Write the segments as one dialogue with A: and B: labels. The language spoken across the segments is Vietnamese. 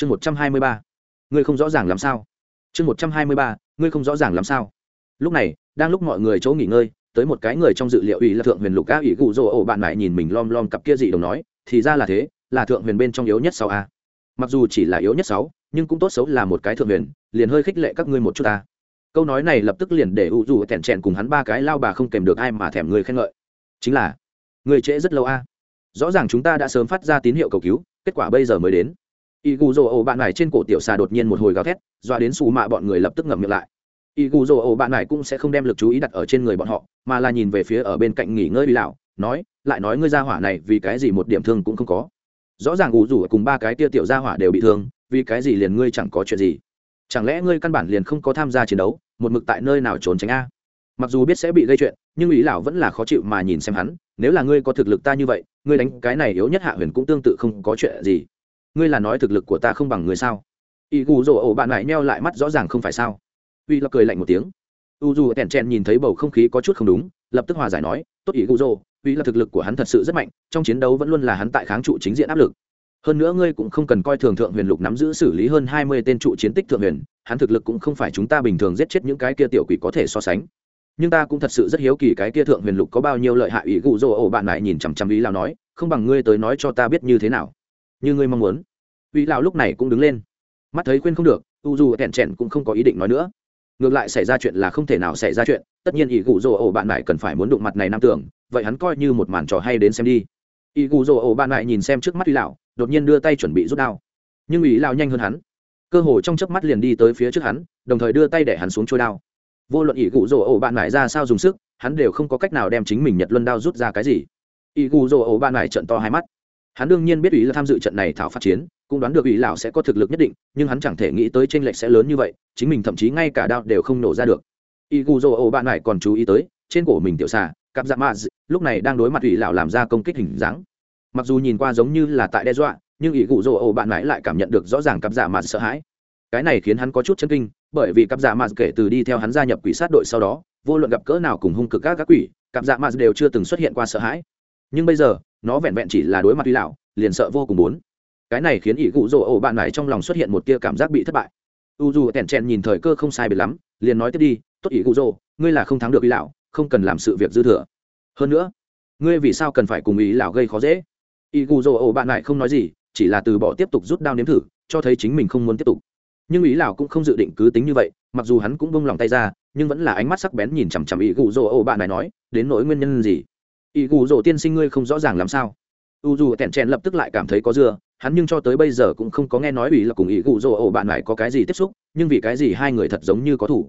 A: chương một trăm hai mươi ba. Ngươi không rõ ràng làm sao? Chương một trăm hai mươi ba, ngươi không rõ ràng làm sao? Lúc này, đang lúc mọi người chỗ nghỉ ngơi, tới một cái người trong dự liệu ủy là thượng huyền lục các ủy cụ rỗ ổ bạn lại nhìn mình lom lom cặp kia dị đồng nói, thì ra là thế, là thượng huyền bên trong yếu nhất sáu a. Mặc dù chỉ là yếu nhất sáu, nhưng cũng tốt xấu là một cái thượng huyền, liền hơi khích lệ các ngươi một chút ta. Câu nói này lập tức liền để u dù tẻn trẹn cùng hắn ba cái lao bà không kèm được ai mà thèm người khen ngợi. Chính là, người trễ rất lâu a. Rõ ràng chúng ta đã sớm phát ra tín hiệu cầu cứu, kết quả bây giờ mới đến y gù rồ ổ bạn này trên cổ tiểu xà đột nhiên một hồi gào thét, doa đến xù mạ bọn người lập tức ngậm miệng lại. Y gù rồ ổ bạn này cũng sẽ không đem lực chú ý đặt ở trên người bọn họ, mà là nhìn về phía ở bên cạnh nghỉ ngơi bị lão, nói, lại nói ngươi ra hỏa này vì cái gì một điểm thương cũng không có. Rõ ràng gù rủ cùng ba cái tia tiểu ra hỏa đều bị thương, vì cái gì liền ngươi chẳng có chuyện gì? Chẳng lẽ ngươi căn bản liền không có tham gia chiến đấu, một mực tại nơi nào trốn tránh a? Mặc dù biết sẽ bị gây chuyện, nhưng ý lão vẫn là khó chịu mà nhìn xem hắn, nếu là ngươi có thực lực ta như vậy, ngươi đánh cái này yếu nhất hạ huyền cũng tương tự không có chuyện gì ngươi là nói thực lực của ta không bằng ngươi sao? Ý gù rổ ổ bạn lại neo lại mắt rõ ràng không phải sao? Uy là cười lạnh một tiếng. U dù tèn chen nhìn thấy bầu không khí có chút không đúng, lập tức hòa giải nói, tốt ý gù rổ uy là thực lực của hắn thật sự rất mạnh, trong chiến đấu vẫn luôn là hắn tại kháng trụ chính diện áp lực. Hơn nữa ngươi cũng không cần coi thường thượng huyền lục nắm giữ xử lý hơn hai mươi tên trụ chiến tích thượng huyền, hắn thực lực cũng không phải chúng ta bình thường giết chết những cái kia tiểu quỷ có thể so sánh. Nhưng ta cũng thật sự rất hiếu kỳ cái kia thượng huyền lục có bao nhiêu lợi hại. Ý gù dô ổ bạn lại nhìn chằm chằm ý lao nói, không bằng ngươi tới nói cho ta biết như thế nào như ngươi mong muốn. Uy lão lúc này cũng đứng lên. Mắt thấy khuyên không được, u dù kẹn trẻn cũng không có ý định nói nữa. Ngược lại xảy ra chuyện là không thể nào xảy ra chuyện, tất nhiên ý gù dỗ ổ bạn lại cần phải muốn đụng mặt này nam tưởng, vậy hắn coi như một màn trò hay đến xem đi. Ý gù dỗ ổ bạn lại nhìn xem trước mắt uy lão, đột nhiên đưa tay chuẩn bị rút đao. Nhưng ý lão nhanh hơn hắn. Cơ hồ trong chớp mắt liền đi tới phía trước hắn, đồng thời đưa tay để hắn xuống trôi đao. Vô luận ý gù dỗ ổ bạn mải ra sao dùng sức, hắn đều không có cách nào đem chính mình nhật luân đao rút ra cái gì. Ý gù dỗ ổ bạn mải trận to hai mắt hắn đương nhiên biết ý là tham dự trận này thảo phát chiến, cũng đoán được ý lão sẽ có thực lực nhất định, nhưng hắn chẳng thể nghĩ tới tranh lệch sẽ lớn như vậy, chính mình thậm chí ngay cả đao đều không nổ ra được. Ỷ cụ dô bạn này còn chú ý tới, trên cổ mình tiểu xà, cặp dạ maz, lúc này đang đối mặt ý lão làm ra công kích hình dáng. Mặc dù nhìn qua giống như là tại đe dọa, nhưng ý cụ dô bạn này lại cảm nhận được rõ ràng cặp dạ maz sợ hãi. Cái này khiến hắn có chút chân kinh, bởi vì cặp dạ maz kể từ đi theo hắn gia nhập quỷ sát đội sau đó, vô luận gặp cỡ nào cùng hung cực các các quỷ, cặp dạ maz đều chưa từng xuất hiện qua sợ hãi. Nhưng bây giờ nó vẹn vẹn chỉ là đối mặt tuy lão, liền sợ vô cùng muốn cái này khiến ỷ cụ rỗ ổ bạn này trong lòng xuất hiện một tia cảm giác bị thất bại. U dù tèn chen nhìn thời cơ không sai biệt lắm, liền nói tiếp đi, tốt ỷ cụ rỗ ngươi là không thắng được ý lão, không cần làm sự việc dư thừa. Hơn nữa, ngươi vì sao cần phải cùng ý lão gây khó dễ? Ỷ cụ rỗ ổ bạn này không nói gì, chỉ là từ bỏ tiếp tục rút đao nếm thử, cho thấy chính mình không muốn tiếp tục. Nhưng ý lão cũng không dự định cứ tính như vậy, mặc dù hắn cũng bông lòng tay ra, nhưng vẫn là ánh mắt sắc bén nhìn chằm chằm ý gù rồ ô bạn này nói, đến nỗi nguyên nhân gì? Ý gù rổ tiên sinh ngươi không rõ ràng làm sao? U dù tẹn chèn lập tức lại cảm thấy có dưa, hắn nhưng cho tới bây giờ cũng không có nghe nói ủy là cùng ý gù rổ ổ bạn này có cái gì tiếp xúc, nhưng vì cái gì hai người thật giống như có thủ?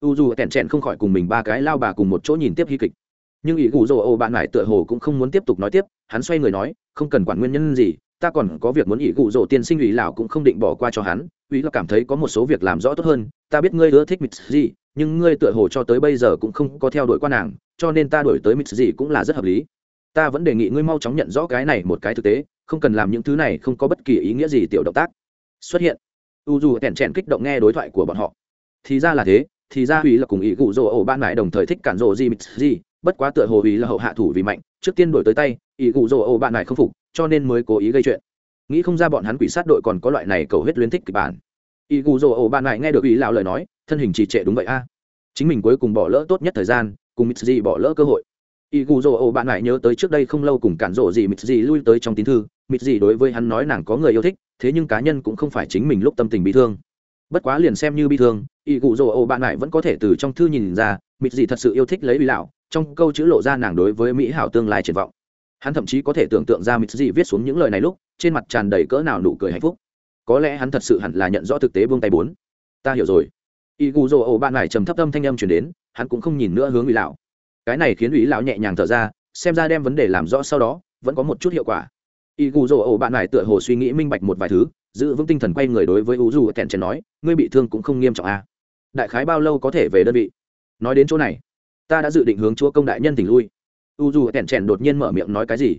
A: U dù tẹn chèn không khỏi cùng mình ba cái lao bà cùng một chỗ nhìn tiếp hy kịch. Nhưng ý gù rổ ổ bạn này tựa hồ cũng không muốn tiếp tục nói tiếp, hắn xoay người nói, không cần quản nguyên nhân gì, ta còn có việc muốn ỷ gù rổ tiên sinh ủy lão cũng không định bỏ qua cho hắn ủy là cảm thấy có một số việc làm rõ tốt hơn, ta biết ngươi ưa thích mịt gì nhưng ngươi tựa hồ cho tới bây giờ cũng không có theo đuổi quan nàng, cho nên ta đuổi tới mít gì cũng là rất hợp lý. Ta vẫn đề nghị ngươi mau chóng nhận rõ cái này một cái thực tế, không cần làm những thứ này không có bất kỳ ý nghĩa gì tiểu động tác. Xuất hiện. U dù tẻn trẻn kích động nghe đối thoại của bọn họ. Thì ra là thế, thì ra hủy là cùng ý cụ rỗ ổ ban lại đồng thời thích cản rỗ gì mít gì, bất quá tựa hồ hủy là hậu hạ thủ vì mạnh, trước tiên đổi tới tay, ý cụ rỗ ổ bạn này không phục, cho nên mới cố ý gây chuyện. Nghĩ không ra bọn hắn quỷ sát đội còn có loại này cầu hết luyến thích kịch bản y gù dồ ổ bạn lại nghe được ý lão lời nói, thân hình trì trệ đúng vậy a. Chính mình cuối cùng bỏ lỡ tốt nhất thời gian, cùng mitsuji bỏ lỡ cơ hội. Y gù dồ ổ bạn lại nhớ tới trước đây không lâu cùng cản rộ gì mitsuji lui tới trong tín thư, mitsuji đối với hắn nói nàng có người yêu thích, thế nhưng cá nhân cũng không phải chính mình lúc tâm tình bị thương. Bất quá liền xem như bị thương y gù dồ ổ bạn lại vẫn có thể từ trong thư nhìn ra, mitsuji thật sự yêu thích lấy ý lão, trong câu chữ lộ ra nàng đối với mỹ hảo tương lai triển vọng. Hắn thậm chí có thể tưởng tượng ra mitsuji viết xuống những lời này lúc, trên mặt tràn đầy cỡ nào nụ cười hạnh phúc có lẽ hắn thật sự hẳn là nhận rõ thực tế buông tay bốn. Ta hiểu rồi. Y gu dô ổ bạn này trầm thấp tâm thanh âm chuyển đến, hắn cũng không nhìn nữa hướng ủy lão. Cái này khiến ủy lão nhẹ nhàng thở ra, xem ra đem vấn đề làm rõ sau đó, vẫn có một chút hiệu quả. Y gu dô ổ bạn này tựa hồ suy nghĩ minh bạch một vài thứ, giữ vững tinh thần quay người đối với u du tèn chèn nói, ngươi bị thương cũng không nghiêm trọng à. đại khái bao lâu có thể về đơn vị? Nói đến chỗ này, ta đã dự định hướng chúa công đại nhân tỉnh lui. U du tèn chèn đột nhiên mở miệng nói cái gì?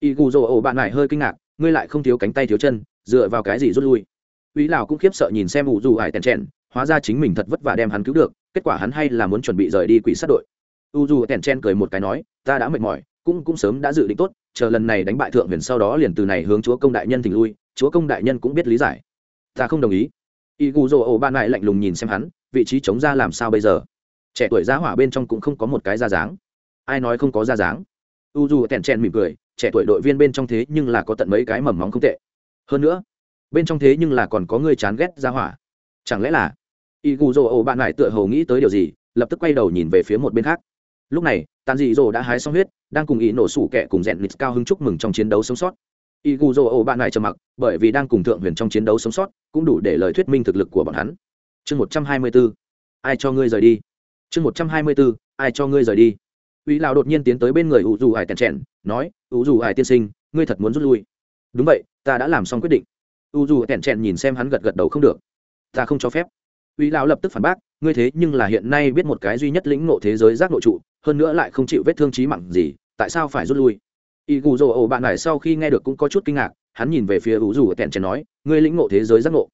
A: Y gu dô ổ bạn này hơi kinh ngạc, ngươi lại không thiếu cánh tay thiếu chân dựa vào cái gì rút lui? Úy Lão cũng khiếp sợ nhìn xem ủ dù ải tèn chèn, hóa ra chính mình thật vất vả đem hắn cứu được, kết quả hắn hay là muốn chuẩn bị rời đi quỷ sát đội. U dù tèn chen cười một cái nói, ta đã mệt mỏi, cũng cũng sớm đã dự định tốt, chờ lần này đánh bại thượng huyền sau đó liền từ này hướng chúa công đại nhân thỉnh lui, chúa công đại nhân cũng biết lý giải. ta không đồng ý. Y gu dô ổ ban lại lạnh lùng nhìn xem hắn vị trí chống ra làm sao bây giờ? Trẻ tuổi giá hỏa bên trong cũng không có một cái da dáng. Ai nói không có da dáng? U dù tèn chen mỉm cười trẻ tuổi đội viên bên trong thế nhưng là có tận mấy cái mầm móng không tệ hơn nữa, bên trong thế nhưng là còn có người chán ghét ra hỏa. Chẳng lẽ là y gu dô ổ bạn lại tựa hồ nghĩ tới điều gì, lập tức quay đầu nhìn về phía một bên khác. Lúc này, tàn dị dỗ đã hái xong huyết, đang cùng ý nổ sủ kẹ cùng rèn nít cao hứng chúc mừng trong chiến đấu sống sót. Y gu dô ổ bạn lại trầm mặc, bởi vì đang cùng thượng huyền trong chiến đấu sống sót, cũng đủ để lời thuyết minh thực lực của bọn hắn. Chương một trăm hai mươi bốn ai cho ngươi rời đi? Chương một trăm hai mươi bốn ai cho ngươi rời đi? Uy lào đột nhiên tiến tới bên người ủ dù hải tèn trẻn nói ủ dù hải tiên sinh, ngươi thật muốn rút lui đúng vậy, ta đã làm xong quyết định. U dù tẻn trẻn nhìn xem hắn gật gật đầu không được. Ta không cho phép. Uy lão lập tức phản bác, ngươi thế nhưng là hiện nay biết một cái duy nhất lĩnh ngộ thế giới giác nội trụ, hơn nữa lại không chịu vết thương trí mạng gì, tại sao phải rút lui? Y gù rồ ổ bạn này sau khi nghe được cũng có chút kinh ngạc, hắn nhìn về phía u dù tẻn trẻn nói, ngươi lĩnh ngộ thế giới giác ngộ.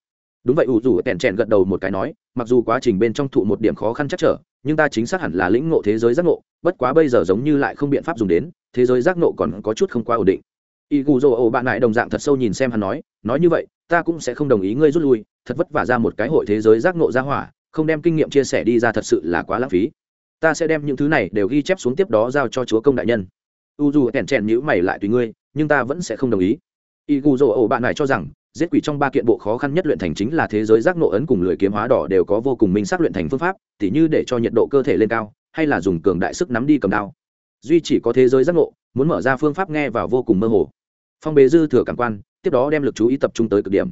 A: Đúng vậy, u dù tẻn trẻn gật đầu một cái nói, mặc dù quá trình bên trong thụ một điểm khó khăn chắc trở, nhưng ta chính xác hẳn là lĩnh ngộ thế giới giác ngộ, bất quá bây giờ giống như lại không biện pháp dùng đến, thế giới giác ngộ còn có chút không quá ổn định y gù rồ ổ bạn lại đồng dạng thật sâu nhìn xem hắn nói nói như vậy, ta cũng sẽ không đồng ý ngươi rút lui, thật vất vả ra một cái hội thế giới giác ngộ ra hỏa, không đem kinh nghiệm chia sẻ đi ra thật sự là quá lãng phí. Ta sẽ đem những thứ này đều ghi chép xuống tiếp đó giao cho chúa công đại nhân. U dù tèn chèn nhữ mày lại tùy ngươi, nhưng ta vẫn sẽ không đồng ý. Y gù rồ ổ bạn lại cho rằng, giết quỷ trong ba kiện bộ khó khăn nhất luyện thành chính là thế giới giác nộ ấn cùng lưỡi kiếm hóa đỏ đều có vô cùng minh xác luyện thành phương pháp, tỉ như để cho nhiệt độ cơ thể lên cao, hay là dùng cường đại sức nắm đi cầm đao. Duy chỉ có thế giới giác nộ muốn mở ra phương pháp nghe vào vô cùng mơ hồ. Phong bế dư thừa cảm quan, tiếp đó đem lực chú ý tập trung tới cực điểm.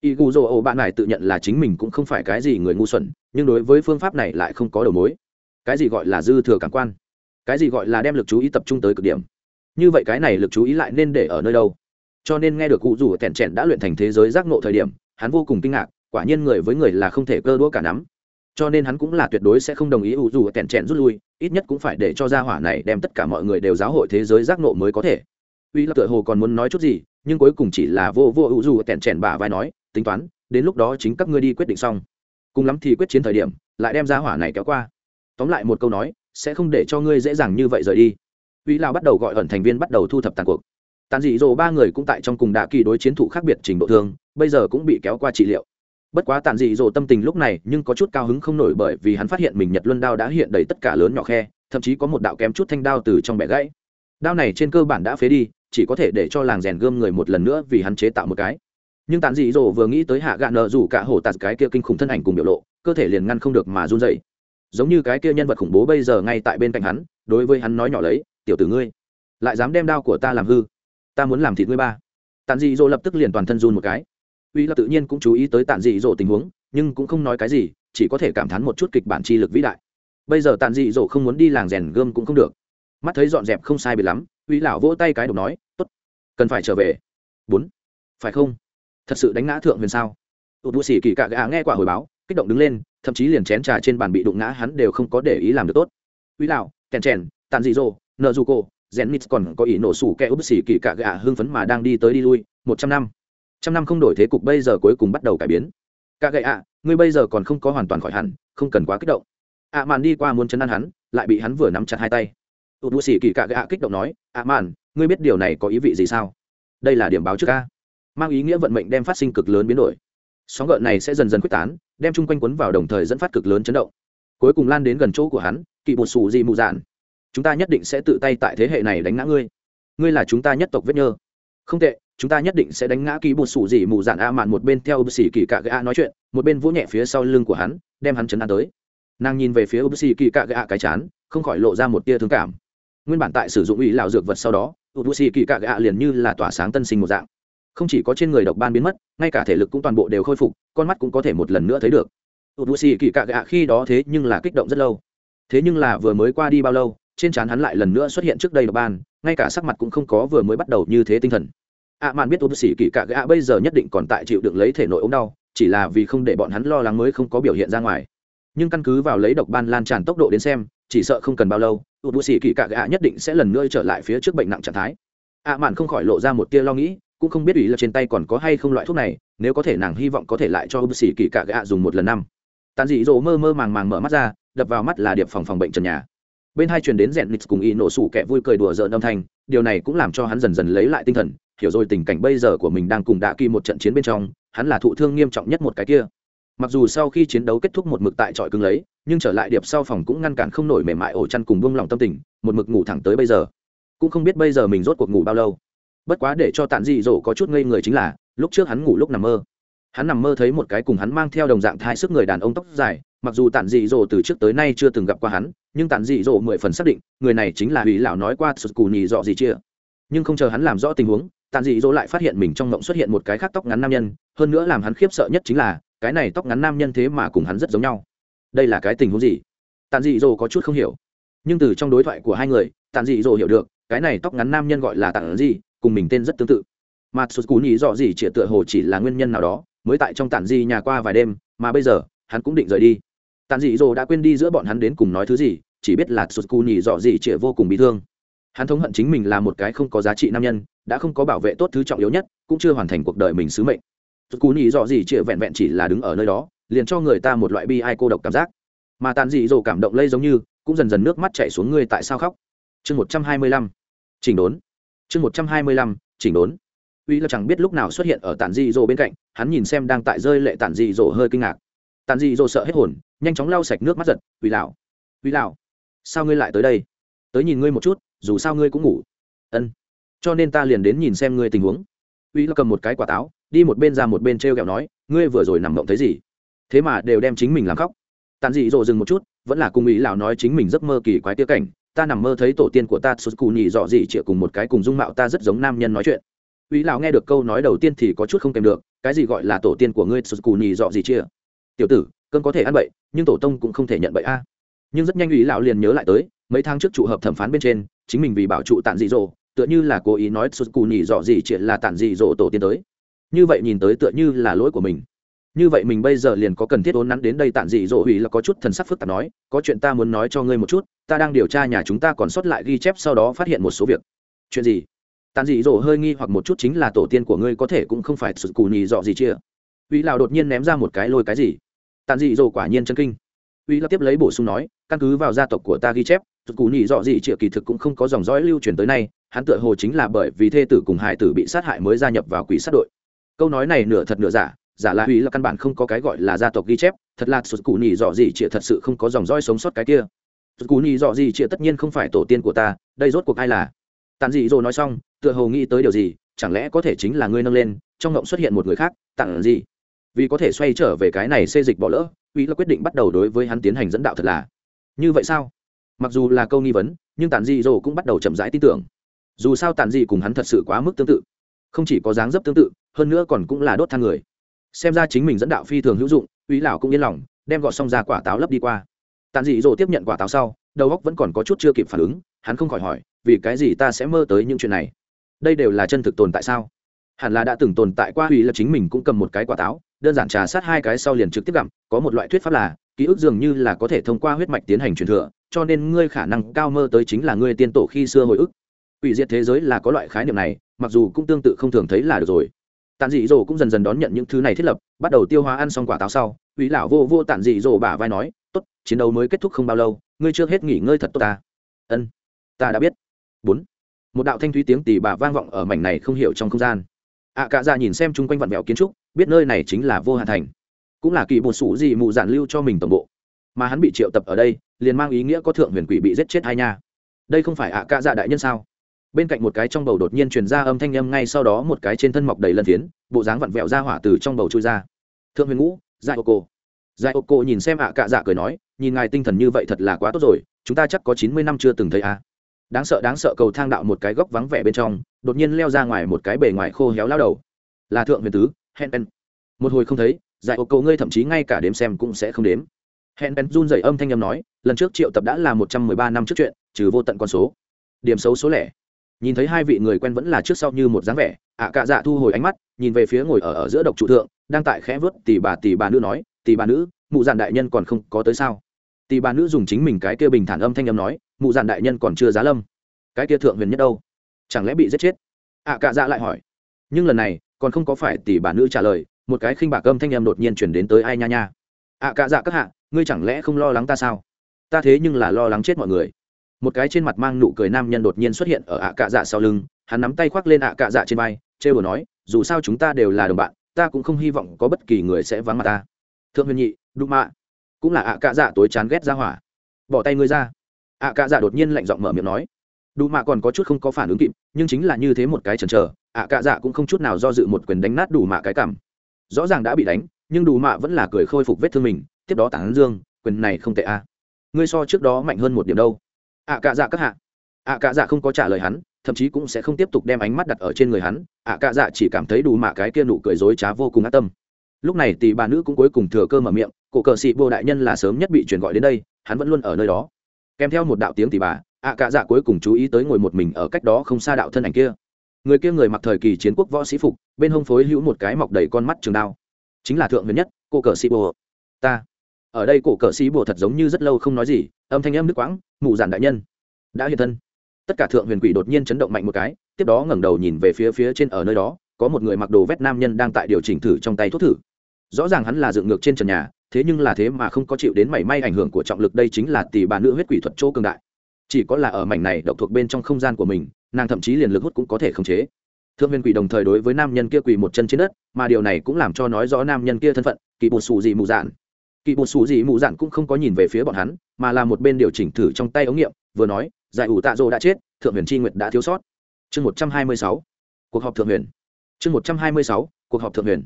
A: Y gu dô ô bạn này tự nhận là chính mình cũng không phải cái gì người ngu xuẩn, nhưng đối với phương pháp này lại không có đầu mối. Cái gì gọi là dư thừa cảm quan? Cái gì gọi là đem lực chú ý tập trung tới cực điểm? Như vậy cái này lực chú ý lại nên để ở nơi đâu? Cho nên nghe được cụ rủ tẻn trẹn đã luyện thành thế giới giác ngộ thời điểm, hắn vô cùng kinh ngạc, quả nhiên người với người là không thể cơ đũa cả nắm cho nên hắn cũng là tuyệt đối sẽ không đồng ý ủ dù tẹn trẹn rút lui, ít nhất cũng phải để cho gia hỏa này đem tất cả mọi người đều giáo hội thế giới giác ngộ mới có thể. Uy là tựa hồ còn muốn nói chút gì, nhưng cuối cùng chỉ là vô vô ủ dù tẹn trẹn bả vai nói, tính toán, đến lúc đó chính các ngươi đi quyết định xong. Cùng lắm thì quyết chiến thời điểm, lại đem gia hỏa này kéo qua. Tóm lại một câu nói, sẽ không để cho ngươi dễ dàng như vậy rời đi. Uy lao bắt đầu gọi ẩn thành viên bắt đầu thu thập tàn cuộc. Tàn dị dỗ ba người cũng tại trong cùng đạ kỳ đối chiến thủ khác biệt trình độ thương bây giờ cũng bị kéo qua trị liệu bất quá tàn dị dỗ tâm tình lúc này nhưng có chút cao hứng không nổi bởi vì hắn phát hiện mình nhật luân đao đã hiện đầy tất cả lớn nhỏ khe, thậm chí có một đạo kém chút thanh đao từ trong bẻ gãy. Đao này trên cơ bản đã phế đi, chỉ có thể để cho làng rèn gươm người một lần nữa vì hắn chế tạo một cái. Nhưng tàn dị dỗ vừa nghĩ tới hạ gạ nợ rủ cả hổ tạt cái kia kinh khủng thân ảnh cùng biểu lộ, cơ thể liền ngăn không được mà run dậy giống như cái kia nhân vật khủng bố bây giờ ngay tại bên cạnh hắn, đối với hắn nói nhỏ lấy, tiểu tử ngươi, lại dám đem đao của ta làm hư? Ta muốn làm thịt ngươi ba. Tàn dị dỗ lập tức liền toàn thân run một cái uy là tự nhiên cũng chú ý tới tàn dị dỗ tình huống, nhưng cũng không nói cái gì, chỉ có thể cảm thán một chút kịch bản chi lực vĩ đại. Bây giờ tàn dị dỗ không muốn đi làng rèn gươm cũng không được. Mắt thấy dọn dẹp không sai biệt lắm, uy lão vỗ tay cái độc nói, tốt, cần phải trở về. Bốn, phải không? Thật sự đánh ngã thượng huyền sao? Tụt bụi xỉ kỳ cạ gà nghe quả hồi báo, kích động đứng lên, thậm chí liền chén trà trên bàn bị đụng ngã hắn đều không có để ý làm được tốt. Uy lão, kèn chèn tàn dị dỗ nợ dù cô rèn nít còn có ý nổ sủ kẻ úp xỉ kỳ cạ gà hưng phấn mà đang đi tới đi lui, một trăm năm trăm năm không đổi thế cục bây giờ cuối cùng bắt đầu cải biến. Cả gậy ạ, ngươi bây giờ còn không có hoàn toàn khỏi hẳn, không cần quá kích động. Ạ màn đi qua muốn chấn an hắn, lại bị hắn vừa nắm chặt hai tay. Tụt bù xỉ kỳ cạ gạ kích động nói, ạ màn ngươi biết điều này có ý vị gì sao? Đây là điểm báo trước ca. Mang ý nghĩa vận mệnh đem phát sinh cực lớn biến đổi. Sóng gợn này sẽ dần dần quyết tán, đem chung quanh quấn vào đồng thời dẫn phát cực lớn chấn động. Cuối cùng lan đến gần chỗ của hắn kỳ bột xù gì mù dạn. Chúng ta nhất định sẽ tự tay tại thế hệ này đánh ngã ngươi. Ngươi là chúng ta nhất tộc vết nhơ. Không tệ chúng ta nhất định sẽ đánh ngã ký bột sủ gì mù dạn a mạn một bên theo ubsi kỳ cạ gạ nói chuyện, một bên vỗ nhẹ phía sau lưng của hắn, đem hắn chấn an tới. Nàng nhìn về phía ubsi kỳ cạ gạ cái chán, không khỏi lộ ra một tia thương cảm. Nguyên bản tại sử dụng ủy lạo dược vật sau đó ubsi kỳ cạ gạ liền như là tỏa sáng tân sinh một dạng. Không chỉ có trên người độc ban biến mất, ngay cả thể lực cũng toàn bộ đều khôi phục, con mắt cũng có thể một lần nữa thấy được. Ubsi kỳ cạ gạ khi đó thế nhưng là kích động rất lâu. Thế nhưng là vừa mới qua đi bao lâu, trên trán hắn lại lần nữa xuất hiện trước đây độc ban, ngay cả sắc mặt cũng không có vừa mới bắt đầu như thế tinh thần ạ mạn biết ốp xỉ kỳ cạ gạ bây giờ nhất định còn tại chịu đựng lấy thể nội ống đau, chỉ là vì không để bọn hắn lo lắng mới không có biểu hiện ra ngoài. Nhưng căn cứ vào lấy độc ban lan tràn tốc độ đến xem, chỉ sợ không cần bao lâu ốp xỉ kỳ cạ gạ nhất định sẽ lần nữa trở lại phía trước bệnh nặng trạng thái. ạ mạn không khỏi lộ ra một tia lo nghĩ, cũng không biết ủy là trên tay còn có hay không loại thuốc này, nếu có thể nàng hy vọng có thể lại cho bác sĩ kỳ cạ gạ dùng một lần năm. Tàn dị dỗ mơ mơ màng màng mở mắt ra, đập vào mắt là điệp phòng phòng bệnh trần nhà. Bên hai truyền đến rèn nix cùng y nổ sủ kẻ vui cười đùa rợn âm thanh, điều này cũng làm cho hắn dần dần lấy lại tinh thần hiểu rồi tình cảnh bây giờ của mình đang cùng đạ kỳ một trận chiến bên trong, hắn là thụ thương nghiêm trọng nhất một cái kia. Mặc dù sau khi chiến đấu kết thúc một mực tại trọi cứng lấy, nhưng trở lại điệp sau phòng cũng ngăn cản không nổi mềm mại ổ chăn cùng buông lòng tâm tình, một mực ngủ thẳng tới bây giờ. Cũng không biết bây giờ mình rốt cuộc ngủ bao lâu. Bất quá để cho tàn dị dỗ có chút ngây người chính là, lúc trước hắn ngủ lúc nằm mơ. Hắn nằm mơ thấy một cái cùng hắn mang theo đồng dạng thai sức người đàn ông tóc dài, mặc dù tàn dị dỗ từ trước tới nay chưa từng gặp qua hắn, nhưng tàn dị dỗ mười phần xác định, người này chính là ủy lão nói qua sụt cù nhì dọ gì chia. Nhưng không chờ hắn làm rõ tình huống tàn dị dỗ lại phát hiện mình trong mộng xuất hiện một cái khác tóc ngắn nam nhân, hơn nữa làm hắn khiếp sợ nhất chính là, cái này tóc ngắn nam nhân thế mà cùng hắn rất giống nhau. Đây là cái tình huống gì? Tàn dị dỗ có chút không hiểu. Nhưng từ trong đối thoại của hai người tàn dị dỗ hiểu được, cái này tóc ngắn nam nhân gọi là tàn dị, cùng mình tên rất tương tự. Mà sụt cú nhì dọ gì chỉ tựa hồ chỉ là nguyên nhân nào đó, mới tại trong tàn dị nhà qua vài đêm, mà bây giờ, hắn cũng định rời đi. Tàn dị dỗ đã quên đi giữa bọn hắn đến cùng nói thứ gì, chỉ biết là sụt cú nhì dọ gì chỉ vô cùng bị thương hắn thống hận chính mình là một cái không có giá trị nam nhân, đã không có bảo vệ tốt thứ trọng yếu nhất, cũng chưa hoàn thành cuộc đời mình sứ mệnh. Cú nhì dọ gì chịa vẹn vẹn chỉ là đứng ở nơi đó, liền cho người ta một loại bi ai cô độc cảm giác. Mà tàn dị dỗ cảm động lây giống như, cũng dần dần nước mắt chảy xuống ngươi tại sao khóc. Chương một trăm hai mươi lăm. Chỉnh đốn. Chương một trăm hai mươi lăm. Chỉnh đốn. Uy là chẳng biết lúc nào xuất hiện ở tàn dị dỗ bên cạnh, hắn nhìn xem đang tại rơi lệ tàn dị dỗ hơi kinh ngạc. Tàn dị dỗ sợ hết hồn, nhanh chóng lau sạch nước mắt giật. Uy lão uy lão sao ngươi lại tới đây? Tới nhìn ngươi một chút dù sao ngươi cũng ngủ. Ân. Cho nên ta liền đến nhìn xem ngươi tình huống. Uy là cầm một cái quả táo, đi một bên ra một bên t r e o kẹo nói, ngươi vừa rồi nằm mộng thấy gì? Thế mà đều đem chính mình làm khóc. Tàn dị dỗ dừng một chút, vẫn là cùng ý lão nói chính mình giấc mơ kỳ quái tiêu cảnh, ta nằm mơ thấy tổ tiên của ta sụt cù nhị dọ dị chịa cùng một cái cùng dung mạo ta rất giống nam nhân nói chuyện. Ý lão nghe được câu nói đầu tiên thì có chút không kèm được, cái gì gọi là tổ tiên của ngươi sụt cù nhị dọ dị chịa? Tiểu tử, cơn có thể ăn bậy, nhưng tổ tông cũng không thể nhận bậy a. Nhưng rất nhanh ý lão liền nhớ lại tới mấy tháng trước trụ hợp thẩm phán bên trên, chính mình vì bảo trụ tản dị dỗ, tựa như là cố ý nói sụt cù nhỉ dọ gì chuyện là tản dị dỗ tổ tiên tới. Như vậy nhìn tới tựa như là lỗi của mình. Như vậy mình bây giờ liền có cần thiết ốn nắn đến đây tản dị dỗ hủy là có chút thần sắc phức tạp nói, có chuyện ta muốn nói cho ngươi một chút, ta đang điều tra nhà chúng ta còn sót lại ghi chép sau đó phát hiện một số việc. Chuyện gì? Tản dị dỗ hơi nghi hoặc một chút, chính là tổ tiên của ngươi có thể cũng không phải sụt cù nhỉ dọ gì chia uy lào đột nhiên ném ra một cái lôi cái gì? Tản dị dỗ quả nhiên chân kinh. Uy là tiếp lấy bổ sung nói, căn cứ vào gia tộc của ta ghi chép sự cù nhị dọ gì triệu kỳ thực cũng không có dòng dõi lưu truyền tới nay, hắn tựa hồ chính là bởi vì thê tử cùng hải tử bị sát hại mới gia nhập vào quỷ sát đội. Câu nói này nửa thật nửa giả giả là hủy là căn bản không có cái gọi là gia tộc ghi chép, thật là sụt cù nhị dọ gì triệu thật sự không có dòng dõi sống sót cái kia. Sụt cù nhị dọ gì triệu tất nhiên không phải tổ tiên của ta, đây rốt cuộc ai là? Tàn dị dỗ nói xong, tựa hồ nghĩ tới điều gì, chẳng lẽ có thể chính là ngươi nâng lên, trong ngộng xuất hiện một người khác tặng gì vì có thể xoay trở về cái này xê dịch bỏ lỡ uy là quyết định bắt đầu đối với hắn tiến hành dẫn đạo thật là. Như vậy sao? Mặc dù là câu nghi vấn, nhưng tàn dị dỗ cũng bắt đầu chậm rãi tin tưởng. Dù sao tàn dị cùng hắn thật sự quá mức tương tự. Không chỉ có dáng dấp tương tự, hơn nữa còn cũng là đốt than người. Xem ra chính mình dẫn đạo phi thường hữu dụng uy lão cũng yên lòng, đem gọt xong ra quả táo lấp đi qua. Tàn dị dỗ tiếp nhận quả táo sau, đầu óc vẫn còn có chút chưa kịp phản ứng, hắn không khỏi hỏi, vì cái gì ta sẽ mơ tới những chuyện này? Đây đều là chân thực tồn tại sao? Hẳn là đã từng tồn tại qua uy là chính mình cũng cầm một cái quả táo, đơn giản trà sát hai cái sau liền trực tiếp gặm, có một loại thuyết pháp là, ký ức dường như là có thể thông qua huyết mạch tiến hành truyền thừa cho nên ngươi khả năng cao mơ tới chính là ngươi tiên tổ khi xưa hồi ức. Ủy diệt thế giới là có loại khái niệm này mặc dù cũng tương tự không thường thấy là được rồi. Tàn dị dỗ cũng dần dần đón nhận những thứ này thiết lập bắt đầu tiêu hóa ăn xong quả táo sau ủy lão vô vô tàn dị dỗ bả vai nói tốt chiến đấu mới kết thúc không bao lâu ngươi chưa hết nghỉ ngơi thật tốt ta. Ân ta đã biết. Bốn một đạo thanh thúy tiếng tỉ bà vang vọng ở mảnh này không hiểu trong không gian. Ạ à, cả ra nhìn xem chung quanh vặn vẹo kiến trúc biết nơi này chính là vô hạn thành cũng là kỳ bột sủ gì mụ giản lưu cho mình tổng bộ. Mà hắn bị triệu tập ở đây liền mang ý nghĩa có thượng huyền quỷ bị giết chết hai nha. Đây không phải ạ à, dạ đại nhân sao? Bên cạnh một cái trong bầu đột nhiên truyền ra âm thanh âm ngay sau đó một cái trên thân mọc đầy lân phiến bộ dáng vặn vẹo ra hỏa từ trong bầu trôi ra. Thượng huyền ngũ dại ô cô dại ô cô nhìn xem ạ cạ dạ cười nói nhìn ngài tinh thần như vậy thật là quá tốt rồi chúng ta chắc có chín mươi năm chưa từng thấy à. đáng sợ đáng sợ cầu thang đạo một cái góc vắng vẻ bên trong đột nhiên leo ra ngoài một cái bề ngoài khô héo lao đầu. Là thượng huyền tứ hen pen. Một hồi không thấy dạy ô cô ngươi thậm chí ngay cả đếm xem cũng sẽ không đếm hẹn bén run dày âm thanh âm nói, lần trước triệu tập đã là một trăm mười ba năm trước chuyện, trừ vô tận con số. Điểm xấu số lẻ. Nhìn thấy hai vị người quen vẫn là trước sau như một dáng vẻ, ạ cạ dạ thu hồi ánh mắt, nhìn về phía ngồi ở ở giữa độc trụ thượng, đang tại khẽ vớt tỷ bà tỷ bà nữ nói, tỷ bà nữ, mụ dạn đại nhân còn không có tới sao? Tỷ bà nữ dùng chính mình cái kia bình thản âm thanh âm nói, mụ dạn đại nhân còn chưa giá lâm. Cái kia thượng huyền nhất đâu? Chẳng lẽ bị giết chết? Ạ cạ dạ lại hỏi. Nhưng lần này, còn không có phải tỷ bà nữ trả lời, một cái khinh bạc âm thanh âm đột nhiên chuyển đến tới ai nha nha. Ạ cạ dạ các hạ ngươi chẳng lẽ không lo lắng ta sao? Ta thế nhưng là lo lắng chết mọi người. Một cái trên mặt mang nụ cười nam nhân đột nhiên xuất hiện ở ạ cạ dạ sau lưng, hắn nắm tay khoác lên ạ cạ dạ trên vai, trêu đùa nói, dù sao chúng ta đều là đồng bạn, ta cũng không hy vọng có bất kỳ người sẽ vắng mặt ta. Thượng huyền nhị đụng mạ, cũng là ạ cạ dạ tối chán ghét ra hỏa. Bỏ tay ngươi ra. Ạ cạ dạ đột nhiên lạnh giọng mở miệng nói. Đủ mạ còn có chút không có phản ứng kịp, nhưng chính là như thế một cái chần chờ, ạ cạ dạ cũng không chút nào do dự một quyền đánh nát đủ mạ cái cảm rõ ràng đã bị đánh, nhưng đủ mạ vẫn là cười khôi phục vết thương mình tiếp đó tản dương, quyền này không tệ a à. ngươi so trước đó mạnh hơn một điểm đâu. Ạ cạ dạ các hạ. Ạ cạ dạ không có trả lời hắn, thậm chí cũng sẽ không tiếp tục đem ánh mắt đặt ở trên người hắn. Ạ cạ dạ chỉ cảm thấy đủ mạ cái kia nụ cười dối trá vô cùng ác tâm. Lúc này thì bà nữ cũng cuối cùng thừa cơ mở miệng, cổ cờ sĩ vô đại nhân là sớm nhất bị chuyển gọi đến đây, hắn vẫn luôn ở nơi đó. Kèm theo một đạo tiếng thì bà, ạ cạ dạ cuối cùng chú ý tới ngồi một mình ở cách đó không xa đạo thân ảnh kia. Người kia người mặc thời kỳ chiến quốc võ sĩ phục, bên hông phối hữu một cái mọc đầy con mắt trường đao. Chính là thượng huyền nhất cô cờ sĩ bồ. Ta ở đây cổ cờ sĩ bùa thật giống như rất lâu không nói gì, âm thanh âm nước quãng mụ giản đại nhân. Đã hiện thân. Tất cả thượng huyền quỷ đột nhiên chấn động mạnh một cái, tiếp đó ngẩng đầu nhìn về phía phía trên ở nơi đó, có một người mặc đồ vét nam nhân đang tại điều chỉnh thử trong tay thuốc thử. Rõ ràng hắn là dựng ngược trên trần nhà, thế nhưng là thế mà không có chịu đến mảy may ảnh hưởng của trọng lực, đây chính là tỷ bà nữ huyết quỷ thuật chỗ cường đại. Chỉ có là ở mảnh này độc thuộc bên trong không gian của mình, nàng thậm chí liền lực hút cũng có thể khống chế. Thượng huyền quỷ đồng thời đối với nam nhân kia quỳ một chân trên đất, mà điều này cũng làm cho nói rõ nam nhân kia thân phận, kỳ bột xù gì mù dạn kỳ bột xù gì mụ dạn cũng không có nhìn về phía bọn hắn, mà là một bên điều chỉnh thử trong tay ống nghiệm, vừa nói, giải ủ tạ dô đã chết, thượng huyền tri nguyệt đã thiếu sót. Chương một trăm hai mươi sáu, cuộc họp thượng huyền. Chương một trăm hai mươi sáu, cuộc họp thượng huyền.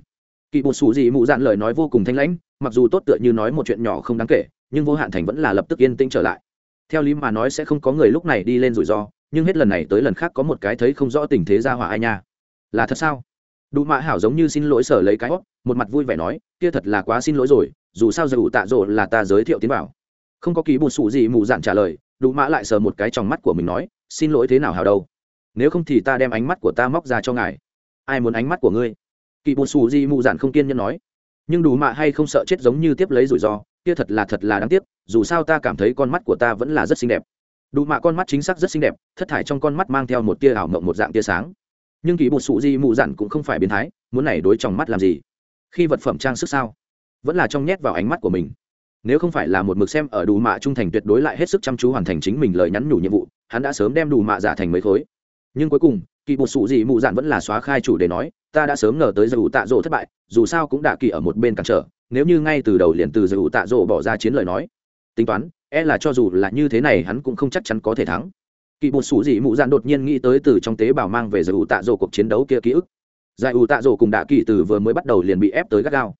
A: Kỳ bột xù gì mụ dạn lời nói vô cùng thanh lãnh, mặc dù tốt tựa như nói một chuyện nhỏ không đáng kể, nhưng vô hạn thành vẫn là lập tức yên tĩnh trở lại. Theo lý mà nói sẽ không có người lúc này đi lên rủi ro, nhưng hết lần này tới lần khác có một cái thấy không rõ tình thế ra hỏa ai nha. Là thật sao? Đủ mạ hảo giống như xin lỗi sở lấy cái hót một mặt vui vẻ nói, kia thật là quá xin lỗi rồi, dù sao dù tạ rỗ là ta giới thiệu tiến bảo không có ký bùn sụ gì mù dạn trả lời đủ mạ lại sờ một cái trong mắt của mình nói, xin lỗi thế nào hào đâu? Nếu không thì ta đem ánh mắt của ta móc ra cho ngài. Ai muốn ánh mắt của ngươi? Kỳ bùn sụ gì mù dạn không kiên nhẫn nói, nhưng đủ mạ hay không sợ chết giống như tiếp lấy rủi ro, kia thật là thật là đáng tiếc, dù sao ta cảm thấy con mắt của ta vẫn là rất xinh đẹp. Đủ mạ con mắt chính xác rất xinh đẹp, thất thải trong con mắt mang theo một tia ảo mộng một dạng tia sáng nhưng kỳ bột sụ di mụ dặn cũng không phải biến thái, muốn này đối trong mắt làm gì? Khi vật phẩm trang sức sao? Vẫn là trong nhét vào ánh mắt của mình. Nếu không phải là một mực xem ở đủ mạ trung thành tuyệt đối lại hết sức chăm chú hoàn thành chính mình lời nhắn nhủ nhiệm vụ, hắn đã sớm đem đủ mạ giả thành mấy khối. Nhưng cuối cùng kỳ bột sụ gì mụ dạn vẫn là xóa khai chủ để nói, ta đã sớm ngờ tới dù tạ rộ thất bại, dù sao cũng đã kỳ ở một bên cản trở, nếu như ngay từ đầu liền từ dù tạ rộ bỏ ra chiến lời nói, tính toán e là cho dù là như thế này hắn cũng không chắc chắn có thể thắng kỳ bột sủ dị mụ dạn đột nhiên nghĩ tới từ trong tế bào mang về giải ủ tạ rổ cuộc chiến đấu kia ký ức. Giải ủ tạ rổ cùng đạ kỳ từ vừa mới bắt đầu liền bị ép tới gắt gao.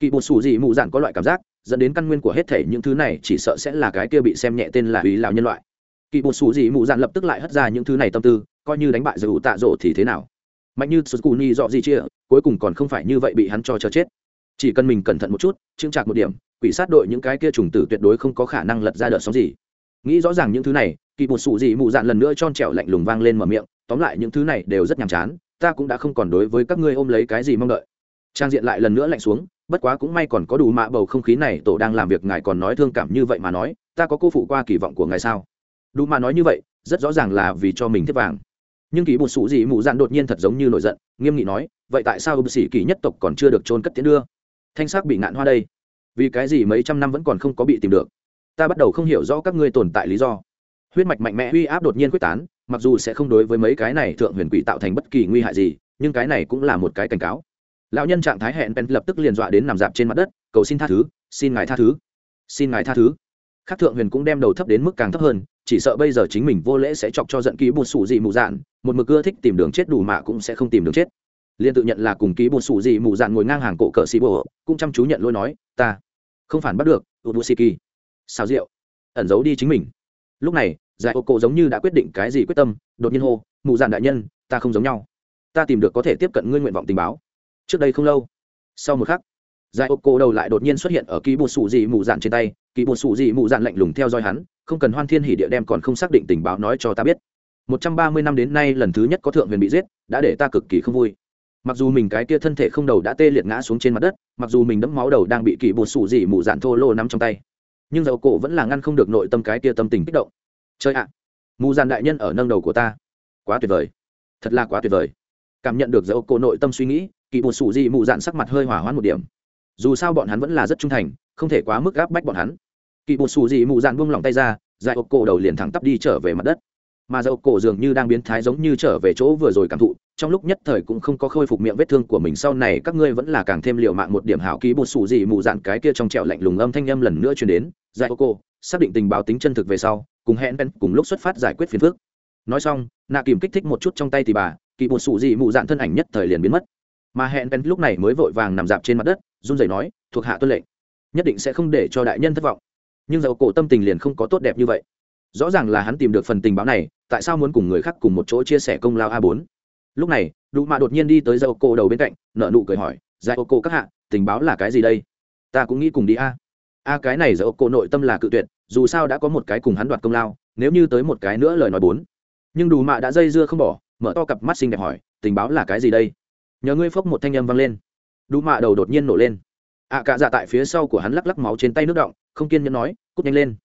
A: Kỳ bột sủ dị mụ dạn có loại cảm giác, dẫn đến căn nguyên của hết thể những thứ này chỉ sợ sẽ là cái kia bị xem nhẹ tên là ý lào nhân loại. Kỳ bột sủ dị mụ dạn lập tức lại hất ra những thứ này tâm tư, coi như đánh bại giải ủ tạ rổ thì thế nào? Mạnh như sukuni dọ gì chia, cuối cùng còn không phải như vậy bị hắn cho chờ chết. Chỉ cần mình cẩn thận một chút, chững chạc một điểm, quỷ sát đội những cái kia trùng tử tuyệt đối không có khả năng lật ra đợt sóng gì. Nghĩ rõ ràng những thứ này kỳ một sụ gì mụ dạn lần nữa tròn trẻo lạnh lùng vang lên mở miệng, tóm lại những thứ này đều rất nhàm chán, ta cũng đã không còn đối với các ngươi ôm lấy cái gì mong đợi. Trang diện lại lần nữa lạnh xuống, bất quá cũng may còn có đủ mạ bầu không khí này, tổ đang làm việc ngài còn nói thương cảm như vậy mà nói, ta có cô phụ qua kỳ vọng của ngài sao? Đủ mà nói như vậy, rất rõ ràng là vì cho mình thiết vàng. Nhưng kỳ một sụ gì mụ dạn đột nhiên thật giống như nổi giận, nghiêm nghị nói, vậy tại sao bác sĩ kỳ nhất tộc còn chưa được trôn cất tiến đưa? Thanh sắc bị ngạn hoa đây. Vì cái gì mấy trăm năm vẫn còn không có bị tìm được? Ta bắt đầu không hiểu rõ các ngươi tồn tại lý do huyết mạch mạnh mẽ uy áp đột nhiên quyết tán, mặc dù sẽ không đối với mấy cái này thượng huyền quỷ tạo thành bất kỳ nguy hại gì, nhưng cái này cũng là một cái cảnh cáo. Lão nhân trạng thái hẹn pen lập tức liền dọa đến nằm dạp trên mặt đất, cầu xin tha thứ, xin ngài tha thứ, xin ngài tha thứ. Khác thượng huyền cũng đem đầu thấp đến mức càng thấp hơn, chỉ sợ bây giờ chính mình vô lễ sẽ chọc cho giận ký bùn sủ dị mù dạn, một mực ưa thích tìm đường chết đủ mà cũng sẽ không tìm đường chết. Liên tự nhận là cùng ký bùn sủ dị mù dạn ngồi ngang hàng cổ cờ xì bồ, cũng chăm chú nhận lỗi nói, ta không phản bắt được ubushiki sao rượu. Ẩn giấu đi chính mình. Lúc này giải ô cổ giống như đã quyết định cái gì quyết tâm, đột nhiên hô, mụ dạn đại nhân, ta không giống nhau. Ta tìm được có thể tiếp cận ngươi nguyện vọng tình báo. Trước đây không lâu, sau một khắc, giải ô cổ đầu lại đột nhiên xuất hiện ở ký bột sủ gì mụ dạn trên tay. Ký bột sủ gì mụ dạn lạnh lùng theo dõi hắn, không cần hoan thiên hỉ địa đem còn không xác định tình báo nói cho ta biết. Một trăm ba mươi năm đến nay lần thứ nhất có thượng huyền bị giết, đã để ta cực kỳ không vui. Mặc dù mình cái kia thân thể không đầu đã tê liệt ngã xuống trên mặt đất, mặc dù mình đẫm máu đầu đang bị kỳ bột sủ dị mụ dạn thô lô nắm trong tay, nhưng dầu cổ vẫn là ngăn không được nội tâm cái kia tâm tình kích động chơi ạ. À, mù dàn đại nhân ở nâng đầu của ta. Quá tuyệt vời. Thật là quá tuyệt vời. Cảm nhận được dầu cổ nội tâm suy nghĩ kỳ bột sủ dị mù dạn sắc mặt hơi hỏa hoãn một điểm. Dù sao bọn hắn vẫn là rất trung thành không thể quá mức gáp bách bọn hắn. Kỳ bột sủ dị mù dạn buông lỏng tay ra dại ốc cổ đầu liền thẳng tắp đi trở về mặt đất mà dậu cổ dường như đang biến thái giống như trở về chỗ vừa rồi cảm thụ, trong lúc nhất thời cũng không có khôi phục miệng vết thương của mình. Sau này các ngươi vẫn là càng thêm liều mạng một điểm hảo ký bột sủ gì mù dạn cái kia trong trẹo lạnh lùng âm thanh âm lần nữa truyền đến. Giải cô xác định tình báo tính chân thực về sau, cùng hẹn ben cùng lúc xuất phát giải quyết phiền phức. Nói xong, nạ kìm kích thích một chút trong tay thì bà kỳ bột sủ gì mù dạn thân ảnh nhất thời liền biến mất. Mà hẹn ben lúc này mới vội vàng nằm dạp trên mặt đất, run rẩy nói, thuộc hạ tuân lệnh, nhất định sẽ không để cho đại nhân thất vọng. Nhưng dầu cổ tâm tình liền không có tốt đẹp như vậy rõ ràng là hắn tìm được phần tình báo này tại sao muốn cùng người khác cùng một chỗ chia sẻ công lao a bốn? Lúc này đủ mạ đột nhiên đi tới dầu cô đầu bên cạnh nợ nụ cười hỏi giải ô cô các hạ tình báo là cái gì đây? Ta cũng nghĩ cùng đi a. A cái này dầu cô nội tâm là cự tuyệt dù sao đã có một cái cùng hắn đoạt công lao nếu như tới một cái nữa lời nói bốn. Nhưng đủ mạ đã dây dưa không bỏ mở to cặp mắt xinh đẹp hỏi tình báo là cái gì đây? Nhờ ngươi phốc một thanh âm vang lên. Đủ mạ đầu đột nhiên nổ lên. Ạ à, cả dạ tại phía sau của hắn lắc lắc máu trên tay nước động không kiên nhẫn nói cút nhanh lên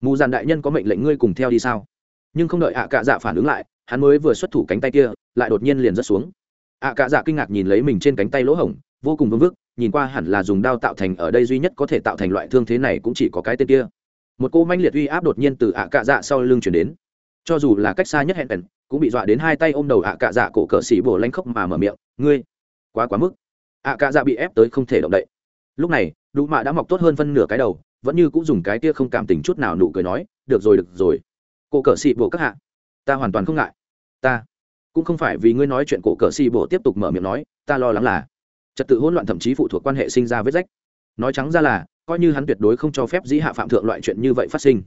A: mù dàn đại nhân có mệnh lệnh ngươi cùng theo đi sao? Nhưng không đợi ạ à cạ dạ phản ứng lại, hắn mới vừa xuất thủ cánh tay kia, lại đột nhiên liền rớt xuống. ạ à cạ dạ kinh ngạc nhìn lấy mình trên cánh tay lỗ hổng, vô cùng vương vức, nhìn qua hẳn là dùng đao tạo thành ở đây duy nhất có thể tạo thành loại thương thế này cũng chỉ có cái tên kia. Một cô manh liệt uy áp đột nhiên từ ạ cạ dạ sau lưng chuyển đến. Cho dù là cách xa nhất hẹn hẹn cũng bị dọa đến hai tay ôm đầu ạ cạ dạ cổ cỡ xỉ bổ lanh khóc mà mở miệng, ngươi, quá quá mức. ạ cạ dạ bị ép tới không thể động đậy. Lúc này đủ mạ đã mọc tốt hơn phân nửa cái đầu vẫn như cũng dùng cái kia không cảm tình chút nào nụ cười nói được rồi được rồi. Cổ cờ xị bộ các hạ ta hoàn toàn không ngại. Ta cũng không phải vì ngươi nói chuyện cổ cờ xị bộ tiếp tục mở miệng nói ta lo lắng là trật tự hỗn loạn thậm chí phụ thuộc quan hệ sinh ra vết rách. Nói trắng ra là coi như hắn tuyệt đối không cho phép dĩ hạ phạm thượng loại chuyện như vậy phát sinh.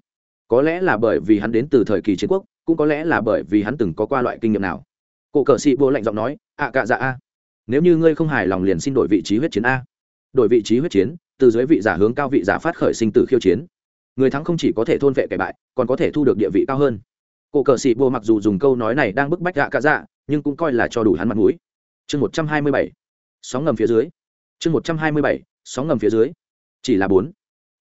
A: Có lẽ là bởi vì hắn đến từ thời kỳ chiến quốc cũng có lẽ là bởi vì hắn từng có qua loại kinh nghiệm nào. Cổ cờ sĩ bộ lạnh giọng nói ạ à, cạ dạ a nếu như ngươi không hài lòng liền xin đổi vị trí huyết chiến a. Đổi vị trí huyết chiến? Từ dưới vị giả hướng cao vị giả phát khởi sinh tử khiêu chiến. Người thắng không chỉ có thể thôn vệ kẻ bại, còn có thể thu được địa vị cao hơn. Cổ cờ sĩ bồ mặc dù dùng câu nói này đang bức bách gạ cả dạ nhưng cũng coi là cho đủ hắn mặt mũi. Chương một trăm hai mươi bảy. Sóng ngầm phía dưới. Chương một trăm hai mươi bảy. Sóng ngầm phía dưới. Chỉ là bốn.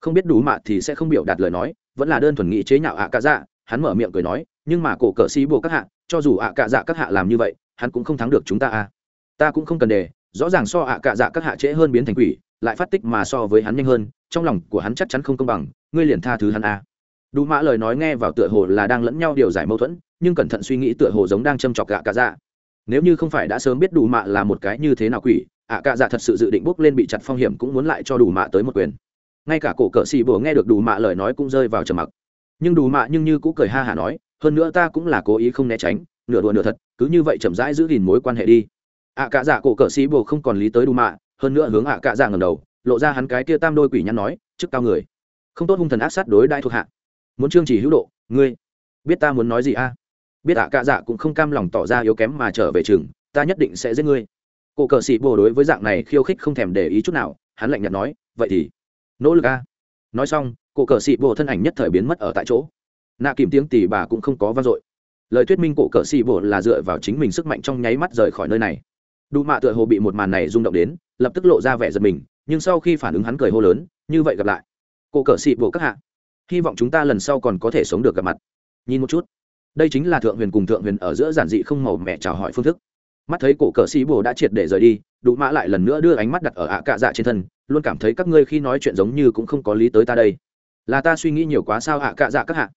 A: Không biết đủ mạ thì sẽ không biểu đạt lời nói, vẫn là đơn thuần nghĩ chế nhạo ạ cả dạ hắn mở miệng cười nói, nhưng mà cổ cờ sĩ bồ các hạ, cho dù ạ cả dạ các hạ làm như vậy, hắn cũng không thắng được chúng ta à. Ta cũng không cần đề rõ ràng so ạ cạ dạ các hạ trễ hơn biến thành quỷ, lại phát tích mà so với hắn nhanh hơn, trong lòng của hắn chắc chắn không công bằng, ngươi liền tha thứ hắn a. À. đủ mã lời nói nghe vào tựa hồ là đang lẫn nhau điều giải mâu thuẫn, nhưng cẩn thận suy nghĩ tựa hồ giống đang châm chọc gạ cạ dạ. Nếu như không phải đã sớm biết đủ mạ là một cái như thế nào quỷ, ạ cạ dạ thật sự dự định bước lên bị chặt phong hiểm cũng muốn lại cho đủ mạ tới một quyền. Ngay cả cổ cỡ xì bồ nghe được đủ mạ lời nói cũng rơi vào trầm mặc. Nhưng đủ mạ nhưng như cũng cười ha hả nói, hơn nữa ta cũng là cố ý không né tránh, nửa đùa nửa thật, cứ như vậy chậm rãi giữ gìn mối quan hệ đi ạ cạ dạ cổ cỡ sĩ bồ không còn lý tới đủ mạ, hơn nữa hướng ạ cạ dạ ngầm đầu, lộ ra hắn cái kia tam đôi quỷ nhăn nói, chức cao người. Không tốt hung thần ác sát đối đại thuộc hạ. Muốn trương chỉ hữu độ, ngươi, biết ta muốn nói gì a? Biết ạ cạ dạ cũng không cam lòng tỏ ra yếu kém mà trở về trường, ta nhất định sẽ giết ngươi. Cổ cờ sĩ bồ đối với dạng này khiêu khích không thèm để ý chút nào, hắn lạnh nhạt nói, vậy thì, nỗ lực a. Nói xong, cổ cờ sĩ bồ thân ảnh nhất thời biến mất ở tại chỗ. Nạ kìm tiếng tỉ bà cũng không có vang dội. Lời thuyết minh cổ cờ sĩ bồ là dựa vào chính mình sức mạnh trong nháy mắt rời khỏi nơi này đủ mạ tựa hồ bị một màn này rung động đến, lập tức lộ ra vẻ giật mình, nhưng sau khi phản ứng hắn cười hô lớn, như vậy gặp lại. Cô cờ xị bộ các hạ, hy vọng chúng ta lần sau còn có thể sống được gặp mặt. Nhìn một chút, đây chính là thượng huyền cùng thượng huyền ở giữa giản dị không màu mẹ chào hỏi phương thức. Mắt thấy cổ cờ sĩ bộ đã triệt để rời đi đủ mã lại lần nữa đưa ánh mắt đặt ở ạ cạ dạ trên thân, luôn cảm thấy các ngươi khi nói chuyện giống như cũng không có lý tới ta đây. Là ta suy nghĩ nhiều quá sao ạ cạ dạ các hạ?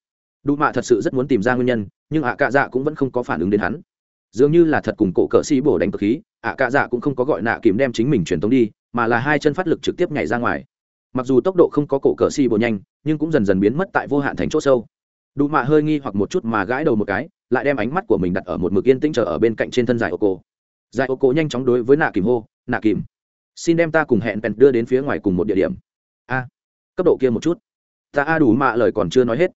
A: Đủ mạ thật sự rất muốn tìm ra nguyên nhân, nhưng ạ cạ dạ cũng vẫn không có phản ứng đến hắn dường như là thật cùng cổ cờ sĩ bổ đánh cực khí, ạ cạ dạ cũng không có gọi nạ kìm đem chính mình truyền tống đi, mà là hai chân phát lực trực tiếp nhảy ra ngoài. Mặc dù tốc độ không có cổ cờ xì bồ nhanh, nhưng cũng dần dần biến mất tại vô hạn thành chỗ sâu. Đủ mạ hơi nghi hoặc một chút mà gãi đầu một cái, lại đem ánh mắt của mình đặt ở một mực yên tĩnh chờ ở bên cạnh trên thân giải ô cô. Giải ô cô nhanh chóng đối với nạ kìm hô, nạ kìm, xin đem ta cùng hẹn bèn đưa đến phía ngoài cùng một địa điểm. A, cấp độ kia một chút. Ta a đủ mạ lời còn chưa nói hết.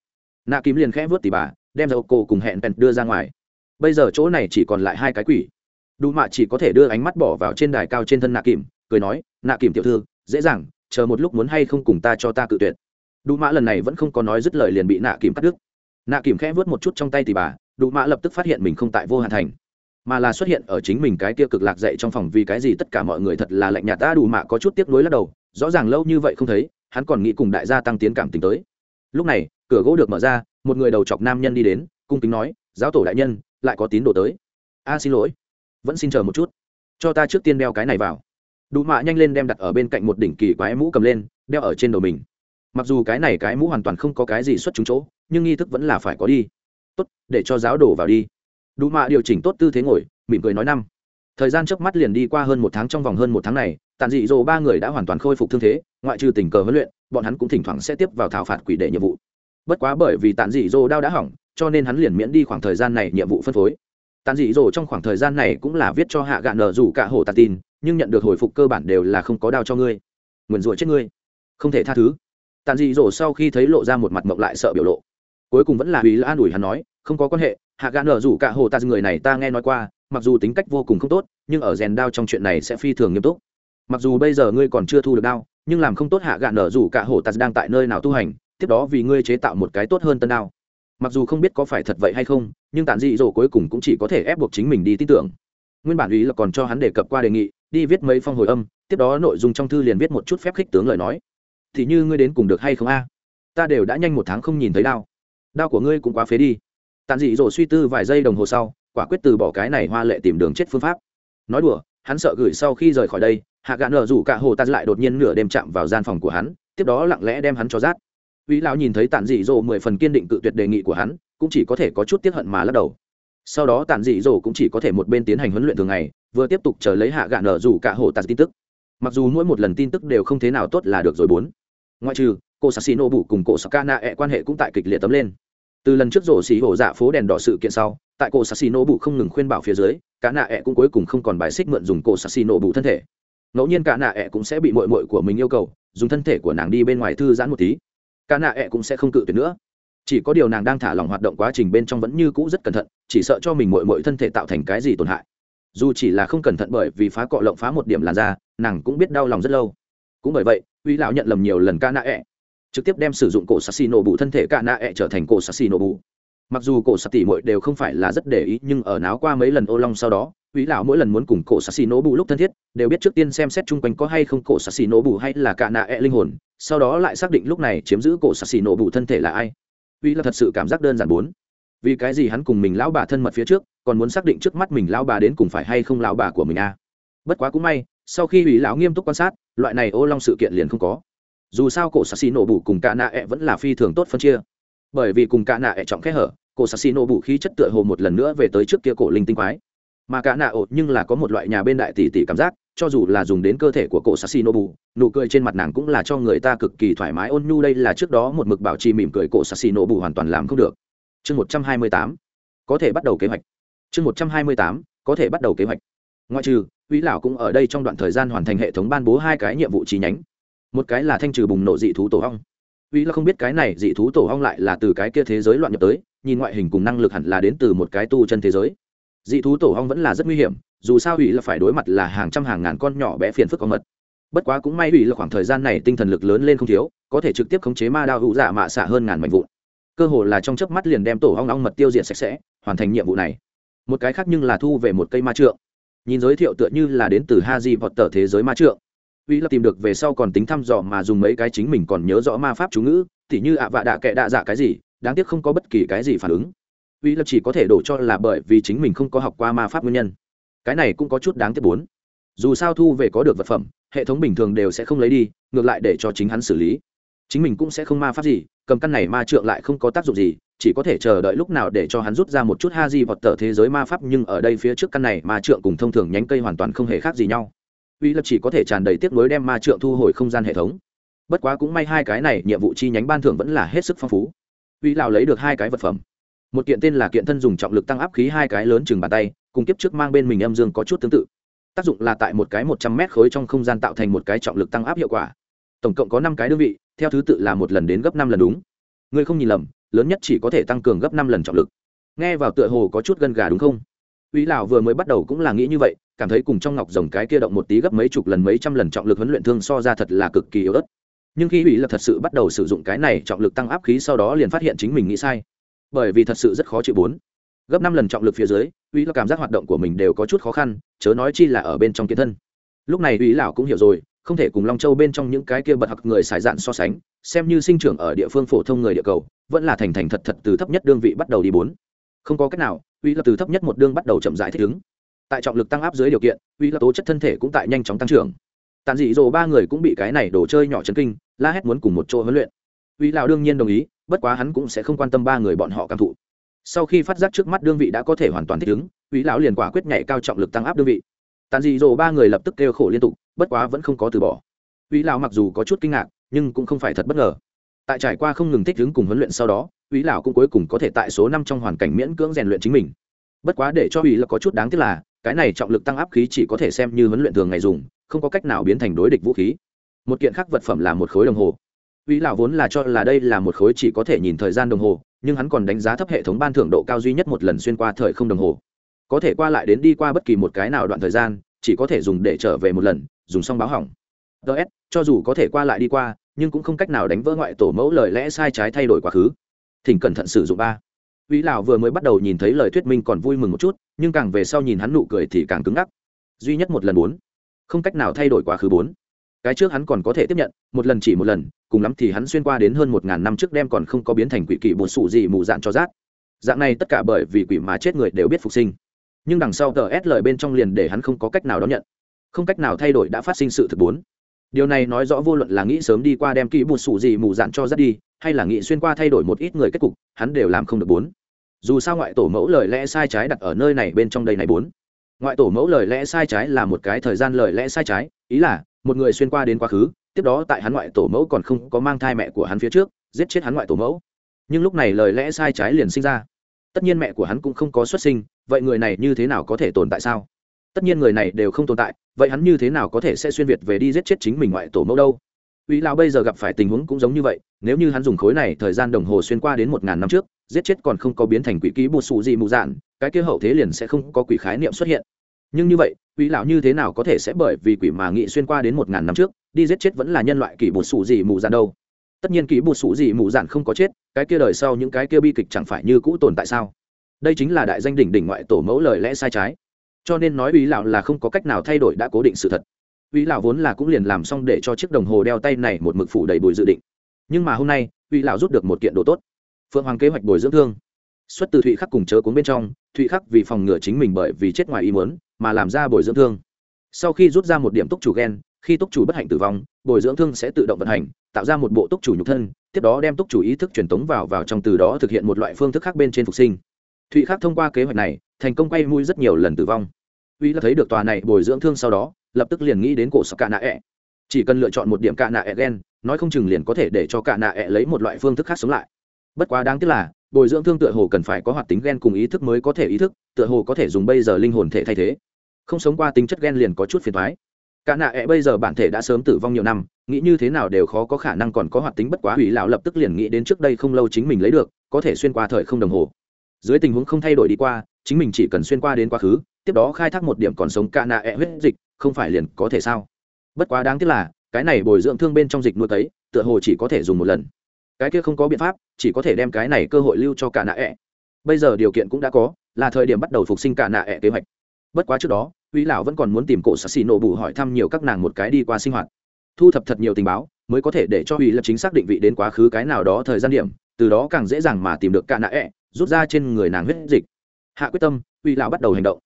A: Nạ kìm liền khẽ vớt tỉ bà, đem giải ô cô cùng hẹn bèn đưa ra ngoài bây giờ chỗ này chỉ còn lại hai cái quỷ. Đủ mạ chỉ có thể đưa ánh mắt bỏ vào trên đài cao trên thân nạ kìm, cười nói, nạ kìm tiểu thư, dễ dàng, chờ một lúc muốn hay không cùng ta cho ta cự tuyệt. Đủ mạ lần này vẫn không có nói dứt lời liền bị nạ kìm cắt đứt. Nạ kìm khẽ vớt một chút trong tay thì bà đủ mạ lập tức phát hiện mình không tại vô hạn thành, mà là xuất hiện ở chính mình cái kia cực lạc dậy trong phòng vì cái gì tất cả mọi người thật là lạnh nhạt. Ta đủ mạ có chút tiếc nuối lắc đầu, rõ ràng lâu như vậy không thấy, hắn còn nghĩ cùng đại gia tăng tiến cảm tình tới. Lúc này, cửa gỗ được mở ra, một người đầu chọc nam nhân đi đến, cung kính nói, giáo tổ đại nhân lại có tín đồ tới. A, xin lỗi. Vẫn xin chờ một chút. Cho ta trước tiên đeo cái này vào. Đủ mạ nhanh lên đem đặt ở bên cạnh một đỉnh kỳ quái mũ cầm lên, đeo ở trên đầu mình. Mặc dù cái này cái mũ hoàn toàn không có cái gì xuất chúng chỗ, nhưng nghi thức vẫn là phải có đi. Tốt, để cho giáo đổ vào đi. Đủ mạ điều chỉnh tốt tư thế ngồi, mỉm cười nói năm. Thời gian trước mắt liền đi qua hơn một tháng trong vòng hơn một tháng này, tàn dị dỗ ba người đã hoàn toàn khôi phục thương thế, ngoại trừ tình cờ huấn luyện, bọn hắn cũng thỉnh thoảng sẽ tiếp vào thảo phạt quỷ đệ nhiệm vụ. Bất quá bởi vì tàn dị dỗ đau đã hỏng cho nên hắn liền miễn đi khoảng thời gian này nhiệm vụ phân phối. Tàn dị dỗ trong khoảng thời gian này cũng là viết cho hạ gạn nở rủ cả hồ tàn tin, nhưng nhận được hồi phục cơ bản đều là không có đau cho ngươi. Nguyền rủa chết ngươi. Không thể tha thứ. Tàn dị dỗ sau khi thấy lộ ra một mặt mộng lại sợ biểu lộ. Cuối cùng vẫn là hủy an ủi hắn nói, không có quan hệ, hạ gạn nở rủ cả hồ tàn người này ta nghe nói qua, mặc dù tính cách vô cùng không tốt, nhưng ở rèn đao trong chuyện này sẽ phi thường nghiêm túc. Mặc dù bây giờ ngươi còn chưa thu được đao, nhưng làm không tốt hạ gạn nở rủ cả hồ tàn đang tại nơi nào tu hành, tiếp đó vì ngươi chế tạo một cái tốt hơn tân đao mặc dù không biết có phải thật vậy hay không, nhưng tàn dị dỗ cuối cùng cũng chỉ có thể ép buộc chính mình đi tin tưởng. Nguyên bản ý là còn cho hắn đề cập qua đề nghị, đi viết mấy phong hồi âm, tiếp đó nội dung trong thư liền viết một chút phép khích tướng lời nói. Thì như ngươi đến cùng được hay không a? Ta đều đã nhanh một tháng không nhìn thấy đao. Đao của ngươi cũng quá phế đi. Tàn dị dỗ suy tư vài giây đồng hồ sau, quả quyết từ bỏ cái này hoa lệ tìm đường chết phương pháp. Nói đùa, hắn sợ gửi sau khi rời khỏi đây, hạ gạn nở rủ cả hồ ta lại đột nhiên nửa đêm chạm vào gian phòng của hắn, tiếp đó lặng lẽ đem hắn cho rát uy lão nhìn thấy Tản dị dỗ mười phần kiên định cự tuyệt đề nghị của hắn, cũng chỉ có thể có chút tiếc hận mà lắc đầu. Sau đó Tản dị dỗ cũng chỉ có thể một bên tiến hành huấn luyện thường ngày, vừa tiếp tục chờ lấy hạ gạn nở rủ cả hồ tàn tin tức. Mặc dù mỗi một lần tin tức đều không thế nào tốt là được rồi bốn. Ngoại trừ, cô sassino bù cùng cô sakana e quan hệ cũng tại kịch liệt tấm lên. Từ lần trước rổ xì hổ dạ phố đèn đỏ sự kiện sau, tại cô sassino bù không ngừng khuyên bảo phía dưới cả nạ ẹ e cũng cuối cùng không còn bài xích mượn dùng cô sassino bù thân thể. Ngẫu nhiên cả nạ ẹ e cũng sẽ bị mội mội của mình yêu cầu, dùng thân thể của nàng đi bên ngoài thư giãn một tí cả nạ ẹ cũng sẽ không cự tuyệt nữa. Chỉ có điều nàng đang thả lỏng hoạt động quá trình bên trong vẫn như cũ rất cẩn thận, chỉ sợ cho mình mội mội thân thể tạo thành cái gì tổn hại. Dù chỉ là không cẩn thận bởi vì phá cọ lộng phá một điểm làn da, nàng cũng biết đau lòng rất lâu. Cũng bởi vậy, uy lão nhận lầm nhiều lần ca nạ ẹ, trực tiếp đem sử dụng cổ sassino bù thân thể ca nạ ẹ trở thành cổ sassino bù. Mặc dù cổ sạt tỉ mội đều không phải là rất để ý, nhưng ở náo qua mấy lần ô long sau đó Úy lão mỗi lần muốn cùng cổ sạt xì nổ bù lúc thân thiết, đều biết trước tiên xem xét chung quanh có hay không cổ sạt xì nổ bù hay là cả nạ e linh hồn, sau đó lại xác định lúc này chiếm giữ cổ sạt xì nổ bù thân thể là ai. Úy là thật sự cảm giác đơn giản bốn. Vì cái gì hắn cùng mình lão bà thân mật phía trước, còn muốn xác định trước mắt mình lão bà đến cùng phải hay không lão bà của mình a. À. Bất quá cũng may, sau khi Úy lão nghiêm túc quan sát, loại này ô long sự kiện liền không có. Dù sao cổ sạt xì nổ bù cùng cả nạ e vẫn là phi thường tốt phân chia. Bởi vì cùng cả nạ e trọng khế hở, cổ sạt xì nổ bù khí chất tựa hồ một lần nữa về tới trước kia cổ linh tinh quái mà cả nạ ột nhưng là có một loại nhà bên đại tỷ tỷ cảm giác, cho dù là dùng đến cơ thể của cổ sassy nobu nụ cười trên mặt nàng cũng là cho người ta cực kỳ thoải mái. Ôn nhu đây là trước đó một mực bảo trì mỉm cười cổ sassy nobu hoàn toàn làm không được. Chương một trăm hai mươi tám, có thể bắt đầu kế hoạch. Chương một trăm hai mươi tám, có thể bắt đầu kế hoạch. Ngoại trừ uy lão cũng ở đây trong đoạn thời gian hoàn thành hệ thống ban bố hai cái nhiệm vụ chi nhánh. Một cái là thanh trừ bùng nổ dị thú tổ hong uy là không biết cái này dị thú tổ hong lại là từ cái kia thế giới loạn nhập tới, nhìn ngoại hình cùng năng lực hẳn là đến từ một cái tu chân thế giới dị thú tổ hong vẫn là rất nguy hiểm, dù sao ủy là phải đối mặt là hàng trăm hàng ngàn con nhỏ bé phiền phức con mật. Bất quá cũng may ủy là khoảng thời gian này tinh thần lực lớn lên không thiếu, có thể trực tiếp khống chế ma đao hữu giả mạ xạ hơn ngàn mảnh vụn. Cơ hồ là trong chớp mắt liền đem tổ hong ong mật tiêu diệt sạch sẽ, hoàn thành nhiệm vụ này. Một cái khác nhưng là thu về một cây ma trượng. Nhìn giới thiệu tựa như là đến từ ha di vọt tờ thế giới ma trượng. Ủy là tìm được về sau còn tính thăm dò mà dùng mấy cái chính mình còn nhớ rõ ma pháp chú ngữ, tỉ như ạ vạ đạ kệ đạ dạ cái gì, đáng tiếc không có bất kỳ cái gì phản ứng uy lập chỉ có thể đổ cho là bởi vì chính mình không có học qua ma pháp nguyên nhân. Cái này cũng có chút đáng tiếc bốn. Dù sao thu về có được vật phẩm, hệ thống bình thường đều sẽ không lấy đi, ngược lại để cho chính hắn xử lý. Chính mình cũng sẽ không ma pháp gì, cầm căn này ma trượng lại không có tác dụng gì, chỉ có thể chờ đợi lúc nào để cho hắn rút ra một chút ha di vọt tờ thế giới ma pháp, nhưng ở đây phía trước căn này ma trượng cùng thông thường nhánh cây hoàn toàn không hề khác gì nhau. Uy lập chỉ có thể tràn đầy tiếc nuối đem ma trượng thu hồi không gian hệ thống. Bất quá cũng may hai cái này nhiệm vụ chi nhánh ban thưởng vẫn là hết sức phong phú. Uy lào lấy được hai cái vật phẩm một kiện tên là kiện thân dùng trọng lực tăng áp khí hai cái lớn chừng bàn tay cùng kiếp trước mang bên mình âm dương có chút tương tự. Tác dụng là tại một cái một trăm mét khối trong không gian tạo thành một cái trọng lực tăng áp hiệu quả. Tổng cộng có năm cái đơn vị theo thứ tự là một lần đến gấp năm lần đúng. Ngươi không nhìn lầm lớn nhất chỉ có thể tăng cường gấp năm lần trọng lực. Nghe vào tựa hồ có chút gân gà đúng không? Úy lão vừa mới bắt đầu cũng là nghĩ như vậy, cảm thấy cùng trong ngọc rồng cái kia động một tí gấp mấy chục lần mấy trăm lần trọng lực huấn luyện thương so ra thật là cực kỳ yếu ớt. Nhưng khi Úy Lập thật sự bắt đầu sử dụng cái này trọng lực tăng áp khí sau đó liền phát hiện chính mình nghĩ sai bởi vì thật sự rất khó chịu bốn. Gấp năm lần trọng lực phía dưới, uy là cảm giác hoạt động của mình đều có chút khó khăn, chớ nói chi là ở bên trong kiến thân. Lúc này uy lão cũng hiểu rồi, không thể cùng long châu bên trong những cái kia bật học người xài dạn so sánh, xem như sinh trưởng ở địa phương phổ thông người địa cầu, vẫn là thành thành thật thật từ thấp nhất đương vị bắt đầu đi bốn. Không có cách nào, uy là từ thấp nhất một đương bắt đầu chậm rãi thích ứng. Tại trọng lực tăng áp dưới điều kiện, uy là tố chất thân thể cũng tại nhanh chóng tăng trưởng. Tàn dị dỗ ba người cũng bị cái này đồ chơi nhỏ chấn kinh, la hét muốn cùng một chỗ huấn luyện uy lão đương nhiên đồng ý, bất quá hắn cũng sẽ không quan tâm ba người bọn họ cảm thụ. Sau khi phát giác trước mắt đương vị đã có thể hoàn toàn thích ứng uy lão liền quả quyết nhảy cao trọng lực tăng áp đương vị. Tàn dị dỗ ba người lập tức kêu khổ liên tục, bất quá vẫn không có từ bỏ. Uy lão mặc dù có chút kinh ngạc, nhưng cũng không phải thật bất ngờ. Tại trải qua không ngừng thích ứng cùng huấn luyện sau đó uy lão cũng cuối cùng có thể tại số năm trong hoàn cảnh miễn cưỡng rèn luyện chính mình. Bất quá để cho uy là có chút đáng tiếc là, cái này trọng lực tăng áp khí chỉ có thể xem như huấn luyện thường ngày dùng, không có cách nào biến thành đối địch vũ khí. Một kiện khác vật phẩm là một khối đồng hồ. Vĩ lão vốn là cho là đây là một khối chỉ có thể nhìn thời gian đồng hồ, nhưng hắn còn đánh giá thấp hệ thống ban thưởng độ cao duy nhất một lần xuyên qua thời không đồng hồ. Có thể qua lại đến đi qua bất kỳ một cái nào đoạn thời gian, chỉ có thể dùng để trở về một lần, dùng xong báo hỏng. DS, cho dù có thể qua lại đi qua, nhưng cũng không cách nào đánh vỡ ngoại tổ mẫu lời lẽ sai trái thay đổi quá khứ. Thỉnh cẩn thận sử dụng ba. Vĩ lão vừa mới bắt đầu nhìn thấy lời thuyết minh còn vui mừng một chút, nhưng càng về sau nhìn hắn nụ cười thì càng cứng ngắc. Duy nhất một lần bốn, không cách nào thay đổi quá khứ bốn cái trước hắn còn có thể tiếp nhận, một lần chỉ một lần, cùng lắm thì hắn xuyên qua đến hơn một ngàn năm trước đem còn không có biến thành quỷ kỳ bột sụ gì mù dạn cho rát. Dạng này tất cả bởi vì quỷ mà chết người đều biết phục sinh. Nhưng đằng sau tờ ép lời bên trong liền để hắn không có cách nào đón nhận. Không cách nào thay đổi đã phát sinh sự thực bốn. Điều này nói rõ vô luận là nghĩ sớm đi qua đem kỹ bột sụ gì mù dạn cho rát đi, hay là nghĩ xuyên qua thay đổi một ít người kết cục, hắn đều làm không được bốn. Dù sao ngoại tổ mẫu lời lẽ sai trái đặt ở nơi này bên trong đây này bốn. Ngoại tổ mẫu lời lẽ sai trái là một cái thời gian lời lẽ sai trái, ý là một người xuyên qua đến quá khứ tiếp đó tại hắn ngoại tổ mẫu còn không có mang thai mẹ của hắn phía trước giết chết hắn ngoại tổ mẫu. Nhưng lúc này lời lẽ sai trái liền sinh ra. Tất nhiên mẹ của hắn cũng không có xuất sinh vậy người này như thế nào có thể tồn tại sao? Tất nhiên người này đều không tồn tại vậy hắn như thế nào có thể sẽ xuyên việt về đi giết chết chính mình ngoại tổ mẫu đâu? Uy lão bây giờ gặp phải tình huống cũng giống như vậy, nếu như hắn dùng khối này thời gian đồng hồ xuyên qua đến một ngàn năm trước, giết chết còn không có biến thành quỷ ký bùa sụ gì mù dạn, cái kia hậu thế liền sẽ không có quỷ khái niệm xuất hiện nhưng như vậy, quỷ lão như thế nào có thể sẽ bởi vì quỷ mà nghị xuyên qua đến một ngàn năm trước, đi giết chết vẫn là nhân loại kỳ bột sủ gì mù dạn đâu? Tất nhiên kỳ bột sủ gì mù dạn không có chết, cái kia đời sau những cái kia bi kịch chẳng phải như cũ tồn tại sao? Đây chính là đại danh đỉnh đỉnh ngoại tổ mẫu lời lẽ sai trái. Cho nên nói ủy lão là không có cách nào thay đổi đã cố định sự thật. Ủy lão vốn là cũng liền làm xong để cho chiếc đồng hồ đeo tay này một mực phủ đầy bùi dự định. Nhưng mà hôm nay ủy lão rút được một kiện đồ tốt. Phượng hoàng kế hoạch bồi dưỡng thương. Xuất từ thụy khắc cùng chớ cuốn bên trong, thụy khắc vì phòng ngừa chính mình bởi vì chết ngoài ý muốn mà làm ra bồi dưỡng thương. Sau khi rút ra một điểm túc chủ gen, khi túc chủ bất hạnh tử vong, bồi dưỡng thương sẽ tự động vận hành, tạo ra một bộ túc chủ nhục thân, tiếp đó đem túc chủ ý thức truyền tống vào vào trong từ đó thực hiện một loại phương thức khác bên trên phục sinh. Thụy khắc thông qua kế hoạch này, thành công quay mũi rất nhiều lần tử vong. Uy là thấy được tòa này bồi dưỡng thương sau đó, lập tức liền nghĩ đến cổ sọc cạ nạ ẹ、e. chỉ cần lựa chọn một điểm cạ nạ ẹ gen, nói không chừng liền có thể để cho cạ nạ ẹ lấy một loại phương thức khác sống lại. Bất quá đáng tiếc là, bồi dưỡng thương tựa hồ cần phải có hoạt tính gen cùng ý thức mới có thể ý thức, tựa hồ có thể dùng bây giờ linh hồn thể thay thế không sống qua tính chất ghen liền có chút phiền thoái. Cả nạ ẹ bây giờ bản thể đã sớm tử vong nhiều năm, nghĩ như thế nào đều khó có khả năng còn có hoạt tính bất quá hủy lão lập tức liền nghĩ đến trước đây không lâu chính mình lấy được, có thể xuyên qua thời không đồng hồ. Dưới tình huống không thay đổi đi qua, chính mình chỉ cần xuyên qua đến quá khứ, tiếp đó khai thác một điểm còn sống cả nạ ẹ huyết dịch, không phải liền có thể sao? Bất quá đáng tiếc là, cái này bồi dưỡng thương bên trong dịch nuôi tấy, tựa hồ chỉ có thể dùng một lần. Cái kia không có biện pháp, chỉ có thể đem cái này cơ hội lưu cho cả nạ ẹ. Bây giờ điều kiện cũng đã có, là thời điểm bắt đầu phục sinh cả nạ ẹ kế hoạch. Bất quá trước đó uy lão vẫn còn muốn tìm cổ sassi nổ bù hỏi thăm nhiều các nàng một cái đi qua sinh hoạt. Thu thập thật nhiều tình báo, mới có thể để cho uy lập chính xác định vị đến quá khứ cái nào đó thời gian điểm, từ đó càng dễ dàng mà tìm được cả nạ ẹ rút ra trên người nàng huyết dịch. Hạ quyết tâm uy lão bắt đầu hành động.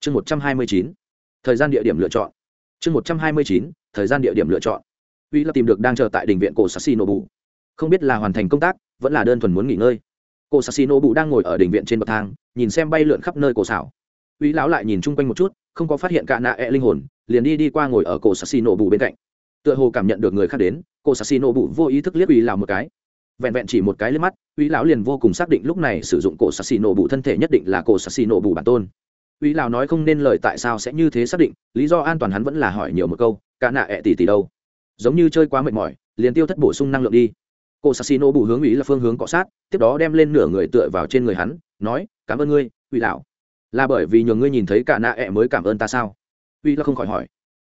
A: Chương một trăm hai mươi chín, thời gian địa điểm lựa chọn. Chương một trăm hai mươi chín, thời gian địa điểm lựa chọn. Uy lập tìm được đang chờ tại đình viện cổ sassi nổ bù. Không biết là hoàn thành công tác, vẫn là đơn thuần muốn nghỉ ngơi. Cổ sassi nổ bù đang ngồi ở đình viện trên bậc thang, nhìn xem bay lượn khắp nơi cổ xảo uy lão lại nhìn chung quanh một chút, không có phát hiện cả nạ e linh hồn, liền đi đi qua ngồi ở cổ sassi nổ bù bên cạnh. Tựa hồ cảm nhận được người khác đến, cổ sassi nổ bù vô ý thức liếc uy lão một cái. Vẹn vẹn chỉ một cái liếc mắt uy lão liền vô cùng xác định lúc này sử dụng cổ sassi nổ bù thân thể nhất định là cổ sassi nổ bù bản tôn. Uy lão nói không nên lời tại sao sẽ như thế xác định, lý do an toàn hắn vẫn là hỏi nhiều một câu, cả nạ e tỷ tỷ đâu? Giống như chơi quá mệt mỏi, liền tiêu thất bổ sung năng lượng đi. Cô sassino bù hướng ý là phương hướng cọ sát, tiếp đó đem lên nửa người tựa vào trên người hắn, nói, cảm ơn ngươi uy lão là bởi vì nhường ngươi nhìn thấy cả nạ ẹ e mới cảm ơn ta sao? Uy là không khỏi hỏi.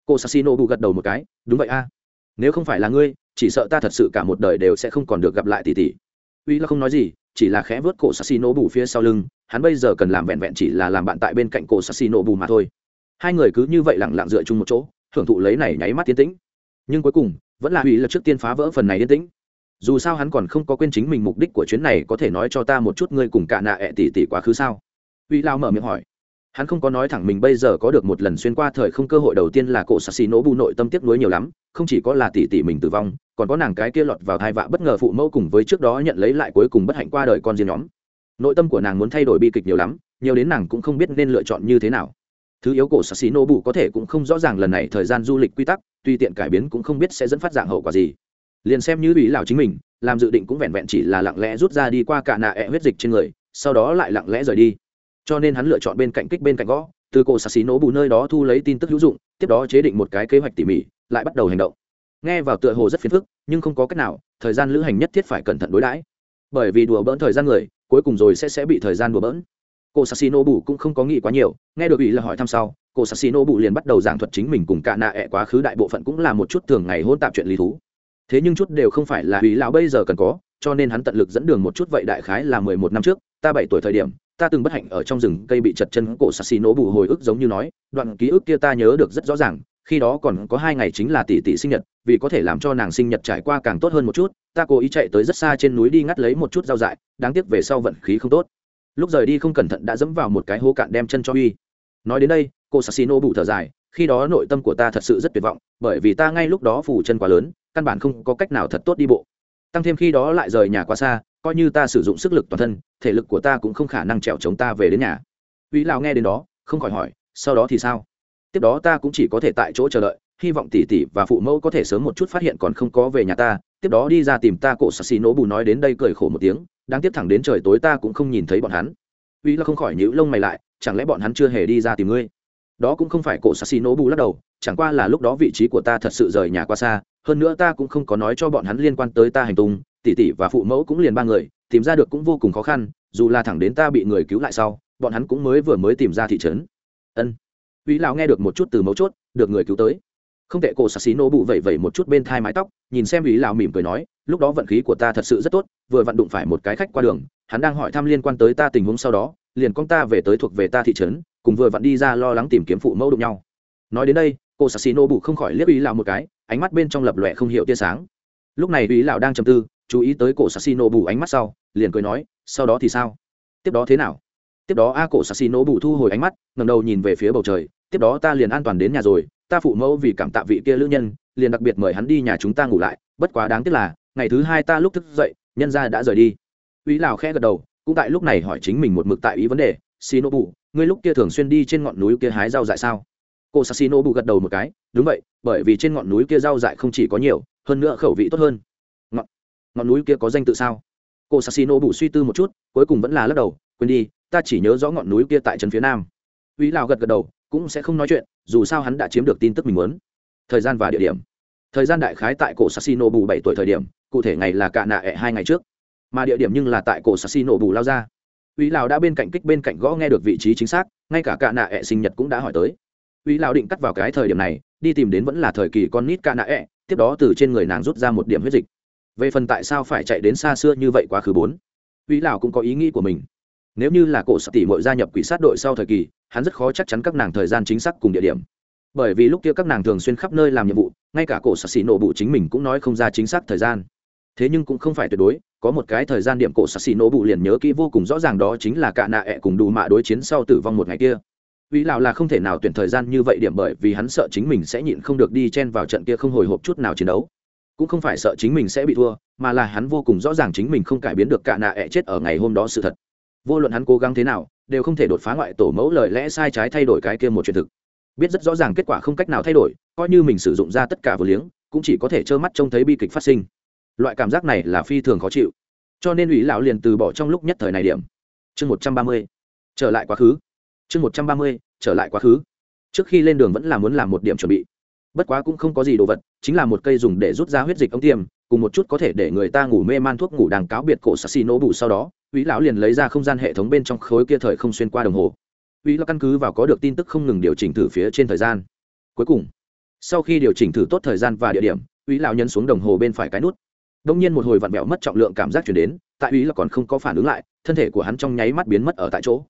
A: Cô sassino bù gật đầu một cái, đúng vậy a. Nếu không phải là ngươi, chỉ sợ ta thật sự cả một đời đều sẽ không còn được gặp lại tỷ tỷ. Uy là không nói gì, chỉ là khẽ vớt cổ sassino bù phía sau lưng, hắn bây giờ cần làm vẹn vẹn chỉ là làm bạn tại bên cạnh cổ sassino bù mà thôi. Hai người cứ như vậy lẳng lặng dựa chung một chỗ, hưởng thụ lấy này nháy mắt tiến tĩnh. Nhưng cuối cùng, vẫn là uy là trước tiên phá vỡ phần này yên tĩnh. Dù sao hắn còn không có quên chính mình mục đích của chuyến này, có thể nói cho ta một chút ngươi cùng cả nạ ẹ e tỷ tỷ quá khứ sao? Uy lao mở miệng hỏi. Hắn không có nói thẳng mình bây giờ có được một lần xuyên qua thời không cơ hội đầu tiên là cổ sassi nổ bù nội tâm tiếc nuối nhiều lắm, không chỉ có là tỷ tỷ mình tử vong, còn có nàng cái kia lọt vào thai vạ bất ngờ phụ mẫu cùng với trước đó nhận lấy lại cuối cùng bất hạnh qua đời con riêng nhóm. Nội tâm của nàng muốn thay đổi bi kịch nhiều lắm, nhiều đến nàng cũng không biết nên lựa chọn như thế nào. Thứ yếu cổ sassi nô bù có thể cũng không rõ ràng lần này thời gian du lịch quy tắc, tuy tiện cải biến cũng không biết sẽ dẫn phát dạng hậu quả gì. Liền xem như ủy lão chính mình, làm dự định cũng vẹn vẹn chỉ là lặng lẽ rút ra đi qua cả nạ ẹ huyết dịch trên người, sau đó lại lặng lẽ rời đi cho nên hắn lựa chọn bên cạnh kích bên cạnh gõ, từ cổ xí nô bù nơi đó thu lấy tin tức hữu dụng, tiếp đó chế định một cái kế hoạch tỉ mỉ, lại bắt đầu hành động. Nghe vào tựa hồ rất phiền phức, nhưng không có cách nào, thời gian lữ hành nhất thiết phải cẩn thận đối đãi. Bởi vì đùa bỡn thời gian người, cuối cùng rồi sẽ sẽ bị thời gian đùa bỡn. Cô sassino bù cũng không có nghĩ quá nhiều, nghe được ủy là hỏi thăm sau cô sassino bù liền bắt đầu giảng thuật chính mình cùng cả nạ ẹ quá khứ đại bộ phận cũng là một chút thường ngày hôn tạp chuyện lý thú. Thế nhưng chút đều không phải là ủy lão bây giờ cần có, cho nên hắn tận lực dẫn đường một chút vậy đại khái là mười một năm trước, ta bảy tuổi thời điểm ta từng bất hạnh ở trong rừng cây bị chật chân cổ sassino bù hồi ức giống như nói, đoạn ký ức kia ta nhớ được rất rõ ràng, khi đó còn có hai ngày chính là tỷ tỷ sinh nhật, vì có thể làm cho nàng sinh nhật trải qua càng tốt hơn một chút, ta cố ý chạy tới rất xa trên núi đi ngắt lấy một chút rau dại, đáng tiếc về sau vận khí không tốt. Lúc rời đi không cẩn thận đã dẫm vào một cái hố cạn đem chân cho uy nói đến đây, cô sassino bù thở dài, khi đó nội tâm của ta thật sự rất tuyệt vọng, bởi vì ta ngay lúc đó phủ chân quá lớn, căn bản không có cách nào thật tốt đi bộ. Tăng thêm khi đó lại rời nhà quá xa coi như ta sử dụng sức lực toàn thân, thể lực của ta cũng không khả năng trèo chống ta về đến nhà. Uy lào nghe đến đó, không khỏi hỏi, sau đó thì sao? Tiếp đó ta cũng chỉ có thể tại chỗ chờ đợi, hy vọng tỷ tỷ và phụ mẫu có thể sớm một chút phát hiện còn không có về nhà ta. Tiếp đó đi ra tìm ta, cổ sassi nỗ bù nói đến đây cười khổ một tiếng đang tiếp thẳng đến trời tối ta cũng không nhìn thấy bọn hắn. Uy là không khỏi nhíu lông mày lại, chẳng lẽ bọn hắn chưa hề đi ra tìm ngươi? Đó cũng không phải cổ sassi nỗ bù lắc đầu, chẳng qua là lúc đó vị trí của ta thật sự rời nhà qua xa, hơn nữa ta cũng không có nói cho bọn hắn liên quan tới ta hành tung tỷ tỷ và phụ mẫu cũng liền ba người, tìm ra được cũng vô cùng khó khăn, dù là thẳng đến ta bị người cứu lại sau, bọn hắn cũng mới vừa mới tìm ra thị trấn. Ân. Uy lão nghe được một chút từ mấu chốt, được người cứu tới. Không tệ, cổ sạc xí nô bụ vẩy vẩy một chút bên thai mái tóc, nhìn xem ý lào mỉm cười nói, lúc đó vận khí của ta thật sự rất tốt, vừa vặn đụng phải một cái khách qua đường, hắn đang hỏi thăm liên quan tới ta tình huống sau đó, liền con ta về tới thuộc về ta thị trấn, cùng vừa vặn đi ra lo lắng tìm kiếm phụ mẫu đụng nhau. Nói đến đây cô sạc xí nô bụ không khỏi liếc ý lào một cái, ánh mắt bên trong lập lòe không hiểu tia sáng. Lúc này ý lào đang chầm tư chú ý tới cổ sassino bù nô ánh mắt sau, liền cười nói, sau đó thì sao? Tiếp đó thế nào? Tiếp đó a cổ sassino bù nô thu hồi ánh mắt ngầm đầu nhìn về phía bầu trời, tiếp đó ta liền an toàn đến nhà rồi, ta phụ mẫu vì cảm tạ vị kia lữ nhân, liền đặc biệt mời hắn đi nhà chúng ta ngủ lại, bất quá đáng tiếc là, ngày thứ hai ta lúc thức dậy, nhân ra đã rời đi. Ý lào khẽ gật đầu, cũng tại lúc này hỏi chính mình một mực tại ý vấn đề shinobu ngươi lúc kia thường xuyên đi trên ngọn núi kia hái rau dại sao? Cô bù gật đầu một cái, đúng vậy, bởi vì trên ngọn núi kia rau dại không chỉ có nhiều, hơn nữa khẩu vị tốt hơn ngọn, núi kia có danh tự sao? Cô bù suy tư một chút cuối cùng vẫn là lắc đầu quên đi ta chỉ nhớ rõ ngọn núi kia tại trấn phía nam. Uy lào gật gật đầu cũng sẽ không nói chuyện dù sao hắn đã chiếm được tin tức mình muốn. Thời gian và địa điểm. Thời gian đại khái tại cổ sassino bù bảy tuổi thời điểm cụ thể ngày là cạ nạ ẹ hai ngày trước. Mà địa điểm nhưng là tại cổ sassino bù lao ra. Uy Lão đã bên cạnh kích bên cạnh gõ nghe được vị trí chính xác, ngay cả cạ nạ ẹ sinh nhật cũng đã hỏi tới. Uy Lão định cắt vào cái thời điểm này, đi tìm đến vẫn là thời kỳ con nít cạ nạ ẹ, tiếp đó từ trên người nàng rút ra một điểm huyết dịch. Về phần tại sao phải chạy đến xa xưa như vậy quá khứ bốn, uy Lão cũng có ý nghĩ của mình. Nếu như là cổ Sắc tỷ mội gia nhập quỷ sát đội sau thời kỳ hắn rất khó chắc chắn các nàng thời gian chính xác cùng địa điểm. Bởi vì lúc kia các nàng thường xuyên khắp nơi làm nhiệm vụ ngay cả cổ Sắc xỉ nổ bụ chính mình cũng nói không ra chính xác thời gian. Thế nhưng cũng không phải tuyệt đối có một cái thời gian điểm cổ Sắc xỉ nổ bụ liền nhớ kỹ vô cùng rõ ràng đó chính là cả nạ ẹ cùng đủ mạ đối chiến sau tử vong một ngày kia. Vì lào là không thể nào tuyển thời gian như vậy điểm bởi vì hắn sợ chính mình sẽ nhịn không được đi chen vào trận kia không hồi hộp chút nào chiến đấu cũng không phải sợ chính mình sẽ bị thua, mà là hắn vô cùng rõ ràng chính mình không cải biến được cả nạ ẹ chết ở ngày hôm đó sự thật. Vô luận hắn cố gắng thế nào, đều không thể đột phá ngoại tổ mẫu lời lẽ sai trái thay đổi cái kia một chuyện thực. Biết rất rõ ràng kết quả không cách nào thay đổi, coi như mình sử dụng ra tất cả vừa liếng, cũng chỉ có thể trơ mắt trông thấy bi kịch phát sinh. Loại cảm giác này là phi thường khó chịu. Cho nên ủy lão liền từ bỏ trong lúc nhất thời này điểm. Chương một trăm ba mươi, trở lại quá khứ. Chương một trăm ba mươi, trở lại quá khứ. Trước khi lên đường vẫn là muốn làm một điểm chuẩn bị bất quá cũng không có gì đồ vật chính là một cây dùng để rút ra huyết dịch ống tiêm cùng một chút có thể để người ta ngủ mê man thuốc ngủ đàng cáo biệt cổ sassi nổ bù sau đó uý lão liền lấy ra không gian hệ thống bên trong khối kia thời không xuyên qua đồng hồ. uý lão căn cứ vào có được tin tức không ngừng điều chỉnh thử phía trên thời gian. Cuối cùng, sau khi điều chỉnh thử tốt thời gian và địa điểm, uý lão nhấn xuống đồng hồ bên phải cái nút. Đông nhiên một hồi vặn vẹo mất trọng lượng cảm giác truyền đến, tại uý lão còn không có phản ứng lại, thân thể của hắn trong nháy mắt biến mất ở tại chỗ.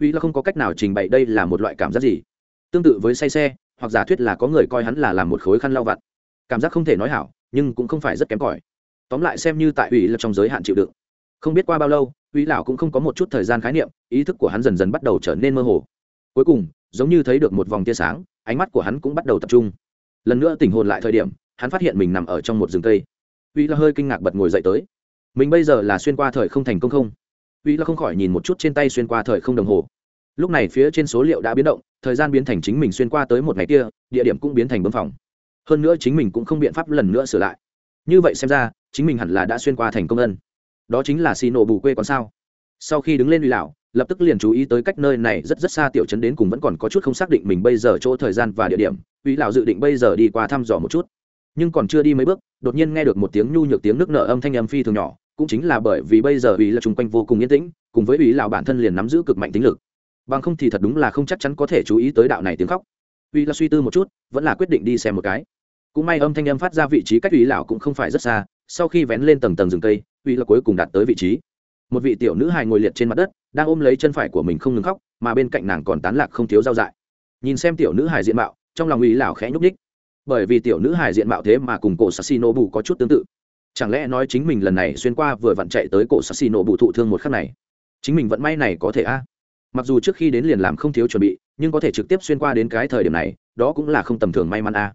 A: uý lão không có cách nào trình bày đây là một loại cảm giác gì. Tương tự với say xe, hoặc giả thuyết là có người coi hắn là làm một khối khăn lau vặt. Cảm giác không thể nói hảo, nhưng cũng không phải rất kém cỏi. Tóm lại xem như tại ủy là trong giới hạn chịu đựng. Không biết qua bao lâu, ủy lão cũng không có một chút thời gian khái niệm ý thức của hắn dần dần bắt đầu trở nên mơ hồ cuối cùng giống như thấy được một vòng tia sáng ánh mắt của hắn cũng bắt đầu tập trung lần nữa tỉnh hồn lại thời điểm hắn phát hiện mình nằm ở trong một rừng cây ủy là hơi kinh ngạc bật ngồi dậy tới mình bây giờ là xuyên qua thời không thành công không ủy là không khỏi nhìn một chút trên tay xuyên qua thời không đồng hồ lúc này phía trên số liệu đã biến động, thời gian biến thành chính mình xuyên qua tới một ngày kia, địa điểm cũng biến thành bấm phòng. Hơn nữa chính mình cũng không biện pháp lần nữa sửa lại. Như vậy xem ra, chính mình hẳn là đã xuyên qua thành công ân. Đó chính là xì nổ bù quê còn sao? Sau khi đứng lên uy lão, lập tức liền chú ý tới cách nơi này rất rất xa tiểu trấn đến cùng vẫn còn có chút không xác định mình bây giờ chỗ thời gian và địa điểm, uy lão dự định bây giờ đi qua thăm dò một chút. Nhưng còn chưa đi mấy bước, đột nhiên nghe được một tiếng nhu nhược tiếng nước nở âm thanh âm phi thường nhỏ, cũng chính là bởi vì bây giờ uy là chung quanh vô cùng yên tĩnh, cùng với uy lão bản thân liền nắm giữ cực mạnh tính lực bằng không thì thật đúng là không chắc chắn có thể chú ý tới đạo này tiếng khóc. Uy là suy tư một chút, vẫn là quyết định đi xem một cái. Cũng may âm thanh âm phát ra vị trí cách uy lão cũng không phải rất xa, sau khi vén lên tầng tầng rừng cây, uy là cuối cùng đạt tới vị trí. Một vị tiểu nữ hài ngồi liệt trên mặt đất, đang ôm lấy chân phải của mình không ngừng khóc, mà bên cạnh nàng còn tán lạc không thiếu dao dại. Nhìn xem tiểu nữ hài diện mạo, trong lòng uy lão khẽ nhúc ních bởi vì tiểu nữ hài diện mạo thế mà cùng cổ sassino bù có chút tương tự. Chẳng lẽ nói chính mình lần này xuyên qua vừa vặn chạy tới cổ sassino bù thụ thương một khắc này? Chính mình vận may này có thể a? Mặc dù trước khi đến liền làm không thiếu chuẩn bị nhưng có thể trực tiếp xuyên qua đến cái thời điểm này đó cũng là không tầm thường may mắn a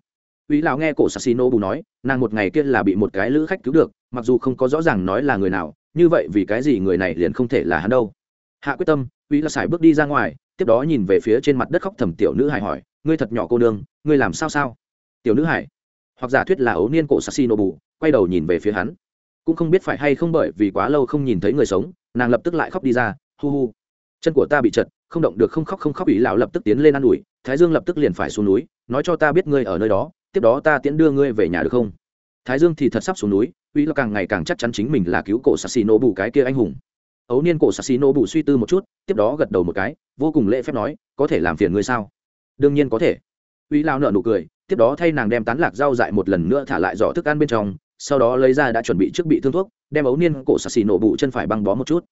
A: Uy lão nghe cổ Sassino bù nói, nàng một ngày kia là bị một cái lữ khách cứu được, mặc dù không có rõ ràng nói là người nào, như vậy vì cái gì người này liền không thể là hắn đâu. Hạ quyết tâm, Uy lão xài bước đi ra ngoài, tiếp đó nhìn về phía trên mặt đất khóc thầm tiểu nữ hài hỏi, ngươi thật nhỏ cô nương, ngươi làm sao sao? Tiểu nữ hài, hoặc giả thuyết là ấu niên cổ Sassino bù, quay đầu nhìn về phía hắn. Cũng không biết phải hay không bởi vì quá lâu không nhìn thấy người sống, nàng lập tức lại khóc đi ra, hu hu. Chân của ta bị chật, không động được không khóc không khóc ý lão lập tức tiến lên ăn ủi, Thái Dương lập tức liền phải xuống núi, nói cho ta biết ngươi ở nơi đó, tiếp đó ta tiễn đưa ngươi về nhà được không? Thái dương thì thật sắp xuống núi uy là càng ngày càng chắc chắn chính mình là cứu cổ sassino bù cái kia anh hùng. Ấu niên cổ sassino bù suy tư một chút tiếp đó gật đầu một cái vô cùng lễ phép nói có thể làm phiền ngươi sao? Đương nhiên có thể. Uy lao nợ nụ cười tiếp đó thay nàng đem tán lạc rau dại một lần nữa thả lại giỏ thức ăn bên trong sau đó lấy ra đã chuẩn bị trước bị thương thuốc đem ấu niên cổ sassi nổ bụ chân phải băng bó một chút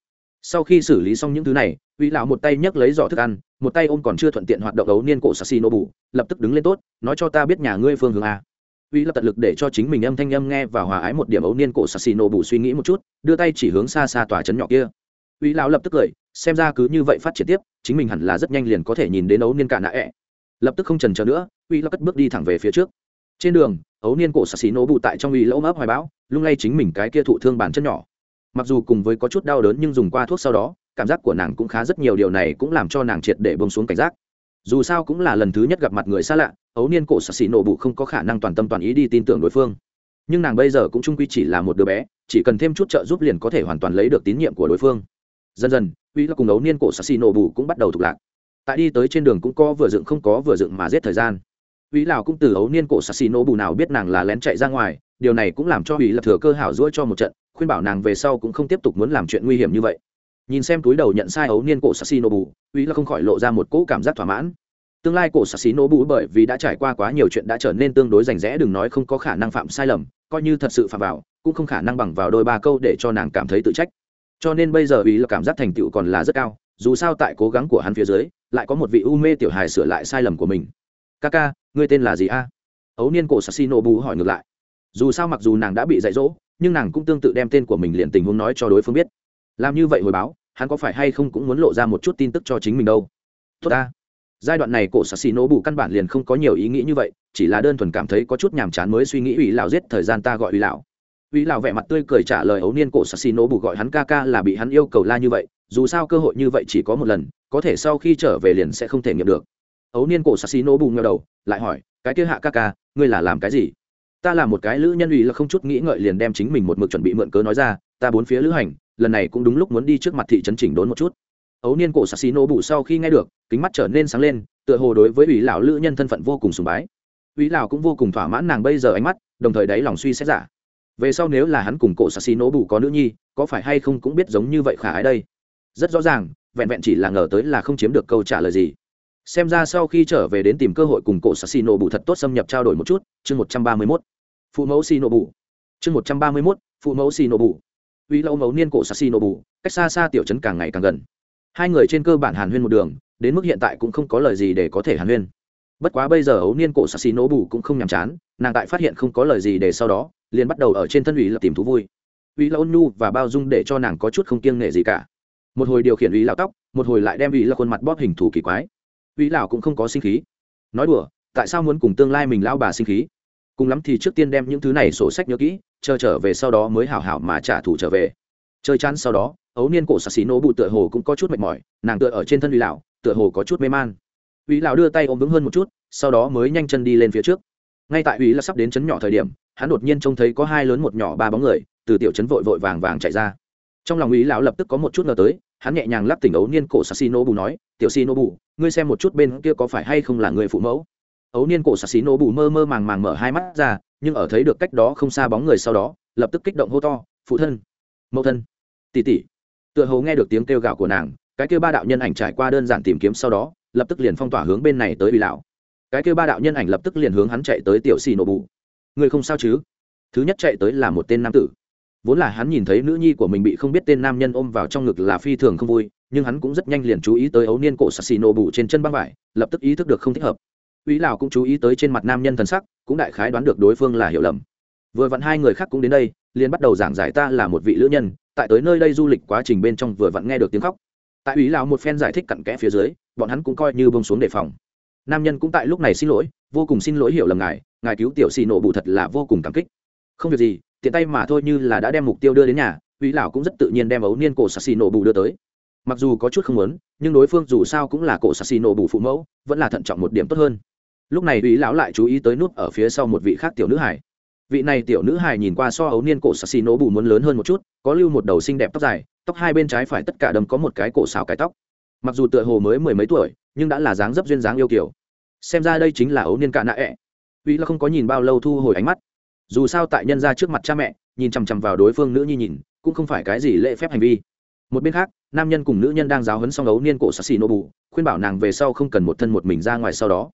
A: sau khi xử lý xong những thứ này, uy lão một tay nhấc lấy giỏ thức ăn, một tay ôm còn chưa thuận tiện hoạt động ấu niên cổ sassy nô bù lập tức đứng lên tốt, nói cho ta biết nhà ngươi phương hướng a. Uy lập tận lực để cho chính mình âm thanh âm nghe và hòa ái một điểm ấu niên cổ sassy nô bù suy nghĩ một chút, đưa tay chỉ hướng xa xa tòa trấn nhỏ kia. Uy lão lập tức cười, xem ra cứ như vậy phát triển tiếp, chính mình hẳn là rất nhanh liền có thể nhìn đến ấu niên cả nạ ẹ. Lập tức không trần chờ nữa, uy lão cất bước đi thẳng về phía trước. Trên đường, ấu niên cổ sassy nô bù tại trong uy lỗ ấp hoài bão, lung lay chính mình cái kia thụ thương bàn chân nhỏ mặc dù cùng với có chút đau đớn nhưng dùng qua thuốc sau đó, cảm giác của nàng cũng khá rất nhiều, điều này cũng làm cho nàng triệt để bông xuống cảnh giác. Dù sao cũng là lần thứ nhất gặp mặt người xa lạ, ấu niên cổ sạc xì nổ bụ không có khả năng toàn tâm toàn ý đi tin tưởng đối phương. Nhưng nàng bây giờ cũng trung quy chỉ là một đứa bé, chỉ cần thêm chút trợ giúp liền có thể hoàn toàn lấy được tín nhiệm của đối phương. Dần dần, uy là cùng ấu niên cổ sạc xì nổ bụ cũng bắt đầu thục lạc. Tại đi tới trên đường cũng có vừa dựng không có vừa dựng mà giết thời gian uy lão cũng từ ấu niên cổ sạc xì nổ nào biết nàng là lén chạy ra ngoài, điều này cũng làm cho uy lập thừa cơ hảo dỗi cho một trận, khuyên bảo nàng về sau cũng không tiếp tục muốn làm chuyện nguy hiểm như vậy. Nhìn xem túi đầu nhận sai ấu niên cổ sassy bù uy là không khỏi lộ ra một cỗ cảm giác thỏa mãn. Tương lai cổ sassy bù bởi vì đã trải qua quá nhiều chuyện đã trở nên tương đối rành rẽ, đừng nói không có khả năng phạm sai lầm, coi như thật sự phạm vào, cũng không khả năng bằng vào đôi ba câu để cho nàng cảm thấy tự trách. Cho nên bây giờ uy là cảm giác thành tựu còn là rất cao, dù sao tại cố gắng của hắn phía dưới, lại có một vị u mê tiểu hài sửa lại sai lầm của mình. Kaka ngươi tên là gì a? Ấu niên cổ sassy nô bù hỏi ngược lại. Dù sao mặc dù nàng đã bị dạy dỗ, nhưng nàng cũng tương tự đem tên của mình liền tình huống nói cho đối phương biết. Làm như vậy hồi báo, hắn có phải hay không cũng muốn lộ ra một chút tin tức cho chính mình đâu? Tốt ta. Giai đoạn này cổ sạc xì nổ bù căn bản liền không có nhiều ý nghĩ như vậy, chỉ là đơn thuần cảm thấy có chút nhàm chán mới suy nghĩ ủy lão giết thời gian ta gọi ủy lão. Ủy lão vẻ mặt tươi cười trả lời ấu niên cổ sạc xì nổ bù gọi hắn ca ca là bị hắn yêu cầu la như vậy, dù sao cơ hội như vậy chỉ có một lần, có thể sau khi trở về liền sẽ không thể nghiệm được ấu niên cổ sạc xì nổ bù ngờ đầu, lại hỏi, cái kia hạ ca ca, ngươi là làm cái gì? Ta là một cái lữ nhân ủy là không chút nghĩ ngợi liền đem chính mình một mực chuẩn bị mượn cớ nói ra, ta bốn phía lữ hành, lần này cũng đúng lúc muốn đi trước mặt thị trấn chỉnh đốn một chút. Ấu niên cổ sạc xì nổ bù sau khi nghe được, kính mắt trở nên sáng lên, tựa hồ đối với ủy lão lữ nhân thân phận vô cùng sùng bái. Ủy lão cũng vô cùng thỏa mãn nàng bây giờ ánh mắt, đồng thời đáy lòng suy xét giả. Về sau nếu là hắn cùng cổ sạc xì nổ bù có nữ nhi, có phải hay không cũng biết giống như vậy khả ái đây. Rất rõ ràng, vẹn vẹn chỉ là ngờ tới là không chiếm được câu trả lời gì xem ra sau khi trở về đến tìm cơ hội cùng cổ sạc xì nổ bù thật tốt xâm nhập trao đổi một chút, chương một trăm ba mươi mốt. Phụ mẫu xì nổ bù chương một trăm ba mươi mốt, phụ mẫu xì nổ bù uy lâu mẫu niên cổ sassy nổ bù cách xa xa tiểu trấn càng ngày càng gần. Hai người trên cơ bản hàn huyên một đường, đến mức hiện tại cũng không có lời gì để có thể hàn huyên. Bất quá bây giờ ấu niên cổ sassy nổ bù cũng không nhàm chán, nàng tại phát hiện không có lời gì để sau đó, liền bắt đầu ở trên thân ủy là tìm thú vui. Uy lão nhu và bao dung để cho nàng có chút không kiêng nghệ gì cả. Một hồi điều khiển uy lão tóc, một hồi lại đem uy là khuôn mặt bóp hình thù kỳ quái uy lão cũng không có sinh khí. Nói đùa, tại sao muốn cùng tương lai mình lão bà sinh khí? Cùng lắm thì trước tiên đem những thứ này sổ sách nhớ kỹ, chờ trở về sau đó mới hảo hảo mà trả thù trở về. Chơi chán sau đó, ấu niên cổ sạc xí nổ bụ tựa hồ cũng có chút mệt mỏi, nàng tựa ở trên thân uy lão, tựa hồ có chút mê man. Uy lão đưa tay ôm vững hơn một chút, sau đó mới nhanh chân đi lên phía trước. Ngay tại uy là sắp đến chấn nhỏ thời điểm, hắn đột nhiên trông thấy có hai lớn một nhỏ ba bóng người, từ tiểu chấn vội vội vàng vàng chạy ra. Trong lòng uy lão lập tức có một chút ngờ tới hắn nhẹ nhàng lắp tỉnh ấu niên cổ sạc xì nô bù nói, tiểu xì nô bù ngươi xem một chút bên kia có phải hay không là người phụ mẫu? Ấu niên cổ sạc xì nô bù mơ mơ màng màng mở hai mắt ra, nhưng ở thấy được cách đó không xa bóng người sau đó, lập tức kích động hô to, phụ thân, mẫu thân, tỷ tỷ. Tựa hồ nghe được tiếng kêu gào của nàng, cái kêu ba đạo nhân ảnh trải qua đơn giản tìm kiếm sau đó, lập tức liền phong tỏa hướng bên này tới ủy lão. Cái kêu ba đạo nhân ảnh lập tức liền hướng hắn chạy tới tiểu xì nô bù người không sao chứ? Thứ nhất chạy tới là một tên nam tử vốn là hắn nhìn thấy nữ nhi của mình bị không biết tên nam nhân ôm vào trong ngực là phi thường không vui nhưng hắn cũng rất nhanh liền chú ý tới ấu niên cổ sassi nổ bù trên chân băng vải lập tức ý thức được không thích hợp Úy Lão cũng chú ý tới trên mặt nam nhân thần sắc, cũng đại khái đoán được đối phương là hiểu lầm. Vừa vặn hai người khác cũng đến đây, liền bắt đầu giảng giải ta là một vị lữ nhân, tại tới nơi đây du lịch quá trình bên trong vừa vặn nghe được tiếng khóc. Tại Úy Lão một phen giải thích cặn kẽ phía dưới, bọn hắn cũng coi như buông xuống đề phòng. Nam nhân cũng tại lúc này xin lỗi, vô cùng xin lỗi hiểu lầm ngài, ngài cứu tiểu xì nổ bù thật là vô cùng cảm kích. Không việc gì, tiện tay mà thôi như là đã đem mục tiêu đưa đến nhà, uy Lão cũng rất tự nhiên đem ấu niên cổ xì nổ bù đưa tới. Mặc dù có chút không muốn, nhưng đối phương dù sao cũng là cổ xì nổ bù phụ mẫu, vẫn là thận trọng một điểm tốt hơn. Lúc này uy lão lại chú ý tới nút ở phía sau một vị khác tiểu nữ hải vị này tiểu nữ hải nhìn qua so ấu niên cổ sassi nổ bù muốn lớn hơn một chút có lưu một đầu xinh đẹp tóc dài tóc hai bên trái phải tất cả đầm có một cái cổ xào cái tóc. Mặc dù tựa hồ mới mười mấy tuổi nhưng đã là dáng dấp duyên dáng yêu kiểu xem ra đây chính là ấu niên cạ nạ ẹ、e. uy là không có nhìn bao lâu thu hồi ánh mắt dù sao tại nhân ra trước mặt cha mẹ, nhìn chằm chằm vào đối phương nữ nhi nhìn, cũng không phải cái gì lễ phép hành vi. Một bên khác, nam nhân cùng nữ nhân đang giáo hấn xong ấu niên cổ sassi nổ bù, khuyên bảo nàng về sau không cần một thân một mình ra ngoài sau đó.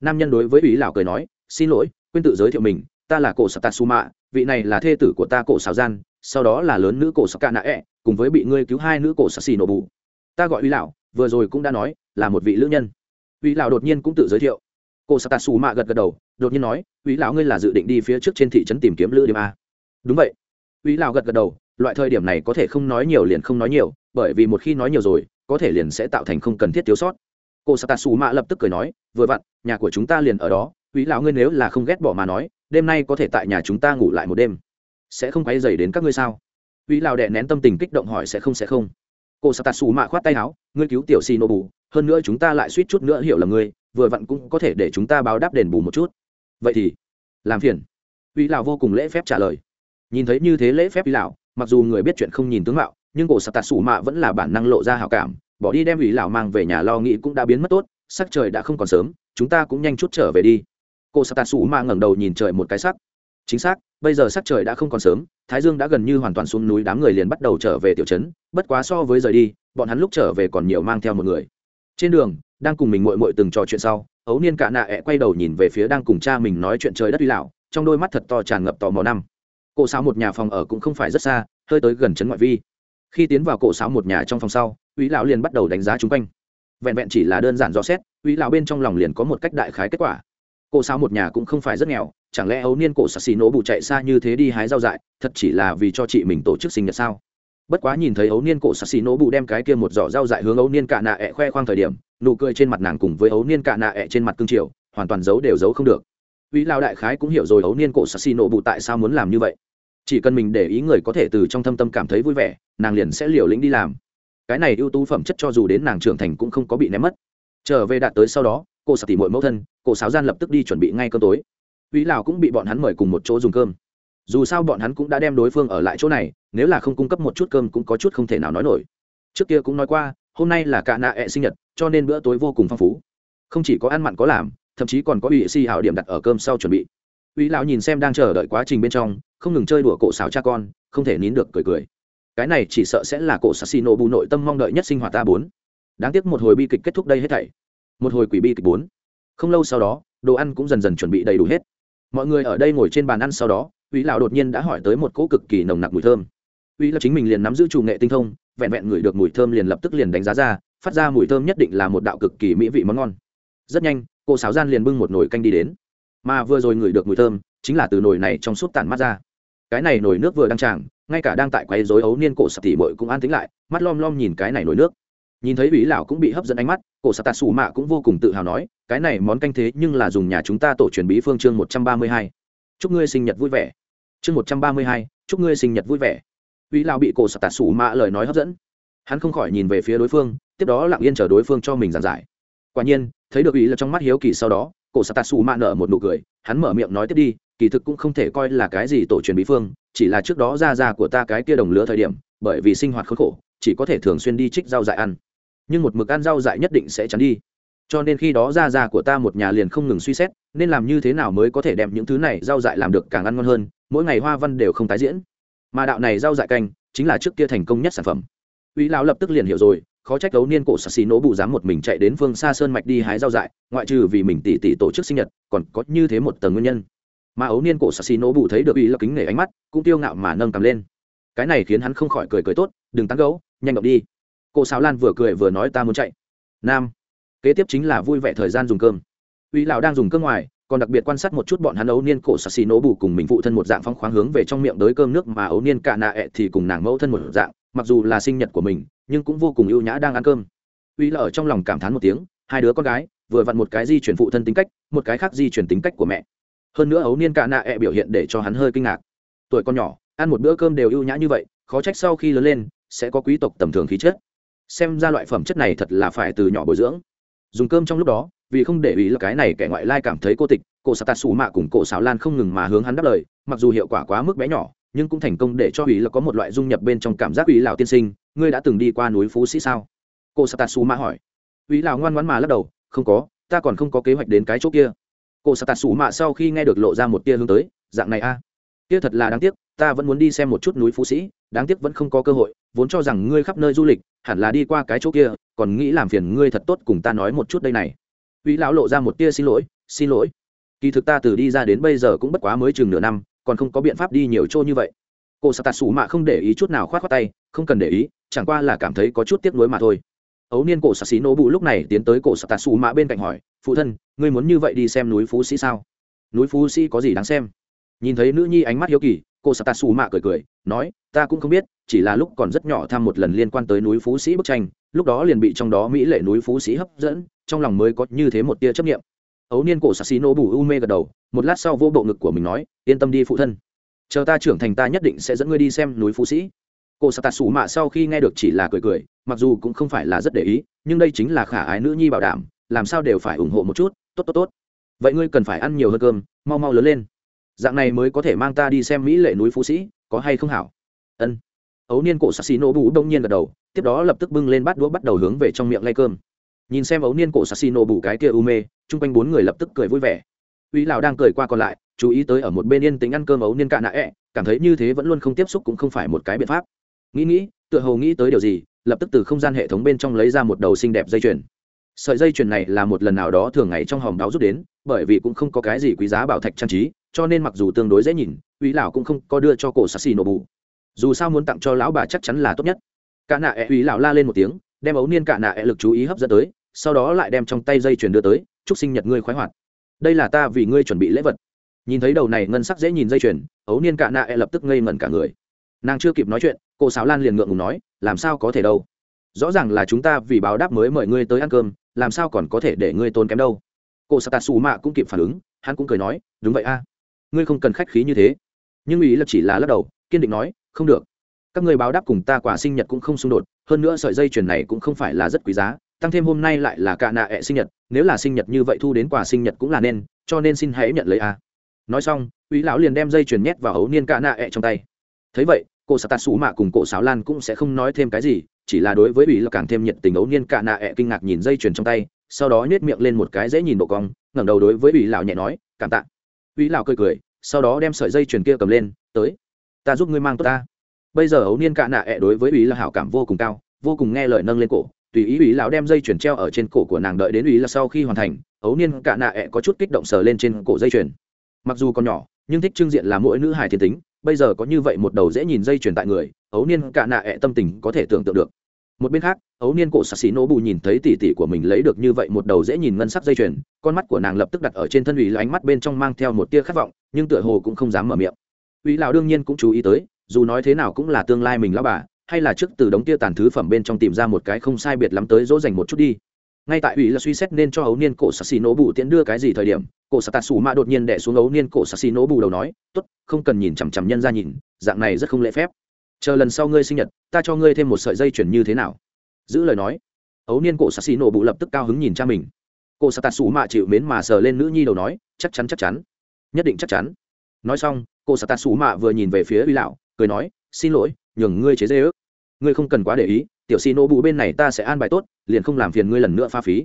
A: Nam nhân đối với ủy lão cười nói, xin lỗi, quên tự giới thiệu mình, ta là cổ sạc mạ vị này là thê tử của ta cổ xào gian, sau đó là lớn nữ cổ sạc ca nạ ẹ cùng với bị ngươi cứu hai nữ cổ sạc xì nổ bù. Ta gọi ủy lão vừa rồi cũng đã nói, là một vị lữ nhân. Ủy lão đột nhiên cũng tự giới thiệu Cô Sata Su mạ gật gật đầu, đột nhiên nói ý lão ngươi là dự định đi phía trước trên thị trấn tìm kiếm lữ điểm a. Đúng vậy. Ý lão gật gật đầu, loại thời điểm này có thể không nói nhiều liền không nói nhiều, bởi vì một khi nói nhiều rồi, có thể liền sẽ tạo thành không cần thiết thiếu sót. Cô sata su mạ lập tức cười nói, vừa vặn, nhà của chúng ta liền ở đó, quý lão ngươi nếu là không ghét bỏ mà nói, đêm nay có thể tại nhà chúng ta ngủ lại một đêm. Sẽ không quay dày đến các ngươi sao? Quý lão đệ nén tâm tình kích động hỏi, sẽ không sẽ không. Cô sata su mạ khoát tay áo, ngươi cứu tiểu xì nô bù hơn nữa chúng ta lại suýt chút nữa hiểu là ngươi vừa vặn cũng có thể để chúng ta báo đáp đền bù một chút. Vậy thì, làm phiền. Uy lão vô cùng lễ phép trả lời. Nhìn thấy như thế lễ phép uy lão mặc dù người biết chuyện không nhìn tướng mạo, nhưng cổ sata Sủ mạ vẫn là bản năng lộ ra hảo cảm. Bỏ đi đem ủy lão mang về nhà lo nghĩ cũng đã biến mất tốt, sắc trời đã không còn sớm, chúng ta cũng nhanh chút trở về đi. Cô sắp a sủ mạ ngẩng đầu nhìn trời một cái sắc. Chính xác, bây giờ sắc trời đã không còn sớm, thái dương đã gần như hoàn toàn xuống núi, đám người liền bắt đầu trở về tiểu trấn. Bất quá so với rời đi, bọn hắn lúc trở về còn nhiều mang theo một người trên đường, đang cùng mình mội mội từng trò chuyện sau, ấu niên cả nạ ẹ quay đầu nhìn về phía đang cùng cha mình nói chuyện trời đất uy lão, trong đôi mắt thật to tràn ngập tò mò năm. Cô sao một nhà phòng ở cũng không phải rất xa, hơi tới gần trấn ngoại vi. Khi tiến vào cổ sáo một nhà trong phòng sau, uy lão liền bắt đầu đánh giá chung quanh. Vẹn vẹn chỉ là đơn giản do xét, uy lão bên trong lòng liền có một cách đại khái kết quả. Cổ sáo một nhà cũng không phải rất nghèo, chẳng lẽ ấu niên cổ sạc xì nổ bụ chạy xa như thế đi hái rau dại, thật chỉ là vì cho chị mình tổ chức sinh nhật sao? Bất quá nhìn thấy ấu niên cổ sassi xì nổ bụ đem cái kia một giỏ rau dại hướng ấu niên cạ nạ ẹ khoe khoang thời điểm, nụ cười trên mặt nàng cùng với ấu niên cạ nạ ẹ trên mặt cương triều, hoàn toàn giấu đều giấu không được. Uy lão đại khái cũng hiểu rồi ấu niên cổ sassi xì nổ bụ tại sao muốn làm như vậy. Chỉ cần mình để ý người có thể từ trong thâm tâm cảm thấy vui vẻ, nàng liền sẽ liều lĩnh đi làm. Cái này ưu tú phẩm chất cho dù đến nàng trưởng thành cũng không có bị ném mất. Trở về đạt tới sau đó, cô sạc tỉ mội mẫu thân, cô sáo gian lập tức đi chuẩn bị ngay cơm tối. Uy lào cũng bị bọn hắn mời cùng một chỗ dùng cơm dù sao bọn hắn cũng đã đem đối phương ở lại chỗ này, nếu là không cung cấp một chút cơm cũng có chút không thể nào nói nổi. Trước kia cũng nói qua, hôm nay là cả nạ ẹ sinh nhật, cho nên bữa tối vô cùng phong phú. Không chỉ có ăn mặn có làm, thậm chí còn có ủy si hảo điểm đặt ở cơm sau chuẩn bị. Uy lão nhìn xem đang chờ đợi quá trình bên trong, không ngừng chơi đùa cổ xào cha con, không thể nín được cười cười. Cái này chỉ sợ sẽ là cổ sassino bù nội tâm mong đợi nhất sinh hoạt ta bốn. Đáng tiếc một hồi bi kịch kết thúc đây hết thảy. Một hồi quỷ bi kịch bốn. Không lâu sau đó, đồ ăn cũng dần dần chuẩn bị đầy đủ hết. Mọi người ở đây ngồi trên bàn ăn sau đó uy lão đột nhiên đã hỏi tới một cỗ cực kỳ nồng nặc mùi thơm. Uy Lão chính mình liền nắm giữ chủ nghệ tinh thông, vẹn vẹn ngửi được mùi thơm liền lập tức liền đánh giá ra, phát ra mùi thơm nhất định là một đạo cực kỳ mỹ vị món ngon. Rất nhanh, cô sáo gian liền bưng một nồi canh đi đến. Mà vừa rồi ngửi được mùi thơm, chính là từ nồi này trong suốt tản mắt ra. Cái này nồi nước vừa đang tràng, ngay cả đang tại quấy rối ấu niên cổ sập tỉ mội cũng an tính lại, mắt lom lom nhìn cái này nồi nước. Nhìn thấy ủy lão cũng bị hấp dẫn ánh mắt, cổ sập tạt xù mạ cũng vô cùng tự hào nói, cái này món canh thế nhưng là dùng nhà chúng ta tổ truyền bí phương chương một trăm ba mươi hai chúc ngươi sinh nhật vui vẻ. Chương một trăm ba mươi hai, chúc ngươi sinh nhật vui vẻ. Uy lão bị cổ sạt tạt sủ mạ lời nói hấp dẫn. Hắn không khỏi nhìn về phía đối phương, tiếp đó lặng yên chờ đối phương cho mình giảng giải. Quả nhiên, thấy được ý là trong mắt hiếu kỳ sau đó, cổ sạt tạt sủ mạ nở một nụ cười, hắn mở miệng nói tiếp đi, kỳ thực cũng không thể coi là cái gì tổ truyền bí phương, chỉ là trước đó ra ra của ta cái kia đồng lứa thời điểm, bởi vì sinh hoạt khốn khổ, chỉ có thể thường xuyên đi trích rau dại ăn. Nhưng một mực ăn rau dại nhất định sẽ chắn đi cho nên khi đó ra ra của ta một nhà liền không ngừng suy xét, nên làm như thế nào mới có thể đem những thứ này rau dại làm được càng ăn ngon hơn, mỗi ngày hoa văn đều không tái diễn. Mà đạo này rau dại canh, chính là trước kia thành công nhất sản phẩm. Uy lão lập tức liền hiểu rồi, khó trách đấu niên cổ sạc xí nỗ bụ dám một mình chạy đến phương xa sơn mạch đi hái rau dại, ngoại trừ vì mình tỉ tỉ tổ chức sinh nhật, còn có như thế một tầng nguyên nhân. Mà ấu niên cổ sạc xí nỗ bụ thấy được uy là kính nể ánh mắt, cũng tiêu ngạo mà nâng cầm lên. Cái này khiến hắn không khỏi cười cười tốt, đừng tán gấu, nhanh động đi. Cô sáo lan vừa cười vừa nói, ta muốn chạy. Nam kế tiếp chính là vui vẻ thời gian dùng cơm. Uy lão đang dùng cơm ngoài, còn đặc biệt quan sát một chút bọn hắn ấu niên cổ sassi xì bù cùng mình phụ thân một dạng phong khoáng hướng về trong miệng đới cơm nước mà ấu niên cả nạ ẹ thì cùng nàng mẫu thân một dạng, mặc dù là sinh nhật của mình, nhưng cũng vô cùng ưu nhã đang ăn cơm. Uy là ở trong lòng cảm thán một tiếng, hai đứa con gái, vừa vặn một cái di chuyển phụ thân tính cách, một cái khác di chuyển tính cách của mẹ. Hơn nữa ấu niên cả nạ ẹ biểu hiện để cho hắn hơi kinh ngạc. Tuổi con nhỏ, ăn một bữa cơm đều ưu nhã như vậy, khó trách sau khi lớn lên, sẽ có quý tộc tầm thường khí chất. Xem ra loại phẩm chất này thật là phải từ nhỏ bồi dưỡng dùng cơm trong lúc đó, vì không để ý là cái này kẻ ngoại lai cảm thấy cô tịch cổ sạt tạt xù mạ cùng cổ xáo lan không ngừng mà hướng hắn đáp lời, mặc dù hiệu quả quá mức bé nhỏ, nhưng cũng thành công để cho ý là có một loại dung nhập bên trong cảm giác ý lào tiên sinh, ngươi đã từng đi qua núi phú sĩ sao? Cô sạt tạt xù hỏi. Ý lào ngoan ngoãn mà lắc đầu, không có, ta còn không có kế hoạch đến cái chỗ kia. Cô sạt tạt xù sau khi nghe được lộ ra một tia hướng tới, dạng này a kia thật là đáng tiếc, ta vẫn muốn đi xem một chút núi phú sĩ, đáng tiếc vẫn không có cơ hội, vốn cho rằng ngươi khắp nơi du lịch, hẳn là đi qua cái chỗ kia, còn nghĩ làm phiền ngươi thật tốt cùng ta nói một chút đây này. Uy lão lộ ra một tia xin lỗi xin lỗi. Kỳ thực ta từ đi ra đến bây giờ cũng bất quá mới chừng nửa năm, còn không có biện pháp đi nhiều chỗ như vậy. Cô sạt tạt sủ mạ không để ý chút nào khoát khoát tay, không cần để ý, chẳng qua là cảm thấy có chút tiếc nuối mà thôi. Ấu niên cổ sạt xí nô bụ lúc này tiến tới cổ sạt tạt sủ mạ bên cạnh hỏi, phụ thân, ngươi muốn như vậy đi xem núi phú sĩ sao? Núi phú sĩ có gì đáng xem? Nhìn thấy nữ nhi ánh mắt hiếu kỳ, cô sạt tạt mạ cười cười, nói, ta cũng không biết, chỉ là lúc còn rất nhỏ thăm một lần liên quan tới núi phú sĩ bức tranh, lúc đó liền bị trong đó mỹ lệ núi phú sĩ hấp dẫn, trong lòng mới có như thế một tia chấp nghiệm ấu niên cổ sassi nô bù u mê gật đầu, một lát sau vô bộ ngực của mình nói, yên tâm đi phụ thân. Chờ ta trưởng thành ta nhất định sẽ dẫn ngươi đi xem núi phú sĩ. Cổ sạt tạt sủ mạ sau khi nghe được chỉ là cười cười, mặc dù cũng không phải là rất để ý, nhưng đây chính là khả ái nữ nhi bảo đảm, làm sao đều phải ủng hộ một chút, tốt tốt tốt. Vậy ngươi cần phải ăn nhiều hơn cơm, mau mau lớn lên dạng này mới có thể mang ta đi xem mỹ lệ núi phú sĩ có hay không hảo? Ân. Ấu niên cổ sassi nô bù đông nhiên gật đầu tiếp đó lập tức bưng lên bát đũa bắt đầu hướng về trong miệng lay cơm. Nhìn xem ấu niên cổ sassino bù cái kia u mê chung quanh bốn người lập tức cười vui vẻ. Uy lão đang cười qua còn lại chú ý tới ở một bên yên tính ăn cơm ấu niên cạn nạ ẹ、e, cảm thấy như thế vẫn luôn không tiếp xúc cũng không phải một cái biện pháp. Nghĩ nghĩ tựa hồ nghĩ tới điều gì lập tức từ không gian hệ thống bên trong lấy ra một đầu xinh đẹp dây chuyền. Sợi dây chuyền này là một lần nào đó thường ngày trong hòm đáo rút đến bởi vì cũng không có cái gì quý giá bảo thạch trang trí cho nên mặc dù tương đối dễ nhìn, uy lão cũng không có đưa cho cổ sassino bù dù sao muốn tặng cho lão bà chắc chắn là tốt nhất. Cả nạ ẹ uy lão la lên một tiếng, đem ấu niên cả nạ ẹ lực chú ý hấp dẫn tới, sau đó lại đem trong tay dây chuyền đưa tới, chúc sinh nhật ngươi khoái hoạt. Đây là ta vì ngươi chuẩn bị lễ vật. Nhìn thấy đầu này ngân sắc dễ nhìn dây chuyền, ấu niên cả nạ e lập tức ngây ngẩn cả người. Nàng chưa kịp nói chuyện cô sáo lan liền ngượng ngùng nói, làm sao có thể đâu? Rõ ràng là chúng ta vì báo đáp mới mời ngươi tới ăn cơm, làm sao còn có thể để ngươi tốn kém đâu? Cô sa tatsu mạ cũng kịp phản ứng, hắn cũng cười nói, đúng vậy a ngươi không cần khách khí như thế. Nhưng ý lập chỉ là lắc đầu, kiên định nói, không được. Các ngươi báo đáp cùng ta quả sinh nhật cũng không xung đột, hơn nữa sợi dây chuyền này cũng không phải là rất quý giá, tăng thêm hôm nay lại là cả nạ ẹ sinh nhật, nếu là sinh nhật như vậy thu đến quà sinh nhật cũng là nên, cho nên xin hãy nhận lấy a. Nói xong ủy lão liền đem dây chuyền nhét vào hấu niên cả nạ ẹ trong tay. Thấy vậy, cô sa tạt xù mạ cùng cô sáo lan cũng sẽ không nói thêm cái gì, chỉ là đối với ủy là càng thêm nhiệt tình ấu niên cả nạ ẹ kinh ngạc nhìn dây chuyền trong tay, sau đó nhét miệng lên một cái dễ nhìn độ cong, ngẩng đầu đối với ủy lão nhẹ nói, cảm tạ ủy lão cười cười, sau đó đem sợi dây chuyền kia cầm lên, tới, ta giúp ngươi mang tốt ta. Bây giờ ấu niên cả nạ ẹ đối với ủy là hảo cảm vô cùng cao, vô cùng nghe lời nâng lên cổ, tùy ý ủy lão đem dây chuyền treo ở trên cổ của nàng đợi đến ủy là sau khi hoàn thành ấu niên cả nạ ẹ có chút kích động sờ lên trên cổ dây chuyền. Mặc dù còn nhỏ, nhưng thích trưng diện là mỗi nữ hài thiên tính, bây giờ có như vậy một đầu dễ nhìn dây chuyền tại người ấu niên cả nạ ẹ tâm tình có thể tưởng tượng được một bên khác, ấu niên cổ sạc xì nổ bù nhìn thấy tỉ tỉ của mình lấy được như vậy một đầu dễ nhìn ngân sắc dây chuyền, con mắt của nàng lập tức đặt ở trên thân ủy là ánh mắt bên trong mang theo một tia khát vọng, nhưng tựa hồ cũng không dám mở miệng. Ủy lão đương nhiên cũng chú ý tới, dù nói thế nào cũng là tương lai mình lão bà, hay là trước từ đống tia tàn thứ phẩm bên trong tìm ra một cái không sai biệt lắm tới dỗ dành một chút đi. Ngay tại ủy là suy xét nên cho ấu niên cổ sassi nổ bù tiễn đưa cái gì thời điểm, cổ sạt tạt xù mạ đột nhiên đẻ xuống ấu niên cổ sassi nổ bù đầu nói, tốt, không cần nhìn chằm chằm nhân ra nhìn, dạng này rất không lễ phép chờ lần sau ngươi sinh nhật, ta cho ngươi thêm một sợi dây chuyển như thế nào? Giữ lời nói. Ấu niên cổ sassi nổ bụ lập tức cao hứng nhìn cha mình. Cô sa tạt xù mạ chịu mến mà sờ lên nữ nhi đầu nói, chắc chắn chắc chắn. Nhất định chắc chắn. Nói xong cô sa tạt xù mạ vừa nhìn về phía uy lão, cười nói, xin lỗi, nhường ngươi chế dê ước. Ngươi không cần quá để ý, tiểu xì nổ bụ bên này ta sẽ an bài tốt, liền không làm phiền ngươi lần nữa pha phí.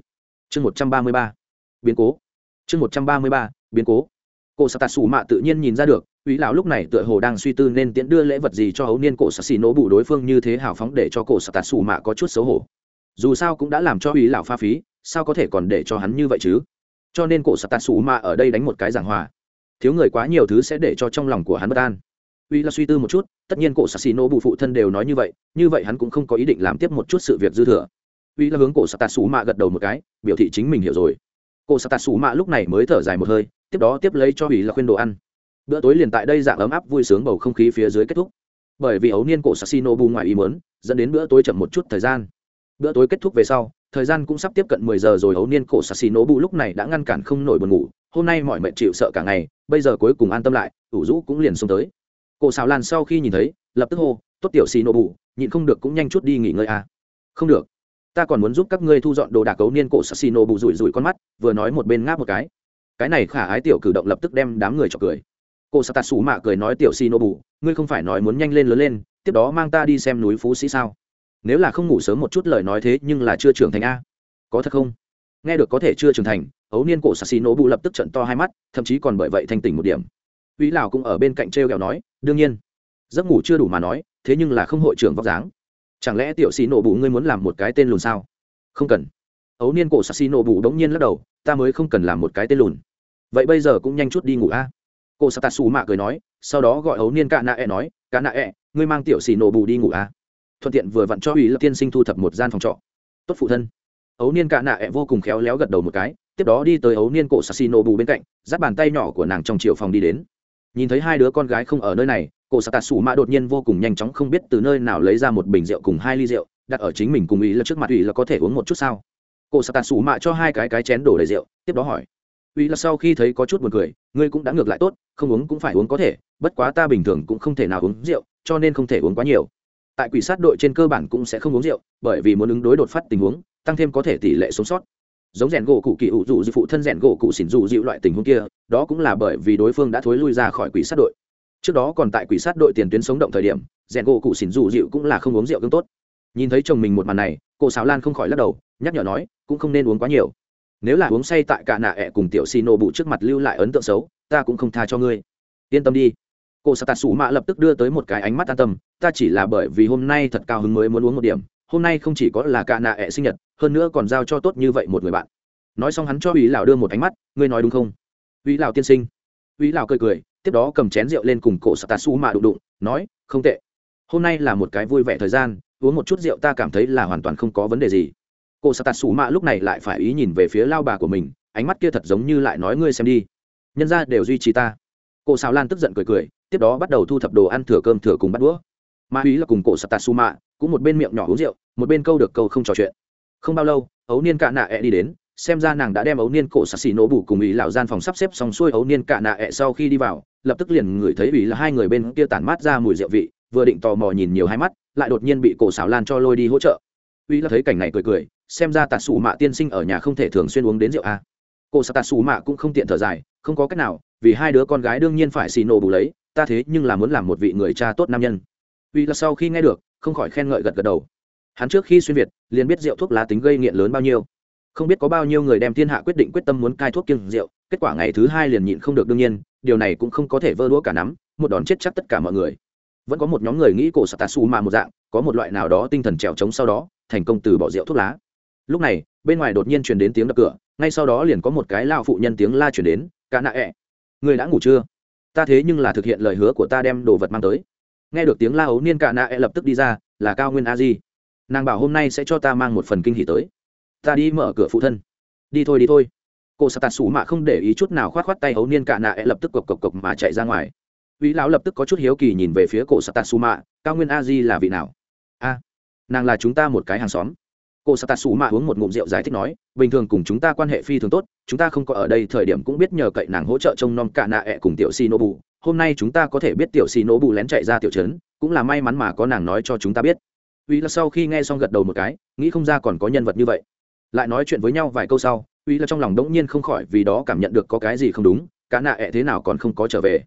A: Chương một trăm ba mươi ba. Biến cố. Chương một trăm ba mươi ba. Biến cố. Cô sa tạt xù mạ tự nhiên nhìn ra được uy lão lúc này tựa hồ đang suy tư nên tiễn đưa lễ vật gì cho hấu niên cổ sa xì nổ bù đối phương như thế hào phóng để cho cổ sa tạt xù mạ có chút xấu hổ. Dù sao cũng đã làm cho uy lão pha phí, sao có thể còn để cho hắn như vậy chứ? Cho nên cổ sa tạt xù mạ ở đây đánh một cái giảng hòa. Thiếu người quá nhiều thứ sẽ để cho trong lòng của hắn bất an. Uy là suy tư một chút, tất nhiên cổ xạ xì nổ bù phụ thân đều nói như vậy như vậy hắn cũng không có ý định làm tiếp một chút sự việc dư thừa. Uy là hướng cổ s tạt sủ mạ gật đầu một cái, biểu thị chính mình hiểu rồi. Cổ s tạt sủ mạ lúc này mới thở dài một hơi, tiếp đó tiếp lấy cho uy là khuyên đồ ăn bữa tối liền tại đây dạng ấm áp vui sướng bầu không khí phía dưới kết thúc. Bởi vì ấu niên cổ sassi nô bu ngoài ý mớn dẫn đến bữa tối chậm một chút thời gian. Bữa tối kết thúc về sau, thời gian cũng sắp tiếp cận mười giờ rồi ấu niên cổ sassi nô bu lúc này đã ngăn cản không nổi buồn ngủ. Hôm nay mọi mệnh chịu sợ cả ngày, bây giờ cuối cùng an tâm lại, ủ rũ cũng liền xông tới. Cổ xào lan sau khi nhìn thấy, lập tức hô, tốt tiểu xì nổ bù nhịn không được cũng nhanh chút đi nghỉ ngơi à. không được, ta còn muốn giúp các ngươi thu dọn đồ đạc cấu niên cổ xì nổ bù rủi rủi con mắt, vừa nói một bên ngáp một cái. Cái này khả ái tiểu cử động lập tức đem đám người cho cười cô sa tạt xù mạ cười nói tiểu xì nô bù ngươi không phải nói muốn nhanh lên lớn lên tiếp đó mang ta đi xem núi phú sĩ sao nếu là không ngủ sớm một chút lời nói thế nhưng là chưa trưởng thành a có thật không nghe được có thể chưa trưởng thành ấu niên cổ xì nổ bù lập tức trận to hai mắt thậm chí còn bởi vậy thanh tỉnh một điểm Vĩ Lào cũng ở bên cạnh treo kẹo nói, đương nhiên, giấc ngủ chưa đủ mà nói, thế nhưng là không hội trưởng vóc dáng. Chẳng lẽ tiểu xì nổ bù ngươi muốn làm một cái tên lùn sao? Không cần. Ấu niên cổ sĩ nổ bù đống nhiên lắc đầu, ta mới không cần làm một cái tên lùn. Vậy bây giờ cũng nhanh chút đi ngủ a. À? Cô Satatsu mạ cười nói, sau đó gọi ấu niên Cả nạ e nói, Cả nạ e, ngươi mang tiểu xì nổ bù đi ngủ. À? Thuận tiện vừa vặn cho ủy Lập tiên sinh thu thập một gian phòng trọ. Tốt phụ thân. Ấu niên Cả nạ e vô cùng khéo léo gật đầu một cái, tiếp đó đi tới ấu niên cổ Sasino bù bên cạnh, dắt bàn tay nhỏ của nàng trong chiều phòng đi đến nhìn thấy hai đứa con gái không ở nơi này cổ sa tatsu mạ đột nhiên vô cùng nhanh chóng không biết từ nơi nào lấy ra một bình rượu cùng hai ly rượu đặt ở chính mình cùng ủy là trước mặt ủy là có thể uống một chút sao cổ sa tatsu mạ cho hai cái cái chén đổ đầy rượu tiếp đó hỏi uy là sau khi thấy có chút buồn cười, ngươi cũng đã ngược lại tốt, không uống cũng phải uống có thể, bất quá ta bình thường cũng không thể nào uống rượu, cho nên không thể uống quá nhiều. Tại quỷ sát đội trên cơ bản cũng sẽ không uống rượu, bởi vì muốn ứng đối đột phát tình huống, tăng thêm có thể tỷ lệ sống sót. Giống rèn gỗ cụ kỳ ủ dụ dịu phụ thân rèn gỗ cụ xỉn dụ dịu loại tình huống kia, đó cũng là bởi vì đối phương đã thối lui ra khỏi quỷ sát đội. Trước đó còn tại quỷ sát đội tiền tuyến sống động thời điểm, rèn gỗ cụ xỉn dụ dịu cũng là không uống rượu cương tốt. Nhìn thấy chồng mình một màn này, cô sáo lan không khỏi lắc đầu, nhắc nhở nói, cũng không nên uống quá nhiều nếu là uống say tại cả nạ ẹ cùng tiểu xì nổ bụ trước mặt lưu lại ấn tượng xấu, ta cũng không tha cho ngươi. Yên tâm đi. Cô sa tạt sủ mạ lập tức đưa tới một cái ánh mắt an tâm, ta chỉ là bởi vì hôm nay thật cao hứng mới muốn uống một điểm, hôm nay không chỉ có là cả nạ ẹ sinh nhật, hơn nữa còn giao cho tốt như vậy một người bạn. Nói xong hắn cho ủy lão đưa một ánh mắt, ngươi nói đúng không? Ủy lão tiên sinh. Ủy lão cười cười, tiếp đó cầm chén rượu lên cùng cổ satasu mà đụng đụng, nói, không tệ. Hôm nay là một cái vui vẻ thời gian, uống một chút rượu ta cảm thấy là hoàn toàn không có vấn đề gì cổ satasu mạ lúc này lại phải ý nhìn về phía lao bà của mình, ánh mắt kia thật giống như lại nói ngươi xem đi. Nhân ra đều duy trì ta. Cô xào lan tức giận cười cười, tiếp đó bắt đầu thu thập đồ ăn thừa cơm thừa cùng bắt đũa. Ma úy là cùng cổ satasu mạ cũng một bên miệng nhỏ uống rượu, một bên câu được câu không trò chuyện. Không bao lâu, ấu niên cạ nạ ẹ đi đến, xem ra nàng đã đem ấu niên cổ sạc xì nổ bù cùng ý lão gian phòng sắp xếp xong xuôi, ấu niên cạ nạ ẹ sau khi đi vào, lập tức liền ngửi thấy ý là hai người bên kia tản mát ra mùi rượu vị, vừa định tò mò nhìn nhiều hai mắt, lại đột nhiên bị cổ xào lan cho lôi đi hỗ trợ. Ý là thấy cảnh này cười cười xem ra tạt xù mạ tiên sinh ở nhà không thể thường xuyên uống đến rượu a à. cổ tạt xù mạ cũng không tiện thở dài, không có cách nào, vì hai đứa con gái đương nhiên phải xì nổ bù lấy, ta thế nhưng là muốn làm một vị người cha tốt nam nhân. Vì là sau khi nghe được, không khỏi khen ngợi gật gật đầu. Hắn trước khi xuyên việt, liền biết rượu thuốc lá tính gây nghiện lớn bao nhiêu. Không biết có bao nhiêu người đem thiên hạ quyết định quyết tâm muốn cai thuốc kiêng rượu, kết quả ngày thứ hai liền nhịn không được đương nhiên, điều này cũng không có thể vơ đũa cả nắm, một đòn chết chắc tất cả mọi người. Vẫn có một nhóm người nghĩ cổ satasu mà một dạng, có một loại nào đó tinh thần trèo trống sau đó, thành công từ bỏ rượu thuốc lá lúc này, bên ngoài đột nhiên truyền đến tiếng đập cửa, ngay sau đó liền có một cái lao phụ nhân tiếng la chuyển đến, cả nạ ẹ、e. người đã ngủ chưa? Ta thế nhưng là thực hiện lời hứa của ta đem đồ vật mang tới. Nghe được tiếng la ấu niên, cả nạ ẹ、e、lập lập tức đi ra, là cao nguyên a di. Nàng bảo hôm nay sẽ cho ta mang một phần kinh hỉ tới. Ta đi mở cửa phụ thân. Đi thôi đi thôi. Cô sắp tạt xù mạ không để ý chút nào khoát khoát tay hấu niên, cả nạ lập tức cộc cộc cộc mà chạy ra ngoài. Uy lão lập tức có chút hiếu kỳ nhìn về phía cổ sắp tạt xù mạ, cao nguyên a di là vị nào? A, nàng là chúng ta một cái hàng xóm cô sa tatsu xù mạ uống một ngụm rượu giải thích nói, bình thường cùng chúng ta quan hệ phi thường tốt, chúng ta không có ở đây, thời điểm cũng biết nhờ cậy nàng hỗ trợ trông nom cả nạ ẹ cùng tiểu si nô bù hôm nay chúng ta có thể biết tiểu si nô bù lén chạy ra tiểu trấn, cũng là may mắn mà có nàng nói cho chúng ta biết. Uy là sau khi nghe xong gật đầu một cái, nghĩ không ra còn có nhân vật như vậy. Lại nói chuyện với nhau vài câu sau, uy là trong lòng đống nhiên không khỏi vì đó cảm nhận được có cái gì không đúng cả nạ ẹ thế nào còn không có trở về.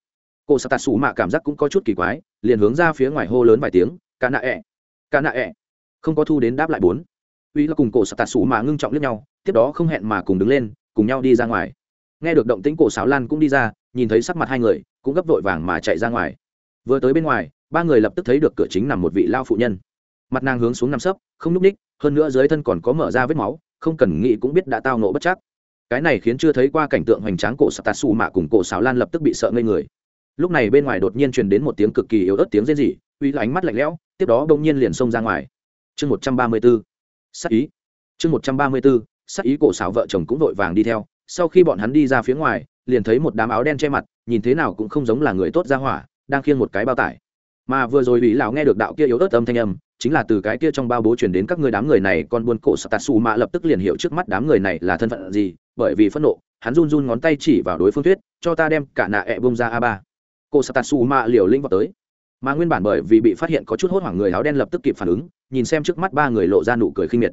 A: Cô sa tatsu mạ cảm giác cũng có chút kỳ quái, liền hướng ra phía ngoài hô lớn vài tiếng cả nạ ẹ cả nạ ẹ không có thu đến đáp lại bốn uy là cùng cổ sạt tạ sủ mà ngưng trọng lướt nhau, tiếp đó không hẹn mà cùng đứng lên, cùng nhau đi ra ngoài. Nghe được động tĩnh cổ sáo lan cũng đi ra, nhìn thấy sắc mặt hai người, cũng gấp vội vàng mà chạy ra ngoài. Vừa tới bên ngoài, ba người lập tức thấy được cửa chính nằm một vị lao phụ nhân. Mặt nàng hướng xuống nằm sấp, không n ú c ních hơn nữa dưới thân còn có mở ra vết máu, không cần nghĩ cũng biết đã tao nộ bất chắc. Cái này khiến chưa thấy qua cảnh tượng hoành tráng cổ sạt xù mạ cùng cổ sáo lan lập tức bị sợ ngây người. Lúc này bên ngoài đột nhiên truyền đến một tiếng cực kỳ yếu ớt tiếng rên rỉ, uy là ánh mắt lạnh lẽo, tiếp đó bỗng nhiên liền xông ra ngoài. Chương một trăm ba mươi b ố sắc ý. Chương một trăm ba mươi bốn sắc ý cổ xào vợ chồng cũng vội vàng đi theo. Sau khi bọn hắn đi ra phía ngoài, liền thấy một đám áo đen che mặt, nhìn thế nào cũng không giống là người tốt ra hỏa, đang khiêng một cái bao tải. Mà vừa rồi ủy lão nghe được đạo kia yếu ớt âm thanh âm, chính là từ cái kia trong bao bố chuyển đến các người đám người này còn buôn cổ satatsu mạ lập tức liền hiểu trước mắt đám người này là thân phận gì, bởi vì phẫn nộ, hắn run run ngón tay chỉ vào đối phương thuyết, cho ta đem cả nạ ẹ bông ra a ba. Cô xù mạ liều lĩnh vào tới mà nguyên bản bởi vì bị phát hiện có chút hốt hoảng người áo đen lập tức kịp phản ứng, nhìn xem trước mắt ba người lộ ra nụ cười khinh miệt.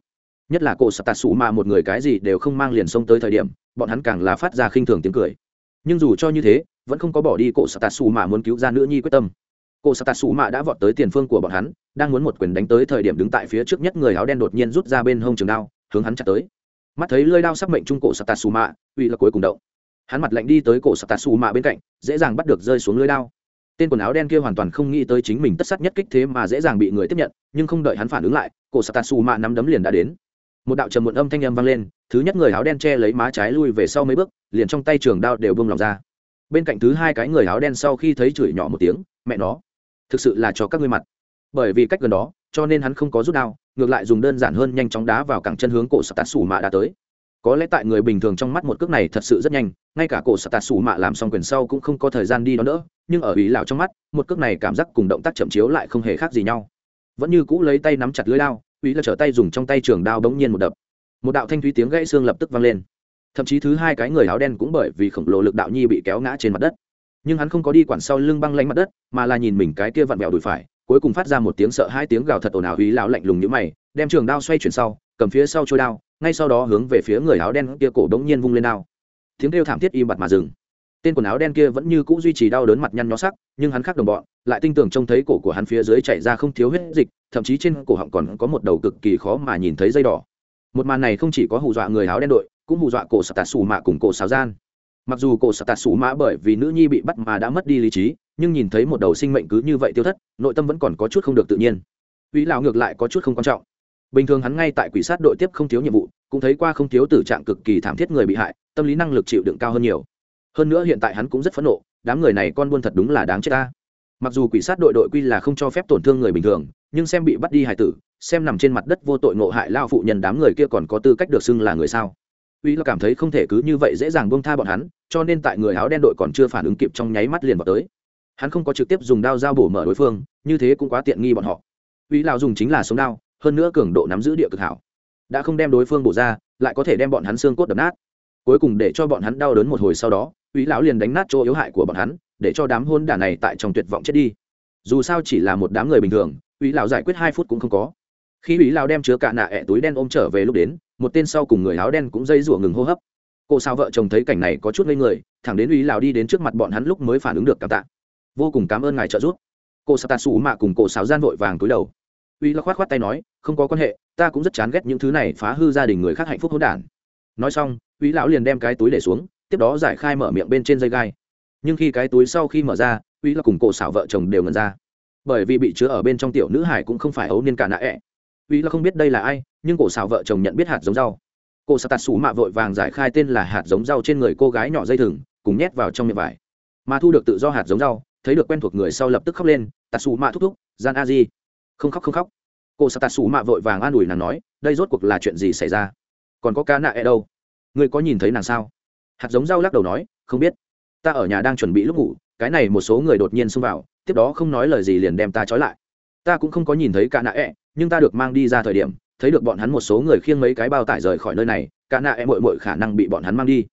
A: Nhất là cổ satatsu mạ một người cái gì đều không mang liền xông tới thời điểm, bọn hắn càng là phát ra khinh thường tiếng cười. Nhưng dù cho như thế, vẫn không có bỏ đi cổ satatsu mạ muốn cứu ra nữ nhi quyết tâm. Cổ satatsu mạ đã vọt tới tiền phương của bọn hắn, đang muốn một quyền đánh tới thời điểm đứng tại phía trước nhất người áo đen đột nhiên rút ra bên hông trường đao, hướng hắn chặt tới. Mắt thấy lơi đao sắc mệnh trung cổ satatsu mạ uy là cuối cùng động. Hắn mặt lạnh đi tới cổ satatsu mạ bên cạnh, dễ dàng bắt được rơi xuống lưới đao tên quần áo đen kia hoàn toàn không nghĩ tới chính mình tất sát nhất kích thế mà dễ dàng bị người tiếp nhận, nhưng không đợi hắn phản ứng lại, cổ satatsu mạ nắm đấm liền đã đến. Một đạo trầm muộn âm thanh âm vang lên, thứ nhất người áo đen che lấy má trái lui về sau mấy bước, liền trong tay trường đao đều bông lòng ra. Bên cạnh thứ hai cái người áo đen sau khi thấy chửi nhỏ một tiếng, mẹ nó, thực sự là cho các ngươi mặt. Bởi vì cách gần đó, cho nên hắn không có rút đao, ngược lại dùng đơn giản hơn nhanh chóng đá vào cẳng chân hướng cổ sạt tạt sủ mạ đã tới có lẽ tại người bình thường trong mắt một cước này thật sự rất nhanh, ngay cả cổ sạt tạt sủ mạ làm xong quyền sau cũng không có thời gian đi đó nữa nhưng ở ý lão trong mắt, một cước này cảm giác cùng động tác chậm chiếu lại không hề khác gì nhau. Vẫn như cũ lấy tay nắm chặt lưới đao, ý là trở tay dùng trong tay trường đao bỗng nhiên một đập. Một đạo thanh thúy tiếng gãy xương lập tức vang lên. Thậm chí thứ hai cái người áo đen cũng bởi vì khổng lồ lực đạo nhi bị kéo ngã trên mặt đất. Nhưng hắn không có đi quản sau lưng băng lánh mặt đất, mà là nhìn mình cái kia vặn vẹo đùi phải, cuối cùng phát ra một tiếng sợ hai tiếng gào thật ồn ào ý lão lạnh lùng như mày, đem trường đao xoay chuyển sau, cầm phía sau trôi đao ngay sau đó hướng về phía người áo đen kia cổ đống nhiên vung lên đao. Tiếng kêu thảm thiết im bặt mà dừng. Tên quần áo đen kia vẫn như cũ duy trì đau đớn mặt nhăn nhó sắc, nhưng hắn khác đồng bọn, lại tinh tường trông thấy cổ của hắn phía dưới chảy ra không thiếu huyết dịch, thậm chí trên cổ họng còn có một đầu cực kỳ khó mà nhìn thấy dây đỏ. Một màn này không chỉ có hù dọa người áo đen đội, cũng hù dọa cổ sạt tạt xù mạ cùng cổ xáo gian. Mặc dù cổ sạt tạt xù mạ bởi vì nữ nhi bị bắt mà đã mất đi lý trí, nhưng nhìn thấy một đầu sinh mệnh cứ như vậy tiêu thất, nội tâm vẫn còn có chút không được tự nhiên. Uy lão ngược lại có chút không quan trọng bình thường hắn ngay tại quỷ sát đội tiếp không thiếu nhiệm vụ, cũng thấy qua không thiếu tử trạng cực kỳ thảm thiết người bị hại, tâm lý năng lực chịu đựng cao hơn nhiều. Hơn nữa hiện tại hắn cũng rất phẫn nộ, đám người này con buôn thật đúng là đáng chết ta. Mặc dù quỷ sát đội đội quy là không cho phép tổn thương người bình thường, nhưng xem bị bắt đi hải tử, xem nằm trên mặt đất vô tội ngộ hại lao phụ nhân đám người kia còn có tư cách được xưng là người sao? Uy là cảm thấy không thể cứ như vậy dễ dàng buông tha bọn hắn, cho nên tại người áo đen đội còn chưa phản ứng kịp trong nháy mắt liền vào tới. Hắn không có trực tiếp dùng đao dao bổ mở đối phương, như thế cũng quá tiện nghi bọn họ. Uy lào dùng chính là sống đao hơn nữa cường độ nắm giữ địa cực hảo. Đã không đem đối phương bổ ra, lại có thể đem bọn hắn xương cốt đập nát. Cuối cùng để cho bọn hắn đau đớn một hồi sau đó uy lão liền đánh nát chỗ yếu hại của bọn hắn, để cho đám hôn đả này tại trong tuyệt vọng chết đi. Dù sao chỉ là một đám người bình thường uy lão giải quyết hai phút cũng không có. Khi uy lão đem chứa cả nạ ẹ túi đen ôm trở về lúc đến, một tên sau cùng người áo đen cũng dây rủa ngừng hô hấp. Cô sao vợ chồng thấy cảnh này có chút ngây người, thẳng đến uy lão đi đến trước mặt bọn hắn lúc mới phản ứng được cảm tạ. Vô cùng cảm ơn ngài trợ giúp. Cô sao ta sủ mạ cùng cô sao gian vội vàng túi đầu uy lão khoát khoát tay nói, không có quan hệ, ta cũng rất chán ghét những thứ này phá hư gia đình người khác hạnh phúc hỗn đản. Nói xong, uy lão liền đem cái túi để xuống, tiếp đó giải khai mở miệng bên trên dây gai. Nhưng khi cái túi sau khi mở ra, uy là cùng cổ xảo vợ chồng đều ngần ra. Bởi vì bị chứa ở bên trong tiểu nữ hải cũng không phải ấu niên cả nạ ẹ. Uy là không biết đây là ai, nhưng cổ xảo vợ chồng nhận biết hạt giống rau. Cô xảo tạt xù mạ vội vàng giải khai tên là hạt giống rau trên người cô gái nhỏ dây thừng, cùng nhét vào trong miệng vải. Mà thu được tự do hạt giống rau, thấy được quen thuộc người sau lập tức khóc lên, tạt xù mạ thúc thúc, gian a di không khóc không khóc. Cô sa tạt xù mạ vội vàng an ủi nàng nói, đây rốt cuộc là chuyện gì xảy ra? Còn có cá nạ e đâu? Người có nhìn thấy nàng sao? Hạt giống rau lắc đầu nói, không biết. Ta ở nhà đang chuẩn bị lúc ngủ, cái này một số người đột nhiên xông vào, tiếp đó không nói lời gì liền đem ta trói lại. Ta cũng không có nhìn thấy cả nạ e nhưng ta được mang đi ra thời điểm, thấy được bọn hắn một số người khiêng mấy cái bao tải rời khỏi nơi này cả nạ e ẹ mội mội khả năng bị bọn hắn mang đi.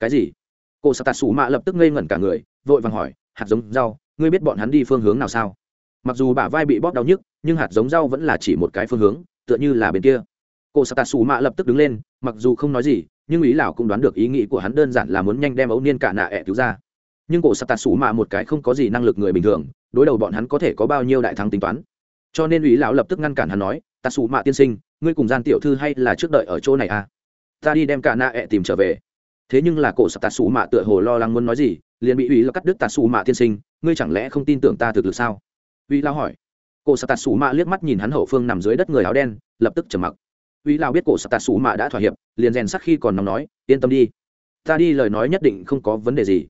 A: Cái gì? Cô sa tạt xù mạ lập tức ngây ngẩn cả người, vội vàng hỏi, hạt giống rau, ngươi biết bọn hắn đi phương hướng nào sao? Mặc dù bả vai bị bóp đau nhức, nhưng hạt giống rau vẫn là chỉ một cái phương hướng, tựa như là bên kia. Cô sata su mạ lập tức đứng lên, mặc dù không nói gì, nhưng ý lão cũng đoán được ý nghĩ của hắn đơn giản là muốn nhanh đem ấu niên cả nạ ẹ cứu ra. Nhưng cổ sata su mạ một cái không có gì năng lực người bình thường, đối đầu bọn hắn có thể có bao nhiêu đại thắng tính toán. Cho nên ý lão lập tức ngăn cản hắn nói ta su mạ tiên sinh, ngươi cùng gian tiểu thư hay là trước đợi ở chỗ này à? Ta đi đem cả nạ ẹ tìm trở về. Thế nhưng là cổ sạc Tà xù mạ tựa hồ lo lắng muốn nói gì, liền bị ý lão cắt đứt Tà xù mạ tiên sinh, ngươi chẳng lẽ không tin tưởng ta thực lực sao? Vĩ lão hỏi. Cổ Sát Tạt Sủ mạ liếc mắt nhìn hắn hậu phương nằm dưới đất người áo đen, lập tức trầm mặc. Uy lao biết cổ Sát Tạt Sủ mạ đã thỏa hiệp, liền rèn sắc khi còn nóng nói, yên tâm đi. Ta đi lời nói nhất định không có vấn đề gì.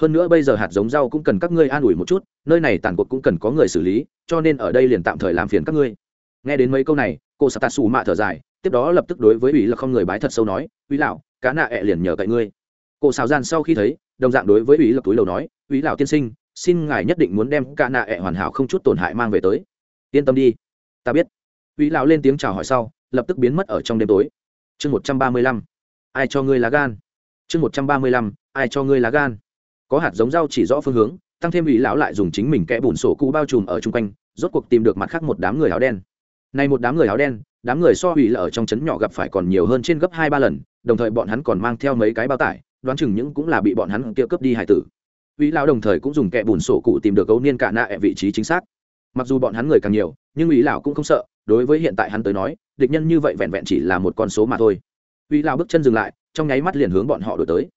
A: Hơn nữa bây giờ hạt giống rau cũng cần các ngươi an ủi một chút, nơi này tàn cuộc cũng cần có người xử lý, cho nên ở đây liền tạm thời làm phiền các ngươi. Nghe đến mấy câu này cô Sát Tạt xù mạ thở dài, tiếp đó lập tức đối với ủy là không người bái thật sâu nói ủy lão cá nạ ẹ liền nhờ cậy ngươi. Cô xào gian sau khi thấy, đồng dạng đối với ủy lập túi đầu nói ủy lão tiên sinh xin ngài nhất định muốn đem cả nạ ẹ hoàn hảo không chút tổn hại mang về tới. Yên tâm đi. Ta biết. Ủy lão lên tiếng chào hỏi sau, lập tức biến mất ở trong đêm tối. Chương một trăm ba mươi lăm. Ai cho ngươi lá gan? Chương một trăm ba mươi lăm. Ai cho ngươi lá gan? Có hạt giống rau chỉ rõ phương hướng, tăng thêm ủy lão lại dùng chính mình kẽ bùn sổ cũ bao trùm ở chung quanh, rốt cuộc tìm được mặt khác một đám người áo đen. Này một đám người áo đen, đám người so ủy là ở trong trấn nhỏ gặp phải còn nhiều hơn trên gấp hai ba lần, đồng thời bọn hắn còn mang theo mấy cái bao tải, đoán chừng những cũng là bị bọn hắn kia cướp đi hải tử. Vĩ lão đồng thời cũng dùng kẹ bùn sổ cụ tìm được cấu niên cả nạ ở vị trí chính xác. Mặc dù bọn hắn người càng nhiều, nhưng Vĩ lão cũng không sợ, đối với hiện tại hắn tới nói, địch nhân như vậy vẹn vẹn chỉ là một con số mà thôi. Vĩ lão bước chân dừng lại, trong nháy mắt liền hướng bọn họ đuổi tới.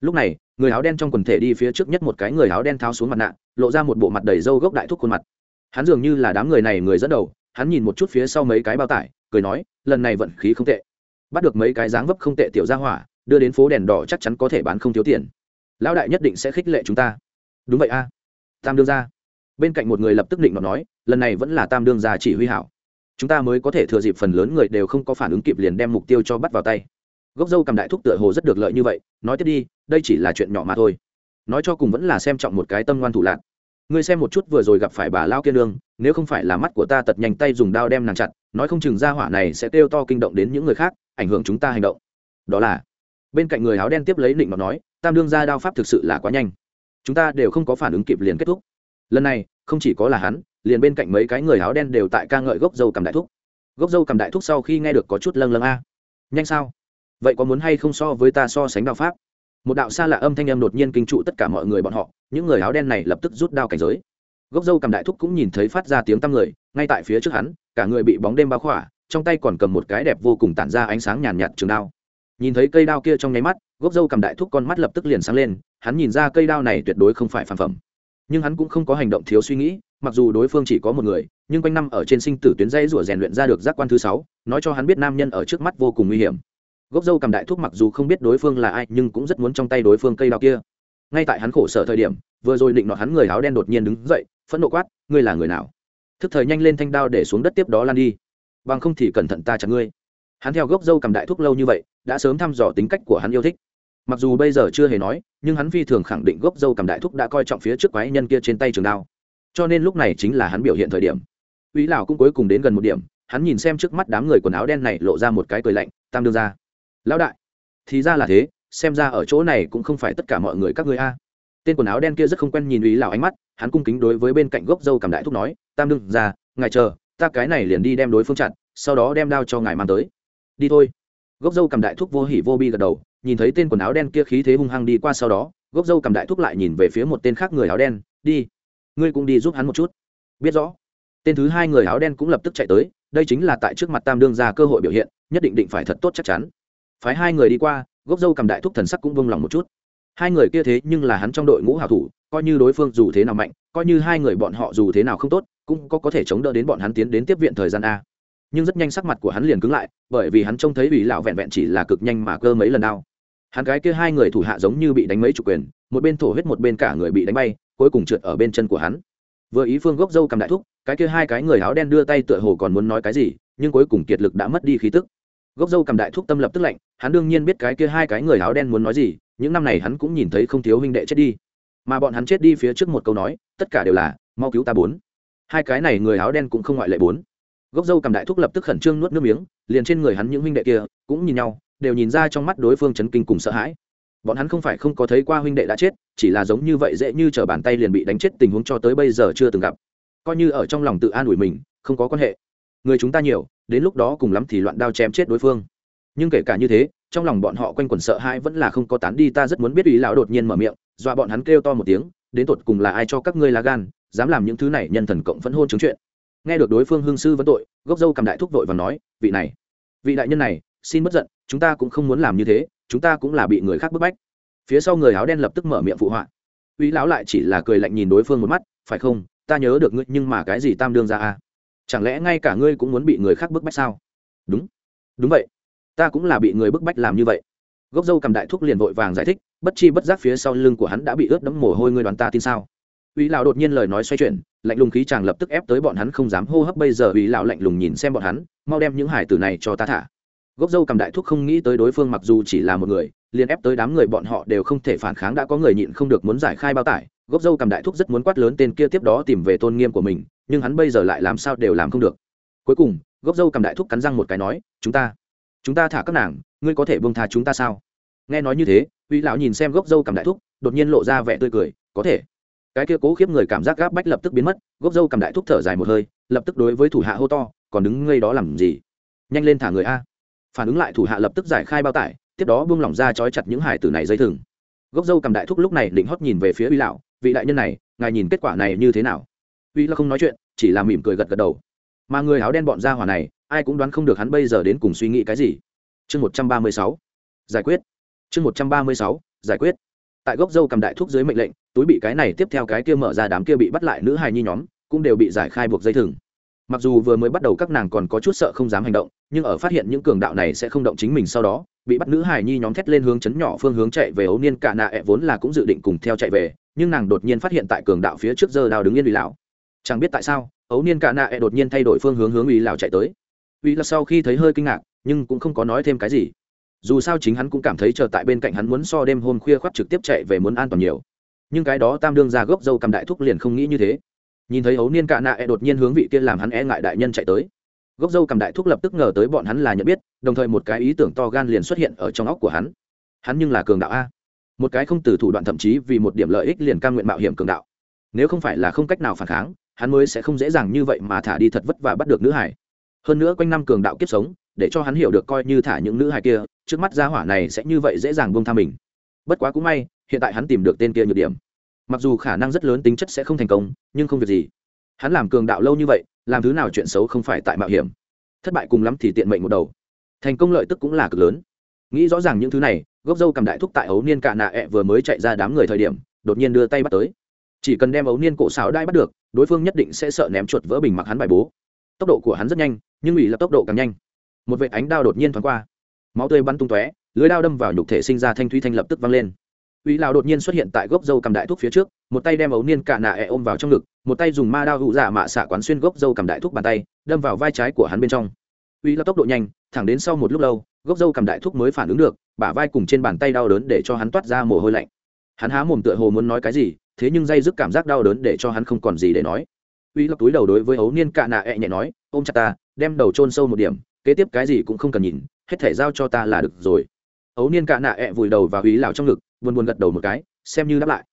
A: Lúc này, người áo đen trong quần thể đi phía trước nhất một cái người áo đen tháo xuống mặt nạ, lộ ra một bộ mặt đầy râu gốc đại thúc khuôn mặt. Hắn dường như là đám người này người dẫn đầu, hắn nhìn một chút phía sau mấy cái bao tải, cười nói, lần này vận khí không tệ. Bắt được mấy cái dáng vấp không tệ tiểu gia hỏa, đưa đến phố đèn đỏ chắc chắn có thể bán không thiếu tiền lão đại nhất định sẽ khích lệ chúng ta. Đúng vậy a. Tam đương gia. Bên cạnh một người lập tức định nó nói, lần này vẫn là tam đương gia chỉ huy hảo. Chúng ta mới có thể thừa dịp phần lớn người đều không có phản ứng kịp liền đem mục tiêu cho bắt vào tay. Gốc dâu cầm đại thúc tựa hồ rất được lợi như vậy, nói tiếp đi, đây chỉ là chuyện nhỏ mà thôi. Nói cho cùng vẫn là xem trọng một cái tâm ngoan thủ lạc ngươi xem một chút vừa rồi gặp phải bà lao kiên lương nếu không phải là mắt của ta tật nhanh tay dùng đao đem nàng chặt, nói không chừng ra hỏa này sẽ kêu to kinh động đến những người khác, ảnh hưởng chúng ta hành động. Đó là, bên cạnh người áo đen tiếp lấy định mà nói tam đương ra đao pháp thực sự là quá nhanh. Chúng ta đều không có phản ứng kịp liền kết thúc. Lần này, không chỉ có là hắn, liền bên cạnh mấy cái người áo đen đều tại ca ngợi gốc dâu cầm đại thúc. Gốc dâu cầm đại thúc sau khi nghe được có chút lâng lâng a. Nhanh sao? Vậy có muốn hay không so với ta so sánh đạo pháp? Một đạo xa lạ âm thanh âm đột nhiên kinh trụ tất cả mọi người bọn họ, những người áo đen này lập tức rút đao cảnh giới. Gốc dâu cầm đại thúc cũng nhìn thấy phát ra tiếng tăm người, ngay tại phía trước hắn, cả người bị bóng đêm bao khỏa, trong tay còn cầm một cái đẹp vô cùng tản ra ánh sáng nhàn nhạt trường đao nhìn thấy cây đao kia trong nháy mắt, gốc dâu cầm đại thúc con mắt lập tức liền sáng lên, hắn nhìn ra cây đao này tuyệt đối không phải phản phẩm. Nhưng hắn cũng không có hành động thiếu suy nghĩ, mặc dù đối phương chỉ có một người, nhưng quanh năm ở trên sinh tử tuyến dây rủa rèn luyện ra được giác quan thứ sáu, nói cho hắn biết nam nhân ở trước mắt vô cùng nguy hiểm. Gốc dâu cầm đại thúc mặc dù không biết đối phương là ai, nhưng cũng rất muốn trong tay đối phương cây đao kia. Ngay tại hắn khổ sở thời điểm, vừa rồi định nọ hắn người áo đen đột nhiên đứng dậy, phẫn nộ quát, ngươi là người nào? Thức thời nhanh lên thanh đao để xuống đất tiếp đó lan đi. Bằng không thì cẩn thận ta chặt ngươi hắn theo gốc dâu cầm đại thúc lâu như vậy đã sớm thăm dò tính cách của hắn yêu thích mặc dù bây giờ chưa hề nói nhưng hắn phi thường khẳng định gốc dâu cầm đại thúc đã coi trọng phía trước quái nhân kia trên tay trường đao cho nên lúc này chính là hắn biểu hiện thời điểm Úy lão cũng cuối cùng đến gần một điểm, hắn nhìn xem trước mắt đám người quần áo đen này lộ ra một cái cười lạnh, tam đương ra. Lão đại, thì ra là thế, xem ra ở chỗ này cũng không phải tất cả mọi người các ngươi a. Tên quần áo đen kia rất không quen nhìn ý lão ánh mắt, hắn cung kính đối với bên cạnh gốc dâu cầm đại thúc nói, tam đương ra, ngài chờ, ta cái này liền đi đem đối phương chặn, sau đó đem đao cho ngài mang tới. Đi thôi. Gốc dâu cầm đại thúc vô hỉ vô bi gật đầu, nhìn thấy tên quần áo đen kia khí thế hung hăng đi qua sau đó, gốc dâu cầm đại thúc lại nhìn về phía một tên khác người áo đen, đi ngươi cũng đi giúp hắn một chút. Biết rõ. Tên thứ hai người áo đen cũng lập tức chạy tới đây chính là tại trước mặt tam đương ra cơ hội biểu hiện nhất định định phải thật tốt chắc chắn. Phái hai người đi qua gốc dâu cầm đại thúc thần sắc cũng vung lòng một chút. Hai người kia thế nhưng là hắn trong đội ngũ hảo thủ coi như đối phương dù thế nào mạnh coi như hai người bọn họ dù thế nào không tốt cũng có có thể chống đỡ đến bọn hắn tiến đến tiếp viện thời gian a nhưng rất nhanh sắc mặt của hắn liền cứng lại, bởi vì hắn trông thấy ủy lão vẹn vẹn chỉ là cực nhanh mà cơ mấy lần đau. hắn gái kia hai người thủ hạ giống như bị đánh mấy chủ quyền, một bên thổ huyết một bên cả người bị đánh bay, cuối cùng trượt ở bên chân của hắn. Vừa ý phương gốc dâu cầm đại thúc, cái kia hai cái người áo đen đưa tay tựa hồ còn muốn nói cái gì, nhưng cuối cùng kiệt lực đã mất đi khí tức. Gốc dâu cầm đại thúc tâm lập tức lạnh, hắn đương nhiên biết cái kia hai cái người áo đen muốn nói gì, những năm này hắn cũng nhìn thấy không thiếu huynh đệ chết đi. Mà bọn hắn chết đi phía trước một câu nói, tất cả đều là, mau cứu ta bốn. Hai cái này người áo đen cũng không ngoại lệ bốn gốc dâu cầm đại thúc lập tức khẩn trương nuốt nước miếng, liền trên người hắn những huynh đệ kia cũng nhìn nhau, đều nhìn ra trong mắt đối phương chấn kinh cùng sợ hãi. Bọn hắn không phải không có thấy qua huynh đệ đã chết, chỉ là giống như vậy dễ như t r ở bàn tay liền bị đánh chết tình huống cho tới bây giờ chưa từng gặp. Coi như ở trong lòng tự an ủi mình, không có quan hệ. Người chúng ta nhiều, đến lúc đó cùng lắm thì loạn đao chém chết đối phương. Nhưng kể cả như thế, trong lòng bọn họ quanh quẩn sợ hãi vẫn là không có tán đi, ta rất muốn biết ý lão đột nhiên mở miệng, dọa bọn hắn kêu to một tiếng, đến tột cùng là ai cho các ngươi lá gan, dám làm những thứ này, nhân thần cộng phẫn hôn chứng chuyện nghe được đối phương hương sư vấn tội, gốc dâu cầm đại thúc vội và nói, vị này, vị đại nhân này, xin bất giận, chúng ta cũng không muốn làm như thế, chúng ta cũng là bị người khác bức bách. Phía sau người áo đen lập tức mở miệng phụ họa. Uy lão lại chỉ là cười lạnh nhìn đối phương một mắt, phải không, ta nhớ được ngươi, nhưng mà cái gì tam đương ra à? Chẳng lẽ ngay cả ngươi cũng muốn bị người khác bức bách sao? Đúng đúng vậy, ta cũng là bị người bức bách làm như vậy. Gốc dâu cầm đại thúc liền vội vàng giải thích, bất chi bất giác phía sau lưng của hắn đã bị ướt đẫm mồ hôi, ngươi đoàn ta tin sao? Uy lão đột nhiên lời nói xoay chuyển, lạnh lùng khí chàng lập tức ép tới bọn hắn không dám hô hấp. Bây giờ uy lão lạnh lùng nhìn xem bọn hắn, mau đem những hải tử này cho ta thả. Gốc dâu cầm đại thúc không nghĩ tới đối phương mặc dù chỉ là một người, liền ép tới đám người bọn họ đều không thể phản kháng. Đã có người nhịn không được muốn giải khai bao tải, gốc dâu cầm đại thúc rất muốn quát lớn tên kia tiếp đó tìm về tôn nghiêm của mình, nhưng hắn bây giờ lại làm sao đều làm không được. Cuối cùng, gốc dâu cầm đại thúc cắn răng một cái nói, chúng ta chúng ta thả các nàng, ngươi có thể buông tha chúng ta sao? Nghe nói như thế, uy lão nhìn xem gốc dâu cầm đại thúc, đột nhiên lộ ra vẻ tươi cười, có thể cái kia cố khiếp người cảm giác gáp bách lập tức biến mất, gốc dâu cầm đại thúc thở dài một hơi, lập tức đối với thủ hạ hô to, còn đứng ngây đó làm gì? Nhanh lên thả người a. Phản ứng lại thủ hạ lập tức giải khai bao tải, tiếp đó buông lỏng ra trói chặt những hải tử này dây thừng. Gốc dâu cầm đại thúc lúc này định hót nhìn về phía uy lão, vị đại nhân này, ngài nhìn kết quả này như thế nào? Uy là không nói chuyện, chỉ là mỉm cười gật gật đầu. Mà người áo đen bọn ra hỏa này, ai cũng đoán không được hắn bây giờ đến cùng suy nghĩ cái gì. Chương một trăm ba mươi sáu. Giải quyết. Chương một trăm ba mươi sáu. Giải quyết. Tại gốc dâu cầm đại thuốc dưới mệnh lệnh túi bị cái này tiếp theo cái kia mở ra đám kia bị bắt lại nữ hài nhi nhóm, cũng đều bị giải khai buộc dây thừng. Mặc dù vừa mới bắt đầu các nàng còn có chút sợ không dám hành động, nhưng ở phát hiện những cường đạo này sẽ không động chính mình sau đó, bị bắt nữ hài nhi nhóm thét lên hướng chấn nhỏ phương hướng chạy về ấu niên cả nạ ẹ vốn là cũng dự định cùng theo chạy về, nhưng nàng đột nhiên phát hiện tại cường đạo phía trước giờ đào đứng yên ủy lão. Chẳng biết tại sao, ấu niên cả nạ ẹ đột nhiên thay đổi phương hướng hướng ủy lão chạy tới. Ủy là sau khi thấy hơi kinh ngạc, nhưng cũng không có nói thêm cái gì. Dù sao chính hắn cũng cảm thấy chờ tại bên cạnh hắn muốn so đêm hôm khuya khoác trực tiếp chạy về muốn an toàn nhiều nhưng cái đó tam đương ra gốc dâu cầm đại thúc liền không nghĩ như thế. Nhìn thấy hấu niên cạ nạ e đột nhiên hướng vị kia làm hắn e ngại đại nhân chạy tới. Gốc dâu cầm đại thúc lập tức ngờ tới bọn hắn là nhận biết, đồng thời một cái ý tưởng to gan liền xuất hiện ở trong óc của hắn. Hắn nhưng là cường đạo a. Một cái không từ thủ đoạn thậm chí vì một điểm lợi ích liền cam nguyện mạo hiểm cường đạo. Nếu không phải là không cách nào phản kháng, hắn mới sẽ không dễ dàng như vậy mà thả đi thật vất và bắt được nữ hải hơn nữa quanh năm cường đạo kiếp sống, để cho hắn hiểu được coi như thả những nữ hải kia, trước mắt gia hỏa này sẽ như vậy dễ dàng buông tha mình. Bất quá cũng may hiện tại hắn tìm được tên kia nhược điểm. Mặc dù khả năng rất lớn tính chất sẽ không thành công, nhưng không việc gì. Hắn làm cường đạo lâu như vậy, làm thứ nào chuyện xấu không phải tại mạo hiểm. Thất bại cùng lắm thì tiện mệnh một đầu. Thành công lợi tức cũng là cực lớn. Nghĩ rõ ràng những thứ này, gốc dâu cầm đại thúc tại ấu niên cạ nạ ẹ vừa mới chạy ra đám người thời điểm, đột nhiên đưa tay bắt tới. Chỉ cần đem ấu niên cổ xáo đai bắt được, đối phương nhất định sẽ sợ ném chuột vỡ bình mặc hắn bài bố. Tốc độ của hắn rất nhanh, nhưng ủy là tốc độ càng nhanh. Một vệ ánh đao đột nhiên thoáng qua. Máu tươi bắn tung tóe, lưới đao đâm vào nhục thể sinh ra thanh thúy thanh lập tức văng lên. Uy lão đột nhiên xuất hiện tại gốc dâu cầm đại thuốc phía trước, một tay đem ấu niên cả nạ ẹ ôm vào trong ngực, một tay dùng ma đao hữu giả dạ mạ xạ quán xuyên gốc dâu cầm đại thuốc bàn tay, đâm vào vai trái của hắn bên trong. Uy lão tốc độ nhanh, thẳng đến sau một lúc lâu, gốc dâu cầm đại thuốc mới phản ứng được, bả vai cùng trên bàn tay đau đớn để cho hắn toát ra mồ hôi lạnh. Hắn há mồm tựa hồ muốn nói cái gì, thế nhưng dây dứt cảm giác đau đớn để cho hắn không còn gì để nói. Uy lão túi đầu đối với ấu niên cạ nạ ẹ nhẹ nói, ôm chặt ta, đem đầu trôn sâu một điểm, kế tiếp cái gì cũng không cần nhìn, hết thể giao cho ta là được rồi. Ấu niên cạ nạ ẹ vùi đầu và uy lào trong ngực buồn buồn gật đầu một cái, xem như đáp lại.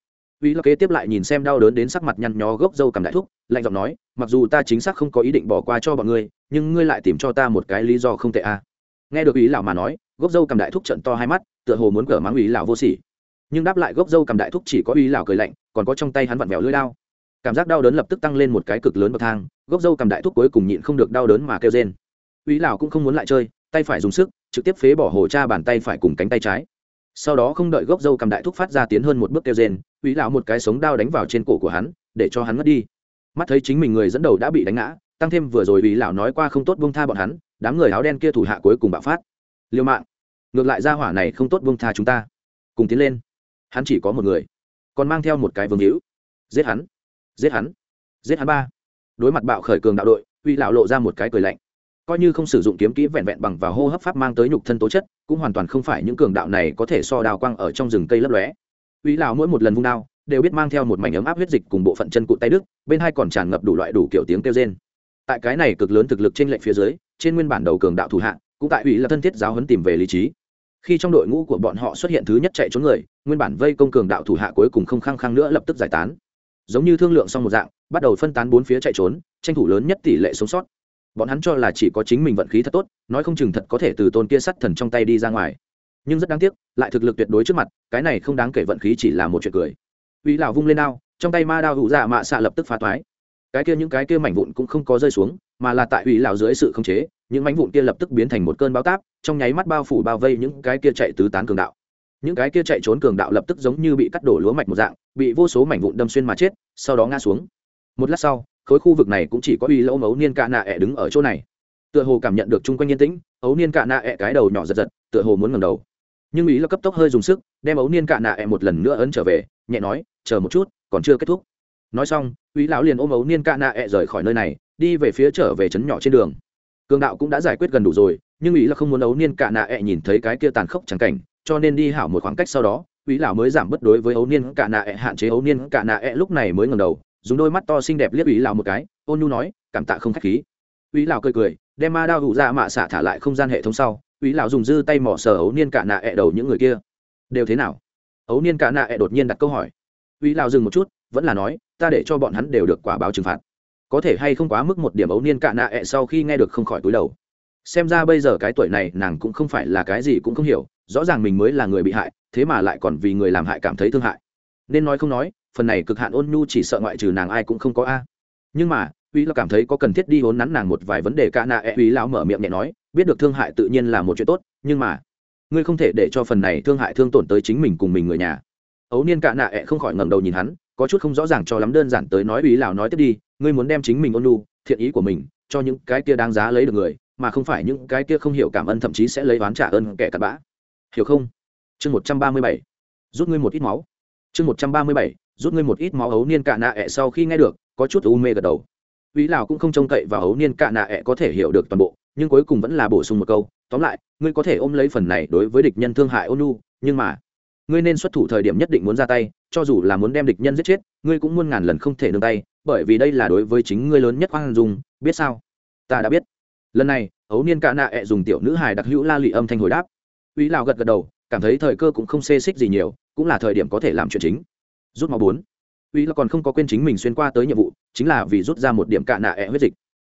A: Uy Lạc kế tiếp lại nhìn xem đau đớn đến sắc mặt nhăn nhó gốc dâu cầm đại thúc, lạnh giọng nói, mặc dù ta chính xác không có ý định bỏ qua cho bọn ngươi, nhưng ngươi lại tìm cho ta một cái lý do không tệ a à. nghe được ý lão mà nói, gốc dâu cầm đại thúc trận to hai mắt, tựa hồ muốn cở mắng ý lão vô sỉ. Nhưng đáp lại gốc dâu cầm đại thúc chỉ có ý lão cười lạnh, còn có trong tay hắn vặn vẹo lưỡi đao. Cảm giác đau đớn lập tức tăng lên một cái cực lớn bậc thang, gốc dâu cầm đại thúc cuối cùng nhịn không được đau đớn mà kêu rên. Ý lão cũng không muốn lại chơi, tay phải dùng sức, trực tiếp phế bỏ hồ cha bàn tay phải cùng cánh tay trái sau đó không đợi gốc dâu cầm đại thúc phát ra tiến hơn một bước kêu rên ý lão một cái sống đao đánh vào trên cổ của hắn, để cho hắn ngất đi. Mắt thấy chính mình người dẫn đầu đã bị đánh ngã, tăng thêm vừa rồi ý lão nói qua không tốt buông tha bọn hắn, đám người áo đen kia thủ hạ cuối cùng bạo phát. Liều mạng. Ngược lại ra hỏa này không tốt buông tha chúng ta. Cùng tiến lên. Hắn chỉ có một người. Còn mang theo một cái vương hữu. Giết hắn. Giết hắn. Giết hắn ba. Đối mặt bạo khởi cường đạo đội uy lão lộ ra một cái cười lạnh coi như không sử dụng kiếm kỹ vẹn vẹn bằng và hô hấp pháp mang tới nhục thân tố chất, cũng hoàn toàn không phải những cường đạo này có thể so đào quang ở trong rừng cây lấp lóe. Uy lão mỗi một lần vung đao, đều biết mang theo một mảnh ấm áp huyết dịch cùng bộ phận chân cụt tay đức, bên hai còn tràn ngập đủ loại đủ kiểu tiếng kêu trên tại cái này cực lớn thực lực trên lệnh phía dưới, trên nguyên bản đầu cường đạo thủ hạng cũng tại ủy là thân thiết giáo huấn tìm về lý trí. Khi trong đội ngũ của bọn họ xuất hiện thứ nhất chạy trốn người, nguyên bản vây công cường đạo thủ hạ cuối cùng không khăng khăng nữa lập tức giải tán. Giống như thương lượng xong một dạng, bắt đầu phân tán bốn phía chạy trốn, tranh thủ lớn nhất tỷ lệ sống sót bọn hắn cho là chỉ có chính mình vận khí thật tốt, nói không chừng thật có thể từ tôn kia sắt thần trong tay đi ra ngoài. Nhưng rất đáng tiếc, lại thực lực tuyệt đối trước mặt, cái này không đáng kể vận khí chỉ là một chuyện cười. Uy lão vung lên đao, trong tay ma đao hụ dạ mạ xạ lập tức phá toái. Cái kia những cái kia mảnh vụn cũng không có rơi xuống, mà là tại uy lão dưới sự khống chế, những mảnh vụn kia lập tức biến thành một cơn bão táp, trong nháy mắt bao phủ bao vây những cái kia chạy tứ tán cường đạo. Những cái kia chạy trốn cường đạo lập tức giống như bị cắt đổ lúa mạch một dạng, bị vô số mảnh vụn đâm xuyên mà chết, sau đó ngã xuống. Một lát sau khối khu vực này cũng chỉ có uy lẫu ấu niên cạ nạ ẹ đứng ở chỗ này. Tựa hồ cảm nhận được chung quanh yên tĩnh, ấu niên cạ nạ ẹ cái đầu nhỏ giật giật, tựa hồ muốn ngầm đầu. Nhưng ý là cấp tốc hơi dùng sức, đem ấu niên cạ nạ ẹ một lần nữa ấn trở về, nhẹ nói, chờ một chút, còn chưa kết thúc. Nói xong, ý lão liền ôm ấu niên cạ nạ ẹ rời khỏi nơi này, đi về phía trở về trấn nhỏ trên đường. Cường đạo cũng đã giải quyết gần đủ rồi, nhưng ý là không muốn ấu niên cạ nạ ẹ nhìn thấy cái kia tàn khốc chẳng cảnh, cho nên đi hảo một khoảng cách sau đó, ý lão mới giảm bớt đối với ấu niên cạ nạ ẹ hạn chế ấu niên cạ nạ ẹ lúc này mới ngầm đầu dùng đôi mắt to xinh đẹp liếc ý lão một cái, ôn nhu nói, cảm tạ không khách khí. Ý lão cười cười, đem ma đao hụ ra dạ mạ xả thả lại không gian hệ thống sau ý lão dùng dư tay mỏ sờ ấu niên cạ nạ ẹ đầu những người kia. Đều thế nào? Ấu niên cạ nạ ẹ đột nhiên đặt câu hỏi. Ý lão dừng một chút, vẫn là nói, ta để cho bọn hắn đều được quả báo trừng phạt. Có thể hay không quá mức một điểm ấu niên cạ nạ ẹ sau khi nghe được không khỏi túi đầu. Xem ra bây giờ cái tuổi này, nàng cũng không phải là cái gì cũng không hiểu, rõ ràng mình mới là người bị hại, thế mà lại còn vì người làm hại cảm thấy thương hại. Nên nói không nói phần này cực hạn ôn nhu chỉ sợ ngoại trừ nàng ai cũng không có a. Nhưng mà, uy là cảm thấy có cần thiết đi hốn nắn nàng một vài vấn đề ca nạ e uy lão mở miệng nhẹ nói, biết được thương hại tự nhiên là một chuyện tốt, nhưng mà, ngươi không thể để cho phần này thương hại thương tổn tới chính mình cùng mình người nhà. Ấu niên ca nạ e không khỏi ngẩng đầu nhìn hắn, có chút không rõ ràng cho lắm đơn giản tới nói uy lão nói tiếp đi, ngươi muốn đem chính mình ôn nhu, thiện ý của mình, cho những cái kia đáng giá lấy được người, mà không phải những cái kia không hiểu cảm ơn thậm chí sẽ lấy oán trả ơn kẻ cặn bã. Hiểu không? Chương một trăm ba mươi bảy, rút ngươi một ít máu. Chương một trăm ba mươi bảy rút ngươi một ít máu ấu niên cạ nạ ẹ sau khi nghe được, có chút u mê gật đầu. Ý lào cũng không trông cậy và ấu niên cạ nạ ẹ có thể hiểu được toàn bộ, nhưng cuối cùng vẫn là bổ sung một câu, tóm lại, ngươi có thể ôm lấy phần này đối với địch nhân thương hại ônu nhưng mà, ngươi nên xuất thủ thời điểm nhất định muốn ra tay, cho dù là muốn đem địch nhân giết chết, ngươi cũng muôn ngàn lần không thể nương tay, bởi vì đây là đối với chính ngươi lớn nhất hoang dung, biết sao? Ta đã biết. Lần này, ấu niên cạ nạ ẹ dùng tiểu nữ hài đặc hữu la lụy âm thanh hồi đáp. Ý lào gật gật đầu, cảm thấy thời cơ cũng không xê xích gì nhiều, cũng là thời điểm có thể làm chuyện chính rút máu bốn. Uy là còn không có quên chính mình xuyên qua tới nhiệm vụ, chính là vì rút ra một điểm cạn nạ ẹ huyết dịch.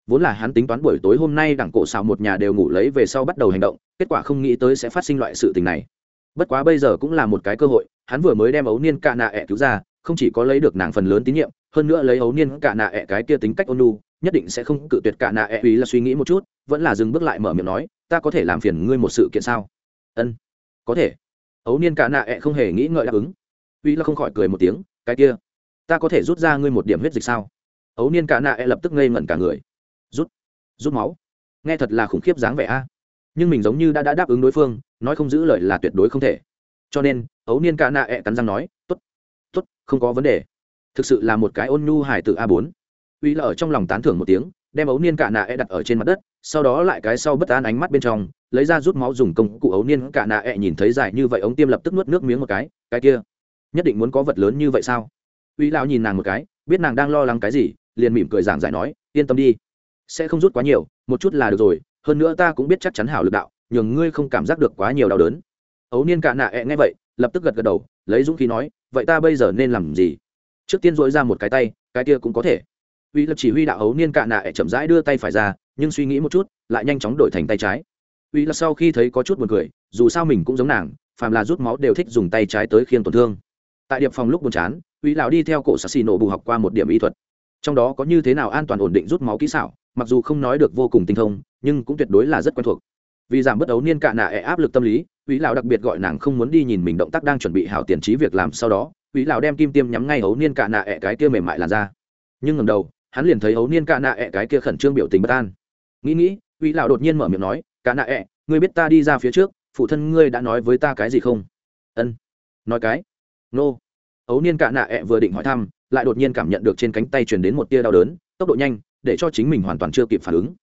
A: Vốn là hắn tính toán buổi tối hôm nay đảng cổ xào một nhà đều ngủ lấy về sau bắt đầu hành động, kết quả không nghĩ tới sẽ phát sinh loại sự tình này. Bất quá bây giờ cũng là một cái cơ hội, hắn vừa mới đem ấu niên cạn nạ ẹ cứu ra, không chỉ có lấy được nàng phần lớn tín nhiệm, hơn nữa lấy ấu niên cạn nạ ẹ cái kia tính cách ôn nu nhất định sẽ không cự tuyệt cạn nạ ẹ. Uy là suy nghĩ một chút, vẫn là dừng bước lại mở miệng nói, ta có thể làm phiền ngươi một sự kiện sao? Ân, có thể. Ấu niên cạn nạ ẹ không hề nghĩ ngợi đáp ứng uy là không khỏi cười một tiếng cái kia ta có thể rút ra ngươi một điểm huyết dịch sao? Ấu niên cả nạ e lập tức ngây ngẩn cả người. Rút rút máu? Nghe thật là khủng khiếp dáng vẻ a. Nhưng mình giống như đã, đã đáp ứng đối phương nói không giữ lời là tuyệt đối không thể. Cho nên ấu niên cả nạ e cắn răng nói t ố t t ố t không có vấn đề. Thực sự là một cái ôn nhu hải từ a bốn. Uy là ở trong lòng tán thưởng một tiếng đem ấu niên cả nạ e đặt ở trên mặt đất sau đó lại cái sau bất an ánh mắt bên trong lấy ra rút máu dùng công cụ ấu niên cả nạ e nhìn thấy dài như vậy ống tiêm lập tức nuốt nước miếng một cái cái kia nhất định muốn có vật lớn như vậy sao? Uy lão nhìn nàng một cái, biết nàng đang lo lắng cái gì, liền mỉm cười giảng giải nói, yên tâm đi. Sẽ không rút quá nhiều, một chút là được rồi, hơn nữa ta cũng biết chắc chắn hảo lực đạo, nhường ngươi không cảm giác được quá nhiều đau đớn. Ấu niên cạ nạ ẹ nghe vậy, lập tức gật gật đầu, lấy dũng khí nói, vậy ta bây giờ nên làm gì? Trước tiên dội ra một cái tay, cái kia cũng có thể. Uy lập chỉ huy đạo ấu niên cạ nạ ẹ chậm rãi đưa tay phải ra, nhưng suy nghĩ một chút, lại nhanh chóng đổi thành tay trái. Uy lập sau khi thấy có chút buồn cười, dù sao mình cũng giống nàng, phàm là rút máu đều thích dùng tay trái tới khiên tổn thương tại điệp phòng lúc buồn chán uy lão đi theo cổ sassi nổ bù học qua một điểm y thuật. Trong đó có như thế nào an toàn ổn định rút máu kỹ xảo, mặc dù không nói được vô cùng tinh thông, nhưng cũng tuyệt đối là rất quen thuộc. Vì giảm bất ấu niên cạ nạ ẹ áp lực tâm lý uy lão đặc biệt gọi nàng không muốn đi nhìn mình động tác đang chuẩn bị hảo tiền trí việc làm sau đó uy lão đem kim tiêm nhắm ngay ấu niên cạ nạ ẹ cái kia mềm mại làn ra nhưng ngầm đầu, hắn liền thấy ấu niên cạ nạ ẹ cái kia khẩn trương biểu tình bất an. Nghĩ nghĩ uy lão đột nhiên mở miệng nói cạ nạ ẹ ngươi biết ta đi ra phía trước, phụ thân ngươi đã nói với ta cái gì không? Ân. Nói cái? Nô. Ấu niên cạ nạ ẹ vừa định hỏi thăm, lại đột nhiên cảm nhận được trên cánh tay truyền đến một tia đau đớn, tốc độ nhanh, để cho chính mình hoàn toàn chưa kịp phản ứng.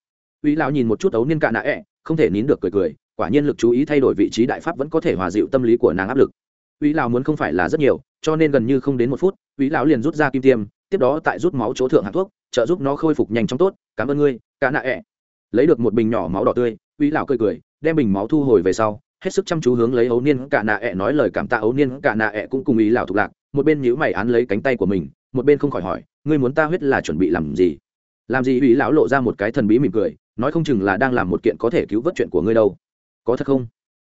A: Uy lão nhìn một chút ấu niên cạ nạ ẹ, không thể nín được cười cười, quả nhiên lực chú ý thay đổi vị trí đại pháp vẫn có thể hòa dịu tâm lý của nàng áp lực. Uy lão muốn không phải là rất nhiều, cho nên gần như không đến một phút, uy lão liền rút ra kim tiêm, tiếp đó tại rút máu chỗ thượng hạ thuốc, trợ giúp nó khôi phục nhanh chóng tốt, cảm ơn ngươi, cạ nạ ẹ. Lấy được một bình nhỏ máu đỏ tươi, uy lão cười cười, đem bình máu thu hồi về sau hết sức chăm chú hướng lấy ấu niên cả nạ ẹ nói lời cảm tạ ấu niên cả nạ ẹ cũng cùng ý lão thuộc lạc, một bên nhíu mày án lấy cánh tay của mình, một bên không khỏi hỏi, ngươi muốn ta huyết là chuẩn bị làm gì? Làm gì? Ý lão lộ ra một cái thần bí mỉm cười, nói không chừng là đang làm một kiện có thể cứu vớt chuyện của ngươi đâu. Có thật không?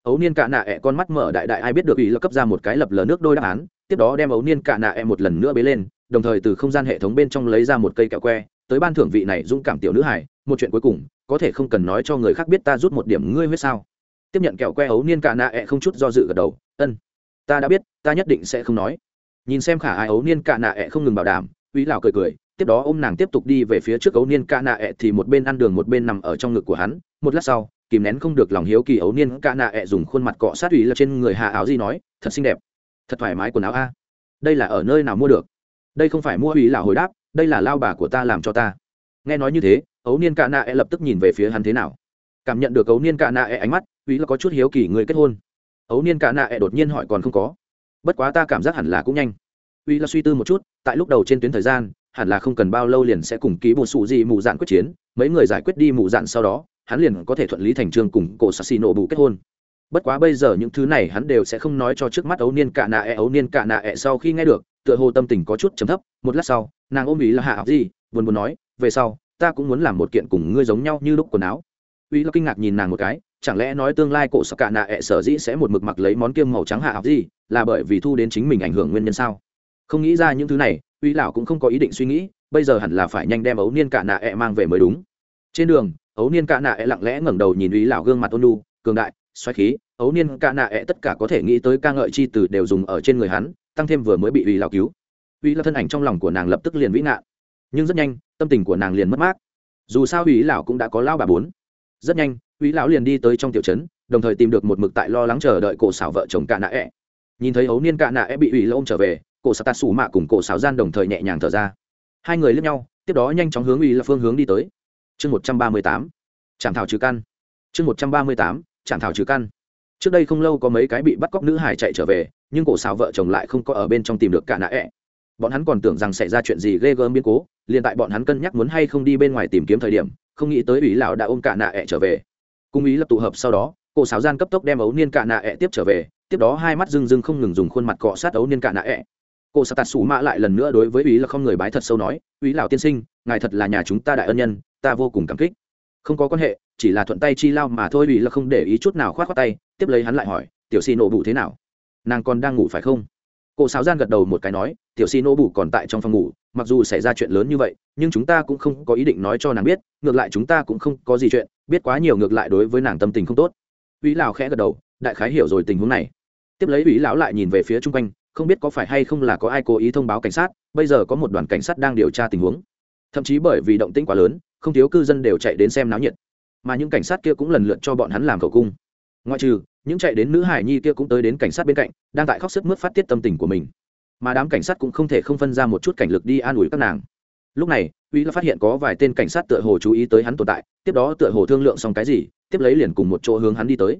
A: Ấu niên cả nạ ẹ con mắt mở đại đại ai biết được ý là cấp ra một cái lập lờ nước đôi đáp án, tiếp đó đem ấu niên cả nạ ẹ một lần nữa bế lên, đồng thời từ không gian hệ thống bên trong lấy ra một cây kẹo que, tới ban thưởng vị này dũng cảm tiểu nữ hải một chuyện cuối cùng, có thể không cần nói cho người khác biết ta rút một điểm ngươi huyết sao? Tiếp nhận kẹo que ấu niên cạ nạ ẹ không chút do dự gật đầu, ân, ta đã biết, ta nhất định sẽ không nói. Nhìn xem khả ai ấu niên cạ nạ ẹ không ngừng bảo đảm uy lào cười cười, tiếp đó ô m nàng tiếp tục đi về phía trước ấu niên cạ nạ ẹ thì một bên ăn đường một bên nằm ở trong ngực của hắn. Một lát sau, kìm nén không được lòng hiếu kỳ ấu niên cạ nạ ẹ dùng khuôn mặt cọ sát ủy là trên người hạ áo gì nói, thật xinh đẹp, thật thoải mái quần áo a. Đây là ở nơi nào mua được? Đây không phải mua ủy là hồi đáp, đây là lao bà của ta làm cho ta. Nghe nói như thế, ấu niên cạ nạ ẹ lập tức nhìn về phía hắn thế nào. Cảm nhận được ấu niên cạ nạ ẹ ánh mắt ủy là có chút hiếu kỳ người kết hôn. Ấu niên cả nạ ẹ đột nhiên hỏi còn không có. Bất quá ta cảm giác hẳn là cũng nhanh. Uy là suy tư một chút, tại lúc đầu trên tuyến thời gian, hẳn là không cần bao lâu liền sẽ cùng ký một sụ gì mù dạn quyết chiến, mấy người giải quyết đi mù dạn sau đó, hắn liền có thể thuận lý thành trương cùng cổ sassi nổ bù kết hôn. Bất quá bây giờ những thứ này hắn đều sẽ không nói cho trước mắt ấu niên cả nạ ẹ ấu niên cả nạ ẹ sau khi nghe được, tựa hồ tâm tình có chút trầm thấp, một lát sau, nàng ôm ý là hạ học gì, buồn buồn nói, về sau, ta cũng muốn làm một kiện cùng ngươi giống nhau như lúc quần áo. Uy là kinh ngạc nhìn nàng một cái chẳng lẽ nói tương lai cổ sạc cạ nạ ẹ sở dĩ sẽ một mực mặc lấy món kiêm màu trắng hạ học gì, là bởi vì thu đến chính mình ảnh hưởng nguyên nhân sao? Không nghĩ ra những thứ này, uy lão cũng không có ý định suy nghĩ, bây giờ hẳn là phải nhanh đem ấu niên cạ nạ ẹ mang về mới đúng. Trên đường, ấu niên cạ nạ ẹ lặng lẽ ngẩng đầu nhìn uy lão gương mặt ôn lu cường đại, xoáy khí, ấu niên cạ nạ ẹ tất cả có thể nghĩ tới ca ngợi chi từ đều dùng ở trên người hắn, tăng thêm vừa mới bị uy lão cứu. Uy là thân ảnh trong lòng của nàng lập tức liền vĩ nạn. Nhưng rất nhanh, tâm tình của nàng liền mất mát. Dù sao uy lão cũng đã có lao bà bốn rất nhanh, quý lão liền đi tới trong tiểu trấn, đồng thời tìm được một mực tại lo lắng chờ đợi cổ xảo vợ chồng cạ nạ ẹ、e. nhìn thấy ấu niên cạ nạ ẹ、e、bị bị uy trở về, cổ xảo tạt xù mạ cùng cổ xảo gian đồng thời nhẹ nhàng thở ra hai người lướt nhau, tiếp đó nhanh chóng hướng ủy là phương hướng đi tới chương một trăm ba mươi tám trạm thảo trừ căn chương một trăm ba mươi tám trạm thảo trừ căn trước đây không lâu có mấy cái bị bắt cóc nữ hải chạy trở về, nhưng cổ xảo vợ chồng lại không có ở bên trong tìm được cả nạ ẹ、e. bọn hắn còn tưởng rằng xảy ra chuyện gì ghê gớm biến cố, liền tại bọn hắn cân nhắc muốn hay không đi bên ngoài tìm kiếm thời điểm không nghĩ tới ủy lão đã ôm cả nạ ẹ trở về. Cung ý lập tụ hợp sau đó, cổ sáo gian cấp tốc đem ấu niên cả nạ ẹ tiếp trở về, tiếp đó hai mắt rưng rưng không ngừng dùng khuôn mặt cọ sát ấu niên cả nạ ẹ. Cô sáo tạt xù mạ lại lần nữa đối với ý là không người bái thật sâu nói ý lão tiên sinh, ngài thật là nhà chúng ta đại ân nhân, ta vô cùng cảm kích. Không có quan hệ, chỉ là thuận tay chi lao mà thôi. Ý là không để ý chút nào khoát khoát tay, tiếp lấy hắn lại hỏi, tiểu xì nổ bụ thế nào? Nàng còn đang ngủ phải không? Cô sáo gian gật đầu một cái nói, tiểu si Nô bụ còn tại trong phòng ngủ, mặc dù xảy ra chuyện lớn như vậy, nhưng chúng ta cũng không có ý định nói cho nàng biết, ngược lại chúng ta cũng không có gì chuyện, biết quá nhiều ngược lại đối với nàng tâm tình không tốt. Ý lão khẽ gật đầu, đại khái hiểu rồi tình huống này. Tiếp lấy ý lão lại nhìn về phía chung quanh, không biết có phải hay không là có ai cố ý thông báo cảnh sát, bây giờ có một đoàn cảnh sát đang điều tra tình huống. Thậm chí bởi vì động tĩnh quá lớn, không thiếu cư dân đều chạy đến xem náo nhiệt. Mà những cảnh sát kia cũng lần lượt cho bọn hắn làm cầu cung ngoại trừ, những chạy đến nữ hải nhi kia cũng tới đến cảnh sát bên cạnh, đang tại khóc sức mướt phát tiết tâm tình của mình. Mà đám cảnh sát cũng không thể không phân ra một chút cảnh lực đi an ủi các nàng. Lúc này, uy là phát hiện có vài tên cảnh sát tựa hồ chú ý tới hắn tồn tại, tiếp đó tựa hồ thương lượng xong cái gì, tiếp lấy liền cùng một chỗ hướng hắn đi tới.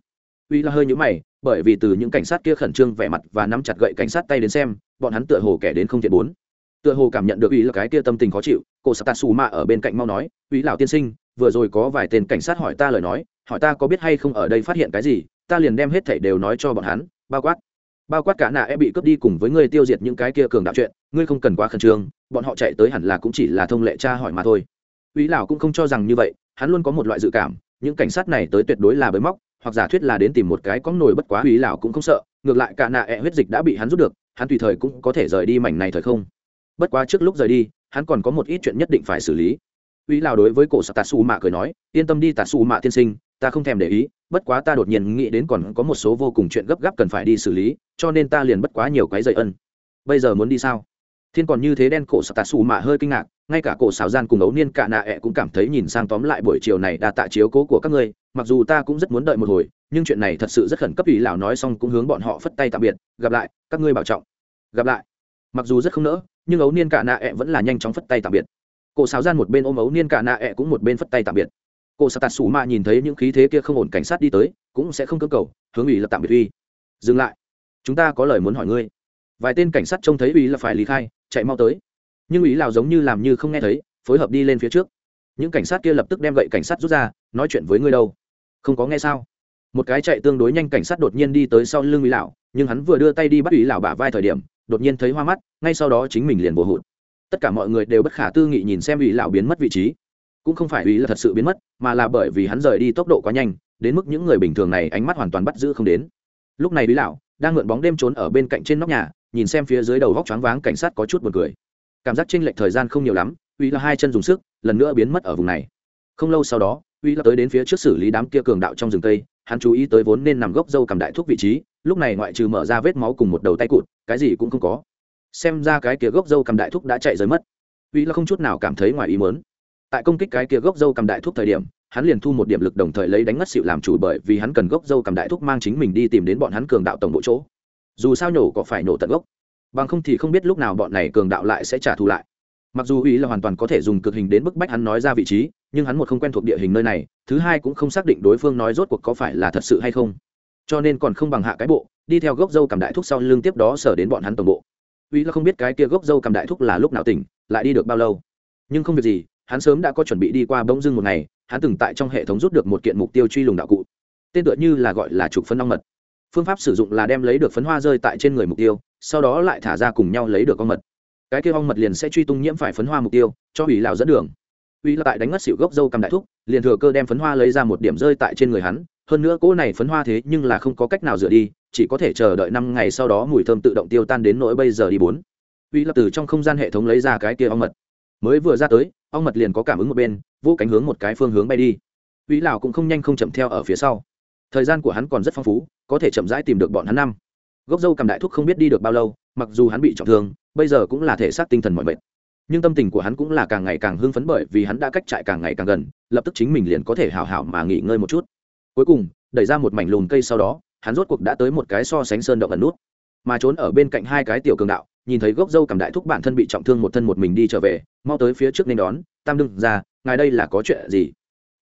A: Uy là hơi nhũ mày, bởi vì từ những cảnh sát kia khẩn trương vẻ mặt và nắm chặt gậy cảnh sát tay đến xem, bọn hắn tựa hồ kẻ đến không thiện bốn. Tựa hồ cảm nhận được uy là cái kia tâm tình khó chịu, cô sa xù mạ ở bên cạnh mau nói, uy lão tiên sinh, vừa rồi có vài tên cảnh sát hỏi ta lời nói hỏi ta có biết hay không ở đây phát hiện cái gì, ta liền đem hết thảy đều nói cho bọn hắn, bao quát. Bao quát cả nạ e bị cướp đi cùng với ngươi tiêu diệt những cái kia cường đạo chuyện, ngươi không cần quá khẩn trương, bọn họ chạy tới hẳn là cũng chỉ là thông lệ tra hỏi mà thôi. Uy lão cũng không cho rằng như vậy, hắn luôn có một loại dự cảm, những cảnh sát này tới tuyệt đối là bới móc, hoặc giả thuyết là đến tìm một cái có nổi bất quá hủy lão cũng không sợ, ngược lại cả nạ e huyết dịch đã bị hắn rút được, hắn tùy thời cũng có thể rời đi mảnh này thời không. Bất quá trước lúc rời đi, hắn còn có một ít chuyện nhất định phải xử lý. Uy lão đối với cổ sạc tà su mạ cười nói, yên tâm đi tà su mạ tiên sinh ta không thèm để ý, bất quá ta đột nhiên nghĩ đến còn có một số vô cùng chuyện gấp gáp cần phải đi xử lý, cho nên ta liền bất quá nhiều cái dậy ân. Bây giờ muốn đi sao? Thiên còn như thế đen cổ sạc tà xù mạ hơi kinh ngạc, ngay cả cổ xào gian cùng ấu niên cả nạ ẹ cũng cảm thấy nhìn sang tóm lại buổi chiều này đã tạ chiếu cố của các ngươi, mặc dù ta cũng rất muốn đợi một hồi, nhưng chuyện này thật sự rất khẩn cấp ủy lão nói xong cũng hướng bọn họ phất tay tạm biệt, gặp lại, các ngươi bảo trọng. Gặp lại. Mặc dù rất không nỡ, nhưng ấu niên cả nạ ẹ vẫn là nhanh chóng phất tay tạm biệt. Cổ xào gian một bên ôm ấu niên cả nạ ẹ cũng một bên phất tay tạm biệt. Cô sa tạt sủ mạ nhìn thấy những khí thế kia không ổn cảnh sát đi tới, cũng sẽ không cơ cầu, hướng ủy lập tạm biệt uy. Dừng lại. Chúng ta có lời muốn hỏi ngươi. Vài tên cảnh sát trông thấy ủy là phải lý khai, chạy mau tới. Nhưng ủy lào giống như làm như không nghe thấy, phối hợp đi lên phía trước. Những cảnh sát kia lập tức đem gậy cảnh sát rút ra, nói chuyện với ngươi đâu? Không có nghe sao? Một cái chạy tương đối nhanh cảnh sát đột nhiên đi tới sau lưng ủy lão nhưng hắn vừa đưa tay đi bắt ủy lão bả vai thời điểm, đột nhiên thấy hoa mắt, ngay sau đó chính mình liền bồ hụt. Tất cả mọi người đều bất khả tư nghị nhìn xem ủy lão biến mất vị trí cũng không phải ý là thật sự biến mất, mà là bởi vì hắn rời đi tốc độ quá nhanh, đến mức những người bình thường này ánh mắt hoàn toàn bắt giữ không đến. Lúc này bí lão đang ngượn bóng đêm trốn ở bên cạnh trên nóc nhà, nhìn xem phía dưới đầu góc choáng váng cảnh sát có chút buồn cười. Cảm giác chênh lệch thời gian không nhiều lắm, uy là hai chân dùng sức, lần nữa biến mất ở vùng này. Không lâu sau đó, uy là tới đến phía trước xử lý đám kia cường đạo trong rừng tây hắn chú ý tới vốn nên nằm gốc dâu cầm đại thuốc vị trí, lúc này ngoại trừ mở ra vết máu cùng một đầu tay cụt, cái gì cũng không có. Xem ra cái kia gốc dâu cầm đại thuốc đã chạy rời mất. Uy là không chút nào cảm thấy ngoài ý mớn tại công kích cái kia gốc dâu cầm đại thuốc thời điểm, hắn liền thu một điểm lực đồng thời lấy đánh ngất xịu làm chủ bởi vì hắn cần gốc dâu cầm đại thuốc mang chính mình đi tìm đến bọn hắn cường đạo tổng bộ chỗ. Dù sao nhổ có phải nổ tận gốc. Bằng không thì không biết lúc nào bọn này cường đạo lại sẽ trả thù lại. Mặc dù ý là hoàn toàn có thể dùng cực hình đến bức bách hắn nói ra vị trí, nhưng hắn một không quen thuộc địa hình nơi này, thứ hai cũng không xác định đối phương nói rốt cuộc có phải là thật sự hay không. Cho nên còn không bằng hạ cái bộ, đi theo gốc dâu cầm đại thúc sau lưng tiếp đó sở đến bọn hắn tổng bộ. Uy là không biết cái kia gốc dâu cầm đại thúc là lúc nào tỉnh, lại đi được bao lâu. Nhưng không việc gì hắn sớm đã có chuẩn bị đi qua bỗng dưng một ngày, hắn từng tại trong hệ thống rút được một kiện mục tiêu truy lùng đạo cụ. Tên tựa như là gọi là trục phân ong mật. Phương pháp sử dụng là đem lấy được phấn hoa rơi tại trên người mục tiêu, sau đó lại thả ra cùng nhau lấy được con mật. Cái kia ong mật liền sẽ truy tung nhiễm phải phấn hoa mục tiêu, cho ủy lào dẫn đường. Ủy là tại đánh mất xịu gốc dâu cầm đại thúc, liền thừa cơ đem phấn hoa lấy ra một điểm rơi tại trên người hắn. Hơn nữa cỗ này phấn hoa thế nhưng là không có cách nào rửa đi, chỉ có thể chờ đợi năm ngày sau đó mùi thơm tự động tiêu tan đến nỗi bây giờ đi bốn. Ủy là từ trong không gian hệ thống lấy ra cái kia ong mật mới vừa ra tới, ong mật liền có cảm ứng một bên, vô cánh hướng một cái phương hướng bay đi. Uy lão cũng không nhanh không chậm theo ở phía sau. Thời gian của hắn còn rất phong phú, có thể chậm rãi tìm được bọn hắn năm. Gốc dâu cầm đại thúc không biết đi được bao lâu, mặc dù hắn bị trọng thương, bây giờ cũng là thể xác tinh thần mọi mệt. Nhưng tâm tình của hắn cũng là càng ngày càng hưng phấn bởi vì hắn đã cách trại càng ngày càng gần, lập tức chính mình liền có thể hào hảo mà nghỉ ngơi một chút. Cuối cùng, đẩy ra một mảnh lùn cây sau đó, hắn rốt cuộc đã tới một cái so sánh sơn động ẩn nút. Mà trốn ở bên cạnh hai cái tiểu cường đạo nhìn thấy gốc dâu cầm đại thúc bản thân bị trọng thương một thân một mình đi trở về, mau tới phía trước nên đón, tam đương ra, ngài đây là có chuyện gì?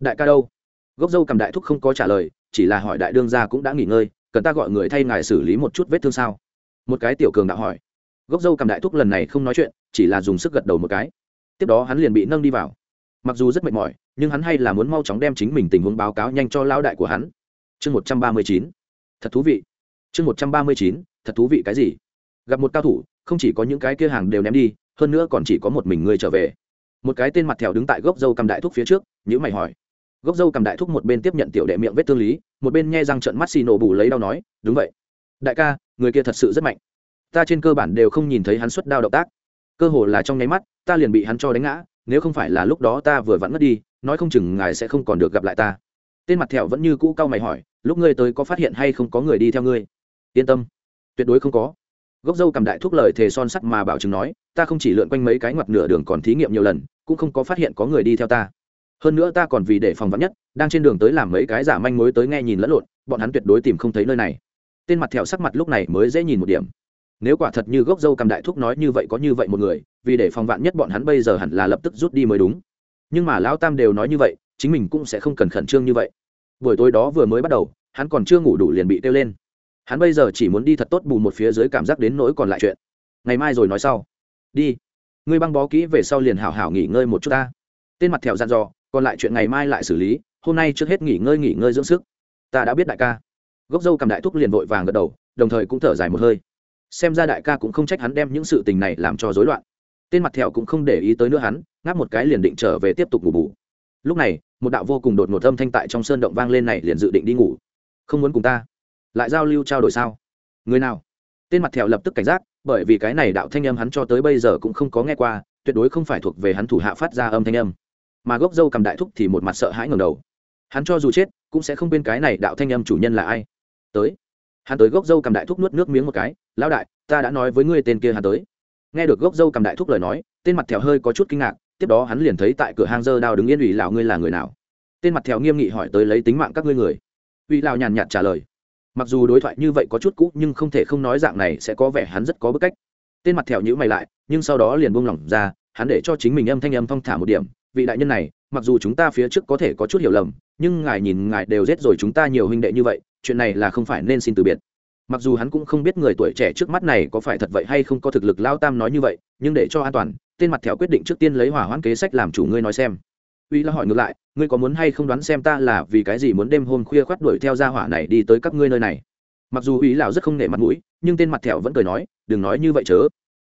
A: Đại ca đâu? Gốc dâu cầm đại thúc không có trả lời, chỉ là hỏi đại đương gia cũng đã nghỉ ngơi, cần ta gọi người thay ngài xử lý một chút vết thương sao? Một cái tiểu cường đạo hỏi. Gốc dâu cầm đại thúc lần này không nói chuyện, chỉ là dùng sức gật đầu một cái. Tiếp đó hắn liền bị nâng đi vào. Mặc dù rất mệt mỏi, nhưng hắn hay là muốn mau chóng đem chính mình tình huống báo cáo nhanh cho lao đại của hắn. Chương một trăm ba mươi chín. Thật thú vị. Chương một trăm ba mươi chín. Thật thú vị cái gì? Gặp một cao thủ, không chỉ có những cái kia hàng đều ném đi, hơn nữa còn chỉ có một mình ngươi trở về. Một cái tên mặt thèo đứng tại gốc dâu cầm đại thúc phía trước nhữ mày hỏi. Gốc dâu cầm đại thúc một bên tiếp nhận tiểu đệ miệng vết thương lý, một bên nghe răng trận mắt xì nổ bù lấy đau nói, đúng vậy. Đại ca, người kia thật sự rất mạnh. Ta trên cơ bản đều không nhìn thấy hắn xuất đao động tác. Cơ hồ là trong nháy mắt, ta liền bị hắn cho đánh ngã, nếu không phải là lúc đó ta vừa vặn mất đi, nói không chừng ngài sẽ không còn được gặp lại ta. Tên mặt thẹo vẫn như cũ cau mày hỏi, lúc ngươi tới có phát hiện hay không có người đi theo ngươi? Yên tâm. Tuyệt đối không có gốc dâu cầm đại thuốc lời thề son sắt mà bảo chứng nói, ta không chỉ lượn quanh mấy cái ngoặt nửa đường còn thí nghiệm nhiều lần, cũng không có phát hiện có người đi theo ta. Hơn nữa ta còn vì để phòng vắn nhất, đang trên đường tới làm mấy cái giả manh mối tới nghe nhìn lẫn lộn, bọn hắn tuyệt đối tìm không thấy nơi này. Tên mặt thẹo sắc mặt lúc này mới dễ nhìn một điểm. Nếu quả thật như gốc dâu cầm đại thuốc nói như vậy có như vậy một người, vì để phòng vạn nhất bọn hắn bây giờ hẳn là lập tức rút đi mới đúng. Nhưng mà lão tam đều nói như vậy, chính mình cũng sẽ không cần khẩn trương như vậy. Buổi tối đó vừa mới bắt đầu, hắn còn chưa ngủ đủ liền bị kêu lên hắn bây giờ chỉ muốn đi thật tốt bù một phía dưới cảm giác đến nỗi còn lại chuyện. Ngày mai rồi nói sau. Đi. Ngươi băng bó kỹ về sau liền hảo hảo nghỉ ngơi một chút ta. Tên mặt thẹo dặn dò, còn lại chuyện ngày mai lại xử lý, hôm nay trước hết nghỉ ngơi nghỉ ngơi dưỡng sức. Ta đã biết đại ca. Gốc dâu cầm đại thúc liền vội vàng gật đầu, đồng thời cũng thở dài một hơi. Xem ra đại ca cũng không trách hắn đem những sự tình này làm cho rối loạn. Tên mặt thẹo cũng không để ý tới nữa hắn, ngáp một cái liền định trở về tiếp tục ngủ bù. Lúc này, một đạo vô cùng đột ngột âm thanh tại trong sơn động vang lên này liền dự định đi ngủ. Không muốn cùng ta lại giao lưu trao đổi sao? Người nào? Tên mặt thẹo lập tức cảnh giác, bởi vì cái này đạo thanh âm hắn cho tới bây giờ cũng không có nghe qua, tuyệt đối không phải thuộc về hắn thủ hạ phát ra âm thanh âm. Mà gốc dâu cầm đại thúc thì một mặt sợ hãi ngầm đầu. Hắn cho dù chết, cũng sẽ không bên cái này đạo thanh âm chủ nhân là ai. Tới. Hắn tới gốc dâu cầm đại thúc nuốt nước miếng một cái. Lão đại, ta đã nói với ngươi tên kia hắn tới. Nghe được gốc dâu cầm đại thúc lời nói, tên mặt thèo hơi có chút kinh ngạc, tiếp đó hắn liền thấy tại cửa hang dơ đao đứng yên ủy lào ngươi là người nào. Tên mặt thèo nghiêm nghị hỏi tới lấy tính mạng các ngươi người. Ủy lào nhàn nhạt trả lời mặc dù đối thoại như vậy có chút cũ, nhưng không thể không nói dạng này sẽ có vẻ hắn rất có bức cách. Tên mặt thẹo nhữ mày lại, nhưng sau đó liền buông lỏng ra, hắn để cho chính mình âm thanh âm thong thả một điểm. Vị đại nhân này, mặc dù chúng ta phía trước có thể có chút hiểu lầm, nhưng ngài nhìn ngài đều giết rồi chúng ta nhiều huynh đệ như vậy, chuyện này là không phải nên xin từ biệt. Mặc dù hắn cũng không biết người tuổi trẻ trước mắt này có phải thật vậy hay không có thực lực lao tam nói như vậy, nhưng để cho an toàn, tên mặt thẹo quyết định trước tiên lấy hỏa hoãn kế sách làm chủ ngươi nói xem uy là hỏi ngược lại, ngươi có muốn hay không đoán xem ta là vì cái gì muốn đêm hôm khuya khoát đuổi theo gia hỏa này đi tới các ngươi nơi này? Mặc dù uy lão rất không nể mặt mũi, nhưng tên mặt thẹo vẫn cười nói, đừng nói như vậy chớ.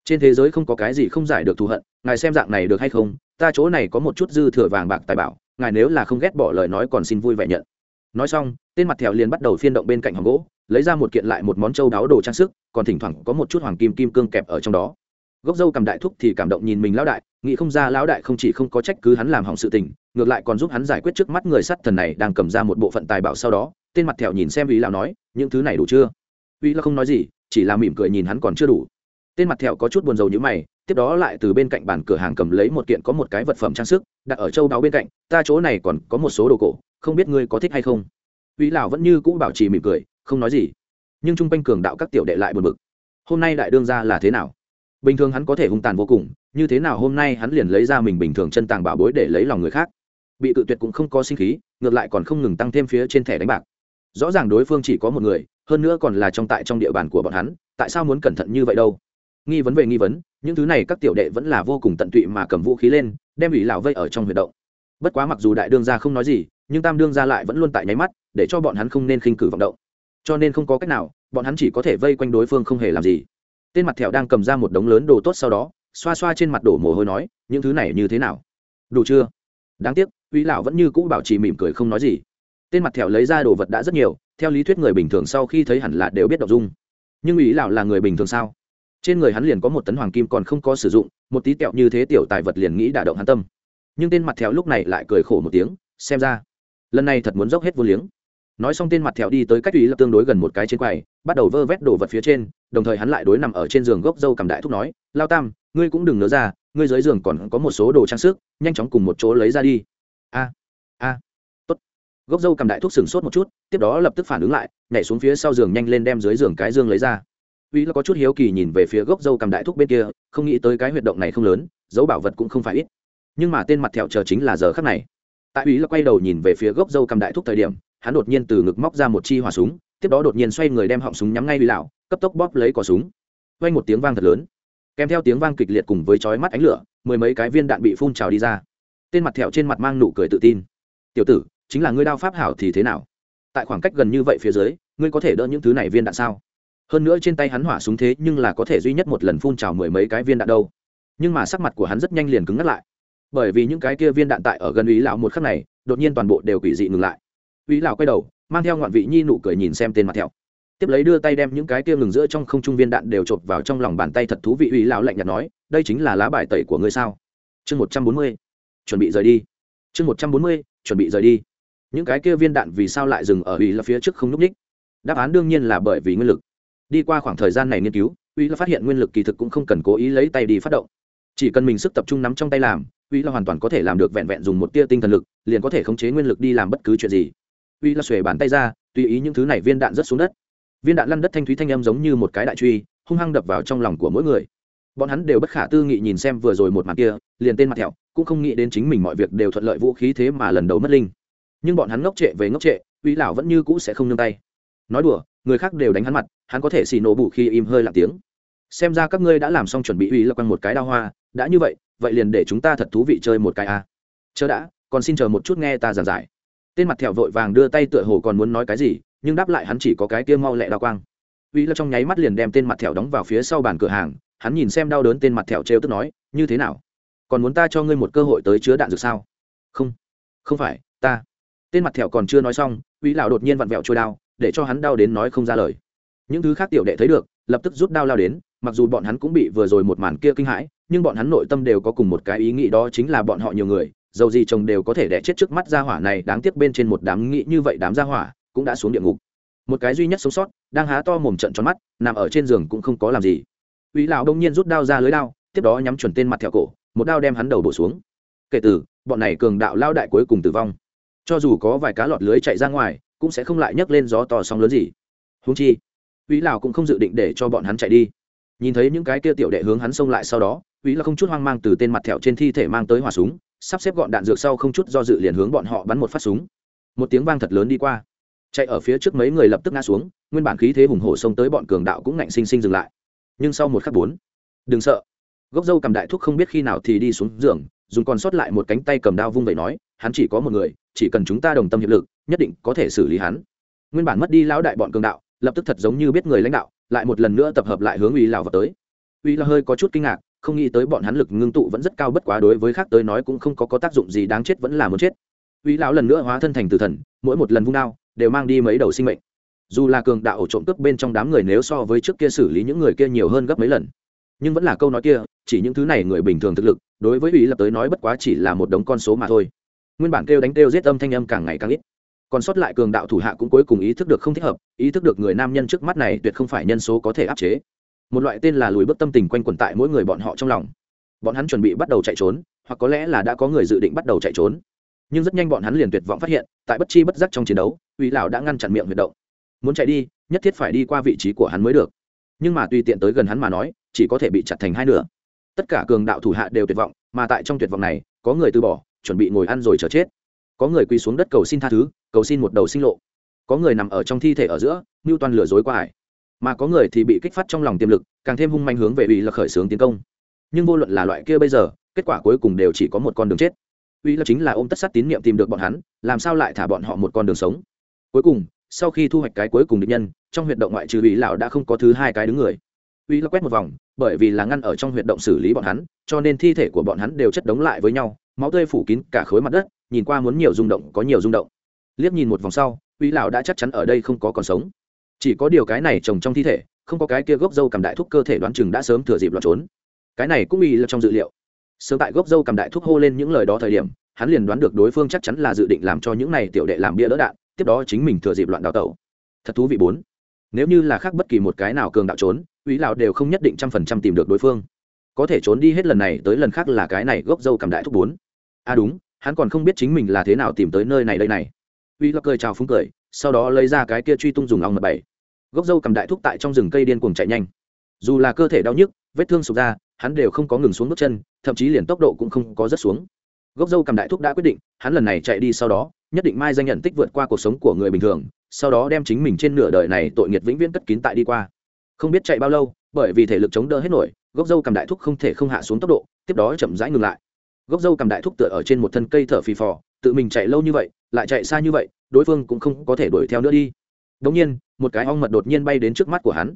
A: Trên thế giới không có cái gì không giải được thù hận, ngài xem dạng này được hay không? Ta chỗ này có một chút dư thừa vàng bạc tài bảo, ngài nếu là không ghét bỏ lời nói còn xin vui vẻ nhận. Nói xong, tên mặt thèo liền bắt đầu phiên động bên cạnh hòm gỗ, lấy ra một kiện lại một món trâu đáo đồ trang sức, còn thỉnh thoảng có một chút hoàng kim kim cương kẹp ở trong đó gốc dâu cầm đại thúc thì cảm động nhìn mình lão đại, nghĩ không ra lão đại không chỉ không có trách cứ hắn làm hỏng sự tình, ngược lại còn giúp hắn giải quyết trước mắt người sắt thần này đang cầm ra một bộ phận tài bảo sau đó, tên mặt thẹo nhìn xem ý lão nói, những thứ này đủ chưa? Uy là không nói gì, chỉ là mỉm cười nhìn hắn còn chưa đủ. Tên mặt thẹo có chút buồn rầu như mày, tiếp đó lại từ bên cạnh bàn cửa hàng cầm lấy một kiện có một cái vật phẩm trang sức, đặt ở châu đáo bên cạnh, ta chỗ này còn có một số đồ cổ, không biết ngươi có thích hay không? Uy lão vẫn như cũ bảo trì mỉm cười, không nói gì. Nhưng trung quanh cường đạo các tiểu đệ lại buồn bực. Hôm nay đại đương ra là thế nào? Bình thường hắn có thể hung tàn vô cùng, như thế nào hôm nay hắn liền lấy ra mình bình thường chân tàng bảo bối để lấy lòng người khác. Bị cự tuyệt cũng không có sinh khí, ngược lại còn không ngừng tăng thêm phía trên thẻ đánh bạc. Rõ ràng đối phương chỉ có một người, hơn nữa còn là trong tại trong địa bàn của bọn hắn, tại sao muốn cẩn thận như vậy đâu? Nghi vấn về nghi vấn, những thứ này các tiểu đệ vẫn là vô cùng tận tụy mà cầm vũ khí lên, đem ủy lão vây ở trong huyệt động. Bất quá mặc dù đại đương gia không nói gì, nhưng tam đương gia lại vẫn luôn tại nháy mắt, để cho bọn hắn không nên khinh cử vọng động. Cho nên không có cách nào, bọn hắn chỉ có thể vây quanh đối phương không hề làm gì tên mặt thẹo đang cầm ra một đống lớn đồ tốt sau đó, xoa xoa trên mặt đổ mồ hôi nói, những thứ này như thế nào? Đủ chưa? Đáng tiếc, uy lão vẫn như cũ bảo trì mỉm cười không nói gì. Tên mặt thẹo lấy ra đồ vật đã rất nhiều, theo lý thuyết người bình thường sau khi thấy hẳn là đều biết đọc dung. Nhưng uy lão là người bình thường sao? Trên người hắn liền có một tấn hoàng kim còn không có sử dụng, một tí kẹo như thế tiểu tài vật liền nghĩ đả động hắn tâm. Nhưng tên mặt thẹo lúc này lại cười khổ một tiếng, xem ra, lần này thật muốn dốc hết vô liếng nói xong tên mặt thẹo đi tới cách ủy lập tương đối gần một cái trên quầy, bắt đầu vơ vét đồ vật phía trên, đồng thời hắn lại đối nằm ở trên giường gốc dâu cầm đại thúc nói, lao tam, ngươi cũng đừng nỡ ra, ngươi dưới giường còn có một số đồ trang sức, nhanh chóng cùng một chỗ lấy ra đi. A a, tốt. Gốc dâu cầm đại thúc sừng sốt một chút, tiếp đó lập tức phản ứng lại, nhảy xuống phía sau giường nhanh lên đem dưới giường cái dương lấy ra. Uy là có chút hiếu kỳ nhìn về phía gốc dâu cầm đại thúc bên kia, không nghĩ tới cái huyệt động này không lớn, dấu bảo vật cũng không phải ít. Nhưng mà tên mặt thẹo chờ chính là giờ khắc này. Tại uy là quay đầu nhìn về phía gốc dâu cầm đại thúc thời điểm hắn đột nhiên từ ngực móc ra một chi hỏa súng, tiếp đó đột nhiên xoay người đem họng súng nhắm ngay uy lão, cấp tốc bóp lấy cò súng. Quay một tiếng vang thật lớn. Kèm theo tiếng vang kịch liệt cùng với chói mắt ánh lửa, mười mấy cái viên đạn bị phun trào đi ra. Tên mặt thẹo trên mặt mang nụ cười tự tin. Tiểu tử, chính là ngươi đao pháp hảo thì thế nào? Tại khoảng cách gần như vậy phía dưới, ngươi có thể đỡ những thứ này viên đạn sao? Hơn nữa trên tay hắn hỏa súng thế nhưng là có thể duy nhất một lần phun trào mười mấy cái viên đạn đâu. Nhưng mà sắc mặt của hắn rất nhanh liền cứng ngắt lại. Bởi vì những cái kia viên đạn tại ở gần ý lão một khắc này, đột nhiên toàn bộ đều quỷ dị ngừng lại. Uy lão quay đầu, mang theo ngoạn vị nhi nụ cười nhìn xem tên mặt thẹo. Tiếp lấy đưa tay đem những cái kia ngừng giữa trong không trung viên đạn đều chộp vào trong lòng bàn tay thật thú vị Uy lão lạnh nhạt nói, đây chính là lá bài tẩy của ngươi sao? Chương một trăm bốn mươi, chuẩn bị rời đi. Chương một trăm bốn mươi, chuẩn bị rời đi. Những cái kia viên đạn vì sao lại dừng ở Uy là phía trước không n ú c ních? Đáp án đương nhiên là bởi vì nguyên lực. Đi qua khoảng thời gian này nghiên cứu Uy là phát hiện nguyên lực kỳ thực cũng không cần cố ý lấy tay đi phát động. Chỉ cần mình sức tập trung nắm trong tay làm Uy là hoàn toàn có thể làm được vẹn vẹn dùng một tia tinh thần lực, liền có thể khống chế nguyên lực đi làm bất cứ chuyện gì uy là xuề bàn tay ra, tùy ý những thứ này viên đạn rớt xuống đất. Viên đạn lăn đất thanh thúy thanh âm giống như một cái đại truy, hung hăng đập vào trong lòng của mỗi người. Bọn hắn đều bất khả tư nghị nhìn xem vừa rồi một mặt kia, liền tên mặt thẹo, cũng không nghĩ đến chính mình mọi việc đều thuận lợi vũ khí thế mà lần đầu mất linh. Nhưng bọn hắn ngốc trệ về ngốc trệ, uy lão vẫn như cũ sẽ không nương tay. Nói đùa, người khác đều đánh hắn mặt, hắn có thể xì nổ bù khi im hơi lặng tiếng. Xem ra các ngươi đã làm xong chuẩn bị uy lập quanh một cái đao hoa, đã như vậy vậy liền để chúng ta thật thú vị chơi một cái a. À. chờ đã, còn xin chờ một chút nghe ta giảng giải tên mặt thẹo vội vàng đưa tay tựa hồ còn muốn nói cái gì, nhưng đáp lại hắn chỉ có cái kia mau lẹ đa quang. Uy là trong nháy mắt liền đem tên mặt thẹo đóng vào phía sau bàn cửa hàng, hắn nhìn xem đau đớn tên mặt thẹo trêu tức nói, như thế nào? Còn muốn ta cho ngươi một cơ hội tới chứa đạn dược sao? Không không phải, ta. Tên mặt thẹo còn chưa nói xong, uy lão đột nhiên vặn vẹo trôi đao, để cho hắn đau đến nói không ra lời. Những thứ khác tiểu đệ thấy được, lập tức rút đao lao đến, mặc dù bọn hắn cũng bị vừa rồi một màn kia kinh hãi, nhưng bọn hắn nội tâm đều có cùng một cái ý nghĩ đó chính là bọn họ nhiều người dầu gì chồng đều có thể đẻ chết trước mắt gia hỏa này, đáng tiếc bên trên một đám nghĩ như vậy đám gia hỏa cũng đã xuống địa ngục. Một cái duy nhất sống sót, đang há to mồm trận tròn mắt, nằm ở trên giường cũng không có làm gì. Uy lão đông nhiên rút đao ra lưới đao, tiếp đó nhắm chuẩn tên mặt theo cổ, một đao đem hắn đầu bổ xuống. Kể từ, bọn này cường đạo lao đại cuối cùng tử vong. Cho dù có vài cá lọt lưới chạy ra ngoài, cũng sẽ không lại nhấc lên gió to sóng lớn gì. Húng chi, uy lão cũng không dự định để cho bọn hắn chạy đi. Nhìn thấy những cái kia tiểu đệ hướng hắn xông lại sau đó, uy là không chút hoang mang từ tên mặt thẹo trên thi thể mang tới hỏa súng sắp xếp gọn đạn dược sau không chút do dự liền hướng bọn họ bắn một phát súng. Một tiếng vang thật lớn đi qua. Chạy ở phía trước mấy người lập tức ngã xuống, nguyên bản khí thế hùng hổ xông tới bọn cường đạo cũng ngạnh sinh sinh dừng lại. Nhưng sau một khắc bốn, đừng sợ. Gốc dâu cầm đại thuốc không biết khi nào thì đi xuống giường, dùng còn sót lại một cánh tay cầm đao vung vẩy nói, hắn chỉ có một người, chỉ cần chúng ta đồng tâm hiệp lực, nhất định có thể xử lý hắn. Nguyên bản mất đi lão đại bọn cường đạo, lập tức thật giống như biết người lãnh đạo, lại một lần nữa tập hợp lại hướng uy lão vào tới. Uy là hơi có chút kinh ngạc không nghĩ tới bọn hắn lực ngưng tụ vẫn rất cao bất quá đối với khác tới nói cũng không có, có tác dụng gì đáng chết vẫn là muốn chết. Uy lão lần nữa hóa thân thành tử thần mỗi một lần vung đao đều mang đi mấy đầu sinh mệnh. Dù là cường đạo ổ trộm cướp bên trong đám người nếu so với trước kia xử lý những người kia nhiều hơn gấp mấy lần. Nhưng vẫn là câu nói kia chỉ những thứ này người bình thường thực lực đối với uy lập tới nói bất quá chỉ là một đống con số mà thôi. Nguyên bản kêu đánh kêu giết âm thanh âm càng ngày càng ít. Còn sót lại cường đạo thủ hạ cũng cuối cùng ý thức được không thích hợp ý thức được người nam nhân trước mắt này tuyệt không phải nhân số có thể áp chế một loại tên là lùi bước tâm tình quanh quẩn tại mỗi người bọn họ trong lòng. Bọn hắn chuẩn bị bắt đầu chạy trốn, hoặc có lẽ là đã có người dự định bắt đầu chạy trốn. Nhưng rất nhanh bọn hắn liền tuyệt vọng phát hiện, tại bất chi bất giác trong chiến đấu, uy lão đã ngăn chặn miệng huyệt động. Muốn chạy đi, nhất thiết phải đi qua vị trí của hắn mới được. Nhưng mà tùy tiện tới gần hắn mà nói, chỉ có thể bị chặt thành hai nửa. Tất cả cường đạo thủ hạ đều tuyệt vọng, mà tại trong tuyệt vọng này, có người từ bỏ, chuẩn bị ngồi ăn rồi chờ chết. Có người quỳ xuống đất cầu xin tha thứ, cầu xin một đầu sinh lộ. Có người nằm ở trong thi thể ở giữa, mưu toàn lừa dối qua hải mà có người thì bị kích phát trong lòng tiềm lực, càng thêm hung manh hướng về ủy là khởi xướng tiến công. Nhưng vô luận là loại kia bây giờ, kết quả cuối cùng đều chỉ có một con đường chết. Ủy là chính là ôm tất sát tín nhiệm tìm được bọn hắn, làm sao lại thả bọn họ một con đường sống? Cuối cùng, sau khi thu hoạch cái cuối cùng địch nhân, trong huyệt động ngoại trừ ủy lão đã không có thứ hai cái đứng người. Ủy là quét một vòng, bởi vì là ngăn ở trong huyệt động xử lý bọn hắn, cho nên thi thể của bọn hắn đều chất đống lại với nhau, máu tươi phủ kín cả khối mặt đất, nhìn qua muốn nhiều rung động có nhiều rung động. Liếc nhìn một vòng sau ủy lão đã chắc chắn ở đây không có còn sống chỉ có điều cái này trồng trong thi thể, không có cái kia gốc dâu cầm đại thúc cơ thể đoán chừng đã sớm thừa dịp lọt trốn. Cái này cũng bị là trong dự liệu. Sớm tại gốc dâu cầm đại thúc hô lên những lời đó thời điểm, hắn liền đoán được đối phương chắc chắn là dự định làm cho những này tiểu đệ làm bia đỡ đạn, tiếp đó chính mình thừa dịp loạn đào tẩu. Thật thú vị bốn. Nếu như là khác bất kỳ một cái nào cường đạo trốn uy lão đều không nhất định trăm phần trăm tìm được đối phương. Có thể trốn đi hết lần này tới lần khác là cái này gốc dâu cầm đại thúc bốn. À đúng, hắn còn không biết chính mình là thế nào tìm tới nơi này đây này. Uy lão cười chào phúng cười, sau đó lấy ra cái kia truy tung dùng ong mật bảy gốc dâu cầm đại thúc tại trong rừng cây điên cuồng chạy nhanh. Dù là cơ thể đau nhức, vết thương sụp ra, hắn đều không có ngừng xuống bước chân, thậm chí liền tốc độ cũng không có rất xuống. Gốc dâu cầm đại thúc đã quyết định, hắn lần này chạy đi sau đó, nhất định mai danh nhận tích vượt qua cuộc sống của người bình thường, sau đó đem chính mình trên nửa đời này tội nghiệt vĩnh viễn cất kín tại đi qua. Không biết chạy bao lâu, bởi vì thể lực chống đỡ hết nổi, gốc dâu cầm đại thúc không thể không hạ xuống tốc độ, tiếp đó chậm rãi ngừng lại. Gốc dâu cầm đại thúc tựa ở trên một thân cây thở phì phò, tự mình chạy lâu như vậy, lại chạy xa như vậy, đối phương cũng không có thể đuổi theo nữa đi đống nhiên, một cái ong mật đột nhiên bay đến trước mắt của hắn.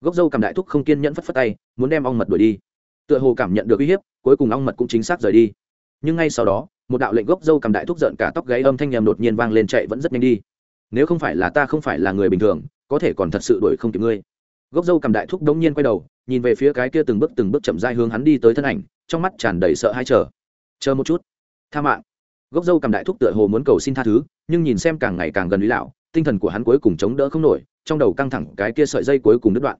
A: Gốc dâu cầm đại thúc không kiên nhẫn phất phất tay, muốn đem ong mật đuổi đi. Tựa hồ cảm nhận được uy hiếp, cuối cùng ong mật cũng chính xác rời đi. Nhưng ngay sau đó, một đạo lệnh gốc dâu cầm đại thúc giận cả tóc gáy âm thanh nhầm đột nhiên vang lên chạy vẫn rất nhanh đi. Nếu không phải là ta không phải là người bình thường, có thể còn thật sự đuổi không kịp ngươi. Gốc dâu cầm đại thúc đống nhiên quay đầu, nhìn về phía cái kia từng bước từng bước chậm rãi hướng hắn đi tới thân ảnh, trong mắt tràn đầy sợ hãi chờ. Chờ một chút. Tha mạng. Gốc dâu cầm đại thúc tựa hồ muốn cầu xin tha thứ, nhưng nhìn xem càng ngày càng gần lý lão tinh thần của hắn cuối cùng chống đỡ không nổi, trong đầu căng thẳng cái kia sợi dây cuối cùng đứt đoạn.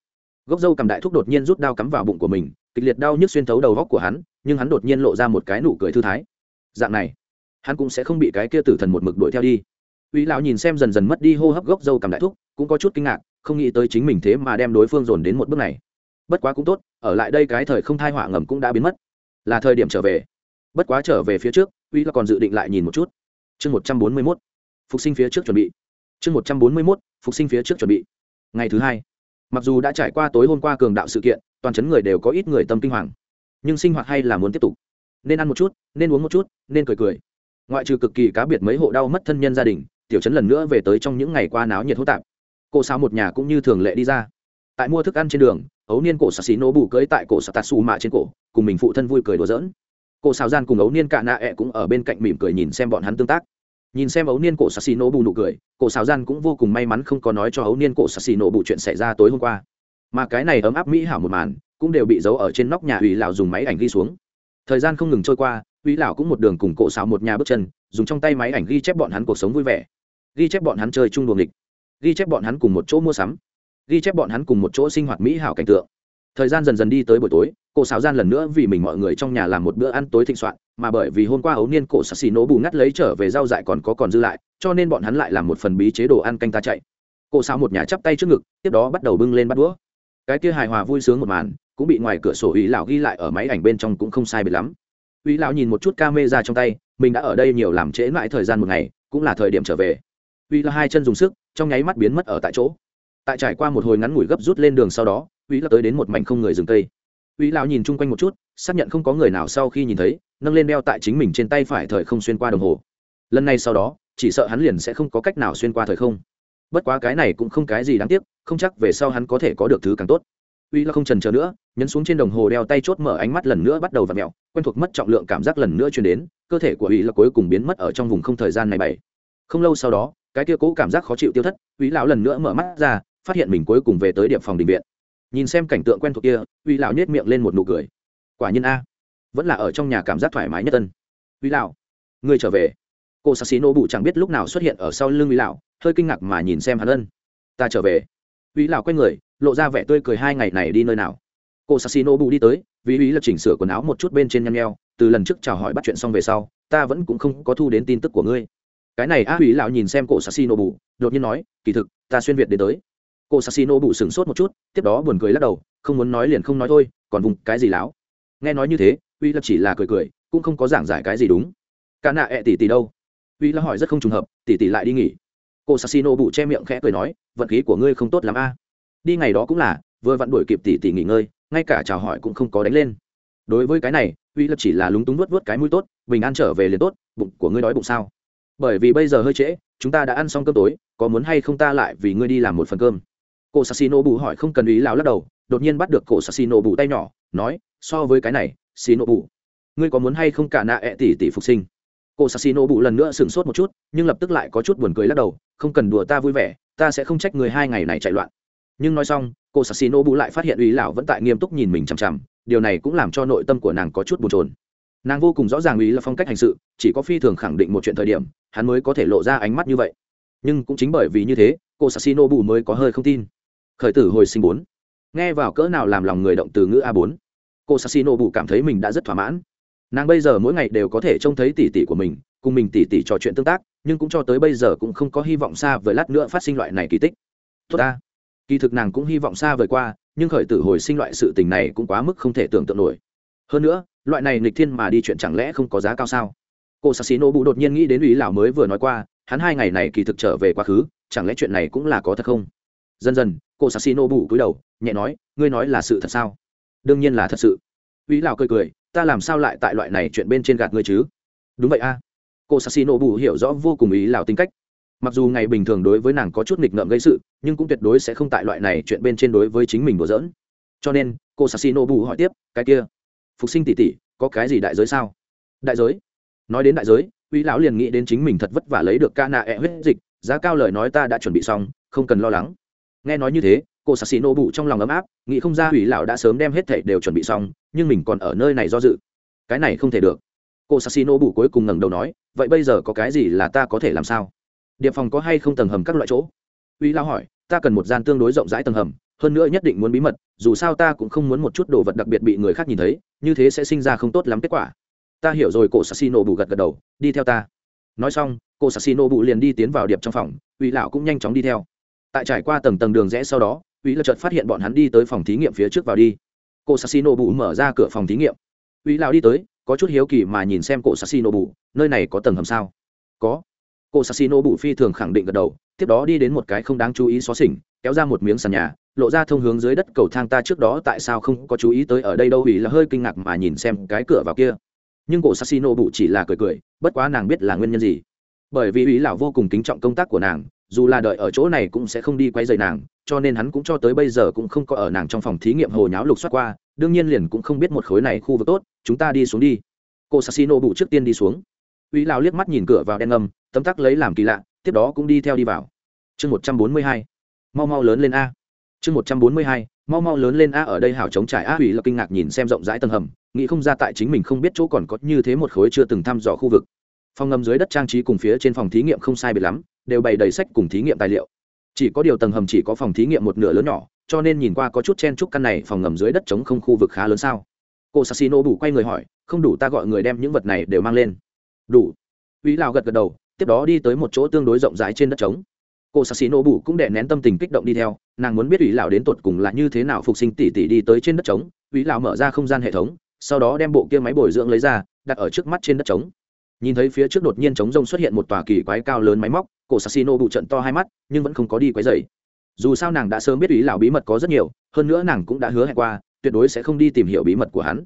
A: Gốc dâu cầm đại thúc đột nhiên rút đao cắm vào bụng của mình, kịch liệt đau nhức xuyên thấu đầu góc của hắn, nhưng hắn đột nhiên lộ ra một cái nụ cười thư thái. Dạng này, hắn cũng sẽ không bị cái kia tử thần một mực đuổi theo đi. Uy lão nhìn xem dần dần mất đi hô hấp gốc dâu cầm đại thúc, cũng có chút kinh ngạc, không nghĩ tới chính mình thế mà đem đối phương dồn đến một bước này. Bất quá cũng tốt, ở lại đây cái thời không thai họa ngầm cũng đã biến mất. Là thời điểm trở về. Bất quá trở về phía trước, uy là còn dự định lại nhìn một chút. Chương một trăm bốn mươi mốt. Phục sinh phía trước chuẩn bị chương một trăm bốn mươi mốt, phục sinh phía trước chuẩn bị. Ngày thứ hai, mặc dù đã trải qua tối hôm qua cường đạo sự kiện, toàn chấn người đều có ít người tâm kinh hoàng, nhưng sinh hoạt hay là muốn tiếp tục. Nên ăn một chút, nên uống một chút, nên cười cười. Ngoại trừ cực kỳ cá biệt mấy hộ đau mất thân nhân gia đình, tiểu chấn lần nữa về tới trong những ngày qua náo nhiệt hỗn tạp. Cô sao một nhà cũng như thường lệ đi ra. Tại mua thức ăn trên đường, ấu niên cổ xà xí nổ bù cưỡi tại cổ xà tạt xù mạ trên cổ, cùng mình phụ thân vui cười đùa giỡn. Cổ xào gian cùng ấu niên cả nạ ẹ cũng ở bên cạnh mỉm cười nhìn xem bọn hắn tương tác nhìn xem ấu niên cổ sassi xì nổ bù nụ cười, cổ xào gian cũng vô cùng may mắn không có nói cho ấu niên cổ sassi xì nổ bù chuyện xảy ra tối hôm qua. Mà cái này ấm áp mỹ hảo một màn, cũng đều bị giấu ở trên nóc nhà ủy lão dùng máy ảnh ghi xuống. Thời gian không ngừng trôi qua ủy lão cũng một đường cùng cổ xào một nhà bước chân, dùng trong tay máy ảnh ghi chép bọn hắn cuộc sống vui vẻ. Ghi chép bọn hắn chơi chung đuồng địch ghi chép bọn hắn cùng một chỗ mua sắm. Ghi chép bọn hắn cùng một chỗ sinh hoạt mỹ hảo cảnh tượng. Thời gian dần dần đi tới buổi tối, cổ xào gian lần nữa vì mình mọi người trong nhà làm một bữa ăn tối thịnh soạn mà bởi vì hôm qua ấu niên cổ xà xì nổ bù ngắt lấy trở về rau dại còn có còn dư lại, cho nên bọn hắn lại làm một phần bí chế đồ ăn canh ta chạy. Cổ xào một nhà chắp tay trước ngực, tiếp đó bắt đầu bưng lên bắt đũa. Cái kia hài hòa vui sướng một màn, cũng bị ngoài cửa sổ ý lão ghi lại ở máy ảnh bên trong cũng không sai biệt lắm. Ý lão nhìn một chút ca mê ra trong tay, mình đã ở đây nhiều làm trễ mãi thời gian một ngày, cũng là thời điểm trở về. Ý là hai chân dùng sức, trong nháy mắt biến mất ở tại chỗ. Tại trải qua một hồi ngắn ngủi gấp rút lên đường sau đó ý là tới đến một mảnh không người dừng cây. Ý lão nhìn chung quanh một chút, xác nhận không có người nào sau khi nhìn thấy nâng lên đeo tại chính mình trên tay phải thời không xuyên qua đồng hồ. Lần này sau đó, chỉ sợ hắn liền sẽ không có cách nào xuyên qua thời không. Bất quá cái này cũng không cái gì đáng tiếc, không chắc về sau hắn có thể có được thứ càng tốt. Uy là không trần chờ nữa, nhấn xuống trên đồng hồ đeo tay chốt mở ánh mắt lần nữa bắt đầu v ặ mẹo, quen thuộc mất trọng lượng cảm giác lần nữa chuyển đến, cơ thể của ủy là cuối cùng biến mất ở trong vùng không thời gian này bảy. Không lâu sau đó, cái kia cũ cảm giác khó chịu tiêu thất ủy lão lần nữa mở mắt ra, phát hiện mình cuối cùng về tới điểm phòng định viện. Nhìn xem cảnh tượng quen thuộc kia ủy lão nhét miệng lên một nụ cười. Quả nhiên a vẫn là ở trong nhà cảm giác thoải mái nhất tân. Uy lão, người trở về. Cô sắc xí nô bụ chẳng biết lúc nào xuất hiện ở sau lưng uy lão, hơi kinh ngạc mà nhìn xem hắn ân. Ta trở về. Uy lão quay người, lộ ra vẻ tươi cười hai ngày này đi nơi nào. Cô sắc xí nô bụ đi tới, vì uy là chỉnh sửa quần áo một chút bên trên nhăn nheo, từ lần trước chào hỏi bắt chuyện xong về sau, ta vẫn cũng không có thu đến tin tức của ngươi. Cái này a uy lão nhìn xem cô sắc xí nô bụ, đột nhiên nói, kỳ thực, ta xuyên việt đến tới. Cô sassino bụ sửng sốt một chút, tiếp đó buồn cười lắc đầu, không muốn nói liền không nói thôi, còn vùng cái gì láo nghe nói như thế, uy lập chỉ là cười cười, cũng không có giảng giải cái gì đúng. Cả nạ ẹ tỷ tỷ đâu? Uy lập hỏi rất không trùng hợp tỷ tỷ lại đi nghỉ. Cô sassino bụ che miệng khẽ cười nói, vận khí của ngươi không tốt lắm a. Đi ngày đó cũng là, vừa vặn đuổi kịp tỷ tỷ nghỉ ngơi, ngay cả chào hỏi cũng không có đánh lên. Đối với cái này, uy lập chỉ là lúng túng nuốt vớt cái mũi tốt, bình an trở về liền tốt, bụng của ngươi đói bụng sao? Bởi vì bây giờ hơi trễ, chúng ta đã ăn xong cơm tối, có muốn hay không ta lại vì ngươi đi làm một phần cơm? Cô sassino bù hỏi không cần ý lão lắc đầu, đột nhiên bắt được cổ sassino bù tay nhỏ, nói so với cái này xino bù ngươi có muốn hay không cả nạ ẹ tỷ tỷ phục sinh? Cô sassino bù lần nữa sửng sốt một chút, nhưng lập tức lại có chút buồn cười lắc đầu, không cần đùa ta vui vẻ, ta sẽ không trách người hai ngày này chạy loạn. Nhưng nói xong, cô sassino bù lại phát hiện ý lão vẫn tại nghiêm túc nhìn mình chằm chằm, điều này cũng làm cho nội tâm của nàng có chút bồn chồn. Nàng vô cùng rõ ràng ý là phong cách hành sự, chỉ có phi thường khẳng định một chuyện thời điểm, hắn mới có thể lộ ra ánh mắt như vậy. Nhưng cũng chính bởi vì như thế, cô sassino bù mới có hơi không tin. Khởi tử hồi sinh bốn. Nghe vào cỡ nào làm lòng người động từ ngữ a bốn cô sassino bù cảm thấy mình đã rất thỏa mãn. Nàng bây giờ mỗi ngày đều có thể trông thấy tỉ tỉ của mình, cùng mình tỉ tỉ trò chuyện tương tác, nhưng cũng cho tới bây giờ cũng không có hy vọng xa vời lát nữa phát sinh loại này kỳ tích. Tốt ta. Kỳ thực nàng cũng hy vọng xa vời qua, nhưng khởi tử hồi sinh loại sự tình này cũng quá mức không thể tưởng tượng nổi. Hơn nữa, loại này nghịch thiên mà đi chuyện chẳng lẽ không có giá cao sao? Cô sassino bù đột nhiên nghĩ đến ý lão mới vừa nói qua, hắn hai ngày này kỳ thực trở về quá khứ, chẳng lẽ chuyện này cũng là có thật không? Dần dần, cô sassino bù cúi đầu, nhẹ nói, ngươi nói là sự thật sao? Đương nhiên là thật sự. Uy lào cười cười, ta làm sao lại tại loại này chuyện bên trên gạt ngươi chứ? Đúng vậy a. À. cô sassino bù hiểu rõ vô cùng ý lào tính cách. Mặc dù ngày bình thường đối với nàng có chút nghịch ngợm gây sự, nhưng cũng tuyệt đối sẽ không tại loại này chuyện bên trên đối với chính mình đùa giỡn. Cho nên, cô sassino bù hỏi tiếp, cái kia, phục sinh tỷ tỷ, có cái gì đại giới sao? Đại giới? Nói đến đại giới uy lão liền nghĩ đến chính mình thật vất vả lấy được ca nạ e ẹ huyết dịch, giá cao lời nói ta đã chuẩn bị xong, không cần lo lắng. Nghe nói như thế cô sassi xì nổ bụ trong lòng ấm áp, nghĩ không ra hủy lão đã sớm đem hết thảy đều chuẩn bị xong, nhưng mình còn ở nơi này do dự. Cái này không thể được. Cô sassi xì nổ bụ cuối cùng ngẩng đầu nói, vậy bây giờ có cái gì là ta có thể làm sao? Điệp phòng có hay không tầng hầm các loại chỗ? Uy lão hỏi, ta cần một gian tương đối rộng rãi tầng hầm, hơn nữa nhất định muốn bí mật, dù sao ta cũng không muốn một chút đồ vật đặc biệt bị người khác nhìn thấy, như thế sẽ sinh ra không tốt lắm kết quả. Ta hiểu rồi cổ sassino bù gật gật đầu, đi theo ta. Nói xong, cô sassino bù liền đi tiến vào điệp trong phòng uy lão cũng nhanh chóng đi theo. Tại trải qua tầng tầng đường rẽ sau đó uy là chợt phát hiện bọn hắn đi tới phòng thí nghiệm phía trước vào đi. Cô sassino bù mở ra cửa phòng thí nghiệm. Uy lão đi tới, có chút hiếu kỳ mà nhìn xem cổ sassino bù nơi này có tầng hầm sao? Có. Cô sassino bù phi thường khẳng định gật đầu, tiếp đó đi đến một cái không đáng chú ý xó xỉnh, kéo ra một miếng sàn nhà, lộ ra thông hướng dưới đất cầu thang ta trước đó tại sao không có chú ý tới ở đây đâu? Vì là hơi kinh ngạc mà nhìn xem cái cửa vào kia. Nhưng cổ sassino bù chỉ là cười cười, bất quá nàng biết là nguyên nhân gì. Bởi vì ý lão vô cùng kính trọng công tác của nàng, dù là đợi ở chỗ này cũng sẽ không đi quay dày nàng cho nên hắn cũng cho tới bây giờ cũng không có ở nàng trong phòng thí nghiệm hồ nháo lục xoát qua, đương nhiên liền cũng không biết một khối này khu vực tốt, chúng ta đi xuống đi. Cô sassino bụ trước tiên đi xuống. Uy lao liếc mắt nhìn cửa vào đen ngầm, tấm tắc lấy làm kỳ lạ, tiếp đó cũng đi theo đi vào. Chương một trăm bốn mươi hai. Mau mau lớn lên a. Chương một trăm bốn mươi hai. Mau mau lớn lên a ở đây hảo chống trải a. Hủy là kinh ngạc nhìn xem rộng rãi tầng hầm, nghĩ không ra tại chính mình không biết chỗ còn có như thế một khối chưa từng thăm dò khu vực. Phòng ngầm dưới đất trang trí cùng phía trên phòng thí nghiệm không sai biệt lắm, đều bày đầy sách cùng thí nghiệm tài liệu chỉ có điều tầng hầm chỉ có phòng thí nghiệm một nửa lớn nhỏ, cho nên nhìn qua có chút chen chúc căn này phòng ngầm dưới đất chống không khu vực khá lớn sao? Cô sassino bù quay người hỏi, không đủ ta gọi người đem những vật này đều mang lên. Đủ. Uy lào gật gật đầu, tiếp đó đi tới một chỗ tương đối rộng rãi trên đất trống. Cô sassino bù cũng đệ nén tâm tình kích động đi theo, nàng muốn biết ủy lão đến tột cùng là như thế nào phục sinh tỉ tỉ đi tới trên đất trống. Ủy lão mở ra không gian hệ thống, sau đó đem bộ kia máy bồi dưỡng lấy ra, đặt ở trước mắt trên đất trống. Nhìn thấy phía trước đột nhiên trống rông xuất hiện một tòa kỳ quái cao lớn máy móc cổ sassino bụ trận to hai mắt, nhưng vẫn không có đi quấy dày dù sao nàng đã sớm biết ý lão bí mật có rất nhiều, hơn nữa nàng cũng đã hứa hẹn qua, tuyệt đối sẽ không đi tìm hiểu bí mật của hắn.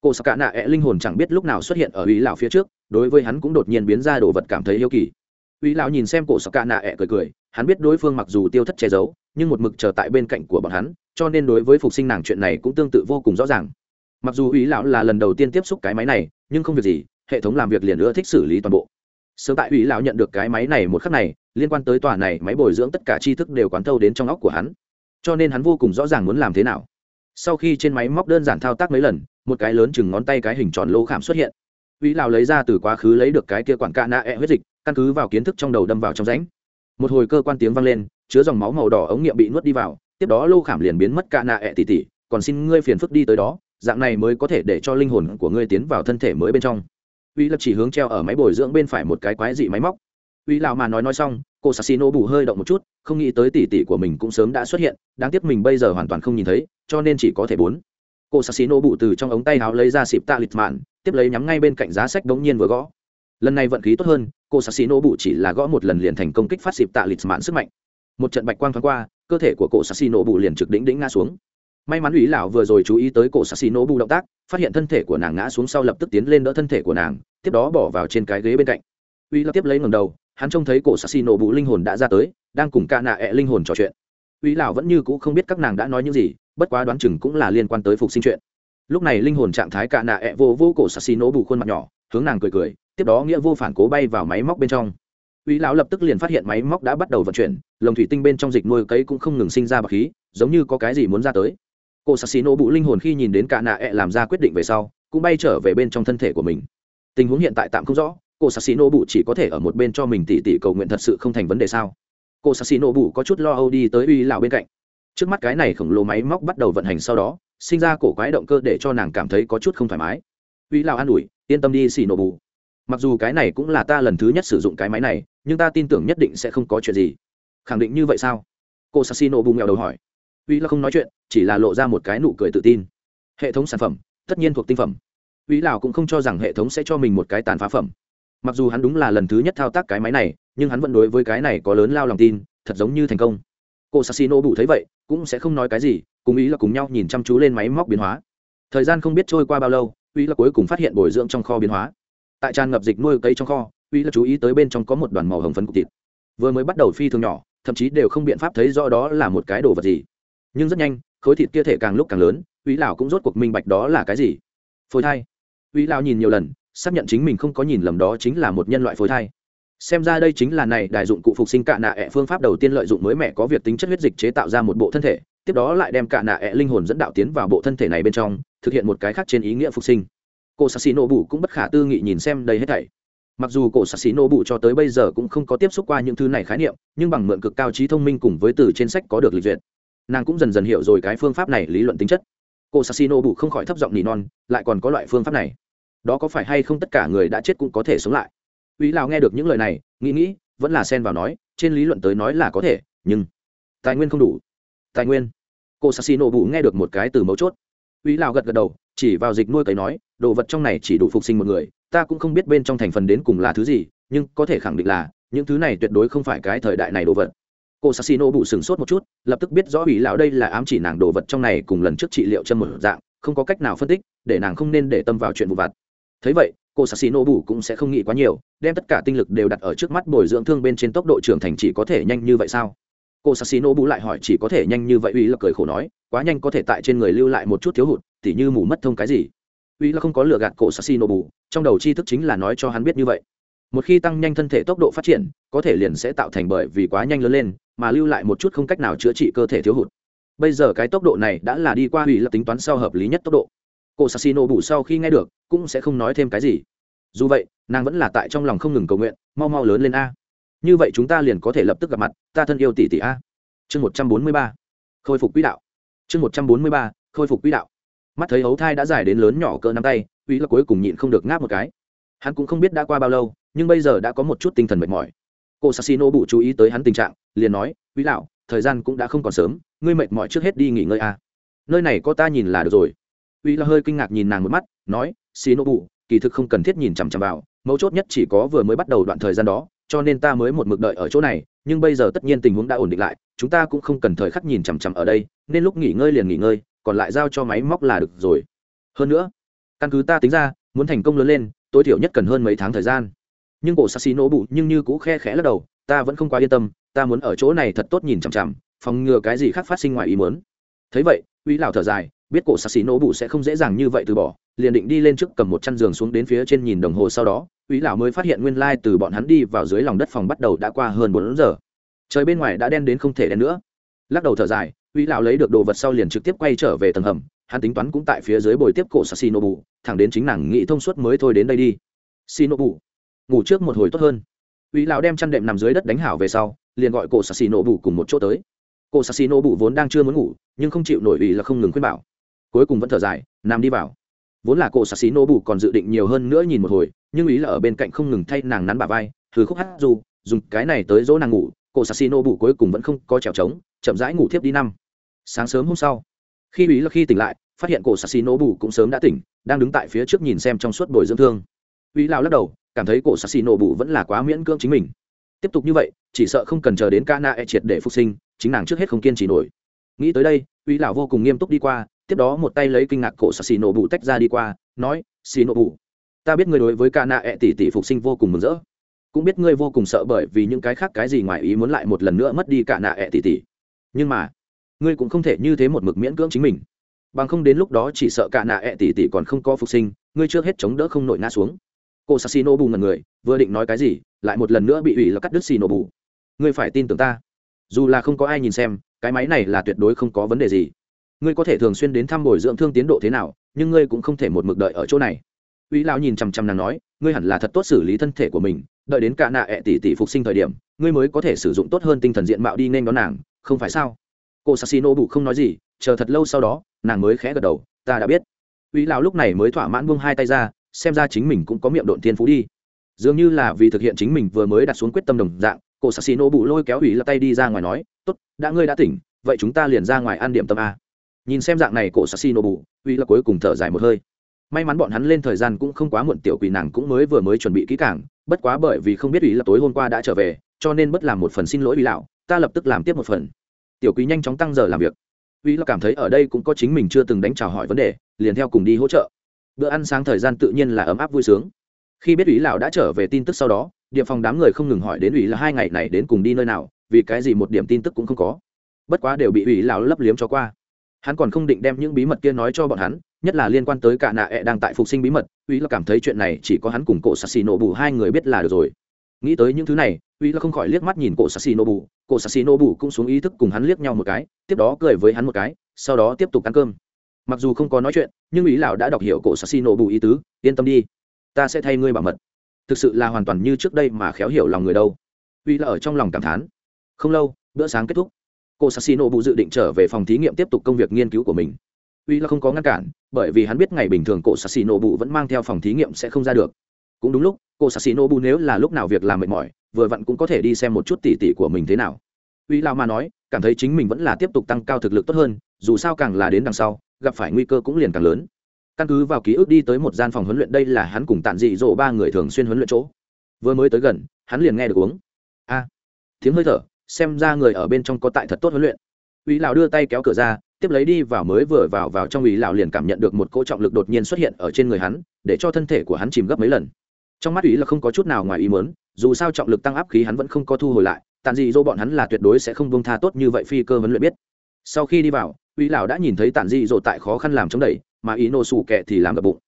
A: Cô sắc cả nạ ẹ linh hồn chẳng biết lúc nào xuất hiện ở ý lão phía trước, đối với hắn cũng đột nhiên biến ra đồ vật cảm thấy yêu kỳ. Ý lão nhìn xem cổ sắc cả nạ ẹ cười cười, hắn biết đối phương mặc dù tiêu thất che giấu, nhưng một mực chờ tại bên cạnh của bọn hắn, cho nên đối với phục sinh nàng chuyện này cũng tương tự vô cùng rõ ràng. Mặc dù ý lão là lần đầu tiên tiếp xúc cái máy này, nhưng không việc gì, hệ thống làm việc liền nữa thích xử lý toàn bộ sớm tại ủy lão nhận được cái máy này một khắc này, liên quan tới tòa này máy bồi dưỡng tất cả tri thức đều quán thâu đến trong óc của hắn. Cho nên hắn vô cùng rõ ràng muốn làm thế nào. Sau khi trên máy móc đơn giản thao tác mấy lần, một cái lớn chừng ngón tay cái hình tròn lô khảm xuất hiện. Ủy lão lấy ra từ quá khứ lấy được cái kia quản cạ nạ e huyết dịch, căn cứ vào kiến thức trong đầu đâm vào trong rãnh. Một hồi cơ quan tiếng vang lên, chứa dòng máu màu đỏ ống nghiệm bị nuốt đi vào, tiếp đó lô khảm liền biến mất cạ nạ ẹ e tỉ tỉ, còn xin ngươi phiền phức đi tới đó, dạng này mới có thể để cho linh hồn của ngươi tiến vào thân thể mới bên trong uy lập chỉ hướng treo ở máy bồi dưỡng bên phải một cái quái dị máy móc. Uy lào mà nói nói xong, cô sassino bù hơi động một chút, không nghĩ tới tỉ tỉ của mình cũng sớm đã xuất hiện, đáng tiếc mình bây giờ hoàn toàn không nhìn thấy, cho nên chỉ có thể bốn. Cô sassino bù từ trong ống tay áo lấy ra xịp tạ lịch mạn, tiếp lấy nhắm ngay bên cạnh giá sách bỗng nhiên vừa gõ. Lần này vận khí tốt hơn, cô sassino bù chỉ là gõ một lần liền thành công kích phát xịp tạ lịch mạn sức mạnh. Một trận bạch quang thoáng qua, cơ thể của cô sassino bù liền trực đỉnh đỉnh ngã xuống may mắn ủy lão vừa rồi chú ý tới cổ sassino bu động tác, phát hiện thân thể của nàng ngã xuống sau lập tức tiến lên đỡ thân thể của nàng, tiếp đó bỏ vào trên cái ghế bên cạnh. Ủy lập tiếp lấy ngầm đầu, hắn trông thấy cổ sassino bu linh hồn đã ra tới, đang cùng ca nạ ẹ linh hồn trò chuyện. Ủy lão vẫn như cũ không biết các nàng đã nói những gì, bất quá đoán chừng cũng là liên quan tới phục sinh chuyện. Lúc này linh hồn trạng thái ca nạ ẹ vô vô cổ sassino bu khuôn mặt nhỏ, hướng nàng cười cười, tiếp đó nghĩa vô phản cố bay vào máy móc bên trong. Uy lão lập tức liền phát hiện máy móc đã bắt đầu vận chuyển, lồng thủy tinh bên trong dịch nuôi cấy cũng không ngừng sinh ra bọc khí, giống như có cái gì muốn ra tới cô sassino bụ linh hồn khi nhìn đến cả nạ ẹ làm ra quyết định về sau, cũng bay trở về bên trong thân thể của mình. Tình huống hiện tại tạm không rõ, cô sassino bụ chỉ có thể ở một bên cho mình tỉ tỉ cầu nguyện thật sự không thành vấn đề sao? Cô sassino bụ có chút lo âu đi tới uy lão bên cạnh. Trước mắt cái này khổng lồ máy móc bắt đầu vận hành sau đó, sinh ra cổ quái động cơ để cho nàng cảm thấy có chút không thoải mái. Uy lão an ủi, yên tâm đi xì nổ bù mặc dù cái này cũng là ta lần thứ nhất sử dụng cái máy này, nhưng ta tin tưởng nhất định sẽ không có chuyện gì. Khẳng định như vậy sao? Cô sassino bù nghèo đầu hỏi uy là không nói chuyện, chỉ là lộ ra một cái nụ cười tự tin. Hệ thống sản phẩm, tất nhiên thuộc tinh phẩm. Uy lào cũng không cho rằng hệ thống sẽ cho mình một cái tàn phá phẩm. Mặc dù hắn đúng là lần thứ nhất thao tác cái máy này, nhưng hắn vẫn đối với cái này có lớn lao lòng tin, thật giống như thành công. Cô sassino đủ thấy vậy, cũng sẽ không nói cái gì, cùng ý là cùng nhau nhìn chăm chú lên máy móc biến hóa. Thời gian không biết trôi qua bao lâu, uy là cuối cùng phát hiện bồi dưỡng trong kho biến hóa. Tại tràn ngập dịch nuôi cây trong kho, uy là chú ý tới bên trong có một đoàn màu hồng phấn cục thịt. Vừa mới bắt đầu phi thường nhỏ, thậm chí đều không biện pháp thấy rõ đó là một cái đồ vật gì nhưng rất nhanh, khối thịt kia thể càng lúc càng lớn uy lão cũng rốt cuộc minh bạch đó là cái gì. Phôi thai. Uy lão nhìn nhiều lần, xác nhận chính mình không có nhìn lầm đó chính là một nhân loại phôi thai. Xem ra đây chính là này đại dụng cụ phục sinh cạ nạ ẹ phương pháp đầu tiên lợi dụng mới mẹ có việc tính chất huyết dịch chế tạo ra một bộ thân thể, tiếp đó lại đem cạ nạ ẹ linh hồn dẫn đạo tiến vào bộ thân thể này bên trong, thực hiện một cái khác trên ý nghĩa phục sinh. Cô sassi nổ bụ cũng bất khả tư nghị nhìn xem đây hết thảy. Mặc dù cổ sassi nổ bụ cho tới bây giờ cũng không có tiếp xúc qua những thứ này khái niệm, nhưng bằng mượn cực cao trí thông minh cùng với từ trên sách có được lịch duyệt nàng cũng dần dần hiểu rồi cái phương pháp này lý luận tính chất. Cô sassino bù không khỏi thấp giọng nỉ non, lại còn có loại phương pháp này. Đó có phải hay không tất cả người đã chết cũng có thể sống lại? Uy lào nghe được những lời này, nghĩ nghĩ, vẫn là xen vào nói, trên lý luận tới nói là có thể, nhưng tài nguyên không đủ. Tài nguyên. Cô sassino bù nghe được một cái từ mấu chốt. Uy lào gật gật đầu, chỉ vào dịch nuôi cấy nói, đồ vật trong này chỉ đủ phục sinh một người, ta cũng không biết bên trong thành phần đến cùng là thứ gì, nhưng có thể khẳng định là, những thứ này tuyệt đối không phải cái thời đại này đồ vật cô sassino bụ sừng sốt một chút, lập tức biết rõ ủy lão đây là ám chỉ nàng đồ vật trong này cùng lần trước trị liệu chân một dạng, không có cách nào phân tích, để nàng không nên để tâm vào chuyện vụ vặt. Thấy vậy, cô sassino bụ cũng sẽ không nghĩ quá nhiều, đem tất cả tinh lực đều đặt ở trước mắt bồi dưỡng thương bên trên tốc độ trưởng thành chỉ có thể nhanh như vậy sao? Cô sassino bụ lại hỏi chỉ có thể nhanh như vậy ủy là cười khổ nói, quá nhanh có thể tại trên người lưu lại một chút thiếu hụt, tỉ như mù mất thông cái gì? Ủy là không có lừa gạt cô sassino bụ trong đầu tri thức chính là nói cho hắn biết như vậy một khi tăng nhanh thân thể tốc độ phát triển, có thể liền sẽ tạo thành bởi vì quá nhanh lớn lên, mà lưu lại một chút không cách nào chữa trị cơ thể thiếu hụt. Bây giờ cái tốc độ này đã là đi qua hủy lập tính toán sau hợp lý nhất tốc độ. Cô sassino bù sau khi nghe được, cũng sẽ không nói thêm cái gì. Dù vậy, nàng vẫn là tại trong lòng không ngừng cầu nguyện, mau mau lớn lên a. Như vậy chúng ta liền có thể lập tức gặp mặt, ta thân yêu tỷ tỷ a. Chương một trăm bốn mươi ba, khôi phục quỹ đạo. Chương một trăm bốn mươi ba, khôi phục quỹ đạo. Mắt thấy ấu thai đã dài đến lớn nhỏ cỡ nắm tay uy là cuối cùng nhịn không được ngáp một cái. Hắn cũng không biết đã qua bao lâu nhưng bây giờ đã có một chút tinh thần mệt mỏi. Cô sassino bụ chú ý tới hắn tình trạng, liền nói, quý lão, thời gian cũng đã không còn sớm, ngươi mệt mỏi trước hết đi nghỉ ngơi à. nơi này có ta nhìn là được rồi. Uy là hơi kinh ngạc nhìn nàng một mắt, nói xì nô bụ, kỳ thực không cần thiết nhìn chằm chằm vào, mấu chốt nhất chỉ có vừa mới bắt đầu đoạn thời gian đó, cho nên ta mới một mực đợi ở chỗ này, nhưng bây giờ tất nhiên tình huống đã ổn định lại, chúng ta cũng không cần thời khắc nhìn chằm chằm ở đây, nên lúc nghỉ ngơi liền nghỉ ngơi, còn lại giao cho máy móc là được rồi. Hơn nữa, căn cứ ta tính ra, muốn thành công lớn lên, tối thiểu nhất cần hơn mấy tháng thời gian nhưng cổ sassino bụ nhưng như cũ khe khẽ lắc đầu, ta vẫn không quá yên tâm, ta muốn ở chỗ này thật tốt nhìn chằm chằm, phòng ngừa cái gì khác phát sinh ngoài ý muốn. Thấy vậy, uy lão thở dài, biết cổ sạc xì nổ bụ sẽ không dễ dàng như vậy từ bỏ, liền định đi lên trước cầm một chăn giường xuống đến phía trên nhìn đồng hồ sau đó, uy lão mới phát hiện nguyên lai từ bọn hắn đi vào dưới lòng đất phòng bắt đầu đã qua hơn bốn giờ. Trời bên ngoài đã đen đến không thể đen nữa. Lắc đầu thở dài, uy lão lấy được đồ vật sau liền trực tiếp quay trở về tầng hầm, hắn tính toán cũng tại phía dưới bồi tiếp cổ sạc xì nổ bụ thẳng đến chính nàng nghĩ thông suốt mới thôi đến đây đi. Xì nổ bụ ngủ trước một hồi tốt hơn. Uy lão đem chăn đệm nằm dưới đất đánh hảo về sau, liền gọi cổ sassi nổ bụ cùng một chỗ tới. Cổ sassi nổ bụ vốn đang chưa muốn ngủ, nhưng không chịu nổi ủy là không ngừng khuyên bảo. Cuối cùng vẫn thở dài nằm đi vào. Vốn là cổ sassi nổ bụ còn dự định nhiều hơn nữa nhìn một hồi, nhưng ý là ở bên cạnh không ngừng thay nàng nắn bà vai thử khúc hát dù, dùng cái này tới dỗ nàng ngủ, cổ sassi nổ bụ cuối cùng vẫn không có trèo trống, chậm rãi ngủ thiếp đi năm. Sáng sớm hôm sau, khi ý là khi tỉnh lại, phát hiện cổ sassi nổ bụ cũng sớm đã tỉnh, đang đứng tại phía trước nhìn xem trong suốt bồi dưỡng thương. Uy lao lắc đầu, cảm thấy cổ sạc xì nổ bụ vẫn là quá miễn cưỡng chính mình. Tiếp tục như vậy, chỉ sợ không cần chờ đến ca na e triệt để phục sinh, chính nàng trước hết không kiên trì nổi. Nghĩ tới đây, uy lão vô cùng nghiêm túc đi qua, tiếp đó một tay lấy kinh ngạc cổ sạc xì nổ bụ tách ra đi qua, nói xì nổ bụ ta biết ngươi đối với ca na e tỷ tỷ phục sinh vô cùng mừng rỡ. Cũng biết ngươi vô cùng sợ bởi vì những cái khác cái gì ngoài ý muốn lại một lần nữa mất đi cả nạ ẹ tỷ tỷ. Nhưng mà, ngươi cũng không thể như thế một mực miễn cưỡng chính mình. Bằng không đến lúc đó chỉ sợ cả nạ ẹ tỷ tỷ còn không có phục sinh, ngươi trước hết chống đỡ không nổi ngã xuống cô sassino bù ngần người, vừa định nói cái gì, lại một lần nữa bị ủy là cắt đứt xì nổ bù ngươi phải tin tưởng ta. Dù là không có ai nhìn xem, cái máy này là tuyệt đối không có vấn đề gì. Ngươi có thể thường xuyên đến thăm bồi dưỡng thương tiến độ thế nào, nhưng ngươi cũng không thể một mực đợi ở chỗ này. Ủy lão nhìn chằm chằm nàng nói, ngươi hẳn là thật tốt xử lý thân thể của mình, đợi đến cả nạ ẹ tỷ tỷ phục sinh thời điểm, ngươi mới có thể sử dụng tốt hơn tinh thần diện mạo đi nên đón nàng, không phải sao? Cô sassino bù không nói gì, chờ thật lâu sau đó, nàng mới khẽ gật đầu, ta đã biết. Ủy lão lúc này mới thỏa mãn buông hai tay ra xem ra chính mình cũng có miệng độn thiên phú đi. Dường như là vì thực hiện chính mình vừa mới đặt xuống quyết tâm đồng dạng cổ sạc xì nổ bụ lôi kéo ủy là tay đi ra ngoài nói, tốt, đã ngươi đã tỉnh, vậy chúng ta liền ra ngoài ăn điểm tâm a. Nhìn xem dạng này cổ sạc xì nổ bụ ủy là cuối cùng thở dài một hơi. May mắn bọn hắn lên thời gian cũng không quá muộn, tiểu quỷ nàng cũng mới vừa mới chuẩn bị kỹ càng, bất quá bởi vì không biết ủy là tối hôm qua đã trở về, cho nên bất làm một phần xin lỗi ủy lão, ta lập tức làm tiếp một phần. Tiểu quý nhanh chóng tăng giờ làm việc. Ủy là cảm thấy ở đây cũng có chính mình chưa từng đánh chào hỏi vấn đề, liền theo cùng đi hỗ trợ bữa ăn sáng thời gian tự nhiên là ấm áp vui sướng. Khi biết ủy lão đã trở về tin tức sau đó địa phòng đám người không ngừng hỏi đến ủy là hai ngày này đến cùng đi nơi nào, vì cái gì một điểm tin tức cũng không có. Bất quá đều bị ủy lão lấp liếm cho qua. Hắn còn không định đem những bí mật kia nói cho bọn hắn, nhất là liên quan tới cả nạ ẹ đang tại phục sinh bí mật ủy là cảm thấy chuyện này chỉ có hắn cùng cổ sassi nổ bù hai người biết là được rồi. Nghĩ tới những thứ này ủy là không khỏi liếc mắt nhìn cổ sassi nổ bù. Cổ sassi nổ bù cũng xuống ý thức cùng hắn liếc nhau một cái, tiếp đó cười với hắn một cái, sau đó tiếp tục ăn cơm mặc dù không có nói chuyện, nhưng ý lão đã đọc hiểu cổ sassi nổ bù ý tứ, yên tâm đi. Ta sẽ thay ngươi bảo mật. Thực sự là hoàn toàn như trước đây mà khéo hiểu lòng người đâu. Uy là ở trong lòng cảm thán. Không lâu, bữa sáng kết thúc. Cô sassino bụ dự định trở về phòng thí nghiệm tiếp tục công việc nghiên cứu của mình. Uy là không có ngăn cản, bởi vì hắn biết ngày bình thường cô sassino bụ vẫn mang theo phòng thí nghiệm sẽ không ra được. Cũng đúng lúc cô sassino bụ nếu là lúc nào việc làm mệt mỏi, vừa vặn cũng có thể đi xem một chút tỉ tỉ của mình thế nào. Uy lao mà nói, cảm thấy chính mình vẫn là tiếp tục tăng cao thực lực tốt hơn, dù sao càng là đến đằng sau gặp phải nguy cơ cũng liền càng lớn. Căn cứ vào ký ức đi tới một gian phòng huấn luyện đây là hắn cùng tản dị dỗ ba người thường xuyên huấn luyện chỗ. Vừa mới tới gần hắn liền nghe được uống. A tiếng hơi thở xem ra người ở bên trong có tại thật tốt huấn luyện. Ủy lão đưa tay kéo cửa ra tiếp lấy đi vào mới vừa vào vào trong ủy lão liền cảm nhận được một cỗ trọng lực đột nhiên xuất hiện ở trên người hắn để cho thân thể của hắn chìm gấp mấy lần. Trong mắt ủy là không có chút nào ngoài ý muốn, dù sao trọng lực tăng áp khí hắn vẫn không có thu hồi lại tàn dị dỗ bọn hắn là tuyệt đối sẽ không buông tha tốt như vậy phi cơ huấn luyện biết. Sau khi đi vào Uy lão đã nhìn thấy Tản dị dỗ tại khó khăn làm chống đẩy mà ý nổ sủ kẹ thì làm gập bụng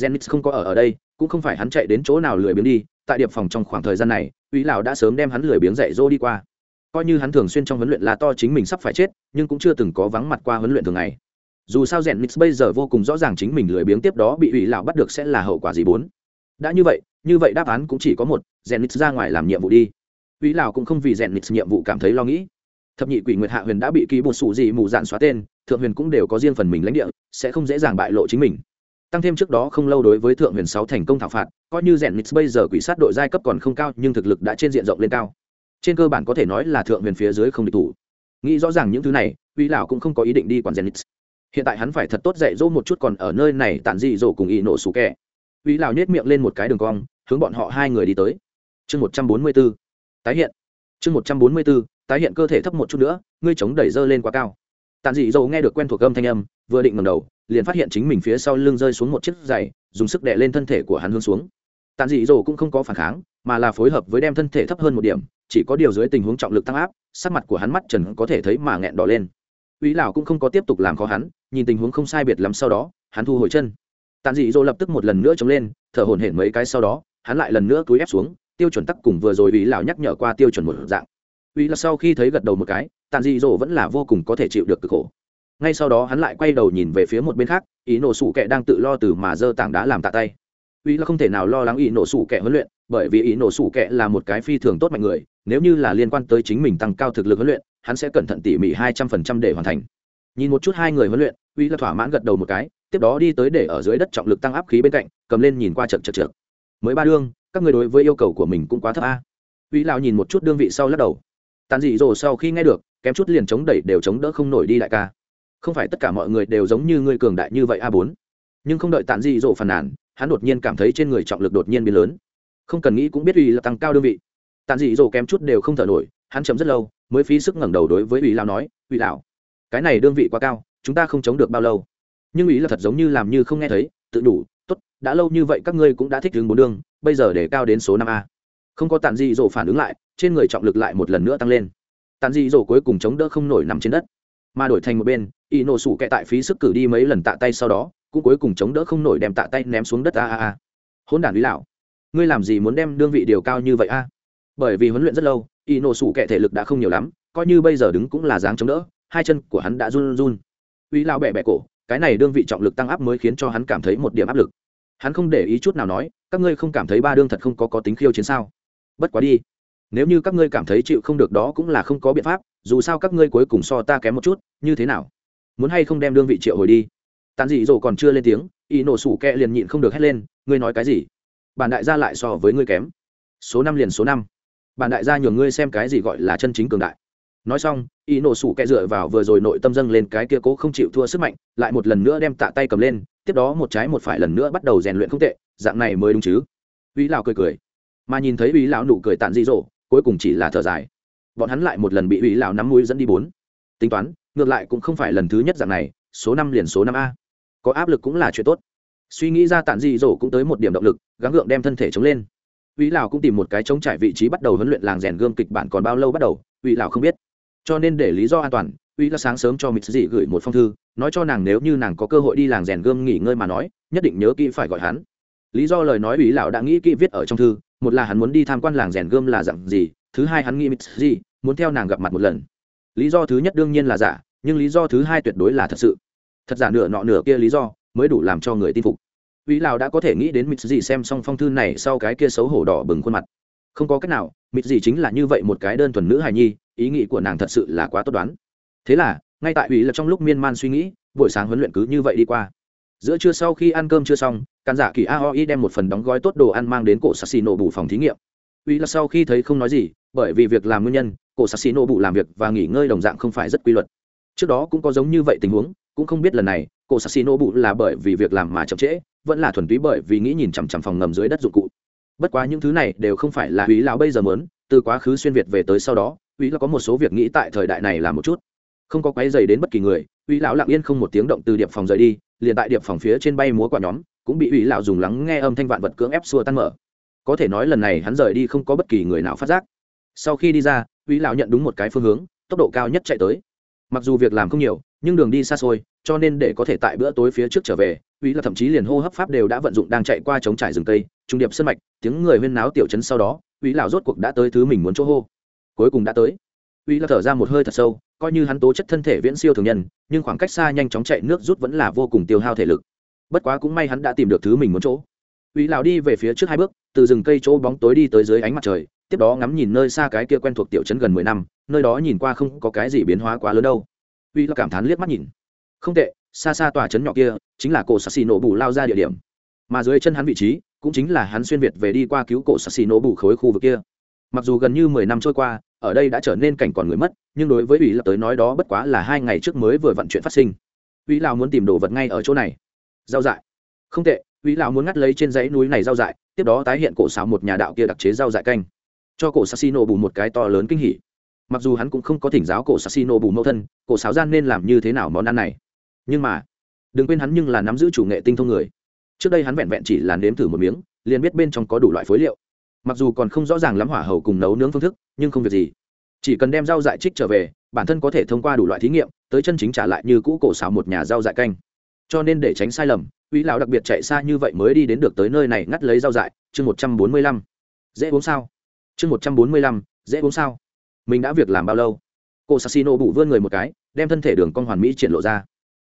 A: genix không có ở ở đây, cũng không phải hắn chạy đến chỗ nào lười biếng đi, tại điệp phòng trong khoảng thời gian này, Uy lão đã sớm đem hắn lười biếng dạy dỗ đi qua. Coi như hắn thường xuyên trong huấn luyện là to chính mình sắp phải chết, nhưng cũng chưa từng có vắng mặt qua huấn luyện thường ngày. Dù sao Zenith bây giờ vô cùng rõ ràng chính mình lười biếng tiếp đó bị Uy lão bắt được sẽ là hậu quả gì bốn. Đã như vậy, như vậy đáp án cũng chỉ có một, Zenith ra ngoài làm nhiệm vụ đi. Uy lão cũng không vì Zenith nhiệm vụ cảm thấy lo nghĩ. Thập nhị quỷ nguyệt hạ huyền đã bị ký bột sủ gì mù dạn xóa tên, thượng huyền cũng đều có riêng phần mình lãnh địa, sẽ không dễ dàng bại lộ chính mình. Tăng thêm trước đó không lâu đối với thượng huyền sáu thành công thảo phạt coi như rèn nix bây giờ quỷ sát đội giai cấp còn không cao nhưng thực lực đã trên diện rộng lên cao. Trên cơ bản có thể nói là thượng huyền phía dưới không địch thủ. Nghĩ rõ ràng những thứ này uy lão cũng không có ý định đi quản rèn nix hiện tại hắn phải thật tốt dạy dỗ một chút còn ở nơi này tản dị dỗ cùng y nổ sủ kẹ uy lão nhét miệng lên một cái đường cong hướng bọn họ hai người đi tới. Chương một trăm bốn mươi b tái hiện. Chương một trăm bốn mươi b tái hiện cơ thể thấp một chút nữa, ngươi chống đẩy dơ lên quá cao. Tàn dị dầu nghe được quen thuộc âm thanh âm, vừa định ngầm đầu, liền phát hiện chính mình phía sau lưng rơi xuống một chiếc giày, dùng sức đè lên thân thể của hắn hướng xuống. Tàn dị dầu cũng không có phản kháng, mà là phối hợp với đem thân thể thấp hơn một điểm, chỉ có điều dưới tình huống trọng lực tăng áp, sắc mặt của hắn mắt trần có thể thấy mà nghẹn đỏ lên. Uy lão cũng không có tiếp tục làm khó hắn, nhìn tình huống không sai biệt lắm sau đó, hắn thu hồi chân. Tàn dị dỗ lập tức một lần nữa chống lên, thở hổn hển mấy cái sau đó, hắn lại lần nữa cúi ép xuống, tiêu chuẩn tắc cùng vừa rồi uy lão nhắc nhở qua tiêu chuẩn một dạng uy là sau khi thấy gật đầu một cái tàn dị dỗ vẫn là vô cùng có thể chịu được cực khổ. Ngay sau đó hắn lại quay đầu nhìn về phía một bên khác, ý nổ sủ kệ đang tự lo từ mà giơ tảng đá làm tạ tay. Uy là không thể nào lo lắng ý nổ sủ kệ huấn luyện, bởi vì ý nổ sủ kệ là một cái phi thường tốt mạnh người, nếu như là liên quan tới chính mình tăng cao thực lực huấn luyện, hắn sẽ cẩn thận tỉ mỉ hai trăm phần trăm để hoàn thành. Nhìn một chút hai người huấn luyện, uy là thỏa mãn gật đầu một cái, tiếp đó đi tới để ở dưới đất trọng lực tăng áp khí bên cạnh, cầm lên nhìn qua chật chật chật mới ba đương, các người đối với yêu cầu của mình cũng quá thấp a. Uy lão nhìn một chút đương vị sau lắc đầu tàn dị dỗ sau khi nghe được, kém chút liền chống đẩy đều chống đỡ không nổi đi đại ca. Không phải tất cả mọi người đều giống như ngươi cường đại như vậy a bốn. Nhưng không đợi tàn dị dỗ phàn nàn, hắn đột nhiên cảm thấy trên người trọng lực đột nhiên biến lớn. Không cần nghĩ cũng biết uy là tăng cao đơn vị. Tàn dị dỗ kém chút đều không thở nổi, hắn chấm rất lâu, mới phí sức ngẩng đầu đối với uy lao nói, uy lão, cái này đơn vị quá cao, chúng ta không chống được bao lâu. Nhưng ủy là thật giống như làm như không nghe thấy, tự đủ, tốt, đã lâu như vậy các ngươi cũng đã thích đứng bốn đường, bây giờ để cao đến số năm a không có tàn dị dỗ phản ứng lại, trên người trọng lực lại một lần nữa tăng lên. Tàn dị dỗ cuối cùng chống đỡ không nổi nằm trên đất. Mà đổi thành một bên, y nổ sủ kẹ tại phí sức cử đi mấy lần tạ tay sau đó, cũng cuối cùng chống đỡ không nổi đem tạ tay ném xuống đất, a a a. Hôn đản lý lão, ngươi làm gì muốn đem đương vị điều cao như vậy, a? Bởi vì huấn luyện rất lâu, y nổ sủ kẹ thể lực đã không nhiều lắm, coi như bây giờ đứng cũng là dáng chống đỡ, hai chân của hắn đã run run. Uy lao bẹ bẹ cổ, cái này đương vị trọng lực tăng áp mới khiến cho hắn cảm thấy một điểm áp lực. Hắn không để ý chút nào nói, các ngươi không cảm thấy ba đương thật không có có tính khiêu chiến sao? Bất quá đi. Nếu như các ngươi cảm thấy chịu không được đó cũng là không có biện pháp, dù sao các ngươi cuối cùng so ta kém một chút, như thế nào? Muốn hay không đem đương vị triệu hồi đi? Tàn dị dỗ còn chưa lên tiếng y nổ sủ kẹ liền nhịn không được hét lên, ngươi nói cái gì? Bản đại gia lại so với ngươi kém. Số năm liền số năm. Bản đại gia nhường ngươi xem cái gì gọi là chân chính cường đại. Nói xong y nổ sủ kẹ dựa vào vừa rồi nội tâm dâng lên cái kia cố không chịu thua sức mạnh, lại một lần nữa đem tạ tay cầm lên, tiếp đó một trái một phải lần nữa bắt đầu rèn luyện không tệ, dạng này mới đúng chứ. Uy lão cười cười mà nhìn thấy ủy lão nụ cười tàn di rộ cuối cùng chỉ là thở dài. Bọn hắn lại một lần bị ủy lão nắm mũi dẫn đi bốn. Tính toán, ngược lại cũng không phải lần thứ nhất dạng này, số năm liền số năm a. Có áp lực cũng là chuyện tốt. Suy nghĩ ra tàn dị dỗ cũng tới một điểm động lực, gắng gượng đem thân thể chống lên. Ủy lão cũng tìm một cái chống trải vị trí bắt đầu huấn luyện làng rèn gương kịch bản còn bao lâu bắt đầu ủy lão không biết. Cho nên để lý do an toàn ủy là sáng sớm cho mịt dị gửi một phong thư, nói cho nàng nếu như nàng có cơ hội đi làng rèn gươm nghỉ ngơi mà nói, nhất định nhớ kỹ phải gọi hắn. Lý do lời nói ủy lão đã nghĩ kỹ viết ở trong thư một là hắn muốn đi tham quan làng rèn gươm là dặn gì, thứ hai hắn nghĩ mít gì, muốn theo nàng gặp mặt một lần. Lý do thứ nhất đương nhiên là giả, nhưng lý do thứ hai tuyệt đối là thật sự. Thật giả nửa nọ nửa kia lý do, mới đủ làm cho người tin phục. Vĩ lão đã có thể nghĩ đến mịt dị xem xong phong thư này sau cái kia xấu hổ đỏ bừng khuôn mặt. Không có cách nào mịt dị chính là như vậy một cái đơn thuần nữ hài nhi, ý nghĩ của nàng thật sự là quá tốt đoán. Thế là, ngay tại ủy là trong lúc miên man suy nghĩ, buổi sáng huấn luyện cứ như vậy đi qua. Giữa trưa sau khi ăn cơm chưa xong càn giả kỳ aoi đem một phần đóng gói tốt đồ ăn mang đến cổ sassi nổ bù phòng thí nghiệm. Uy là sau khi thấy không nói gì, bởi vì việc làm nguyên nhân, cổ sassi nổ bù làm việc và nghỉ ngơi đồng dạng không phải rất quy luật. Trước đó cũng có giống như vậy tình huống, cũng không biết lần này, cổ sassi nổ bù là bởi vì việc làm mà chậm trễ, vẫn là thuần túy bởi vì nghĩ nhìn chằm chằm phòng ngầm dưới đất dụng cụ. Bất quá những thứ này đều không phải là uy lão bây giờ mớn từ quá khứ xuyên việt về tới sau đó, uy là có một số việc nghĩ tại thời đại này là một chút. Không có quấy dày đến bất kỳ người, uy lão lặng yên không một tiếng động từ điệp phòng rời đi, liền tại điệp phòng phía trên bay múa quả nhóm cũng bị ủy lão dùng lắng nghe âm thanh vạn vật cưỡng ép xua tan mở. Có thể nói lần này hắn rời đi không có bất kỳ người nào phát giác. Sau khi đi ra ủy lão nhận đúng một cái phương hướng tốc độ cao nhất chạy tới. Mặc dù việc làm không nhiều nhưng đường đi xa xôi cho nên để có thể tại bữa tối phía trước trở về ủy là thậm chí liền hô hấp pháp đều đã vận dụng đang chạy qua chống trải rừng tây, trung điệp sân mạch tiếng người huyên náo tiểu chấn sau đó ủy lão rốt cuộc đã tới thứ mình muốn chỗ hô. Cuối cùng đã tới. Ủy là thở ra một hơi thật sâu coi như hắn tố chất thân thể viễn siêu thường nhân nhưng khoảng cách xa nhanh chóng chạy nước rút vẫn là vô cùng tiêu hao thể lực bất quá cũng may hắn đã tìm được thứ mình muốn chỗ. Uy lào đi về phía trước hai bước, từ rừng cây chỗ bóng tối đi tới dưới ánh mặt trời, tiếp đó ngắm nhìn nơi xa cái kia quen thuộc tiểu trấn gần mười năm, nơi đó nhìn qua không có cái gì biến hóa quá lớn đâu. Uy là cảm thán liếc mắt nhìn. Không tệ, xa xa tòa trấn nhỏ kia chính là cổ sassi xì nổ bù lao ra địa điểm. Mà dưới chân hắn vị trí cũng chính là hắn xuyên việt về đi qua cứu cổ sassi xì nổ bù khối khu vực kia. Mặc dù gần như mười năm trôi qua, ở đây đã trở nên cảnh còn người mất, nhưng đối với ủy lập tới nói đó bất quá là hai ngày trước mới vừa vận chuyện phát sinh. Ủy lào muốn tìm đồ vật ngay ở chỗ này giao dại. Không tệ uy lão muốn ngắt lấy trên dãy núi này giao dại, tiếp đó tái hiện cổ xáo một nhà đạo kia đặc chế giao dại canh. Cho cổ sassino bù một cái to lớn kinh hỉ. Mặc dù hắn cũng không có thỉnh giáo cổ sassino bù mẫu thân, cổ sáo gian nên làm như thế nào món ăn này. Nhưng mà, đừng quên hắn nhưng là nắm giữ chủ nghệ tinh thông người. Trước đây hắn vẹn vẹn chỉ là nếm thử một miếng, liền biết bên trong có đủ loại phối liệu. Mặc dù còn không rõ ràng lắm hỏa hầu cùng nấu nướng phương thức, nhưng không việc gì. Chỉ cần đem rau dại trích trở về, bản thân có thể thông qua đủ loại thí nghiệm, tới chân chính trả lại như cũ cổ xào một nhà rau dại canh cho nên để tránh sai lầm uy lão đặc biệt chạy xa như vậy mới đi đến được tới nơi này ngắt lấy rau dại, chương một trăm bốn mươi lăm. Dễ uống sao? Chương một trăm bốn mươi lăm, dễ uống sao? Mình đã việc làm bao lâu? Cô sassino bụ vươn người một cái, đem thân thể đường con hoàn mỹ triển lộ ra.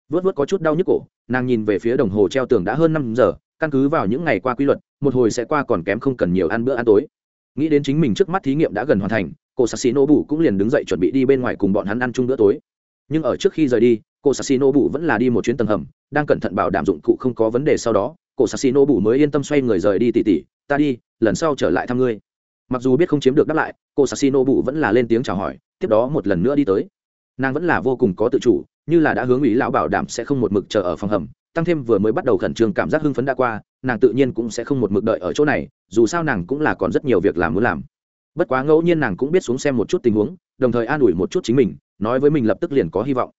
A: Vớt vớt có chút đau nhức cổ, nàng nhìn về phía đồng hồ treo tường đã hơn năm giờ, căn cứ vào những ngày qua quy luật, một hồi sẽ qua còn kém không cần nhiều ăn bữa ăn tối. Nghĩ đến chính mình trước mắt thí nghiệm đã gần hoàn thành, cô sassino bụ cũng liền đứng dậy chuẩn bị đi bên ngoài cùng bọn hắn ăn chung bữa tối nhưng ở trước khi rời đi, cô sassino bụ vẫn là đi một chuyến tầng hầm, đang cẩn thận bảo đảm dụng cụ không có vấn đề sau đó, cô sassino bụ mới yên tâm xoay người rời đi tỉ tỉ, ta đi, lần sau trở lại thăm ngươi. Mặc dù biết không chiếm được đáp lại, cô sassino bụ vẫn là lên tiếng chào hỏi, tiếp đó một lần nữa đi tới. Nàng vẫn là vô cùng có tự chủ, như là đã hướng ý lão bảo đảm sẽ không một mực chờ ở phòng hầm, tăng thêm vừa mới bắt đầu khẩn trương cảm giác hưng phấn đã qua, nàng tự nhiên cũng sẽ không một mực đợi ở chỗ này, dù sao nàng cũng là còn rất nhiều việc làm muốn làm. Bất quá ngẫu nhiên nàng cũng biết xuống xem một chút tình huống, đồng thời an ủi một chút chính mình nói với mình lập tức liền có hy vọng.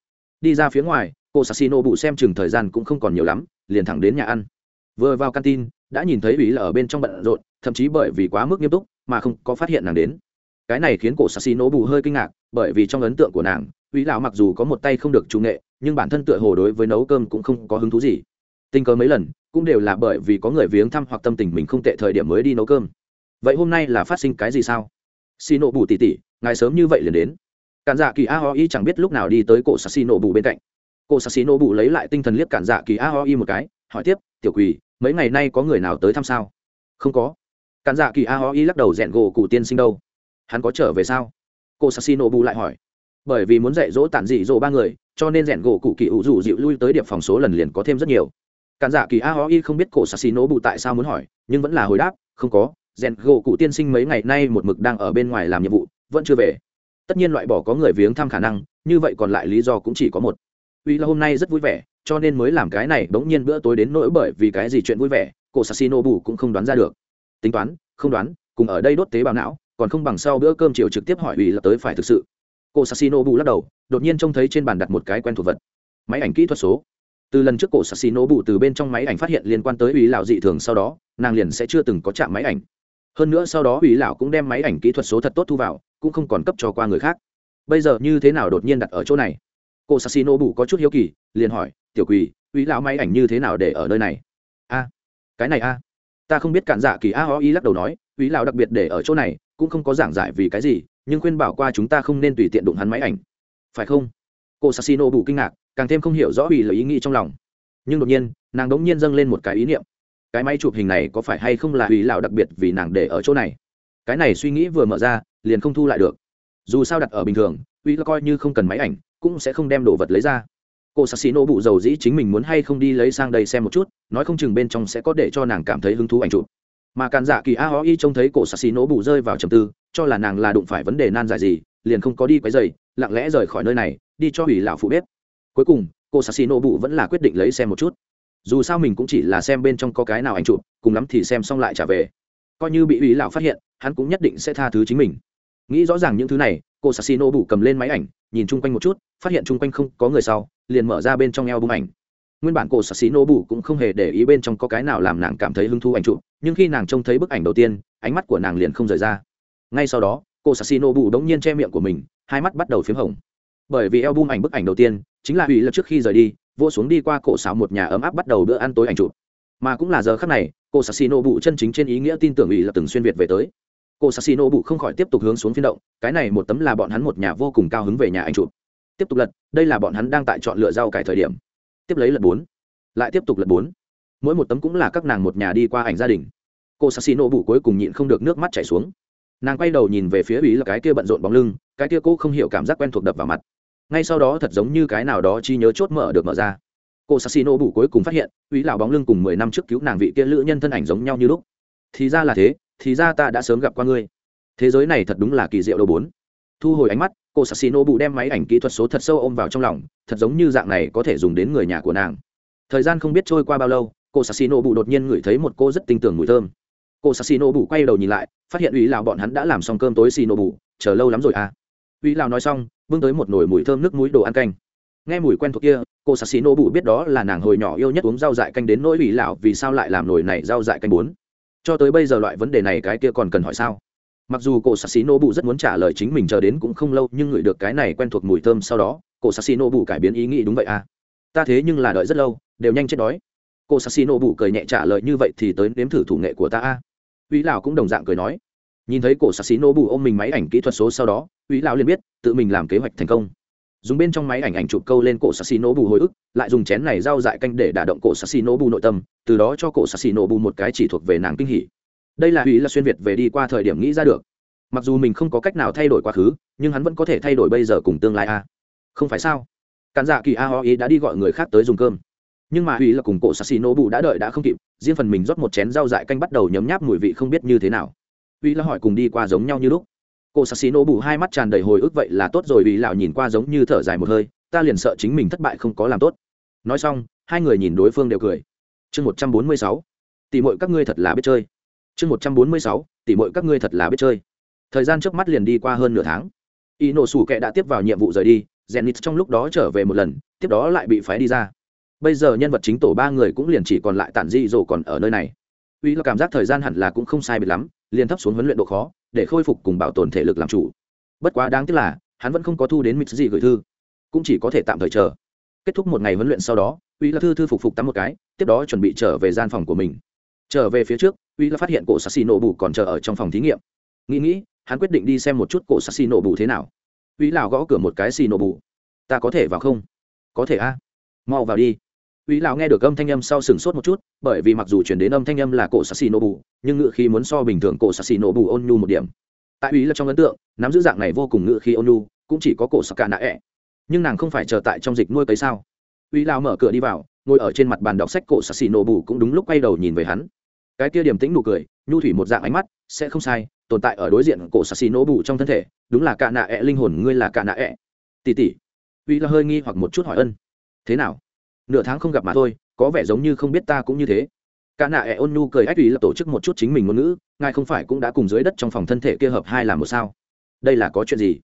A: Đi ra phía ngoài, cô sassino bụ xem chừng thời gian cũng không còn nhiều lắm, liền thẳng đến nhà ăn. Vừa vào canteen, đã nhìn thấy ủy là ở bên trong bận rộn, thậm chí bởi vì quá mức nghiêm túc mà không có phát hiện nàng đến. Cái này khiến cổ sassino bù hơi kinh ngạc, bởi vì trong ấn tượng của nàng ủy lão mặc dù có một tay không được trung nghệ, nhưng bản thân tựa hồ đối với nấu cơm cũng không có hứng thú gì. Tình cờ mấy lần, cũng đều là bởi vì có người viếng thăm hoặc tâm tình mình không tệ thời điểm mới đi nấu cơm. Vậy hôm nay là phát sinh cái gì sao? Xì nộ bù tỉ tỉ, ngài sớm như vậy liền đến cản dạ kỳ a ho y chẳng biết lúc nào đi tới cổ xà xì nổ bù bên cạnh. Cổ xà xì nổ bù lấy lại tinh thần liếc cản dạ kỳ a ho y một cái, hỏi tiếp, tiểu quỳ mấy ngày nay có người nào tới thăm sao? Không có. Cản dạ kỳ a ho y lắc đầu rẽn gỗ cụ tiên sinh đâu. Hắn có trở về sao? Cổ cô sassino bù lại hỏi. Bởi vì muốn dạy dỗ tản dị dỗ ba người, cho nên rẽn gỗ cụ kỳ ủ rủ dịu lui tới điệp phòng số lần liền có thêm rất nhiều. Cản dạ kỳ a ho y không biết cổ sassino bù tại sao muốn hỏi, nhưng vẫn là hồi đáp, không có rèn gỗ cụ tiên sinh mấy ngày nay một mực đang ở bên ngoài làm nhiệm vụ, vẫn chưa về tất nhiên loại bỏ có người viếng thăm khả năng, như vậy còn lại lý do cũng chỉ có một. Uy là hôm nay rất vui vẻ, cho nên mới làm cái này, bỗng nhiên bữa tối đến nỗi bởi vì cái gì chuyện vui vẻ, cổ sassino bù cũng không đoán ra được. Tính toán, không đoán, cùng ở đây đốt tế bào não, còn không bằng sau bữa cơm chiều trực tiếp hỏi ủy là tới phải thực sự. Cô sassino bù lắc đầu, đột nhiên trông thấy trên bàn đặt một cái quen thuộc vật. Máy ảnh kỹ thuật số. Từ lần trước cổ sassino bù từ bên trong máy ảnh phát hiện liên quan tới ủy lão dị thường sau đó, nàng liền sẽ chưa từng có chạm máy ảnh. Hơn nữa sau đó ủy lão cũng đem máy ảnh kỹ thuật số thật tốt thu vào cũng không còn cấp cho qua người khác. Bây giờ như thế nào đột nhiên đặt ở chỗ này? Cô sassino bù có chút hiếu kỳ, liền hỏi, tiểu quỳ uy lão máy ảnh như thế nào để ở nơi này? A, cái này a. Ta không biết cản giả dạ kỳ a ho y lắc đầu nói, uy lão đặc biệt để ở chỗ này, cũng không có giảng giải vì cái gì, nhưng khuyên bảo qua chúng ta không nên tùy tiện đụng hắn máy ảnh. Phải không? Cô sassino bù kinh ngạc, càng thêm không hiểu rõ uy lời ý nghĩ trong lòng. Nhưng đột nhiên, nàng đống nhiên dâng lên một cái ý niệm. Cái máy chụp hình này có phải hay không là uy lão đặc biệt vì nàng để ở chỗ này? Cái này suy nghĩ vừa mở ra liền không thu lại được. Dù sao đặt ở bình thường, uy là coi như không cần máy ảnh, cũng sẽ không đem đồ vật lấy ra. Cô sassino bụ dầu dĩ chính mình muốn hay không đi lấy sang đây xem một chút, nói không chừng bên trong sẽ có để cho nàng cảm thấy hứng thú ảnh chụp. Mà càn dạ kỳ a ho y trông thấy cổ xà nổ bụ rơi vào trầm tư, cho là nàng là đụng phải vấn đề nan giải gì, liền không có đi quấy dày lặng lẽ rời khỏi nơi này, đi cho ủy lão phụ bếp. Cuối cùng, cô xà nổ bụ vẫn là quyết định lấy xem một chút. Dù sao mình cũng chỉ là xem bên trong có cái nào ảnh chụp, cùng lắm thì xem xong lại trả về. Coi như bị ủy lão phát hiện, hắn cũng nhất định sẽ tha thứ chính mình nghĩ rõ ràng những thứ này, cô xà bụ cầm lên máy ảnh, nhìn chung quanh một chút, phát hiện chung quanh không có người sau, liền mở ra bên trong eo bung ảnh. Nguyên bản cô sạc Bụ nô cũng không hề để ý bên trong có cái nào làm nàng cảm thấy hứng thú ảnh chụp, nhưng khi nàng trông thấy bức ảnh đầu tiên, ánh mắt của nàng liền không rời ra. Ngay sau đó, cô sạc Bụ nô đống nhiên che miệng của mình, hai mắt bắt đầu p h í m hồng. Bởi vì eo bung ảnh bức ảnh đầu tiên chính là ủy lập trước khi rời đi vô xuống đi qua cổ xáo một nhà ấm áp bắt đầu bữa ăn tối ảnh chụp. Mà cũng là giờ khắc này, cô sạc Bụ nô chân chính trên ý nghĩa tin tưởng ủy lập từng xuyên việt về tới. Cô sạc bụ bù không khỏi tiếp tục hướng xuống phiên động, cái này một tấm là bọn hắn một nhà vô cùng cao hứng về nhà anh chụp. Tiếp tục lật, đây là bọn hắn đang tại chọn lựa rau cải thời điểm. Tiếp lấy lật bốn, lại tiếp tục lật bốn. Mỗi một tấm cũng là các nàng một nhà đi qua ảnh gia đình. Cô sassino bụ cuối cùng nhịn không được nước mắt chảy xuống. Nàng quay đầu nhìn về phía ý là cái kia bận rộn bóng lưng, cái kia cô không hiểu cảm giác quen thuộc đập vào mặt. Ngay sau đó thật giống như cái nào đó chi nhớ chốt mở được mở ra. Cô sassino bụ cuối cùng phát hiện, ý lão bóng lưng cùng mười năm trước cứu nàng vị kia lữ nhân thân ảnh giống nhau như lúc. Thì ra là thế thì ra ta đã sớm gặp qua ngươi. Thế giới này thật đúng là kỳ diệu đầu bốn. Thu hồi ánh mắt, cô sassi bụ đem máy ảnh kỹ thuật số thật sâu ôm vào trong lòng, thật giống như dạng này có thể dùng đến người nhà của nàng. Thời gian không biết trôi qua bao lâu, cô sassi bụ đột nhiên ngửi thấy một cô rất tinh tường mùi thơm. Cô sassi bụ quay đầu nhìn lại, phát hiện ủy lào bọn hắn đã làm xong cơm tối xì nobu bụ chờ lâu lắm rồi à. Ủy lào nói xong vương tới một nồi mùi thơm nước muối đồ ăn canh. Nghe mùi quen thuộc kia, cô sassi bụ biết đó là nàng hồi nhỏ yêu nhất uống rau dại canh đến nỗi ủy lào vì sao lại làm nồi này rau dại canh bốn cho tới bây giờ loại vấn đề này cái kia còn cần hỏi sao? Mặc dù cổ sassi nô bụ rất muốn trả lời chính mình chờ đến cũng không lâu, nhưng ngửi được cái này quen thuộc mùi thơm sau đó, cổ sassi nô bụ cải biến ý nghĩ đúng vậy à? Ta thế nhưng là đợi rất lâu, đều nhanh chết đói. Cô sassi nô bụ cười nhẹ trả lời như vậy thì tới nếm thử thủ nghệ của ta a. Uy lão cũng đồng dạng cười nói. Nhìn thấy cổ sassi nô bụ ôm mình máy ảnh kỹ thuật số sau đó, uy lão liền biết tự mình làm kế hoạch thành công dùng bên trong máy ảnh ảnh chụp câu lên cổ sassi bù hồi ức, lại dùng chén này rau dại canh để đả động cổ sassi bù nội tâm, từ đó cho cổ sassi bù một cái chỉ thuộc về nàng kinh hỉ. Đây là Hủy là xuyên việt về đi qua thời điểm nghĩ ra được. Mặc dù mình không có cách nào thay đổi quá khứ, nhưng hắn vẫn có thể thay đổi bây giờ cùng tương lai a. À. Không phải sao? Cản dạ kỳ a ho ý đã đi gọi người khác tới dùng cơm. Nhưng mà Hủy là cùng cổ sassi bù đã đợi đã không kịp, riêng phần mình rót một chén rau dại canh bắt đầu nhấm nháp mùi vị không biết như thế nào. Hủy là hỏi cùng đi qua giống nhau như lúc cô sắc xí nổ bù hai mắt tràn đầy hồi ức vậy là tốt rồi, vì lão nhìn qua giống như thở dài một hơi, ta liền sợ chính mình thất bại không có làm tốt. Nói xong, hai người nhìn đối phương đều cười. Chương một trăm bốn mươi sáu tỷ mội các ngươi thật là biết chơi. Chương một trăm bốn mươi sáu tỷ mội các ngươi thật là biết chơi. Thời gian trước mắt liền đi qua hơn nửa tháng. Y nổ sủ kệ đã tiếp vào nhiệm vụ rời đi zenit trong lúc đó trở về một lần, tiếp đó lại bị phái đi ra. Bây giờ nhân vật chính tổ ba người cũng liền chỉ còn lại tản di rồ còn ở nơi này. Uy là cảm giác thời gian hẳn là cũng không sai biệt lắm liền thấp xuống huấn luyện độ khó, để khôi phục cùng bảo tồn thể lực làm chủ. Bất quá đáng tiếc là, hắn vẫn không có thu đến mít gì gửi thư. Cũng chỉ có thể tạm thời chờ. Kết thúc một ngày huấn luyện sau đó, uy là thư thư phục phục tắm một cái, tiếp đó chuẩn bị trở về gian phòng của mình. Trở về phía trước, uy là phát hiện cổ sassi nổ bù còn chờ ở trong phòng thí nghiệm. Nghĩ nghĩ, hắn quyết định đi xem một chút cổ sassi nổ bù thế nào. Uy lào gõ cửa một cái xì nổ bù ta có thể vào không? Có thể a. Mau vào đi. Úy lão nghe được âm thanh âm sau sừng sốt một chút, bởi vì mặc dù truyền đến âm thanh âm là cổ Sasinobu, nhưng ngữ khí muốn so bình thường cổ Sasinobu ôn nhu một điểm. Tại Úy là trong ấn tượng, nắm giữ dạng này vô cùng ngữ khí ôn nhu, cũng chỉ có cổ Sakanae. Nhưng nàng không phải chờ tại trong dịch nuôi cấy sao? Úy lão mở cửa đi vào, ngồi ở trên mặt bàn đọc sách cổ Sasinobu cũng đúng lúc quay đầu nhìn về hắn. Cái kia điềm tĩnh nụ cười, nhu thủy một dạng ánh mắt, sẽ không sai, tồn tại ở đối diện cổ Sasinobu trong thân thể, đúng là cả nạ linh hồn ngươi là cả nạ Tỷ tỷ. Úy là hơi nghi hoặc một chút hỏi ân. Thế nào? Nửa tháng không gặp mà thôi, có vẻ giống như không biết ta cũng như thế. Cả nạ ẹ ôn nhu cười ách ủy là tổ chức một chút chính mình ngôn ngữ, ngài không phải cũng đã cùng dưới đất trong phòng thân thể kia hợp hai làm một sao? Đây là có chuyện gì?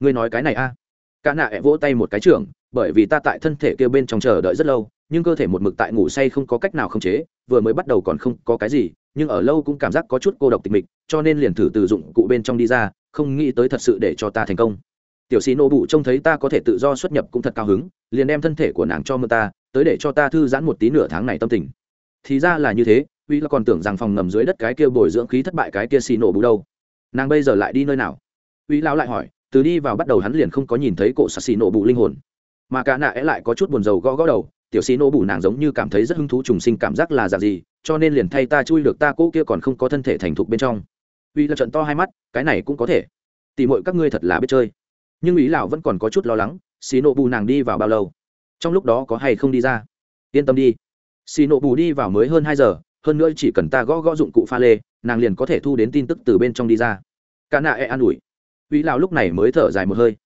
A: Ngươi nói cái này a. À? cả nạ ẹ vỗ tay một cái trưởng, bởi vì ta tại thân thể kia bên trong chờ đợi rất lâu, nhưng cơ thể một mực tại ngủ say không có cách nào khống chế, vừa mới bắt đầu còn không có cái gì, nhưng ở lâu cũng cảm giác có chút cô độc tịch mịch, cho nên liền thử từ dụng cụ bên trong đi ra, không nghĩ tới thật sự để cho ta thành công. Tiểu sĩ nô bụ trông thấy ta có thể tự do xuất nhập cũng thật cao hứng, liền đem thân thể của nàng cho mưa ta tới để cho ta thư giãn một tí nửa tháng này tâm tình. Thì ra là như thế, uy là còn tưởng rằng phòng ngầm dưới đất cái kia bồi dưỡng khí thất bại cái kia xì nổ bù đâu. Nàng bây giờ lại đi nơi nào? Uy lão lại hỏi, từ đi vào bắt đầu hắn liền không có nhìn thấy cổ sạc xì nổ bù linh hồn. Mà cả nạ é lại có chút buồn rầu gõ gõ đầu, tiểu xì nổ bù nàng giống như cảm thấy rất hứng thú trùng sinh cảm giác là dạng gì, cho nên liền thay ta chui được ta cỗ kia còn không có thân thể thành thục bên trong. Uy là trận to hai mắt, cái này cũng có thể. Tỉ mọi các ngươi thật là biết chơi. Nhưng ý lão vẫn còn có chút lo lắng xì nổ bù nàng đi vào bao lâu? Trong lúc đó có hay không đi ra? Yên tâm đi. Xì nộ bù đi vào mới hơn hai giờ, hơn nữa chỉ cần ta gõ gõ dụng cụ pha lê, nàng liền có thể thu đến tin tức từ bên trong đi ra. Cả nạ e an ủi. Uy lão lúc này mới thở dài một hơi.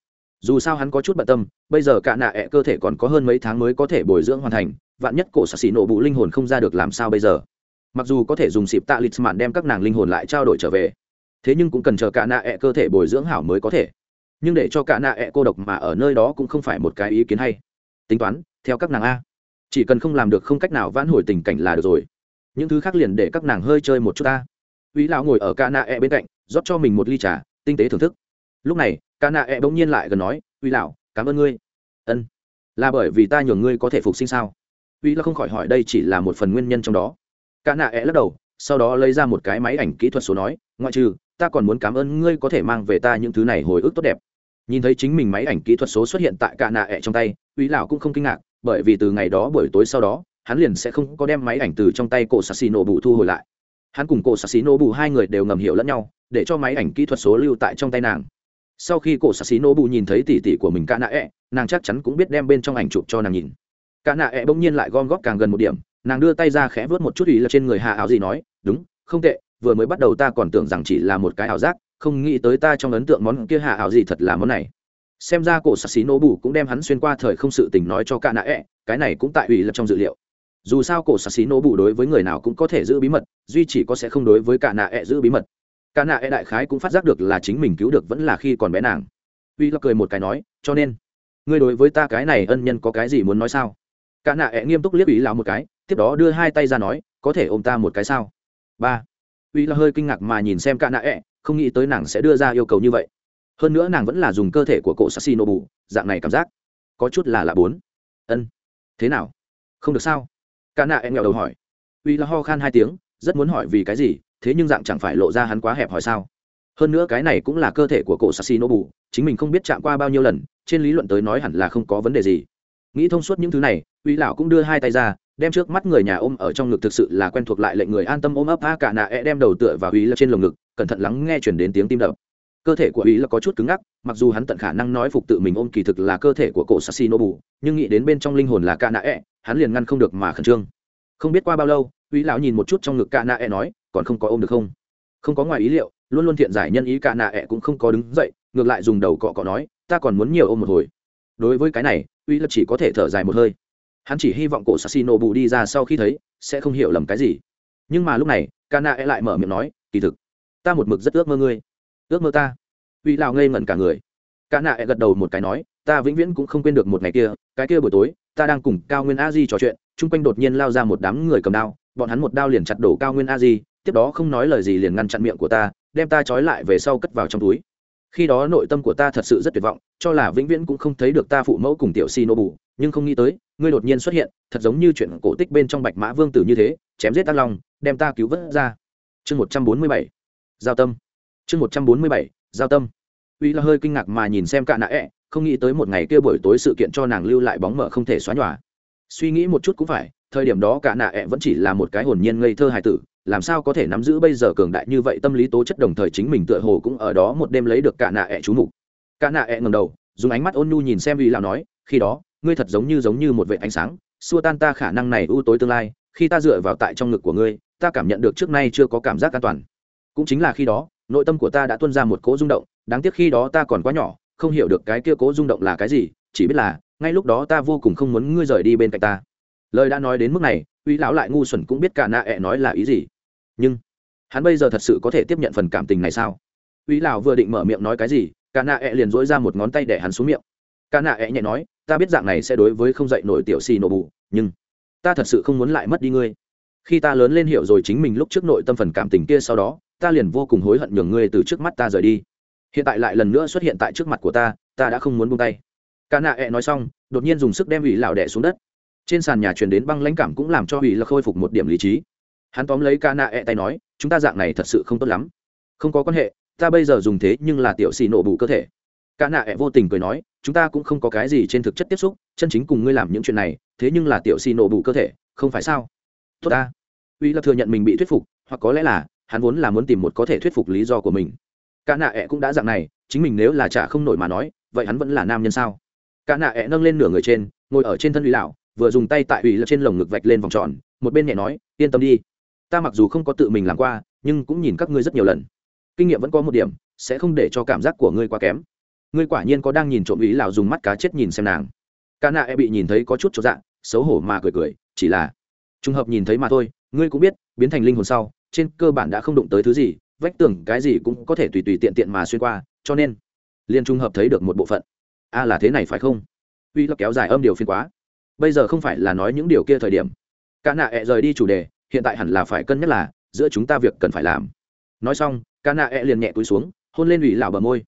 A: Dù sao hắn có chút bận tâm, bây giờ cả nạ e cơ thể còn có hơn mấy tháng mới có thể bồi dưỡng hoàn thành, vạn nhất cổ xì nổ bụ linh hồn không ra được làm sao bây giờ? Mặc dù có thể dùng xịp tạ lịch mạn đem các nàng linh hồn lại trao đổi trở về, thế nhưng cũng cần chờ cả nạ e cơ thể bồi dưỡng hảo mới có thể. Nhưng để cho cả nạ e cô độc mà ở nơi đó cũng không phải một cái ý kiến hay tính toán, theo các nàng a. Chỉ cần không làm được không cách nào vãn hồi tình cảnh là được rồi. Những thứ khác liền để các nàng hơi chơi một chút ta. Uy lão ngồi ở ca nạ e bên cạnh, rót cho mình một ly trà, tinh tế thưởng thức. Lúc này ca nạ e bỗng nhiên lại gần nói uy lão, cảm ơn ngươi. Ân, là bởi vì ta nhường ngươi có thể phục sinh sao? Uy lão không khỏi hỏi, đây chỉ là một phần nguyên nhân trong đó. Ca nạ e lắc đầu, sau đó lấy ra một cái máy ảnh kỹ thuật số nói, ngoại trừ, ta còn muốn cảm ơn ngươi có thể mang về ta những thứ này hồi ức tốt đẹp. Nhìn thấy chính mình máy ảnh kỹ thuật số xuất hiện tại ca nạ ẹ trong tay Úy lão cũng không kinh ngạc, bởi vì từ ngày đó buổi tối sau đó, hắn liền sẽ không có đem máy ảnh từ trong tay cổ Sasino bù thu hồi lại. Hắn cùng cổ Sasino bù hai người đều ngầm hiểu lẫn nhau, để cho máy ảnh kỹ thuật số lưu tại trong tay nàng. Sau khi cổ Sasino bù nhìn thấy tỷ tỷ của mình cả e, nàng chắc chắn cũng biết đem bên trong ảnh chụp cho nàng nhìn. Cả e bỗng nhiên lại gom góp càng gần một điểm, nàng đưa tay ra khẽ vớt một chút ý là trên người hạ áo gì nói, đúng, không tệ, vừa mới bắt đầu ta còn tưởng rằng chỉ là một cái ảo giác, không nghĩ tới ta trong ấn tượng món kia hạ ảo gì thật là món này xem ra cổ sassi nổ bù cũng đem hắn xuyên qua thời không sự tình nói cho cả nạ ẹ, cái này cũng tại ủy lập trong dự liệu. Dù sao cổ sassi nổ bù đối với người nào cũng có thể giữ bí mật, duy chỉ có sẽ không đối với cả nạ ẹ giữ bí mật. Cả nạ ẹ đại khái cũng phát giác được là chính mình cứu được vẫn là khi còn bé nàng. Uy lập cười một cái nói, cho nên, ngươi đối với ta cái này ân nhân có cái gì muốn nói sao? Cả nạ ẹ nghiêm túc liếc ý lão một cái, tiếp đó đưa hai tay ra nói, có thể ôm ta một cái sao? Ba. Uy là hơi kinh ngạc mà nhìn xem cả nạ ẹ, không nghĩ tới nàng sẽ đưa ra yêu cầu như vậy hơn nữa nàng vẫn là dùng cơ thể của cổ sassi nobu dạng này cảm giác. Có chút là lạ bốn. Ân. Thế nào? Không được sao? Cả nạ em nghèo đầu hỏi. Uy là ho khan hai tiếng, rất muốn hỏi vì cái gì, thế nhưng dạng chẳng phải lộ ra hắn quá hẹp hỏi sao. Hơn nữa cái này cũng là cơ thể của cổ sassi nobu chính mình không biết chạm qua bao nhiêu lần, trên lý luận tới nói hẳn là không có vấn đề gì. Nghĩ thông suốt những thứ này, uy lão cũng đưa hai tay ra, đem trước mắt người nhà ôm ở trong ngực thực sự là quen thuộc lại lệnh người an tâm ôm ấp, a cả nạ e đem đầu tựa và uy là trên lồng ngực, cẩn thận lắng nghe chuyển đến tiếng tim đập cơ thể của ý là có chút cứng ngắc mặc dù hắn tận khả năng nói phục tự mình ôm kỳ thực là cơ thể của cổ sassi nobu nhưng nghĩ đến bên trong linh hồn là ca nạ ẹ、e, hắn liền ngăn không được mà khẩn trương. Không biết qua bao lâu ý lão nhìn một chút trong ngực ca nạ ẹ、e、nói nói còn không có ôm được không? Không có ngoài ý liệu luôn luôn thiện giải nhân ý ca nạ ẹ、e、cũng cũng không có đứng dậy ngược lại dùng đầu cọ cọ nói ta còn muốn nhiều ôm một hồi. Đối với cái này ý là chỉ có thể thở dài một hơi. Hắn chỉ hy vọng cổ sassi nobu đi ra sau khi thấy sẽ không hiểu lầm cái gì. Nhưng mà lúc này ca nạ ẹ、e、lại lại mở miệng nói kỳ thực ta một mực rất ước mơ ngươi ước mơ ta. Uy lào ngây ngẩn cả người. Cả nạ gật đầu một cái nói, ta vĩnh viễn cũng không quên được một ngày kia, cái kia buổi tối, ta đang cùng cao nguyên a di trò chuyện, chung quanh đột nhiên lao ra một đám người cầm đao, bọn hắn một đao liền chặt đổ cao nguyên a di, tiếp đó không nói lời gì liền ngăn chặn miệng của ta, đem ta trói lại về sau cất vào trong túi. Khi đó nội tâm của ta thật sự rất tuyệt vọng, cho là vĩnh viễn cũng không thấy được ta phụ mẫu cùng tiểu si nô bù nhưng không nghĩ tới, ngươi đột nhiên xuất hiện, thật giống như chuyện cổ tích bên trong bạch mã vương tử như thế, chém giết tác long, đem ta cứu vớt ra. Chương một trăm bốn mươi bảy. Giao tâm chương một trăm bốn mươi bảy, giao tâm. Uy là hơi kinh ngạc mà nhìn xem cạ nạ ẹ không nghĩ tới một ngày kia buổi tối sự kiện cho nàng lưu lại bóng mở không thể xóa nhòa. Suy nghĩ một chút cũng phải, thời điểm đó cả nạ ẹ vẫn chỉ là một cái hồn nhiên ngây thơ hài tử, làm sao có thể nắm giữ bây giờ cường đại như vậy tâm lý tố chất đồng thời chính mình tựa hồ cũng ở đó một đêm lấy được cả nạ ẹ chú mục. Cả nạ ẹ ngầm đầu, dùng ánh mắt ôn nhu nhìn xem uy lão nói, khi đó, ngươi thật giống như giống như một vệ ánh sáng, xua tan ta khả năng này ưu tối tương lai, khi ta dựa vào tại trong ngực của ngươi, ta cảm nhận được trước nay chưa có cảm giác an toàn. Cũng chính là khi đó nội tâm của ta đã tuân ra một cỗ rung động, đáng tiếc khi đó ta còn quá nhỏ, không hiểu được cái kia cố rung động là cái gì, chỉ biết là, ngay lúc đó ta vô cùng không muốn ngươi rời đi bên cạnh ta. Lời đã nói đến mức này, uy lão lại ngu xuẩn cũng biết cả nạ ẹ e nói là ý gì. Nhưng, hắn bây giờ thật sự có thể tiếp nhận phần cảm tình này sao? Uy lão vừa định mở miệng nói cái gì, cả nạ ẹ e liền dỗi ra một ngón tay để hắn xuống miệng. Cả nạ ẹ e nhẹ nói, ta biết dạng này sẽ đối với không dạy nổi tiểu xì nổ bù, nhưng ta thật sự không muốn lại mất đi ngươi. Khi ta lớn lên hiểu rồi chính mình lúc trước nội tâm phần cảm tình kia sau đó ta liền vô cùng hối hận nhường ngươi từ trước mắt ta rời đi. Hiện tại lại lần nữa xuất hiện tại trước mặt của ta ta đã không muốn buông tay. Cả nạ ẹ nói xong, đột nhiên dùng sức đem ủy lão đẻ xuống đất. Trên sàn nhà truyền đến băng lãnh cảm cũng làm cho ủy là khôi phục một điểm lý trí. Hắn tóm lấy ca nạ ẹ tay nói, chúng ta dạng này thật sự không tốt lắm. Không có quan hệ, ta bây giờ dùng thế nhưng là tiểu xì nổ bù cơ thể. Ca nạ ẹ vô tình cười nói, chúng ta cũng không có cái gì trên thực chất tiếp xúc, chân chính cùng ngươi làm những chuyện này, thế nhưng là tiểu xì nổ bù cơ thể, không phải sao? Tốt ta. Uy là thừa nhận mình bị thuyết phục, hoặc có lẽ là hắn vốn là muốn tìm một có thể thuyết phục lý do của mình. Ca nạ ẹ cũng đã dạng này, chính mình nếu là trả không nổi mà nói, vậy hắn vẫn là nam nhân sao? Ca nạ ẹ nâng lên nửa người trên, ngồi ở trên thân ủy lão vừa dùng tay tại ủy là trên lồng ngực vạch lên vòng tròn, một bên nhẹ nói, yên tâm đi. Ta mặc dù không có tự mình làm qua, nhưng cũng nhìn các ngươi rất nhiều lần. Kinh nghiệm vẫn có một điểm, sẽ không để cho cảm giác của ngươi quá kém. Ngươi quả nhiên có đang nhìn trộm ý lào dùng mắt cá chết nhìn xem nàng. Ca nạ e bị nhìn thấy có chút cho dạ xấu hổ mà cười cười, chỉ là, trùng hợp nhìn thấy mà thôi, ngươi cũng biết, biến thành linh hồn sau trên cơ bản đã không đụng tới thứ gì, vách tường cái gì cũng có thể tùy tùy tiện tiện mà xuyên qua, cho nên liên trung hợp thấy được một bộ phận. A là thế này phải không? Uy là kéo dài âm điều phiên quá. Bây giờ không phải là nói những điều kia thời điểm. Cả nạ ẹ rời đi chủ đề, hiện tại hẳn là phải cân nhắc là, giữa chúng ta việc cần phải làm. Nói xong, cả nạ ẹ liền nhẹ túi xuống, hôn lên ủy lão bờ môi.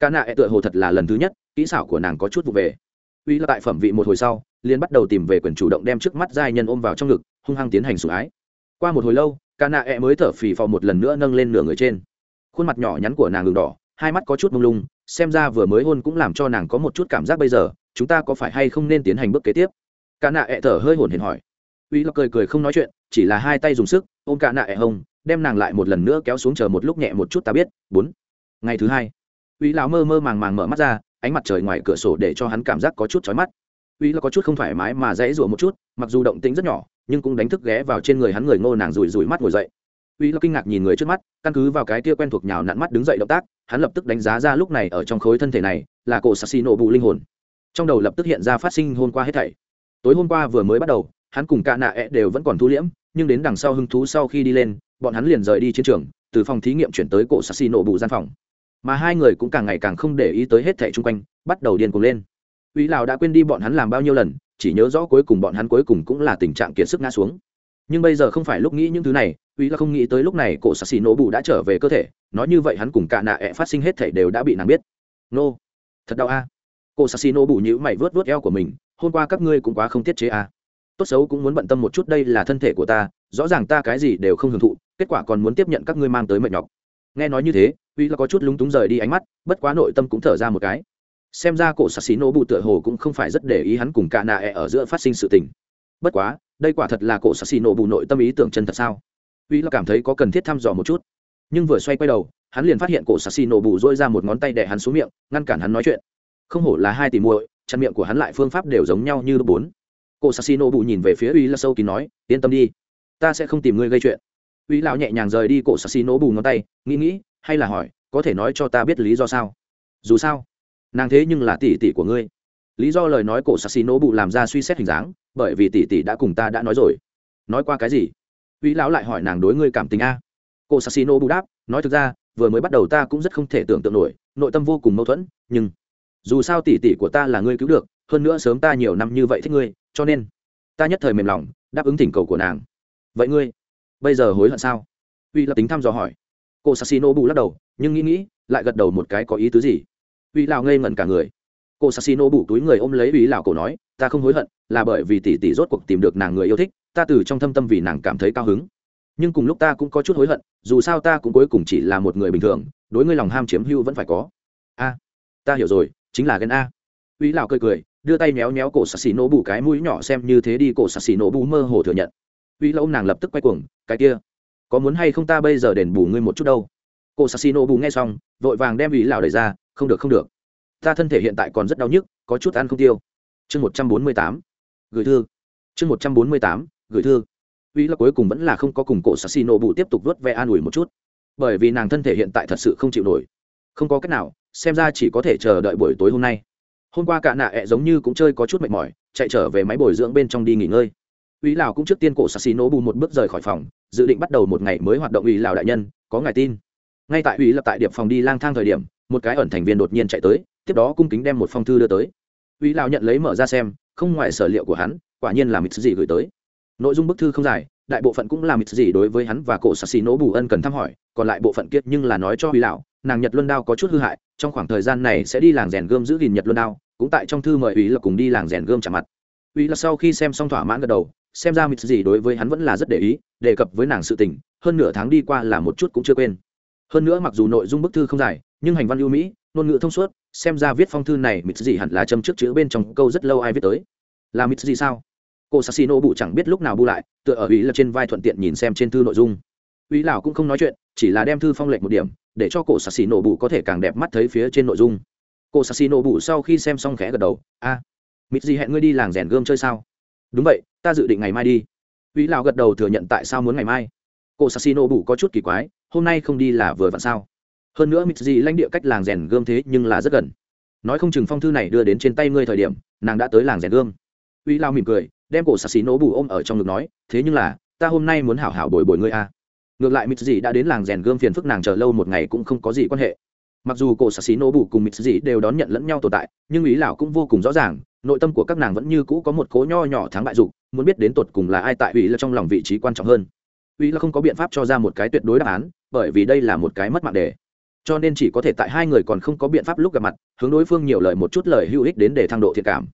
A: Cả nạ ẹ tựa hồ thật là lần thứ nhất, kỹ xảo của nàng có chút vụ về. Uy là tại phẩm vị một hồi sau, liền bắt đầu tìm về quyền chủ động đem trước mắt giai nhân ôm vào trong ngực, hung hăng tiến hành sủng ái qua một hồi lâu, ca nạ ẹ e mới thở phì phò một lần nữa nâng lên nửa người trên. Khuôn mặt nhỏ nhắn của nàng ngừng đỏ, hai mắt có chút mông lung, xem ra vừa mới hôn cũng làm cho nàng có một chút cảm giác bây giờ, chúng ta có phải hay không nên tiến hành bước kế tiếp? Ca nạ ẹ e thở hơi hổn hển hỏi. Uy lộc cười cười không nói chuyện, chỉ là hai tay dùng sức, ôm ca nạ ẹ e hông, đem nàng lại một lần nữa kéo xuống chờ một lúc nhẹ một chút ta biết. Bốn. Ngày thứ hai, uy lão mơ mơ màng màng mở mắt ra, ánh mặt trời ngoài cửa sổ để cho hắn cảm giác có chút chói mắt uy là có chút không thoải mái mà dãy rủa một chút, mặc dù động tĩnh rất nhỏ, nhưng cũng đánh thức ghé vào trên người hắn người ngô nàng rủi rủi mắt ngồi dậy. Uy là kinh ngạc nhìn người trước mắt, căn cứ vào cái tia quen thuộc nhào nặn mắt đứng dậy động tác, hắn lập tức đánh giá ra lúc này ở trong khối thân thể này là cổ sassino bù linh hồn. Trong đầu lập tức hiện ra phát sinh hôm qua hết thảy. Tối hôm qua vừa mới bắt đầu, hắn cùng cả nạ ẹ đều vẫn còn thu liễm, nhưng đến đằng sau hưng thú sau khi đi lên, bọn hắn liền rời đi chiến trường, từ phòng thí nghiệm chuyển tới cổ sassi nổ bù gian phòng. Mà hai người cũng càng ngày càng không để ý tới hết thẻ chung quanh, bắt đầu điên cuồng lên. Uy Lào đã quên đi bọn hắn làm bao nhiêu lần, chỉ nhớ rõ cuối cùng bọn hắn cuối cùng cũng là tình trạng kiệt sức ngã xuống. Nhưng bây giờ không phải lúc nghĩ những thứ này, uy là không nghĩ tới lúc này cổ sassi nổ bù đã trở về cơ thể nói như vậy hắn cùng cả nạ ẹ phát sinh hết thể đều đã bị nàng biết nô thật đau a à. cổ sassi nổ bù nhữ mày vớt vớt eo của mình hôm qua các ngươi cũng quá không tiết chế a tốt xấu cũng muốn bận tâm một chút đây là thân thể của ta rõ ràng ta cái gì đều không hưởng thụ kết quả còn muốn tiếp nhận các ngươi mang tới mệt nhọc nghe nói như thế uy là có chút lúng túng rời đi ánh mắt bất quá nội tâm cũng thở ra một cái xem ra cổ sạc xí nổ bụ tựa hồ cũng không phải rất để ý hắn cùng cả nạ ẹ ở giữa phát sinh sự tình. Bất quá, đây quả thật là cổ sạc xí nổ bụ nội tâm ý tưởng chân thật sao? Uy là cảm thấy có cần thiết thăm dò một chút. Nhưng vừa xoay quay đầu, hắn liền phát hiện cổ sạc xí nổ bụ dôi ra một ngón tay để hắn xuống miệng, ngăn cản hắn nói chuyện. Không hổ là hai tỷ muội chăn miệng của hắn lại phương pháp đều giống nhau như bốn. Cổ sạc xí nổ bụ nhìn về phía uy là sâu kín nói, yên tâm đi, ta sẽ không tìm ngươi gây chuyện. Uy lão nhẹ nhàng rời đi cổ sạc xí nổ bù ngón tay, nghĩ nghĩ, hay là hỏi, có thể nói cho ta biết lý do sao? Dù sao nàng thế nhưng là tỷ tỷ của ngươi. Lý do lời nói cổ sạc xì bụ làm ra suy xét hình dáng, bởi vì tỷ tỷ đã cùng ta đã nói rồi. Nói qua cái gì? Uy lão lại hỏi nàng đối ngươi cảm tình a. Cổ sạc xì nổ bụ đáp, nói thực ra, vừa mới bắt đầu ta cũng rất không thể tưởng tượng nổi, nội tâm vô cùng mâu thuẫn, nhưng dù sao tỷ tỷ của ta là ngươi cứu được, hơn nữa sớm ta nhiều năm như vậy thích ngươi, cho nên ta nhất thời mềm lòng, đáp ứng thỉnh cầu của nàng. Vậy ngươi, bây giờ hối hận sao? Uy là tính thăm dò hỏi. Cô sassino bù lắc đầu, nhưng nghĩ nghĩ, lại gật đầu một cái có ý tứ gì? Uy lào ngây ngẩn cả người. Cô sassino bù túi người ôm lấy uy lào cổ nói, ta không hối hận, là bởi vì tỷ tỷ rốt cuộc tìm được nàng người yêu thích, ta từ trong thâm tâm vì nàng cảm thấy cao hứng. Nhưng cùng lúc ta cũng có chút hối hận, dù sao ta cũng cuối cùng chỉ là một người bình thường, đối ngươi lòng ham chiếm hưu vẫn phải có. A, ta hiểu rồi, chính là ghen a. Uy lào cười cười, đưa tay méo méo cổ sạc xì nổ bù cái mũi nhỏ xem như thế đi, cổ sạc xì nổ bù mơ hồ thừa nhận. Uy lâu nàng lập tức quay cuồng, cái kia, có muốn hay không ta bây giờ đền bù ngươi một chút đâu? Cô sassino bù nghe xong, vội vàng đem ý lào đẩy ra không được không được. Ta thân thể hiện tại còn rất đau nhức có chút ăn không tiêu. Chương một trăm bốn mươi tám gửi thư. Chương một trăm bốn mươi tám gửi thư. Uy là cuối cùng vẫn là không có cùng cổ sassino bù tiếp tục vớt ve an ủi một chút. Bởi vì nàng thân thể hiện tại thật sự không chịu nổi. Không có cách nào xem ra chỉ có thể chờ đợi buổi tối hôm nay. Hôm qua cả nạ ẹ giống như cũng chơi có chút mệt mỏi chạy trở về máy bồi dưỡng bên trong đi nghỉ ngơi. Uy Lào cũng trước tiên cổ Sasino bù một bước rời khỏi phòng, dự định bắt đầu một ngày mới hoạt động Uy Lào đại nhân, có ngài tin. Ngay tại Uy lập tại điệp phòng đi lang thang thời điểm, một cái ẩn thành viên đột nhiên chạy tới, tiếp đó cung kính đem một phong thư đưa tới. Uy lao nhận lấy mở ra xem, không ngoài sở liệu của hắn, quả nhiên là mịt gì gửi tới. Nội dung bức thư không dài, đại bộ phận cũng là mịt gì đối với hắn và cổ nỗ bù ân cần thăm hỏi, còn lại bộ phận kiết nhưng là nói cho Uy lão, nàng Nhật Luân Đao có chút hư hại, trong khoảng thời gian này sẽ đi làng rèn gươm giữ gìn Nhật Luân Đao, cũng tại trong thư mời Uy là cùng đi làng rèn gươm trả mặt. Uy là sau khi xem xong thỏa mãn gật đầu, xem ra mịt gì đối với hắn vẫn là rất để ý đề cập với nàng sự tình hơn nửa tháng đi qua là một chút cũng chưa quên hơn nữa mặc dù nội dung bức thư không dài nhưng hành văn ưu mỹ ngôn ngữ thông suốt xem ra viết phong thư này mít gì hẳn là châm trước chữ bên trong câu rất lâu ai viết tới. Là mít gì sao? Cô sassino bụ chẳng biết lúc nào bu lại tựa ở ý là trên vai thuận tiện nhìn xem trên thư nội dung. Ý Lão cũng không nói chuyện chỉ là đem thư phong lệnh một điểm để cho cổ sassino bụ có thể càng đẹp mắt thấy phía trên nội dung. Cô sassino bụ sau khi xem xong khẽ gật đầu a à, gì hẹn ngươi đi làng rèn gươm chơi sao? Đúng vậy ta dự định ngày mai đi. Ý lão gật đầu thừa nhận tại sao muốn ngày mai. Cô sassino bù có chút kỳ quái hôm nay không đi là vừa vặn sao? Hơn nữa mịt gì lãnh địa cách làng rèn gươm thế nhưng là rất gần. Nói không chừng phong thư này đưa đến trên tay ngươi thời điểm, nàng đã tới làng rèn gươm. Uy lao mỉm cười, đem cổ sassino bù ôm ở trong ngực nói, thế nhưng là, ta hôm nay muốn hảo hảo bồi bồi ngươi a. À. ngược lại mịt gì đã đến làng rèn gươm phiền phức nàng chờ lâu một ngày cũng không có gì quan hệ. Mặc dù cổ sassino bù cùng mịt gì đều đón nhận lẫn nhau tồn tại, nhưng ý lão cũng vô cùng rõ ràng, nội tâm của các nàng vẫn như cũ có một cố nho nhỏ thắng bại dục, muốn biết đến tột cùng là ai tại ủy là trong lòng vị trí quan trọng hơn. Ủy là không có biện pháp cho ra một cái tuyệt đối đáp án, bởi vì đây là một cái mất mạng đề cho nên chỉ có thể tại hai người còn không có biện pháp lúc gặp mặt, hướng đối phương nhiều lời một chút lời hữu ích đến để thăng độ thiệt cảm.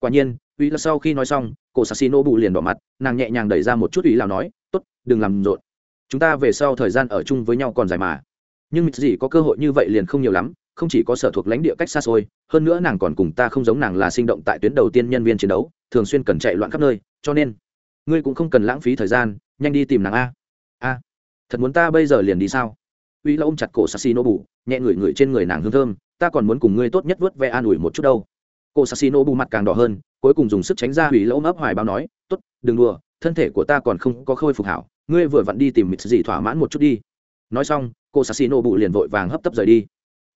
A: Quả nhiên, uy là sau khi nói xong, cổ sassino bù liền đỏ mặt, nàng nhẹ nhàng đẩy ra một chút ủy lào nói, tốt, đừng làm rộn. Chúng ta về sau thời gian ở chung với nhau còn dài mà. Nhưng mịt gì có cơ hội như vậy liền không nhiều lắm, không chỉ có sở thuộc lãnh địa cách xa xôi, hơn nữa nàng còn cùng ta không giống nàng là sinh động tại tuyến đầu tiên nhân viên chiến đấu, thường xuyên cần chạy loạn khắp nơi, cho nên ngươi cũng không cần lãng phí thời gian, nhanh đi tìm nàng a. A, thật muốn ta bây giờ liền đi sao? Uy là ôm chặt cổ sassino bù nhẹ ngửi ngửi trên người nàng hương thơm, ta còn muốn cùng ngươi tốt nhất vớt ve an ủi một chút đâu. Cổ sassino bù mặt càng đỏ hơn, cuối cùng dùng sức tránh ra hủy lẫu ấp hoài báo nói, tốt, đừng đùa, thân thể của ta còn không có khôi phục hảo, ngươi vừa vặn đi tìm mịt gì thỏa mãn một chút đi. Nói xong cô sassino bù liền vội vàng hấp tấp rời đi.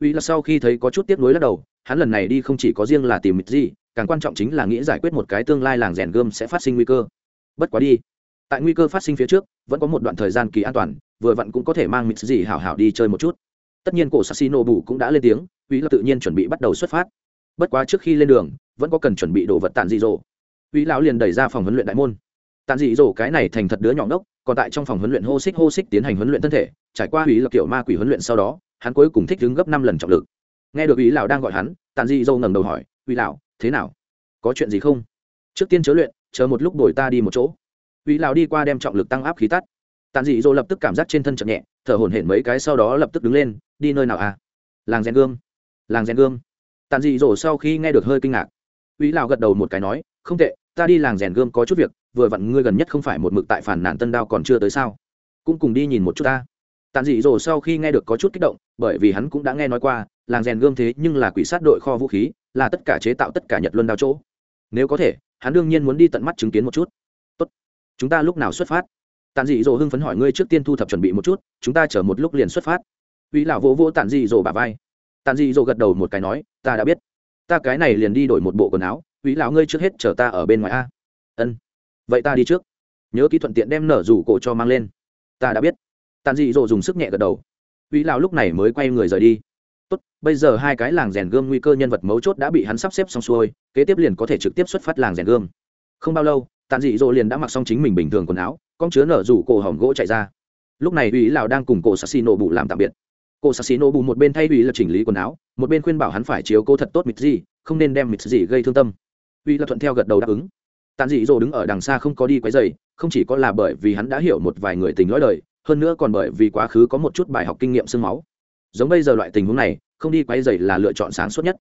A: Uy là sau khi thấy có chút tiếc nuối lắc đầu, hắn lần này đi không chỉ có riêng là tìm mịt gì càng quan trọng chính là nghĩ giải quyết một cái tương lai làng rèn gươm sẽ phát sinh nguy cơ. Bất quá đi tại nguy cơ phát sinh phía trước, vẫn có một đoạn thời gian kỳ an toàn, vừa vặn cũng có thể mang mịt gì hảo hảo đi chơi một chút. Tất nhiên cổ sassino bù cũng đã lên tiếng, uy là tự nhiên chuẩn bị bắt đầu xuất phát. Bất quá trước khi lên đường, vẫn có cần chuẩn bị đồ vật tàn dị dỗ. Uy lão liền đẩy ra phòng huấn luyện đại môn. Tàn dị dỗ cái này thành thật đứa nhỏ ngốc, còn tại trong phòng huấn luyện hô xích hô xích tiến hành huấn luyện thân thể, trải qua uy lão kiểu ma quỷ huấn luyện sau đó, hắn cuối cùng thích đứng gấp năm lần trọng lực. Nghe được uy lão đang gọi hắn tàn dị dỗ ngẩng đầu hỏi, uy lão, thế nào? Có chuyện gì không? Trước tiên chớ luyện, chờ một lúc đổi ta đi một chỗ uy lão đi qua đem trọng lực tăng áp khí tắt. Tàn dị dâu lập tức cảm giác trên thân chậm nhẹ, thở hổn hển mấy cái sau đó lập tức đứng lên, đi nơi nào à? Làng rèn gương. làng rèn gương. tàn dị dỗ sau khi nghe được hơi kinh ngạc. Uy lão gật đầu một cái nói, không tệ, ta đi làng rèn gương có chút việc, vừa vặn ngươi gần nhất không phải một mực tại phản nàn tân đao còn chưa tới sao? Cũng cùng đi nhìn một chút ta. Tàn dị dỗ sau khi nghe được có chút kích động, bởi vì hắn cũng đã nghe nói qua, làng rèn gương thế nhưng là quỷ sát đội kho vũ khí, là tất cả chế tạo tất cả nhật luân đao chỗ. Nếu có thể, hắn đương nhiên muốn đi tận mắt chứng kiến một chút chúng ta lúc nào xuất phát? Tàn dị dỗ hưng phấn hỏi ngươi trước tiên thu thập chuẩn bị một chút, chúng ta chở một lúc liền xuất phát. Uy lão vỗ vỗ tàn dị dỗ bà vai. Tàn dị dỗ gật đầu một cái nói, ta đã biết. Ta cái này liền đi đổi một bộ quần áo, uy lão ngươi trước hết chở ta ở bên ngoài a. Ân. Vậy ta đi trước. Nhớ kỹ thuận tiện đem nở rủ cổ cho mang lên. Ta đã biết. Tàn dị dỗ dùng sức nhẹ gật đầu. Uy lão lúc này mới quay người rời đi. Tốt, bây giờ hai cái làng rèn gươm nguy cơ nhân vật mấu chốt đã bị hắn sắp xếp xong xuôi, kế tiếp liền có thể trực tiếp xuất phát làng rèn gươm. Không bao lâu tàn dị dỗ liền đã mặc xong chính mình bình thường quần áo, con chứa nở rủ cổ hỏng gỗ chạy ra. Lúc này ủy lão đang cùng cổ sassy nổ bụ làm tạm biệt. Cổ sassy nổ bụ một bên thay ủy là chỉnh lý quần áo, một bên khuyên bảo hắn phải chiếu cố thật tốt mịt gì, không nên đem mịt gì gây thương tâm. Ủy là thuận theo gật đầu đáp ứng. Tàn dị dỗ đứng ở đằng xa không có đi quấy dày không chỉ có là bởi vì hắn đã hiểu một vài người tình lõi đời, hơn nữa còn bởi vì quá khứ có một chút bài học kinh nghiệm sương máu. Giống bây giờ loại tình huống này, không đi quấy dày là lựa chọn sáng suốt nhất.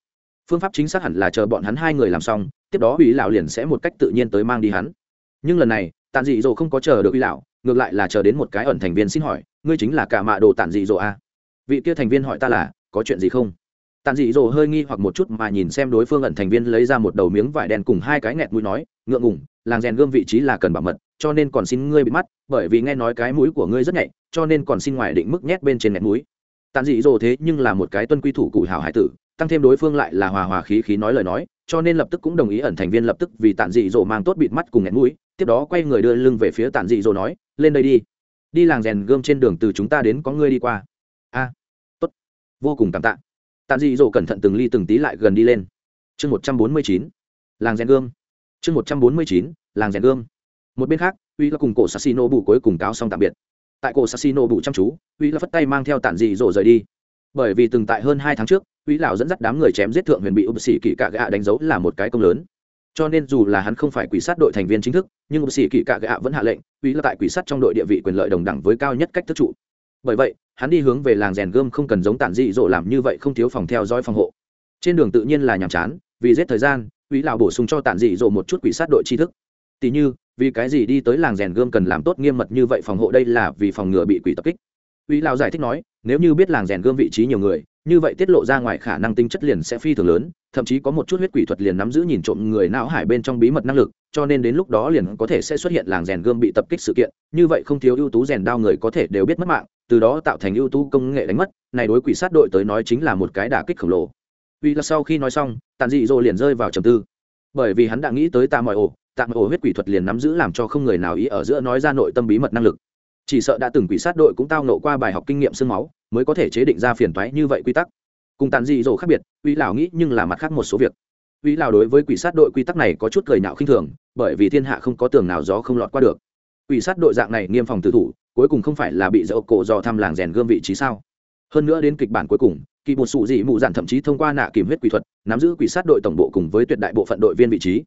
A: Phương pháp chính xác hẳn là chờ bọn hắn hai người làm xong tiếp đó ủy lão liền sẽ một cách tự nhiên tới mang đi hắn. Nhưng lần này tàn dị dỗ không có chờ được ủy lão, ngược lại là chờ đến một cái ẩn thành viên xin hỏi, ngươi chính là cả mạ đồ tàn dị dỗ à? vị kia thành viên hỏi ta là, có chuyện gì không? Tàn dị dỗ hơi nghi hoặc một chút mà nhìn xem đối phương ẩn thành viên lấy ra một đầu miếng vải đen cùng hai cái nghẹt mũi nói, ngượng ngủng làng rèn gươm vị trí là cần bảo mật, cho nên còn xin ngươi bị mắt, bởi vì nghe nói cái mũi của ngươi rất nhạy, cho nên còn xin ngoài định mức nhét bên trên nghẹt mũi. Tàn dị dỗ thế nhưng là một cái tuân quy thủ cụ hảo hải tử, tăng thêm đối phương lại là hòa hòa khí khí nói lời nói cho nên lập tức cũng đồng ý ẩn thành viên lập tức vì Tản dị dỗ mang tốt bịt mắt cùng nghẹn mũi, tiếp đó quay người đưa lưng về phía Tản dị dỗ nói, lên đây đi. Đi làng rèn gươm trên đường từ chúng ta đến có ngươi đi qua. A, tốt. Vô cùng cảm tạ. Tản dị dỗ cẩn thận từng ly từng tí lại gần đi lên. Chương một trăm bốn mươi chín, làng rèn gươm. Chương một trăm bốn mươi chín, làng rèn gươm. Một bên khác, uy là cùng cổ sassino bù cuối cùng cáo xong tạm biệt. Tại cổ sassino bù chăm chú, uy là phất tay mang theo tản dị dỗ rời đi bởi vì từng tại hơn hai tháng trước, quý lão dẫn dắt đám người chém giết thượng huyền bị ưu sĩ kỵ cạ gạ đánh dấu là một cái công lớn. Cho nên dù là hắn không phải quỷ sát đội thành viên chính thức, nhưng ưu sĩ kỵ cạ gạ vẫn hạ lệnh, quý là tại quỷ sát trong đội địa vị quyền lợi đồng đẳng với cao nhất cách thức trụ. Bởi vậy, hắn đi hướng về làng rèn gươm không cần giống tản dị dỗ làm như vậy không thiếu phòng theo dõi phòng hộ. Trên đường tự nhiên là nhàm chán, vì giết thời gian, quý lão bổ sung cho tản dị dỗ một chút quỷ sát đội tri thức. Tỷ như, vì cái gì đi tới làng rèn gươm cần làm tốt nghiêm mật như vậy phòng hộ đây là vì phòng ngừa bị quỷ tập kích uy lão giải thích nói, nếu như biết làng rèn gươm vị trí nhiều người, như vậy tiết lộ ra ngoài khả năng tính chất liền sẽ phi thường lớn, thậm chí có một chút huyết quỷ thuật liền nắm giữ nhìn trộm người não hải bên trong bí mật năng lực, cho nên đến lúc đó liền có thể sẽ xuất hiện làng rèn gươm bị tập kích sự kiện, như vậy không thiếu ưu tú rèn đao người có thể đều biết mất mạng, từ đó tạo thành ưu tú công nghệ đánh mất, này đối quỷ sát đội tới nói chính là một cái đả kích khổng lồ. Vì là sau khi nói xong tàn dị dỗ liền rơi vào trầm tư. Bởi vì hắn đã nghĩ tới ta mọi ổ tạm ổ huyết quỷ thuật liền nắm giữ làm cho không người nào ý ở giữa nói ra nội tâm bí mật năng lực chỉ sợ đã từng quỷ sát đội cũng tao nộ qua bài học kinh nghiệm sương máu, mới có thể chế định ra phiền toái như vậy quy tắc. Cùng tàn dị dỗ khác biệt, uy lão nghĩ nhưng là mặt khác một số việc. Uy lão đối với quỷ sát đội quy tắc này có chút cười nhạo khinh thường, bởi vì thiên hạ không có tường nào gió không lọt qua được. Quỷ sát đội dạng này nghiêm phòng tử thủ, cuối cùng không phải là bị dỡ cổ do thăm làng rèn gươm vị trí sao? Hơn nữa đến kịch bản cuối cùng kỳ một sụ dị mụ dạn thậm chí thông qua nạ kìm huyết quỷ thuật, nắm giữ quỷ sát đội tổng bộ cùng với tuyệt đại bộ phận đội viên vị trí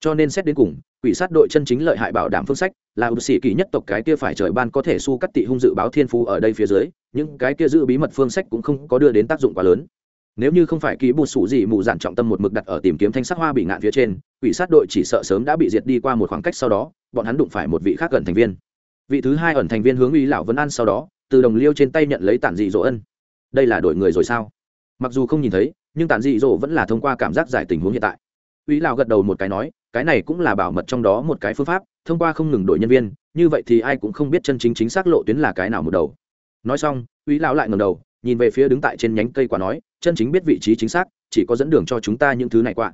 A: cho nên xét đến cùng, quỷ sát đội chân chính lợi hại bảo đảm phương sách là ưu sĩ kỳ nhất tộc cái kia phải trời ban có thể su cắt tị hung dự báo thiên phú ở đây phía dưới, những cái kia giữ bí mật phương sách cũng không có đưa đến tác dụng quá lớn. Nếu như không phải ký bù sủ gì mù dạn trọng tâm một mực đặt ở tìm kiếm thanh sắc hoa bị ngạn phía trên, quỷ sát đội chỉ sợ sớm đã bị diệt đi qua một khoảng cách sau đó, bọn hắn đụng phải một vị khác gần thành viên. Vị thứ hai ẩn thành viên hướng uy lão vân an sau đó, từ đồng liêu trên tay nhận lấy tản dị dỗ ân. Đây là đổi người rồi sao? Mặc dù không nhìn thấy, nhưng tản dị dỗ vẫn là thông qua cảm giác giải tình huống hiện tại. Uy lão gật đầu một cái nói cái này cũng là bảo mật trong đó một cái phương pháp, thông qua không ngừng đổi nhân viên, như vậy thì ai cũng không biết chân chính chính xác lộ tuyến là cái nào một đầu. Nói xong, uy lão lại ngầm đầu, nhìn về phía đứng tại trên nhánh cây quả nói, chân chính biết vị trí chính xác, chỉ có dẫn đường cho chúng ta những thứ này qua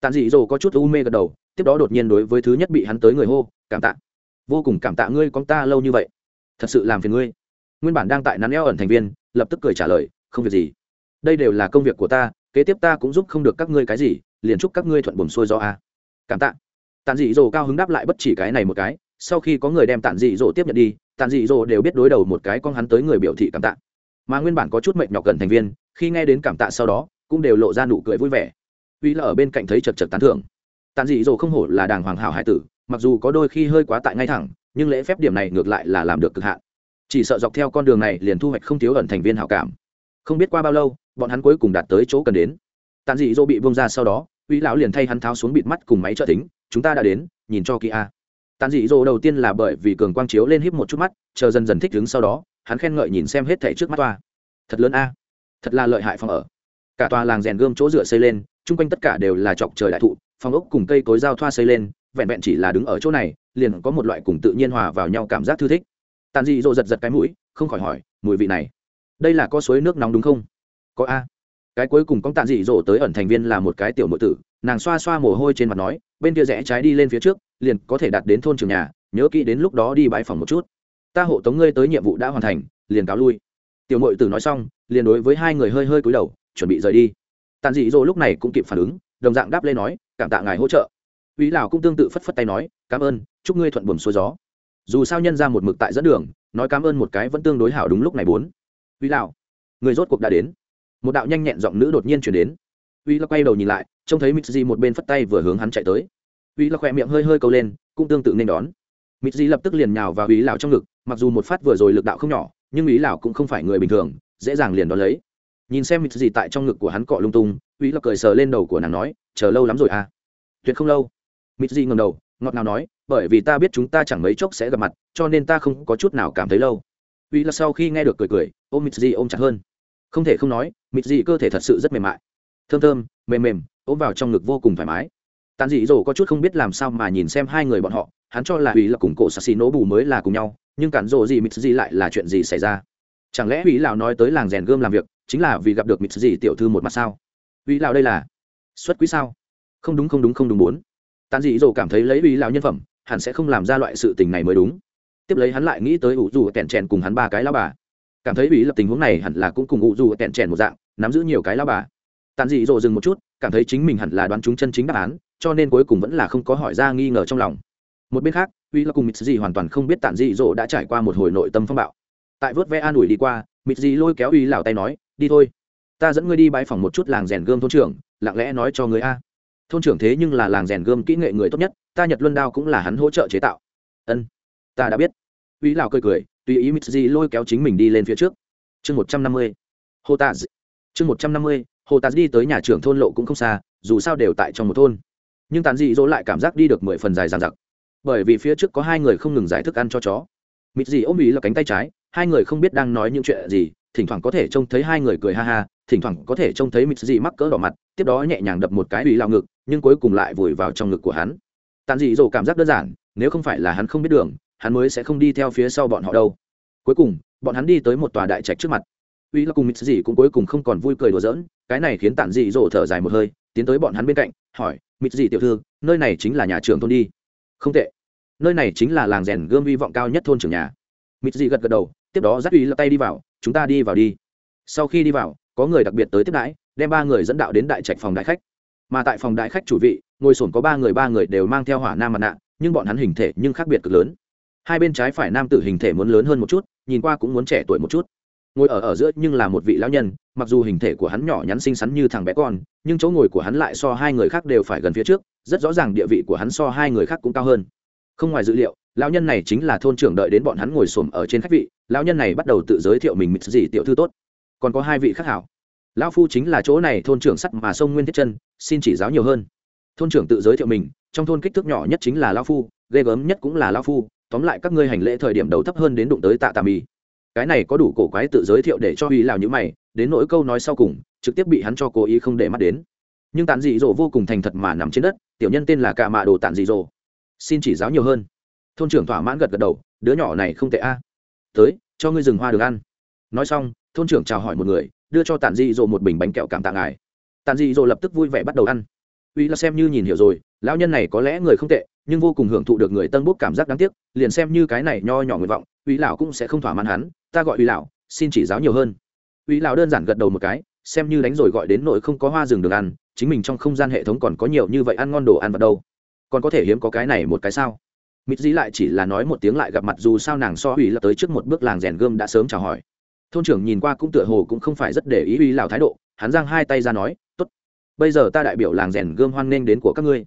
A: tàn dị dồ có chút u mê gật đầu, tiếp đó đột nhiên đối với thứ nhất bị hắn tới người hô, cảm tạ. Vô cùng cảm tạ ngươi con ta lâu như vậy. Thật sự làm phiền ngươi. Nguyên bản đang tại nắn eo ẩn thành viên, lập tức cười trả lời, không việc gì. Đây đều là công việc của ta, kế tiếp ta cũng giúp không được các ngươi cái gì, liền chúc các ngươi thuận buồm xuôi do a cảm tạ. Tàn dị dỗ cao hứng đáp lại bất chỉ cái này một cái, sau khi có người đem tản dị dỗ tiếp nhận đi, tản dị dỗ đều biết đối đầu một cái con hắn tới người biểu thị cảm tạ. Mà nguyên bản có chút mệnh nhọc gần thành viên, khi nghe đến cảm tạ sau đó, cũng đều lộ ra nụ cười vui vẻ. Uy là ở bên cạnh thấy chật chật tán thưởng. Tàn dị dỗ không hổ là đàng hoàng hảo hải tử, mặc dù có đôi khi hơi quá tại ngay thẳng, nhưng lễ phép điểm này ngược lại là làm được cực hạn. Chỉ sợ dọc theo con đường này liền thu hoạch không thiếu ẩn thành viên hảo cảm. Không biết qua bao lâu, bọn hắn cuối cùng đạt tới chỗ cần đến. Tàn dị dỗ bị bông ra sau đó uy lão liền thay hắn tháo xuống bịt mắt cùng máy trợ tính chúng ta đã đến, nhìn cho kỳ a. Tàn dị dỗ đầu tiên là bởi vì cường quang chiếu lên híp một chút mắt, chờ dần dần thích đứng sau đó, hắn khen ngợi nhìn xem hết thảy trước mắt toa. Thật lớn a, thật là lợi hại phòng ở. Cả tòa làng rèn gươm chỗ dựa xây lên, chung quanh tất cả đều là chọc trời đại thụ, phòng ốc cùng cây cối giao thoa xây lên, vẹn vẹn chỉ là đứng ở chỗ này, liền có một loại cùng tự nhiên hòa vào nhau cảm giác thư thích. Tàn dị dỗ giật giật cái mũi, không khỏi hỏi, mùi vị này, đây là có suối nước nóng đúng không? Có a cái cuối cùng công tạ dị dỗ tới ẩn thành viên là một cái tiểu nội tử nàng xoa xoa mồ hôi trên mặt nói bên kia rẽ trái đi lên phía trước liền có thể đạt đến thôn trường nhà nhớ kỹ đến lúc đó đi bãi phòng một chút ta hộ tống ngươi tới nhiệm vụ đã hoàn thành liền cáo lui tiểu nội tử nói xong liền đối với hai người hơi hơi cúi đầu chuẩn bị rời đi tàn dị dỗ lúc này cũng kịp phản ứng đồng dạng đáp lên nói cảm tạ ngài hỗ trợ Úy Lão cũng tương tự phất phất tay nói, "Cảm ơn, chúc ngươi thuận buồm xuôi gió." Dù sao nhân ra một mực tại dẫn đường, nói cảm ơn một cái vẫn tương đối hảo đúng lúc này bốn. Úy Lão, người rốt cuộc đã đến. Một đạo nhanh nhẹn giọng nữ đột nhiên chuyển đến. uy là quay đầu nhìn lại, trông thấy Mitzi một bên phất tay vừa hướng hắn chạy tới. uy là khỏe miệng hơi hơi câu lên, cũng tương tự nên đón. Mitzi lập tức liền nhào vào Úy Lão trong ngực, mặc dù một phát vừa rồi lực đạo không nhỏ, nhưng Úy Lão cũng không phải người bình thường, dễ dàng liền đón lấy. Nhìn xem Mitzi tại trong ngực của hắn cọ lung tung, uy là cười sờ lên đầu của nàng nói, "Chờ lâu lắm rồi à?" "Tuyệt không lâu." mít di ngầm đầu ngọt nào nói bởi vì ta biết chúng ta chẳng mấy chốc sẽ gặp mặt cho nên ta không có chút nào cảm thấy lâu uy là sau khi nghe được cười cười ôm mít di ôm chặt hơn không thể không nói mịt dị cơ thể thật sự rất mềm mại. Thơm thơm, mềm mềm, ôm vào trong ngực vô cùng thoải mái. Tàn dị dỗ có chút không biết làm sao mà nhìn xem hai người bọn họ, hắn cho là ủy là cùng cổ sassi xì nổ bù mới là cùng nhau, nhưng cản rộ gì mịt dị lại là chuyện gì xảy ra? Chẳng lẽ ủy lào nói tới làng rèn gươm làm việc, chính là vì gặp được mịt dị tiểu thư một mặt sao? Ủy lào đây là xuất quý sao? Không đúng không đúng không đúng bốn tàn dị dỗ cảm thấy lấy ủy lão nhân phẩm, hẳn sẽ không làm ra loại sự tình này mới đúng. Tiếp lấy hắn lại nghĩ tới ủ dù kẹn chèn cùng hắn ba cái lao bà. Cảm thấy ủy lập tình huống này hẳn là cũng cùng ủ dù kẹn chèn một dạng nắm giữ nhiều cái lao bà. Tàn dị dỗ dừng một chút, cảm thấy chính mình hẳn là đoán chúng chân chính đáp án, cho nên cuối cùng vẫn là không có hỏi ra nghi ngờ trong lòng. Một bên khác, uy là cùng mịt dị hoàn toàn không biết tàn dị dỗ đã trải qua một hồi nội tâm phong bạo. Tại vớt ve an ủi đi qua, mịt dị lôi kéo uy lào tay nói, đi thôi. Ta dẫn ngươi đi bãi phòng một chút làng rèn gươm thôn trưởng, lặng lẽ nói cho người a. Thôn trưởng thế nhưng là làng rèn gươm kỹ nghệ người tốt nhất, ta nhật luân đao cũng là hắn hỗ trợ chế tạo. Ân, ta đã biết. Uy lào cười cười, tùy ý mịt dị lôi kéo chính mình đi lên phía trước. Chương một trăm năm mươi. Hô ta dị chương một trăm năm mươi, hồ tạt đi tới nhà trưởng thôn lộ cũng không xa, dù sao đều tại trong một thôn. Nhưng tàn dị dỗ lại cảm giác đi được mười phần dài dàn giặc bởi vì phía trước có hai người không ngừng giải thức ăn cho chó. Mịt dị ôm ý là cánh tay trái, hai người không biết đang nói những chuyện gì, thỉnh thoảng có thể trông thấy hai người cười ha ha, thỉnh thoảng có thể trông thấy mịt dị mắc cỡ đỏ mặt, tiếp đó nhẹ nhàng đập một cái ủy lao ngực, nhưng cuối cùng lại vùi vào trong ngực của hắn. Tàn dị dỗ cảm giác đơn giản, nếu không phải là hắn không biết đường, hắn mới sẽ không đi theo phía sau bọn họ đâu. Cuối cùng, bọn hắn đi tới một tòa đại trạch trước mặt uy là cùng mít dị cũng cuối cùng không còn vui cười đùa giỡn, cái này khiến tản dị dỗ thở dài một hơi, tiến tới bọn hắn bên cạnh, hỏi mít dị tiểu thư, nơi này chính là nhà trường thôn đi? Không tệ. Nơi này chính là làng rèn gươm hy vọng cao nhất thôn trưởng nhà. Mít dị gật gật đầu, tiếp đó dắt uy là tay đi vào, chúng ta đi vào đi. Sau khi đi vào, có người đặc biệt tới tiếp đãi, đem ba người dẫn đạo đến đại trạch phòng đại khách. Mà tại phòng đại khách chủ vị, ngồi sổn có ba người ba người đều mang theo hỏa nam mặt nạ, nhưng bọn hắn hình thể nhưng khác biệt cực lớn. Hai bên trái phải nam tử hình thể muốn lớn hơn một chút, nhìn qua cũng muốn trẻ tuổi một chút ngồi ở ở giữa nhưng là một vị lão nhân, mặc dù hình thể của hắn nhỏ nhắn xinh xắn như thằng bé con, nhưng chỗ ngồi của hắn lại so hai người khác đều phải gần phía trước, rất rõ ràng địa vị của hắn so hai người khác cũng cao hơn. Không ngoài dữ liệu, lão nhân này chính là thôn trưởng đợi đến bọn hắn ngồi xổm ở trên khách vị, lão nhân này bắt đầu tự giới thiệu mình mịt gì tiểu thư tốt. Còn có hai vị khác hảo. Lão phu chính là chỗ này thôn trưởng sắt mà sông nguyên thiết chân, xin chỉ giáo nhiều hơn. Thôn trưởng tự giới thiệu mình, trong thôn kích thước nhỏ nhất chính là lão phu, ghê gớm nhất cũng là lão phu, tóm lại các ngươi hành lễ thời điểm đầu thấp hơn đến đụng tới tạ tà mì cái này có đủ cổ quái tự giới thiệu để cho uy lào như mày, đến nỗi câu nói sau cùng, trực tiếp bị hắn cho cố ý không để mắt đến. Nhưng tàn dị dỗ vô cùng thành thật mà nằm trên đất, tiểu nhân tên là cà mạ đồ tàn dị dỗ. Xin chỉ giáo nhiều hơn. Thôn trưởng thỏa mãn gật gật đầu, đứa nhỏ này không tệ a. Tới, cho ngươi rừng hoa được ăn. Nói xong, thôn trưởng chào hỏi một người, đưa cho tàn dị dỗ một bình bánh kẹo cảm tạ ngài. Tàn dị dỗ lập tức vui vẻ bắt đầu ăn. Uy là xem như nhìn hiểu rồi, lão nhân này có lẽ người không tệ nhưng vô cùng hưởng thụ được người tân bốc cảm giác đáng tiếc, liền xem như cái này nho nhỏ nguyện vọng, uy lão cũng sẽ không thỏa mãn hắn, ta gọi uy lão, xin chỉ giáo nhiều hơn. Uy lão đơn giản gật đầu một cái, xem như đánh rồi gọi đến nội không có hoa rừng được ăn, chính mình trong không gian hệ thống còn có nhiều như vậy ăn ngon đồ ăn vào đâu. Còn có thể hiếm có cái này một cái sao? Mịt dĩ lại chỉ là nói một tiếng lại gặp mặt dù sao nàng so uy là tới trước một bước làng rèn gươm đã sớm chào hỏi. Thôn trưởng nhìn qua cũng tựa hồ cũng không phải rất để ý uy Lão thái độ, hắn giang hai tay ra nói, tốt, bây giờ ta đại biểu làng rèn gươm hoan nghênh đến của các ngươi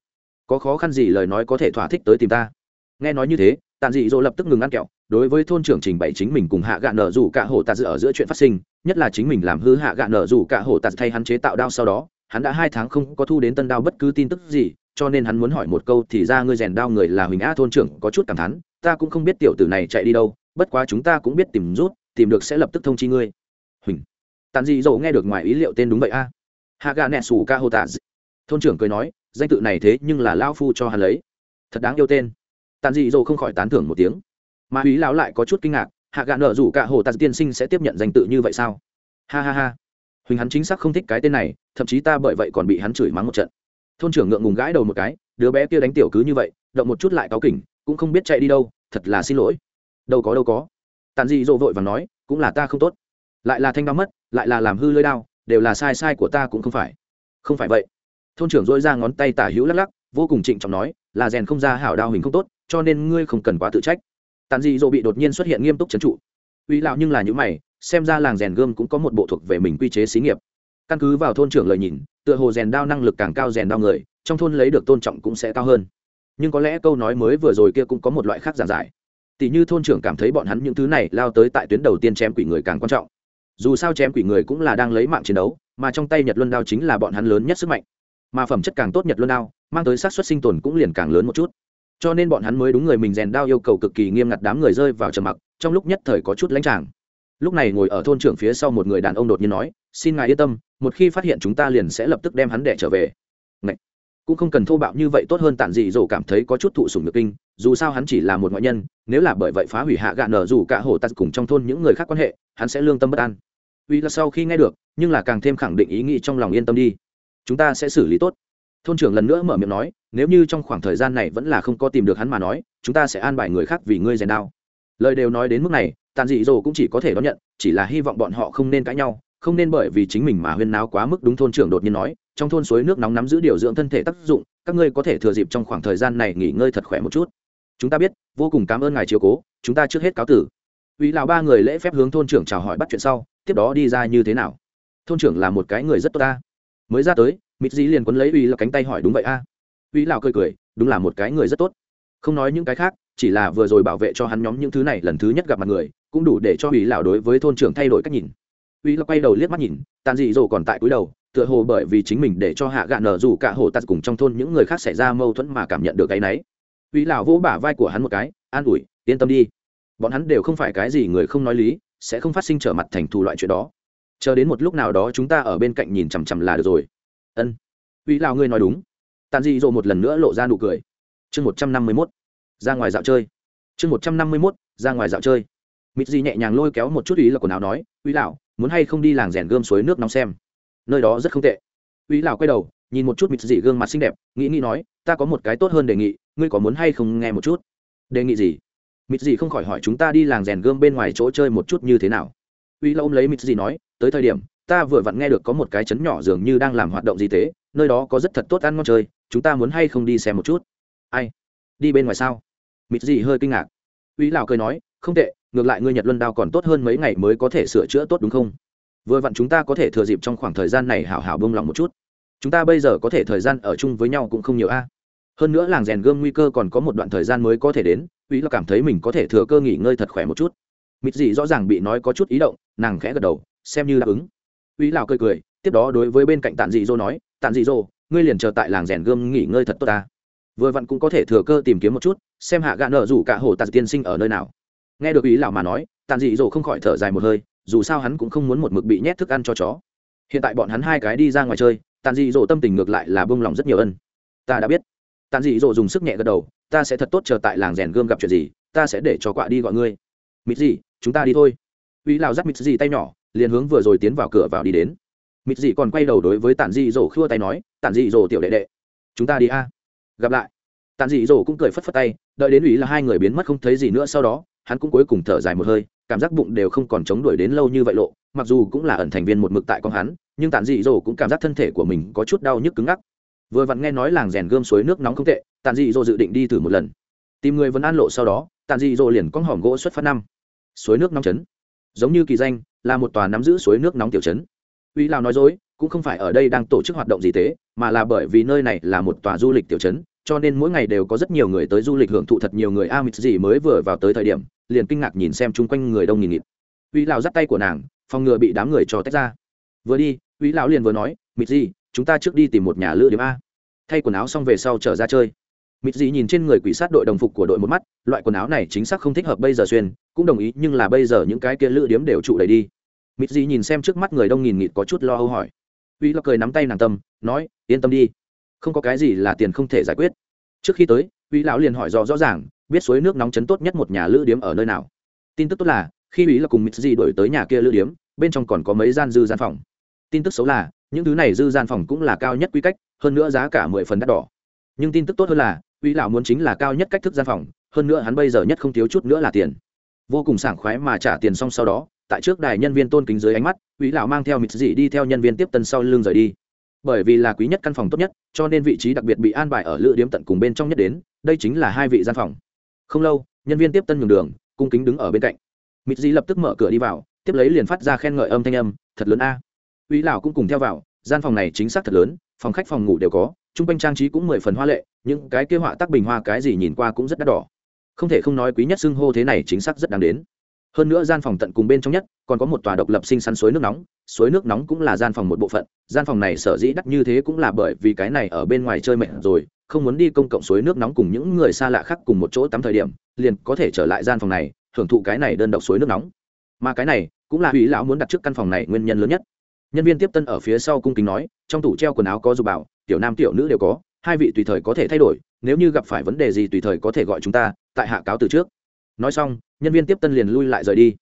A: có khó khăn gì lời nói có thể thỏa thích tới tìm ta? Nghe nói như thế tàn dị dỗ lập tức ngừng ăn kẹo, đối với thôn trưởng trình bày chính mình cùng hạ gạ nở rủ cả hồ tạt ở giữa chuyện phát sinh, nhất là chính mình làm hư hạ gạ nở rủ cả hồ tạt thay hắn chế tạo đao sau đó, hắn đã hai tháng không có thu đến tân đao bất cứ tin tức gì, cho nên hắn muốn hỏi một câu thì ra ngươi rèn đao người là huỳnh a thôn trưởng, có chút cảm thán, ta cũng không biết tiểu tử này chạy đi đâu, bất quá chúng ta cũng biết tìm rút, tìm được sẽ lập tức thông chi ngươi. Huỳnh tàn dị dỗ nghe được ngoài ý liệu tên đúng vậy a. Hạ gạ nẹ sủ ca hồ tạt thôn trưởng cười nói danh tự này thế nhưng là lao phu cho hắn lấy. Thật đáng yêu tên. Tàn dị dỗ không khỏi tán thưởng một tiếng. Mà úy lão lại có chút kinh ngạc, hạ gạ nợ rủ cả hồ tạt tiên sinh sẽ tiếp nhận danh tự như vậy sao? Ha ha ha. Huỳnh hắn chính xác không thích cái tên này, thậm chí ta bởi vậy còn bị hắn chửi mắng một trận. Thôn trưởng ngượng ngùng gãi đầu một cái, đứa bé kia đánh tiểu cứ như vậy, động một chút lại cáo kỉnh, cũng không biết chạy đi đâu, thật là xin lỗi. Đâu có đâu có. Tàn dị dỗ vội và nói, cũng là ta không tốt. Lại là thanh đau mất, lại là làm hư lưỡi đao, đều là sai sai của ta cũng không phải. Không phải vậy thôn trưởng dỗi ra ngón tay tả hữu lắc lắc, vô cùng trịnh trọng nói, là rèn không ra hảo đao hình không tốt, cho nên ngươi không cần quá tự trách. Tàn dị dỗ bị đột nhiên xuất hiện nghiêm túc trấn trụ. Uy lạo nhưng là những mày, xem ra làng rèn gươm cũng có một bộ thuộc về mình quy chế xí nghiệp. Căn cứ vào thôn trưởng lời nhìn, tựa hồ rèn đao năng lực càng cao rèn đao người, trong thôn lấy được tôn trọng cũng sẽ cao hơn. Nhưng có lẽ câu nói mới vừa rồi kia cũng có một loại khác giản giải. Tỷ như thôn trưởng cảm thấy bọn hắn những thứ này lao tới tại tuyến đầu tiên chém quỷ người càng quan trọng. Dù sao chém quỷ người cũng là đang lấy mạng chiến đấu, mà trong tay nhật luân đao chính là bọn hắn lớn nhất sức mạnh mà phẩm chất càng tốt nhật luôn đao, mang tới xác suất sinh tồn cũng liền càng lớn một chút. Cho nên bọn hắn mới đúng người mình rèn đao yêu cầu cực kỳ nghiêm ngặt đám người rơi vào trầm mặc, trong lúc nhất thời có chút lãnh tràng. Lúc này ngồi ở thôn trưởng phía sau một người đàn ông đột nhiên nói, xin ngài yên tâm, một khi phát hiện chúng ta liền sẽ lập tức đem hắn đẻ trở về. Ngậy! cũng không cần thô bạo như vậy tốt hơn tản dị dỗ cảm thấy có chút thụ sủng được kinh, dù sao hắn chỉ là một ngoại nhân, nếu là bởi vậy phá hủy hạ gạ nở dù cả hồ tạt cùng trong thôn những người khác quan hệ, hắn sẽ lương tâm bất an. Vì là sau khi nghe được, nhưng là càng thêm khẳng định ý nghĩ trong lòng yên tâm đi chúng ta sẽ xử lý tốt. Thôn trưởng lần nữa mở miệng nói, nếu như trong khoảng thời gian này vẫn là không có tìm được hắn mà nói, chúng ta sẽ an bài người khác vì ngươi rèn đao. Lời đều nói đến mức này, tàn dị dỗ cũng chỉ có thể đón nhận, chỉ là hy vọng bọn họ không nên cãi nhau, không nên bởi vì chính mình mà huyên náo quá mức, đúng thôn trưởng đột nhiên nói, trong thôn suối nước nóng nắm giữ điều dưỡng thân thể tác dụng, các ngươi có thể thừa dịp trong khoảng thời gian này nghỉ ngơi thật khỏe một chút. Chúng ta biết, vô cùng cảm ơn ngài chiều cố, chúng ta trước hết cáo tử. Vì lào ba người lễ phép hướng thôn trưởng chào hỏi bắt chuyện sau, tiếp đó đi ra như thế nào? Thôn trưởng là một cái người rất tốt ta mới ra tới, mịt dĩ liền quấn lấy uy là cánh tay hỏi đúng vậy a? À? uy lào cười cười, đúng là một cái người rất tốt. Không nói những cái khác, chỉ là vừa rồi bảo vệ cho hắn nhóm những thứ này lần thứ nhất gặp mặt người, cũng đủ để cho uy lào đối với thôn trưởng thay đổi cách nhìn. Uy là quay đầu liếc mắt nhìn, tàn dị dỗ còn tại cúi đầu, tựa hồ bởi vì chính mình để cho hạ gạ nở dù cả hồ tạt cùng trong thôn những người khác xảy ra mâu thuẫn mà cảm nhận được cái náy uy lào vỗ bả vai của hắn một cái, an ủi, yên tâm đi. Bọn hắn đều không phải cái gì người không nói lý, sẽ không phát sinh trở mặt thành thù loại chuyện đó chờ đến một lúc nào đó chúng ta ở bên cạnh nhìn chằm chằm là được rồi. Ân. Uy lào ngươi nói đúng. Tàn dị dỗ một lần nữa lộ ra nụ cười. Chương một trăm năm mươi mốt. Ra ngoài dạo chơi. Chương một trăm năm mươi mốt, ra ngoài dạo chơi. Mịt dị nhẹ nhàng lôi kéo một chút ý là quần áo nói uy lào muốn hay không đi làng rèn gươm suối nước nóng xem? Nơi đó rất không tệ. Uy lào quay đầu, nhìn một chút mịt dị gương mặt xinh đẹp, nghĩ nghĩ nói, ta có một cái tốt hơn đề nghị, ngươi có muốn hay không nghe một chút? Đề nghị gì? Mịt dị không khỏi hỏi, chúng ta đi làng rèn gươm bên ngoài chỗ chơi một chút như thế nào? Uy là ôm lấy mít dị nói, tới thời điểm, ta vừa vặn nghe được có một cái chấn nhỏ dường như đang làm hoạt động gì thế, nơi đó có rất thật tốt ăn ngon chơi, chúng ta muốn hay không đi xem một chút? Ai? Đi bên ngoài sao? Mít dị hơi kinh ngạc. Uy lào cười nói, không tệ, ngược lại ngươi nhật luân đao còn tốt hơn mấy ngày mới có thể sửa chữa tốt đúng không? Vừa vặn chúng ta có thể thừa dịp trong khoảng thời gian này hảo hảo bông lòng một chút. Chúng ta bây giờ có thể thời gian ở chung với nhau cũng không nhiều a. À. Hơn nữa làng rèn gươm nguy cơ còn có một đoạn thời gian mới có thể đến, uy là cảm thấy mình có thể thừa cơ nghỉ ngơi thật khỏe một chút mịt dị rõ ràng bị nói có chút ý động, nàng khẽ gật đầu, xem như đáp ứng. Uy lào cười cười, tiếp đó đối với bên cạnh tàn dị dô nói tàn dị dô ngươi liền chờ tại làng rèn gươm nghỉ ngơi thật tốt ta. Vừa vặn cũng có thể thừa cơ tìm kiếm một chút, xem hạ gạ nợ rủ cả hồ tạt tiên sinh ở nơi nào. Nghe được ý lào mà nói tàn dị dô không khỏi thở dài một hơi, dù sao hắn cũng không muốn một mực bị nhét thức ăn cho chó. Hiện tại bọn hắn hai cái đi ra ngoài chơi tàn dị dỗ tâm tình ngược lại là bông lòng rất nhiều ân. Ta đã biết. Tàn dị dỗ dùng sức nhẹ gật đầu, ta sẽ thật tốt chờ tại làng rèn gươm gặp chuyện gì, ta sẽ để cho quạ đi gọi ngươi. Mịt gì chúng ta đi thôi. Uy lao dắt Mịt gì tay nhỏ, liền hướng vừa rồi tiến vào cửa vào đi đến. Mịt Dị còn quay đầu đối với Tản dị dỗ khua tay nói, Tản dị dỗ tiểu đệ đệ, chúng ta đi a. Gặp lại. Tản dị dỗ cũng cười phất phất tay, đợi đến ủy là hai người biến mất không thấy gì nữa sau đó, hắn cũng cuối cùng thở dài một hơi, cảm giác bụng đều không còn chống đuổi đến lâu như vậy lộ, mặc dù cũng là ẩn thành viên một mực tại con hắn, nhưng Tản dị dỗ cũng cảm giác thân thể của mình có chút đau nhức cứng ngắc. Vừa vặn nghe nói làng rèn gươm suối nước nóng không tệ, Tản dị dỗ dự định đi thử một lần. Tìm người vẫn an lộ sau đó, Tản dị dỗ liền con hòm gỗ xuất phát năm suối nước nóng chấn. Giống như kỳ danh, là một tòa nắm giữ suối nước nóng tiểu chấn. Uy lào nói dối, cũng không phải ở đây đang tổ chức hoạt động gì thế mà là bởi vì nơi này là một tòa du lịch tiểu chấn, cho nên mỗi ngày đều có rất nhiều người tới du lịch hưởng thụ thật nhiều người a gì mới vừa vào tới thời điểm, liền kinh ngạc nhìn xem chung quanh người đông nghìn nghịt. Uy lào dắt tay của nàng, phòng ngừa bị đám người cho tách ra. Vừa đi, uy lão liền vừa nói mịt gì chúng ta trước đi tìm một nhà lữ điểm a. Thay quần áo xong về sau trở ra chơi. Mịt gì nhìn trên người quỷ sát đội đồng phục của đội một mắt, loại quần áo này chính xác không thích hợp bây giờ xuyên, cũng đồng ý, nhưng là bây giờ những cái kia lữ điếm đều trụ đầy đi. Mịt gì nhìn xem trước mắt người đông nghìn nghịt có chút lo âu hỏi. Uy lo cười nắm tay nàng tâm, nói, yên tâm đi, không có cái gì là tiền không thể giải quyết. Trước khi tới, uy lão liền hỏi rõ rõ ràng, biết suối nước nóng chấn tốt nhất một nhà lữ điếm ở nơi nào? Tin tức tốt là, khi uy là cùng Mịt gì đổi tới nhà kia lữ điếm, bên trong còn có mấy gian dư gian phòng. Tin tức xấu là, những thứ này dư gian phòng cũng là cao nhất quy cách, hơn nữa giá cả mười phần đắt đỏ. Nhưng tin tức tốt hơn là uy lão muốn chính là cao nhất cách thức gian phòng, hơn nữa hắn bây giờ nhất không thiếu chút nữa là tiền. Vô cùng sảng khoái mà trả tiền xong sau đó, tại trước đài nhân viên tôn kính dưới ánh mắt uy lão mang theo mịt dị đi theo nhân viên tiếp tân sau lưng rời đi. Bởi vì là quý nhất căn phòng tốt nhất, cho nên vị trí đặc biệt bị an bài ở lựa điếm tận cùng bên trong nhất đến, đây chính là hai vị gian phòng. Không lâu, nhân viên tiếp tân nhường đường, cung kính đứng ở bên cạnh. Mịt dị lập tức mở cửa đi vào, tiếp lấy liền phát ra khen ngợi âm thanh âm, thật lớn a. Uy lão cũng cùng theo vào, gian phòng này chính xác thật lớn, phòng khách phòng ngủ đều có chung quanh trang trí cũng mười phần hoa lệ, những cái kia họa tác bình hoa cái gì nhìn qua cũng rất đắt đỏ. Không thể không nói quý nhất xưng hô thế này chính xác rất đáng đến. Hơn nữa gian phòng tận cùng bên trong nhất, còn có một tòa độc lập sinh sắn suối nước nóng, suối nước nóng cũng là gian phòng một bộ phận, gian phòng này sở dĩ đắt như thế cũng là bởi vì cái này ở bên ngoài chơi mệt rồi, không muốn đi công cộng suối nước nóng cùng những người xa lạ khác cùng một chỗ tắm thời điểm, liền có thể trở lại gian phòng này, hưởng thụ cái này đơn độc suối nước nóng. Mà cái này cũng là ủy lão muốn đặt trước căn phòng này nguyên nhân lớn nhất. Nhân viên tiếp tân ở phía sau cung kính nói, trong tủ treo quần áo có dù bảo tiểu nam tiểu nữ đều có, hai vị tùy thời có thể thay đổi, nếu như gặp phải vấn đề gì tùy thời có thể gọi chúng ta, tại hạ cáo từ trước. Nói xong, nhân viên tiếp tân liền lui lại rời đi.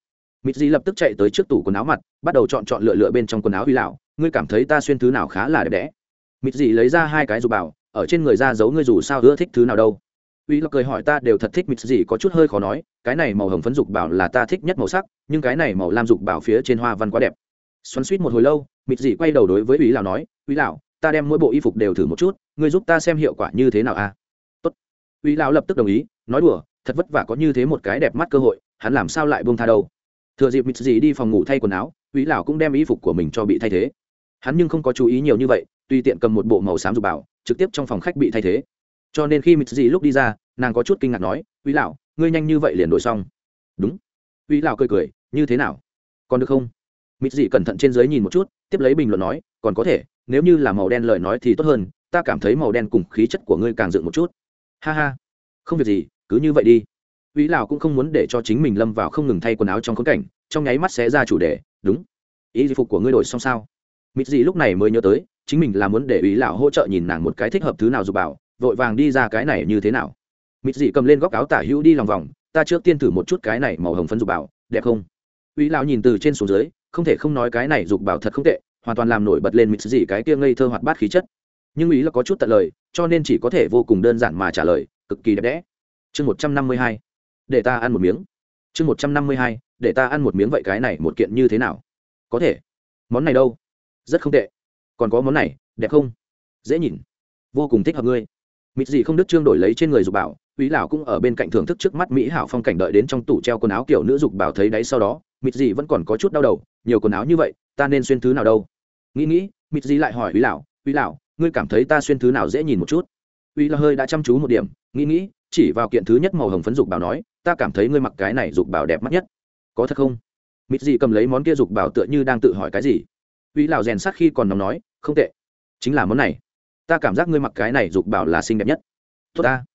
A: Mịt di lập tức chạy tới trước tủ quần áo mặt, bắt đầu chọn chọn lựa lựa bên trong quần áo huy lão, ngươi cảm thấy ta xuyên thứ nào khá là đẹp đẽ? Mịt di lấy ra hai cái dù bảo, ở trên người ra giấu ngươi dù sao ưa thích thứ nào đâu. Uy lộc cười hỏi ta đều thật thích mịt gì có chút hơi khó nói, cái này màu hồng phấn dục bảo là ta thích nhất màu sắc, nhưng cái này màu lam dục bảo phía trên hoa văn quá đẹp. Xoắn suýt một hồi lâu, mịt gì quay đầu đối với uy lão nói, uy lão ta đem mỗi bộ y phục đều thử một chút, ngươi giúp ta xem hiệu quả như thế nào a à? tốt. Uy lão lập tức đồng ý, nói đùa, thật vất vả có như thế một cái đẹp mắt cơ hội, hắn làm sao lại buông tha đâu? Thừa dịp mịt dị đi phòng ngủ thay quần áo, uy lão cũng đem y phục của mình cho bị thay thế. Hắn nhưng không có chú ý nhiều như vậy, tùy tiện cầm một bộ màu xám dù bảo, trực tiếp trong phòng khách bị thay thế. Cho nên khi mịt dị lúc đi ra, nàng có chút kinh ngạc nói, uy lão, ngươi nhanh như vậy liền đổi xong. Đúng. Uy lão cười cười, như thế nào? Còn được không? Mịt dị cẩn thận trên dưới nhìn một chút, tiếp lấy bình luận nói, còn có thể nếu như là màu đen lời nói thì tốt hơn ta cảm thấy màu đen cùng khí chất của ngươi càng dựng một chút ha ha không việc gì cứ như vậy đi Vĩ Lão cũng không muốn để cho chính mình lâm vào không ngừng thay quần áo trong khốn cảnh, trong nháy mắt sẽ ra chủ đề, đúng. Ý phục của ngươi đổi xong sao? Mịt gì lúc này mới nhớ tới, chính mình là muốn để Vĩ Lão hỗ trợ nhìn nàng một cái thích hợp thứ nào dù bảo, vội vàng đi ra cái này như thế nào. Mịt dị cầm lên góc áo tả hữu đi lòng vòng, ta trước tiên thử một chút cái này màu hồng phấn dù bảo, đẹp không? Vĩ Lão nhìn từ trên xuống dưới, không thể không nói cái này dục bảo thật không tệ hoàn toàn làm nổi bật lên mịt gì cái kia ngây thơ hoạt bát khí chất. Nhưng ý là có chút tận lời cho nên chỉ có thể vô cùng đơn giản mà trả lời cực kỳ đẹp đẽ. Chương một trăm năm mươi hai để ta ăn một miếng. Chương một trăm năm mươi hai để ta ăn một miếng vậy cái này một kiện như thế nào? Có thể. Món này đâu? Rất không tệ. Còn có món này đẹp không? Dễ nhìn. Vô cùng thích hợp ngươi. Mịt gì không đức trương đổi lấy trên người dục bảo ý lão cũng ở bên cạnh thưởng thức trước mắt mỹ hảo phong cảnh đợi đến trong tủ treo quần áo kiểu nữ dục bảo thấy đáy sau đó, mịt gì vẫn còn có chút đau đầu, nhiều quần áo như vậy, ta nên xuyên thứ nào đâu? Nghĩ nghĩ, mịt gì lại hỏi uy lão, uy lão, ngươi cảm thấy ta xuyên thứ nào dễ nhìn một chút?" uy lão hơi đã chăm chú một điểm, nghĩ nghĩ, chỉ vào kiện thứ nhất màu hồng phấn dục bảo nói, "Ta cảm thấy ngươi mặc cái này dục bảo đẹp mắt nhất." "Có thật không?" Mịt gì cầm lấy món kia dục bảo tựa như đang tự hỏi cái gì. uy lão rèn sát khi còn nóng nói, "Không tệ, chính là món này. Ta cảm giác ngươi mặc cái này dục bảo là xinh đẹp nhất." "Tốt ta."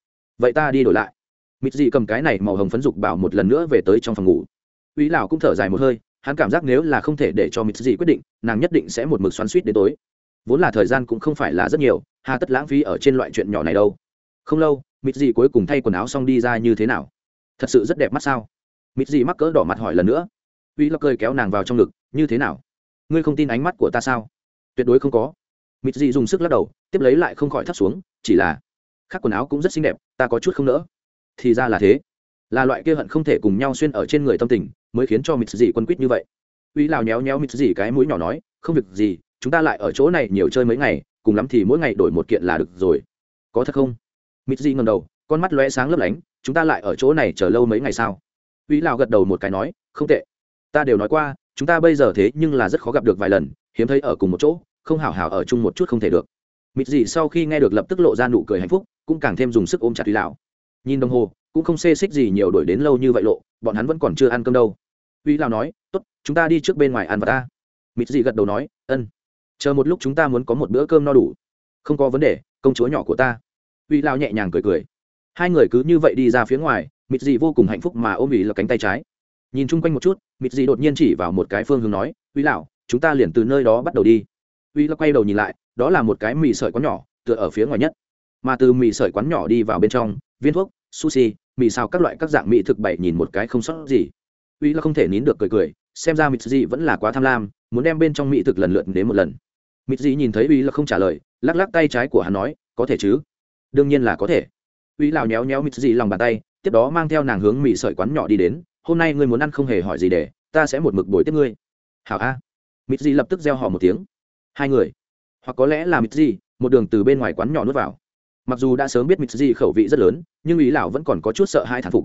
A: vậy ta đi đổi lại mịt dị cầm cái này màu hồng phấn dục bảo một lần nữa về tới trong phòng ngủ uy lão cũng thở dài một hơi hắn cảm giác nếu là không thể để cho mịt quyết định, nàng nhất định sẽ một mực xoắn suýt đến tối. Vốn là thời gian cũng không phải là rất nhiều, hà tất lãng phí ở trên loại chuyện nhỏ này đâu. Không lâu mịt cuối cùng thay quần áo xong đi ra như thế nào? Thật sự rất đẹp mắt sao? Mịt dị mắc cỡ đỏ mặt hỏi lần nữa. Uy lão cười kéo nàng vào trong ngực, như thế nào? Ngươi không tin ánh mắt của ta sao? Tuyệt đối không có. Mịt dùng sức lắc đầu, tiếp lấy lại không khỏi thắt xuống, chỉ là khác quần áo cũng rất xinh đẹp, ta có chút không nỡ. Thì ra là thế. Là loại kia hận không thể cùng nhau xuyên ở trên người tâm tình mới khiến cho mịt dị quân quýt như vậy. Uy lào nhéo nhéo mịt dị cái mũi nhỏ nói, không việc gì, chúng ta lại ở chỗ này nhiều chơi mấy ngày, cùng lắm thì mỗi ngày đổi một kiện là được rồi. Có thật không? Mịt dị ngầm đầu, con mắt lóe sáng lấp lánh, chúng ta lại ở chỗ này chờ lâu mấy ngày sao? Uy lào gật đầu một cái nói, không tệ. Ta đều nói qua, chúng ta bây giờ thế nhưng là rất khó gặp được vài lần, hiếm thấy ở cùng một chỗ, không hảo hảo ở chung một chút không thể được. Mịt dị sau khi nghe được lập tức lộ ra nụ cười hạnh phúc, cũng càng thêm dùng sức ôm chặt uy lão nhìn đồng hồ, cũng không xê xích gì nhiều đổi đến lâu như vậy lộ, bọn hắn vẫn còn chưa ăn cơm đâu. Uy lão nói, tốt, chúng ta đi trước bên ngoài ăn và ta. Mịt dị gật đầu nói, ân, chờ một lúc chúng ta muốn có một bữa cơm no đủ. Không có vấn đề, công chúa nhỏ của ta. Uy lão nhẹ nhàng cười cười. Hai người cứ như vậy đi ra phía ngoài, mịt dị vô cùng hạnh phúc mà ôm ủy là cánh tay trái. Nhìn chung quanh một chút, mịt dị đột nhiên chỉ vào một cái phương hướng nói, uy lão, chúng ta liền từ nơi đó bắt đầu đi. Uy là quay đầu nhìn lại, đó là một cái mì sợi quán nhỏ, tựa ở phía ngoài nhất. Mà từ mì sợi quán nhỏ đi vào bên trong viên thuốc, sushi, mì xào các loại các dạng mì thực bảy nhìn một cái không sót gì. Uy là không thể nín được cười cười, xem ra mịt dị vẫn là quá tham lam, muốn đem bên trong mỹ thực lần lượt đến một lần. Mịt dị nhìn thấy uy là không trả lời, lắc lắc tay trái của hắn nói, có thể chứ? Đương nhiên là có thể. Uy lào nhéo nhéo mịt dị lòng bàn tay, tiếp đó mang theo nàng hướng mị sợi quán nhỏ đi đến, hôm nay ngươi muốn ăn không hề hỏi gì để, ta sẽ một mực bồi tiếp ngươi. Hảo a. Mịt dị lập tức gieo họ một tiếng. Hai người. Hoặc có lẽ là mịt dị một đường từ bên ngoài quán nhỏ nuốt vào mặc dù đã sớm biết mịt gì khẩu vị rất lớn, nhưng ý lão vẫn còn có chút sợ hai thản phục.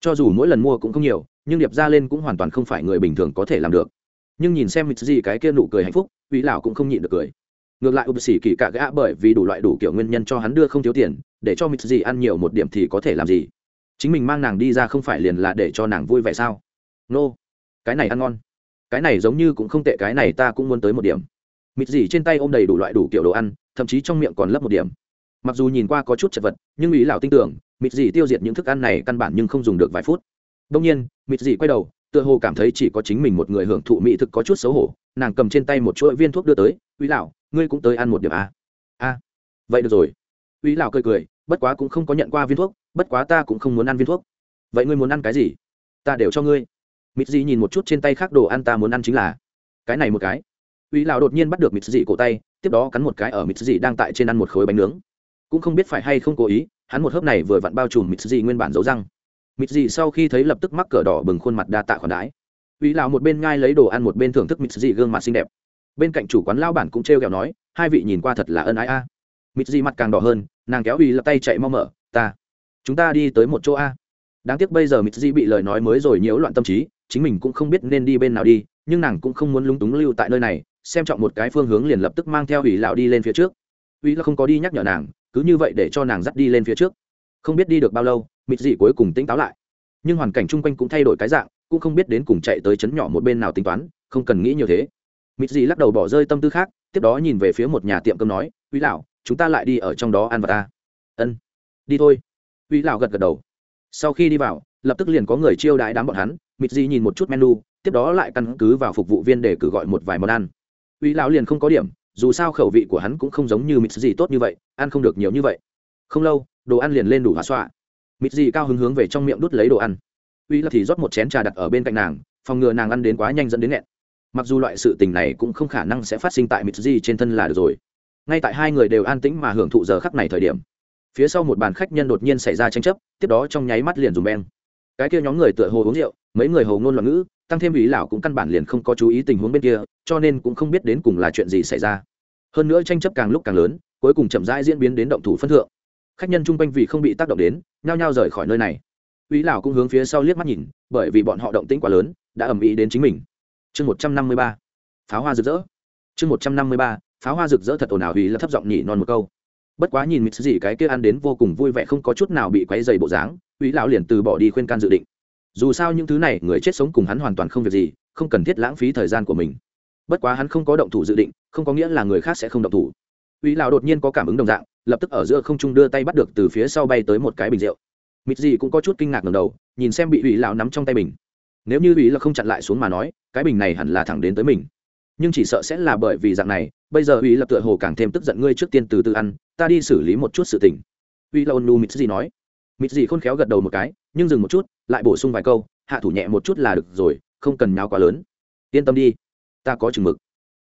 A: Cho dù mỗi lần mua cũng không nhiều, nhưng điệp ra lên cũng hoàn toàn không phải người bình thường có thể làm được. Nhưng nhìn xem mịt gì cái kia nụ cười hạnh phúc, ý lão cũng không nhịn được cười. Ngược lại ụp xỉ kỳ cả gã bởi vì đủ loại đủ kiểu nguyên nhân cho hắn đưa không thiếu tiền, để cho mịt gì ăn nhiều một điểm thì có thể làm gì? Chính mình mang nàng đi ra không phải liền là để cho nàng vui vẻ sao? Nô、no. cái này ăn ngon. Cái này giống như cũng không tệ, cái này ta cũng muốn tới một điểm. Mịt gì trên tay ôm đầy đủ loại đủ kiểu đồ ăn, thậm chí trong miệng còn lấp một điểm mặc dù nhìn qua có chút chật vật nhưng ý lão tin tưởng mịt dị tiêu diệt những thức ăn này căn bản nhưng không dùng được vài phút. Đông nhiên mịt dị quay đầu tựa hồ cảm thấy chỉ có chính mình một người hưởng thụ mỹ thực có chút xấu hổ. Nàng cầm trên tay một chuỗi viên thuốc đưa tới ý lão ngươi cũng tới ăn một điểm à? a. Vậy được rồi. Ý lão cười cười bất quá cũng không có nhận qua viên thuốc bất quá ta cũng không muốn ăn viên thuốc. Vậy ngươi muốn ăn cái gì? Ta đều cho ngươi. Mịt dị nhìn một chút trên tay khác đồ ăn ta muốn ăn chính là cái này một cái. Ý lão đột nhiên bắt được mịt dị cổ tay, tiếp đó cắn một cái ở mịt dị đang tại trên ăn một khối bánh nướng. Cũng không biết phải hay không cố ý, hắn một hớp này vừa vặn bao trùm mịt dị nguyên bản dấu răng. Mịt dị sau khi thấy lập tức mắc cờ đỏ bừng khuôn mặt đa tạ khoản đái. Uy lão một bên ngai lấy đồ ăn một bên thưởng thức mịt dị gương mặt xinh đẹp. Bên cạnh chủ quán lao bản cũng trêu ghẹo nói, hai vị nhìn qua thật là ân ái a. À. Mịt dị mặt càng đỏ hơn, nàng kéo Uy lập tay chạy mau mở, ta, chúng ta đi tới một chỗ a. Đáng tiếc bây giờ mịt dị bị lời nói mới rồi nhiễu loạn tâm trí, chính mình cũng không biết nên đi bên nào đi, nhưng nàng cũng không muốn lúng túng lưu tại nơi này xem trọng một cái phương hướng liền lập tức mang theo ủy lão đi lên phía trước ủy là không có đi nhắc nhở nàng cứ như vậy để cho nàng dắt đi lên phía trước. Không biết đi được bao lâu, mịt dị cuối cùng tỉnh táo lại. Nhưng hoàn cảnh chung quanh cũng thay đổi cái dạng, cũng không biết đến cùng chạy tới chấn nhỏ một bên nào tính toán, không cần nghĩ nhiều thế. Mịt dị lắc đầu bỏ rơi tâm tư khác, tiếp đó nhìn về phía một nhà tiệm cơm nói, uy lão, chúng ta lại đi ở trong đó ăn vào ta. Ân, đi thôi. Uy lão gật gật đầu. Sau khi đi vào, lập tức liền có người chiêu đãi đám bọn hắn, mịt dị nhìn một chút menu, tiếp đó lại căn cứ vào phục vụ viên để cử gọi một vài món ăn. Uy lão liền không có điểm dù sao khẩu vị của hắn cũng không giống như mịt gì tốt như vậy, ăn không được nhiều như vậy. Không lâu, đồ ăn liền lên đủ hóa xoa. Mịt gì cao hứng hướng về trong miệng đút lấy đồ ăn. Uy là thì rót một chén trà đặt ở bên cạnh nàng, phòng ngừa nàng ăn đến quá nhanh dẫn đến nghẹn. Mặc dù loại sự tình này cũng không khả năng sẽ phát sinh tại mịt gì trên thân là được rồi. Ngay tại hai người đều an tĩnh mà hưởng thụ giờ khắc này thời điểm, phía sau một bàn khách nhân đột nhiên xảy ra tranh chấp, tiếp đó trong nháy mắt liền dùng beng. Cái kia nhóm người tựa hồ uống rượu, mấy người hầu ngôn loạn ngữ tăng thêm ý lão cũng căn bản liền không có chú ý tình huống bên kia, cho nên cũng không biết đến cùng là chuyện gì xảy ra. Hơn nữa tranh chấp càng lúc càng lớn, cuối cùng chậm rãi diễn biến đến động thủ phân thượng. Khách nhân chung quanh vì không bị tác động đến, nhao nhao rời khỏi nơi này. Ý lão cũng hướng phía sau liếc mắt nhìn, bởi vì bọn họ động tĩnh quá lớn, đã ầm ĩ đến chính mình. Chương một trăm năm mươi ba. Pháo hoa rực rỡ. Chương một trăm năm mươi ba. Pháo hoa rực rỡ thật ồn ào, ý là thấp giọng nhỉ non một câu. Bất quá nhìn mịt gì cái kia ăn đến vô cùng vui vẻ, không có chút nào bị quấy dày bộ dáng, ý lão liền từ bỏ đi khuyên can dự định dù sao những thứ này người chết sống cùng hắn hoàn toàn không việc gì, không cần thiết lãng phí thời gian của mình. Bất quá hắn không có động thủ dự định, không có nghĩa là người khác sẽ không động thủ. Uy lão đột nhiên có cảm ứng đồng dạng, lập tức ở giữa không trung đưa tay bắt được từ phía sau bay tới một cái bình rượu. Mịt gì cũng có chút kinh ngạc ngầm đầu, nhìn xem bị uy lão nắm trong tay mình. Nếu như uy là không chặn lại xuống mà nói, cái bình này hẳn là thẳng đến tới mình. Nhưng chỉ sợ sẽ là bởi vì dạng này, bây giờ uy lập tựa hồ càng thêm tức giận ngươi trước tiên từ từ ăn, ta đi xử lý một chút sự tình. Uy là ôn nu mịt gì nói. Mịt gì khôn khéo gật đầu một cái, nhưng dừng một chút lại bổ sung vài câu, hạ thủ nhẹ một chút là được rồi, không cần nháo quá lớn. Yên tâm đi, ta có chừng mực.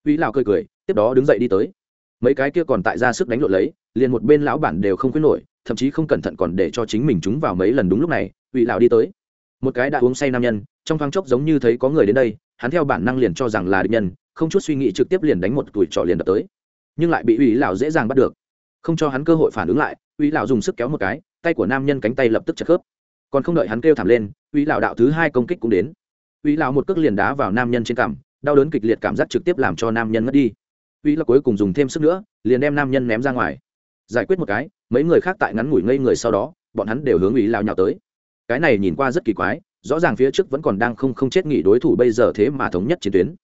A: Uy lão cười cười, tiếp đó đứng dậy đi tới. Mấy cái kia còn tại ra sức đánh lộn lấy, liền một bên lão bản đều không khuyến nổi, thậm chí không cẩn thận còn để cho chính mình chúng vào mấy lần đúng lúc này uy lão đi tới. Một cái đã uống say nam nhân, trong thoáng chốc giống như thấy có người đến đây, hắn theo bản năng liền cho rằng là địch nhân, không chút suy nghĩ trực tiếp liền đánh một tuổi trọ liền đập tới. Nhưng lại bị uy lão dễ dàng bắt được. Không cho hắn cơ hội phản ứng lại uy lão dùng sức kéo một cái, tay của nam nhân cánh tay lập tức chật khớp còn không đợi hắn kêu thảm lên, uy lão đạo thứ hai công kích cũng đến. Uy lão một cước liền đá vào nam nhân trên cằm, đau đớn kịch liệt cảm giác trực tiếp làm cho nam nhân mất đi. Uy lão cuối cùng dùng thêm sức nữa, liền đem nam nhân ném ra ngoài. Giải quyết một cái, mấy người khác tại ngắn ngủi ngây người sau đó, bọn hắn đều hướng uy lão nhào tới. Cái này nhìn qua rất kỳ quái, rõ ràng phía trước vẫn còn đang không không chết nghỉ đối thủ bây giờ thế mà thống nhất chiến tuyến.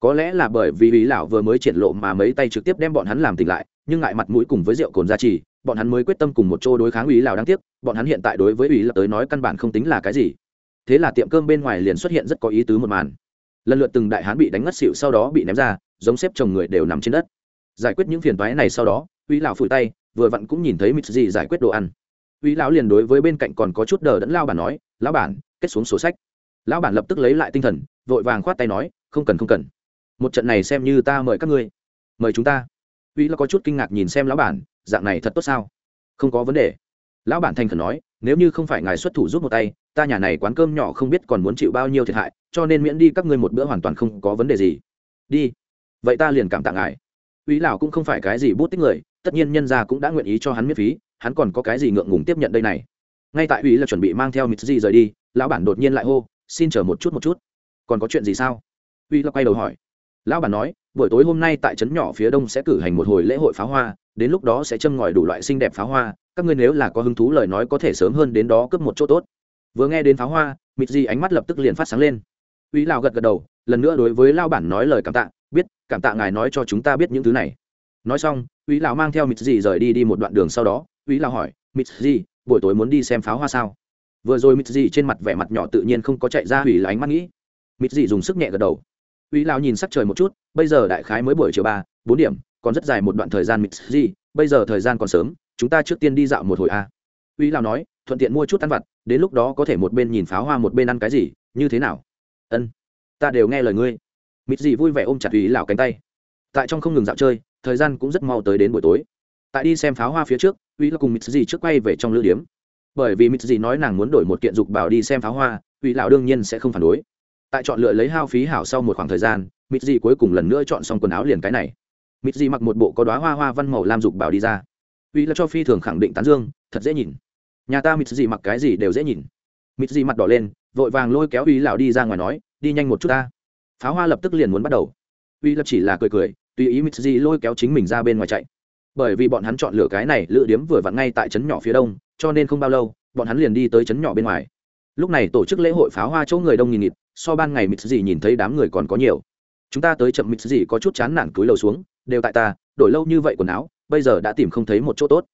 A: Có lẽ là bởi vì ý lão vừa mới triển lộ mà mấy tay trực tiếp đem bọn hắn làm tỉnh lại, nhưng ngại mặt mũi cùng với rượu cồn gia trì bọn hắn mới quyết tâm cùng một chỗ đối kháng ủy lão đáng tiếc, bọn hắn hiện tại đối với ủy lão tới nói căn bản không tính là cái gì. Thế là tiệm cơm bên ngoài liền xuất hiện rất có ý tứ một màn. Lần lượt từng đại hán bị đánh ngất xịu sau đó bị ném ra, giống xếp chồng người đều nằm trên đất. Giải quyết những phiền toái này sau đó ủy lão phủi tay, vừa vặn cũng nhìn thấy mít gì giải quyết đồ ăn. Ủy lão liền đối với bên cạnh còn có chút đờ đẫn lao bản nói, lão bản, kết xuống sổ sách. Lão bản lập tức lấy lại tinh thần, vội vàng khoát tay nói, không cần không cần. Một trận này xem như ta mời các ngươi. Mời chúng ta. Uy là có chút kinh ngạc nhìn xem lão bản dạng này thật tốt sao? Không có vấn đề. Lão bản thành khẩn nói, nếu như không phải ngài xuất thủ giúp một tay, ta nhà này quán cơm nhỏ không biết còn muốn chịu bao nhiêu thiệt hại, cho nên miễn đi các ngươi một bữa hoàn toàn không có vấn đề gì. Đi. Vậy ta liền cảm tạ ngài. Uy lão cũng không phải cái gì bút tích người, tất nhiên nhân gia cũng đã nguyện ý cho hắn miễn phí, hắn còn có cái gì ngượng ngùng tiếp nhận đây này? Ngay tại uy là chuẩn bị mang theo mitzi rời đi, lão bản đột nhiên lại hô, xin chờ một chút một chút. Còn có chuyện gì sao? Uy là quay đầu hỏi. Lão bản nói, buổi tối hôm nay tại trấn nhỏ phía đông sẽ cử hành một hồi lễ hội pháo hoa đến lúc đó sẽ châm ngòi đủ loại xinh đẹp pháo hoa, các ngươi nếu là có hứng thú lời nói có thể sớm hơn đến đó cướp một chỗ tốt. Vừa nghe đến pháo hoa, mịt di ánh mắt lập tức liền phát sáng lên. Uy lão gật gật đầu, lần nữa đối với lao bản nói lời cảm tạ, biết, cảm tạ ngài nói cho chúng ta biết những thứ này. Nói xong, uy lão mang theo mịt di rời đi đi một đoạn đường sau đó, uy lão hỏi, mịt di, buổi tối muốn đi xem pháo hoa sao? Vừa rồi mịt di trên mặt vẻ mặt nhỏ tự nhiên không có chạy ra hủy là ánh mắt nghĩ. Mịt di dùng sức nhẹ gật đầu. Uy lão nhìn sắc trời một chút, bây giờ đại khái mới buổi chiều ba, bốn điểm còn rất dài một đoạn thời gian mịt gì, bây giờ thời gian còn sớm, chúng ta trước tiên đi dạo một hồi a. À. uy lão nói, thuận tiện mua chút ăn vặt, đến lúc đó có thể một bên nhìn pháo hoa một bên ăn cái gì, như thế nào? Ân, ta đều nghe lời ngươi. Mịt gì vui vẻ ôm chặt uy lão cánh tay. Tại trong không ngừng dạo chơi, thời gian cũng rất mau tới đến buổi tối. Tại đi xem pháo hoa phía trước, uy lão cùng mịt gì trước quay về trong lữ điếm. Bởi vì mịt gì nói nàng muốn đổi một kiện dục bảo đi xem pháo hoa, uy lão đương nhiên sẽ không phản đối. Tại chọn lựa lấy hao phí hảo sau một khoảng thời gian mịt gì cuối cùng lần nữa chọn xong quần áo liền cái này mịt dị mặc một bộ có đoá hoa hoa văn màu lam dục bảo đi ra. Uy là cho phi thường khẳng định tán dương, thật dễ nhìn. Nhà ta mịt dị mặc cái gì đều dễ nhìn. Mịt dị mặt đỏ lên, vội vàng lôi kéo uy lão đi ra ngoài nói, đi nhanh một chút ta. Pháo hoa lập tức liền muốn bắt đầu. Uy lập chỉ là cười cười, tùy ý mịt dị lôi kéo chính mình ra bên ngoài chạy. Bởi vì bọn hắn chọn lựa cái này, lựa điếm vừa vặn ngay tại trấn nhỏ phía đông, cho nên không bao lâu, bọn hắn liền đi tới trấn nhỏ bên ngoài. Lúc này tổ chức lễ hội pháo hoa chỗ người đông nghìn nghịt, so ban ngày mịt gì nhìn thấy đám người còn có nhiều. Chúng ta tới chậm mịt gì có chút chán nản cúi lầu xuống đều tại ta, đổi lâu như vậy quần áo, bây giờ đã tìm không thấy một chỗ tốt.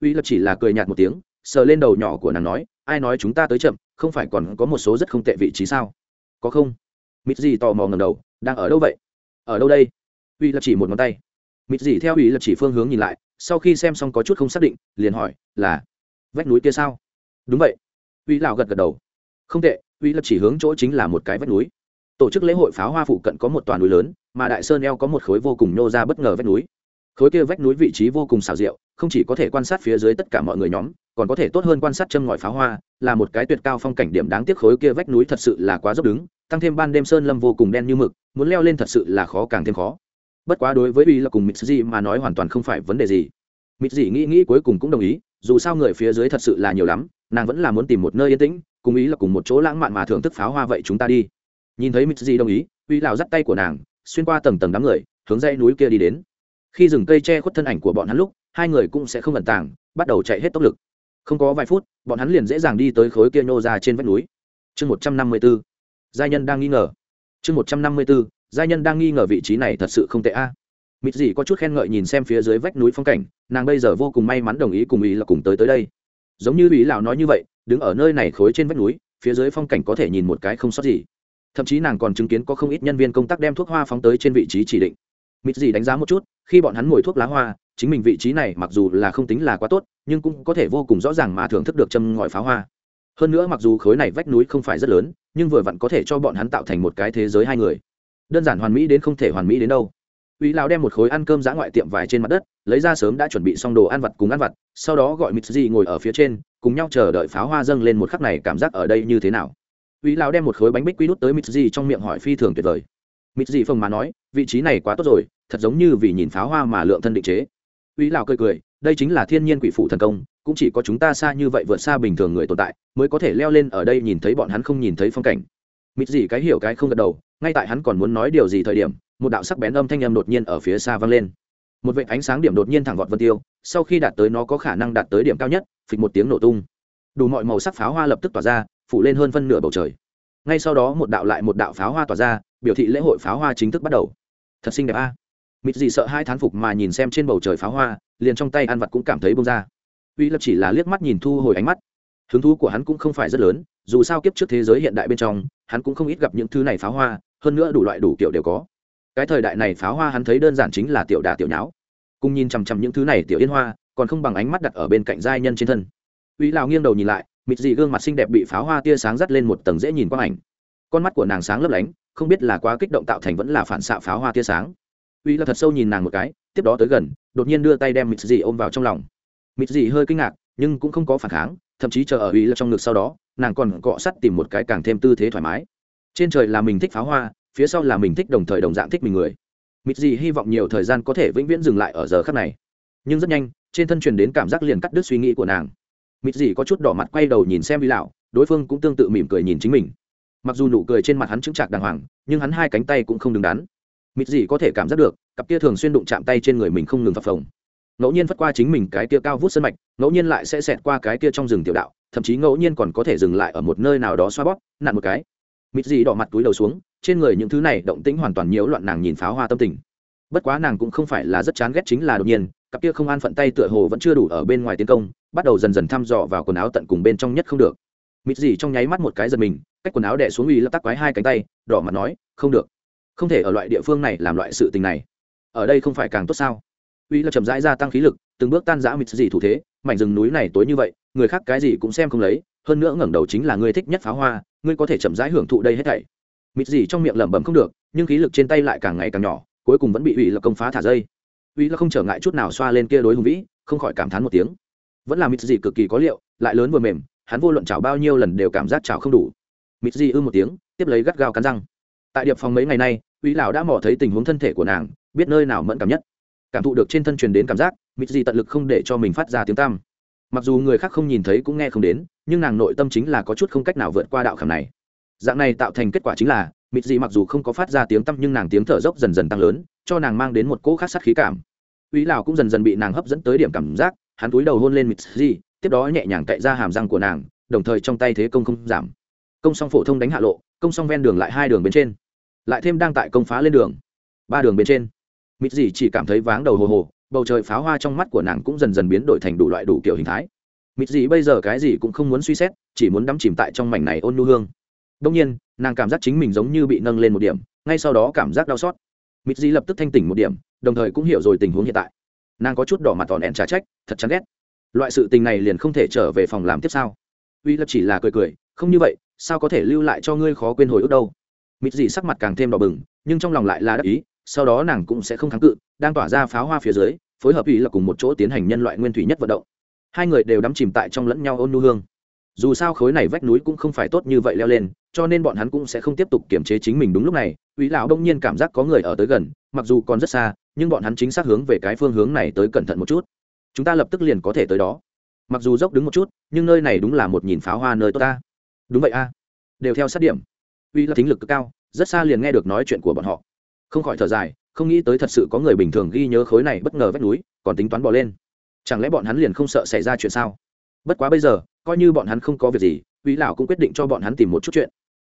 A: Uy lập chỉ là cười nhạt một tiếng, sờ lên đầu nhỏ của nàng nói, ai nói chúng ta tới chậm, không phải còn có một số rất không tệ vị trí sao? Có không? Mít gì tò mò ngầm đầu, đang ở đâu vậy? Ở đâu đây? Uy lập chỉ một ngón tay. Mít gì theo uy lập chỉ phương hướng nhìn lại, sau khi xem xong có chút không xác định, liền hỏi, là vách núi kia sao? Đúng vậy. Uy lão gật gật đầu. Không tệ, uy lập chỉ hướng chỗ chính là một cái vách núi tổ chức lễ hội pháo hoa phụ cận có một toàn núi lớn, mà đại sơn eo có một khối vô cùng nhô ra bất ngờ vách núi. Khối kia vách núi vị trí vô cùng xảo diệu, không chỉ có thể quan sát phía dưới tất cả mọi người nhóm, còn có thể tốt hơn quan sát châm ngòi pháo hoa, là một cái tuyệt cao phong cảnh điểm đáng tiếc khối kia vách núi thật sự là quá dốc đứng, tăng thêm ban đêm sơn lâm vô cùng đen như mực, muốn leo lên thật sự là khó càng thêm khó. Bất quá đối với uy là cùng mitsuji mà nói hoàn toàn không phải vấn đề gì. Mitsuji nghĩ nghĩ cuối cùng cũng đồng ý, dù sao người phía dưới thật sự là nhiều lắm, nàng vẫn là muốn tìm một nơi yên tĩnh, cùng ý là cùng một chỗ lãng mạn mà thưởng thức pháo hoa vậy chúng ta đi nhìn thấy mitsuji đồng ý, uy lào dắt tay của nàng, xuyên qua tầng tầng đám người, hướng dãy núi kia đi đến. Khi rừng cây che khuất thân ảnh của bọn hắn lúc, hai người cũng sẽ không ẩn tàng, bắt đầu chạy hết tốc lực. Không có vài phút, bọn hắn liền dễ dàng đi tới khối kia nhô ra trên vách núi. Chương một trăm năm mươi b ố giai nhân đang nghi ngờ. Chương một trăm năm mươi b ố giai nhân đang nghi ngờ vị trí này thật sự không tệ a. À. mịt dị có chút khen ngợi nhìn xem phía dưới vách núi phong cảnh, nàng bây giờ vô cùng may mắn đồng ý cùng ý là cùng tới tới đây. Giống như ý lão nói như vậy, đứng ở nơi này khối trên vách núi, phía dưới phong cảnh có thể nhìn một cái không sót gì thậm chí nàng còn chứng kiến có không ít nhân viên công tác đem thuốc hoa phóng tới trên vị trí chỉ định. Mịt gì đánh giá một chút khi bọn hắn ngồi thuốc lá hoa chính mình vị trí này mặc dù là không tính là quá tốt nhưng cũng có thể vô cùng rõ ràng mà thưởng thức được châm ngòi pháo hoa. Hơn nữa mặc dù khối này vách núi không phải rất lớn nhưng vừa vặn có thể cho bọn hắn tạo thành một cái thế giới hai người. Đơn giản hoàn mỹ đến không thể hoàn mỹ đến đâu. Uy lão đem một khối ăn cơm dã ngoại tiệm vải trên mặt đất, lấy ra sớm đã chuẩn bị xong đồ ăn vặt cùng ăn vặt, sau đó gọi Mitsuji ngồi ở phía trên, cùng nhau chờ đợi pháo hoa dâng lên một khắc này cảm giác ở đây như thế nào. Uy lão đem một khối bánh bích quy đút tới Mitsuji trong miệng hỏi phi thường tuyệt vời. Mitsuji phồng mà nói, vị trí này quá tốt rồi, thật giống như vì nhìn pháo hoa mà lượng thân định chế. Uy lão cười cười, đây chính là thiên nhiên quỷ phụ thần công, cũng chỉ có chúng ta xa như vậy vượt xa bình thường người tồn tại mới có thể leo lên ở đây nhìn thấy bọn hắn không nhìn thấy phong cảnh mịt cái hiểu cái không gật đầu ngay tại hắn còn muốn nói điều gì thời điểm một đạo sắc bén âm thanh âm đột nhiên ở phía xa vang lên một vệt ánh sáng điểm đột nhiên thẳng vọt vân tiêu sau khi đạt tới nó có khả năng đạt tới điểm cao nhất phịch một tiếng nổ tung đủ mọi màu sắc pháo hoa lập tức tỏa ra phủ lên hơn phân nửa bầu trời. Ngay sau đó một đạo lại một đạo pháo hoa tỏa ra, biểu thị lễ hội pháo hoa chính thức bắt đầu. Thật xinh đẹp a. À? mịt gì sợ hai thán phục mà nhìn xem trên bầu trời pháo hoa, liền trong tay ăn vặt cũng cảm thấy bông ra. Uy lập chỉ là liếc mắt nhìn thu hồi ánh mắt. Hứng thú của hắn cũng không phải rất lớn, dù sao kiếp trước thế giới hiện đại bên trong, hắn cũng không ít gặp những thứ này pháo hoa, hơn nữa đủ loại đủ kiểu đều có. Cái thời đại này pháo hoa hắn thấy đơn giản chính là tiểu đà tiểu nháo. Cùng nhìn chằm chằm những thứ này tiểu yên hoa, còn không bằng ánh mắt đặt ở bên cạnh giai nhân trên thân. Uy lào nghiêng đầu nhìn lại mịt dị gương mặt xinh đẹp bị pháo hoa tia sáng dắt lên một tầng dễ nhìn quang ảnh. Con mắt của nàng sáng lấp lánh, không biết là quá kích động tạo thành vẫn là phản xạ pháo hoa tia sáng. Uy là thật sâu nhìn nàng một cái, tiếp đó tới gần, đột nhiên đưa tay đem mịt dị ôm vào trong lòng. Mịt dị hơi kinh ngạc, nhưng cũng không có phản kháng, thậm chí chờ ở uy là trong ngực sau đó, nàng còn cọ sắt tìm một cái càng thêm tư thế thoải mái. Trên trời là mình thích pháo hoa, phía sau là mình thích đồng thời đồng dạng thích mình người. Mịt dị hy vọng nhiều thời gian có thể vĩnh viễn dừng lại ở giờ khắc này. Nhưng rất nhanh, trên thân truyền đến cảm giác liền cắt đứt suy nghĩ của nàng mịt dị có chút đỏ mặt quay đầu nhìn xem vi lão, đối phương cũng tương tự mỉm cười nhìn chính mình. Mặc dù nụ cười trên mặt hắn chững chạc đàng hoàng, nhưng hắn hai cánh tay cũng không đứng đắn. Mịt dị có thể cảm giác được, cặp kia thường xuyên đụng chạm tay trên người mình không ngừng phập phồng. Ngẫu nhiên vất qua chính mình cái kia cao vút sân mạch, ngẫu nhiên lại sẽ xẹt qua cái kia trong rừng tiểu đạo, thậm chí ngẫu nhiên còn có thể dừng lại ở một nơi nào đó xoa bóp, nặn một cái. Mịt dị đỏ mặt túi đầu xuống, trên người những thứ này động tĩnh hoàn toàn nhiễu loạn nàng nhìn pháo hoa tâm tình. Bất quá nàng cũng không phải là rất chán ghét chính là đột nhiên cặp kia không an phận tay tựa hồ vẫn chưa đủ ở bên ngoài tiến công, bắt đầu dần dần thăm dò vào quần áo tận cùng bên trong nhất không được. Mịt gì trong nháy mắt một cái giật mình, cách quần áo đẻ xuống uy lập tắc quái hai cánh tay, đỏ mặt nói, không được. Không thể ở loại địa phương này làm loại sự tình này. Ở đây không phải càng tốt sao? Uy lập chậm rãi gia tăng khí lực, từng bước tan giã mịt gì thủ thế, mảnh rừng núi này tối như vậy, người khác cái gì cũng xem không lấy, hơn nữa ngẩng đầu chính là người thích nhất pháo hoa, ngươi có thể chậm rãi hưởng thụ đây hết thảy. Mịt gì trong miệng lẩm bẩm không được, nhưng khí lực trên tay lại càng ngày càng nhỏ, cuối cùng vẫn bị uy lập công phá thả dây uy là không trở ngại chút nào xoa lên kia đối hùng vĩ, không khỏi cảm thán một tiếng. Vẫn là mịt gì cực kỳ có liệu, lại lớn vừa mềm, hắn vô luận chảo bao nhiêu lần đều cảm giác chảo không đủ. Mịt gì ư một tiếng, tiếp lấy gắt gao cắn răng. Tại điệp phòng mấy ngày nay, uy lão đã mò thấy tình huống thân thể của nàng, biết nơi nào mẫn cảm nhất. Cảm thụ được trên thân truyền đến cảm giác mịt gì tận lực không để cho mình phát ra tiếng tam mặc dù người khác không nhìn thấy cũng nghe không đến, nhưng nàng nội tâm chính là có chút không cách nào vượt qua đạo khảm này. Dạng này tạo thành kết quả chính là mịt gì mặc dù không có phát ra tiếng tăm nhưng nàng tiếng thở dốc dần dần tăng lớn, cho nàng mang đến một cỗ khát sát khí cảm. Uy lão cũng dần dần bị nàng hấp dẫn tới điểm cảm giác, hắn túi đầu hôn lên mịt gì tiếp đó nhẹ nhàng cậy ra hàm răng của nàng, đồng thời trong tay thế công không giảm. Công song phổ thông đánh hạ lộ, công song ven đường lại hai đường bên trên, lại thêm đang tại công phá lên đường, ba đường bên trên. Mịt gì chỉ cảm thấy váng đầu hồ hồ, bầu trời pháo hoa trong mắt của nàng cũng dần dần biến đổi thành đủ loại đủ kiểu hình thái. Mịt gì bây giờ cái gì cũng không muốn suy xét, chỉ muốn đắm chìm tại trong mảnh này ôn nu hương đông nhiên, nàng cảm giác chính mình giống như bị nâng lên một điểm, ngay sau đó cảm giác đau xót. Mịt gì lập tức thanh tỉnh một điểm, đồng thời cũng hiểu rồi tình huống hiện tại. Nàng có chút đỏ mặt tòn ẹn trả trách, thật chán ghét. Loại sự tình này liền không thể trở về phòng làm tiếp sao? Uy lập chỉ là cười cười, không như vậy, sao có thể lưu lại cho ngươi khó quên hồi ức đâu? Mịt dị sắc mặt càng thêm đỏ bừng, nhưng trong lòng lại là đắc ý, sau đó nàng cũng sẽ không kháng cự, đang tỏa ra pháo hoa phía dưới, phối hợp ý là cùng một chỗ tiến hành nhân loại nguyên thủy nhất vận động. Hai người đều đắm chìm tại trong lẫn nhau ôn nu hương dù sao khối này vách núi cũng không phải tốt như vậy leo lên, cho nên bọn hắn cũng sẽ không tiếp tục kiểm chế chính mình đúng lúc này. Ủy lão đông nhiên cảm giác có người ở tới gần, mặc dù còn rất xa, nhưng bọn hắn chính xác hướng về cái phương hướng này tới cẩn thận một chút. Chúng ta lập tức liền có thể tới đó. Mặc dù dốc đứng một chút, nhưng nơi này đúng là một nhìn pháo hoa nơi tốt ta. Đúng vậy a. Đều theo sát điểm. Uy là thính lực cực cao, rất xa liền nghe được nói chuyện của bọn họ. Không khỏi thở dài, không nghĩ tới thật sự có người bình thường ghi nhớ khối này bất ngờ vách núi, còn tính toán bỏ lên. Chẳng lẽ bọn hắn liền không sợ xảy ra chuyện sao? Bất quá bây giờ, coi như bọn hắn không có việc gì uy lão cũng quyết định cho bọn hắn tìm một chút chuyện.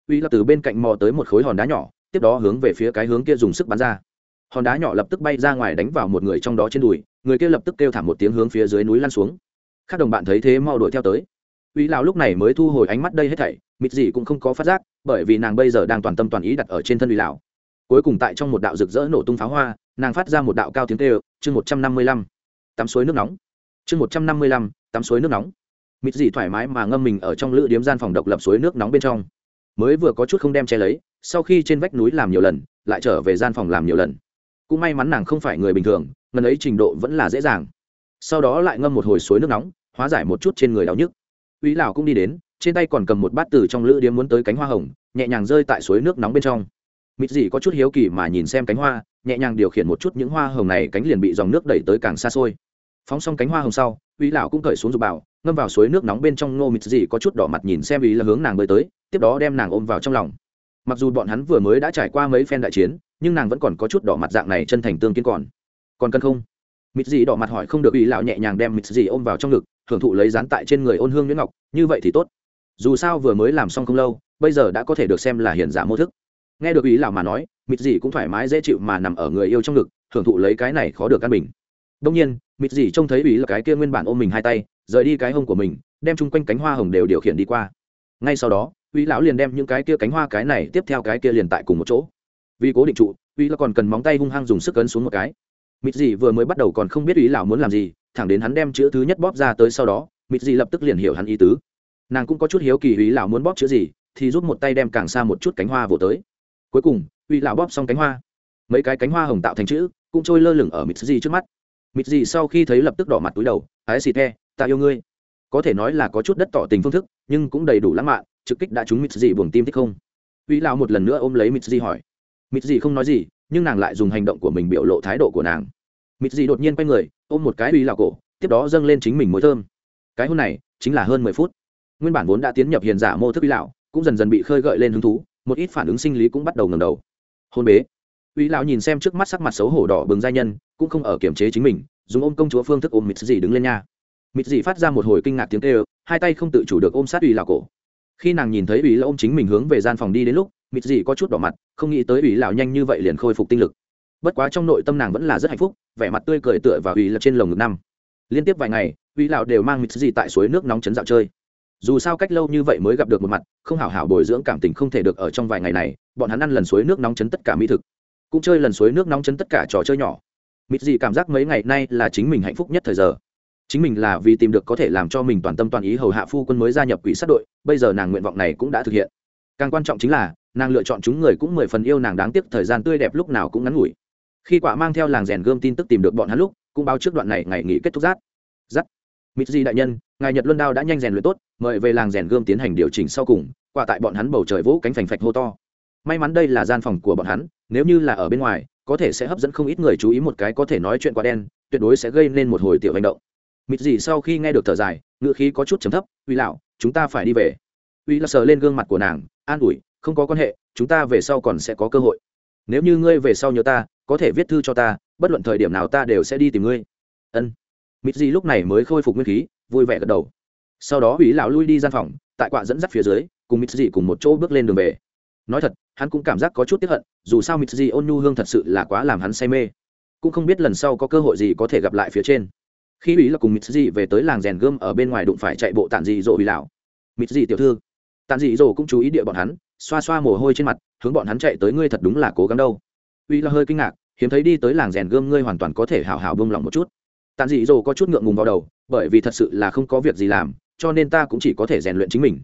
A: Uy là từ bên cạnh mò tới một khối hòn đá nhỏ, tiếp đó hướng về phía cái hướng kia dùng sức bắn ra. Hòn đá nhỏ lập tức bay ra ngoài đánh vào một người trong đó trên đùi, người kia lập tức kêu thảm một tiếng hướng phía dưới núi lăn xuống. Các đồng bạn thấy thế mau đuổi theo tới. Uy lão lúc này mới thu hồi ánh mắt đây hết thảy, mịt gì cũng không có phát giác, bởi vì nàng bây giờ đang toàn tâm toàn ý đặt ở trên thân uy lão. Cuối cùng tại trong một đạo rực rỡ nổ tung pháo hoa, nàng phát ra một đạo cao tiếng kêu, chương một trăm năm mươi lăm, tắm suối nước nóng. Chương một trăm năm mươi lăm, tắm suối nước nóng mịt gì thoải mái mà ngâm mình ở trong lữ điếm gian phòng độc lập suối nước nóng bên trong mới vừa có chút không đem che lấy sau khi trên vách núi làm nhiều lần lại trở về gian phòng làm nhiều lần cũng may mắn nàng không phải người bình thường ngần ấy trình độ vẫn là dễ dàng sau đó lại ngâm một hồi suối nước nóng hóa giải một chút trên người đau nhức Úy lão cũng đi đến, trên tay còn cầm một bát từ trong lữ điếm muốn tới cánh hoa hồng, nhẹ nhàng rơi tại suối nước nóng bên trong. Mịt dị có chút hiếu kỳ mà nhìn xem cánh hoa, nhẹ nhàng điều khiển một chút những hoa hồng này cánh liền bị dòng nước đẩy tới càng xa xôi. Phóng xong cánh hoa hồng sau, uy lão cũng cởi xuống dục bảo ngâm vào suối nước nóng bên trong ngô mịt gì có chút đỏ mặt nhìn xem ý là hướng nàng bơi tới, tiếp đó đem nàng ôm vào trong lòng. Mặc dù bọn hắn vừa mới đã trải qua mấy phen đại chiến, nhưng nàng vẫn còn có chút đỏ mặt dạng này chân thành tương kiến còn. Còn cân không? Mịt gì đỏ mặt hỏi không được ý lão nhẹ nhàng đem mịt gì ôm vào trong ngực, hưởng thụ lấy dán tại trên người ôn hương nhuyễn ngọc, như vậy thì tốt. Dù sao vừa mới làm xong không lâu, bây giờ đã có thể được xem là hiền giả mô thức. Nghe được ý lão mà nói, mịt gì cũng thoải mái dễ chịu mà nằm ở người yêu trong ngực, hưởng thụ lấy cái này khó được căn bình. Đông nhiên, mịt gì trông thấy ý là cái kia nguyên bản ôm mình hai tay rời đi cái hông của mình, đem chung quanh cánh hoa hồng đều điều khiển đi qua. Ngay sau đó, uy lão liền đem những cái kia cánh hoa cái này tiếp theo cái kia liền tại cùng một chỗ. Vì cố định trụ, uy là còn cần móng tay hung hăng dùng sức ấn xuống một cái. Mịt gì vừa mới bắt đầu còn không biết uy lão muốn làm gì, thẳng đến hắn đem chữ thứ nhất bóp ra tới sau đó, mịt gì lập tức liền hiểu hắn ý tứ. Nàng cũng có chút hiếu kỳ uy lão muốn bóp chữ gì, thì rút một tay đem càng xa một chút cánh hoa vỗ tới. Cuối cùng, uy lão bóp xong cánh hoa. Mấy cái cánh hoa hồng tạo thành chữ, cũng trôi lơ lửng ở mịt gì trước mắt. Mịt gì sau khi thấy lập tức đỏ mặt túi đầu, ái xịt the ta yêu ngươi. Có thể nói là có chút đất tỏ tình phương thức, nhưng cũng đầy đủ lãng mạn, trực kích đã trúng mịt dị buồng tim thích không? Uy lão một lần nữa ôm lấy mịt dị hỏi. Mịt dị không nói gì, nhưng nàng lại dùng hành động của mình biểu lộ thái độ của nàng. Mịt dị đột nhiên quay người, ôm một cái uy lão cổ, tiếp đó dâng lên chính mình mối thơm. Cái hôn này, chính là hơn mười phút. Nguyên bản vốn đã tiến nhập hiền giả mô thức uy lão, cũng dần dần bị khơi gợi lên hứng thú, một ít phản ứng sinh lý cũng bắt đầu ngầm đầu. Hôn bế. Uy lão nhìn xem trước mắt sắc mặt xấu hổ đỏ bừng giai nhân, cũng không ở kiểm chế chính mình, dùng ôm công chúa phương thức ôm mịt dị đứng lên nha mịt gì phát ra một hồi kinh ngạc tiếng kêu, hai tay không tự chủ được ôm sát ủy lão cổ. Khi nàng nhìn thấy ủy lão ôm chính mình hướng về gian phòng đi đến lúc, mịt gì có chút đỏ mặt, không nghĩ tới ủy lão nhanh như vậy liền khôi phục tinh lực. Bất quá trong nội tâm nàng vẫn là rất hạnh phúc, vẻ mặt tươi cười tựa và ủy là trên lồng ngực năm. Liên tiếp vài ngày ủy lão đều mang mịt gì tại suối nước nóng chấn dạo chơi. Dù sao cách lâu như vậy mới gặp được một mặt, không hảo hảo bồi dưỡng cảm tình không thể được ở trong vài ngày này, bọn hắn ăn lần suối nước nóng chấn tất cả mỹ thực, cũng chơi lần suối nước nóng chấn tất cả trò chơi nhỏ. Mịt gì cảm giác mấy ngày nay là chính mình hạnh phúc nhất thời giờ chính mình là vì tìm được có thể làm cho mình toàn tâm toàn ý hầu hạ phu quân mới gia nhập quỷ sát đội, bây giờ nàng nguyện vọng này cũng đã thực hiện. Càng quan trọng chính là, nàng lựa chọn chúng người cũng mười phần yêu nàng đáng tiếc thời gian tươi đẹp lúc nào cũng ngắn ngủi. Khi quả mang theo làng rèn gươm tin tức tìm được bọn hắn lúc, cũng báo trước đoạn này ngày nghỉ kết thúc rát. Rát. Mít di đại nhân, ngài nhật luân đao đã nhanh rèn luyện tốt, mời về làng rèn gươm tiến hành điều chỉnh sau cùng, quả tại bọn hắn bầu trời vỗ cánh phành phạch hô to. May mắn đây là gian phòng của bọn hắn, nếu như là ở bên ngoài, có thể sẽ hấp dẫn không ít người chú ý một cái có thể nói chuyện quá đen, tuyệt đối sẽ gây nên một hồi tiểu hành động mịt gì sau khi nghe được thở dài ngựa khí có chút chấm thấp, uy lão, chúng ta phải đi về. Uy là sờ lên gương mặt của nàng, an ủi, không có quan hệ, chúng ta về sau còn sẽ có cơ hội. Nếu như ngươi về sau nhớ ta, có thể viết thư cho ta, bất luận thời điểm nào ta đều sẽ đi tìm ngươi. Ân. Mịt gì lúc này mới khôi phục nguyên khí, vui vẻ gật đầu. Sau đó ủy lão lui đi gian phòng, tại quạ dẫn dắt phía dưới, cùng mịt gì cùng một chỗ bước lên đường về. Nói thật, hắn cũng cảm giác có chút tiếp hận, dù sao mịt gì ôn nhu hương thật sự là quá làm hắn say mê. Cũng không biết lần sau có cơ hội gì có thể gặp lại phía trên khi ủy là cùng mịt Dị về tới làng rèn gươm ở bên ngoài đụng phải chạy bộ tản dị dỗ ủy lão. Mịt Dị tiểu thư, tản dị dỗ cũng chú ý địa bọn hắn, xoa xoa mồ hôi trên mặt, hướng bọn hắn chạy tới ngươi thật đúng là cố gắng đâu. Ủy là hơi kinh ngạc, hiếm thấy đi tới làng rèn gươm ngươi hoàn toàn có thể hào hào bông lòng một chút. Tản dị dỗ có chút ngượng ngùng vào đầu, bởi vì thật sự là không có việc gì làm, cho nên ta cũng chỉ có thể rèn luyện chính mình.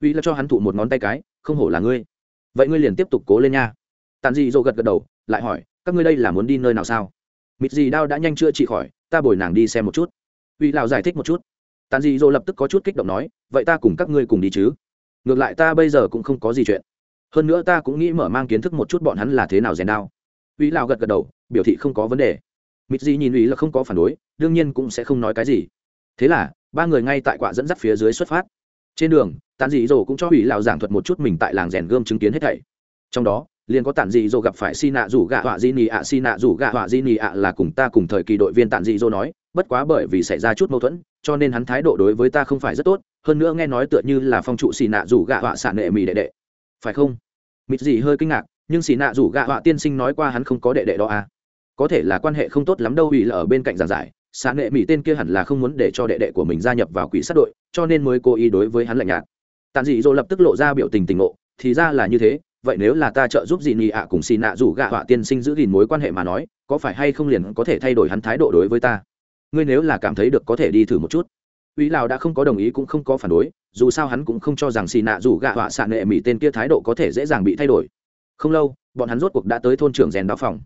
A: Ủy là cho hắn thụ một ngón tay cái, không hổ là ngươi. Vậy ngươi liền tiếp tục cố lên nha. Tàn dị dỗ gật gật đầu, lại hỏi, các ngươi đây là muốn đi nơi nào sao? Mịt Dị đao đã nhanh chưa trị khỏi ta bồi nàng đi xem một chút. Uy lào giải thích một chút. Tàn dị dỗ lập tức có chút kích động nói, vậy ta cùng các ngươi cùng đi chứ? Ngược lại ta bây giờ cũng không có gì chuyện. Hơn nữa ta cũng nghĩ mở mang kiến thức một chút bọn hắn là thế nào rèn đao. Uy lào gật gật đầu, biểu thị không có vấn đề. Mịt dị nhìn uy là không có phản đối, đương nhiên cũng sẽ không nói cái gì. Thế là, ba người ngay tại quạ dẫn dắt phía dưới xuất phát. Trên đường, tàn dị dỗ cũng cho ủy lào giảng thuật một chút mình tại làng rèn gươm chứng kiến hết thảy. Trong đó liền có tản dị dô gặp phải xin nạ rủ gạ họa di nị ạ. Xin nạ rủ gạ họa di nị ạ là cùng ta cùng thời kỳ đội viên tản dị dô nói, bất quá bởi vì xảy ra chút mâu thuẫn, cho nên hắn thái độ đối với ta không phải rất tốt, hơn nữa nghe nói tựa như là phong trụ xì nạ rủ gạ họa xạ nệ mì đệ đệ. Phải không? Mịt gì hơi kinh ngạc, nhưng xì nạ rủ gạ họa tiên sinh nói qua hắn không có đệ đệ đó à? Có thể là quan hệ không tốt lắm đâu ủy là ở bên cạnh giảng giải, xạ nệ mì tên kia hẳn là không muốn để cho đệ đệ của mình gia nhập vào quỹ sát đội, cho nên mới cố ý đối với hắn lạnh nhạt. Tàn dị dỗ lập tức lộ ra biểu tình tình ngộ, thì ra là như thế vậy nếu là ta trợ giúp dị nị ạ cùng xì nạ rủ gạ họa tiên sinh giữ gìn mối quan hệ mà nói có phải hay không liền có thể thay đổi hắn thái độ đối với ta ngươi nếu là cảm thấy được có thể đi thử một chút Úy Lào đã không có đồng ý cũng không có phản đối, dù sao hắn cũng không cho rằng xì nạ rủ gạ họa xạ nệ mỹ tên kia thái độ có thể dễ dàng bị thay đổi. Không lâu, bọn hắn rốt cuộc đã tới thôn trưởng rèn đao phòng.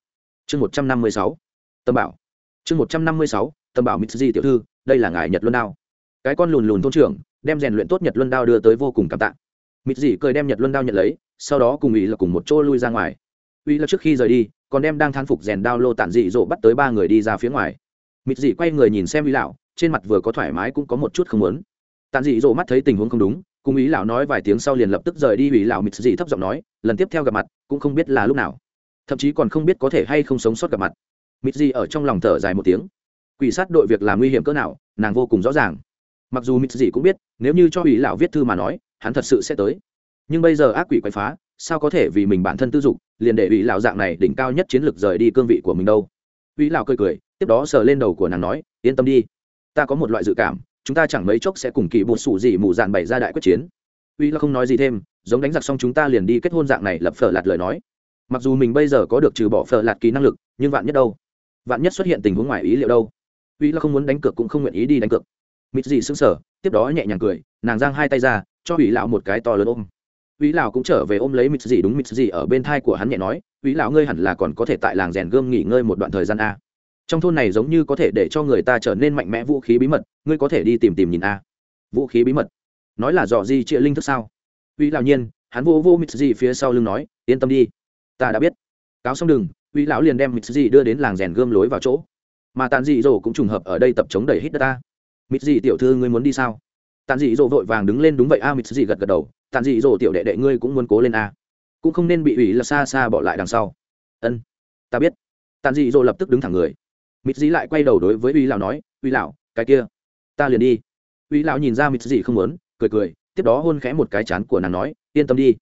A: Chương một trăm năm mươi sáu Tâm bảo. Chương một trăm năm mươi sáu Tâm bảo Mitsuji tiểu thư, đây là ngài Nhật Luân đao. Cái con lùn lùn thôn trưởng, đem rèn luyện tốt nhật luân đao đưa tới vô cùng cảm tạ mịt dị cười đem nhật luân đao nhận lấy sau đó cùng ý là cùng một chỗ lui ra ngoài. Ý là trước khi rời đi, còn đem đang thán phục rèn đao lô tản dị dỗ bắt tới ba người đi ra phía ngoài. Mịt dị quay người nhìn xem ý lão, trên mặt vừa có thoải mái cũng có một chút không muốn. Tản dị dỗ mắt thấy tình huống không đúng, cùng ý lão nói vài tiếng sau liền lập tức rời đi. Ý lão mịt dị thấp giọng nói, lần tiếp theo gặp mặt, cũng không biết là lúc nào. Thậm chí còn không biết có thể hay không sống sót gặp mặt. Mịt dị ở trong lòng thở dài một tiếng. Quỷ sát đội việc làm nguy hiểm cỡ nào, nàng vô cùng rõ ràng. Mặc dù mịt dị cũng biết, nếu như cho ý lão viết thư mà nói, hắn thật sự sẽ tới nhưng bây giờ ác quỷ quậy phá, sao có thể vì mình bản thân tư dục, liền để ủy lão dạng này đỉnh cao nhất chiến lược rời đi cương vị của mình đâu? Ủy lão cười cười, tiếp đó sờ lên đầu của nàng nói, yên tâm đi, ta có một loại dự cảm, chúng ta chẳng mấy chốc sẽ cùng kỳ bột sủ gì mù dạn bày ra đại quyết chiến. Uy là không nói gì thêm, giống đánh giặc xong chúng ta liền đi kết hôn dạng này lập phở lạt lời nói. Mặc dù mình bây giờ có được trừ bỏ phở lạt kỳ năng lực, nhưng vạn nhất đâu? Vạn nhất xuất hiện tình huống ngoài ý liệu đâu? Uy là không muốn đánh cược cũng không nguyện ý đi đánh cược. Mịt gì sững sờ, tiếp đó nhẹ nhàng cười, nàng giang hai tay ra, cho ủy lão một cái to lớn ôm. Vĩ lão cũng trở về ôm lấy mịt gì đúng mịt gì ở bên thai của hắn nhẹ nói Vĩ lão ngươi hẳn là còn có thể tại làng rèn gươm nghỉ ngơi một đoạn thời gian a. Trong thôn này giống như có thể để cho người ta trở nên mạnh mẽ vũ khí bí mật ngươi có thể đi tìm tìm nhìn a. Vũ khí bí mật? Nói là dò gì trịa linh thức sao? Vĩ lão nhiên hắn vô vô Mịt gì phía sau lưng nói yên tâm đi ta đã biết. Cáo xong đừng. Vĩ lão liền đem Mịt gì đưa đến làng rèn gươm lối vào chỗ. Mà tàn dị dỗ cũng trùng hợp ở đây tập chống đẩy hít đất ta. Mịt gì tiểu thư ngươi muốn đi sao? Tàn dị dỗ vội vàng đứng lên đúng vậy a. À, mít gì gật gật đầu tàn dị dỗ tiểu đệ đệ ngươi cũng muốn cố lên a. Cũng không nên bị ủy là xa xa bỏ lại đằng sau. Ân, ta biết. Tàn dị dỗ lập tức đứng thẳng người. Mịt dĩ lại quay đầu đối với ủy lão nói ủy lão, cái kia, ta liền đi. Ủy lão nhìn ra mịt dĩ không muốn, cười cười, tiếp đó hôn khẽ một cái chán của nàng nói, yên tâm đi,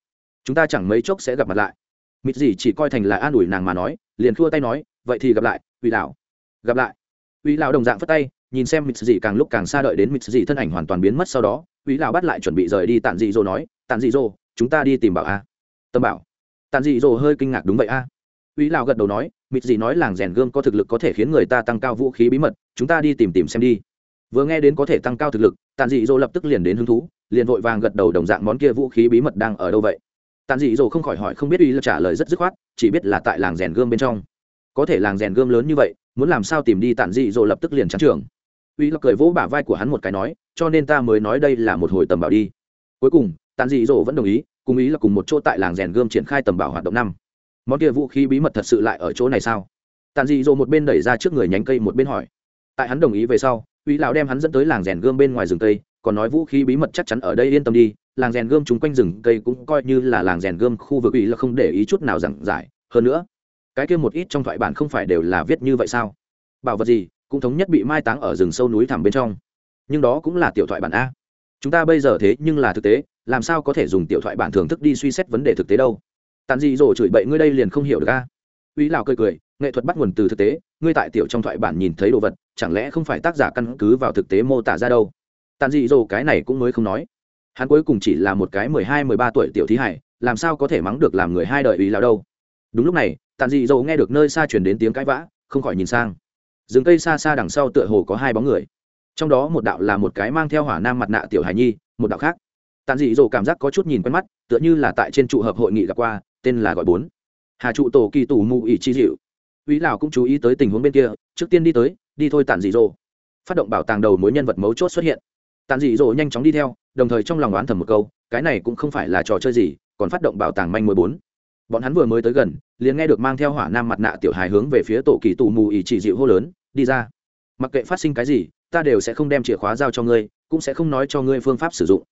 A: chúng ta chẳng mấy chốc sẽ gặp mặt lại. Mịt dĩ chỉ coi thành là an ủi nàng mà nói, liền thua tay nói, vậy thì gặp lại ủy lão. Gặp lại. Ủy lão đồng dạng phất tay, nhìn xem mịt dĩ càng lúc càng xa đợi đến mịt dĩ thân ảnh hoàn toàn biến mất sau đó ủy lão bắt lại chuẩn bị rời đi tàn dị dỗ nói tàn dị dỗ chúng ta đi tìm bảo a. Tâm bảo. Tàn dị dỗ hơi kinh ngạc đúng vậy a. Uy lão gật đầu nói, mịt gì nói làng rèn gươm có thực lực có thể khiến người ta tăng cao vũ khí bí mật, chúng ta đi tìm tìm xem đi. Vừa nghe đến có thể tăng cao thực lực, tàn dị dỗ lập tức liền đến hứng thú, liền vội vàng gật đầu đồng dạng món kia vũ khí bí mật đang ở đâu vậy. Tàn dị dỗ không khỏi hỏi không biết uy là trả lời rất dứt khoát, chỉ biết là tại làng rèn gươm bên trong. Có thể làng rèn gươm lớn như vậy, muốn làm sao tìm đi tàn dị dỗ lập tức liền trắng trường. Uy lập cười vỗ bả vai của hắn một cái nói, cho nên ta mới nói đây là một hồi tầm bảo đi. Cuối cùng tàn dị dỗ vẫn đồng ý, cùng ý là cùng một chỗ tại làng rèn gươm triển khai tầm bảo hoạt động năm. Món kia vũ khí bí mật thật sự lại ở chỗ này sao? Tàn dị dỗ một bên đẩy ra trước người nhánh cây một bên hỏi. Tại hắn đồng ý về sau, uy lão đem hắn dẫn tới làng rèn gươm bên ngoài rừng cây, còn nói vũ khí bí mật chắc chắn ở đây yên tâm đi, làng rèn gươm chúng quanh rừng cây cũng coi như là làng rèn gươm khu vực ủy là không để ý chút nào giảng giải. Hơn nữa, cái kia một ít trong thoại bản không phải đều là viết như vậy sao? Bảo vật gì cũng thống nhất bị mai táng ở rừng sâu núi thẳm bên trong. Nhưng đó cũng là tiểu thoại bản a chúng ta bây giờ thế nhưng là thực tế, làm sao có thể dùng tiểu thoại bản thưởng thức đi suy xét vấn đề thực tế đâu? Tàn dị dỗ chửi bậy ngươi đây liền không hiểu được a. Uy lão cười cười, nghệ thuật bắt nguồn từ thực tế, ngươi tại tiểu trong thoại bản nhìn thấy đồ vật, chẳng lẽ không phải tác giả căn cứ vào thực tế mô tả ra đâu? Tàn dị dỗ cái này cũng mới không nói. Hắn cuối cùng chỉ là một cái mười hai, mười ba tuổi tiểu thí hải làm sao có thể mắng được làm người hai đời uy lão đâu? Đúng lúc này, tàn dị dỗ nghe được nơi xa truyền đến tiếng cãi vã, không khỏi nhìn sang. Rừng cây xa xa đằng sau tựa hồ có hai bóng người trong đó một đạo là một cái mang theo hỏa nam mặt nạ tiểu hải nhi, một đạo khác. Tàn dị dỗ cảm giác có chút nhìn quen mắt, tựa như là tại trên trụ hợp hội nghị gặp qua, tên là gọi bốn. Hà trụ tổ kỳ tù mù ỉ chi dịu. Uy lão cũng chú ý tới tình huống bên kia, trước tiên đi tới, đi thôi tàn dị dỗ. Phát động bảo tàng đầu mối nhân vật mấu chốt xuất hiện. Tàn dị dỗ nhanh chóng đi theo, đồng thời trong lòng đoán thầm một câu, cái này cũng không phải là trò chơi gì, còn phát động bảo tàng manh mối bốn. Bọn hắn vừa mới tới gần, liền nghe được mang theo hỏa nam mặt nạ tiểu hài hướng về phía tổ kỳ tù mù ỉ chỉ dịu hô lớn, đi ra. Mặc kệ phát sinh cái gì ta đều sẽ không đem chìa khóa giao cho ngươi, cũng sẽ không nói cho ngươi phương pháp sử dụng.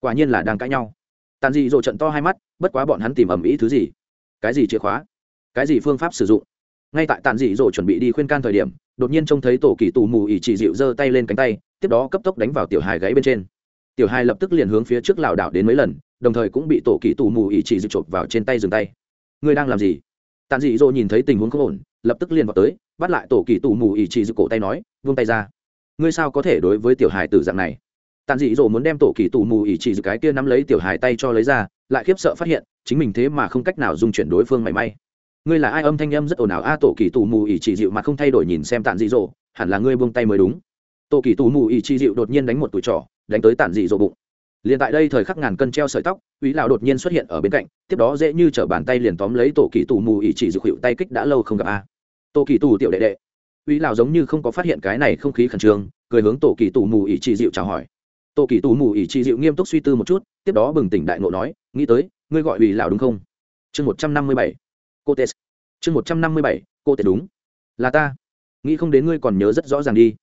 A: Quả nhiên là đang cãi nhau. Tàn dị dỗ trận to hai mắt, bất quá bọn hắn tìm ầm ĩ thứ gì? Cái gì chìa khóa? Cái gì phương pháp sử dụng? Ngay tại tàn dị dỗ chuẩn bị đi khuyên can thời điểm, đột nhiên trông thấy tổ kỳ tù mù ỉ chỉ dịu giơ tay lên cánh tay, tiếp đó cấp tốc đánh vào tiểu hài gáy bên trên. Tiểu hài lập tức liền hướng phía trước lảo đảo đến mấy lần, đồng thời cũng bị tổ kỳ tù mù ỉ chỉ dịu chộp vào trên tay dừng tay. Ngươi đang làm gì? Tàn dị dỗ nhìn thấy tình huống không ổn, lập tức liền vào tới, bắt lại tổ kỳ tù mù ỉ chỉ dịu cổ tay nói, vung tay ra ngươi sao có thể đối với tiểu hài tử dạng này? Tàn dị dỗ muốn đem tổ kỳ tù mù ỉ chỉ cái kia nắm lấy tiểu hài tay cho lấy ra, lại khiếp sợ phát hiện, chính mình thế mà không cách nào dung chuyển đối phương mảy may. Ngươi là ai? Âm thanh âm rất ồn ào. A, tổ kỳ tù mù ỉ chỉ dịu mà không thay đổi nhìn xem tàn dị dỗ hẳn là ngươi buông tay mới đúng. Tổ kỳ tù mù ỉ chỉ dịu đột nhiên đánh một tủi trỏ đánh tới tàn dị dỗ bụng. Liền tại đây thời khắc ngàn cân treo sợi tóc ủy lão đột nhiên xuất hiện ở bên cạnh, tiếp đó dễ như chở bàn tay liền tóm lấy tổ kỳ tù mù ỉ chỉ dịu hiệu tay kích đã lâu không gặp a. Tổ kỳ tù tiểu đệ đệ uy lão giống như không có phát hiện cái này không khí khẩn trương, cười hướng tổ kỳ tù mù ỉ trị dịu chào hỏi. Tổ kỳ tù mù ỉ trị dịu nghiêm túc suy tư một chút, tiếp đó bừng tỉnh đại ngộ nói, nghĩ tới, ngươi gọi uy lão đúng không? Chương một trăm năm mươi bảy. Cô tes chương một trăm năm mươi bảy, cô tes đúng. Là ta. Nghĩ không đến ngươi còn nhớ rất rõ ràng đi.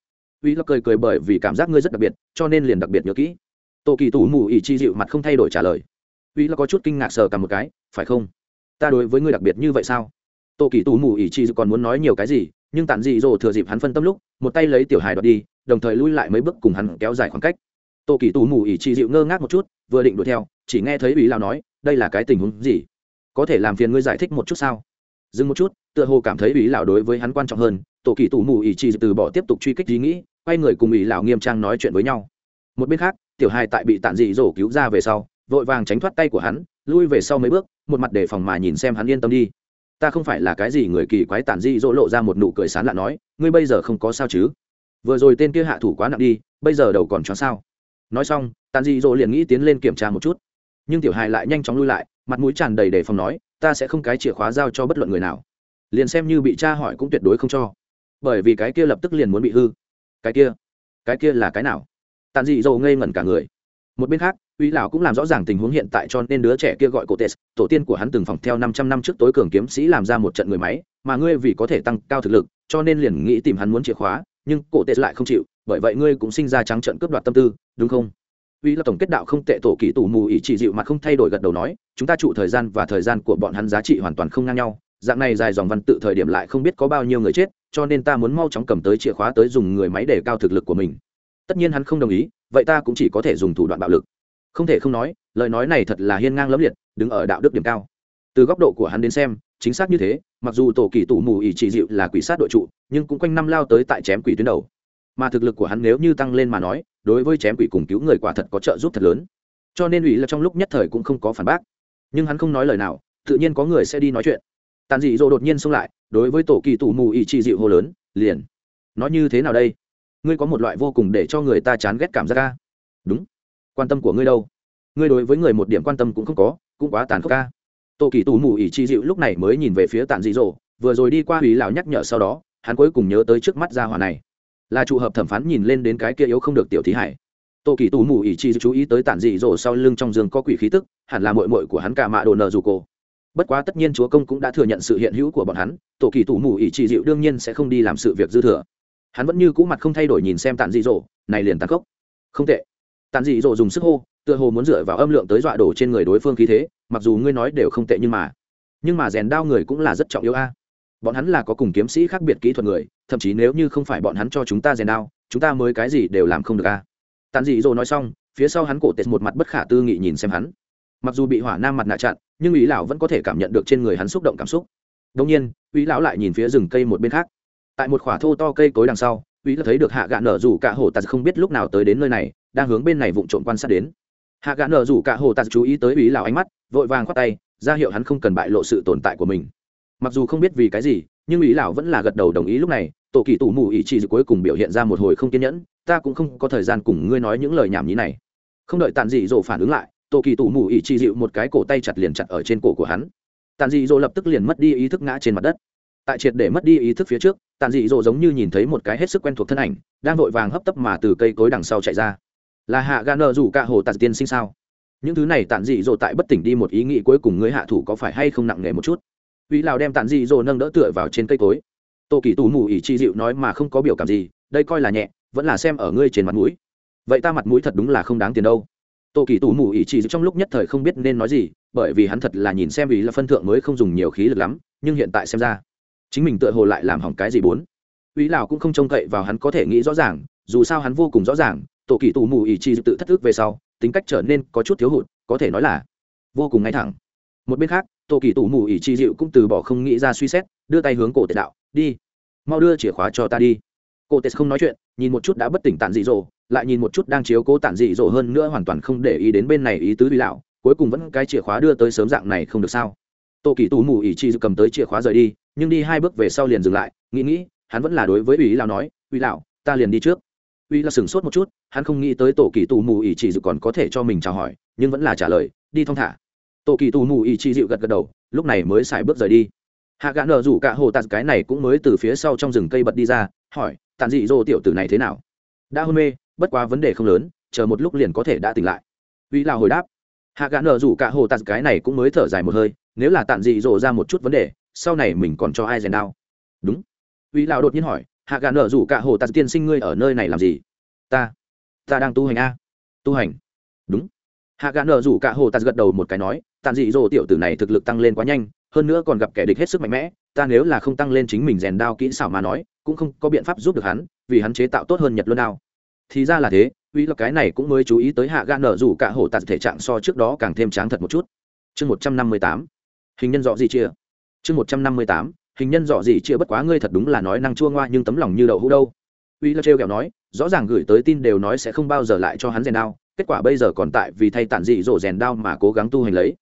A: Uy là cười cười bởi vì cảm giác ngươi rất đặc biệt, cho nên liền đặc biệt nhớ kỹ. Tô kỳ tù mù ỉ trị dịu mặt không thay đổi trả lời. Uy là có chút kinh ngạc sờ cả một cái, phải không? Ta đối với ngươi đặc biệt như vậy sao? Tô kỳ tù mù ỉ trị dịu còn muốn nói nhiều cái gì nhưng tản dị dỗ thừa dịp hắn phân tâm lúc, một tay lấy tiểu hài đoạt đi, đồng thời lui lại mấy bước cùng hắn kéo dài khoảng cách. Tô kỳ tù mù ỉ chi dịu ngơ ngác một chút, vừa định đuổi theo, chỉ nghe thấy ủy lao nói, đây là cái tình huống gì? Có thể làm phiền ngươi giải thích một chút sao? Dừng một chút, tựa hồ cảm thấy ủy lão đối với hắn quan trọng hơn tổ kỳ tù mù ỉ chi từ bỏ tiếp tục truy kích ý nghĩ, quay người cùng ủy lão nghiêm trang nói chuyện với nhau. Một bên khác, tiểu hai tại bị tản dị dỗ cứu ra về sau, vội vàng tránh thoát tay của hắn, lui về sau mấy bước, một mặt để phòng mà nhìn xem hắn yên tâm đi ta không phải là cái gì người kỳ quái tản di dỗ lộ ra một nụ cười sán lạ nói, ngươi bây giờ không có sao chứ? Vừa rồi tên kia hạ thủ quá nặng đi, bây giờ đầu còn cho sao? Nói xong tàn di dỗ liền nghĩ tiến lên kiểm tra một chút. Nhưng tiểu hài lại nhanh chóng lui lại, mặt mũi tràn đầy đề phòng nói, ta sẽ không cái chìa khóa giao cho bất luận người nào. Liền xem như bị cha hỏi cũng tuyệt đối không cho. Bởi vì cái kia lập tức liền muốn bị hư. Cái kia? Cái kia là cái nào? Tàn dị dầu ngây ngẩn cả người một bên khác, uy lão cũng làm rõ ràng tình huống hiện tại cho nên đứa trẻ kia gọi cổ tes tổ tiên của hắn từng phòng theo năm trăm năm trước tối cường kiếm sĩ làm ra một trận người máy, mà ngươi vì có thể tăng cao thực lực, cho nên liền nghĩ tìm hắn muốn chìa khóa, nhưng cổ tes lại không chịu, bởi vậy ngươi cũng sinh ra trắng trận cướp đoạt tâm tư, đúng không? Uy là tổng kết đạo không tệ tổ kỹ tủ mù ý chỉ dịu mặt không thay đổi gật đầu nói, chúng ta trụ thời gian và thời gian của bọn hắn giá trị hoàn toàn không ngang nhau, dạng này dài dòng văn tự thời điểm lại không biết có bao nhiêu người chết, cho nên ta muốn mau chóng cầm tới chìa khóa tới dùng người máy để cao thực lực của mình. Tất nhiên hắn không đồng ý vậy ta cũng chỉ có thể dùng thủ đoạn bạo lực. Không thể không nói, lời nói này thật là hiên ngang lẫm liệt, đứng ở đạo đức điểm cao. Từ góc độ của hắn đến xem, chính xác như thế, mặc dù tổ kỳ tủ mù ỉ trị dịu là quỷ sát đội trụ, nhưng cũng quanh năm lao tới tại chém quỷ tuyến đầu. Mà thực lực của hắn nếu như tăng lên mà nói, đối với chém quỷ cùng cứu người quả thật có trợ giúp thật lớn. Cho nên ủy là trong lúc nhất thời cũng không có phản bác. Nhưng hắn không nói lời nào, tự nhiên có người sẽ đi nói chuyện. Tàn dị dỗ đột nhiên xông lại, đối với tổ kỳ tủ mù ỉ trị dịu hô lớn, liền. Nói như thế nào đây? Ngươi có một loại vô cùng để cho người ta chán ghét cảm giác ca. Đúng. Quan tâm của ngươi đâu? Ngươi đối với người một điểm quan tâm cũng không có, cũng quá tàn khốc ca. Tổ kỳ tù mù ỉ chi dịu lúc này mới nhìn về phía tàn dị dỗ, vừa rồi đi qua hủy lão nhắc nhở sau đó, hắn cuối cùng nhớ tới trước mắt gia hỏa này. Là trụ hợp thẩm phán nhìn lên đến cái kia yếu không được tiểu thí hải. Tổ kỳ tù mù ỉ chi chú ý tới tản dị dỗ sau lưng trong giường có quỷ khí tức, hẳn là mội mội của hắn cả mạ đồ nợ dù cô bất quá tất nhiên chúa công cũng đã thừa nhận sự hiện hữu của bọn hắn tổ kỳ tù mù ỉ chi dịu đương nhiên sẽ không đi làm sự việc dư thừa hắn vẫn như cũ mặt không thay đổi nhìn xem tản dị dỗ, này liền tàn khốc. Không tệ. Tản dị dỗ dùng sức hô, tựa hồ muốn dựa vào âm lượng tới dọa đổ trên người đối phương khí thế, mặc dù ngươi nói đều không tệ nhưng mà nhưng mà rèn đao người cũng là rất trọng yếu a. Bọn hắn là có cùng kiếm sĩ khác biệt kỹ thuật người, thậm chí nếu như không phải bọn hắn cho chúng ta rèn đao, chúng ta mới cái gì đều làm không được a. Tàn dị dỗ nói xong, phía sau hắn cổ tệ một mặt bất khả tư nghị nhìn xem hắn. Mặc dù bị hỏa nam mặt nạ chặn, nhưng ý lão vẫn có thể cảm nhận được trên người hắn xúc động cảm xúc. Đông nhiên, ý lão lại nhìn phía rừng cây một bên khác tại một khỏa thô to cây cối đằng sau uy là thấy được hạ gạ nở rủ cả hồ tạt không biết lúc nào tới đến nơi này, đang hướng bên này vụng trộm quan sát đến. Hạ gạ nở rủ cả hồ tạt chú ý tới ý lão ánh mắt, vội vàng khoát tay, ra hiệu hắn không cần bại lộ sự tồn tại của mình. Mặc dù không biết vì cái gì, nhưng ý lão vẫn là gật đầu đồng ý lúc này, tổ kỳ tủ mù ý chỉ cuối cùng biểu hiện ra một hồi không kiên nhẫn, ta cũng không có thời gian cùng ngươi nói những lời nhảm nhí này. Không đợi tàn dị dỗ phản ứng lại, tổ kỳ tủ mù ý chỉ dịu một cái cổ tay chặt liền chặt ở trên cổ của hắn. Tàn dị dỗ lập tức liền mất đi ý thức ngã trên mặt đất tại triệt để mất đi ý thức phía trước tàn dị dỗ giống như nhìn thấy một cái hết sức quen thuộc thân ảnh, đang vội vàng hấp tấp mà từ cây cối đằng sau chạy ra. Là hạ gà nợ rủ cả hồ tạt tiên sinh sao? Những thứ này tàn dị dỗ tại bất tỉnh đi một ý nghĩ cuối cùng người hạ thủ có phải hay không nặng nề một chút? Uy lào đem tàn dị dỗ nâng đỡ tựa vào trên cây cối. Tô kỳ tù mù ỉ chi dịu nói mà không có biểu cảm gì, đây coi là nhẹ, vẫn là xem ở ngươi trên mặt mũi. Vậy ta mặt mũi thật đúng là không đáng tiền đâu. Tô kỳ tù mù ỉ chi dịu trong lúc nhất thời không biết nên nói gì, bởi vì hắn thật là nhìn xem ý là phân thượng mới không dùng nhiều khí lực lắm, nhưng hiện tại xem ra chính mình tựa hồ lại làm hỏng cái gì bốn. Uy lào cũng không trông cậy vào hắn có thể nghĩ rõ ràng, dù sao hắn vô cùng rõ ràng, tổ kỳ tù mù ý chi tự thất ước về sau, tính cách trở nên có chút thiếu hụt, có thể nói là vô cùng ngay thẳng. Một bên khác, tổ kỳ tù mù ý chi dịu cũng từ bỏ không nghĩ ra suy xét, đưa tay hướng cổ tệ đạo, đi, mau đưa chìa khóa cho ta đi. Cô tệ không nói chuyện, nhìn một chút đã bất tỉnh tản dị dỗ, lại nhìn một chút đang chiếu cố tản dị dỗ hơn nữa hoàn toàn không để ý đến bên này ý tứ vi lão cuối cùng vẫn cái chìa khóa đưa tới sớm dạng này không được sao. Tổ kỳ tù mù ý chi cầm tới chìa khóa rời đi nhưng đi hai bước về sau liền dừng lại, nghĩ nghĩ, hắn vẫn là đối với ủy lão nói ủy lão, ta liền đi trước. Ủy là sửng sốt một chút, hắn không nghĩ tới tổ kỳ tù mù ỷ chỉ dự còn có thể cho mình chào hỏi, nhưng vẫn là trả lời, đi thong thả. Tổ kỳ tù mù ỷ chỉ dịu gật gật đầu, lúc này mới xài bước rời đi. Hạ gã nở rủ cả hồ tạt cái này cũng mới từ phía sau trong rừng cây bật đi ra, hỏi tàn dị dô tiểu tử này thế nào? Đã hôn mê, bất quá vấn đề không lớn, chờ một lúc liền có thể đã tỉnh lại. Uy lào hồi đáp. Hạ gã nở rủ cả hồ tạt cái này cũng mới thở dài một hơi, nếu là tàn dị dô ra một chút vấn đề sau này mình còn cho ai rèn đao? Đúng. Uy lão đột nhiên hỏi, hạ gà nở rủ cả hồ tạt tiên sinh ngươi ở nơi này làm gì? Ta ta đang tu hành a. Tu hành? Đúng. Hạ gà nở rủ cả hồ tạt gật đầu một cái nói, tàn dị dỗ tiểu tử này thực lực tăng lên quá nhanh, hơn nữa còn gặp kẻ địch hết sức mạnh mẽ, ta nếu là không tăng lên chính mình rèn đao kỹ xảo mà nói, cũng không có biện pháp giúp được hắn, vì hắn chế tạo tốt hơn nhật luân đao. Thì ra là thế, uy là cái này cũng mới chú ý tới hạ gà nở rủ cả hồ tạt thể trạng so trước đó càng thêm tráng thật một chút. Chương một trăm năm mươi tám. Hình nhân dọ gì chia chương một trăm năm mươi tám, hình nhân dọ gì chia bất quá ngươi thật đúng là nói năng chua ngoa nhưng tấm lòng như đậu hũ đâu. Uy lơ trêu kẹo nói, rõ ràng gửi tới tin đều nói sẽ không bao giờ lại cho hắn rèn đao, kết quả bây giờ còn tại vì thay tản dị dỗ rèn đao mà cố gắng tu hành lấy.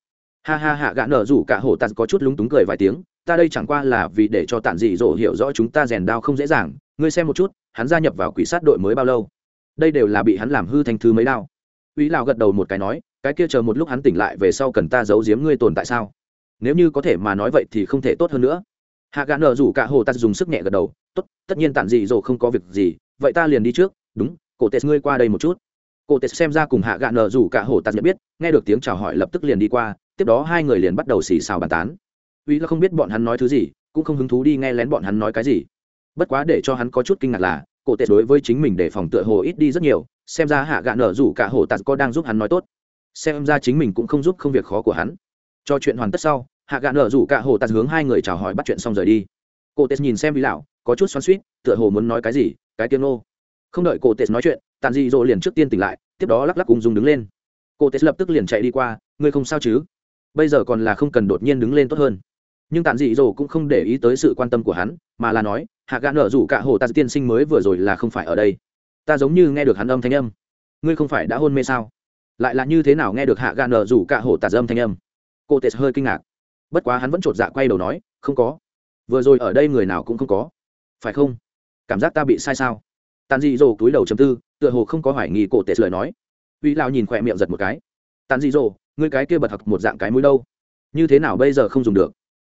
A: Ha ha hạ gã nở rủ cả hổ tạt có chút lúng túng cười vài tiếng, ta đây chẳng qua là vì để cho tản dị dỗ hiểu rõ chúng ta rèn đao không dễ dàng, ngươi xem một chút, hắn gia nhập vào quỷ sát đội mới bao lâu? Đây đều là bị hắn làm hư thành thứ mấy đao. Uy lào gật đầu một cái nói, cái kia chờ một lúc hắn tỉnh lại về sau cần ta giấu giếm ngươi tồn tại sao? Nếu như có thể mà nói vậy thì không thể tốt hơn nữa. Hạ gã nở rủ cả hồ tạt dùng sức nhẹ gật đầu, tốt, tất nhiên tản dị dỗ không có việc gì, vậy ta liền đi trước. Đúng, cổ tệ ngươi qua đây một chút. Cổ tệ xem ra cùng hạ gã nở rủ cả hồ tạt nhận biết, nghe được tiếng chào hỏi lập tức liền đi qua, tiếp đó hai người liền bắt đầu xì xào bàn tán. Uy là không biết bọn hắn nói thứ gì, cũng không hứng thú đi nghe lén bọn hắn nói cái gì. Bất quá để cho hắn có chút kinh ngạc là, cổ tệ đối với chính mình để phòng tựa hồ ít đi rất nhiều, xem ra hạ gạ nở rủ cả hồ tạt có đang giúp hắn nói tốt. Xem ra chính mình cũng không giúp không việc khó của hắn cho chuyện hoàn tất sau, hạ gạ nở rủ cả hồ tạt hướng hai người chào hỏi bắt chuyện xong rời đi. Cô tết nhìn xem vì lão, có chút xoắn suýt tựa hồ muốn nói cái gì, cái tiếng nô. Không đợi cô tết nói chuyện tàn dị dỗ liền trước tiên tỉnh lại, tiếp đó lắc lắc cùng dùng đứng lên. Cô tết lập tức liền chạy đi qua, ngươi không sao chứ? Bây giờ còn là không cần đột nhiên đứng lên tốt hơn. Nhưng tàn dị dỗ cũng không để ý tới sự quan tâm của hắn, mà là nói, hạ Gạn nở rủ cả hồ tạt tiên sinh mới vừa rồi là không phải ở đây. Ta giống như nghe được hắn âm thanh âm. Ngươi không phải đã hôn mê sao? Lại là như thế nào nghe được hạ Gạn nở rủ cả hồ tạt âm thanh âm? Cô tệ hơi kinh ngạc. Bất quá hắn vẫn chột dạ quay đầu nói, không có. Vừa rồi ở đây người nào cũng không có. Phải không? Cảm giác ta bị sai sao? Tàn dị dỗ túi đầu chấm tư, tựa hồ không có hoài nghi cổ tệ lời nói. Uy lao nhìn khỏe miệng giật một cái. Tàn dị dỗ, ngươi cái kia bật thật một dạng cái mũi đâu? Như thế nào bây giờ không dùng được?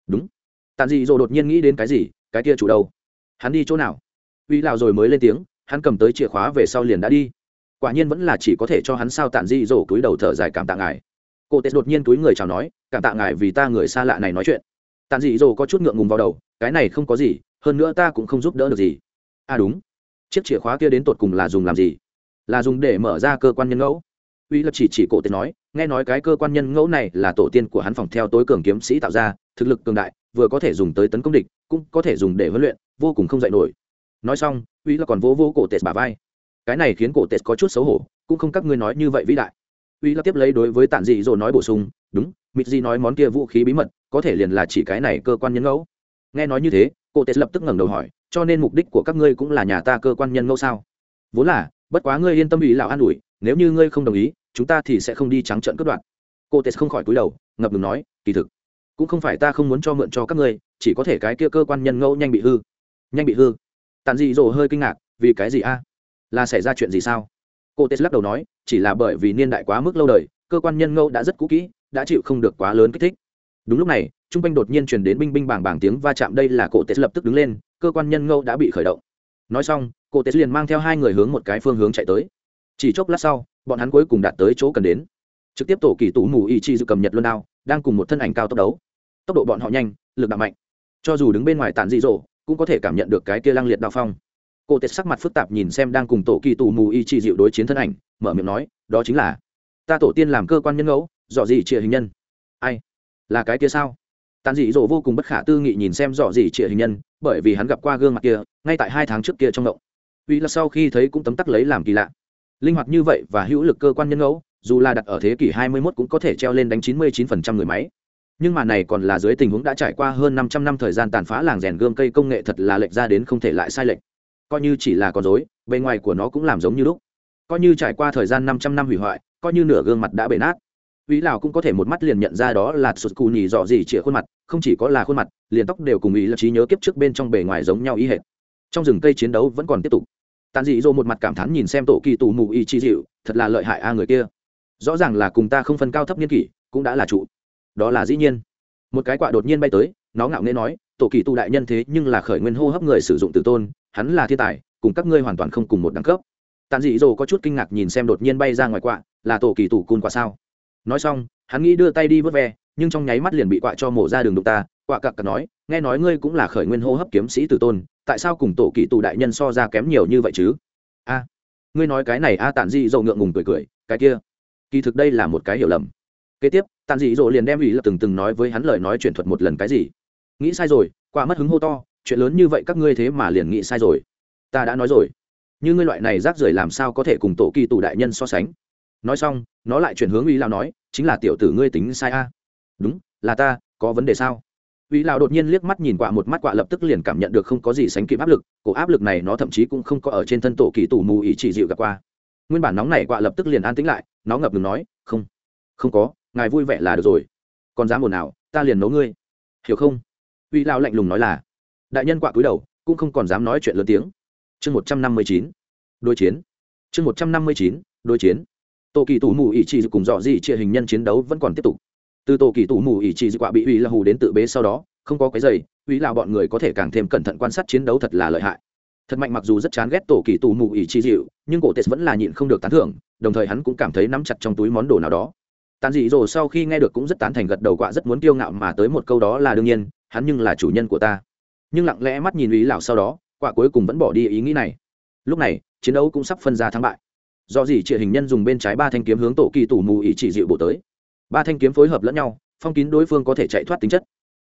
A: Đúng. Tàn dị dỗ đột nhiên nghĩ đến cái gì? Cái kia chủ đâu? Hắn đi chỗ nào? Uy lao rồi mới lên tiếng, hắn cầm tới chìa khóa về sau liền đã đi. Quả nhiên vẫn là chỉ có thể cho hắn sao tàn dị dỗ túi đầu thở dài cảm tạ ngài cô tệ đột nhiên túi người chào nói, cảm tạ ngài vì ta người xa lạ này nói chuyện. Tàn dị dồ có chút ngượng ngùng vào đầu, cái này không có gì, hơn nữa ta cũng không giúp đỡ được gì. À đúng. Chiếc chìa khóa kia đến tột cùng là dùng làm gì? Là dùng để mở ra cơ quan nhân ngẫu. Uy lập chỉ chỉ cổ tên nói, nghe nói cái cơ quan nhân ngẫu này là tổ tiên của hắn phòng theo tối cường kiếm sĩ tạo ra, thực lực cường đại, vừa có thể dùng tới tấn công địch, cũng có thể dùng để huấn luyện, vô cùng không dạy nổi. Nói xong, uy là còn vỗ vỗ cổ tết bà vai. Cái này khiến cổ tết có chút xấu hổ, cũng không các ngươi nói như vậy vĩ đại uy lập tiếp lấy đối với tản dị rồi nói bổ sung, đúng, mịt di nói món kia vũ khí bí mật, có thể liền là chỉ cái này cơ quan nhân ngẫu. Nghe nói như thế, cô tết lập tức ngẩng đầu hỏi, cho nên mục đích của các ngươi cũng là nhà ta cơ quan nhân ngẫu sao? Vốn là, bất quá ngươi yên tâm ý lão an ủi, nếu như ngươi không đồng ý, chúng ta thì sẽ không đi trắng trợn cướp đoạt. Cô tes không khỏi cúi đầu, ngập ngừng nói, kỳ thực, cũng không phải ta không muốn cho mượn cho các ngươi, chỉ có thể cái kia cơ quan nhân ngẫu nhanh bị hư. Nhanh bị hư? Tàn dị dỗ hơi kinh ngạc, vì cái gì a? Là xảy ra chuyện gì sao? Cô tes lắc đầu nói, chỉ là bởi vì niên đại quá mức lâu đời, cơ quan nhân ngẫu đã rất cũ kỹ, đã chịu không được quá lớn kích thích. Đúng lúc này, trung quanh đột nhiên truyền đến binh binh bảng bảng tiếng va chạm đây là cô tes lập tức đứng lên, cơ quan nhân ngẫu đã bị khởi động. Nói xong, cô tes liền mang theo hai người hướng một cái phương hướng chạy tới. Chỉ chốc lát sau, bọn hắn cuối cùng đạt tới chỗ cần đến. Trực tiếp tổ kỳ tủ mù ý chi dự cầm nhật luân đao, đang cùng một thân ảnh cao tốc đấu. Tốc độ bọn họ nhanh, lực đạo mạnh. Cho dù đứng bên ngoài tàn dị dỗ, cũng có thể cảm nhận được cái kia lăng liệt đao phong cô tết sắc mặt phức tạp nhìn xem đang cùng tổ kỳ tù mù y trị dịu đối chiến thân ảnh, mở miệng nói, đó chính là ta tổ tiên làm cơ quan nhân ngẫu dọ gì trịa hình nhân. Ai? Là cái kia sao? Tàn dị dỗ vô cùng bất khả tư nghị nhìn xem dọ gì trịa hình nhân, bởi vì hắn gặp qua gương mặt kia, ngay tại hai tháng trước kia trong động uy là sau khi thấy cũng tấm tắc lấy làm kỳ lạ. Linh hoạt như vậy và hữu lực cơ quan nhân ngẫu, dù là đặt ở thế kỷ 21 cũng có thể treo lên đánh 99% người máy. Nhưng mà này còn là dưới tình huống đã trải qua hơn 500 năm thời gian tàn phá làng rèn gươm cây công nghệ thật là lệch ra đến không thể lại sai lệch coi như chỉ là con rối bề ngoài của nó cũng làm giống như lúc coi như trải qua thời gian 500 năm hủy hoại coi như nửa gương mặt đã bể nát Ý Lào cũng có thể một mắt liền nhận ra đó là sụt cù nhì dọ gì chĩa khuôn mặt, không chỉ có là khuôn mặt, liền tóc đều cùng ý là trí nhớ kiếp trước bên trong bề ngoài giống nhau ý hệt. Trong rừng cây chiến đấu vẫn còn tiếp tục. Tàn dị dỗ một mặt cảm thán nhìn xem tổ kỳ tù mù ý chi dịu, thật là lợi hại a người kia. Rõ ràng là cùng ta không phân cao thấp niên kỷ, cũng đã là trụ. Đó là dĩ nhiên. Một cái quạ đột nhiên bay tới, nó ngạo nghễ nói, tổ kỳ tù đại nhân thế nhưng là khởi nguyên hô hấp người sử dụng tử tôn, hắn là thiên tài, cùng các ngươi hoàn toàn không cùng một đẳng cấp. Tàn dị dỗ có chút kinh ngạc nhìn xem đột nhiên bay ra ngoài quạ, là tổ kỳ tủ cun quả sao? nói xong hắn nghĩ đưa tay đi vớt ve nhưng trong nháy mắt liền bị quạ cho mổ ra đường đục ta quạ cặc cặc nói nghe nói ngươi cũng là khởi nguyên hô hấp kiếm sĩ tử tôn tại sao cùng tổ kỳ tù đại nhân so ra kém nhiều như vậy chứ a ngươi nói cái này a tản dị dỗ ngượng ngùng cười cười cái kia kỳ thực đây là một cái hiểu lầm kế tiếp tản dị dỗ liền đem ủy lập từng từng nói với hắn lời nói chuyển thuật một lần cái gì nghĩ sai rồi quạ mất hứng hô to chuyện lớn như vậy các ngươi thế mà liền nghĩ sai rồi. Ta đã nói rồi. Như ngươi loại này rác rưởi làm sao có thể cùng tổ kỳ tù đại nhân so sánh? Nói xong, nó lại chuyển hướng ý lao nói, chính là tiểu tử ngươi tính sai a. Đúng, là ta, có vấn đề sao? Ý lao đột nhiên liếc mắt nhìn quạ một mắt quạ lập tức liền cảm nhận được không có gì sánh kịp áp lực, cổ áp lực này nó thậm chí cũng không có ở trên thân tổ kỳ tù mù ý chỉ dịu gặp qua. Nguyên bản nóng này quạ lập tức liền an tĩnh lại, nó ngập ngừng nói, không không có, ngài vui vẻ là được rồi. Còn dám ồn nào ta liền nấu ngươi. Hiểu không? Uy lao lạnh lùng nói là đại nhân quạ cúi đầu, cũng không còn dám nói chuyện lớn tiếng. Chương một trăm năm mươi chín, đối chiến. Chương một trăm năm mươi chín, đối chiến. Tổ kỳ tù mù ỉ trị cùng dọ dị chia hình nhân chiến đấu vẫn còn tiếp tục. Từ tổ kỳ tù mù ỉ trị quạ bị uy là hù đến tự bế sau đó, không có cái giày, uy là bọn người có thể càng thêm cẩn thận quan sát chiến đấu thật là lợi hại. Thật mạnh mặc dù rất chán ghét tổ kỳ tù mù ỉ trị dịu, nhưng cổ tết vẫn là nhịn không được tán thưởng, đồng thời hắn cũng cảm thấy nắm chặt trong túi món đồ nào đó. Tàn dị rồi sau khi nghe được cũng rất tán thành gật đầu quạ rất muốn kiêu ngạo mà tới một câu đó là đương nhiên, hắn nhưng là chủ nhân của ta nhưng lặng lẽ mắt nhìn ý lão sau đó, quả cuối cùng vẫn bỏ đi ý nghĩ này. Lúc này, chiến đấu cũng sắp phân ra thắng bại. Do gì trịa hình nhân dùng bên trái ba thanh kiếm hướng tổ kỳ tủ mù ý chỉ dịu bộ tới. Ba thanh kiếm phối hợp lẫn nhau, phong kín đối phương có thể chạy thoát tính chất.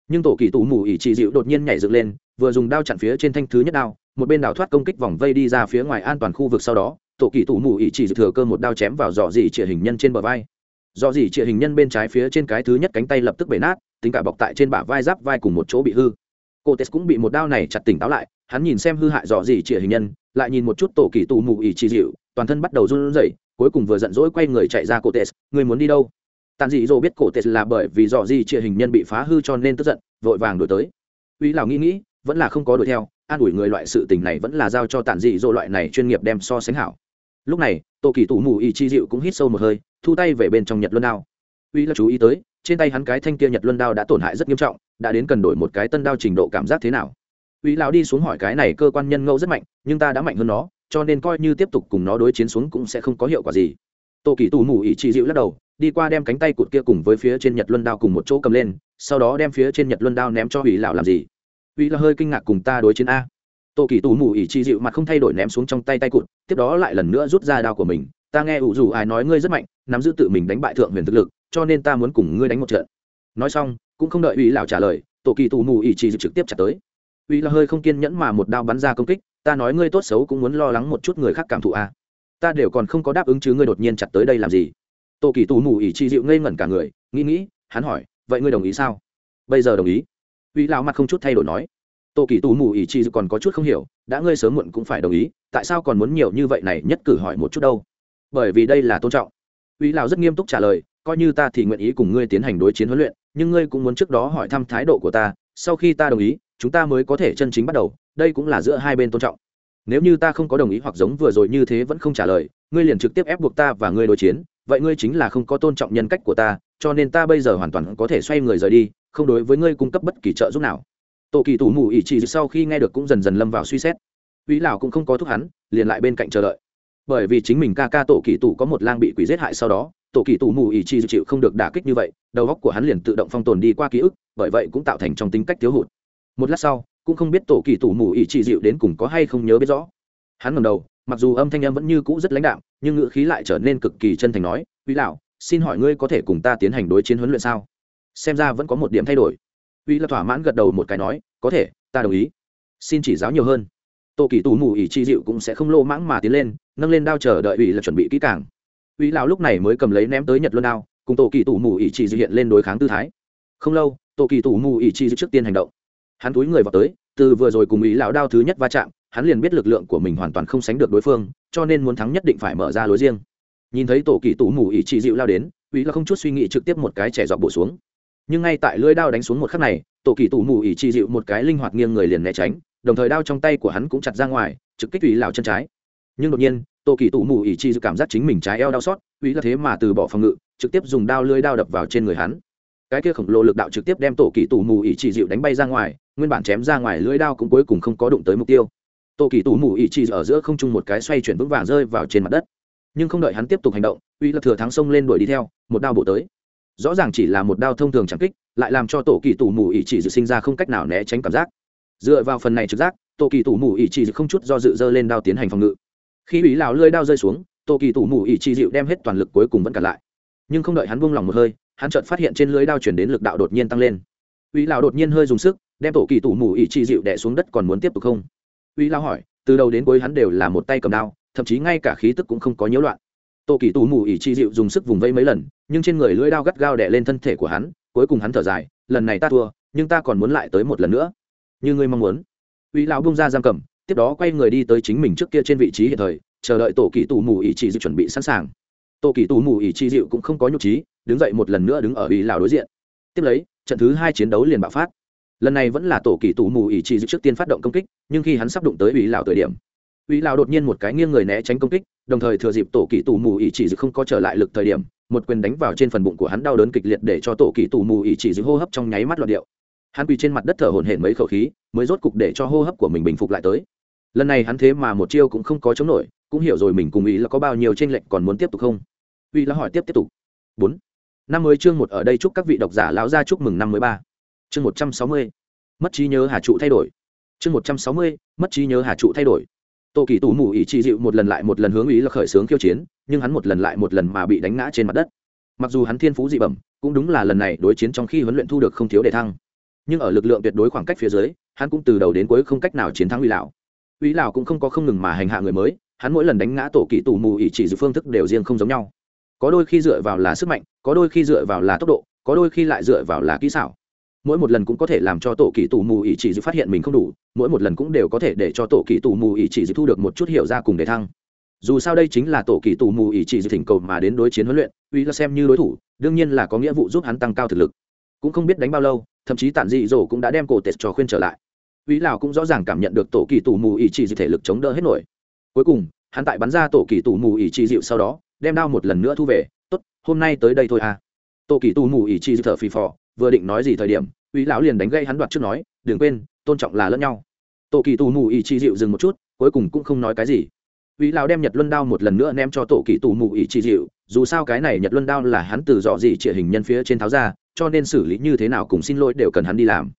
A: Nhưng tổ kỳ tủ mù ý chỉ dịu đột nhiên nhảy dựng lên, vừa dùng đao chặn phía trên thanh thứ nhất đao, một bên đào thoát công kích vòng vây đi ra phía ngoài an toàn khu vực sau đó, tổ kỳ tủ mù ý chỉ thừa cơ một đao chém vào dò dỉ trịa hình nhân trên bờ vai. Dò dỉ trịa hình nhân bên trái phía trên cái thứ nhất cánh tay lập tức bể nát, tính cả bọc tại trên bả vai giáp vai cùng một chỗ bị hư cô tes cũng bị một đao này chặt tỉnh táo lại, hắn nhìn xem hư hại dọ dỉ trịa hình nhân, lại nhìn một chút tổ kỳ tù mù ỉ chỉ dịu, toàn thân bắt đầu run rẩy, cuối cùng vừa giận dỗi quay người chạy ra Cô tes người muốn đi đâu? Tàn dị dỗ biết cổ tes là bởi vì dọ dỉ trịa hình nhân bị phá hư cho nên tức giận, vội vàng đổi tới. Uy lào nghĩ nghĩ, vẫn là không có đuổi theo, an ủi người loại sự tình này vẫn là giao cho tàn dị dỗ loại này chuyên nghiệp đem so sánh hảo. Lúc này, tổ kỳ tù mù ỉ chi dịu cũng hít sâu một hơi, thu tay về bên trong nhật luân đao. Uy là chú ý tới, trên tay hắn cái thanh kia nhật luân đao đã tổn hại rất nghiêm trọng đã đến cần đổi một cái tân đao trình độ cảm giác thế nào? Uy lão đi xuống hỏi cái này cơ quan nhân ngẫu rất mạnh, nhưng ta đã mạnh hơn nó, cho nên coi như tiếp tục cùng nó đối chiến xuống cũng sẽ không có hiệu quả gì. Tô kỳ tù mù Ý chị dịu lắc đầu, đi qua đem cánh tay cụt kia cùng với phía trên nhật luân đao cùng một chỗ cầm lên, sau đó đem phía trên nhật luân đao ném cho uy lão làm gì? Uy là hơi kinh ngạc cùng ta đối chiến a. Tô kỳ tù mù Ý chị dịu mặt không thay đổi ném xuống trong tay tay cụt, tiếp đó lại lần nữa rút ra đao của mình. Ta nghe ủ dù ai nói ngươi rất mạnh, nắm giữ tự mình đánh bại thượng huyền thực lực, cho nên ta muốn cùng ngươi đánh một trận. Nói xong cũng không đợi ủy lão trả lời, tổ kỳ tù mù ỉ trì dịu trực tiếp chặt tới. Ủy là hơi không kiên nhẫn mà một đao bắn ra công kích, ta nói ngươi tốt xấu cũng muốn lo lắng một chút người khác cảm thụ à. ta đều còn không có đáp ứng chứ ngươi đột nhiên chặt tới đây làm gì. Tô kỳ tù mù ỉ trì dịu ngây ngẩn cả người, nghĩ nghĩ, hắn hỏi, vậy ngươi đồng ý sao? Bây giờ đồng ý. Ủy lão mặt không chút thay đổi nói tô kỳ tù mù ỉ trì dịu còn có chút không hiểu, đã ngươi sớm muộn cũng phải đồng ý, tại sao còn muốn nhiều như vậy này nhất cử hỏi một chút đâu? Bởi vì đây là tôn trọng. Ủy lão rất nghiêm túc trả lời coi như ta thì nguyện ý cùng ngươi tiến hành đối chiến huấn luyện, nhưng ngươi cũng muốn trước đó hỏi thăm thái độ của ta, sau khi ta đồng ý, chúng ta mới có thể chân chính bắt đầu, đây cũng là giữa hai bên tôn trọng. Nếu như ta không có đồng ý hoặc giống vừa rồi như thế vẫn không trả lời, ngươi liền trực tiếp ép buộc ta và ngươi đối chiến, vậy ngươi chính là không có tôn trọng nhân cách của ta, cho nên ta bây giờ hoàn toàn có thể xoay người rời đi, không đối với ngươi cung cấp bất kỳ trợ giúp nào. Tổ kỳ tủ mù ỉ chỉ sau khi nghe được cũng dần dần lâm vào suy xét. Vĩ lão cũng không có thúc hắn, liền lại bên cạnh chờ đợi. Bởi vì chính mình ca ca tổ kỳ tủ có một lang bị quỷ giết hại sau đó tổ kỳ tù mù ỉ chỉ chịu không được đả kích như vậy, đầu óc của hắn liền tự động phong tồn đi qua ký ức, bởi vậy cũng tạo thành trong tính cách thiếu hụt. Một lát sau, cũng không biết tổ kỳ tù mù ý chỉ dịu đến cùng có hay không nhớ biết rõ. Hắn ngầm đầu, mặc dù âm thanh em vẫn như cũ rất lãnh đạm, nhưng ngữ khí lại trở nên cực kỳ chân thành nói uy lão, xin hỏi ngươi có thể cùng ta tiến hành đối chiến huấn luyện sao? Xem ra vẫn có một điểm thay đổi. Uy là thỏa mãn gật đầu một cái nói, có thể, ta đồng ý. Xin chỉ giáo nhiều hơn. Tổ kỳ tù mù ỉ chi dịu cũng sẽ không lô mãng mà tiến lên, nâng lên đao chờ đợi ủy là chuẩn bị kỹ càng uy lão lúc này mới cầm lấy ném tới nhật luân đao, cùng tổ kỳ tủ mù ỉ chi dự hiện lên đối kháng tư thái. Không lâu, tổ kỳ tủ mù ỉ chi dự trước tiên hành động. Hắn túi người vào tới, từ vừa rồi cùng ý lão đao thứ nhất va chạm, hắn liền biết lực lượng của mình hoàn toàn không sánh được đối phương, cho nên muốn thắng nhất định phải mở ra lối riêng. Nhìn thấy tổ kỳ tủ mù ỉ chị dịu lao đến ý là không chút suy nghĩ trực tiếp một cái trẻ dọc bổ xuống. Nhưng ngay tại lưỡi đao đánh xuống một khắc này, tổ kỳ tủ mù ỉ chị dịu một cái linh hoạt nghiêng người liền né tránh, đồng thời đao trong tay của hắn cũng chặt ra ngoài, trực kích ý lão chân trái. Nhưng đột nhiên Tô kỳ Tụ mù ỉ chi cảm giác chính mình trái eo đau xót uy là thế mà từ bỏ phòng ngự, trực tiếp dùng đao lưỡi đao đập vào trên người hắn. Cái kia khổng lồ lực đạo trực tiếp đem tổ kỳ tù mù ỉ chỉ dịu đánh bay ra ngoài, nguyên bản chém ra ngoài lưỡi đao cũng cuối cùng không có đụng tới mục tiêu. Tổ kỳ tù mù ỉ chỉ ở giữa không trung một cái xoay chuyển vững vàng rơi vào trên mặt đất. Nhưng không đợi hắn tiếp tục hành động uy lập thừa thắng sông lên đuổi đi theo, một đao bổ tới. Rõ ràng chỉ là một đao thông thường chẳng kích, lại làm cho tổ kỳ tù mù ỉ chỉ dự sinh ra không cách nào né tránh cảm giác. Dựa vào phần này trực giác tổ kỳ tù mù ỉ chỉ không chút do dự dơ lên đao tiến hành phòng ngự khi ủy lão lơi đao rơi xuống, tô kỳ tủ mù ỉ chỉ dịu đem hết toàn lực cuối cùng vẫn cả lại. Nhưng không đợi hắn buông lòng một hơi, hắn chợt phát hiện trên lưới đao chuyển đến lực đạo đột nhiên tăng lên. Ủy lão đột nhiên hơi dùng sức, đem tổ kỳ tủ mù ỉ chỉ dịu đẻ xuống đất còn muốn tiếp tục không? Ủy lão hỏi, từ đầu đến cuối hắn đều là một tay cầm đao, thậm chí ngay cả khí tức cũng không có nhiễu loạn. Tổ kỳ tù mù ỉ chi dịu dùng sức vùng vây mấy lần, nhưng trên người lưỡi đao gắt gao đè lên thân thể của hắn, cuối cùng hắn thở dài, lần này ta thua, nhưng ta còn muốn lại tới một lần nữa. Như ngươi mong muốn. Uy lão bung ra giam cầm tiếp đó quay người đi tới chính mình trước kia trên vị trí hiện thời, chờ đợi tổ kỳ tù mù ý chi dịu chuẩn bị sẵn sàng. Tổ kỳ tù mù ý chi dịu cũng không có nhục trí, đứng dậy một lần nữa đứng ở ý lão đối diện. Tiếp lấy, trận thứ hai chiến đấu liền bạo phát. Lần này vẫn là tổ kỳ tù mù ý chi dịu trước tiên phát động công kích, nhưng khi hắn sắp đụng tới ý lão thời điểm ý lão đột nhiên một cái nghiêng người né tránh công kích, đồng thời thừa dịp tổ kỳ tù mù ý chỉ dịu không có trở lại lực thời điểm, một quyền đánh vào trên phần bụng của hắn đau đớn kịch liệt để cho tổ kỳ tù mù ý chỉ dịu hô hấp trong nháy mắt loạt điệu. Hắn quỳ trên mặt đất thở hổn hển mấy khẩu khí, mới rốt cục để cho hô hấp của mình bình phục lại tới lần này hắn thế mà một chiêu cũng không có chống nổi, cũng hiểu rồi mình cùng ý là có bao nhiêu tranh lệch còn muốn tiếp tục không? Uy là hỏi tiếp tiếp tục. Bốn. Năm mới chương một ở đây chúc các vị độc giả lão gia chúc mừng năm mới ba. Chương một trăm sáu mươi. Mất trí nhớ hà trụ thay đổi. Chương một trăm sáu mươi, mất trí nhớ hà trụ thay đổi. Tô kỳ tủ mù ý trị dịu một lần lại một lần hướng ý là khởi xướng khiêu chiến, nhưng hắn một lần lại một lần mà bị đánh ngã trên mặt đất. Mặc dù hắn thiên phú dị bẩm, cũng đúng là lần này đối chiến trong khi huấn luyện thu được không thiếu đề thăng. Nhưng ở lực lượng tuyệt đối khoảng cách phía dưới, hắn cũng từ đầu đến cuối không cách nào chiến thắng uy lão uy lão cũng không có không ngừng mà hành hạ người mới, hắn mỗi lần đánh ngã tổ kỳ tù mù ỉ chỉ dự phương thức đều riêng không giống nhau. Có đôi khi dựa vào là sức mạnh, có đôi khi dựa vào là tốc độ, có đôi khi lại dựa vào là kỹ xảo. Mỗi một lần cũng có thể làm cho tổ kỳ tù mù ỉ chỉ dự phát hiện mình không đủ, mỗi một lần cũng đều có thể để cho tổ kỳ tù mù ỉ chỉ dự thu được một chút hiểu ra cùng để thăng. Dù sao đây chính là tổ kỳ tù mù ỉ chỉ dự thỉnh cầu mà đến đối chiến huấn luyện uy là xem như đối thủ, đương nhiên là có nghĩa vụ giúp hắn tăng cao thực lực. Cũng không biết đánh bao lâu, thậm chí tản dị dỗ cũng đã đem cổ tết cho khuyên trở lại. Vĩ lão cũng rõ ràng cảm nhận được tổ kỳ tù mù ỉ chỉ dị thể lực chống đỡ hết nổi. Cuối cùng, hắn tại bắn ra tổ kỳ tù mù ỉ chỉ dịu sau đó, đem đao một lần nữa thu về, tốt, hôm nay tới đây thôi à. Tổ kỳ tù mù ỉ chỉ thở phì phò, vừa định nói gì thời điểm Vĩ lão liền đánh gây hắn đoạt trước nói, đừng quên, tôn trọng là lẫn nhau. Tổ kỳ tù mù ỉ chỉ dịu dừng một chút, cuối cùng cũng không nói cái gì. Vĩ lão đem nhật luân đao một lần nữa ném cho tổ kỳ tù mù ỉ chỉ dịu dù sao cái này nhật luân đao là hắn từ dọ gì trịa hình nhân phía trên tháo ra, cho nên xử lý như thế nào cùng xin lỗi đều cần hắn đi làm.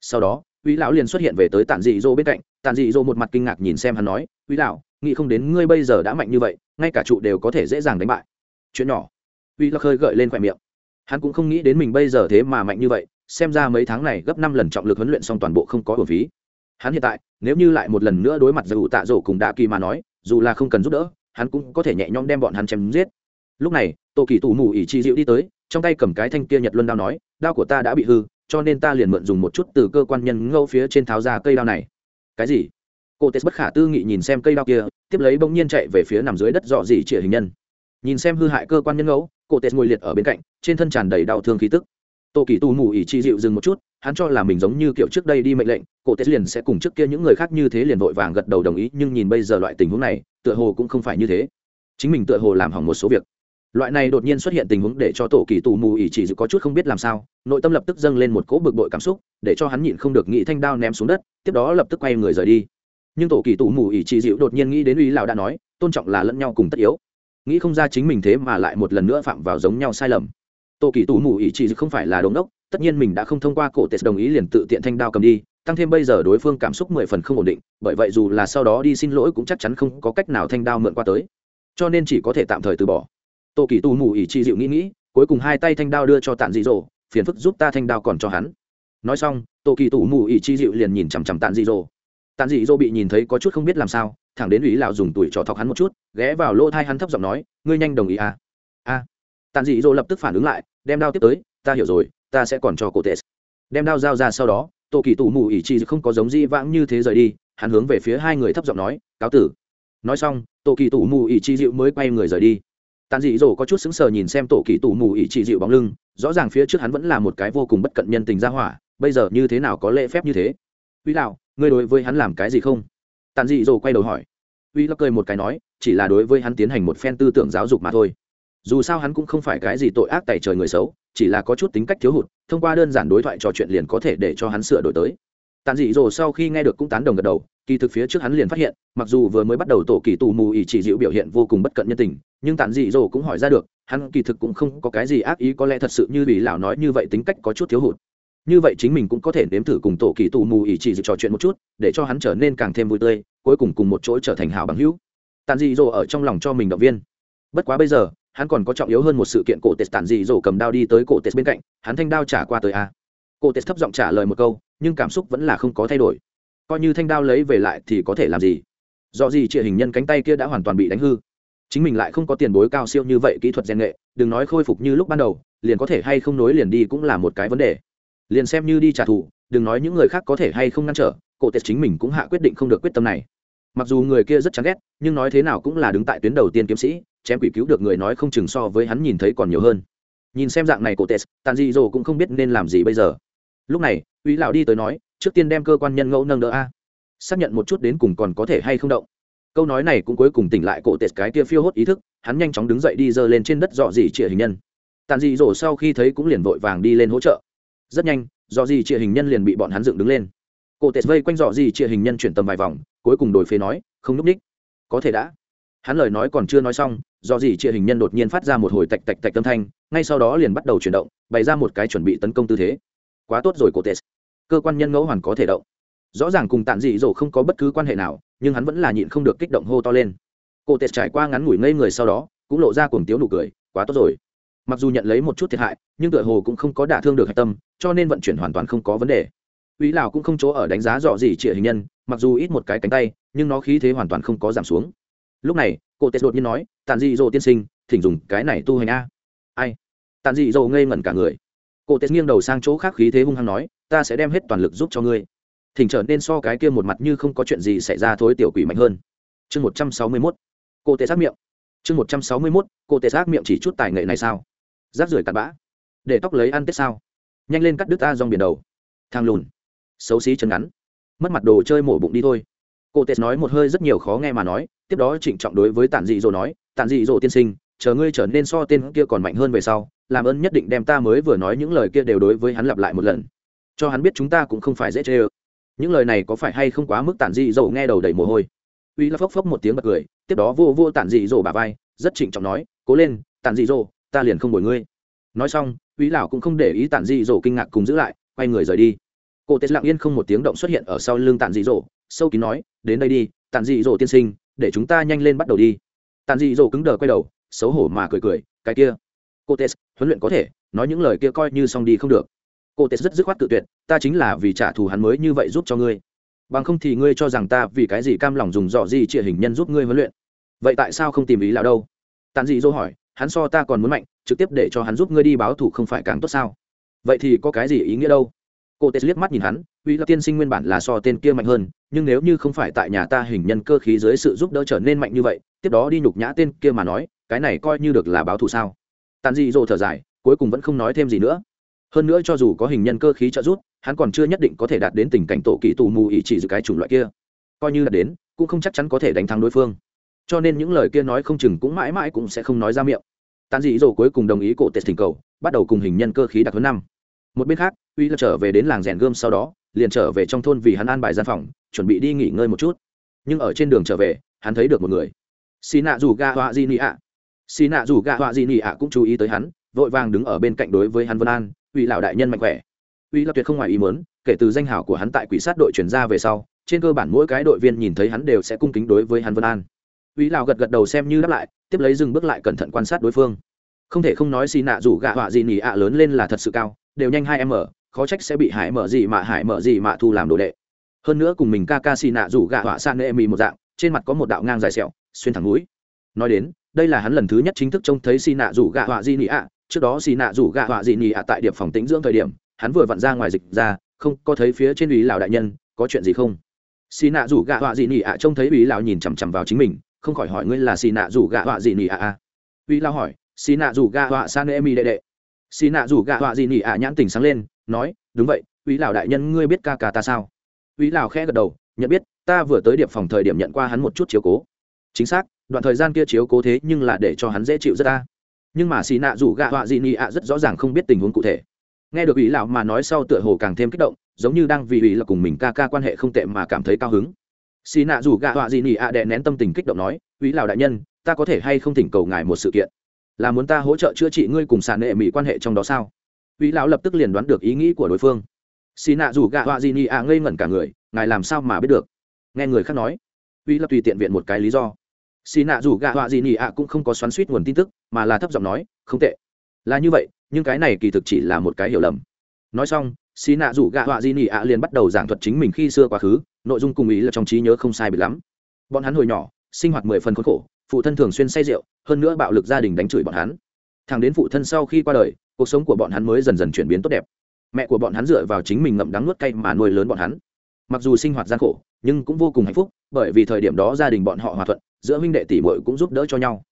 A: Sau đó uy lão liền xuất hiện về tới tản dị dô bên cạnh, tản dị dô một mặt kinh ngạc nhìn xem hắn nói uy lão, nghĩ không đến ngươi bây giờ đã mạnh như vậy, ngay cả trụ đều có thể dễ dàng đánh bại. Chuyện nhỏ. Uy lão khơi gợi lên khoe miệng. Hắn cũng không nghĩ đến mình bây giờ thế mà mạnh như vậy, xem ra mấy tháng này gấp năm lần trọng lực huấn luyện xong toàn bộ không có bổn phí. Hắn hiện tại, nếu như lại một lần nữa đối mặt dù tạ rổ cùng đạ kỳ mà nói, dù là không cần giúp đỡ, hắn cũng có thể nhẹ nhõm đem bọn hắn chém giết. Lúc này, tô kỳ tù mù ỉ chi dịu đi tới, trong tay cầm cái thanh kia nhật luân đao nói, đao của ta đã bị hư cho nên ta liền mượn dùng một chút từ cơ quan nhân ngẫu phía trên tháo ra cây đao này. Cái gì? Cô tết bất khả tư nghị nhìn xem cây đao kia, tiếp lấy bỗng nhiên chạy về phía nằm dưới đất dọ dỉ chĩa hình nhân. Nhìn xem hư hại cơ quan nhân ngẫu, cô tết ngồi liệt ở bên cạnh, trên thân tràn đầy đau thương khí tức. Tô kỳ tu mù ỉ chi dịu dừng một chút, hắn cho là mình giống như kiểu trước đây đi mệnh lệnh cổ tết liền sẽ cùng trước kia những người khác như thế liền vội vàng gật đầu đồng ý, nhưng nhìn bây giờ loại tình huống này, tựa hồ cũng không phải như thế. Chính mình tựa hồ làm hỏng một số việc loại này đột nhiên xuất hiện tình huống để cho tổ kỳ tù mù ỉ chỉ dự có chút không biết làm sao, nội tâm lập tức dâng lên một cỗ bực bội cảm xúc, để cho hắn nhịn không được nghĩ thanh đao ném xuống đất, tiếp đó lập tức quay người rời đi. Nhưng tổ kỳ tù mù ỉ chỉ dịu đột nhiên nghĩ đến uy lão đã nói, tôn trọng là lẫn nhau cùng tất yếu. Nghĩ không ra chính mình thế mà lại một lần nữa phạm vào giống nhau sai lầm. Tổ kỳ tù mù ý chỉ không phải là đống đốc tất nhiên mình đã không thông qua cổ tết đồng ý liền tự tiện thanh đao cầm đi, tăng thêm bây giờ đối phương cảm xúc mười phần không ổn định, bởi vậy dù là sau đó đi xin lỗi cũng chắc chắn không có cách nào thanh đao mượn qua tới. Cho nên chỉ có thể tạm thời từ bỏ tô kỳ tù mù ý chi dịu nghĩ nghĩ, cuối cùng hai tay thanh đao đưa cho tàn dị dỗ, phiền phức giúp ta thanh đao còn cho hắn. Nói xong, tô kỳ tù mù ý chi dịu liền nhìn chằm chằm tàn dị dỗ. Tàn dị dỗ bị nhìn thấy có chút không biết làm sao, thẳng đến ủy lào dùng tuổi trò thọc hắn một chút, ghé vào lỗ thai hắn thấp giọng nói, ngươi nhanh đồng ý à? A. Tàn dị dỗ lập tức phản ứng lại, đem đao tiếp tới, ta hiểu rồi, ta sẽ còn cho cổ tệ đem đao giao ra sau đó, tô kỳ tù mù ỉ chi không có giống di vãng như thế rời đi, hắn hướng về phía hai người thấp giọng nói, cáo tử. Nói xong, Tô kỳ tù mù ỉ chi dịu mới quay người rời đi tàn dị dỗ có chút sững sờ nhìn xem tổ kỳ tù mù ỉ trị dịu bóng lưng, rõ ràng phía trước hắn vẫn là một cái vô cùng bất cận nhân tình ra hỏa, bây giờ như thế nào có lễ phép như thế? Uy lạo ngươi đối với hắn làm cái gì không? Tàn dị dỗ quay đầu hỏi. Uy lắc cười một cái nói, chỉ là đối với hắn tiến hành một phen tư tưởng giáo dục mà thôi. Dù sao hắn cũng không phải cái gì tội ác tại trời người xấu, chỉ là có chút tính cách thiếu hụt, thông qua đơn giản đối thoại trò chuyện liền có thể để cho hắn sửa đổi tới. Tàn dị dỗ sau khi nghe được cũng tán đồng gật đầu kỳ thực phía trước hắn liền phát hiện, mặc dù vừa mới bắt đầu tổ kỳ tù mù ỉ chỉ dịu biểu hiện vô cùng bất cận nhân tình, nhưng tản dị dỗ cũng hỏi ra được, hắn kỳ thực cũng không có cái gì ác ý, có lẽ thật sự như bị lão nói như vậy tính cách có chút thiếu hụt. Như vậy chính mình cũng có thể nếm thử cùng tổ kỳ tù mù ỉ chỉ dịu trò chuyện một chút, để cho hắn trở nên càng thêm vui tươi, cuối cùng cùng một chỗ trở thành hảo bằng hữu. Tản dị dỗ ở trong lòng cho mình động viên. Bất quá bây giờ, hắn còn có trọng yếu hơn một sự kiện cổ tết tản dị dỗ cầm đao đi tới cổ tết bên cạnh, hắn thanh đao trả qua tới a. Cổ tết thấp giọng trả lời một câu, nhưng cảm xúc vẫn là không có thay đổi coi như thanh đao lấy về lại thì có thể làm gì? Do gì trịa hình nhân cánh tay kia đã hoàn toàn bị đánh hư? Chính mình lại không có tiền bối cao siêu như vậy kỹ thuật rèn nghệ, đừng nói khôi phục như lúc ban đầu, liền có thể hay không nối liền đi cũng là một cái vấn đề. Liền xem như đi trả thù, đừng nói những người khác có thể hay không ngăn trở, cổ tết chính mình cũng hạ quyết định không được quyết tâm này. Mặc dù người kia rất chán ghét, nhưng nói thế nào cũng là đứng tại tuyến đầu tiên kiếm sĩ, chém quỷ cứu được người nói không chừng so với hắn nhìn thấy còn nhiều hơn. Nhìn xem dạng này cổ tết tàn dị dỗ cũng không biết nên làm gì bây giờ. Lúc này, uy lão đi tới nói trước tiên đem cơ quan nhân ngẫu nâng đỡ a. Xác nhận một chút đến cùng còn có thể hay không động. Câu nói này cũng cuối cùng tỉnh lại cổ tệ cái kia phiêu hốt ý thức, hắn nhanh chóng đứng dậy đi giơ lên trên đất dọ dỉ trịa hình nhân. Tàn dị dỗ sau khi thấy cũng liền vội vàng đi lên hỗ trợ. Rất nhanh dọ dỉ trịa hình nhân liền bị bọn hắn dựng đứng lên. Cổ tệ vây quanh dọ dỉ trịa hình nhân chuyển tầm vài vòng, cuối cùng đổi phế nói, không núp ních. Có thể đã. Hắn lời nói còn chưa nói xong do gì chia hình nhân đột nhiên phát ra một hồi tạch tạch tạch tâm thanh, ngay sau đó liền bắt đầu chuyển động, bày ra một cái chuẩn bị tấn công tư thế. Quá tốt rồi, cổ tes cơ quan nhân ngẫu hoàn có thể động rõ ràng cùng Tản dị dỗ không có bất cứ quan hệ nào nhưng hắn vẫn là nhịn không được kích động hô to lên cô tệ trải qua ngắn ngủi ngây người sau đó cũng lộ ra cuồng tiếu nụ cười quá tốt rồi mặc dù nhận lấy một chút thiệt hại nhưng tựa hồ cũng không có đả thương được hạch tâm cho nên vận chuyển hoàn toàn không có vấn đề Úy Lào cũng không chỗ ở đánh giá rõ gì trịa hình nhân, mặc dù ít một cái cánh tay, nhưng nó khí thế hoàn toàn không có giảm xuống. Lúc này, cô tệ đột nhiên nói, "Tản dị dỗ tiên sinh, thỉnh dùng cái này tu hành a." "Ai?" Tản dị dỗ ngây ngẩn cả người. Cô tệ nghiêng đầu sang chỗ khác khí thế hung hăng nói, "Ta sẽ đem hết toàn lực giúp cho ngươi." Thỉnh trở nên so cái kia một mặt như không có chuyện gì xảy ra thối tiểu quỷ mạnh hơn. Chương một trăm sáu mươi mốt Cô tê giác miệng. Chương một trăm sáu mươi mốt, cô tê giác miệng chỉ chút tài nghệ này sao? Rác rưởi cặn bã. Để tóc lấy ăn tết sao? Nhanh lên cắt đứt ta dòng biển đầu. Thang lùn xấu xí chân ngắn mất mặt đồ chơi mổ bụng đi thôi cô tê nói một hơi rất nhiều khó nghe mà nói, tiếp đó trịnh trọng đối với tản dị dỗ nói, tản dị dỗ tiên sinh, chờ ngươi trở nên so tên kia còn mạnh hơn về sau, làm ơn nhất định đem ta mới vừa nói những lời kia đều đối với hắn lặp lại một lần cho hắn biết chúng ta cũng không phải dễ chê ơ. Những lời này có phải hay không quá mức tản dị dỗ nghe đầu đầy mồ hôi? Uy là phốc phốc một tiếng bật cười, tiếp đó vô vô tản dị dỗ bà vai, rất trịnh trọng nói, cố lên, tản dị dỗ, ta liền không đổi ngươi. Nói xong, uy lão cũng không để ý tản dị dỗ kinh ngạc cùng giữ lại, quay người rời đi. Cô tết lặng yên không một tiếng động xuất hiện ở sau lưng tản dị dỗ, sâu kín nói, đến đây đi, tản dị dỗ tiên sinh, để chúng ta nhanh lên bắt đầu đi. Tản dị dỗ cứng đờ quay đầu, xấu hổ mà cười cười, cái kia cô tết, huấn luyện có thể, nói những lời kia coi như xong đi không được cô tết rất dứt khoát tự tuyệt, ta chính là vì trả thù hắn mới như vậy giúp cho ngươi. Bằng không thì ngươi cho rằng ta vì cái gì cam lòng dùng dọ gì trịa hình nhân giúp ngươi huấn luyện. Vậy tại sao không tìm ý lão đâu? Tàn dị dô hỏi, hắn so ta còn muốn mạnh, trực tiếp để cho hắn giúp ngươi đi báo thù không phải càng tốt sao? Vậy thì có cái gì ý nghĩa đâu? Cô tê liếc mắt nhìn hắn, uy là tiên sinh nguyên bản là so tên kia mạnh hơn, nhưng nếu như không phải tại nhà ta hình nhân cơ khí dưới sự giúp đỡ trở nên mạnh như vậy, tiếp đó đi nhục nhã tên kia mà nói, cái này coi như được là báo thù sao? Tàn dị dô thở dài, cuối cùng vẫn không nói thêm gì nữa hơn nữa cho dù có hình nhân cơ khí trợ giúp, hắn còn chưa nhất định có thể đạt đến tình cảnh tổ kỹ tù mù ý chỉ giữ cái chủng loại kia. Coi như đạt đến, cũng không chắc chắn có thể đánh thắng đối phương. Cho nên những lời kia nói không chừng cũng mãi mãi cũng sẽ không nói ra miệng. Tàn dị dỗ cuối cùng đồng ý cổ tết thỉnh cầu, bắt đầu cùng hình nhân cơ khí đặc hơn năm. Một bên khác, uy là trở về đến làng rèn gươm sau đó, liền trở về trong thôn vì hắn an bài gian phòng, chuẩn bị đi nghỉ ngơi một chút. Nhưng ở trên đường trở về, hắn thấy được một người. Xì nạ rủ gà họa di nị ạ. Xì nạ rủ gà họa di nị ạ cũng chú ý tới hắn, vội vàng đứng ở bên cạnh đối với hắn vân an uy lão đại nhân mạnh khỏe. Uy là tuyệt không ngoài ý muốn, kể từ danh hảo của hắn tại quỷ sát đội chuyển ra về sau, trên cơ bản mỗi cái đội viên nhìn thấy hắn đều sẽ cung kính đối với hắn vân an. Uy lão gật gật đầu xem như đáp lại, tiếp lấy dừng bước lại cẩn thận quan sát đối phương. Không thể không nói xì nạ rủ gạ họa gì nỉ ạ lớn lên là thật sự cao, đều nhanh hai em khó trách sẽ bị hải mở gì mà hải mở gì mà thu làm đồ đệ. Hơn nữa cùng mình ca ca xì nạ rủ gạ họa san nệ mì một dạng, trên mặt có một đạo ngang dài sẹo, xuyên thẳng mũi. nói đến, đây là hắn lần thứ nhất chính thức trông thấy xì nạ rủ gạ họa di nị ạ trước đó xì nạ rủ gạ họa dị nhị ạ tại điệp phòng tĩnh dưỡng thời điểm, hắn vừa vặn ra ngoài dịch ra, không có thấy phía trên ủy lào đại nhân, có chuyện gì không? Xì nạ rủ gạ họa dị nhị ạ trông thấy ủy lào nhìn chằm chằm vào chính mình, không khỏi hỏi ngươi là xì nạ rủ gạ họa dị nhị ạ à. ủy lào hỏi, xì nạ rủ gạ họa san emi đệ đệ. Xì nạ rủ gạ họa dị nhị ạ nhãn tình sáng lên, nói, đúng vậy, ủy lào đại nhân ngươi biết ca ca ta sao? Ủy lào khẽ gật đầu, nhận biết, ta vừa tới điệp phòng thời điểm nhận qua hắn một chút chiếu cố. Chính xác, đoạn thời gian kia chiếu cố thế nhưng là để cho hắn dễ chịu rất ta nhưng mà xì nạ rủ gạ họa dị nị ạ rất rõ ràng không biết tình huống cụ thể. Nghe được ủy lão mà nói sau tựa hồ càng thêm kích động, giống như đang vì ủy là cùng mình ca ca quan hệ không tệ mà cảm thấy cao hứng. Xì nạ rủ gạ họa gì nhỉ ạ đè nén tâm tình kích động nói ý lão đại nhân, ta có thể hay không thỉnh cầu ngài một sự kiện? Là muốn ta hỗ trợ chữa trị ngươi cùng sàn nệ mỹ quan hệ trong đó sao? Ý lão lập tức liền đoán được ý nghĩ của đối phương. Xì nạ rủ gạ họa gì nhỉ ạ ngây ngẩn cả người, ngài làm sao mà biết được? Nghe người khác nói ý là tùy tiện viện một cái lý do xì nạ rủ gạ họa gì nhỉ ạ cũng không có xoắn suýt nguồn tin tức, mà là thấp giọng nói, không tệ. Là như vậy, nhưng cái này kỳ thực chỉ là một cái hiểu lầm. Nói xong, xì nạ rủ gạ họa gì nị ạ liền bắt đầu giảng thuật chính mình khi xưa quá khứ, nội dung cùng ý là trong trí nhớ không sai bị lắm. Bọn hắn hồi nhỏ, sinh hoạt mười phần khốn khổ, phụ thân thường xuyên say rượu, hơn nữa bạo lực gia đình đánh chửi bọn hắn. Thằng đến phụ thân sau khi qua đời, cuộc sống của bọn hắn mới dần dần chuyển biến tốt đẹp. Mẹ của bọn hắn dựa vào chính mình ngậm đắng nuốt cay mà nuôi lớn bọn hắn. Mặc dù sinh hoạt gian khổ nhưng cũng vô cùng hạnh phúc, bởi vì thời điểm đó gia đình bọn họ hòa thuận, giữa Minh đệ tỷ muội cũng giúp đỡ cho nhau.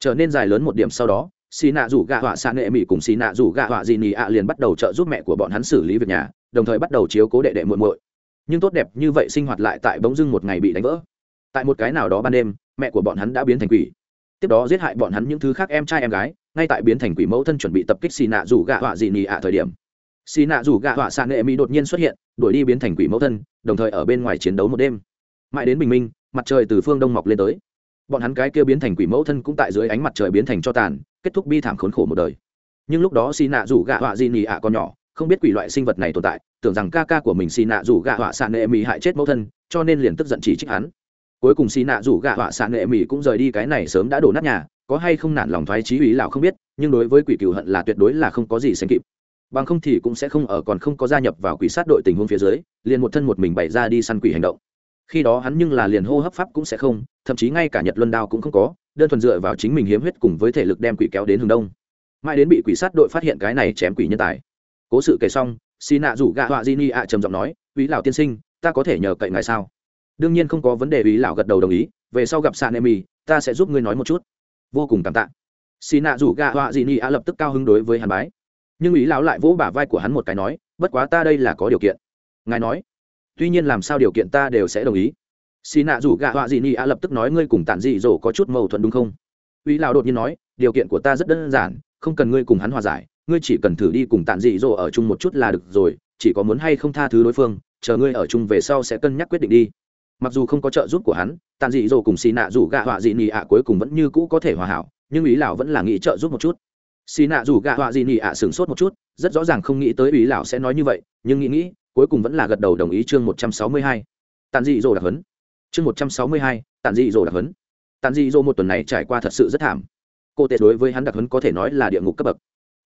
A: Trở nên dài lớn một điểm sau đó, xì nạ rủ gạ họa xạ nghệ mỹ cùng xì nạ rủ gạ họa dị nị ạ liền bắt đầu trợ giúp mẹ của bọn hắn xử lý việc nhà, đồng thời bắt đầu chiếu cố đệ đệ muội muội. Nhưng tốt đẹp như vậy sinh hoạt lại tại bỗng dưng một ngày bị đánh vỡ. Tại một cái nào đó ban đêm, mẹ của bọn hắn đã biến thành quỷ. Tiếp đó giết hại bọn hắn những thứ khác em trai em gái, ngay tại biến thành quỷ mẫu thân chuẩn bị tập kích xì nạ rủ gạ họa dị nị ạ thời điểm xì nạ rủ gạ họa xạ nghệ mỹ đột nhiên xuất hiện, đuổi đi biến thành quỷ mẫu thân, đồng thời ở bên ngoài chiến đấu một đêm. Mãi đến bình minh, mặt trời từ phương đông mọc lên tới. Bọn hắn cái kia biến thành quỷ mẫu thân cũng tại dưới ánh mặt trời biến thành cho tàn, kết thúc bi thảm khốn khổ một đời. Nhưng lúc đó xì nạ rủ gạ họa di nị ạ còn nhỏ, không biết quỷ loại sinh vật này tồn tại, tưởng rằng ca ca của mình xì nạ rủ gạ họa xạ nệ mỹ hại chết mẫu thân, cho nên liền tức giận chỉ trích hắn. Cuối cùng xì nạ rủ gạ họa xạ nệ mỹ cũng rời đi cái này sớm đã đổ nát nhà, có hay không nản lòng thoái trí ý lão không biết, nhưng đối với quỷ cừu hận là tuyệt đối là không có gì sánh kịp bằng không thì cũng sẽ không ở còn không có gia nhập vào quỷ sát đội tình huống phía dưới, liền một thân một mình bày ra đi săn quỷ hành động. Khi đó hắn nhưng là liền hô hấp pháp cũng sẽ không, thậm chí ngay cả nhật luân đao cũng không có, đơn thuần dựa vào chính mình hiếm huyết cùng với thể lực đem quỷ kéo đến hướng đông. Mãi đến bị quỷ sát đội phát hiện cái này chém quỷ nhân tài. Cố sự kể xong, xì nạ rủ gạ họa di ni ạ trầm giọng nói ý lão tiên sinh, ta có thể nhờ cậy ngài sao? Đương nhiên không có vấn đề ý lão gật đầu đồng ý, về sau gặp sàn emi ta sẽ giúp ngươi nói một chút. Vô cùng cảm tạ. Xì nạ rủ gạ họa di ni ạ lập tức cao hứng đối với hàn bái nhưng ý lão lại vỗ bả vai của hắn một cái nói, bất quá ta đây là có điều kiện. Ngài nói, tuy nhiên làm sao điều kiện ta đều sẽ đồng ý. Xì nạ rủ gạ họa dị nị a lập tức nói, ngươi cùng tản dị dỗ có chút mâu thuẫn đúng không? Ý lão đột nhiên nói, điều kiện của ta rất đơn giản, không cần ngươi cùng hắn hòa giải, ngươi chỉ cần thử đi cùng tản dị dỗ ở chung một chút là được rồi, chỉ có muốn hay không tha thứ đối phương, chờ ngươi ở chung về sau sẽ cân nhắc quyết định đi. Mặc dù không có trợ giúp của hắn tàn dị dỗ cùng xì nạ rủ gạ họa dị nị ạ cuối cùng vẫn như cũ có thể hòa hảo, nhưng ý lão vẫn là nghĩ trợ giúp một chút xì nạ dù gạ họa gì nị ạ, sửng sốt một chút, rất rõ ràng không nghĩ tới ý lão sẽ nói như vậy, nhưng nghĩ nghĩ, cuối cùng vẫn là gật đầu đồng ý chương một trăm sáu mươi hai. Tàn dị dỗ đặc hấn. Chương một trăm sáu mươi hai tàn dị dỗ đặc hấn. Tàn dị dỗ một tuần này trải qua thật sự rất thảm. Cô tệ đối với hắn đặc hấn có thể nói là địa ngục cấp bậc.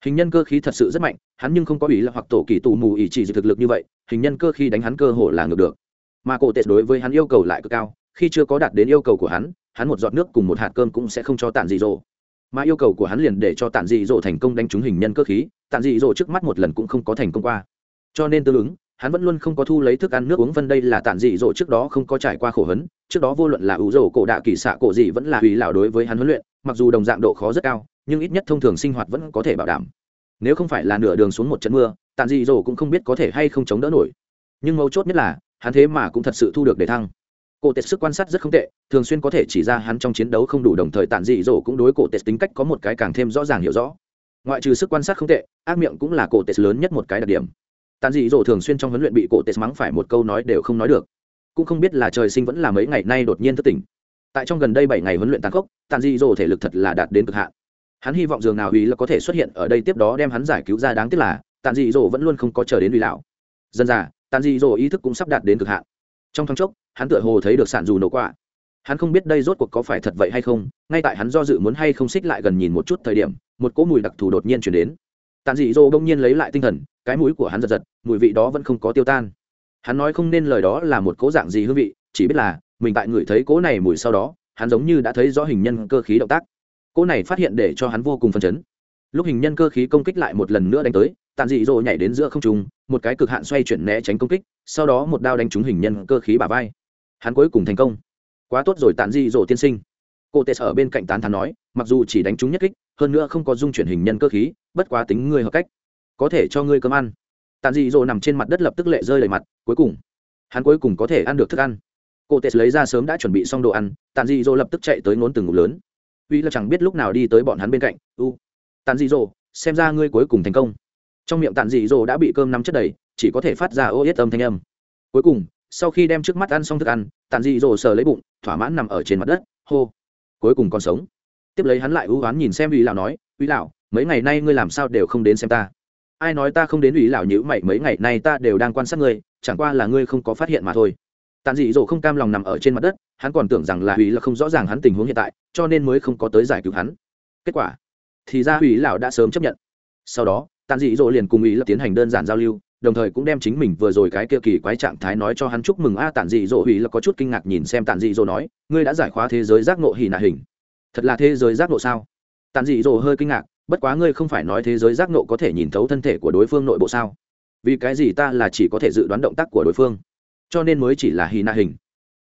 A: Hình nhân cơ khí thật sự rất mạnh, hắn nhưng không có ý là hoặc tổ kỳ tù mù ý chỉ thực lực như vậy, hình nhân cơ khí đánh hắn cơ hồ là ngược được. Mà cổ tệ đối với hắn yêu cầu lại cực cao, khi chưa có đạt đến yêu cầu của hắn hắn một giọt nước cùng một hạt cơm cũng sẽ không cho tàn dị dỗ mà yêu cầu của hắn liền để cho Tản dị dỗ thành công đánh trúng hình nhân cơ khí, Tản dị dỗ trước mắt một lần cũng không có thành công qua. Cho nên tương ứng, hắn vẫn luôn không có thu lấy thức ăn nước uống vân đây là tản dị dỗ trước đó không có trải qua khổ hấn, trước đó vô luận là ủ rổ cổ đạ kỳ xạ cổ gì vẫn là hủy lão đối với hắn huấn luyện, mặc dù đồng dạng độ khó rất cao, nhưng ít nhất thông thường sinh hoạt vẫn có thể bảo đảm. Nếu không phải là nửa đường xuống một trận mưa, tản dị dỗ cũng không biết có thể hay không chống đỡ nổi. Nhưng mấu chốt nhất là, hắn thế mà cũng thật sự thu được để thăng cổ tết sức quan sát rất không tệ, thường xuyên có thể chỉ ra hắn trong chiến đấu không đủ đồng thời tản dị dỗ cũng đối cổ tết tính cách có một cái càng thêm rõ ràng hiểu rõ. Ngoại trừ sức quan sát không tệ, ác miệng cũng là cổ tết lớn nhất một cái đặc điểm. Tản dị dỗ thường xuyên trong huấn luyện bị cổ tết mắng phải một câu nói đều không nói được. Cũng không biết là trời sinh vẫn là mấy ngày nay đột nhiên thất tỉnh. Tại trong gần đây bảy ngày huấn luyện tàn khốc tàn dị dỗ thể lực thật là đạt đến cực hạn. Hắn hy vọng dường nào ý là có thể xuất hiện ở đây tiếp đó đem hắn giải cứu ra đáng tiếc là tàn dị dỗ vẫn luôn không có chờ đến uy lão. Dần già tàn dị dỗ ý thức cũng sắp đạt đến cực hạn. Trong thoáng chốc hắn tựa hồ thấy được sản dù nổ qua hắn không biết đây rốt cuộc có phải thật vậy hay không, ngay tại hắn do dự muốn hay không xích lại gần nhìn một chút thời điểm, một cỗ mùi đặc thù đột nhiên chuyển đến. Tàn dị dô bỗng nhiên lấy lại tinh thần, cái mũi của hắn giật giật, mùi vị đó vẫn không có tiêu tan. Hắn nói không nên lời đó là một cỗ dạng gì hương vị, chỉ biết là, mình tại ngửi thấy cỗ này mùi sau đó, hắn giống như đã thấy rõ hình nhân cơ khí động tác. Cỗ này phát hiện để cho hắn vô cùng phấn chấn. Lúc hình nhân cơ khí công kích lại một lần nữa đánh tới tàn dị dô nhảy đến giữa không trung, một cái cực hạn xoay chuyển né tránh công kích, sau đó một đao đánh trúng hình nhân cơ khí bà vai hắn cuối cùng thành công. Quá tốt rồi tàn di rổ tiên sinh. Cô tê ở bên cạnh tán thán nói, mặc dù chỉ đánh trúng nhất kích, hơn nữa không có dung chuyển hình nhân cơ khí, bất quá tính ngươi hợp cách. Có thể cho ngươi cơm ăn. Tàn dị dỗ nằm trên mặt đất lập tức lệ rơi lầy mặt, cuối cùng, hắn cuối cùng có thể ăn được thức ăn. Cô tê lấy ra sớm đã chuẩn bị xong đồ ăn tàn dị dỗ lập tức chạy tới ngốn từng ngục lớn. Uy là chẳng biết lúc nào đi tới bọn hắn bên cạnh, u tàn dị dỗ, xem ra ngươi cuối cùng thành công. Trong miệng tàn dị dỗ đã bị cơm nắm chất đầy, chỉ có thể phát ra ô yết âm thanh âm. Cuối cùng sau khi đem trước mắt ăn xong thức ăn tàn dị dỗ sờ lấy bụng, thỏa mãn nằm ở trên mặt đất, hô. Cuối cùng còn sống. Tiếp lấy hắn lại hữu oán nhìn xem ủy lão nói ủy lão, mấy ngày nay ngươi làm sao đều không đến xem ta? Ai nói ta không đến ủy lão nhữ mày, mấy ngày nay ta đều đang quan sát ngươi, chẳng qua là ngươi không có phát hiện mà thôi. Tàn dị dỗ không cam lòng nằm ở trên mặt đất, hắn còn tưởng rằng là ủy là không rõ ràng hắn tình huống hiện tại, cho nên mới không có tới giải cứu hắn. Kết quả, thì ra ủy lão đã sớm chấp nhận. Sau đó tàn dị dỗ liền cùng ủy là tiến hành đơn giản giao lưu đồng thời cũng đem chính mình vừa rồi cái kia kỳ quái trạng thái nói cho hắn chúc mừng a tản dị dỗ hủy là có chút kinh ngạc nhìn xem tản dị dỗ nói, ngươi đã giải khóa thế giới giác ngộ hỉ nạ hình. Thật là thế giới giác ngộ sao? Tản dị dỗ hơi kinh ngạc, bất quá ngươi không phải nói thế giới giác ngộ có thể nhìn thấu thân thể của đối phương nội bộ sao? Vì cái gì ta là chỉ có thể dự đoán động tác của đối phương? Cho nên mới chỉ là hỉ nạ hình.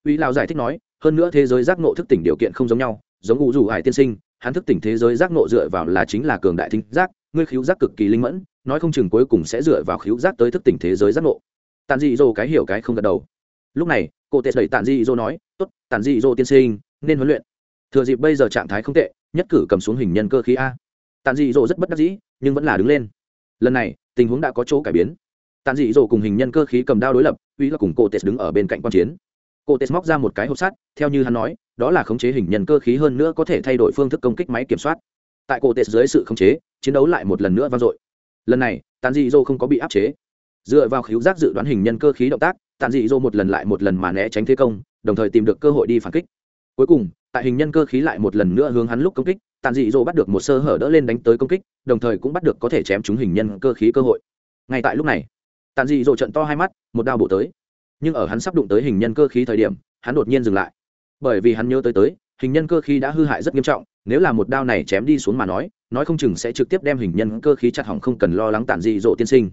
A: Uy lão giải thích nói, hơn nữa thế giới giác ngộ thức tỉnh điều kiện không giống nhau, giống ngụ dù hải tiên sinh, hắn thức tỉnh thế giới giác ngộ dựa vào là chính là cường đại thính giác, ngươi khiếu giác cực kỳ linh mẫn nói không chừng cuối cùng sẽ dựa vào khíu giác tới thức tỉnh thế giới giác ngộ. Tàn dị dô cái hiểu cái không gật đầu. Lúc này, cô tệ đẩy tàn dị dô nói, tốt tàn dị dô tiên sinh, nên huấn luyện. Thừa dịp bây giờ trạng thái không tệ, nhất cử cầm xuống hình nhân cơ khí a. Tàn dị dô rất bất đắc dĩ, nhưng vẫn là đứng lên. Lần này, tình huống đã có chỗ cải biến. Tàn dị dô cùng hình nhân cơ khí cầm đao đối lập, uy là cùng cô tệ đứng ở bên cạnh quan chiến. Cô tệ móc ra một cái hộp sắt, theo như hắn nói, đó là khống chế hình nhân cơ khí hơn nữa có thể thay đổi phương thức công kích máy kiểm soát. Tại cô tệ dưới sự khống chế, chiến đấu lại một lần nữa vang dội lần này tàn dị dô không có bị áp chế. Dựa vào khíu giác dự đoán hình nhân cơ khí động tác tàn dị dô một lần lại một lần mà né tránh thế công, đồng thời tìm được cơ hội đi phản kích. Cuối cùng, tại hình nhân cơ khí lại một lần nữa hướng hắn lúc công kích tàn dị dô bắt được một sơ hở đỡ lên đánh tới công kích, đồng thời cũng bắt được có thể chém trúng hình nhân cơ khí cơ hội. Ngay tại lúc này tàn dị dô trận to hai mắt, một đao bổ tới. Nhưng ở hắn sắp đụng tới hình nhân cơ khí thời điểm, hắn đột nhiên dừng lại. Bởi vì hắn nhớ tới tới hình nhân cơ khí đã hư hại rất nghiêm trọng, nếu là một đao này chém đi xuống mà nói nói không chừng sẽ trực tiếp đem hình nhân cơ khí chặt hỏng không cần lo lắng tản dị dỗ tiên sinh.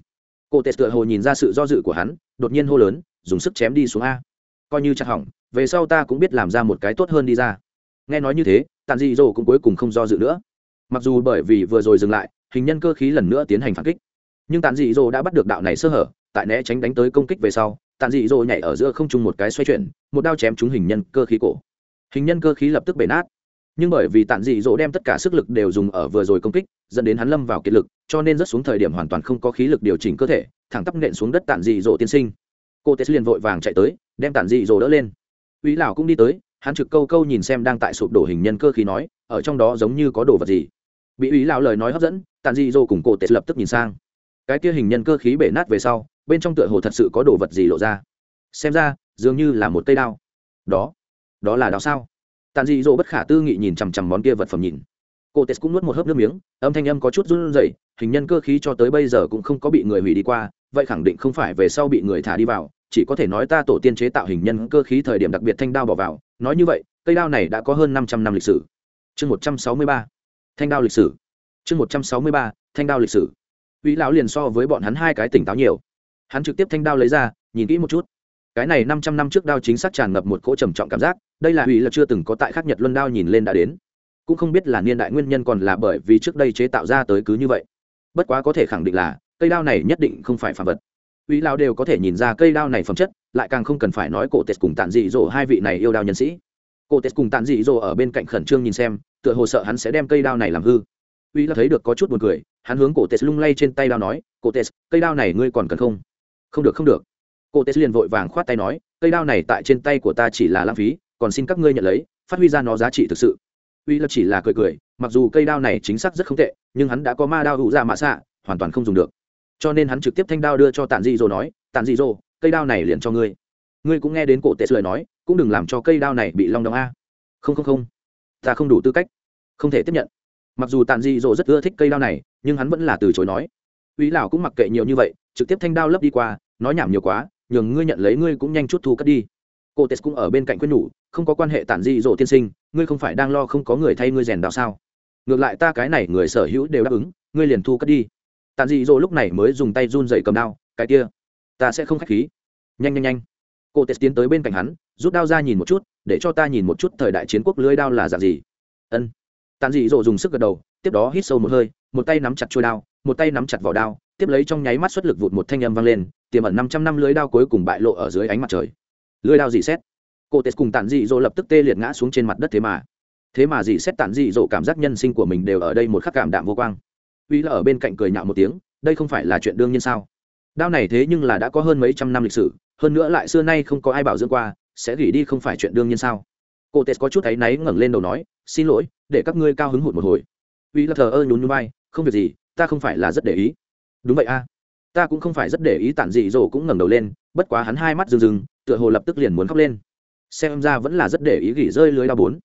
A: Cô tệ tựa hồ nhìn ra sự do dự của hắn, đột nhiên hô lớn, dùng sức chém đi xuống a. Coi như chặt hỏng, về sau ta cũng biết làm ra một cái tốt hơn đi ra. Nghe nói như thế tàn dị dỗ cũng cuối cùng không do dự nữa. Mặc dù bởi vì vừa rồi dừng lại, hình nhân cơ khí lần nữa tiến hành phản kích, nhưng tàn dị dỗ đã bắt được đạo này sơ hở, tại né tránh đánh tới công kích về sau tàn dị dỗ nhảy ở giữa không trung một cái xoay chuyển, một đao chém trúng hình nhân cơ khí cổ hình nhân cơ khí lập tức bể nát. Nhưng bởi vì tàn dị dỗ đem tất cả sức lực đều dùng ở vừa rồi công kích, dẫn đến hắn lâm vào kiệt lực, cho nên rất xuống thời điểm hoàn toàn không có khí lực điều chỉnh cơ thể, thẳng tắp nện xuống đất tàn dị dỗ tiên sinh. Cô tết liền vội vàng chạy tới, đem tàn dị dỗ đỡ lên. Uy lão cũng đi tới, hắn trực câu câu nhìn xem đang tại sụp đổ hình nhân cơ khí nói, ở trong đó giống như có đồ vật gì? Bị uy lão lời nói hấp dẫn tàn dị dỗ cùng cô tết lập tức nhìn sang. Cái kia hình nhân cơ khí bể nát về sau, bên trong tựa hồ thật sự có đồ vật gì lộ ra. Xem ra, dường như là một cây đao. Đó đó là đào sao? Tàn dị dỗ bất khả tư nghị nhìn chằm chằm món kia vật phẩm nhìn. Cô tes cũng nuốt một hớp nước miếng, âm thanh âm có chút run rẩy, hình nhân cơ khí cho tới bây giờ cũng không có bị người hủy đi qua, vậy khẳng định không phải về sau bị người thả đi vào, chỉ có thể nói ta tổ tiên chế tạo hình nhân cơ khí thời điểm đặc biệt thanh đao bỏ vào. Nói như vậy, cây đao này đã có hơn năm trăm năm lịch sử. Chương một trăm sáu mươi ba, thanh đao lịch sử. Chương một trăm sáu mươi ba, thanh đao lịch sử. Uy lão liền so với bọn hắn hai cái tỉnh táo nhiều. Hắn trực tiếp thanh đao lấy ra, nhìn kỹ một chút. Cái này năm trăm năm trước đao chính xác tràn ngập một cỗ trầm trọng cảm giác đây là ủy là chưa từng có tại khắc nhật luân đao nhìn lên đã đến. Cũng không biết là niên đại nguyên nhân còn là bởi vì trước đây chế tạo ra tới cứ như vậy. Bất quá có thể khẳng định là, cây đao này nhất định không phải phạm vật. Ủy lao đều có thể nhìn ra cây đao này phẩm chất, lại càng không cần phải nói cổ tết cùng tàn dị dỗ hai vị này yêu đao nhân sĩ. Cổ tết cùng tàn dị dỗ ở bên cạnh khẩn trương nhìn xem, tựa hồ sợ hắn sẽ đem cây đao này làm hư. Uy là thấy được có chút buồn cười, hắn hướng cổ tes lung lay trên tay đao nói, cổ tes cây đao này ngươi còn cần không? Không được không được. Cổ tes liền vội vàng khoát tay nói, cây đao này tại trên tay của ta chỉ là lãng phí còn xin các ngươi nhận lấy, phát huy ra nó giá trị thực sự. Uy lập chỉ là cười cười, mặc dù cây đao này chính xác rất không tệ, nhưng hắn đã có ma đao hữu ra mạ xạ, hoàn toàn không dùng được. Cho nên hắn trực tiếp thanh đao đưa cho tàn Di dỗ nói tàn Di dỗ, cây đao này liền cho ngươi. Ngươi cũng nghe đến cổ tệ lời nói, cũng đừng làm cho cây đao này bị long đong a. Không không không. Ta không đủ tư cách. Không thể tiếp nhận. Mặc dù tàn Di dỗ rất ưa thích cây đao này, nhưng hắn vẫn là từ chối nói. Uy lão cũng mặc kệ nhiều như vậy, trực tiếp thanh đao lấp đi qua, nói nhảm nhiều quá, nhường ngươi nhận lấy, ngươi cũng nhanh chút thu cất đi. Cô tes cũng ở bên cạnh khuyên nhủ không có quan hệ tản di rộ tiên sinh, ngươi không phải đang lo không có người thay ngươi rèn đạo sao? Ngược lại ta cái này người sở hữu đều đáp ứng, ngươi liền thu cất đi. Tản di rộ lúc này mới dùng tay run dậy cầm đao, cái kia, ta sẽ không k h á c h khí. Nhanh nhanh nhanh. Cô tes tiến tới bên cạnh hắn, rút đao ra nhìn một chút, để cho ta nhìn một chút thời đại chiến quốc lưới đao là dạng gì. Ân. Tàn dị dỗ dùng sức gật đầu, tiếp đó hít sâu một hơi, một tay nắm chặt trôi đao, một tay nắm chặt vỏ đao, tiếp lấy trong nháy mắt xuất lực vụt một thanh âm vang lên, tiềm ẩn năm trăm năm lưới đao cuối cùng bại lộ ở dưới ánh mặt trời. Lưới đao dị xét cô tết cùng tản dị dỗ lập tức tê liệt ngã xuống trên mặt đất thế mà. Thế mà dị xét tản dị dỗ cảm giác nhân sinh của mình đều ở đây một khắc cảm đạm vô quang. Uy là ở bên cạnh cười nhạo một tiếng, đây không phải là chuyện đương nhiên sao? Đao này thế nhưng là đã có hơn mấy trăm năm lịch sử, hơn nữa lại xưa nay không có ai bảo dưỡng qua, sẽ gỉ đi không phải chuyện đương nhiên sao? Cô tes có chút áy náy ngẩng lên đầu nói, xin lỗi, để các ngươi cao hứng hụt một hồi. Uy là thờ ơ nhún nhún vai, không việc gì, ta không phải là rất để ý. Đúng vậy a. Ta cũng không phải rất để ý tản dị dỗ cũng ngẩng đầu lên, bất quá hắn hai mắt rừng rừng tựa hồ lập tức liền muốn khóc lên xem ra vẫn là rất để ý gỉ rơi lưới đao bốn.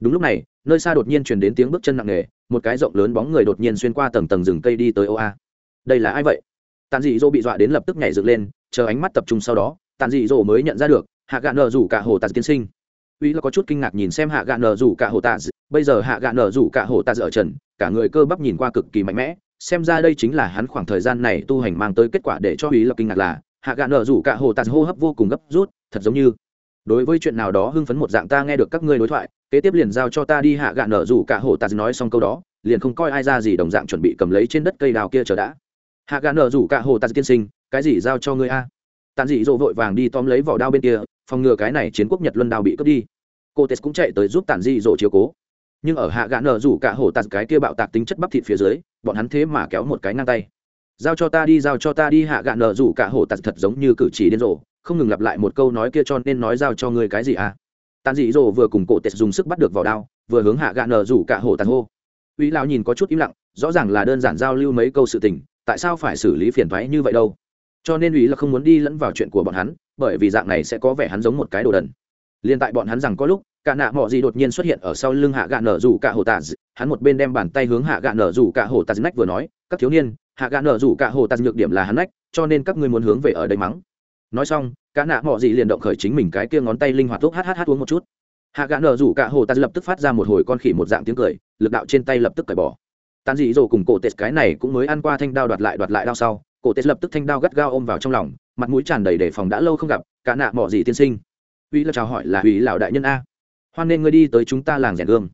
A: Đúng lúc này, nơi xa đột nhiên truyền đến tiếng bước chân nặng nề, một cái rộng lớn bóng người đột nhiên xuyên qua tầng tầng rừng cây đi tới ô a đây là ai vậy? Tàn dị dỗ bị dọa đến lập tức nhảy dựng lên, chờ ánh mắt tập trung sau đó, tàn dị dỗ mới nhận ra được, hạ gạn nợ rủ cả hồ tạt tiên sinh. Uy là có chút kinh ngạc nhìn xem hạ gạn nợ rủ cả hồ tạt. Bây giờ hạ gạn nợ rủ cả hồ tàn ở trần, cả người cơ bắp nhìn qua cực kỳ mạnh mẽ, xem ra đây chính là hắn khoảng thời gian này tu hành mang tới kết quả để cho uy là kinh ngạc là, hạ gạn nợ rủ cả hồ tàn hô hấp vô cùng gấp rút, thật giống như đối với chuyện nào đó hưng phấn một dạng ta nghe được các ngươi đối thoại, kế tiếp liền giao cho ta đi hạ gạn nở rủ cả hồ tạt nói xong câu đó, liền không coi ai ra gì đồng dạng chuẩn bị cầm lấy trên đất cây đào kia chờ đã. Hạ gạn nở rủ cả hồ tạt tiên sinh, cái gì giao cho ngươi a? Tàn dị dỗ vội vàng đi tóm lấy vỏ đao bên kia, phòng ngừa cái này chiến quốc nhật luân đao bị cướp đi. Cô tes cũng chạy tới giúp tàn dị dỗ chiếu cố. Nhưng ở hạ gạn nở rủ cả hồ tạt cái kia bạo tạc tính chất bắp thịt phía dưới, bọn hắn thế mà kéo một cái ngang tay. Giao cho ta đi, giao cho ta đi, hạ gạn nở rủ cả hồ tạt thật giống như cử chỉ điên rồ không ngừng lặp lại một câu nói kia cho nên nói giao cho ngươi cái gì à? Tàn dị dỗ vừa cùng cổ tệ dùng sức bắt được vào đao, vừa hướng hạ gạ nở rủ cả hồ tàn hô. Uy lão nhìn có chút im lặng, rõ ràng là đơn giản giao lưu mấy câu sự tình, tại sao phải xử lý phiền thoái như vậy đâu? Cho nên uy là không muốn đi lẫn vào chuyện của bọn hắn, bởi vì dạng này sẽ có vẻ hắn giống một cái đồ đần. Liên tại bọn hắn rằng có lúc, cả nạ mọ gì đột nhiên xuất hiện ở sau lưng hạ gạ nở rủ cả hồ tàn hắn một bên đem bàn tay hướng hạ gạ nở rủ cả hồ tàn nách vừa nói, các thiếu niên, hạ gạ nở rủ cả hồ tàn nhược điểm là hắn nách, cho nên các ngươi muốn hướng về ở đây mắng nói xong, cả nạ mọ gì liền động khởi chính mình cái kia ngón tay linh hoạt thuốc hhh uống một chút. Hạ gã nở rủ cả hồ ta lập tức phát ra một hồi con khỉ một dạng tiếng cười, lực đạo trên tay lập tức cởi bỏ. Tàn dị dỗ cùng cổ tết cái này cũng mới ăn qua thanh đao đoạt lại đoạt lại đao sau, cổ tết lập tức thanh đao gắt gao ôm vào trong lòng, mặt mũi tràn đầy đề phòng đã lâu không gặp, cả nạ mọ gì tiên sinh. Uy là chào hỏi là uy lão đại nhân a. Hoan nên ngươi đi tới chúng ta làng rèn gương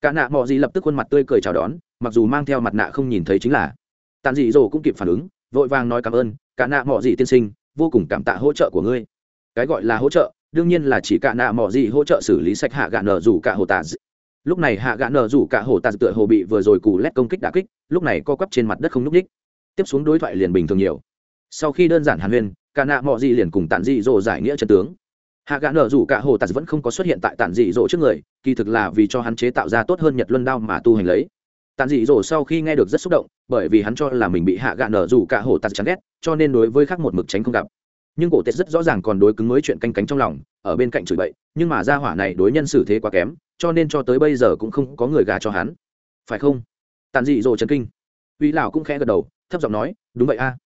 A: cả nạ mọ gì lập tức khuôn mặt tươi cười chào đón, mặc dù mang theo mặt nạ không nhìn thấy chính là. Tàn dị dỗ cũng kịp phản ứng, vội vàng nói cảm ơn, cả nạ mọ gì tiên sinh vô cùng cảm tạ hỗ trợ của ngươi. Cái gọi là hỗ trợ, đương nhiên là chỉ cả nạ mỏ gì hỗ trợ xử lý sạch hạ gạ nở rủ cả hồ tà lúc này hạ gạ nở rủ cả hồ tà tựa hồ bị vừa rồi cù lét công kích đà kích, lúc này co quắp trên mặt đất không nhúc ních. Tiếp xuống đối thoại liền bình thường nhiều. Sau khi đơn giản hàn huyên, cả nạ mỏ gì liền cùng tản dị dỗ giải nghĩa chân tướng. Hạ gã nở rủ cả hồ tạt vẫn không có xuất hiện tại tản dị dỗ trước người, kỳ thực là vì cho hắn chế tạo ra tốt hơn nhật luân đao mà tu hành lấy. Tản dị dỗ sau khi nghe được rất xúc động bởi vì hắn cho là mình bị hạ gạ nở dù cả hồ tạt chán ghét, cho nên đối với khác một mực tránh không gặp. Nhưng cổ tết rất rõ ràng còn đối cứng mới chuyện canh cánh trong lòng, ở bên cạnh chửi bậy, nhưng mà gia hỏa này đối nhân xử thế quá kém, cho nên cho tới bây giờ cũng không có người gà cho hắn. Phải không? Tàn dị dỗ trần kinh. Uy lão cũng khẽ gật đầu, thấp giọng nói, đúng vậy a.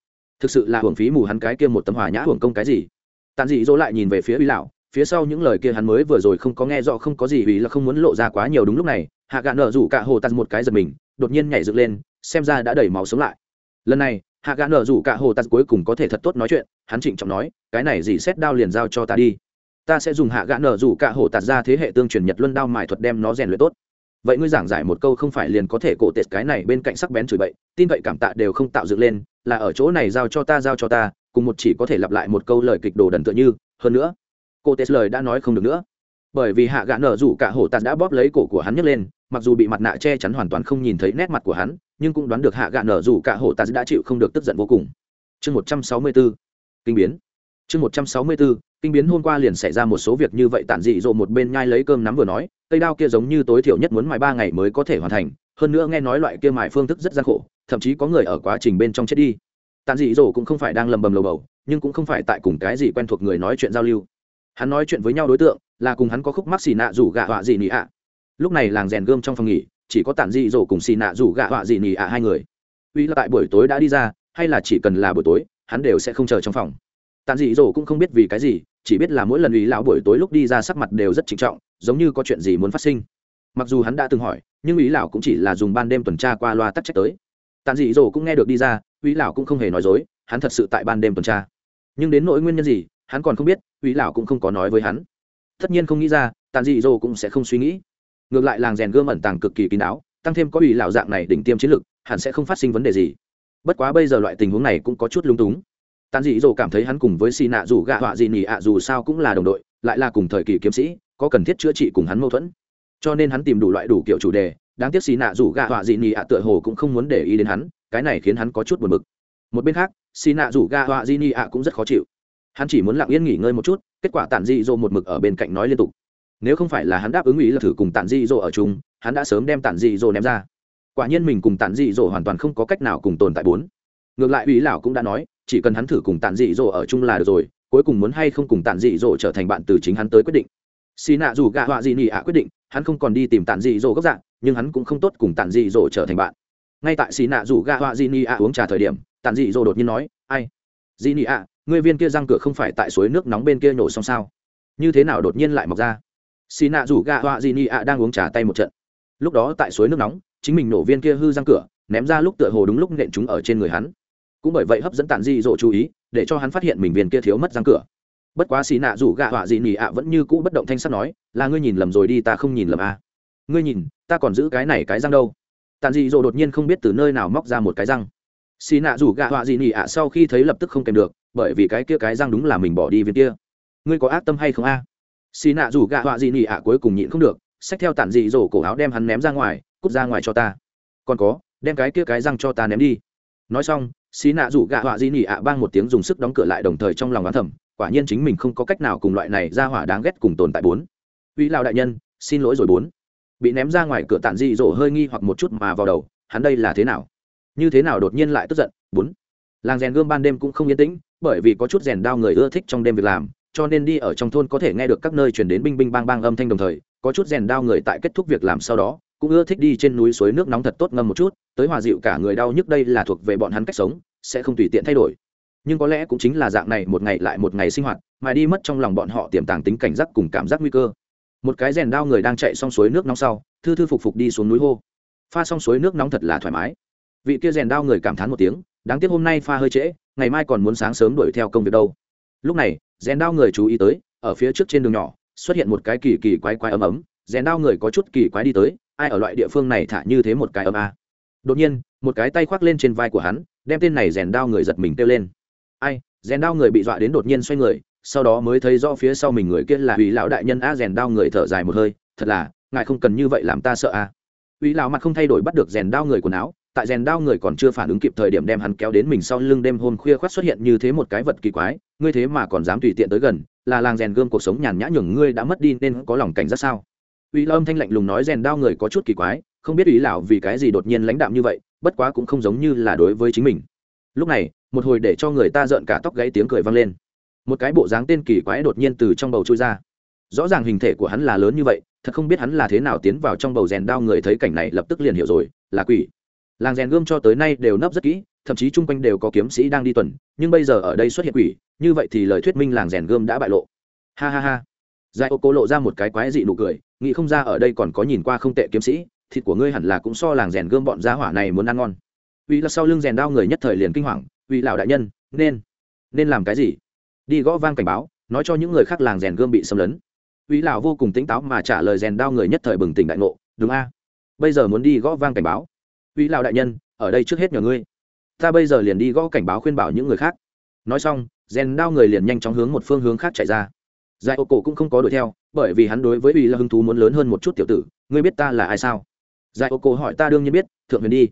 A: Thực sự là hưởng phí mù hắn cái kia một tấm hỏa nhã hưởng công cái gì? Tàn dị dỗ lại nhìn về phía uy lão, phía sau những lời kia hắn mới vừa rồi không có nghe rõ, không có gì vì là không muốn lộ ra quá nhiều đúng lúc này, hạ gạ nợ rủ cả hồ tạt một cái giật mình, đột nhiên nhảy dựng lên xem ra đã đẩy máu sống lại. Lần này, hạ gã nở rủ cả hồ tạt cuối cùng có thể thật tốt nói chuyện, hắn trịnh trọng nói, cái này gì xét đao liền giao cho ta đi. Ta sẽ dùng hạ gã nở rủ cả hồ tạt ra thế hệ tương truyền nhật luân đao mài thuật đem nó rèn luyện tốt. Vậy ngươi giảng giải một câu không phải liền có thể cổ tệt cái này bên cạnh sắc bén chửi bậy, tin vậy cảm tạ đều không tạo dựng lên, là ở chỗ này giao cho ta, giao cho ta, cùng một chỉ có thể lặp lại một câu lời kịch đồ đần tựa như, hơn nữa. Cô tết lời đã nói không được nữa. Bởi vì hạ gã nở rủ cả hổ tạt đã bóp lấy cổ của hắn nhấc lên, mặc dù bị mặt nạ che chắn hoàn toàn không nhìn thấy nét mặt của hắn nhưng cũng đoán được hạ gạ nở dù cả hổ ta đã chịu không được tức giận vô cùng. Chương một trăm sáu mươi bốn kinh biến. Chương một trăm sáu mươi bốn kinh biến hôm qua liền xảy ra một số việc như vậy tản dị dộ một bên nhai lấy cơm nắm vừa nói, cây đao kia giống như tối thiểu nhất muốn mài ba ngày mới có thể hoàn thành, hơn nữa nghe nói loại kia mài phương thức rất gian khổ, thậm chí có người ở quá trình bên trong chết đi. Tản dị dỗ cũng không phải đang lầm bầm lầu bầu, nhưng cũng không phải tại cùng cái gì quen thuộc người nói chuyện giao lưu. Hắn nói chuyện với nhau đối tượng là cùng hắn có khúc mắc xì nạ rủ gạ họa gì nị ạ. Lúc này làng rèn gươm trong phòng nghỉ chỉ có tản dị dỗ cùng xì nạ rủ gạ họa gì nỉ ạ hai người. Uy là tại buổi tối đã đi ra, hay là chỉ cần là buổi tối, hắn đều sẽ không chờ trong phòng. Tản dị dỗ cũng không biết vì cái gì, chỉ biết là mỗi lần uy lão buổi tối lúc đi ra sắc mặt đều rất trịnh trọng, giống như có chuyện gì muốn phát sinh. Mặc dù hắn đã từng hỏi, nhưng ý lão cũng chỉ là dùng ban đêm tuần tra qua loa tắc trách tới. Tàn dị dỗ cũng nghe được đi ra ý lão cũng không hề nói dối, hắn thật sự tại ban đêm tuần tra. Nhưng đến nỗi nguyên nhân gì, hắn còn không biết ý lão cũng không có nói với hắn. Tất nhiên không nghĩ ra tàn dị dỗ cũng sẽ không suy nghĩ ngược lại làng rèn gươm ẩn tàng cực kỳ kín đáo, tăng thêm có ủy lão dạng này đỉnh tiêm chiến lực, hẳn sẽ không phát sinh vấn đề gì. Bất quá bây giờ loại tình huống này cũng có chút lung túng. Tàn dị dỗ cảm thấy hắn cùng với xì nạ dù gạ họa dị nỉ ạ dù sao cũng là đồng đội, lại là cùng thời kỳ kiếm sĩ, có cần thiết chữa trị cùng hắn mâu thuẫn. Cho nên hắn tìm đủ loại đủ kiểu chủ đề, đáng tiếc xì nạ dù gạ họa dị nỉ ạ tựa hồ cũng không muốn để ý đến hắn, cái này khiến hắn có chút buồn bực. Một bên khác xì nạ Dù gạ họa dị nỉ ạ cũng rất khó chịu. Hắn chỉ muốn lặng yên nghỉ ngơi một chút, kết quả tản dị dỗ một mực ở bên cạnh nói liên tục nếu không phải là hắn đáp ứng ý là thử cùng tản dị dỗ ở chung, hắn đã sớm đem tản dị dỗ ném ra. Quả nhiên mình cùng tản dị dỗ hoàn toàn không có cách nào cùng tồn tại bốn. Ngược lại ý lão cũng đã nói, chỉ cần hắn thử cùng tản dị dỗ ở chung là được rồi, cuối cùng muốn hay không cùng tản dị dỗ trở thành bạn từ chính hắn tới quyết định. Xì nạ dù gạ họa dị nị ạ quyết định, hắn không còn đi tìm tản dị dỗ gốc dạng, nhưng hắn cũng không tốt cùng tản dị dỗ trở thành bạn. Ngay tại xì nạ dù gạ họa dị nị ạ uống trà thời điểm, tản dị dỗ đột nhiên nói, ai? Dị nị ạ người viên kia răng cửa không phải tại suối nước nóng bên kia nhổ xong sao? Như thế nào đột nhiên lại mọc ra? Xì nạ rủ gạ họa dị nị ạ đang uống trà tay một trận. Lúc đó tại suối nước nóng, chính mình nổ viên kia hư răng cửa, ném ra lúc tựa hồ đúng lúc nện chúng ở trên người hắn. Cũng bởi vậy hấp dẫn tản dị dỗ chú ý, để cho hắn phát hiện mình viên kia thiếu mất răng cửa. Bất quá xì nạ rủ gạ họa dị nị ạ vẫn như cũ bất động thanh sắt nói, là ngươi nhìn lầm rồi đi, ta không nhìn lầm à. ngươi nhìn, ta còn giữ cái này cái răng đâu. Tàn dị dỗ đột nhiên không biết từ nơi nào móc ra một cái răng. Xì nạ rủ gạ họa dị nị ạ sau khi thấy lập tức không kèm được, bởi vì cái kia cái răng đúng là mình bỏ đi viên kia. Ngươi có ác tâm hay không a? à? Xì nạ rủ gạ họa dị nị ạ à cuối cùng nhịn không được, xách theo tản dị rổ cổ áo đem hắn ném ra ngoài, cút ra ngoài cho ta. Còn có, đem cái kia cái răng cho ta ném đi. Nói xong xí nạ rủ gạ họa di nỉ ạ à bang một tiếng dùng sức đóng cửa lại đồng thời trong lòng oán thầm, quả nhiên chính mình không có cách nào cùng loại này ra hỏa đáng ghét cùng tồn tại bốn. Uy lao đại nhân, xin lỗi rồi bốn. Bị ném ra ngoài cửa tản dị dỗ hơi nghi hoặc một chút mà vào đầu, hắn đây là thế nào? Như thế nào đột nhiên lại tức giận? Bốn. Làng rèn gươm ban đêm cũng không yên tĩnh, bởi vì có chút rèn đao người ưa thích trong đêm việc làm cho nên đi ở trong thôn có thể nghe được các nơi chuyển đến binh binh bang bang âm thanh đồng thời, có chút rèn đao người tại kết thúc việc làm sau đó, cũng ưa thích đi trên núi suối nước nóng thật tốt ngâm một chút, tới hòa dịu cả người đau nhức đây là thuộc về bọn hắn cách sống, sẽ không tùy tiện thay đổi. Nhưng có lẽ cũng chính là dạng này một ngày lại một ngày sinh hoạt, mà đi mất trong lòng bọn họ tiềm tàng tính cảnh giác cùng cảm giác nguy cơ. Một cái rèn đao người đang chạy xong suối nước nóng sau, thư thư phục phục đi xuống núi hô. Pha xong suối nước nóng thật là thoải mái. Vị kia rèn đao người cảm thán một tiếng, đáng tiếc hôm nay pha hơi trễ, ngày mai còn muốn sáng sớm đuổi theo công việc đâu. Lúc này rèn đao người chú ý tới, ở phía trước trên đường nhỏ, xuất hiện một cái kỳ kỳ quái quái ấm ấm, rèn đao người có chút kỳ quái đi tới, ai ở loại địa phương này thả như thế một cái ấm a. Đột nhiên, một cái tay khoác lên trên vai của hắn, đem tên này rèn đao người giật mình kêu lên. Ai, rèn đao người bị dọa đến đột nhiên xoay người, sau đó mới thấy rõ phía sau mình người kia là ủy lão đại nhân a, rèn đao người thở dài một hơi, thật là, ngài không cần như vậy làm ta sợ a. Ủy lão mặt không thay đổi bắt được rèn đao người quần áo tại rèn đao người còn chưa phản ứng kịp thời điểm đem hắn kéo đến mình sau lưng đêm hôm khuya khoát xuất hiện như thế một cái vật kỳ quái, ngươi thế mà còn dám tùy tiện tới gần, là làng rèn gươm cuộc sống nhàn nhã nhường ngươi đã mất đi nên có lòng cảnh giác sao? Uy lão âm thanh lạnh lùng nói rèn đao người có chút kỳ quái, không biết ủy lão vì cái gì đột nhiên lãnh đạm như vậy, bất quá cũng không giống như là đối với chính mình. Lúc này, một hồi để cho người ta rợn cả tóc gãy tiếng cười vang lên. Một cái bộ dáng tên kỳ quái đột nhiên từ trong bầu trôi ra. Rõ ràng hình thể của hắn là lớn như vậy, thật không biết hắn là thế nào tiến vào trong bầu rèn đao người thấy cảnh này lập tức liền hiểu rồi, là quỷ làng rèn gươm cho tới nay đều nấp rất kỹ, thậm chí chung quanh đều có kiếm sĩ đang đi tuần, nhưng bây giờ ở đây xuất hiện quỷ, như vậy thì lời thuyết minh làng rèn gươm đã bại lộ. Ha ha ha. Giải ô cố lộ ra một cái quái dị nụ cười, nghĩ không ra ở đây còn có nhìn qua không tệ kiếm sĩ, thịt của ngươi hẳn là cũng so làng rèn gươm bọn gia hỏa này muốn ăn ngon. Uy là sau lưng rèn đao người nhất thời liền kinh hoàng uy lão đại nhân, nên nên làm cái gì? Đi gõ vang cảnh báo, nói cho những người khác làng rèn gươm bị xâm lấn. Uy lão vô cùng tỉnh táo mà trả lời rèn đao người nhất thời bừng tỉnh đại ngộ, đúng a. Bây giờ muốn đi gõ vang cảnh báo uy lão đại nhân, ở đây trước hết nhờ ngươi. Ta bây giờ liền đi gõ cảnh báo khuyên bảo những người khác. Nói xong, rèn đao người liền nhanh chóng hướng một phương hướng khác chạy ra. Giải ô cổ cũng không có đuổi theo, bởi vì hắn đối với uy là hứng thú muốn lớn hơn một chút tiểu tử. Ngươi biết ta là ai sao? Giải ô cổ hỏi, ta đương nhiên biết, thượng huyền đi.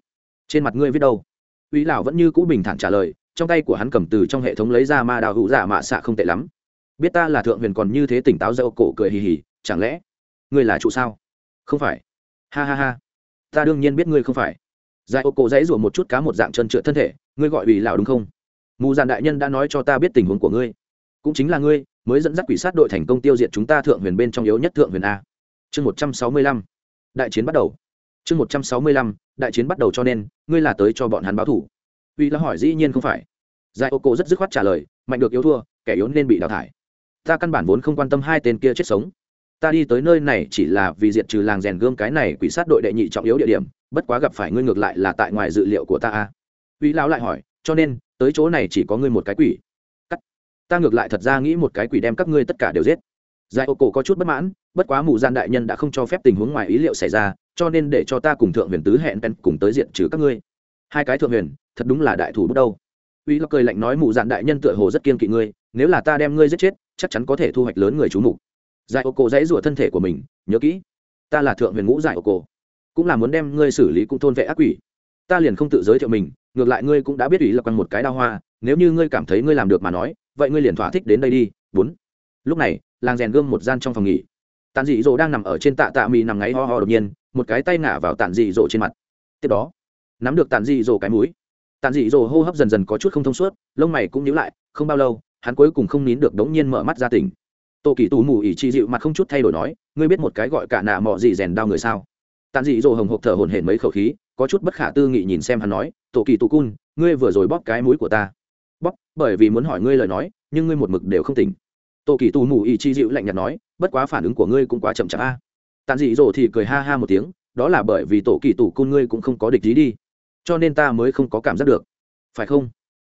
A: Trên mặt ngươi viết đâu? Uy lão vẫn như cũ bình thản trả lời, trong tay của hắn cầm từ trong hệ thống lấy ra ma đào hữu giả mạ xạ không tệ lắm. Biết ta là thượng huyền còn như thế tỉnh táo dâu cổ cười hì hì, chẳng lẽ ngươi là trụ sao? Không phải. Ha ha ha, ta đương nhiên biết ngươi không phải giải ô cổ dãy rủa một chút cá một dạng chân trượt thân thể, ngươi gọi ủy lão đúng không? Mù giàn đại nhân đã nói cho ta biết tình huống của ngươi. Cũng chính là ngươi mới dẫn dắt quỷ sát đội thành công tiêu diệt chúng ta thượng huyền bên trong yếu nhất thượng huyền a. Chương một trăm sáu mươi lăm. Đại chiến bắt đầu. Chương một trăm sáu mươi lăm, đại chiến bắt đầu cho nên, ngươi là tới cho bọn hắn báo thủ. Uy là hỏi dĩ nhiên không phải. Giải ô cổ rất dứt khoát trả lời, mạnh được yếu thua, kẻ yếu nên bị đào thải. Ta căn bản vốn không quan tâm hai tên kia chết sống. Ta đi tới nơi này chỉ là vì diệt trừ làng rèn gương cái này quỷ sát đội đệ nhị trọng yếu địa điểm bất quá gặp phải ngươi ngược lại là tại ngoài dự liệu của ta a. Uy lão lại hỏi, cho nên, tới chỗ này chỉ có ngươi một cái quỷ. Cắt. Ta ngược lại thật ra nghĩ một cái quỷ đem các ngươi tất cả đều giết. Giải ô cổ có chút bất mãn, bất quá mù gian đại nhân đã không cho phép tình huống ngoài ý liệu xảy ra, cho nên để cho ta cùng thượng huyền tứ hẹn pen cùng tới diện trừ các ngươi. Hai cái thượng huyền, thật đúng là đại thủ bước đâu. Uy lão cười lạnh nói mụ gian đại nhân tựa hồ rất kiên kỵ ngươi, nếu là ta đem ngươi giết chết, chắc chắn có thể thu hoạch lớn người chú mục. Giải ô cổ dãy rủa thân thể của mình, nhớ kỹ, ta là thượng huyền ngũ giải ô cổ cũng là muốn đem ngươi xử lý cũng thôn vệ ác quỷ. Ta liền không tự giới thiệu mình, ngược lại ngươi cũng đã biết ủy là quăng một cái đao hoa, nếu như ngươi cảm thấy ngươi làm được mà nói, vậy ngươi liền thỏa thích đến đây đi, bốn. Lúc này, làng rèn gươm một gian trong phòng nghỉ. Tàn dị dỗ đang nằm ở trên tạ tạ mì nằm ngáy ho ho đột nhiên, một cái tay ngả vào tàn dị dỗ trên mặt. Tiếp đó, nắm được tàn dị dỗ cái mũi. Tàn dị dỗ hô hấp dần dần có chút không thông suốt, lông mày cũng nhíu lại, không bao lâu, hắn cuối cùng không nín được đống nhiên mở mắt ra tỉnh. Tô kỳ tù mù ỉ chi dịu mặt không chút thay đổi nói, ngươi biết một cái gọi cả nạ mọ gì rèn đau người sao? Tàn dị dỗ hồng hộc thở hổn hển mấy khẩu khí, có chút bất khả tư nghị nhìn xem hắn nói, tổ kỳ tù cun, ngươi vừa rồi bóp cái mũi của ta. Bóp, bởi vì muốn hỏi ngươi lời nói, nhưng ngươi một mực đều không tỉnh. Tô kỳ tù mù ý chi dịu lạnh nhạt nói, bất quá phản ứng của ngươi cũng quá chậm chạp a. Tàn dị dỗ thì cười ha ha một tiếng, đó là bởi vì tổ kỳ tù cun ngươi cũng không có địch lý đi, cho nên ta mới không có cảm giác được. Phải không?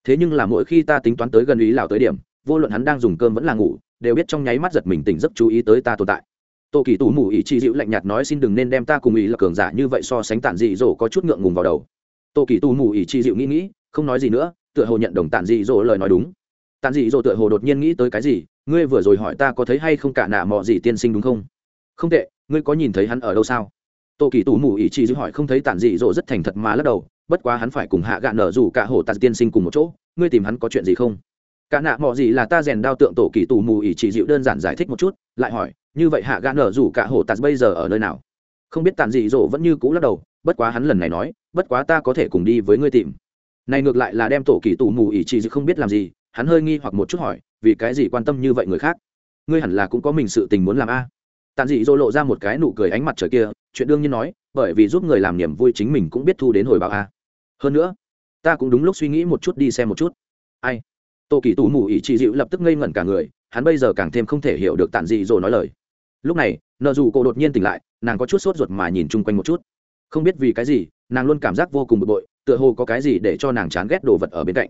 A: Thế nhưng là mỗi khi ta tính toán tới gần ý lào tới điểm, vô luận hắn đang dùng cơm vẫn là ngủ, đều biết trong nháy mắt giật mình tỉnh giấc chú ý tới ta tồn tại tô kỳ tù mù ý chi dịu lạnh nhạt nói, xin đừng nên đem ta cùng ý là cường giả như vậy so sánh tản dị dỗ có chút ngượng ngùng vào đầu. Tô kỳ tù mù ý chi dịu nghĩ nghĩ, không nói gì nữa, tựa hồ nhận đồng tản dị dỗ lời nói đúng. Tản dị dỗ tựa hồ đột nhiên nghĩ tới cái gì? Ngươi vừa rồi hỏi ta có thấy hay không cả nạ mò gì tiên sinh đúng không? Không tệ, ngươi có nhìn thấy hắn ở đâu sao? Tô kỳ tù mù ý chi dịu hỏi, không thấy tản dị dỗ rất thành thật mà lắc đầu, bất quá hắn phải cùng hạ gạ nở dù cả hồ tạt tiên sinh cùng một chỗ, ngươi tìm hắn có chuyện gì không? Cả nạ mò gì là ta rèn đao tượng tổ kỳ tù mù ỉ chỉ dịu đơn giản giải thích một chút, lại hỏi như vậy hạ gã nở rủ cả hổ tạt bây giờ ở nơi nào? Không biết tàn dị dỗ vẫn như cũ lắc đầu, bất quá hắn lần này nói, bất quá ta có thể cùng đi với ngươi tìm. Này ngược lại là đem tổ kỳ tù mù ỉ chỉ dịu không biết làm gì, hắn hơi nghi hoặc một chút hỏi, vì cái gì quan tâm như vậy người khác? Ngươi hẳn là cũng có mình sự tình muốn làm a. Tàn dị dỗ lộ ra một cái nụ cười ánh mặt trời kia, chuyện đương nhiên nói, bởi vì giúp người làm niềm vui chính mình cũng biết thu đến hồi báo a. Hơn nữa, ta cũng đúng lúc suy nghĩ một chút đi xem một chút. Ai? Tổ kỳ tù mù ỉ chị dịu lập tức ngây ngẩn cả người, hắn bây giờ càng thêm không thể hiểu được tản dị dỗ nói lời lúc này, nợ dù cô đột nhiên tỉnh lại, nàng có chút sốt ruột mà nhìn chung quanh một chút. Không biết vì cái gì, nàng luôn cảm giác vô cùng bực bội, tựa hồ có cái gì để cho nàng chán ghét đồ vật ở bên cạnh.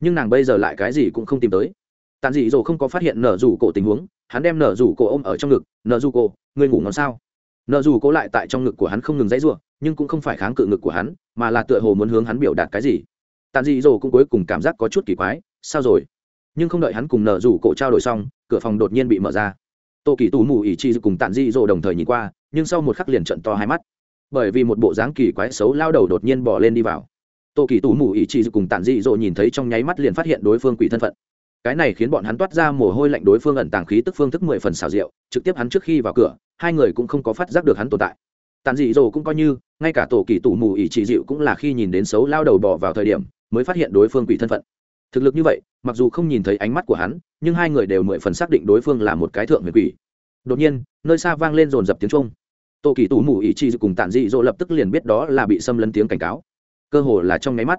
A: Nhưng nàng bây giờ lại cái gì cũng không tìm tới. Tàn dị dỗ không có phát hiện nở rủ cổ tình huống, hắn đem nở rủ cổ ôm ở trong ngực nở rủ cổ, ngươi ngủ ngon sao? Nở rủ cổ lại tại trong ngực của hắn không ngừng dãy ruộng nhưng cũng không phải kháng cự ngực của hắn, mà là tựa hồ muốn hướng hắn biểu đạt cái gì. Tàn dị dỗ cũng cuối cùng cảm giác có chút kỳ quái, sao rồi? Nhưng không đợi hắn cùng nở rủ cổ trao đổi xong, cửa phòng đột nhiên bị mở ra tô kỳ tù mù ỉ chi cùng tàn Di dỗ đồng thời nhìn qua, nhưng sau một khắc liền trận to hai mắt. Bởi vì một bộ dáng kỳ quái xấu lao đầu đột nhiên bỏ lên đi vào. Tô kỳ tù mù ỉ chi cùng tàn Di dỗ nhìn thấy trong nháy mắt liền phát hiện đối phương quỷ thân phận. Cái này khiến bọn hắn toát ra mồ hôi lạnh đối phương ẩn tàng khí tức phương thức mười phần xào rượu trực tiếp hắn trước khi vào cửa, hai người cũng không có phát giác được hắn tồn tại. Tàn dị dỗ cũng coi như, ngay cả tổ kỳ tù mù ỉ chỉ dịu cũng là khi nhìn đến xấu lao đầu bỏ vào thời điểm, mới phát hiện đối phương quỷ thân phận. Thực lực như vậy mặc dù không nhìn thấy ánh mắt của hắn, nhưng hai người đều mười phần xác định đối phương là một cái thượng huyền quỷ. Đột nhiên, nơi xa vang lên rồn rập tiếng trung tô kỳ tù mù ý chi cùng tản dị dỗ lập tức liền biết đó là bị xâm lấn tiếng cảnh cáo. Cơ hồ là trong nháy mắt,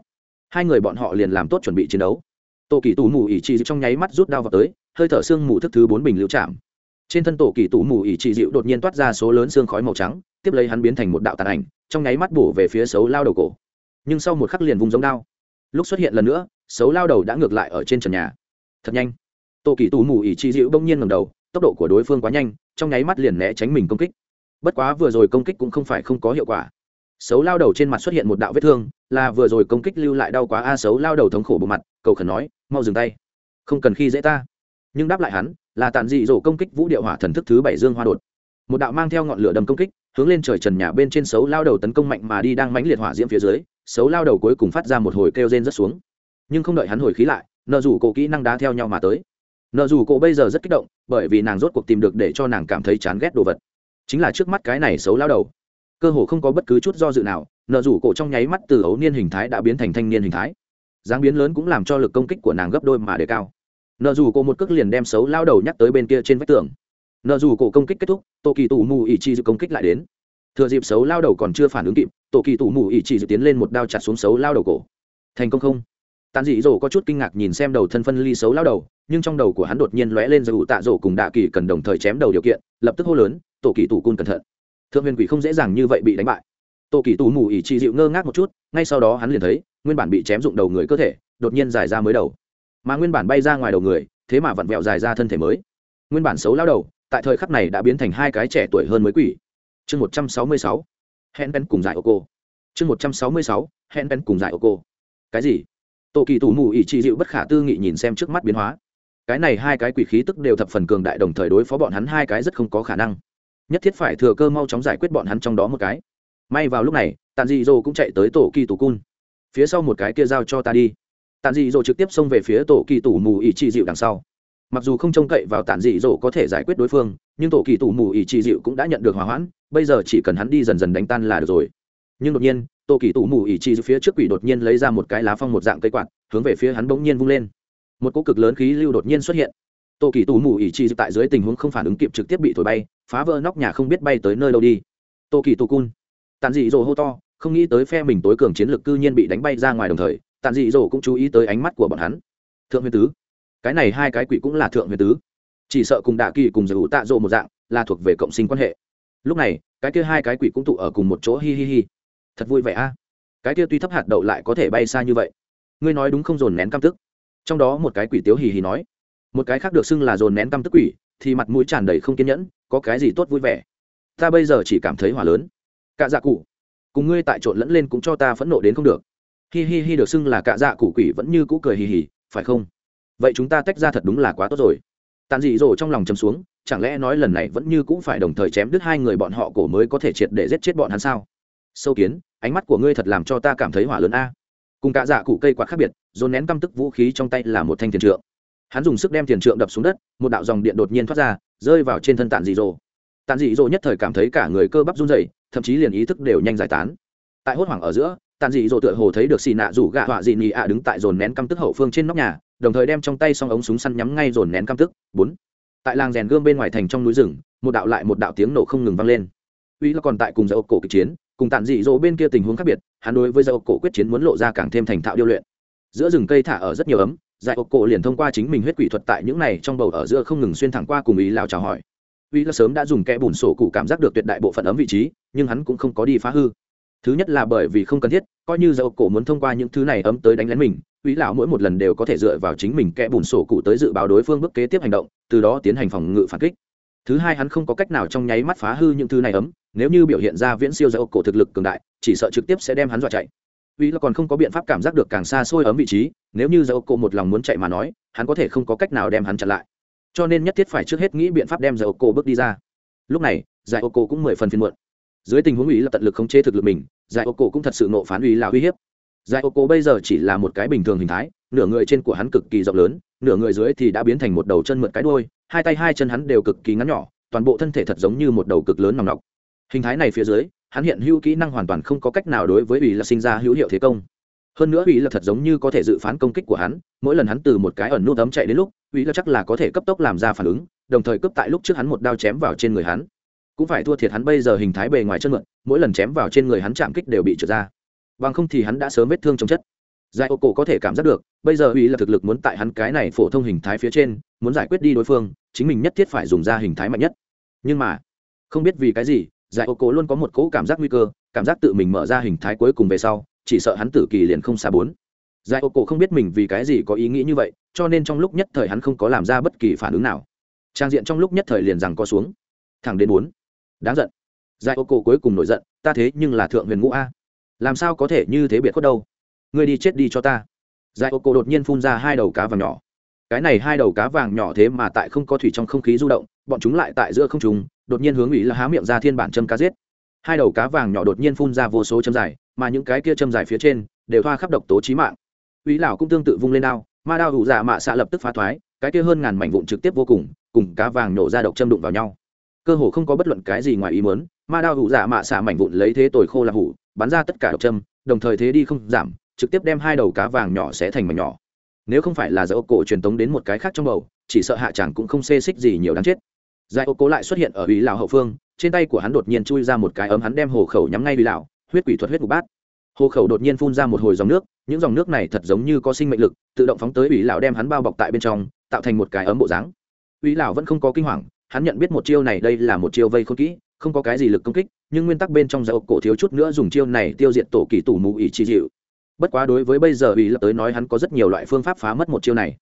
A: hai người bọn họ liền làm tốt chuẩn bị chiến đấu. Tô kỳ tù mù ý chi trong nháy mắt rút đao vào tới, hơi thở xương mù thức thứ bốn bình lưu chạm trên thân tổ kỳ tù mù ỉ trị dịu đột nhiên toát ra số lớn xương khói màu trắng, tiếp lấy hắn biến thành một đạo tàn ảnh, trong nháy mắt bổ về phía xấu lao đầu cổ. Nhưng sau một khắc liền vùng giống đao. Lúc xuất hiện lần nữa xấu lao đầu đã ngược lại ở trên trần nhà. Thật nhanh. Tô kỳ tù mù ỉ chi dịu bỗng nhiên ngầm đầu, tốc độ của đối phương quá nhanh, trong nháy mắt liền né tránh mình công kích. Bất quá vừa rồi công kích cũng không phải không có hiệu quả. Xấu lao đầu trên mặt xuất hiện một đạo vết thương, là vừa rồi công kích lưu lại đau quá a xấu lao đầu thống khổ bộ mặt, cầu khẩn nói, mau dừng tay. Không cần khi dễ ta. Nhưng đáp lại hắn, là tàn dị dỗ công kích vũ điệu hỏa thần thức thứ bảy dương hoa đột. Một đạo mang theo ngọn lửa đầm công kích, hướng lên trời trần nhà bên trên xấu lao đầu tấn công mạnh mà đi đang mãnh liệt hỏa diễm phía dưới, xấu lao đầu cuối cùng phát ra một hồi kêu rên rất xuống nhưng không đợi hắn hồi khí lại, nợ rủ cổ kỹ năng đá theo nhau mà tới. Nợ rủ cổ bây giờ rất kích động, bởi vì nàng rốt cuộc tìm được để cho nàng cảm thấy chán ghét đồ vật. Chính là trước mắt cái này xấu lao đầu. Cơ hồ không có bất cứ chút do dự nào, nợ rủ cổ trong nháy mắt từ ấu niên hình thái đã biến thành thanh niên hình thái. Dáng biến lớn cũng làm cho lực công kích của nàng gấp đôi mà đề cao. Nợ rủ cổ một cước liền đem xấu lao đầu nhắc tới bên kia trên vách tường. Nợ rủ cổ công kích kết thúc tô kỳ tù mù ỉ chi dự công kích lại đến. Thừa dịp xấu lao đầu còn chưa phản ứng kịp tổ kỳ tù mù ỉ chi dự tiến lên một đao chặt xuống xấu lao đầu cổ. Thành công không? Tàn dị dỗ có chút kinh ngạc nhìn xem đầu thân phân ly xấu lao đầu, nhưng trong đầu của hắn đột nhiên lóe lên dù tạ dỗ cùng đạ kỳ cần đồng thời chém đầu điều kiện, lập tức hô lớn, tổ kỳ tủ cun cẩn thận. Thượng huyền quỷ không dễ dàng như vậy bị đánh bại. Tổ kỳ tù mù ỉ trị dịu ngơ ngác một chút, ngay sau đó hắn liền thấy, nguyên bản bị chém dụng đầu người cơ thể, đột nhiên dài ra mới đầu. Mà nguyên bản bay ra ngoài đầu người, thế mà vặn vẹo dài ra thân thể mới. Nguyên bản xấu lao đầu, tại thời khắc này đã biến thành hai cái trẻ tuổi hơn mới quỷ. Chương một trăm sáu mươi sáu. Hẹn bén cùng giải ô cô. Chương một trăm sáu mươi sáu, hẹn bén cùng giải ô cô. Cái gì? Tổ kỳ tù mù ỉ trị dịu bất khả tư nghị nhìn xem trước mắt biến hóa. Cái này hai cái quỷ khí tức đều thập phần cường đại đồng thời đối phó bọn hắn hai cái rất không có khả năng. Nhất thiết phải thừa cơ mau chóng giải quyết bọn hắn trong đó một cái. May vào lúc này tàn dị dô cũng chạy tới tổ kỳ tù cun. Phía sau một cái kia giao cho ta đi. Tàn dị dô trực tiếp xông về phía tổ kỳ tù mù ỉ trị dịu đằng sau. Mặc dù không trông cậy vào tàn dị dô có thể giải quyết đối phương, nhưng tổ kỳ tù mù ỉ trị dịu cũng đã nhận được hỏa hoãn, bây giờ chỉ cần hắn đi dần dần đánh tan là được rồi. Nhưng đột nhiên Tô kỳ tủ mù ỉ trị phía trước quỷ đột nhiên lấy ra một cái lá phong một dạng cây quạt, hướng về phía hắn bỗng nhiên vung lên. Một cỗ cực lớn khí lưu đột nhiên xuất hiện. Tô kỳ tủ mù ỉ trị tại dưới tình huống không phản ứng kịp trực tiếp bị thổi bay, phá vỡ nóc nhà không biết bay tới nơi đâu đi. Tô kỳ tù cun. Tàn dị dỗ hô to, không nghĩ tới phe mình tối cường chiến lược cư nhiên bị đánh bay ra ngoài đồng thời tàn dị dỗ cũng chú ý tới ánh mắt của bọn hắn. Thượng huyền tứ. Cái này hai cái quỷ cũng là thượng huyền tứ. Chỉ sợ cùng đạ kỳ cùng giải hữu tạ dỗ một dạng, là thuộc về cộng sinh quan hệ. Lúc này, cái kia hai cái quỷ cũng tụ ở cùng một chỗ, hi hi hi thật vui vẻ a. Cái kia tuy thấp hạt đậu lại có thể bay xa như vậy. Ngươi nói đúng không dồn nén căm tức? Trong đó một cái quỷ tiếu hì hì nói. Một cái khác được xưng là dồn nén căm tức quỷ, thì mặt mũi tràn đầy không kiên nhẫn, có cái gì tốt vui vẻ? Ta bây giờ chỉ cảm thấy hỏa lớn. Cạ dạ cụ. Cùng ngươi tại trộn lẫn lên cũng cho ta phẫn nộ đến không được. Hi hi hi được xưng là cạ dạ cụ quỷ vẫn như cũ cười hì hì, phải không? Vậy chúng ta tách ra thật đúng là quá tốt rồi. Tàn dị dỗ trong lòng chấm xuống, chẳng lẽ nói lần này vẫn như cũng phải đồng thời chém đứt hai người bọn họ cổ mới có thể triệt để giết chết bọn hắn sao? Sâu kiến, ánh mắt của ngươi thật làm cho ta cảm thấy hỏa lớn a. Cùng cả dạ cụ cây quạt khác biệt, dồn nén căm tức vũ khí trong tay là một thanh tiền trượng. Hắn dùng sức đem tiền trượng đập xuống đất, một đạo dòng điện đột nhiên thoát ra, rơi vào trên thân tàn dị dỗ. Tàn dị dỗ nhất thời cảm thấy cả người cơ bắp run rẩy, thậm chí liền ý thức đều nhanh giải tán. Tại hốt hoảng ở giữa tàn dị dỗ tựa hồ thấy được xì nạ rủ gạ họa dị nị ạ đứng tại dồn nén căm tức hậu phương trên nóc nhà, đồng thời đem trong tay s ống súng săn nhắm ngay dồn nén căm tức. Bốn. Tại làng rèn gươm bên ngoài thành trong núi rừng, một đạo lại một đạo tiếng nổ không ngừng vang lên. Uy là còn tại cùng dậu cổ kịch chiến cùng tản dị dỗ bên kia tình huống khác biệt, hắn đối với dậu cổ quyết chiến muốn lộ ra càng thêm thành thạo điêu luyện. Giữa rừng cây thả ở rất nhiều ấm giải ốc cổ liền thông qua chính mình huyết quỷ thuật tại những này trong bầu ở giữa không ngừng xuyên thẳng qua cùng ý lào chào hỏi. Uy là sớm đã dùng kẽ bùn sổ cụ cảm giác được tuyệt đại bộ phận ấm vị trí, nhưng hắn cũng không có đi phá hư. Thứ nhất là bởi vì không cần thiết, coi như dậu cổ muốn thông qua những thứ này ấm tới đánh lén mình uy lão mỗi một lần đều có thể dựa vào chính mình kẽ bùn sổ cụ tới dự báo đối phương bước kế tiếp hành động, từ đó tiến hành phòng ngự phản kích. Thứ hai hắn không có cách nào trong nháy mắt phá hư những thứ này ấm nếu như biểu hiện ra viễn siêu dậu cổ thực lực cường đại, chỉ sợ trực tiếp sẽ đem hắn dọa chạy. Vì là còn không có biện pháp cảm giác được càng xa xôi ấm vị trí, nếu như dậu cổ một lòng muốn chạy mà nói, hắn có thể không có cách nào đem hắn chặn lại. Cho nên nhất thiết phải trước hết nghĩ biện pháp đem dậu cổ bước đi ra. Lúc này giải ô cổ cũng mười phần phiên muộn. Dưới tình huống ủy là tận lực khống chế thực lực mình giải ô cổ cũng thật sự nộ phán ủy là uy hiếp. Giải ô cổ bây giờ chỉ là một cái bình thường hình thái, nửa người trên của hắn cực kỳ rộng lớn, nửa người dưới thì đã biến thành một đầu chân mượn cái đôi hai tay hai chân hắn đều cực kỳ ngắn nhỏ, toàn bộ thân thể thật giống như một đầu cực lớn nòng nọc hình thái này phía dưới, hắn hiện hữu kỹ năng hoàn toàn không có cách nào đối với ủy là sinh ra hữu hiệu thế công. Hơn nữa ủy là thật giống như có thể dự phán công kích của hắn, mỗi lần hắn từ một cái ẩn nút ấm chạy đến lúc ủy là chắc là có thể cấp tốc làm ra phản ứng, đồng thời cướp tại lúc trước hắn một đao chém vào trên người hắn. Cũng phải thua thiệt hắn bây giờ hình thái bề ngoài chân mượn, mỗi lần chém vào trên người hắn chạm kích đều bị trượt ra. Bằng không thì hắn đã sớm vết thương trong chất. Giải ô cổ có thể cảm giác được, bây giờ ủy là thực lực muốn tại hắn cái này phổ thông hình thái phía trên, muốn giải quyết đi đối phương, chính mình nhất thiết phải dùng ra hình thái mạnh nhất. Nhưng mà, không biết vì cái gì giải ô cổ luôn có một cỗ cảm giác nguy cơ, cảm giác tự mình mở ra hình thái cuối cùng về sau, chỉ sợ hắn tử kỳ liền không xa bốn. Giải ô cổ không biết mình vì cái gì có ý nghĩ như vậy, cho nên trong lúc nhất thời hắn không có làm ra bất kỳ phản ứng nào. Trang diện trong lúc nhất thời liền rằng có xuống. Thẳng đến bốn. Đáng giận. Giải ô cổ cuối cùng nổi giận, ta thế nhưng là thượng huyền ngũ a. Làm sao có thể như thế biệt khuất đâu? Ngươi đi chết đi cho ta. Giải ô cổ đột nhiên phun ra hai đầu cá vàng nhỏ. Cái này hai đầu cá vàng nhỏ thế mà tại không có thủy trong không khí du động, bọn chúng lại tại giữa không trùng đột nhiên hướng ủy là há miệng ra thiên bản châm cá giết. Hai đầu cá vàng nhỏ đột nhiên phun ra vô số châm dài, mà những cái kia châm dài phía trên đều thoa khắp độc tố trí mạng. Ủy lão cũng tương tự vung lên đao, ma đao hủ dạ mạ xạ lập tức phá thoái, cái kia hơn ngàn mảnh vụn trực tiếp vô cùng cùng cá vàng nổ ra độc châm đụng vào nhau. Cơ hồ không có bất luận cái gì ngoài ý muốn, ma đao hủ dạ mạ xạ mảnh vụn lấy thế tồi khô là hủ, bắn ra tất cả độc châm, đồng thời thế đi không giảm, trực tiếp đem hai đầu cá vàng nhỏ sẽ thành mảnh nhỏ. Nếu không phải là dỡ cổ truyền tống đến một cái khác trong bầu, chỉ sợ hạ chẳng cũng không xê xích gì nhiều đáng chết giải ô cố lại xuất hiện ở ủy lào hậu phương, trên tay của hắn đột nhiên chui ra một cái ấm hắn đem hồ khẩu nhắm ngay ủy lào, huyết quỷ thuật huyết mục bát. Hồ khẩu đột nhiên phun ra một hồi dòng nước, những dòng nước này thật giống như có sinh mệnh lực, tự động phóng tới ủy lào đem hắn bao bọc tại bên trong, tạo thành một cái ấm bộ dáng. Ủy lào vẫn không có kinh hoàng, hắn nhận biết một chiêu này đây là một chiêu vây khôn kỹ, không có cái gì lực công kích, nhưng nguyên tắc bên trong giải cổ thiếu chút nữa dùng chiêu này tiêu diệt tổ kỳ tủ mù ỉ chi dịu bất quá đối với bây giờ ủy lập tới nói hắn có rất nhiều loại phương pháp phá mất một chiêu này.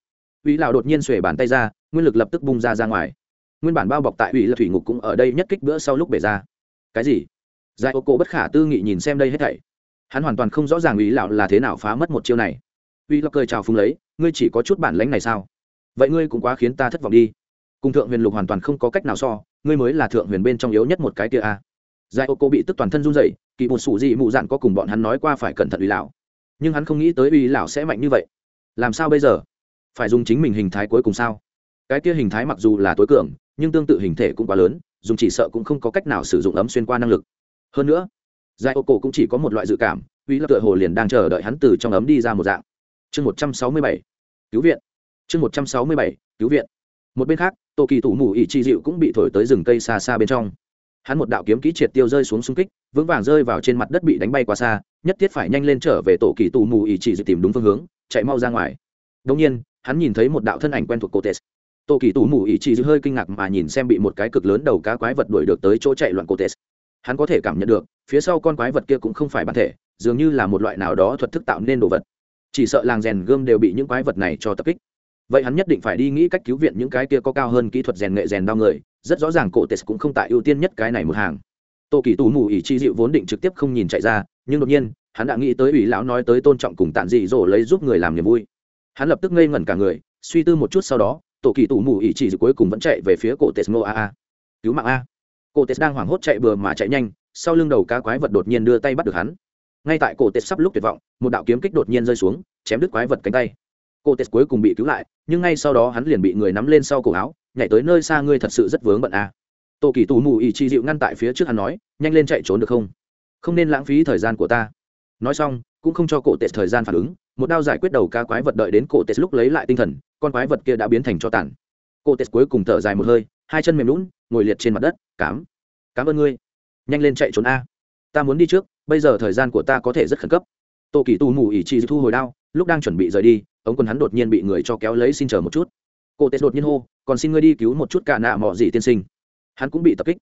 A: Ủy lào đột nhiên xuể bàn tay ra, nguyên lực lập tức bung ra ra ngoài nguyên bản bao bọc tại ủy là thủy ngục cũng ở đây nhất kích bữa sau lúc bể ra. Cái gì? Giải ô cổ bất khả tư nghị nhìn xem đây hết thảy. Hắn hoàn toàn không rõ ràng ủy lão là thế nào phá mất một chiêu này. Ủy lão cười chào phúng lấy, ngươi chỉ có chút bản lãnh này sao? Vậy ngươi cũng quá khiến ta thất vọng đi. Cùng thượng huyền lục hoàn toàn không có cách nào so, ngươi mới là thượng huyền bên trong yếu nhất một cái kia a. Giải ô cổ bị tức toàn thân run rẩy, kỳ một sủ dị mụ dạn có cùng bọn hắn nói qua phải cẩn thận ủy lão. Nhưng hắn không nghĩ tới ủy lão sẽ mạnh như vậy. Làm sao bây giờ? Phải dùng chính mình hình thái cuối cùng sao? Cái kia hình thái mặc dù là tối cường nhưng tương tự hình thể cũng quá lớn, dùng chỉ sợ cũng không có cách nào sử dụng ấm xuyên qua năng lực. Hơn nữa giải ô cổ cũng chỉ có một loại dự cảm, uy lập tựa hồ liền đang chờ đợi hắn từ trong ấm đi ra một dạng. Chương một trăm sáu mươi bảy, cứu viện. Chương một trăm sáu mươi bảy, cứu viện. Một bên khác tô kỳ tủ mù ỉ chi dịu cũng bị thổi tới rừng cây xa xa bên trong. Hắn một đạo kiếm kỹ triệt tiêu rơi xuống xung kích, vững vàng rơi vào trên mặt đất bị đánh bay qua xa, nhất thiết phải nhanh lên trở về tổ kỳ tù mù ỉ chỉ dịu tìm đúng phương hướng, chạy mau ra ngoài. Đông nhiên, hắn nhìn thấy một đạo thân ảnh quen thuộc cô tes Tô kỳ tù mù ý chí dịu hơi kinh ngạc mà nhìn xem bị một cái cực lớn đầu cá quái vật đuổi được tới chỗ chạy loạn cô tes hắn có thể cảm nhận được, phía sau con quái vật kia cũng không phải bản thể, dường như là một loại nào đó thuật thức tạo nên đồ vật. Chỉ sợ làng rèn gươm đều bị những quái vật này cho tập kích. Vậy hắn nhất định phải đi nghĩ cách cứu viện những cái kia có cao hơn kỹ thuật rèn nghệ rèn đau người, rất rõ ràng cổ tes cũng không tại ưu tiên nhất cái này một hàng. Tô kỳ tù mù ý chí dịu vốn định trực tiếp không nhìn chạy ra, nhưng đột nhiên, hắn đã nghĩ tới ủy lão nói tới tôn trọng cùng tản dị dỗ lấy giúp người làm niềm vui. Hắn lập tức ngây ngẩn cả người, suy tư một chút sau đó tổ kỳ tù mù ý chỉ cuối cùng vẫn chạy về phía cổ tes ngô a a. Cứu mạng a. Cổ tes đang hoảng hốt chạy bừa mà chạy nhanh, sau lưng đầu cá quái vật đột nhiên đưa tay bắt được hắn. Ngay tại cổ tes sắp lúc tuyệt vọng, một đạo kiếm kích đột nhiên rơi xuống, chém đứt quái vật cánh tay. Cô tes cuối cùng bị cứu lại, nhưng ngay sau đó hắn liền bị người nắm lên sau cổ áo, nhảy tới nơi xa ngươi thật sự rất vướng bận a. Tổ kỳ tù mù ý chỉ dịu ngăn tại phía trước hắn nói, nhanh lên chạy trốn được không? Không nên lãng phí thời gian của ta. Nói xong cũng không cho cổ tệ thời gian phản ứng, một đao giải quyết đầu ca quái vật đợi đến cổ tệ lúc lấy lại tinh thần, con quái vật kia đã biến thành cho tàn. Cổ tệ cuối cùng thở dài một hơi, hai chân mềm lún ngồi liệt trên mặt đất, cám cảm ơn ngươi. Nhanh lên chạy trốn a. Ta muốn đi trước, bây giờ thời gian của ta có thể rất khẩn cấp. Tô kỳ tu mù ỉ chi thu hồi đao, lúc đang chuẩn bị rời đi, ống quần hắn đột nhiên bị người cho kéo lấy xin chờ một chút. Cô tết đột nhiên hô, còn xin ngươi đi cứu một chút cả nạ mọ gì tiên sinh. Hắn cũng bị tập kích.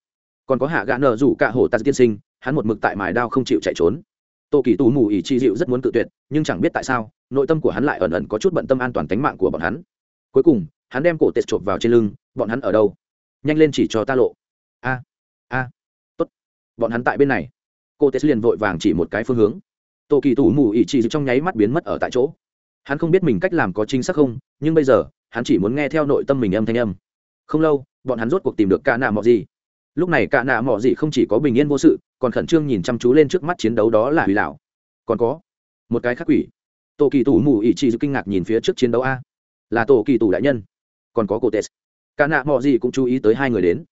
A: Còn có hạ gã nợ rủ cả hổ tạt tiên sinh, hắn một mực tại mài đao không chịu chạy trốn tô kỳ tù mù ỉ chi dịu rất muốn tự tuyệt, nhưng chẳng biết tại sao, nội tâm của hắn lại ẩn ẩn có chút bận tâm an toàn tính mạng của bọn hắn. Cuối cùng, hắn đem cổ tết chộp vào trên lưng, bọn hắn ở đâu? Nhanh lên chỉ cho ta lộ. A a, tốt. Bọn hắn tại bên này. Cô tết liền vội vàng chỉ một cái phương hướng. Tô kỳ tù mù ỉ chi dịu trong nháy mắt biến mất ở tại chỗ. Hắn không biết mình cách làm có chính xác không, nhưng bây giờ, hắn chỉ muốn nghe theo nội tâm mình âm thanh âm. Không lâu, bọn hắn rốt cuộc tìm được ca nạ mọ gì lúc này cả nạ mọ gì không chỉ có bình yên vô sự còn khẩn trương nhìn chăm chú lên trước mắt chiến đấu đó là hủy lão còn có, một cái khắc quỷ. Tổ kỳ tủ mù ỉ chỉ kinh ngạc nhìn phía trước chiến đấu a. Là tổ kỳ tủ đại nhân. Còn có cô tes cả nạ mọ gì cũng chú ý tới hai người đến.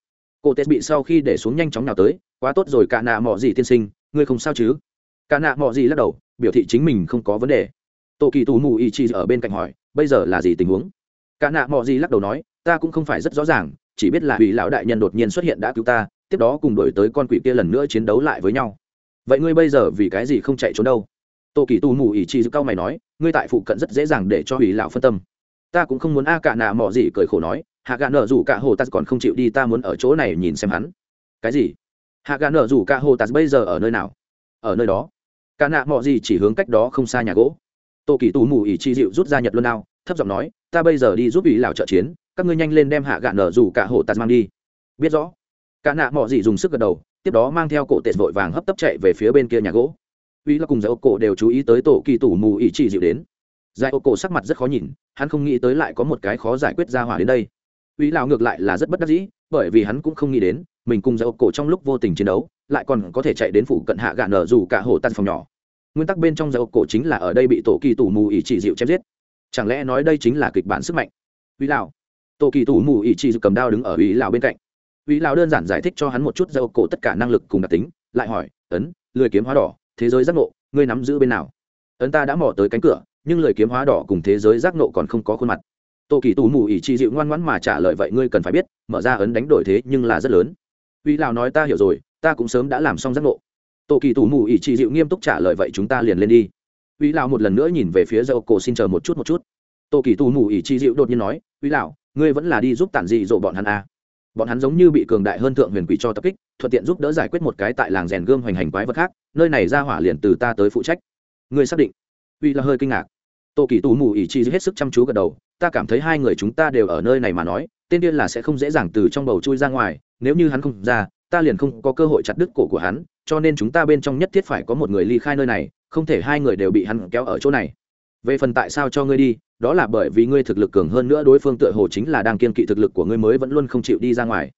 A: Cô tes bị sau khi để xuống nhanh chóng nào tới, quá tốt rồi cả nạ mọ gì tiên sinh, ngươi không sao chứ? Cả nạ mọ gì lắc đầu, biểu thị chính mình không có vấn đề. Tổ kỳ tù mù ý chi ở bên cạnh hỏi, bây giờ là gì tình huống? Cả nạ mò gì lắc đầu nói, ta cũng không phải rất rõ ràng, chỉ biết là ủy lão đại nhân đột nhiên xuất hiện đã cứu ta tiếp đó cùng đổi tới con quỷ kia lần nữa chiến đấu lại với nhau. Vậy ngươi bây giờ vì cái gì không chạy trốn đâu? Tô kỳ tù mù ý chi cao mày nói, ngươi tại phụ cận rất dễ dàng để cho hủy lão phân tâm. Ta cũng không muốn a cả nạ mò gì cười khổ nói, hạ gà nở rủ cả hồ ta còn không chịu đi, ta muốn ở chỗ này nhìn xem hắn. Cái gì? Hạ gà nở rủ cả hồ ta bây giờ ở nơi nào? Ở nơi đó. Cả nạ mò gì chỉ hướng cách đó không xa nhà gỗ. Tô kỳ tù mù ỉ chi dịu rút ra nhật luôn nào thấp giọng nói, ta bây giờ đi giúp ủy lão trợ chiến, các ngươi nhanh lên đem hạ gạn nở rủ cả hồ tạt mang đi. Biết rõ cả nạ mỏ gì dùng sức gật đầu, tiếp đó mang theo cổ tệ vội vàng hấp tấp chạy về phía bên kia nhà gỗ. Uy là cùng giải ô cổ đều chú ý tới tổ kỳ tủ mù ỉ Chỉ dịu đến. Giải ô cổ sắc mặt rất khó nhìn, hắn không nghĩ tới lại có một cái khó giải quyết ra hỏa đến đây. Uy lào ngược lại là rất bất đắc dĩ, bởi vì hắn cũng không nghĩ đến, mình cùng giải ô cổ trong lúc vô tình chiến đấu, lại còn có thể chạy đến phụ cận hạ gạn nở dù cả hồ tan phòng nhỏ. Nguyên tắc bên trong dầu cổ chính là ở đây bị tổ kỳ tủ mù ỉ chỉ dịu chém giết. Chẳng lẽ nói đây chính là kịch bản sức mạnh? Uy lào tổ kỳ tủ mù ỉ chỉ dịu cầm đao đứng ở uy lào bên cạnh. Vĩ Lão đơn giản giải thích cho hắn một chút dâu cổ tất cả năng lực cùng đặc tính lại hỏi ấn lười kiếm hóa đỏ thế giới giác ngộ, ngươi nắm giữ bên nào? Ấn ta đã mò tới cánh cửa nhưng lười kiếm hóa đỏ cùng thế giới giác ngộ còn không có khuôn mặt. Tô kỳ Tú mù ỉ chi dịu ngoan ngoãn mà trả lời vậy ngươi cần phải biết mở ra ấn đánh đổi thế nhưng là rất lớn. Vĩ Lão nói ta hiểu rồi ta cũng sớm đã làm xong giác ngộ. Tô kỳ Tú mù ỉ chi dịu nghiêm túc trả lời vậy chúng ta liền lên đi. Vĩ lão một lần nữa nhìn về phía dâu cổ xin chờ một chút một chút. Tô kỳ Tú mù ỉ chi dịu đột nhiên nói Vĩ lão ngươi vẫn là đi giúp tản dị dỗ bọn hắn à bọn hắn giống như bị cường đại hơn thượng huyền quỷ cho tập kích, thuận tiện giúp đỡ giải quyết một cái tại làng rèn gươm hoành hành quái vật khác, nơi này ra hỏa liền từ ta tới phụ trách. Ngươi xác định? Uy là hơi kinh ngạc. Tổ kỳ tù mù ỉ chi hết sức chăm chú gật đầu, ta cảm thấy hai người chúng ta đều ở nơi này mà nói, tên điên là sẽ không dễ dàng từ trong bầu chui ra ngoài, nếu như hắn không ra, ta liền không có cơ hội chặt đứt cổ của hắn, cho nên chúng ta bên trong nhất thiết phải có một người ly khai nơi này, không thể hai người đều bị hắn kéo ở chỗ này về phần tại sao cho ngươi đi, đó là bởi vì ngươi thực lực cường hơn nữa đối phương tựa hồ chính là đang kiên kỵ thực lực của ngươi mới vẫn luôn không chịu đi ra ngoài.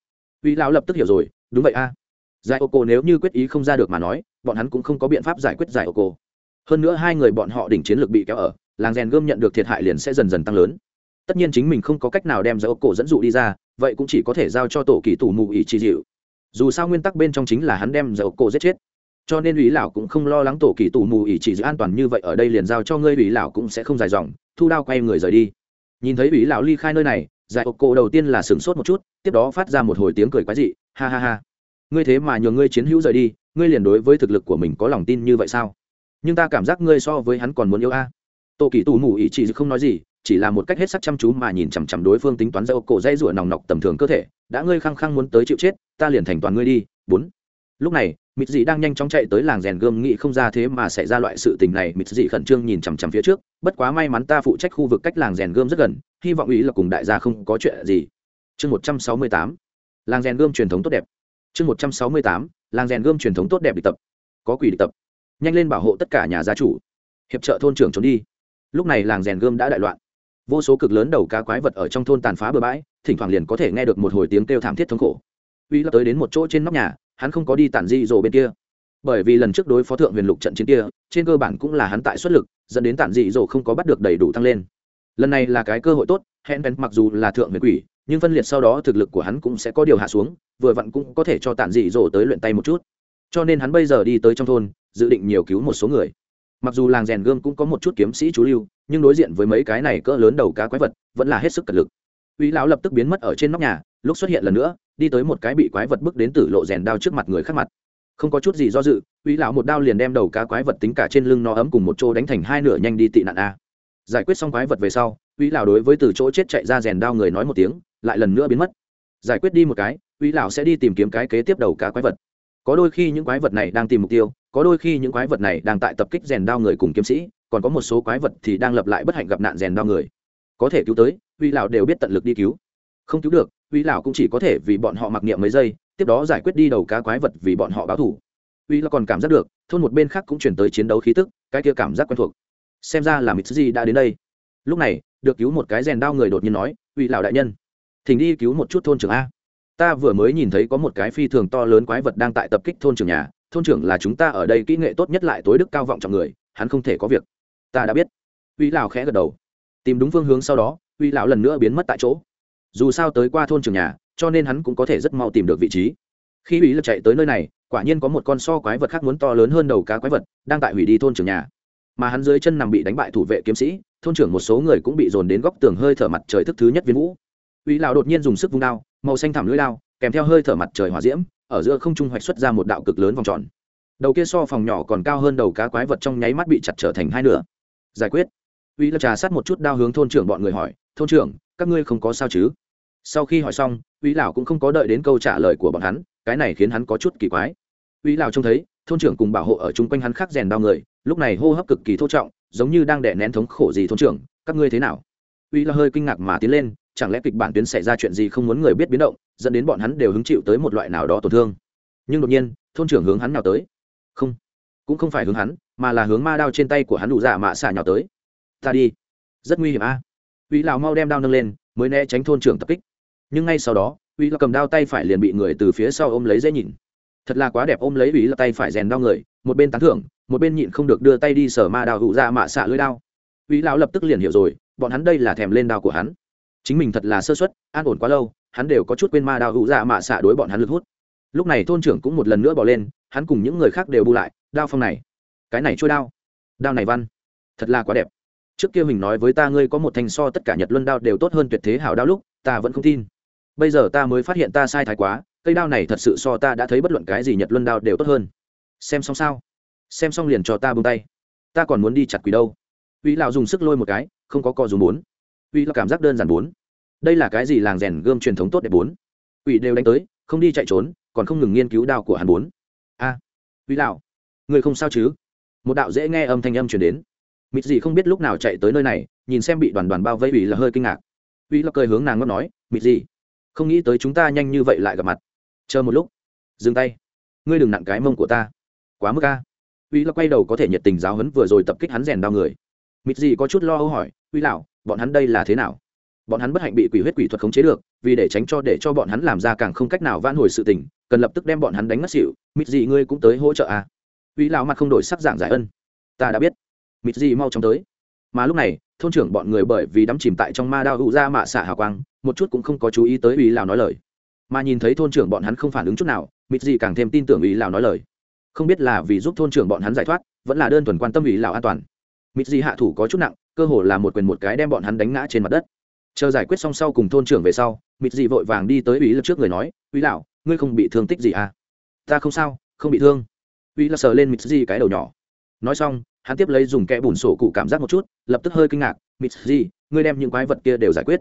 A: Uy lão lập tức hiểu rồi, đúng vậy a. Giải ô cô nếu như quyết ý không ra được mà nói, bọn hắn cũng không có biện pháp giải quyết giải ô cô hơn nữa hai người bọn họ đỉnh chiến lược bị kéo ở, làng rèn gươm nhận được thiệt hại liền sẽ dần dần tăng lớn. Tất nhiên chính mình không có cách nào đem giải cổ dẫn dụ đi ra, vậy cũng chỉ có thể giao cho tổ kỳ tù mù ỉ chỉ dịu. Dù sao nguyên tắc bên trong chính là hắn đem giải cổ giết chết cho nên ủy lão cũng không lo lắng tổ kỳ tù mù ỉ chỉ giữ an toàn như vậy ở đây liền giao cho ngươi, ủy lão cũng sẽ không dài dòng, thu đao quay người rời đi. Nhìn thấy ủy lão ly khai nơi này, giải cổ đầu tiên là sửng sốt một chút, tiếp đó phát ra một hồi tiếng cười quái dị, ha ha ha. Ngươi thế mà nhường ngươi chiến hữu rời đi, ngươi liền đối với thực lực của mình có lòng tin như vậy sao? Nhưng ta cảm giác ngươi so với hắn còn muốn yêu a. Tổ kỳ tù mù ỉ chỉ không nói gì, chỉ là một cách hết sắc chăm chú mà nhìn chằm chằm đối phương tính toán dâu cổ dây rủa nòng nọc tầm thường cơ thể, đã ngươi khăng khăng muốn tới chịu chết, ta liền thành toàn ngươi đi, bốn. Lúc này mịt dị đang nhanh chóng chạy tới làng rèn gươm, nghĩ không ra thế mà xảy ra loại sự tình này. Mịt dị khẩn trương nhìn chằm chằm phía trước, bất quá may mắn ta phụ trách khu vực cách làng rèn gươm rất gần, hy vọng ý là cùng đại gia không có chuyện gì. Chương một trăm sáu mươi tám, làng rèn gươm truyền thống tốt đẹp. Chương một trăm sáu mươi tám, làng rèn gươm truyền thống tốt đẹp địch tập. Có quỷ địch tập. Nhanh lên bảo hộ tất cả nhà gia chủ. Hiệp trợ thôn trưởng trốn đi. Lúc này làng rèn gươm đã đại loạn. Vô số cực lớn đầu cá quái vật ở trong thôn tàn phá bừa bãi, thỉnh thoảng liền có thể nghe được một hồi tiếng kêu thảm thiết thống khổ. Uy lập tới đến một chỗ trên nóc nhà hắn không có đi tản di rồ bên kia. Bởi vì lần trước đối phó thượng huyền lục trận chiến kia, trên cơ bản cũng là hắn tại xuất lực, dẫn đến tản dị dỗ không có bắt được đầy đủ tăng lên. Lần này là cái cơ hội tốt, hẹn vẹn mặc dù là thượng huyền quỷ, nhưng phân liệt sau đó thực lực của hắn cũng sẽ có điều hạ xuống, vừa vặn cũng có thể cho tản dị dỗ tới luyện tay một chút. Cho nên hắn bây giờ đi tới trong thôn, dự định nhiều cứu một số người. Mặc dù làng rèn gươm cũng có một chút kiếm sĩ chú lưu, nhưng đối diện với mấy cái này cỡ lớn đầu cá quái vật, vẫn là hết sức cật lực. Uy lão lập tức biến mất ở trên nóc nhà lúc xuất hiện lần nữa, đi tới một cái bị quái vật bước đến tử lộ rèn đao trước mặt người khác mặt. Không có chút gì do dự uy lão một đao liền đem đầu cá quái vật tính cả trên lưng nó ấm cùng một chỗ đánh thành hai nửa nhanh đi tị nạn a. Giải quyết xong quái vật về sau uy lão đối với từ chỗ chết chạy ra rèn đao người nói một tiếng, lại lần nữa biến mất. Giải quyết đi một cái uy lão sẽ đi tìm kiếm cái kế tiếp đầu cá quái vật. Có đôi khi những quái vật này đang tìm mục tiêu, có đôi khi những quái vật này đang tại tập kích rèn đao người cùng kiếm sĩ, còn có một số quái vật thì đang lập lại bất hạnh gặp nạn rèn đao người. Có thể cứu tới uy lão đều biết tận lực đi cứu. Không cứu được uy lão cũng chỉ có thể vì bọn họ mặc niệm mấy giây, tiếp đó giải quyết đi đầu cá quái vật vì bọn họ báo thủ. Uy là còn cảm giác được, thôn một bên khác cũng chuyển tới chiến đấu khí tức, cái kia cảm giác quen thuộc. Xem ra là mitsuji đã đến đây. Lúc này, được cứu một cái rèn đao người đột nhiên nói, uy lão đại nhân, thỉnh đi cứu một chút thôn trưởng a. Ta vừa mới nhìn thấy có một cái phi thường to lớn quái vật đang tại tập kích thôn trưởng nhà, thôn trưởng là chúng ta ở đây kỹ nghệ tốt nhất lại tối đức cao vọng trọng người, hắn không thể có việc. Ta đã biết. Uy lão khẽ gật đầu. Tìm đúng phương hướng sau đó, uy lão lần nữa biến mất tại chỗ dù sao tới qua thôn trường nhà, cho nên hắn cũng có thể rất mau tìm được vị trí. Khi ủy lập chạy tới nơi này, quả nhiên có một con so quái vật khác muốn to lớn hơn đầu cá quái vật đang tại hủy đi thôn trường nhà. Mà hắn dưới chân nằm bị đánh bại thủ vệ kiếm sĩ, thôn trưởng một số người cũng bị dồn đến góc tường hơi thở mặt trời thức thứ nhất viên vũ. Ủy lão đột nhiên dùng sức vung đao, màu xanh thảm lưỡi lao kèm theo hơi thở mặt trời hỏa diễm, ở giữa không trung hoạch xuất ra một đạo cực lớn vòng tròn. Đầu kia so phòng nhỏ còn cao hơn đầu cá quái vật trong nháy mắt bị chặt trở thành hai nửa. Giải quyết. Uy lập trà sát một chút đao hướng thôn trưởng bọn người hỏi, thôn trưởng, các ngươi không có sao chứ? Sau khi hỏi xong, uy lão cũng không có đợi đến câu trả lời của bọn hắn, cái này khiến hắn có chút kỳ quái. Uy lão trông thấy, thôn trưởng cùng bảo hộ ở chung quanh hắn khắc rèn đau người, lúc này hô hấp cực kỳ thô trọng, giống như đang đè nén thống khổ gì thôn trưởng, các ngươi thế nào? Uy lão hơi kinh ngạc mà tiến lên, chẳng lẽ kịch bản tuyến xảy ra chuyện gì không muốn người biết biến động, dẫn đến bọn hắn đều hứng chịu tới một loại nào đó tổn thương. Nhưng đột nhiên, thôn trưởng hướng hắn nào tới. Không, cũng không phải hướng hắn, mà là hướng ma đao trên tay của hắn đủ dạ mạ xả nhào tới. Ta đi. Rất nguy hiểm a. À? uy lão mau đem đao nâng lên, mới né tránh thôn trưởng tập kích nhưng ngay sau đó uy là cầm đao tay phải liền bị người từ phía sau ôm lấy dễ nhìn. Thật là quá đẹp ôm lấy uy là tay phải rèn đao người một bên tán thưởng một bên nhịn không được đưa tay đi sở ma đao hụ ra mạ xạ lưới đao. Uy lão lập tức liền hiểu rồi bọn hắn đây là thèm lên đao của hắn. Chính mình thật là sơ suất, an ổn quá lâu hắn đều có chút quên ma đao hụ ra mạ xạ đối bọn hắn lực hút. Lúc này thôn trưởng cũng một lần nữa bỏ lên hắn cùng những người khác đều bu lại đao phong này cái này trôi đao đao này văn thật là quá đẹp. Trước kia mình nói với ta ngươi có một thanh so tất cả nhật luân đao đều tốt hơn tuyệt thế hảo đao lúc ta vẫn không tin bây giờ ta mới phát hiện ta sai thái quá cây đao này thật sự so ta đã thấy bất luận cái gì nhật luân đao đều tốt hơn. Xem xong sao? Xem xong liền cho ta bông tay. Ta còn muốn đi chặt quỷ đâu? Uy lão dùng sức lôi một cái không có co dùng bốn. Uy lão cảm giác đơn giản bốn. Đây là cái gì làng rèn gươm truyền thống tốt đẹp bốn? Quỷ đều đánh tới không đi chạy trốn còn không ngừng nghiên cứu đao của hắn bốn. A à, uy lão người không sao chứ? Một đạo dễ nghe âm thanh âm truyền đến. Mịt gì không biết lúc nào chạy tới nơi này nhìn xem bị đoàn đoàn bao vây uy là hơi kinh ngạc. Uy lão cười hướng nàng ngót nói mịt gì? Không nghĩ tới chúng ta nhanh như vậy lại gặp mặt. Chờ một lúc. Dừng tay. Ngươi đừng nặng cái mông của ta. Quá mức ca uy là quay đầu có thể nhiệt tình giáo hấn vừa rồi tập kích hắn rèn đau người. Mịt gì có chút lo âu hỏi, uy lão, bọn hắn đây là thế nào? Bọn hắn bất hạnh bị quỷ huyết quỷ thuật khống chế được, vì để tránh cho để cho bọn hắn làm ra càng không cách nào van hồi sự tình, cần lập tức đem bọn hắn đánh ngất xỉu. Mịt gì ngươi cũng tới hỗ trợ à uy lão mặt không đổi sắc dạng giải ân. Ta đã biết. Mịt gì mau chóng tới. Mà lúc này thôn trưởng bọn người bởi vì đắm chìm tại trong ma đao hụ ra mạ xạ hào quang, một chút cũng không có chú ý tới ủy lào nói lời. Mà nhìn thấy thôn trưởng bọn hắn không phản ứng chút nào, mịt gì càng thêm tin tưởng ủy lào nói lời. Không biết là vì giúp thôn trưởng bọn hắn giải thoát, vẫn là đơn thuần quan tâm ủy lào an toàn. Mịt gì hạ thủ có chút nặng, cơ hồ là một quyền một cái đem bọn hắn đánh ngã trên mặt đất. Chờ giải quyết xong sau cùng thôn trưởng về sau, mịt gì vội vàng đi tới ủy lập trước người nói ủy lão, ngươi không bị thương tích gì à? Ta không sao, không bị thương. Ủy là sờ lên mịt gì cái đầu nhỏ. Nói xong hắn tiếp lấy dùng kẽ bùn sổ cụ cảm giác một chút, lập tức hơi kinh ngạc, mịt gì, ngươi đem những quái vật kia đều giải quyết?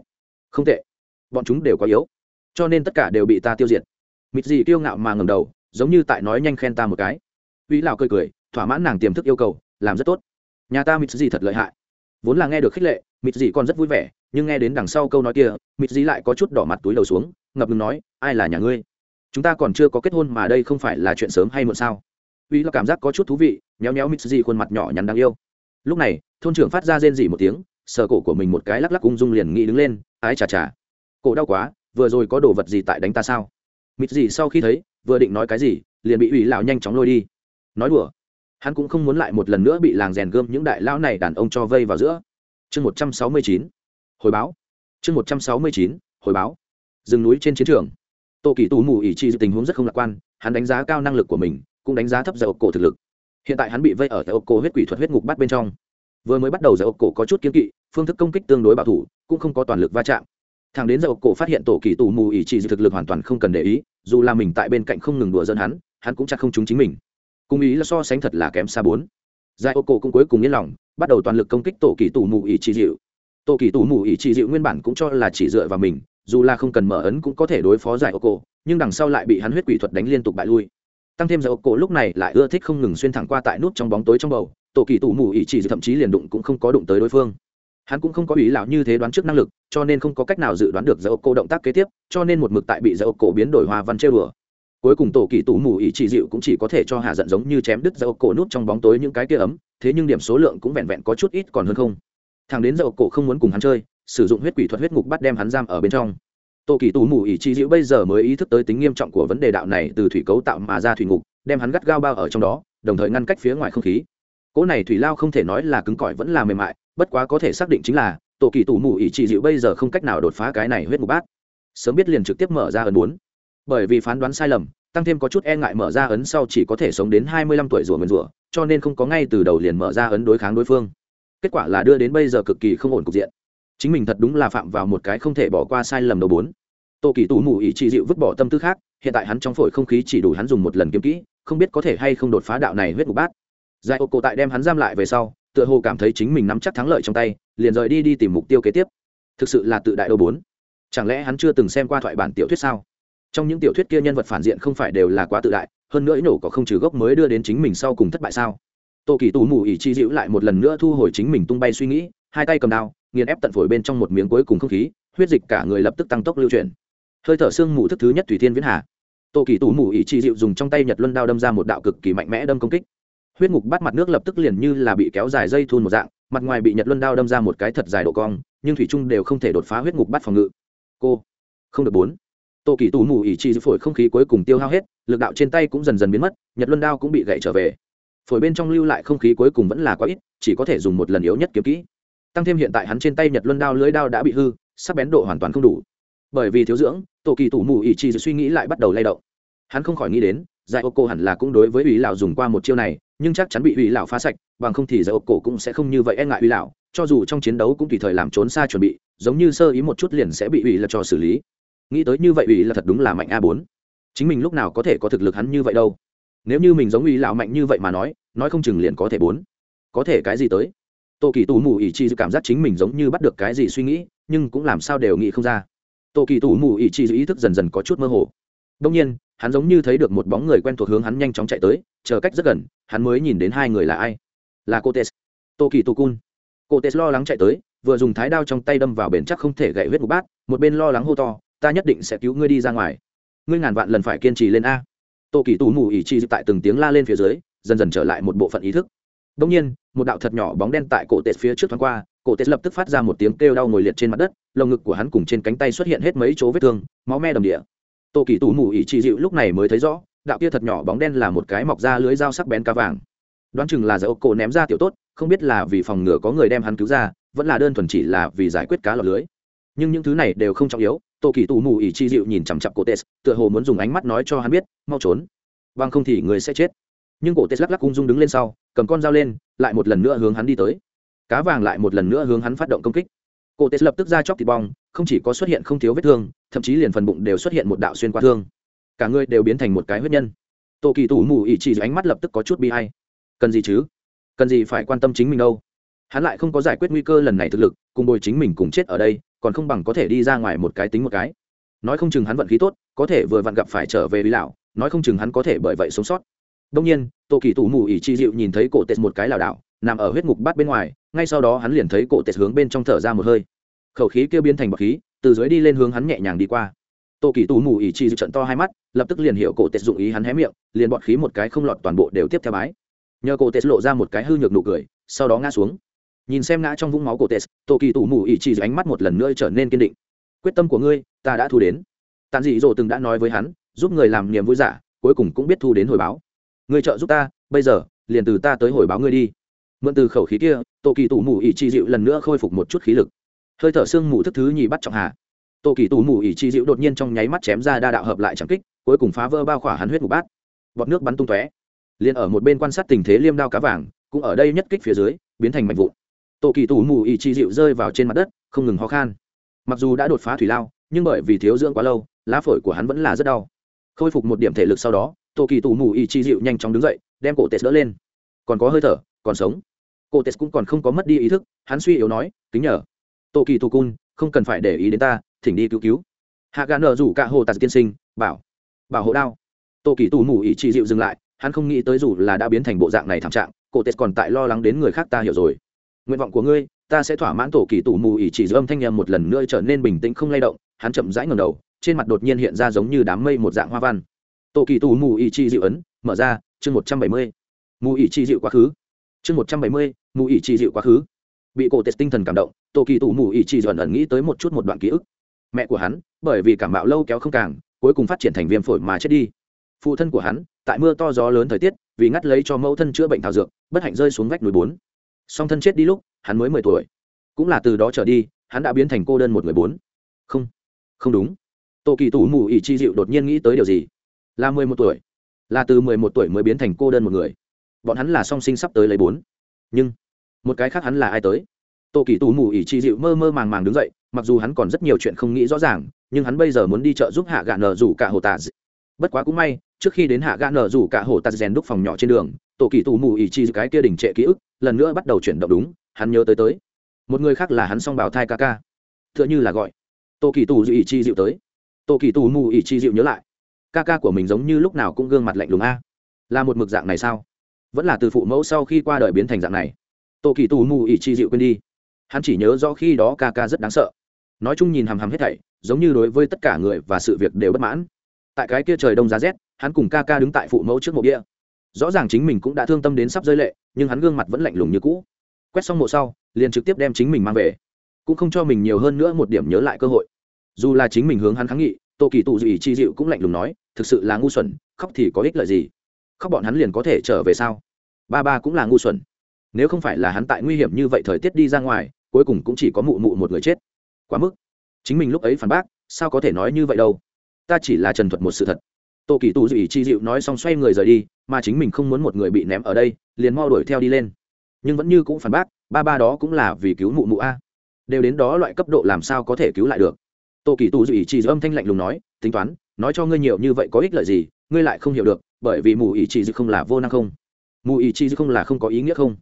A: Không tệ, bọn chúng đều quá yếu, cho nên tất cả đều bị ta tiêu diệt. Mịt gì kiêu ngạo mà ngầm đầu, giống như tại nói nhanh khen ta một cái. Uy lão cười cười, thỏa mãn nàng tiềm thức yêu cầu, làm rất tốt. Nhà ta mịt gì thật lợi hại. Vốn là nghe được khích lệ, mịt gì còn rất vui vẻ, nhưng nghe đến đằng sau câu nói kia, mịt gì lại có chút đỏ mặt túi đầu xuống, ngập ngừng nói, ai là nhà ngươi? Chúng ta còn chưa có kết hôn mà đây không phải là chuyện sớm hay muộn sao? Uy là cảm giác có chút thú vị nhéo nhéo mít gì khuôn mặt nhỏ nhắn đáng yêu. Lúc này, thôn trưởng phát ra rên rỉ một tiếng, sờ cổ của mình một cái lắc lắc ung dung liền nghĩ đứng lên, ái chà chà, cổ đau quá, vừa rồi có đồ vật gì tại đánh ta sao? Mít gì sau khi thấy, vừa định nói cái gì, liền bị ủy lão nhanh chóng lôi đi. Nói đùa, hắn cũng không muốn lại một lần nữa bị làng rèn gươm những đại lão này đàn ông cho vây vào giữa. Chương một trăm sáu mươi chín, hồi báo. Chương một trăm sáu mươi chín, hồi báo. Rừng núi trên chiến trường. Tô kỳ tù mù ỉ chi, tình huống rất không lạc quan, hắn đánh giá cao năng lực của mình, cũng đánh giá thấp dầu cổ thực lực hiện tại hắn bị vây ở tại ốc cổ huyết quỷ thuật huyết ngục bắt bên trong. Vừa mới bắt đầu giải ốc cổ có chút kiếm kỵ, phương thức công kích tương đối bảo thủ, cũng không có toàn lực va chạm. Thằng đến giải ốc cổ phát hiện tổ kỳ tù mù ỉ chi thực lực hoàn toàn không cần để ý, dù là mình tại bên cạnh không ngừng đùa dân hắn hắn cũng chắc không chúng chính mình. Cùng ý là so sánh thật là kém xa bốn. Giải ốc cổ cũng cuối cùng yên lòng, bắt đầu toàn lực công kích tổ kỳ tù mù ỉ chi dịu tổ kỳ tù mù ỉ chi dịu nguyên bản cũng cho là chỉ dựa vào mình, dù là không cần mở ấn cũng có thể đối phó giải ốc cổ nhưng đằng sau lại bị hắn huyết quỷ thuật đánh liên tục bại lui tăng thêm dầu ốc cổ lúc này lại ưa thích không ngừng xuyên thẳng qua tại nút trong bóng tối trong bầu, tổ kỳ tủ mù ỉ chỉ thậm chí liền đụng cũng không có đụng tới đối phương. Hắn cũng không có ý lão như thế đoán trước năng lực, cho nên không có cách nào dự đoán được dầu ốc cổ động tác kế tiếp, cho nên một mực tại bị dầu ốc cổ biến đổi hoa văn chơi đùa. Cuối cùng tổ kỳ tủ mù ỉ chỉ dịu cũng chỉ có thể cho hạ giận giống như chém đứt dầu cổ nút trong bóng tối những cái kia ấm, thế nhưng điểm số lượng cũng vẹn vẹn có chút ít còn hơn không. Thằng đến dầu cổ không muốn cùng hắn chơi, sử dụng huyết quỷ thuật huyết ngục bắt đem hắn giam ở bên trong. Tô kỳ tù mù ỉ chỉ dịu bây giờ mới ý thức tới tính nghiêm trọng của vấn đề đạo này từ thủy cấu tạo mà ra thủy ngục, đem hắn gắt gao bao ở trong đó, đồng thời ngăn cách phía ngoài không khí. Cỗ này thủy lao không thể nói là cứng cỏi vẫn là mềm mại, bất quá có thể xác định chính là tổ kỳ tù mù ỉ chỉ dịu bây giờ không cách nào đột phá cái này huyết ngục bát. Sớm biết liền trực tiếp mở ra ấn bốn. Bởi vì phán đoán sai lầm, tăng thêm có chút e ngại mở ra ấn sau chỉ có thể sống đến hai mươi lăm tuổi rủa mượn rủa, cho nên không có ngay từ đầu liền mở ra ấn đối kháng đối phương. Kết quả là đưa đến bây giờ cực kỳ không ổn cục diện chính mình thật đúng là phạm vào một cái không thể bỏ qua sai lầm đầu bốn. Tô kỳ tù mù ý trị dịu vứt bỏ tâm tư khác, hiện tại hắn trong phổi không khí chỉ đủ hắn dùng một lần kiếm kỹ, không biết có thể hay không đột phá đạo này huyết mục bát. Giải ô cổ tại đem hắn giam lại về sau, tựa hồ cảm thấy chính mình nắm chắc thắng lợi trong tay, liền rời đi đi tìm mục tiêu kế tiếp. Thực sự là tự đại đầu bốn. Chẳng lẽ hắn chưa từng xem qua thoại bản tiểu thuyết sao? Trong những tiểu thuyết kia nhân vật phản diện không phải đều là quá tự đại, hơn nữa nổ có không trừ gốc mới đưa đến chính mình sau cùng thất bại sao? Tô kỳ tù mù ỉ chi dịu lại một lần nữa thu hồi chính mình tung bay suy nghĩ, hai tay cầm đao nghiền ép tận phổi bên trong một miếng cuối cùng không khí, huyết dịch cả người lập tức tăng tốc lưu chuyển. Hơi thở xương mù thức thứ nhất thủy thiên viễn hà. Tô kỳ tủ mù ỉ chi dịu dùng trong tay nhật luân đao đâm ra một đạo cực kỳ mạnh mẽ đâm công kích. Huyết ngục bắt mặt nước lập tức liền như là bị kéo dài dây thun một dạng, mặt ngoài bị nhật luân đao đâm ra một cái thật dài độ cong, nhưng thủy trung đều không thể đột phá huyết ngục bắt phòng ngự. Cô, không được bốn. Tô kỳ tù mù ỉ chi phổi không khí cuối cùng tiêu hao hết, lực đạo trên tay cũng dần dần biến mất, nhật luân đao cũng bị gậy trở về. Phổi bên trong lưu lại không khí cuối cùng vẫn là quá ít, chỉ có thể dùng một lần yếu nhất kiếm kỹ tăng thêm hiện tại hắn trên tay nhật luân đao lưới đao đã bị hư, sắc bén độ hoàn toàn không đủ. Bởi vì thiếu dưỡng, tổ kỳ tủ mù ỉ chi suy nghĩ lại bắt đầu lay động. Hắn không khỏi nghĩ đến, giải ô cô hẳn là cũng đối với ủy lão dùng qua một chiêu này, nhưng chắc chắn bị ủy lão phá sạch, bằng không thì giải ô cổ cũng sẽ không như vậy e ngại ủy lão, cho dù trong chiến đấu cũng tùy thời làm trốn xa chuẩn bị, giống như sơ ý một chút liền sẽ bị ủy là cho xử lý. Nghĩ tới như vậy ủy là thật đúng là mạnh a bốn. Chính mình lúc nào có thể có thực lực hắn như vậy đâu? Nếu như mình giống ủy lão mạnh như vậy mà nói nói không chừng liền có thể bốn. Có thể cái gì tới? Tô kỳ tù mù ỉ chi cảm giác chính mình giống như bắt được cái gì suy nghĩ, nhưng cũng làm sao đều nghĩ không ra. Tô kỳ tù mù ỉ chi ý thức dần dần có chút mơ hồ. Đông nhiên, hắn giống như thấy được một bóng người quen thuộc hướng hắn nhanh chóng chạy tới, chờ cách rất gần, hắn mới nhìn đến hai người là ai? Là cô tes tô kỳ tu cun. Cô tes lo lắng chạy tới, vừa dùng thái đao trong tay đâm vào bền chắc không thể gậy huyết một bát, một bên lo lắng hô to, ta nhất định sẽ cứu ngươi đi ra ngoài. Ngươi ngàn vạn lần phải kiên trì lên a. Tô kỳ tù mù ỉ chi tại từng tiếng la lên phía dưới, dần dần trở lại một bộ phận ý thức đông nhiên một đạo thật nhỏ bóng đen tại cổ tết phía trước thoáng qua cổ tết lập tức phát ra một tiếng kêu đau ngồi liệt trên mặt đất lồng ngực của hắn cùng trên cánh tay xuất hiện hết mấy chỗ vết thương máu me đầm địa. Tô kỳ Tú mù ỉ chỉ dịu lúc này mới thấy rõ đạo kia thật nhỏ bóng đen là một cái mọc ra lưới dao sắc bén cá vàng. Đoán chừng là giải cổ ném ra tiểu tốt không biết là vì phòng ngừa có người đem hắn cứu ra vẫn là đơn thuần chỉ là vì giải quyết cá lọt lưới. Nhưng những thứ này đều không trọng yếu tô kỳ Tú mù ỉ chỉ dịu nhìn chằm chằm cổ tết, tựa hồ muốn dùng ánh mắt nói cho hắn biết mau trốn bằng không thì người sẽ chết nhưng cổ tes lắc lắc ung dung đứng lên sau, cầm con dao lên, lại một lần nữa hướng hắn đi tới. Cá vàng lại một lần nữa hướng hắn phát động công kích. Cổ tes lập tức ra chóc thịt bong, không chỉ có xuất hiện không thiếu vết thương, thậm chí liền phần bụng đều xuất hiện một đạo xuyên qua thương. Cả người đều biến thành một cái huyết nhân. Tô kỳ tủ mù ỉ chỉ ánh mắt lập tức có chút bi hay cần gì chứ? Cần gì phải quan tâm chính mình đâu? Hắn lại không có giải quyết nguy cơ lần này thực lực, cùng bồi chính mình cùng chết ở đây, còn không bằng có thể đi ra ngoài một cái tính một cái. Nói không chừng hắn vận khí tốt, có thể vừa vặn gặp phải trở về bí lão, nói không chừng hắn có thể bởi vậy sống sót đông nhiên tô kỳ tù mù ỉ chi dịu nhìn thấy cổ tết một cái lảo đảo nằm ở huyết ngục bát bên ngoài ngay sau đó hắn liền thấy cổ tết hướng bên trong thở ra một hơi. Khẩu khí kia biến thành bọc khí từ dưới đi lên hướng hắn nhẹ nhàng đi qua. Tô kỳ tù mù ỉ chi dịu trận to hai mắt lập tức liền hiểu cổ tết dụng ý hắn hé miệng liền bọt khí một cái không lọt toàn bộ đều tiếp theo bái. Nhờ cổ tết lộ ra một cái hư nhược nụ cười sau đó ngã xuống. Nhìn xem ngã trong vũng máu cổ Tệ, tô kỳ tủ mù ỉ chỉ ánh mắt một lần nữa trở nên kiên định. Quyết tâm của ngươi ta đã thu đến. Tàn dị dỗ từng đã nói với hắn giúp người làm niềm vui giả cuối cùng cũng biết thu đến hồi báo ngươi trợ giúp ta, bây giờ, liền từ ta tới hồi báo ngươi đi. Mượn từ khẩu khí kia, tô kỳ tủ mù ỉ chi dịu lần nữa khôi phục một chút khí lực. Hơi thở sương mù thức thứ nhì bắt trọng hà. tô kỳ tủ mù ỉ chi dịu đột nhiên trong nháy mắt chém ra đa đạo hợp lại chẳng kích, cuối cùng phá vỡ bao khỏa hắn huyết mù bát. Bọt nước bắn tung tóe. Liền ở một bên quan sát tình thế liêm đao cá vàng, cũng ở đây nhất kích phía dưới, biến thành mạnh vụn. Tổ kỳ tù mù ỉ chi dịu rơi vào trên mặt đất, không ngừng ho khan. Mặc dù đã đột phá thủy lao, nhưng bởi vì thiếu dưỡng quá lâu, lá phổi của hắn vẫn là rất đau. Khôi phục một điểm thể lực sau đó tổ kỳ tù mù ý chi dịu nhanh chóng đứng dậy, đem cổ tes đỡ lên. Còn có hơi thở, còn sống. Cổ tes cũng còn không có mất đi ý thức, hắn suy yếu nói, kính nhờ. Tổ kỳ tù cun, không cần phải để ý đến ta, thỉnh đi cứu cứu. Hạ gà nở rủ cả hồ tạt tiên sinh, bảo bảo hộ đao. Tổ kỳ tù mù ý chi dịu dừng lại, hắn không nghĩ tới dù là đã biến thành bộ dạng này thảm trạng, cổ tes còn tại lo lắng đến người khác ta hiểu rồi. Nguyện vọng của ngươi, ta sẽ thỏa mãn tổ kỳ tù mù ý chỉ dư âm thanh nhầm một lần nữa trở nên bình tĩnh không lay động. Hắn chậm rãi ngầm đầu, trên mặt đột nhiên hiện ra giống như đám mây một dạng hoa văn tổ kỳ tù mù ý chi dịu ấn, mở ra, chương một trăm bảy mươi. Mù ý chi dịu quá khứ. Chương một trăm bảy mươi, mù ý chi dịu quá khứ. Bị cổ tết tinh thần cảm động tổ kỳ tù mù ý chi dịu ẩn nghĩ tới một chút một đoạn ký ức. Mẹ của hắn, bởi vì cảm mạo lâu kéo không càng, cuối cùng phát triển thành viêm phổi mà chết đi. Phụ thân của hắn, tại mưa to gió lớn thời tiết, vì ngắt lấy cho mẫu thân chữa bệnh thảo dược, bất hạnh rơi xuống vách núi bốn. Song thân chết đi lúc, hắn mới mười tuổi. Cũng là từ đó trở đi, hắn đã biến thành cô đơn một người bốn. Không không đúng. Tô kỳ tù mù ý chi dịu đột nhiên nghĩ tới điều gì? Là mười một tuổi, là từ mười một tuổi mới biến thành cô đơn một người. Bọn hắn là song sinh sắp tới lấy bốn. Nhưng, một cái khác hắn là ai tới? Tô kỳ tù mù ỉ chi dịu mơ mơ màng màng đứng dậy, mặc dù hắn còn rất nhiều chuyện không nghĩ rõ ràng, nhưng hắn bây giờ muốn đi chợ giúp hạ gạ nở rủ cả hồ tà bất quá cũng may, trước khi đến hạ gạ nở rủ cả hồ tà rèn đúc phòng nhỏ trên đường tổ kỳ tù mù ỉ chi cái kia đình trệ ký ức, lần nữa bắt đầu chuyển động đúng, hắn nhớ tới tới. Một người khác là hắn song bảo thai ca ca. T h ư ợ n h ư là gọi. Tô kỳ tù ỉ chi dịu tới. Tô kỳ tù mù ỉ chi dịu nhớ lại ca ca của mình giống như lúc nào cũng gương mặt lạnh lùng a. Là một mực dạng này sao? Vẫn là từ phụ mẫu sau khi qua đời biến thành dạng này. Tô kỳ tù mù ỉ chi dịu quên đi. Hắn chỉ nhớ rõ khi đó ca ca rất đáng sợ. Nói chung nhìn hằm hằm hết thảy, giống như đối với tất cả người và sự việc đều bất mãn. Tại cái kia trời đông giá rét, hắn cùng ca ca đứng tại phụ mẫu trước mộ bia. Rõ ràng chính mình cũng đã thương tâm đến sắp rơi lệ, nhưng hắn gương mặt vẫn lạnh lùng như cũ. Quét xong mộ sau, liền trực tiếp đem chính mình mang về. Cũng không cho mình nhiều hơn nữa một điểm nhớ lại cơ hội. Dù là chính mình hướng hắn kháng nghị, tô kỳ tụ dị chi dịu cũng lạnh lùng nói thực sự là ngu xuẩn, khóc thì có ích lợi gì? Khóc bọn hắn liền có thể trở về sao? Ba ba cũng là ngu xuẩn. Nếu không phải là hắn tại nguy hiểm như vậy thời tiết đi ra ngoài, cuối cùng cũng chỉ có mụ mụ một người chết. Quá mức. Chính mình lúc ấy phản bác, sao có thể nói như vậy đâu? Ta chỉ là trần thuật một sự thật. Tô kỳ tù dị chi dịu nói xong xoay người rời đi, mà chính mình không muốn một người bị ném ở đây, liền mau đuổi theo đi lên. Nhưng vẫn như cũng phản bác, ba ba đó cũng là vì cứu mụ mụ a. Đều đến đó loại cấp độ làm sao có thể cứu lại được? Tô kỳ tù dị chi âm thanh lạnh lùng nói, tính toán nói cho ngươi nhiều như vậy có ích lợi gì, ngươi lại không hiểu được, bởi vì mù ý chỉ dư không là vô năng không? Mù ý chi dư không là không có ý nghĩa không?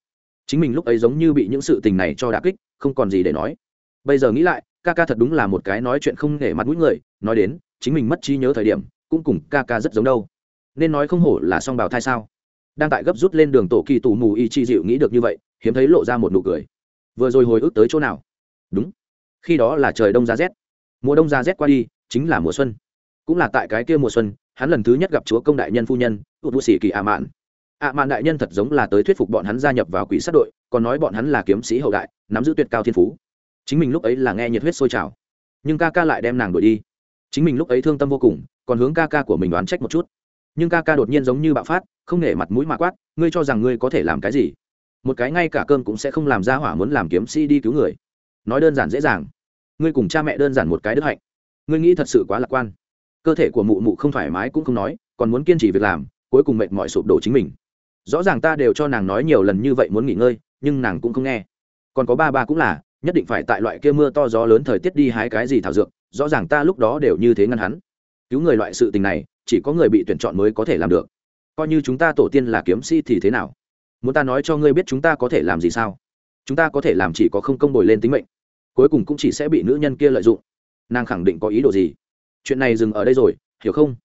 A: Chính mình lúc ấy giống như bị những sự tình này cho đà kích, không còn gì để nói. Bây giờ nghĩ lại, ca ca thật đúng là một cái nói chuyện không nể mặt mũi người, nói đến, chính mình mất trí nhớ thời điểm, cũng cùng ca ca rất giống đâu. Nên nói không hổ là song bào thai sao? Đang tại gấp rút lên đường tổ kỳ tù mù y chi dịu nghĩ được như vậy, hiếm thấy lộ ra một nụ cười. Vừa rồi hồi ức tới chỗ nào? Đúng. Khi đó là trời đông giá rét. Mùa đông giá rét qua đi, chính là mùa xuân cũng là tại cái kia mùa xuân, hắn lần thứ nhất gặp chúa công đại nhân phu nhân ụt vũ sĩ kỳ ạ mạn ạ mạn đại nhân thật giống là tới thuyết phục bọn hắn gia nhập vào quỷ sát đội, còn nói bọn hắn là kiếm sĩ hậu đại, nắm giữ tuyệt cao thiên phú. Chính mình lúc ấy là nghe nhiệt huyết sôi trào. Nhưng ca ca lại đem nàng đuổi đi. Chính mình lúc ấy thương tâm vô cùng, còn hướng ca ca của mình đoán trách một chút. Nhưng ca ca đột nhiên giống như bạo phát, không nể mặt mũi mà quát, ngươi cho rằng ngươi có thể làm cái gì? Một cái ngay cả cơm cũng sẽ không làm ra hỏa muốn làm kiếm sĩ đi cứu người. Nói đơn giản dễ dàng. Ngươi cùng cha mẹ đơn giản một cái đức hạnh. Ngươi nghĩ thật sự quá lạc quan cơ thể của mụ mụ không thoải mái cũng không nói, còn muốn kiên trì việc làm, cuối cùng mệt mỏi sụp đổ chính mình. Rõ ràng ta đều cho nàng nói nhiều lần như vậy muốn nghỉ ngơi, nhưng nàng cũng không nghe. Còn có ba ba cũng là, nhất định phải tại loại kia mưa to gió lớn thời tiết đi hái cái gì thảo dược, rõ ràng ta lúc đó đều như thế ngăn hắn. Cứu người loại sự tình này, chỉ có người bị tuyển chọn mới có thể làm được. Coi như chúng ta tổ tiên là kiếm sĩ thì thế nào? Muốn ta nói cho ngươi biết chúng ta có thể làm gì sao? Chúng ta có thể làm chỉ có không công bồi lên tính mệnh. Cuối cùng cũng chỉ sẽ bị nữ nhân kia lợi dụng. Nàng khẳng định có ý đồ gì? Chuyện này dừng ở đây rồi, hiểu không?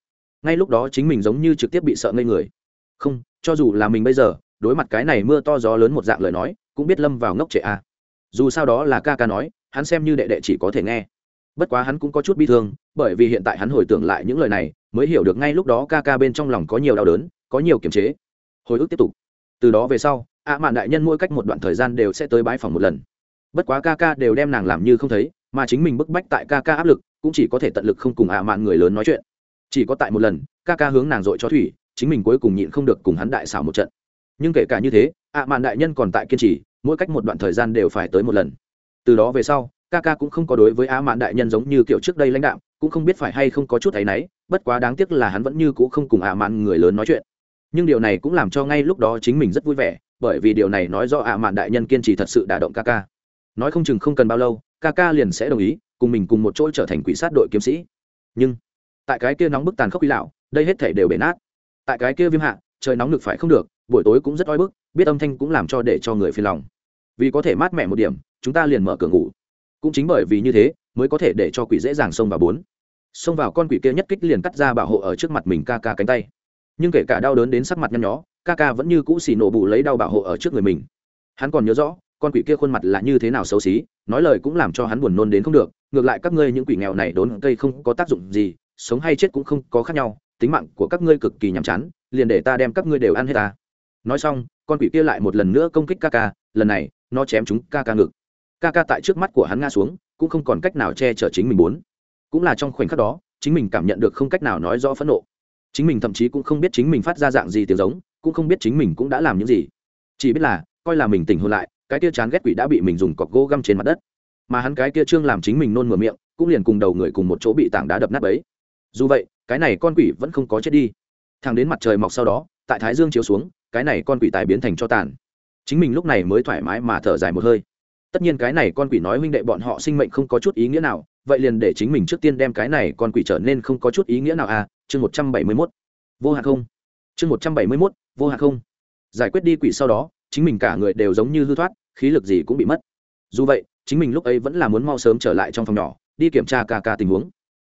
A: Ngay lúc đó chính mình giống như trực tiếp bị sợ ngây người. Không, cho dù là mình bây giờ, đối mặt cái này mưa to gió lớn một dạng lời nói, cũng biết lâm vào ngốc trệ a à. dù sao đó là ca ca nói, hắn xem như đệ đệ chỉ có thể nghe. Bất quá hắn cũng có chút bi thương, bởi vì hiện tại hắn hồi tưởng lại những lời này, mới hiểu được ngay lúc đó ca ca bên trong lòng có nhiều đau đớn, có nhiều kiềm chế. Hồi ức tiếp tục. Từ đó về sau, ạ mạn đại nhân mỗi cách một đoạn thời gian đều sẽ tới bãi phòng một lần. Bất quá ca ca đều đem nàng làm như không thấy, mà chính mình bức bách tại ca ca áp lực cũng chỉ có thể tận lực không cùng ạ mạn người lớn nói chuyện. Chỉ có tại một lần, ca ca hướng nàng dội cho thủy, chính mình cuối cùng nhịn không được cùng hắn đại xảo một trận. Nhưng kể cả như thế, ạ mạn đại nhân còn tại kiên trì, mỗi cách một đoạn thời gian đều phải tới một lần. Từ đó về sau, ca ca cũng không có đối với ạ mạn đại nhân giống như kiểu trước đây lãnh đạo cũng không biết phải hay không có chút thấy náy, bất quá đáng tiếc là hắn vẫn như cũ không cùng ạ mạn người lớn nói chuyện. Nhưng điều này cũng làm cho ngay lúc đó chính mình rất vui vẻ, bởi vì điều này nói do ạ mạn đại nhân kiên trì thật sự đả động ca ca. Nói không chừng không cần bao lâu, ca ca liền sẽ đồng ý cùng mình cùng một chỗ trở thành quỷ sát đội kiếm sĩ. Nhưng, tại cái kia nóng bức tàn khốc quy lão, đây hết thể đều bể nát. Tại cái kia viêm hạ, trời nóng lực phải không được, buổi tối cũng rất oi bức, biết âm thanh cũng làm cho để cho người phiền lòng. Vì có thể mát mẻ một điểm, chúng ta liền mở cửa ngủ. Cũng chính bởi vì như thế, mới có thể để cho quỷ dễ dàng xông vào bốn. Xông vào con quỷ kia nhất kích liền cắt ra bảo hộ ở trước mặt mình ca ca cánh tay. Nhưng kể cả đau đớn đến sắc mặt nhăn nhó, ca ca vẫn như cũ xì nổ bù lấy đau bảo hộ ở trước người mình. Hắn còn nhớ rõ, con quỷ kia khuôn mặt là như thế nào xấu xí, nói lời cũng làm cho hắn buồn nôn đến không được ngược lại các ngươi những quỷ nghèo này đốn cây không có tác dụng gì, sống hay chết cũng không có khác nhau, tính mạng của các ngươi cực kỳ nhàm chán, liền để ta đem các ngươi đều ăn hết ta. Nói xong, con quỷ kia lại một lần nữa công kích ca ca, lần này, nó chém chúng ca ca ngực. Ca ca tại trước mắt của hắn ngã xuống, cũng không còn cách nào che chở chính mình muốn cũng là trong khoảnh khắc đó, chính mình cảm nhận được không cách nào nói rõ phẫn nộ. Chính mình thậm chí cũng không biết chính mình phát ra dạng gì tiếng giống, cũng không biết chính mình cũng đã làm những gì. Chỉ biết là, coi là mình tỉnh hôn lại, cái kia chán ghét quỷ đã bị mình dùng cọc gỗ găm trên mặt đất mà hắn cái kia trương làm chính mình nôn mửa miệng, cũng liền cùng đầu người cùng một chỗ bị tảng đá đập nát ấy dù vậy, cái này con quỷ vẫn không có chết đi. Thằng đến mặt trời mọc sau đó, tại thái dương chiếu xuống, cái này con quỷ tài biến thành cho tàn. Chính mình lúc này mới thoải mái mà thở dài một hơi. Tất nhiên cái này con quỷ nói huynh đệ bọn họ sinh mệnh không có chút ý nghĩa nào, vậy liền để chính mình trước tiên đem cái này con quỷ trở nên không có chút ý nghĩa nào à? Chương một trăm bảy mươi mốt. Vô hạn không. Chương một trăm bảy mươi mốt, vô hạn không. Giải quyết đi quỷ sau đó, chính mình cả người đều giống như hư thoát, khí lực gì cũng bị mất. Dù vậy chính mình lúc ấy vẫn là muốn mau sớm trở lại trong phòng nhỏ, đi kiểm tra ca ca tình huống.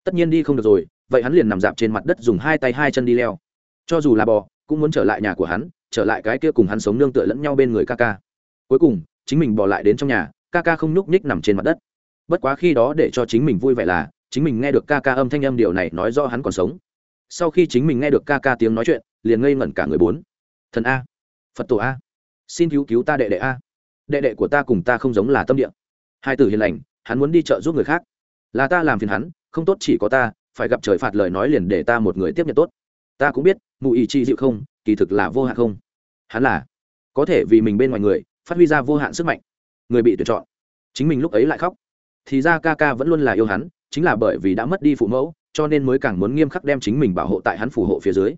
A: Tất nhiên đi không được rồi, vậy hắn liền nằm dạp trên mặt đất dùng hai tay hai chân đi leo. Cho dù là bò, cũng muốn trở lại nhà của hắn, trở lại cái kia cùng hắn sống nương tựa lẫn nhau bên người ca ca. Cuối cùng, chính mình bỏ lại đến trong nhà, ca ca không nhúc nhích nằm trên mặt đất. Bất quá khi đó để cho chính mình vui vẻ là, chính mình nghe được ca ca âm thanh âm điều này nói do hắn còn sống. Sau khi chính mình nghe được ca ca tiếng nói chuyện, liền ngây ngẩn cả người bốn. Thần a. Phật tổ a. Xin cứu cứu ta đệ đệ a. Đệ đệ của ta cùng ta không giống là tâm địa hai tử hiền lành, hắn muốn đi chợ giúp người khác. Là ta làm phiền hắn, không tốt chỉ có ta, phải gặp trời phạt lời nói liền để ta một người tiếp nhận tốt. Ta cũng biết mù ý chi dịu không, kỳ thực là vô hạn không. Hắn là, có thể vì mình bên ngoài người, phát huy ra vô hạn sức mạnh. Người bị tuyển chọn. Chính mình lúc ấy lại khóc. Thì ra ca ca vẫn luôn là yêu hắn, chính là bởi vì đã mất đi phụ mẫu, cho nên mới càng muốn nghiêm khắc đem chính mình bảo hộ tại hắn phù hộ phía dưới.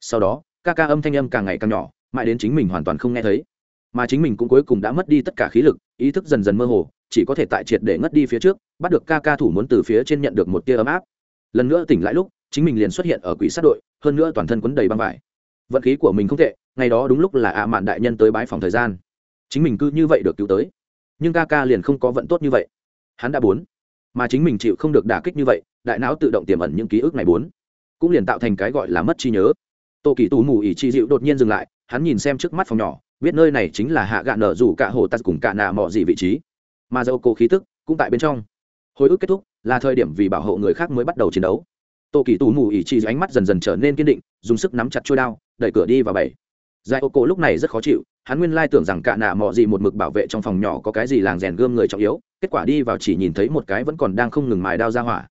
A: Sau đó, ca ca âm thanh âm càng ngày càng nhỏ, mãi đến chính mình hoàn toàn không nghe thấy. Mà chính mình cũng cuối cùng đã mất đi tất cả khí lực, ý thức dần dần mơ hồ chỉ có thể tại triệt để ngất đi phía trước, bắt được ca ca thủ muốn từ phía trên nhận được một tia ấm áp. Lần nữa tỉnh lại lúc, chính mình liền xuất hiện ở quỷ sát đội, hơn nữa toàn thân quấn đầy băng vải. Vận khí của mình không tệ, ngày đó đúng lúc là ạ mạn đại nhân tới bãi phòng thời gian. Chính mình cứ như vậy được cứu tới. Nhưng ca ca liền không có vận tốt như vậy. Hắn đã bốn, mà chính mình chịu không được đả kích như vậy, đại não tự động tiềm ẩn những ký ức này bốn. Cũng liền tạo thành cái gọi là mất trí nhớ. Tô kỳ tù mù ỉ chi dịu đột nhiên dừng lại, hắn nhìn xem trước mắt phòng nhỏ, biết nơi này chính là hạ gạn nở rủ cả hồ tắt cùng cả nạ mọ gì vị trí mà dầu cổ khí tức cũng tại bên trong. Hồi ức kết thúc là thời điểm vì bảo hộ người khác mới bắt đầu chiến đấu. Tô kỳ tù mù ỉ chỉ ánh mắt dần dần trở nên kiên định, dùng sức nắm chặt trôi đao, đẩy cửa đi vào bảy. Giải ô cổ lúc này rất khó chịu, hắn nguyên lai tưởng rằng cả nạ mọ gì một mực bảo vệ trong phòng nhỏ có cái gì làng rèn gươm người trọng yếu, kết quả đi vào chỉ nhìn thấy một cái vẫn còn đang không ngừng mài đao ra hỏa.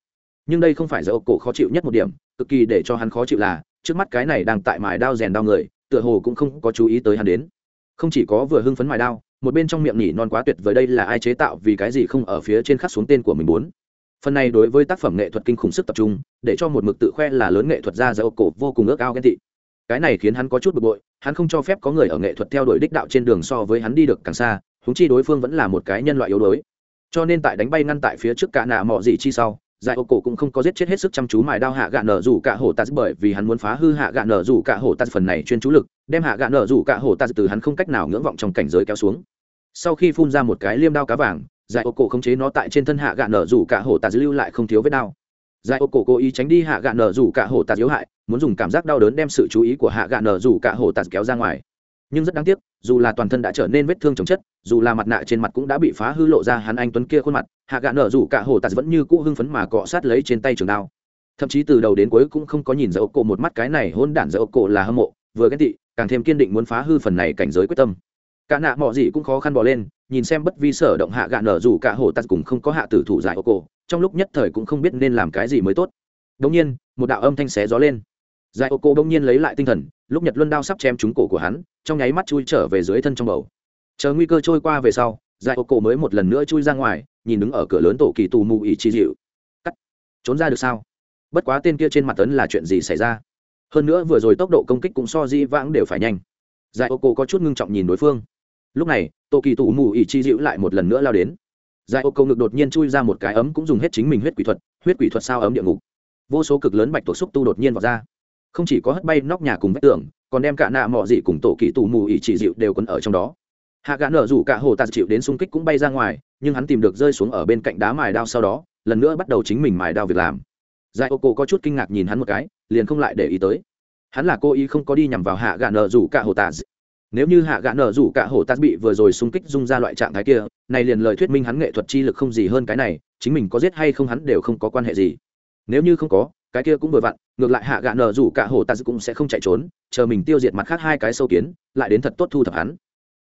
A: Nhưng đây không phải giải ô cổ khó chịu nhất một điểm, cực kỳ để cho hắn khó chịu là, trước mắt cái này đang tại mài đao rèn đao người, tựa hồ cũng không có chú ý tới hắn đến. Không chỉ có vừa hưng phấn mài đao một bên trong miệng nhỉ non quá tuyệt vời đây là ai chế tạo vì cái gì không ở phía trên khắc xuống tên của mình muốn phần này đối với tác phẩm nghệ thuật kinh khủng sức tập trung, để cho một mực tự khoe là lớn nghệ thuật ra dạo cổ vô cùng ước ao ghen tị. Cái này khiến hắn có chút bực bội, hắn không cho phép có người ở nghệ thuật theo đuổi đích đạo trên đường so với hắn đi được càng xa húng chi đối phương vẫn là một cái nhân loại yếu đuối. Cho nên tại đánh bay ngăn tại phía trước cả nạ mọ gì chi sau giải ô cổ cũng không có giết chết hết sức chăm chú mài đao hạ gạ nở rủ cả hổ tạt bởi vì hắn muốn phá hư hạ gạ nở rủ cả hổ tạt phần này chuyên chú lực, đem hạ gạ nở rủ cả hổ tạt từ hắn không cách nào ngưỡng vọng trong cảnh giới kéo xuống sau khi phun ra một cái liêm đao cá vàng, giải ô cổ khống chế nó tại trên thân hạ gạ nở rủ cả hổ tạt lưu lại không thiếu vết đao. Giải ô cổ cố ý tránh đi hạ gạ nở rủ cả hổ tạt yếu hại, muốn dùng cảm giác đau đớn đem sự chú ý của hạ gạ nở rủ cả hổ tạt kéo ra ngoài. Nhưng rất đáng tiếc, dù là toàn thân đã trở nên vết thương chồng chất, dù là mặt nạ trên mặt cũng đã bị phá hư lộ ra hắn anh tuấn kia khuôn mặt, hạ gạ nở rủ cả hổ tạt vẫn như cũ hưng phấn mà cọ sát lấy trên tay trường đao. Thậm chí từ đầu đến cuối cũng không có nhìn giải ô cổ một mắt cái này, hôn đản giải ô cổ là hâm mộ, vừa ghét tị, càng thêm kiên định muốn phá hư phần này cảnh giới quyết tâm cả nạ mọi gì cũng khó khăn bỏ lên, nhìn xem bất vi sở động hạ gạ nở dù cả hổ tạt cùng không có hạ tử thủ giải ô cổ trong lúc nhất thời cũng không biết nên làm cái gì mới tốt. Đống nhiên, một đạo âm thanh xé gió lên. Giải ô cổ đông nhiên lấy lại tinh thần, lúc nhật luân đao sắp chém trúng cổ của hắn, trong nháy mắt chui trở về dưới thân trong bầu. Chờ nguy cơ trôi qua về sau, giải ô cổ mới một lần nữa chui ra ngoài, nhìn đứng ở cửa lớn tổ kỳ tù mù ỉ chi dịu. Cắt. Trốn ra được sao? Bất quá tên kia trên mặt tấn là chuyện gì xảy ra? Hơn nữa vừa rồi tốc độ công kích cũng so di vãng đều phải nhanh. Giải ô cổ có chút ngưng trọng nhìn đối phương lúc này tổ kỳ tù mù ỉ chi dịu lại một lần nữa lao đến. Giải ô cổ ngực đột nhiên chui ra một cái ấm cũng dùng hết chính mình huyết quỷ thuật, huyết quỷ thuật sao ấm địa ngục. Vô số cực lớn bạch tổ xúc tu đột nhiên vào ra. Không chỉ có hất bay nóc nhà cùng vách tường, còn đem cả nạ mọ dị cùng tổ kỳ tù mù ỉ chỉ dịu đều còn ở trong đó. Hạ gã nở rủ cả hồ tạt chịu đến xung kích cũng bay ra ngoài, nhưng hắn tìm được rơi xuống ở bên cạnh đá mài đao sau đó, lần nữa bắt đầu chính mình mài đao việc làm. Giải ô cô có chút kinh ngạc nhìn hắn một cái, liền không lại để ý tới. Hắn là cô ý không có đi nhằm vào hạ gã nở rủ cả hồ tạt nếu như hạ gã nở rủ cả hồ tát bị vừa rồi xung kích dung ra loại trạng thái kia, này liền lời thuyết minh hắn nghệ thuật chi lực không gì hơn cái này, chính mình có giết hay không hắn đều không có quan hệ gì. Nếu như không có, cái kia cũng vừa vặn, ngược lại hạ gã nở rủ cả hồ tát cũng sẽ không chạy trốn, chờ mình tiêu diệt mặt khác hai cái sâu kiến, lại đến thật tốt thu thập hắn.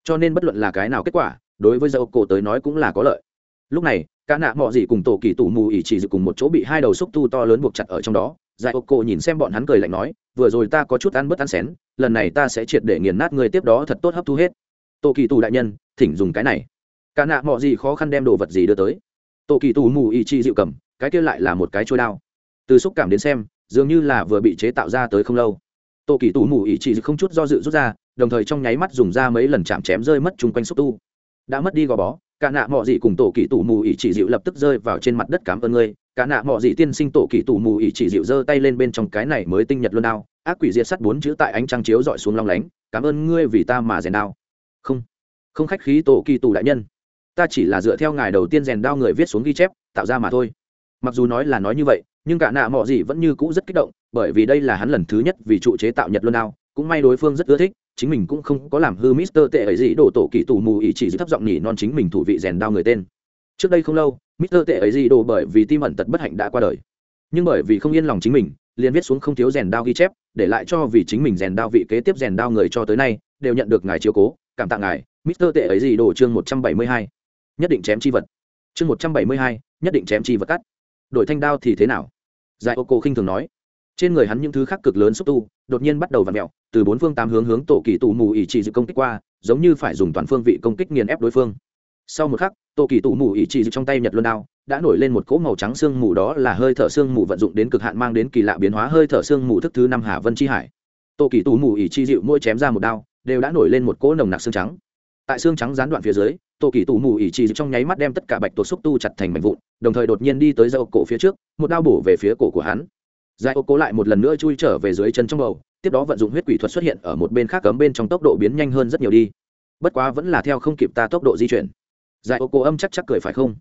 A: Cho nên bất luận là cái nào kết quả, đối với dâu cổ tới nói cũng là có lợi. Lúc này, cả nạ mọi gì cùng tổ kỳ tủ mù ỉ chỉ dự cùng một chỗ bị hai đầu xúc tu to lớn buộc chặt ở trong đó giải ô cổ nhìn xem bọn hắn cười lạnh nói, vừa rồi ta có chút ăn bớt ăn xén, lần này ta sẽ triệt để nghiền nát người tiếp đó thật tốt hấp thu hết. Tổ kỳ tù đại nhân, thỉnh dùng cái này. Cả nạ mọi gì khó khăn đem đồ vật gì đưa tới. Tổ kỳ tù mù ý chi dịu cầm, cái kia lại là một cái trôi đao. Từ xúc cảm đến xem, dường như là vừa bị chế tạo ra tới không lâu. Tổ kỳ tù mù ý chi không chút do dự rút ra, đồng thời trong nháy mắt dùng ra mấy lần chạm chém rơi mất chung quanh xúc tu. Đã mất đi gò bó, cả nạ mọi gì cùng tổ kỳ tù mù ý chi dịu lập tức rơi vào trên mặt đất cảm ơn ngươi cả nạ mọi gì tiên sinh tổ kỳ tù mù ỉ chỉ dịu giơ tay lên bên trong cái này mới tinh nhật luôn đao. Ác quỷ diệt sắt bốn chữ tại ánh trăng chiếu dọi xuống long lánh. Cảm ơn ngươi vì ta mà rèn đao. Không. Không khách khí tổ kỳ tù đại nhân. Ta chỉ là dựa theo ngài đầu tiên rèn đao người viết xuống ghi chép, tạo ra mà thôi. Mặc dù nói là nói như vậy, nhưng cả nạ mọ gì vẫn như cũ rất kích động, bởi vì đây là hắn lần thứ nhất vì trụ chế tạo nhật luân đao. Cũng may đối phương rất ưa thích, chính mình cũng không có làm hư mister tệ ấy gì đổ tổ kỳ tù mù ý chỉ thấp giọng nhỉ non chính mình thủ vị rèn đao người tên. Trước đây không lâu Mr. tệ ấy gì đồ bởi vì tim ẩn tật bất hạnh đã qua đời. Nhưng bởi vì không yên lòng chính mình liền viết xuống không thiếu rèn đao ghi chép để lại cho vì chính mình rèn đao vị kế tiếp rèn đao người cho tới nay đều nhận được ngài chiếu cố. Cảm tạ ngài Mr. tệ ấy gì đồ chương một trăm bảy mươi hai. Nhất định chém chi vật. Chương một trăm bảy mươi hai nhất định chém chi vật cắt. Đổi thanh đao thì thế nào? Giải Oco khinh thường nói. Trên người hắn những thứ khác cực lớn xúc tu đột nhiên bắt đầu vặn mèo, từ bốn phương tám hướng hướng tổ kỳ tụ mù ỉ chỉ dự công kích qua giống như phải dùng toàn phương vị công kích nghiền ép đối phương. Sau một khắc tổ kỳ tù mù ỉ chỉ trong tay nhật luân đao, đã nổi lên một cỗ màu trắng sương mù đó là hơi thở sương mù vận dụng đến cực hạn mang đến kỳ lạ biến hóa hơi thở sương mù thức thứ năm hà vân chi hải. Tổ kỳ tù mù ỉ chi dịu mỗi chém ra một đao, đều đã nổi lên một cỗ nồng nặc xương trắng. Tại xương trắng gián đoạn phía dưới tổ kỳ tù mù ỉ chi trong nháy mắt đem tất cả bạch tổ xúc tu chặt thành mảnh vụn, đồng thời đột nhiên đi tới dâu cổ phía trước, một đao bổ về phía cổ của hắn. Giải ô cố lại một lần nữa chui trở về dưới chân trong bầu, tiếp đó vận dụng huyết quỷ thuật xuất hiện ở một bên khác cấm bên trong tốc độ biến nhanh hơn rất nhiều đi. Bất quá vẫn là theo không kịp ta tốc độ di chuyển giải ô cô âm chắc chắc cười phải không?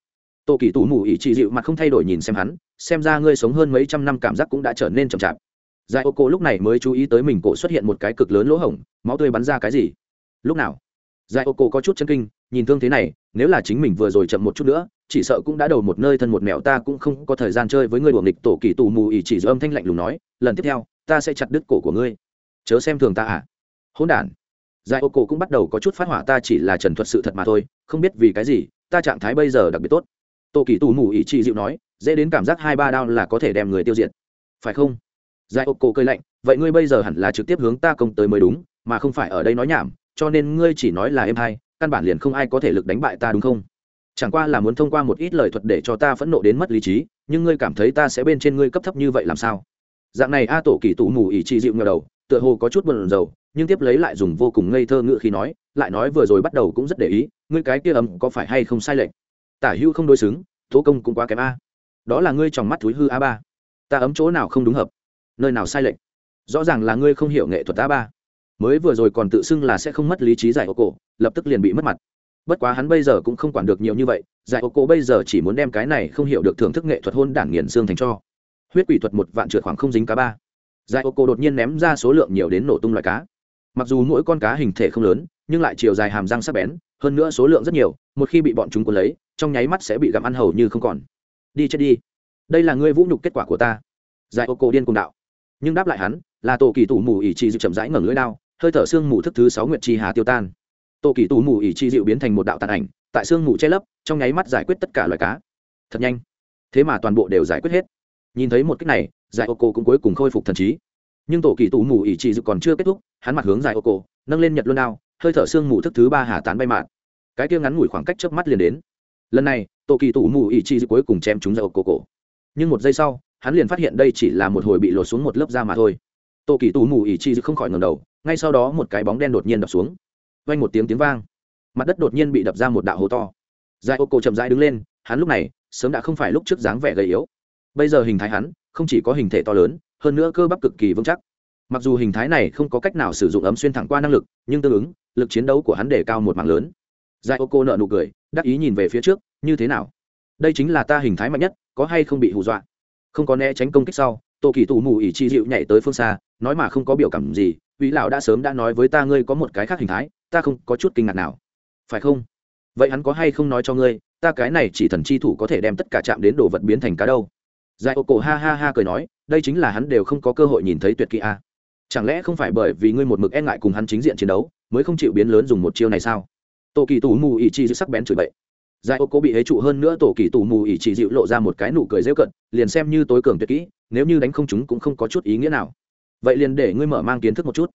A: Tô kỳ tù mù ỉ chi dịu mặt không thay đổi nhìn xem hắn, xem ra ngươi sống hơn mấy trăm năm cảm giác cũng đã trở nên chậm chạp. Giải ô cô lúc này mới chú ý tới mình cổ xuất hiện một cái cực lớn lỗ hổng, máu tươi bắn ra cái gì? Lúc nào? Giải ô cô có chút chân kinh, nhìn thương thế này, nếu là chính mình vừa rồi chậm một chút nữa, chỉ sợ cũng đã đầu một nơi thân một mẹo, ta cũng không có thời gian chơi với ngươi đuổi nghịch tổ kỳ tù mù ỉ chỉ âm thanh lạnh lùng nói, lần tiếp theo, ta sẽ chặt đứt cổ của ngươi. Chớ xem thường ta à? Hỗn đản giải ô cổ cũng bắt đầu có chút phát hỏa ta chỉ là trần thuật sự thật mà thôi không biết vì cái gì ta trạng thái bây giờ đặc biệt tốt. Tô kỳ tù mù ỉ chỉ dịu nói dễ đến cảm giác hai ba đao là có thể đem người tiêu diệt. Phải không? Giải ô cổ cơi lạnh vậy ngươi bây giờ hẳn là trực tiếp hướng ta công tới mới đúng mà không phải ở đây nói nhảm cho nên ngươi chỉ nói là em hai, căn bản liền không ai có thể lực đánh bại ta đúng không? Chẳng qua là muốn thông qua một ít lời thuật để cho ta phẫn nộ đến mất lý trí nhưng ngươi cảm thấy ta sẽ bên trên ngươi cấp thấp như vậy làm sao? Dạng này a tổ kỳ tụ mù ỉ trị dịu ngờ đầu tựa hồ có chút bận rầu nhưng tiếp lấy lại dùng vô cùng ngây thơ ngựa khi nói, lại nói vừa rồi bắt đầu cũng rất để ý, ngươi cái kia ấm có phải hay không sai lệch? Tả hữu không đối xứng, tố công cũng quá kém a. Đó là ngươi trong mắt thúi hư a ba. Ta ấm chỗ nào không đúng hợp? Nơi nào sai lệch? Rõ ràng là ngươi không hiểu nghệ thuật a ba. Mới vừa rồi còn tự xưng là sẽ không mất lý trí giải ô cổ, lập tức liền bị mất mặt. Bất quá hắn bây giờ cũng không quản được nhiều như vậy, giải ô cổ bây giờ chỉ muốn đem cái này không hiểu được thưởng thức nghệ thuật hôn đản nghiền xương thành cho. Huyết quỷ thuật một vạn trượt khoảng không dính cá ba. Giải ô cổ đột nhiên ném ra số lượng nhiều đến nổ tung loại cá mặc dù mỗi con cá hình thể không lớn, nhưng lại chiều dài hàm răng sắc bén, hơn nữa số lượng rất nhiều, một khi bị bọn chúng cuốn lấy, trong nháy mắt sẽ bị gặm ăn hầu như không còn. Đi chết đi. Đây là ngươi vũ nhục kết quả của ta. Giải ô cổ điên cùng đạo. Nhưng đáp lại hắn, là tổ kỳ tủ mù ỉ chi dịu chậm rãi ngẩng lưỡi đao, hơi thở xương mù thức thứ sáu nguyệt chi hà tiêu tan. Tổ kỳ tủ mù ỉ chi dịu biến thành một đạo tàn ảnh, tại xương mù che lấp, trong nháy mắt giải quyết tất cả loài cá. Thật nhanh. Thế mà toàn bộ đều giải quyết hết. Nhìn thấy một cách này, giải ô cổ cũng cuối cùng khôi phục thần trí nhưng tổ kỳ tù mù ỉ chi dự còn chưa kết thúc hắn mặt hướng dài ô cổ, nâng lên nhật luôn đao hơi thở xương mù thức thứ ba hà tán bay mạt. cái kia ngắn ngủi khoảng cách trước mắt liền đến. Lần này tổ kỳ tù mù ỉ chi dự cuối cùng chém chúng dài ô cổ cổ. Nhưng một giây sau hắn liền phát hiện đây chỉ là một hồi bị lột xuống một lớp da mà thôi. Tổ kỳ tù mù ỉ dự không khỏi ngầm đầu ngay sau đó một cái bóng đen đột nhiên đập xuống. Vang một tiếng tiếng vang. Mặt đất đột nhiên bị đập ra một đạo hố to. Dài ô cổ chậm rãi đứng lên hắn lúc này sớm đã không phải lúc trước dáng vẻ gầy yếu. Bây giờ hình thái hắn không chỉ có hình thể to lớn hơn nữa cơ bắp cực kỳ vững chắc. Mặc dù hình thái này không có cách nào sử dụng ấm xuyên thẳng qua năng lực, nhưng tương ứng, lực chiến đấu của hắn để cao một mảng lớn. Dài ô cô nợ nụ cười, đắc ý nhìn về phía trước, như thế nào? Đây chính là ta hình thái mạnh nhất, có hay không bị hù dọa? Không có né tránh công kích sau tô kỳ tù mù ỉ chi dịu nhảy tới phương xa, nói mà không có biểu cảm gì ủy lão đã sớm đã nói với ta ngươi có một cái khác hình thái, ta không có chút kinh ngạc nào. Phải không? Vậy hắn có hay không nói cho ngươi, ta cái này chỉ thần chi thủ có thể đem tất cả chạm đến đồ vật biến thành cá đâu? Giải ô cổ ha ha ha cười nói đây chính là hắn đều không có cơ hội nhìn thấy tuyệt kỹ a. Chẳng lẽ không phải bởi vì ngươi một mực e ngại cùng hắn chính diện chiến đấu, mới không chịu biến lớn dùng một chiêu này sao? Tổ kỳ tù mù ỉ chi sắc bén chửi bậy. Giải ô cố bị hế trụ hơn nữa, tổ kỳ tù mù ỉ chỉ dịu lộ ra một cái nụ cười rêu cận liền xem như tối cường tuyệt kỹ, nếu như đánh không chúng cũng không có chút ý nghĩa nào. Vậy liền để ngươi mở mang kiến thức một chút.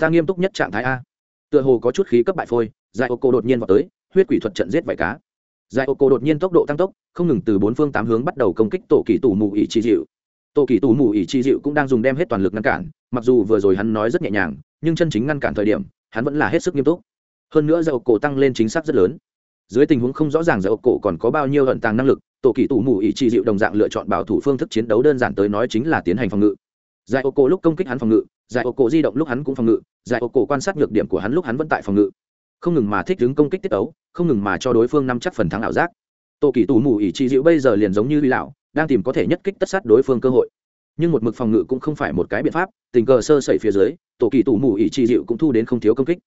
A: Ta nghiêm túc nhất trạng thái a. Tựa hồ có chút khí cấp bại phôi, giải ô cô đột nhiên vào tới, huyết quỷ thuật trận giết vải cá. Giải ô cô đột nhiên tốc độ tăng tốc, không ngừng từ bốn phương tám hướng bắt đầu công kích tổ kỳ tù mù ỉ chi dịu tổ kỳ tù mù ỉ chi dịu cũng đang dùng đem hết toàn lực ngăn cản, mặc dù vừa rồi hắn nói rất nhẹ nhàng, nhưng chân chính ngăn cản thời điểm, hắn vẫn là hết sức nghiêm túc. Hơn nữa giải cổ tăng lên chính xác rất lớn. Dưới tình huống không rõ ràng giải ốc cổ còn có bao nhiêu hận tàng năng lực tổ kỳ tù mù ỉ Chi dịu đồng dạng lựa chọn bảo thủ phương thức chiến đấu đơn giản tới nói chính là tiến hành phòng ngự. Giải ốc cổ lúc công kích hắn phòng ngự, giải ốc cổ di động lúc hắn cũng phòng ngự, giải ốc cổ quan sát nhược điểm của hắn lúc hắn vẫn tại phòng ngự. Không ngừng mà thích đứng công kích tiết ấu không ngừng mà cho đối phương nắm chắc phần thắng ảo giác. Tổ kỳ tù mù ỉ Chi dịu bây giờ liền giống như huy lão đang tìm có thể nhất kích tất sát đối phương cơ hội. Nhưng một mực phòng ngự cũng không phải một cái biện pháp tình cờ sơ sẩy phía dưới tổ kỳ tủ mù ỉ trị dịu cũng thu đến không thiếu công kích.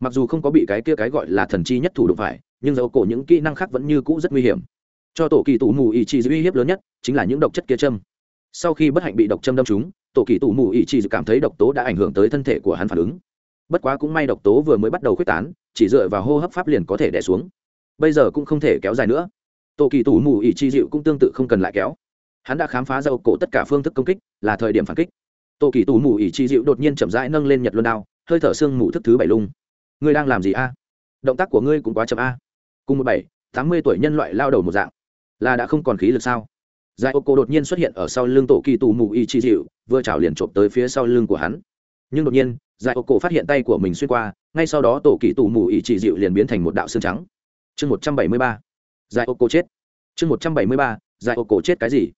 A: Mặc dù không có bị cái kia cái gọi là thần chi nhất thủ đụng phải nhưng dầu cổ những kỹ năng khác vẫn như cũ rất nguy hiểm. Cho tổ kỳ tủ mù ý dịu uy hiếp lớn nhất chính là những độc chất kia châm. Sau khi bất hạnh bị độc châm đâm chúng, tổ kỳ tủ mù ý dịu cảm thấy độc tố đã ảnh hưởng tới thân thể của hắn phản ứng. Bất quá cũng may độc tố vừa mới bắt đầu khuếch tán chỉ dựa vào hô hấp pháp liền có thể đẻ xuống. Bây giờ cũng không thể kéo dài nữa tổ kỳ tủ mù ỉ chi dịu cũng tương tự không cần lại kéo. Hắn đã khám phá dầu cổ tất cả phương thức công kích, là thời điểm phản kích. Tổ kỳ tủ mù ỉ chi dịu đột nhiên chậm rãi nâng lên nhật luân đao, hơi thở xương mù thức thứ bảy lung. Ngươi đang làm gì a? Động tác của ngươi cũng quá chậm a. Cùng một bảy, tám mươi tuổi nhân loại lao đầu một dạng. Là đã không còn khí lực sao? Giải ô cô đột nhiên xuất hiện ở sau lưng tổ kỳ tù mù y chi dịu vừa chảo liền trộm tới phía sau lưng của hắn. Nhưng đột nhiên, giải ô cô phát hiện tay của mình xuyên qua, ngay sau đó tổ kỳ tù mù y chi dịu liền biến thành một đạo xương trắng. Chương một trăm bảy mươi ba giải ô cổ chết. Chương một trăm bảy mươi ba, giải ô cổ chết cái gì?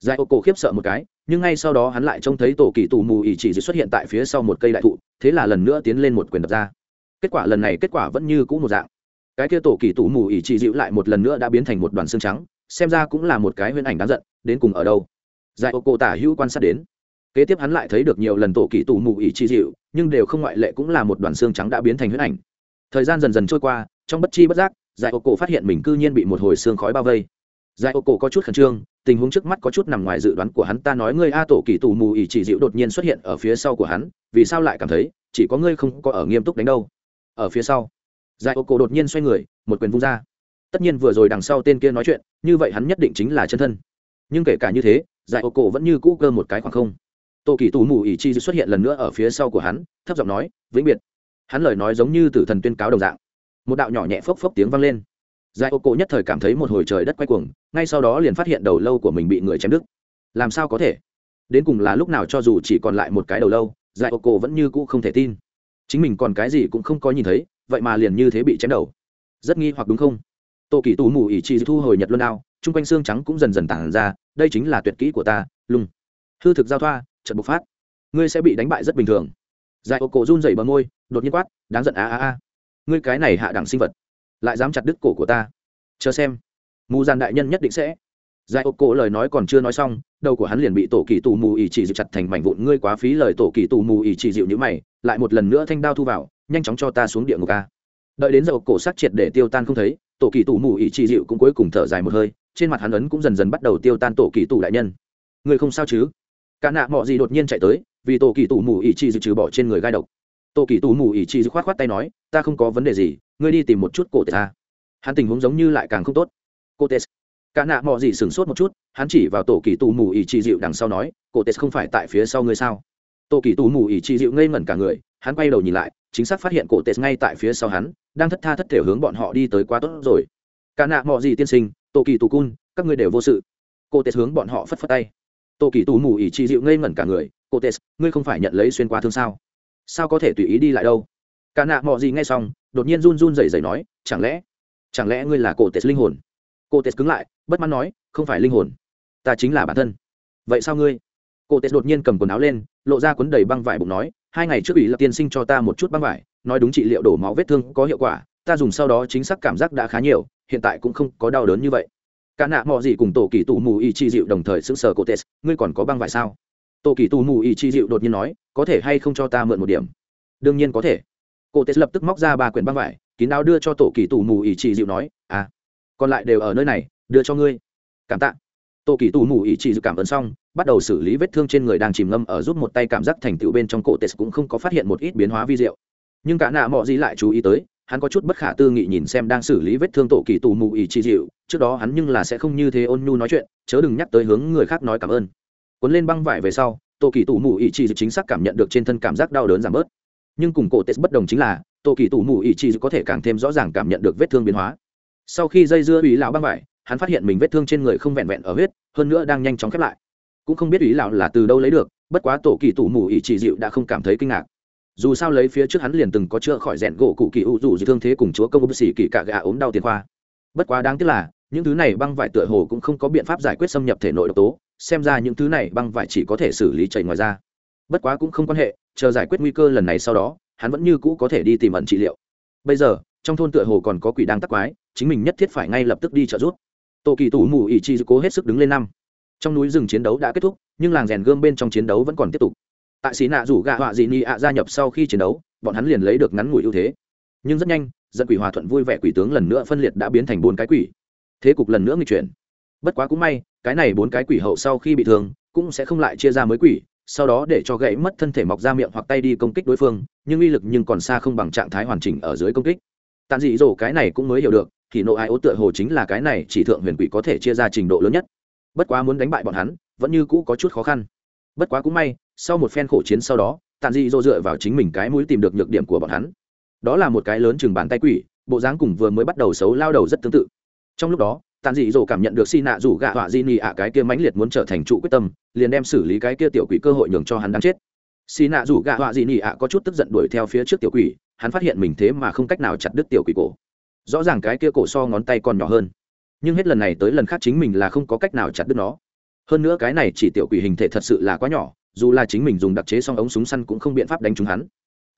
A: Giải ô cổ khiếp sợ một cái, nhưng ngay sau đó hắn lại trông thấy tổ kỳ tù mù ỉ chỉ xuất hiện tại phía sau một cây đại thụ, thế là lần nữa tiến lên một quyền đập ra. Kết quả lần này kết quả vẫn như cũ một dạng. Cái kia tổ kỳ tù mù ỉ chỉ dịu lại một lần nữa đã biến thành một đoàn xương trắng, xem ra cũng là một cái huyễn ảnh đáng giận, đến cùng ở đâu? Giải ô cổ tả hữu quan sát đến. Kế tiếp hắn lại thấy được nhiều lần tổ kỳ tù mù ỉ chỉ dịu nhưng đều không ngoại lệ cũng là một đoàn xương trắng đã biến thành huyễn ảnh. Thời gian dần dần trôi qua, trong bất chi bất giác giải ô cổ phát hiện mình cư nhiên bị một hồi xương khói bao vây. Giải ô cổ có chút khẩn trương, tình huống trước mắt có chút nằm ngoài dự đoán của hắn. Ta nói ngươi a tổ kỳ tù mù ỉ chỉ dịu đột nhiên xuất hiện ở phía sau của hắn, vì sao lại cảm thấy chỉ có ngươi không có ở nghiêm túc đánh đâu? Ở phía sau, giải ô cổ đột nhiên xoay người, một quyền vung ra. Tất nhiên vừa rồi đằng sau tên kia nói chuyện, như vậy hắn nhất định chính là chân thân. Nhưng kể cả như thế, giải ô cổ vẫn như cũ cơ một cái khoảng không. Tổ kỳ tù mù ỉ chi xuất hiện lần nữa ở phía sau của hắn, thấp giọng nói, vĩnh biệt. Hắn lời nói giống như tử thần tuyên cáo đồng dạng một đạo nhỏ nhẹ phốc phốc tiếng vang lên. Giải ô cổ nhất thời cảm thấy một hồi trời đất quay cuồng, ngay sau đó liền phát hiện đầu lâu của mình bị người chém đứt. Làm sao có thể? Đến cùng là lúc nào cho dù chỉ còn lại một cái đầu lâu giải ô cổ vẫn như cũ không thể tin. Chính mình còn cái gì cũng không có nhìn thấy, vậy mà liền như thế bị chém đầu. Rất nghi hoặc đúng không? Tô kỳ tù mù ỉ chi thu hồi nhật luân đao, chung quanh xương trắng cũng dần dần tản ra, đây chính là tuyệt kỹ của ta lung hư thực giao thoa, trận bộc phát. Ngươi sẽ bị đánh bại rất bình thường. Giải ô cổ run dày bờ môi, đột nhiên quát, đáng giận a a a ngươi cái này hạ đẳng sinh vật, lại dám chặt đứt cổ của ta. Chờ xem. Mù gian đại nhân nhất định sẽ. Giải ốc cổ lời nói còn chưa nói xong, đầu của hắn liền bị tổ kỳ tù mù ỉ chỉ dịu chặt thành mảnh vụn. Ngươi quá phí lời, tổ kỳ tù mù ỉ chỉ dịu như mày, lại một lần nữa thanh đao thu vào, nhanh chóng cho ta xuống địa ngục ca đợi đến dầu cổ sát triệt để tiêu tan không thấy, tổ kỳ tù mù ỉ chỉ dịu cũng cuối cùng thở dài một hơi, trên mặt hắn ấn cũng dần dần bắt đầu tiêu tan tổ kỳ tù đại nhân. Người không sao chứ? Cả nạ mọi gì đột nhiên chạy tới, vì tổ kỳ tù mù ỉ chỉ dịu trừ bỏ trên người gai độc tổ kỳ tù mù ỉ chỉ dịu khoát khoát tay nói, ta không có vấn đề gì, ngươi đi tìm một chút cổ tệ ta hắn tình huống giống như lại càng không tốt. Cô tê cả nạ mọi gì sửng sốt một chút, hắn chỉ vào tổ kỳ tù mù ỉ chỉ dịu đằng sau nói cổ tê không phải tại phía sau ngươi sao? Tổ kỳ tù mù ỉ chỉ dịu ngây ngẩn cả người, hắn quay đầu nhìn lại, chính xác phát hiện cổ tê ngay tại phía sau hắn, đang thất tha thất thể hướng bọn họ đi tới quá tốt rồi. Cả nạ mọi gì tiên sinh tổ kỳ tù cun, các ngươi đều vô sự. Cô tê hướng bọn họ phất phất tay. Tổ kỳ tù mù ỉ chỉ dịu ngây ngẩn cả người, cô tê ngươi không phải nhận lấy xuyên qua thương sao? Sao có thể tùy ý đi lại đâu? Cả nạ mọi gì nghe xong, đột nhiên run run rẩy rẩy nói, chẳng lẽ chẳng lẽ ngươi là cổ tết linh hồn? Cổ tết cứng lại, bất mãn nói, không phải linh hồn, ta chính là bản thân. Vậy sao ngươi? Cổ tết đột nhiên cầm quần áo lên, lộ ra cuốn đầy băng vải bụng nói, hai ngày trước ủy là tiên sinh cho ta một chút băng vải, nói đúng trị liệu đổ máu vết thương có hiệu quả, ta dùng sau đó chính xác cảm giác đã khá nhiều, hiện tại cũng không có đau đớn như vậy. Cả nạ mọi gì cùng tổ kỳ tụ mù y chi dịu đồng thời sững sờ cô tes ngươi còn có băng vải sao? Tổ kỳ tù mù Ý chi dịu đột nhiên nói, có thể hay không cho ta mượn một điểm? Đương nhiên có thể. Cô tê lập tức móc ra ba quyển băng vải, kín đáo đưa cho tổ kỳ tù mù ý chi dịu nói à còn lại đều ở nơi này, đưa cho ngươi. Cảm tạ. Tổ kỳ tù mù ý chi dịu cảm ơn xong, bắt đầu xử lý vết thương trên người đang chìm ngâm ở giúp một tay cảm giác thành tựu bên trong cổ tê cũng không có phát hiện một ít biến hóa vi diệu. Nhưng cả nạ mọi gì lại chú ý tới, hắn có chút bất khả tư nghị nhìn xem đang xử lý vết thương tổ kỳ tù mù ý chi dịu trước đó hắn nhưng là sẽ không như thế ôn nhu nói chuyện, chớ đừng nhắc tới hướng người khác nói cảm ơn cuốn lên băng vải về sau tổ kỳ tù mù ý chỉ chính xác cảm nhận được trên thân cảm giác đau đớn giảm bớt. Nhưng cùng cổ tê bất đồng chính là, tô kỳ tù mù ý chí có thể càng thêm rõ ràng cảm nhận được vết thương biến hóa. Sau khi dây dưa ủy lão băng vải, hắn phát hiện mình vết thương trên người không vẹn vẹn ở huyết, hơn nữa đang nhanh chóng khép lại. Cũng không biết ủy lão là từ đâu lấy được, bất quá tổ kỳ tù mù ý chỉ dịu đã không cảm thấy kinh ngạc. Dù sao lấy phía trước hắn liền từng có chữa khỏi rèn gỗ cụ kỳ u dù dị thương thế cùng chúa công bác sĩ kỳ cả gà ốm đau tiền khoa. Bất quá đáng tiếc là, những thứ này băng vải tựa hồ cũng không có biện pháp giải quyết xâm nhập thể nội độc tố xem ra những thứ này băng vải chỉ có thể xử lý chảy ngoài ra bất quá cũng không quan hệ, chờ giải quyết nguy cơ lần này sau đó, hắn vẫn như cũ có thể đi tìm ẩn trị liệu. Bây giờ, trong thôn tựa hồ còn có quỷ đang tắc quái, chính mình nhất thiết phải ngay lập tức đi trợ giúp. Tổ kỳ tủ mù ỉ chi cố hết sức đứng lên năm. Trong núi rừng chiến đấu đã kết thúc, nhưng làng rèn gươm bên trong chiến đấu vẫn còn tiếp tục. Tại xí nạ rủ gạ họa dị ni ạ gia nhập sau khi chiến đấu, bọn hắn liền lấy được ngắn ngủi ưu thế. Nhưng rất nhanh dân quỷ hòa thuận vui vẻ quỷ tướng lần nữa phân liệt đã biến thành bốn cái quỷ. Thế cục lần nữa nghịch chuyển. Bất quá cũng may cái này bốn cái quỷ hậu sau khi bị thương, cũng sẽ không lại chia ra mới quỷ, sau đó để cho gãy mất thân thể mọc ra miệng hoặc tay đi công kích đối phương, nhưng uy lực nhưng còn xa không bằng trạng thái hoàn chỉnh ở dưới công kích. Tàn dị dỗ cái này cũng mới hiểu được, thì nộ ai ố tựa hồ chính là cái này chỉ thượng huyền quỷ có thể chia ra trình độ lớn nhất. Bất quá muốn đánh bại bọn hắn, vẫn như cũ có chút khó khăn. Bất quá cũng may, sau một phen khổ chiến sau đó tàn dị dỗ dựa vào chính mình cái mũi tìm được nhược điểm của bọn hắn. Đó là một cái lớn chừng bàn tay quỷ, bộ dáng cùng vừa mới bắt đầu xấu lao đầu rất tương tự. Trong lúc đó tàn dị dỗ cảm nhận được xi nạ rủ gạ họa di nị ạ, cái kia mãnh liệt muốn trở thành trụ quyết tâm, liền đem xử lý cái kia tiểu quỷ cơ hội nhường cho hắn đang chết. Xi nạ rủ gạ họa di nị ạ có chút tức giận đuổi theo phía trước tiểu quỷ, hắn phát hiện mình thế mà không cách nào chặt đứt tiểu quỷ cổ. Rõ ràng cái kia cổ so ngón tay còn nhỏ hơn. Nhưng hết lần này tới lần khác chính mình là không có cách nào chặt đứt nó. Hơn nữa cái này chỉ tiểu quỷ hình thể thật sự là quá nhỏ, dù là chính mình dùng đặc chế song ống súng săn cũng không biện pháp đánh trúng hắn.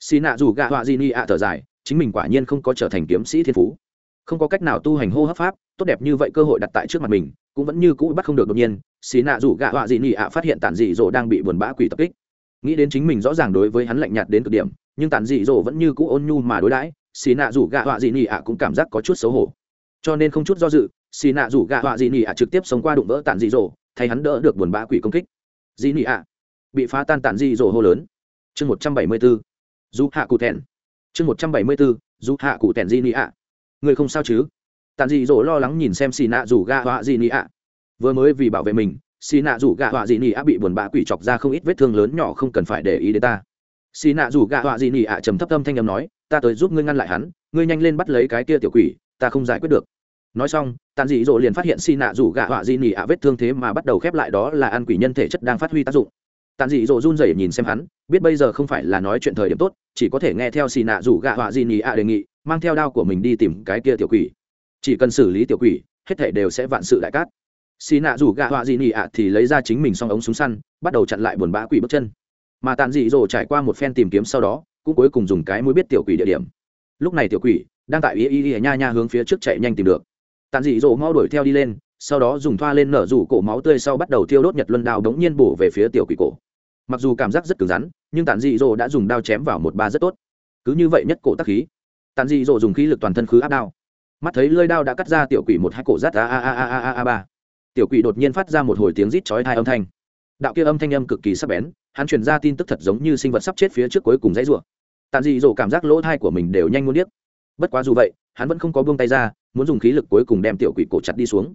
A: Xì nạ dù gạ họa di ni ạ thở dài, chính mình quả nhiên không có trở thành kiếm sĩ thiên phú. Không có cách nào tu hành hô hấp pháp tốt đẹp như vậy cơ hội đặt tại trước mặt mình, cũng vẫn như cũ bắt không được đột nhiên, xì nạ rủ gạ họa dị nị ạ phát hiện tản dị dỗ đang bị buồn bã quỷ tập kích. Nghĩ đến chính mình rõ ràng đối với hắn lạnh nhạt đến cực điểm, nhưng tản dị dỗ vẫn như cũ ôn nhu mà đối đãi, xì nạ rủ gạ họa dị nị ạ cũng cảm giác có chút xấu hổ. Cho nên không chút do dự, xì nạ rủ gạ họa dị nị ạ trực tiếp sống qua đụng vỡ tản dị dỗ thay hắn đỡ được buồn bã quỷ công kích. Dị nị ạ, bị phá tan tản dị dỗ hô lớn. Chương một trăm bảy mươi bốn du hạ cụ thẹn. Chương một trăm bảy mươi bốn du hạ cụ thẹn dị nị ạ. Người không sao chứ? Tàn dị dỗ lo lắng nhìn xem xì nạ rủ gạ họa dị nị ạ. Vừa mới vì bảo vệ mình, xì nạ rủ gạ họa dị nị ạ bị buồn bã quỷ chọc ra không ít vết thương lớn nhỏ không cần phải để ý đến ta. Xì nạ rủ gạ họa dị nị ạ trầm thấp tâm thanh â m nói, ta tới giúp ngươi ngăn lại hắn, ngươi nhanh lên bắt lấy cái kia tiểu quỷ, ta không giải quyết được. Nói xong tàn dị dỗ liền phát hiện xì nạ rủ gạ họa di nị ạ vết thương thế mà bắt đầu khép lại đó là ăn quỷ nhân thể chất đang phát huy tác dụng. Tàn dị dỗ run rẩy nhìn xem hắn, biết bây giờ không phải là nói chuyện thời điểm tốt, chỉ có thể nghe theo xì nạ rủ gạ họa di nị ạ đề nghị, mang theo đao của mình đi tìm cái kia tiểu quỷ chỉ cần xử lý tiểu quỷ, hết thể đều sẽ vạn sự đại cát. Xì nạ rủ gạ họa dị nị ạ thì lấy ra chính mình xong ống súng săn, bắt đầu chặn lại buồn bã quỷ bước chân. Mà tàn dị dỗ trải qua một phen tìm kiếm sau đó, cũng cuối cùng dùng cái mũi biết tiểu quỷ địa điểm. Lúc này tiểu quỷ đang tại ý ý ý nha nha hướng phía trước chạy nhanh tìm được. Tàn dị dỗ mau đuổi theo đi lên, sau đó dùng thoa lên nở rủ cổ máu tươi sau bắt đầu thiêu đốt nhật luân đao đống nhiên bổ về phía tiểu quỷ cổ. Mặc dù cảm giác rất cứng rắn, nhưng tàn dị dỗ đã dùng đao chém vào một ba rất tốt. Cứ như vậy nhất cổ tắc khí. Tàn dị dỗ dùng khí lực toàn thân khứ áp đao mắt thấy lưỡi đao đã cắt ra tiểu quỷ một hai cổ rát, a a a a a a ba. Tiểu quỷ đột nhiên phát ra một hồi tiếng rít chói tai âm thanh. Đạo kia âm thanh âm cực kỳ sắc bén, hắn truyền ra tin tức thật giống như sinh vật sắp chết phía trước cuối cùng dãy rủa. Tàn dị dỗ cảm giác lỗ thai của mình đều nhanh muốn điếc. Bất quá dù vậy, hắn vẫn không có buông tay ra, muốn dùng khí lực cuối cùng đem tiểu quỷ cổ chặt đi xuống.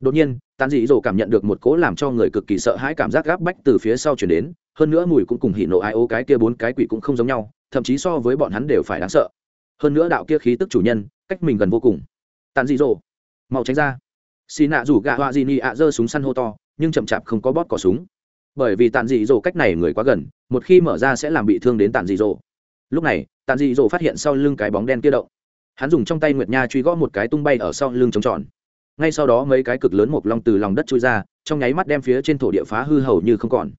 A: Đột nhiên, tàn dị dỗ cảm nhận được một cố làm cho người cực kỳ sợ hãi cảm giác gáp bách từ phía sau chuyển đến, hơn nữa mùi cũng cùng hỉ nộ ai ô cái kia bốn cái quỷ cũng không giống nhau, thậm chí so với bọn hắn đều phải đáng sợ. Hơn nữa đạo kia khí tức chủ nhân cách mình gần vô cùng. Tàn dị dỗ. Mau tránh ra. Xì nạ rủ gạ họa dị nị ạ giơ súng săn hô to, nhưng chậm chạp không có bóp cỏ súng. Bởi vì tàn dị dỗ cách này người quá gần, một khi mở ra sẽ làm bị thương đến tàn dị dỗ. Lúc này tàn dị dỗ phát hiện sau lưng cái bóng đen kia động. Hắn dùng trong tay nguyệt nha truy gõ một cái tung bay ở sau lưng trống tròn. Ngay sau đó mấy cái cực lớn một long từ lòng đất trôi ra, trong nháy mắt đem phía trên thổ địa phá hư hầu như không còn.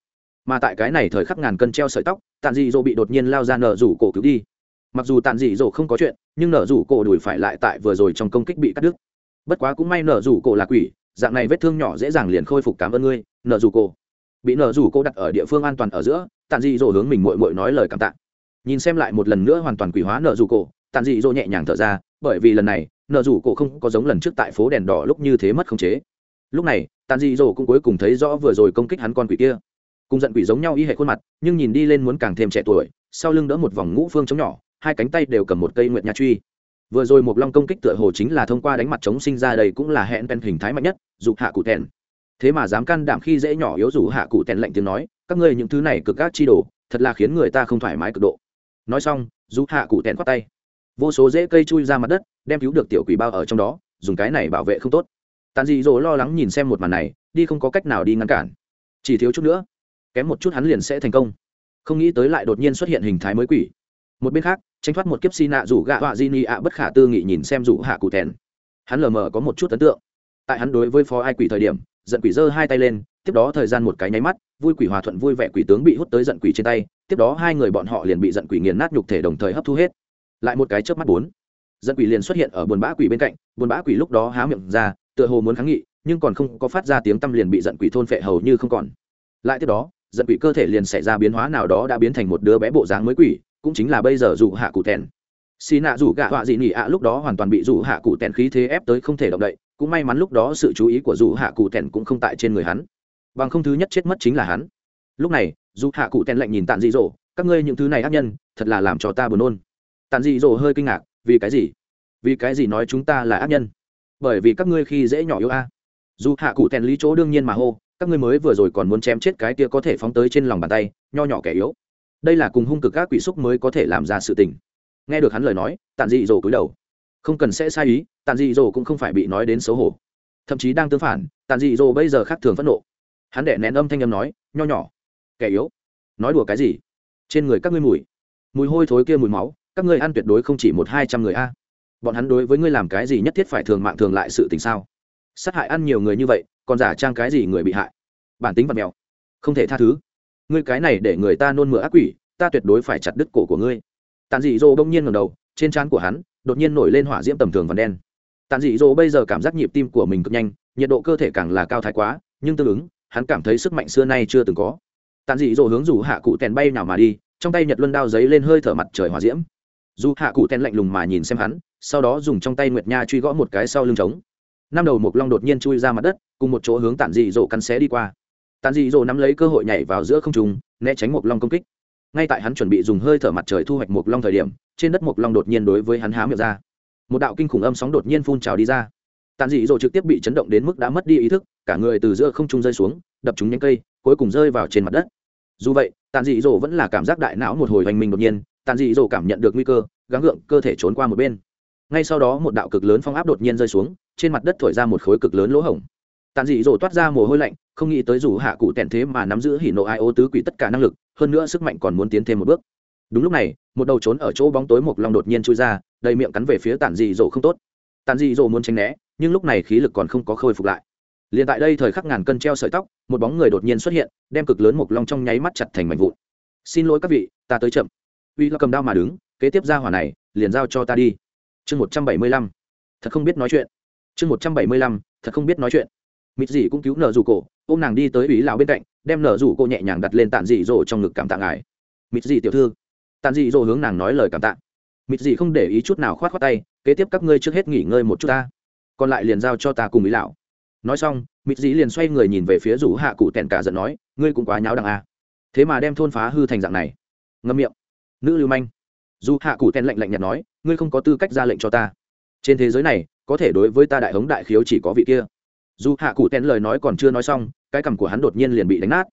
A: Mà tại cái này thời khắc ngàn cân treo sợi tóc tàn dị dỗ bị đột nhiên lao ra nở rủ cổ cứu đi mặc dù tàn dị dỗ không có chuyện, nhưng nở rủ cổ đuổi phải lại tại vừa rồi trong công kích bị cắt đứt. Bất quá cũng may nở rủ cổ là quỷ, dạng này vết thương nhỏ dễ dàng liền khôi phục cảm ơn ngươi, nở rủ cổ. Bị nở rủ cổ đặt ở địa phương an toàn ở giữa, tàn dị dỗ hướng mình mội mội nói lời cảm tạ. Nhìn xem lại một lần nữa hoàn toàn quỷ hóa nở rủ cổ, tàn dị dỗ nhẹ nhàng thở ra, bởi vì lần này, nở rủ cổ không có giống lần trước tại phố đèn đỏ lúc như thế mất khống chế. Lúc này, tàn dị dỗ cũng cuối cùng thấy rõ vừa rồi công kích hắn con quỷ kia. Cùng giận quỷ giống nhau y hệ khuôn mặt, nhưng nhìn đi lên muốn càng thêm trẻ tuổi, sau lưng đỡ một vòng ngũ phương chống nhỏ hai cánh tay đều cầm một cây nguyệt nha truy. Vừa rồi một long công kích tựa hồ chính là thông qua đánh mặt chống sinh ra đây cũng là hẹn pen hình thái mạnh nhất, dù hạ cụ tèn. Thế mà dám can đảm khi dễ nhỏ yếu dù hạ cụ tèn lạnh tiếng nói, các ngươi những thứ này cực các chi đồ, thật là khiến người ta không thoải mái cực độ. Nói xong, dù hạ cụ tèn khoát tay. Vô số rễ cây chui ra mặt đất, đem cứu được tiểu quỷ bao ở trong đó, dùng cái này bảo vệ không tốt. Tàn dị dỗ lo lắng nhìn xem một màn này, đi không có cách nào đi ngăn cản. Chỉ thiếu chút nữa, kém một chút hắn liền sẽ thành công. Không nghĩ tới lại đột nhiên xuất hiện hình thái mới quỷ. Một bên khác tranh thoát một kiếp xi nạ rủ gạ họa di ni ạ bất khả tư nghị nhìn xem rủ hạ cụ thèn. Hắn lờ mờ có một chút ấn tượng. Tại hắn đối với phó ai quỷ thời điểm, giận quỷ giơ hai tay lên, tiếp đó thời gian một cái nháy mắt, vui quỷ hòa thuận vui vẻ quỷ tướng bị hút tới giận quỷ trên tay, tiếp đó hai người bọn họ liền bị giận quỷ nghiền nát nhục thể đồng thời hấp thu hết. Lại một cái chớp mắt bốn. Giận quỷ liền xuất hiện ở buồn bã quỷ bên cạnh, buồn bã quỷ lúc đó há miệng ra, tựa hồ muốn kháng nghị, nhưng còn không có phát ra tiếng tâm liền bị giận quỷ thôn phệ hầu như không còn. Lại tiếp đó, giận quỷ cơ thể liền xảy ra biến hóa nào đó đã biến thành một đứa bé bộ dáng mới quỷ cũng chính là bây giờ dù hạ cụ tèn. Xì nạ dù gạ họa dị nỉ ạ lúc đó hoàn toàn bị dù hạ cụ tèn khí thế ép tới không thể động đậy, cũng may mắn lúc đó sự chú ý của dù hạ cụ tèn cũng không tại trên người hắn. Bằng không thứ nhất chết mất chính là hắn. Lúc này, dù hạ cụ tèn lạnh nhìn tàn dị dỗ, các ngươi những thứ này ác nhân, thật là làm cho ta buồn nôn. Tàn dị dỗ hơi kinh ngạc, vì cái gì? Vì cái gì nói chúng ta là ác nhân? Bởi vì các ngươi khi dễ nhỏ yếu a. Dù hạ cụ tèn lý chỗ đương nhiên mà hô, các ngươi mới vừa rồi còn muốn chém chết cái kia có thể phóng tới trên lòng bàn tay, nho nhỏ kẻ yếu đây là cùng hung cực các quỷ xúc mới có thể làm ra sự tình. Nghe được hắn lời nói tàn dị dỗ cúi đầu. Không cần sẽ sai ý tàn dị dỗ cũng không phải bị nói đến xấu hổ. Thậm chí đang tương phản tàn dị dỗ bây giờ khác thường phẫn nộ. Hắn đệ nén âm thanh âm nói, nho nhỏ, kẻ yếu. Nói đùa cái gì? Trên người các ngươi mùi. Mùi hôi thối kia mùi máu, các ngươi ăn tuyệt đối không chỉ một hai trăm người a. Bọn hắn đối với ngươi làm cái gì nhất thiết phải thường mạng thường lại sự tình sao? Sát hại ăn nhiều người như vậy, còn giả trang cái gì người bị hại? Bản tính vật mèo. Không thể tha thứ ngươi cái này để người ta nôn mửa ác quỷ, ta tuyệt đối phải chặt đứt cổ của ngươi. Tàn dị dỗ bỗng nhiên ngầm đầu, trên trán của hắn, đột nhiên nổi lên hỏa diễm tầm thường và đen. Tàn dị dỗ bây giờ cảm giác nhịp tim của mình cực nhanh, nhiệt độ cơ thể càng là cao thái quá, nhưng tương ứng, hắn cảm thấy sức mạnh xưa nay chưa từng có. Tàn dị dỗ hướng rủ hạ cụ tèn bay nào mà đi, trong tay nhật luân đao giấy lên hơi thở mặt trời hỏa diễm. Dù hạ cụ tèn lạnh lùng mà nhìn xem hắn, sau đó dùng trong tay nguyệt nha truy gõ một cái sau lưng trống. Năm đầu mục long đột nhiên chui ra mặt đất, cùng một chỗ hướng Tản dị dỗ cắn xé đi qua tàn dị dỗ nắm lấy cơ hội nhảy vào giữa không trung, né tránh mục long công kích. Ngay tại hắn chuẩn bị dùng hơi thở mặt trời thu hoạch mục long thời điểm trên đất mục long đột nhiên đối với hắn há miệng ra. Một đạo kinh khủng âm sóng đột nhiên phun trào đi ra. Tàn dị dỗ trực tiếp bị chấn động đến mức đã mất đi ý thức cả người từ giữa không trung rơi xuống đập trúng nhánh cây cuối cùng rơi vào trên mặt đất. Dù vậy tàn dị dỗ vẫn là cảm giác đại não một hồi hoành mình đột nhiên tàn dị dỗ cảm nhận được nguy cơ gắng gượng cơ thể trốn qua một bên. Ngay sau đó một đạo cực lớn phong áp đột nhiên rơi xuống trên mặt đất thổi ra một khối cực lớn lỗ hổng. Tàn dị dỗ toát ra mồ hôi lạnh không nghĩ tới dù hạ cụ tèn thế mà nắm giữ hỉ nộ ai ô tứ quỷ tất cả năng lực, hơn nữa sức mạnh còn muốn tiến thêm một bước. Đúng lúc này, một đầu trốn ở chỗ bóng tối một long đột nhiên chui ra, đầy miệng cắn về phía tàn dị dỗ không tốt. Tàn dị dỗ muốn tránh né, nhưng lúc này khí lực còn không có khôi phục lại. Liền tại đây thời khắc ngàn cân treo sợi tóc, một bóng người đột nhiên xuất hiện, đem cực lớn một long trong nháy mắt chặt thành mảnh vụn. Xin lỗi các vị, ta tới chậm. Uy là cầm đao mà đứng, kế tiếp ra hỏa này, liền giao cho ta đi. Chương một trăm bảy mươi lăm. Thật không biết nói chuyện. Chương một trăm bảy mươi lăm, thật không biết nói chuyện mịt dị cũng cứu nở rủ cổ, ôm nàng đi tới ủy lão bên cạnh, đem nở rủ cô nhẹ nhàng đặt lên tàn dị dỗ trong ngực cảm tạ ngài. Mịt dị tiểu thư? Tàn dị dỗ hướng nàng nói lời cảm tạ. Mịt dị không để ý chút nào khoát khoát tay, kế tiếp các ngươi trước hết nghỉ ngơi một chút ta. Còn lại liền giao cho ta cùng ý lão. Nói xong mịt dị liền xoay người nhìn về phía rủ hạ cụ tèn cả giận nói, ngươi cũng quá nháo đằng a. Thế mà đem thôn phá hư thành dạng này. Ngâm miệng. Nữ lưu manh. Dù hạ cụ tèn lạnh lạnh nhạt nói, ngươi không có tư cách ra lệnh cho ta. Trên thế giới này, có thể đối với ta đại hống đại khiếu chỉ có vị kia dù hạ cụ tèn lời nói còn chưa nói xong, cái cằm của hắn đột nhiên liền bị đánh nát.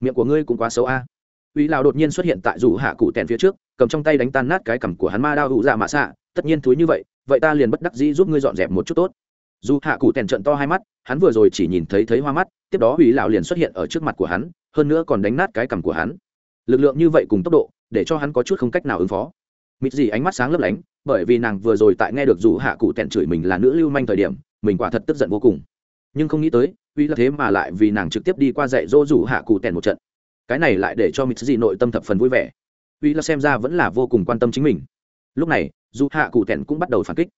A: Miệng của ngươi cũng quá xấu a. À. uy lào đột nhiên xuất hiện tại dù hạ cụ tèn phía trước, cầm trong tay đánh tan nát cái cằm của hắn ma đao hụ dạ mạ xạ, tất nhiên thúi như vậy vậy ta liền bất đắc dĩ giúp ngươi dọn dẹp một chút tốt. Dù hạ cụ tèn trận to hai mắt, hắn vừa rồi chỉ nhìn thấy thấy hoa mắt, tiếp đó uy lào liền xuất hiện ở trước mặt của hắn, hơn nữa còn đánh nát cái cằm của hắn. Lực lượng như vậy cùng tốc độ, để cho hắn có chút không cách nào ứng phó. Mịt gì ánh mắt sáng lấp lánh, bởi vì nàng vừa rồi tại nghe được dù hạ cụ tèn chửi mình là nữ lưu manh thời điểm, mình quả thật tức giận vô cùng nhưng không nghĩ tới, uy là thế mà lại vì nàng trực tiếp đi qua dạy dỗ rủ hạ cụ tèn một trận. Cái này lại để cho mỹ dị nội tâm thập phần vui vẻ. Uy là xem ra vẫn là vô cùng quan tâm chính mình. Lúc này, dù hạ cụ tèn cũng bắt đầu phản kích.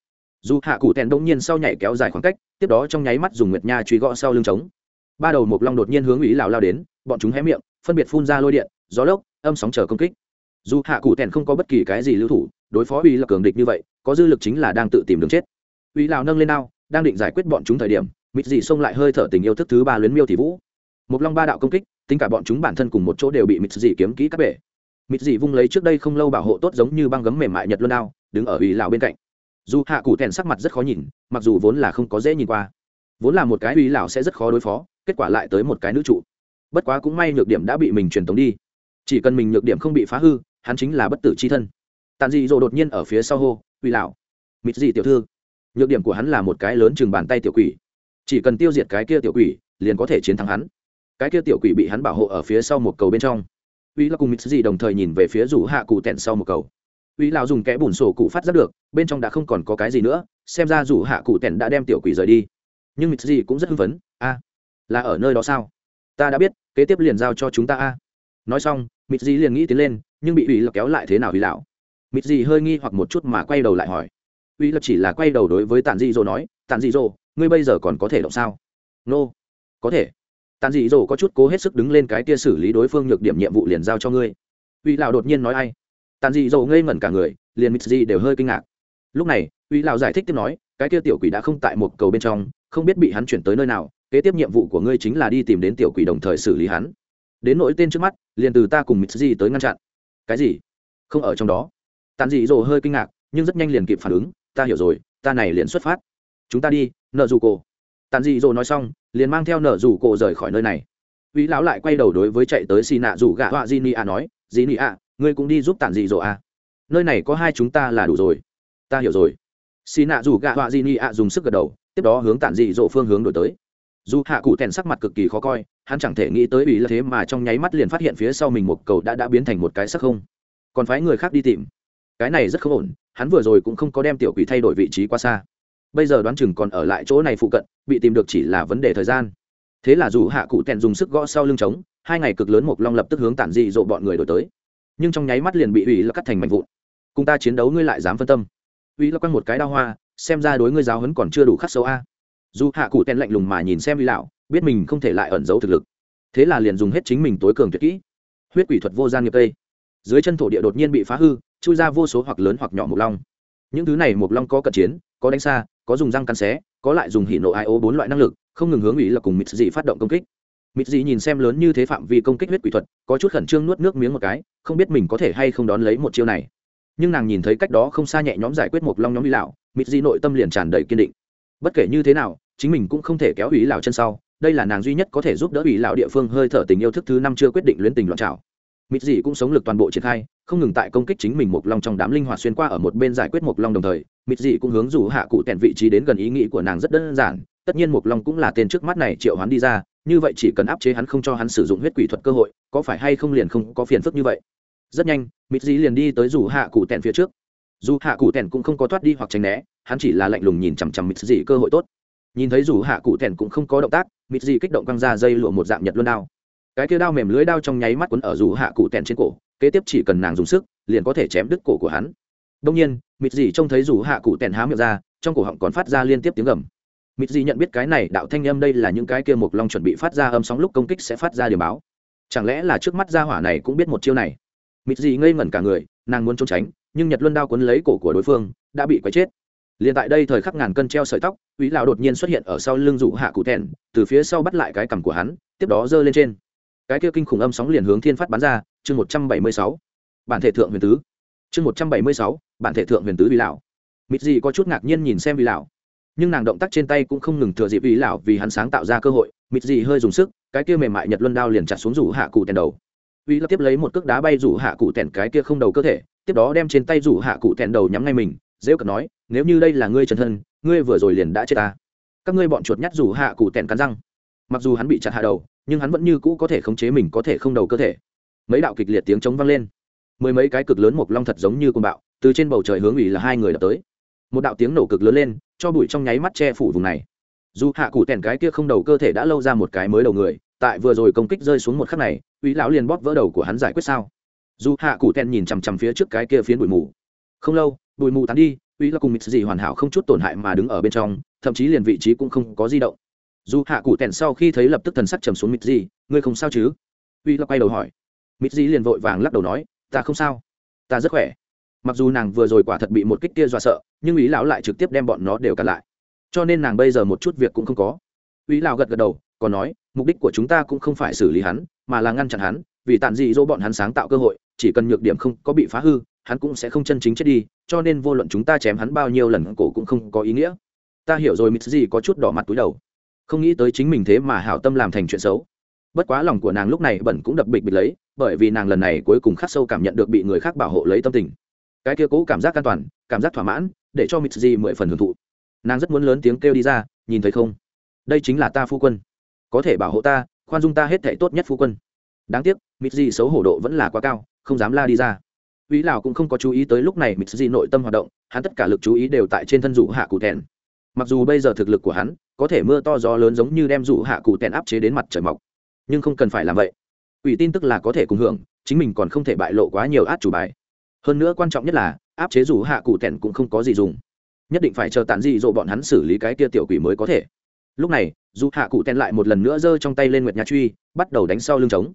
A: Dù hạ cụ tèn đông nhiên sau nhảy kéo dài khoảng cách, tiếp đó trong nháy mắt dùng nguyệt nha truy gõ sau lưng trống. Ba đầu mộc long đột nhiên hướng ý lào lao đến, bọn chúng hé miệng, phân biệt phun ra lôi điện, gió lốc, âm sóng chờ công kích. Dù hạ cụ tèn không có bất kỳ cái gì lưu thủ, đối phó uy là cường địch như vậy, có dư lực chính là đang tự tìm đường chết. Uy lào nâng lên ao, đang định giải quyết bọn chúng thời điểm mịt dị xông lại hơi thở tình yêu thức thứ ba luyến miêu thì vũ. Một long ba đạo công kích, tính cả bọn chúng bản thân cùng một chỗ đều bị mịt dị kiếm kỹ cắt bể. Mịt dị vung lấy trước đây không lâu bảo hộ tốt giống như băng gấm mềm mại nhật luôn ao đứng ở ủy lão bên cạnh. Dù hạ cụ thèn sắc mặt rất khó nhìn, mặc dù vốn là không có dễ nhìn qua, vốn là một cái ủy lão sẽ rất khó đối phó, kết quả lại tới một cái nữ trụ. Bất quá cũng may nhược điểm đã bị mình truyền tống đi. Chỉ cần mình nhược điểm không bị phá hư, hắn chính là bất tử c h i thân. Tàn dị dỗ đột nhiên ở phía sau hô, ủy lão. Mịt dị tiểu thư, nhược điểm của hắn là một cái lớn chừng bàn tay tiểu quỷ chỉ cần tiêu diệt cái kia tiểu quỷ, liền có thể chiến thắng hắn. Cái kia tiểu quỷ bị hắn bảo hộ ở phía sau một cầu bên trong. Uy là cùng mít gì đồng thời nhìn về phía rủ hạ cụ tẹn sau một cầu. Uy lão dùng kẽ bùn sổ cụ phát ra được, bên trong đã không còn có cái gì nữa, xem ra rủ hạ cụ tẹn đã đem tiểu quỷ rời đi. Nhưng mít gì cũng rất hưng phấn, a, là ở nơi đó sao? Ta đã biết, kế tiếp liền giao cho chúng ta a. Nói xong mít gì liền nghĩ tiến lên, nhưng bị uy là kéo lại thế nào uy lão? Mít gì hơi nghi hoặc một chút mà quay đầu lại hỏi. Uy là chỉ là quay đầu đối với tàn dị dỗ nói tàn dị dỗ ngươi bây giờ còn có thể động sao? Nô、no. có thể. Tàn dị dỗ có chút cố hết sức đứng lên cái tia xử lý đối phương nhược điểm nhiệm vụ liền giao cho ngươi. Uy lào đột nhiên nói ai? Tàn dị dỗ ngây ngẩn cả người, liền mít gì đều hơi kinh ngạc. Lúc này, uy lào giải thích tiếp nói, cái tia tiểu quỷ đã không tại một cầu bên trong, không biết bị hắn chuyển tới nơi nào, kế tiếp nhiệm vụ của ngươi chính là đi tìm đến tiểu quỷ đồng thời xử lý hắn. Đến nỗi tên trước mắt, liền từ ta cùng mít gì tới ngăn chặn. Cái gì? Không ở trong đó. Tàn dị dỗ hơi kinh ngạc, nhưng rất nhanh liền kịp phản ứng, ta hiểu rồi, ta này liền xuất phát. Chúng ta đi nợ dù cổ. Tàn dị dỗ nói xong, liền mang theo nợ dù cổ rời khỏi nơi này. Uy lão lại quay đầu đối với chạy tới xì nạ rủ gạ họa di ni a nói, di ni a ngươi cũng đi giúp tàn dị dỗ a nơi này có hai chúng ta là đủ rồi. Ta hiểu rồi. Xì nạ rủ gạ họa di ni a dùng sức gật đầu, tiếp đó hướng tàn dị dỗ phương hướng đổi tới. Dù hạ cụ tèn sắc mặt cực kỳ khó coi, hắn chẳng thể nghĩ tới ủy là thế mà trong nháy mắt liền phát hiện phía sau mình một cầu đã đã biến thành một cái sắc không. Còn phái người khác đi tìm. Cái này rất không ổn, hắn vừa rồi cũng không có đem tiểu quỷ thay đổi vị trí quá xa bây giờ đoán chừng còn ở lại chỗ này phụ cận, bị tìm được chỉ là vấn đề thời gian. Thế là dù hạ cụ tèn dùng sức gõ sau lưng trống, hai ngày cực lớn một long lập tức hướng tản dị dộ bọn người đổi tới. Nhưng trong nháy mắt liền bị ủy là cắt thành mạnh vụn. Cùng ta chiến đấu ngươi lại dám phân tâm. Ủy là quăng một cái đao hoa, xem ra đối ngươi giáo hấn còn chưa đủ khắc sâu a. Dù hạ cụ tèn lạnh lùng mà nhìn xem ủy lão, biết mình không thể lại ẩn giấu thực lực. Thế là liền dùng hết chính mình tối cường tuyệt kỹ. Huyết quỷ thuật vô gian nghiệp tây. Dưới chân thổ địa đột nhiên bị phá hư, chui ra vô số hoặc lớn hoặc nhỏ một long. Những thứ này một long có cận chiến, có đánh xa dùng răng cắn xé, có lại dùng hỉ nộ ai ô bốn loại năng lực, không ngừng hướng ủy là cùng mịt dị phát động công kích. Mịt dị nhìn xem lớn như thế phạm vi công kích huyết quỷ thuật, có chút khẩn trương nuốt nước miếng một cái, không biết mình có thể hay không đón lấy một chiêu này. Nhưng nàng nhìn thấy cách đó không xa nhẹ nhóm giải quyết một long nhóm ủy lão, mịt dị nội tâm liền tràn đầy kiên định. Bất kể như thế nào, chính mình cũng không thể kéo ủy lão chân sau, đây là nàng duy nhất có thể giúp đỡ ủy lão địa phương hơi thở tình yêu thức thứ năm chưa quyết định luyến tình loạn trào mịt dị cũng sống lực toàn bộ triển khai, không ngừng tại công kích chính mình một long trong đám linh hoạt xuyên qua ở một bên giải quyết một long đồng thời mịt dị cũng hướng rủ hạ cụ tèn vị trí đến gần ý nghĩ của nàng rất đơn giản, tất nhiên một long cũng là tên trước mắt này triệu hắn đi ra, như vậy chỉ cần áp chế hắn không cho hắn sử dụng huyết quỷ thuật cơ hội, có phải hay không liền không có phiền phức như vậy. Rất nhanh mịt dị liền đi tới rủ hạ cụ tèn phía trước. Dù hạ cụ tèn cũng không có thoát đi hoặc tránh né, hắn chỉ là lạnh lùng nhìn chằm chằm mịt dị cơ hội tốt. Nhìn thấy rủ hạ cụ tèn cũng không có động tác mịt dị kích động căng ra dây lụa một dạng nhật luân đao cái kia đao mềm lưới đao trong nháy mắt quấn ở rủ hạ cụ tèn trên cổ, kế tiếp chỉ cần nàng dùng sức, liền có thể chém đứt cổ của hắn. Đông nhiên, mịt dì trông thấy rủ hạ cụ tèn há miệng ra, trong cổ họng còn phát ra liên tiếp tiếng gầm. Mịt dì nhận biết cái này đạo thanh âm đây là những cái kia mộc long chuẩn bị phát ra âm sóng lúc công kích sẽ phát ra điều báo. Chẳng lẽ là trước mắt gia hỏa này cũng biết một chiêu này? Mịt dì ngây ngẩn cả người, nàng muốn trốn tránh, nhưng nhật luân đao quấn lấy cổ của đối phương, đã bị quấy chết. Liền tại đây thời khắc ngàn cân treo sợi tóc ý lão đột nhiên xuất hiện ở sau lưng dụ hạ cụ thẹn từ phía sau bắt lại cái cằm của hắn, tiếp đó giơ lên trên cái kia kinh khủng âm sóng liền hướng thiên phát bắn ra, chương một trăm bảy mươi sáu, bản thể thượng huyền tứ. Chương một trăm bảy mươi sáu, bản thể thượng huyền tứ vì lão. Mịt gì có chút ngạc nhiên nhìn xem vì lão. Nhưng nàng động tác trên tay cũng không ngừng thừa dịp vì lão vì hắn sáng tạo ra cơ hội, mịt gì hơi dùng sức, cái kia mềm mại nhật luân đao liền chặt xuống rủ hạ cụ tèn đầu. Uy lập tiếp lấy một cước đá bay rủ hạ cụ tèn cái kia không đầu cơ thể, tiếp đó đem trên tay rủ hạ cụ tèn đầu nhắm ngay mình dễ cận nói, nếu như đây là ngươi chân thân, ngươi vừa rồi liền đã chết ta. Các ngươi bọn chuột nhắt rủ hạ cụ tèn cắn răng. Mặc dù hắn bị chặt hạ đầu nhưng hắn vẫn như cũ có thể khống chế mình có thể không đầu cơ thể. Mấy đạo kịch liệt tiếng chống vang lên. Mười mấy cái cực lớn một long thật giống như côn bạo, từ trên bầu trời hướng ủy là hai người đập tới. Một đạo tiếng nổ cực lớn lên, cho bụi trong nháy mắt che phủ vùng này. Dù hạ cụ tèn cái kia không đầu cơ thể đã lâu ra một cái mới đầu người, tại vừa rồi công kích rơi xuống một khắc này ủy lão liền bóp vỡ đầu của hắn giải quyết sao? Dù hạ cụ tèn nhìn chằm chằm phía trước cái kia phiến bụi mù. Không lâu, bụi mù tán đi ủy là cùng mịt gì hoàn hảo không chút tổn hại mà đứng ở bên trong, thậm chí liền vị trí cũng không có di động dù hạ cụ tèn sau khi thấy lập tức thần sắc trầm xuống mịt gì ngươi không sao chứ? Uy là quay đầu hỏi. Mịt gì liền vội vàng lắc đầu nói, ta không sao. Ta rất khỏe. Mặc dù nàng vừa rồi quả thật bị một kích kia dọa sợ, nhưng ý lão lại trực tiếp đem bọn nó đều cặn lại. Cho nên nàng bây giờ một chút việc cũng không có. Ý lão gật gật đầu, còn nói, mục đích của chúng ta cũng không phải xử lý hắn, mà là ngăn chặn hắn, vì tàn dị dỗ bọn hắn sáng tạo cơ hội, chỉ cần nhược điểm không có bị phá hư, hắn cũng sẽ không chân chính chết đi, cho nên vô luận chúng ta chém hắn bao nhiêu lần cổ cũng không có ý nghĩa. Ta hiểu rồi mít gì có chút đỏ mặt túi đầu không nghĩ tới chính mình thế mà hảo tâm làm thành chuyện xấu. Bất quá lòng của nàng lúc này bẩn cũng đập bịch bịch lấy bởi vì nàng lần này cuối cùng khắc sâu cảm nhận được bị người khác bảo hộ lấy tâm tình. Cái kia cũ cảm giác an toàn cảm giác thỏa mãn để cho mịt gì mười phần hưởng thụ. Nàng rất muốn lớn tiếng kêu đi ra nhìn thấy không? Đây chính là ta phu quân. Có thể bảo hộ ta khoan dung ta hết thể tốt nhất phu quân. Đáng tiếc mịt gì xấu hổ độ vẫn là quá cao không dám la đi ra. Vĩ Lào cũng không có chú ý tới lúc này Mitsuji nội tâm hoạt động, hắn tất cả lực chú ý đều tại trên thân dụ hạ cụ thẹn. Mặc dù bây giờ thực lực của hắn có thể mưa to gió lớn giống như đem dụ hạ cụ tèn áp chế đến mặt trời mọc, nhưng không cần phải làm vậy. Ủy tin tức là có thể cùng hưởng, chính mình còn không thể bại lộ quá nhiều át chủ bài. Hơn nữa quan trọng nhất là áp chế dù hạ cụ tèn cũng không có gì dùng, nhất định phải chờ tàn dị dỗ bọn hắn xử lý cái kia tiểu quỷ mới có thể. Lúc này, dù hạ cụ tèn lại một lần nữa giơ trong tay lên nguyệt nha truy, bắt đầu đánh sau lưng trống.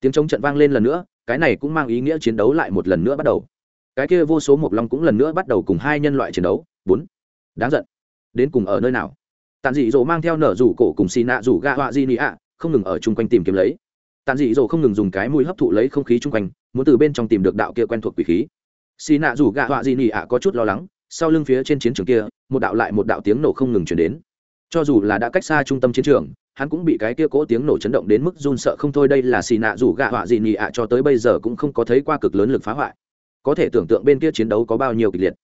A: Tiếng trống trận vang lên lần nữa, cái này cũng mang ý nghĩa chiến đấu lại một lần nữa bắt đầu cái kia vô số một long cũng lần nữa bắt đầu cùng hai nhân loại chiến đấu bốn đáng giận đến cùng ở nơi nào. Tàn dị dỗ mang theo nở rủ cổ cùng xì nạ rủ ga họa di nị ạ, không ngừng ở chung quanh tìm kiếm lấy. Tàn dị dỗ không ngừng dùng cái mũi hấp thụ lấy không khí chung quanh, muốn từ bên trong tìm được đạo kia quen thuộc quỷ khí. Xì nạ rủ ga họa di nị ạ có chút lo lắng, sau lưng phía trên chiến trường kia, một đạo lại một đạo tiếng nổ không ngừng chuyển đến. Cho dù là đã cách xa trung tâm chiến trường, hắn cũng bị cái kia cỗ tiếng nổ chấn động đến mức run sợ không thôi. Đây là xì nạ rủ gạ họa gì nhị ạ cho tới bây giờ cũng không có thấy qua cực lớn lực phá hoại. Có thể tưởng tượng bên kia chiến đấu có bao nhiêu kịch liệt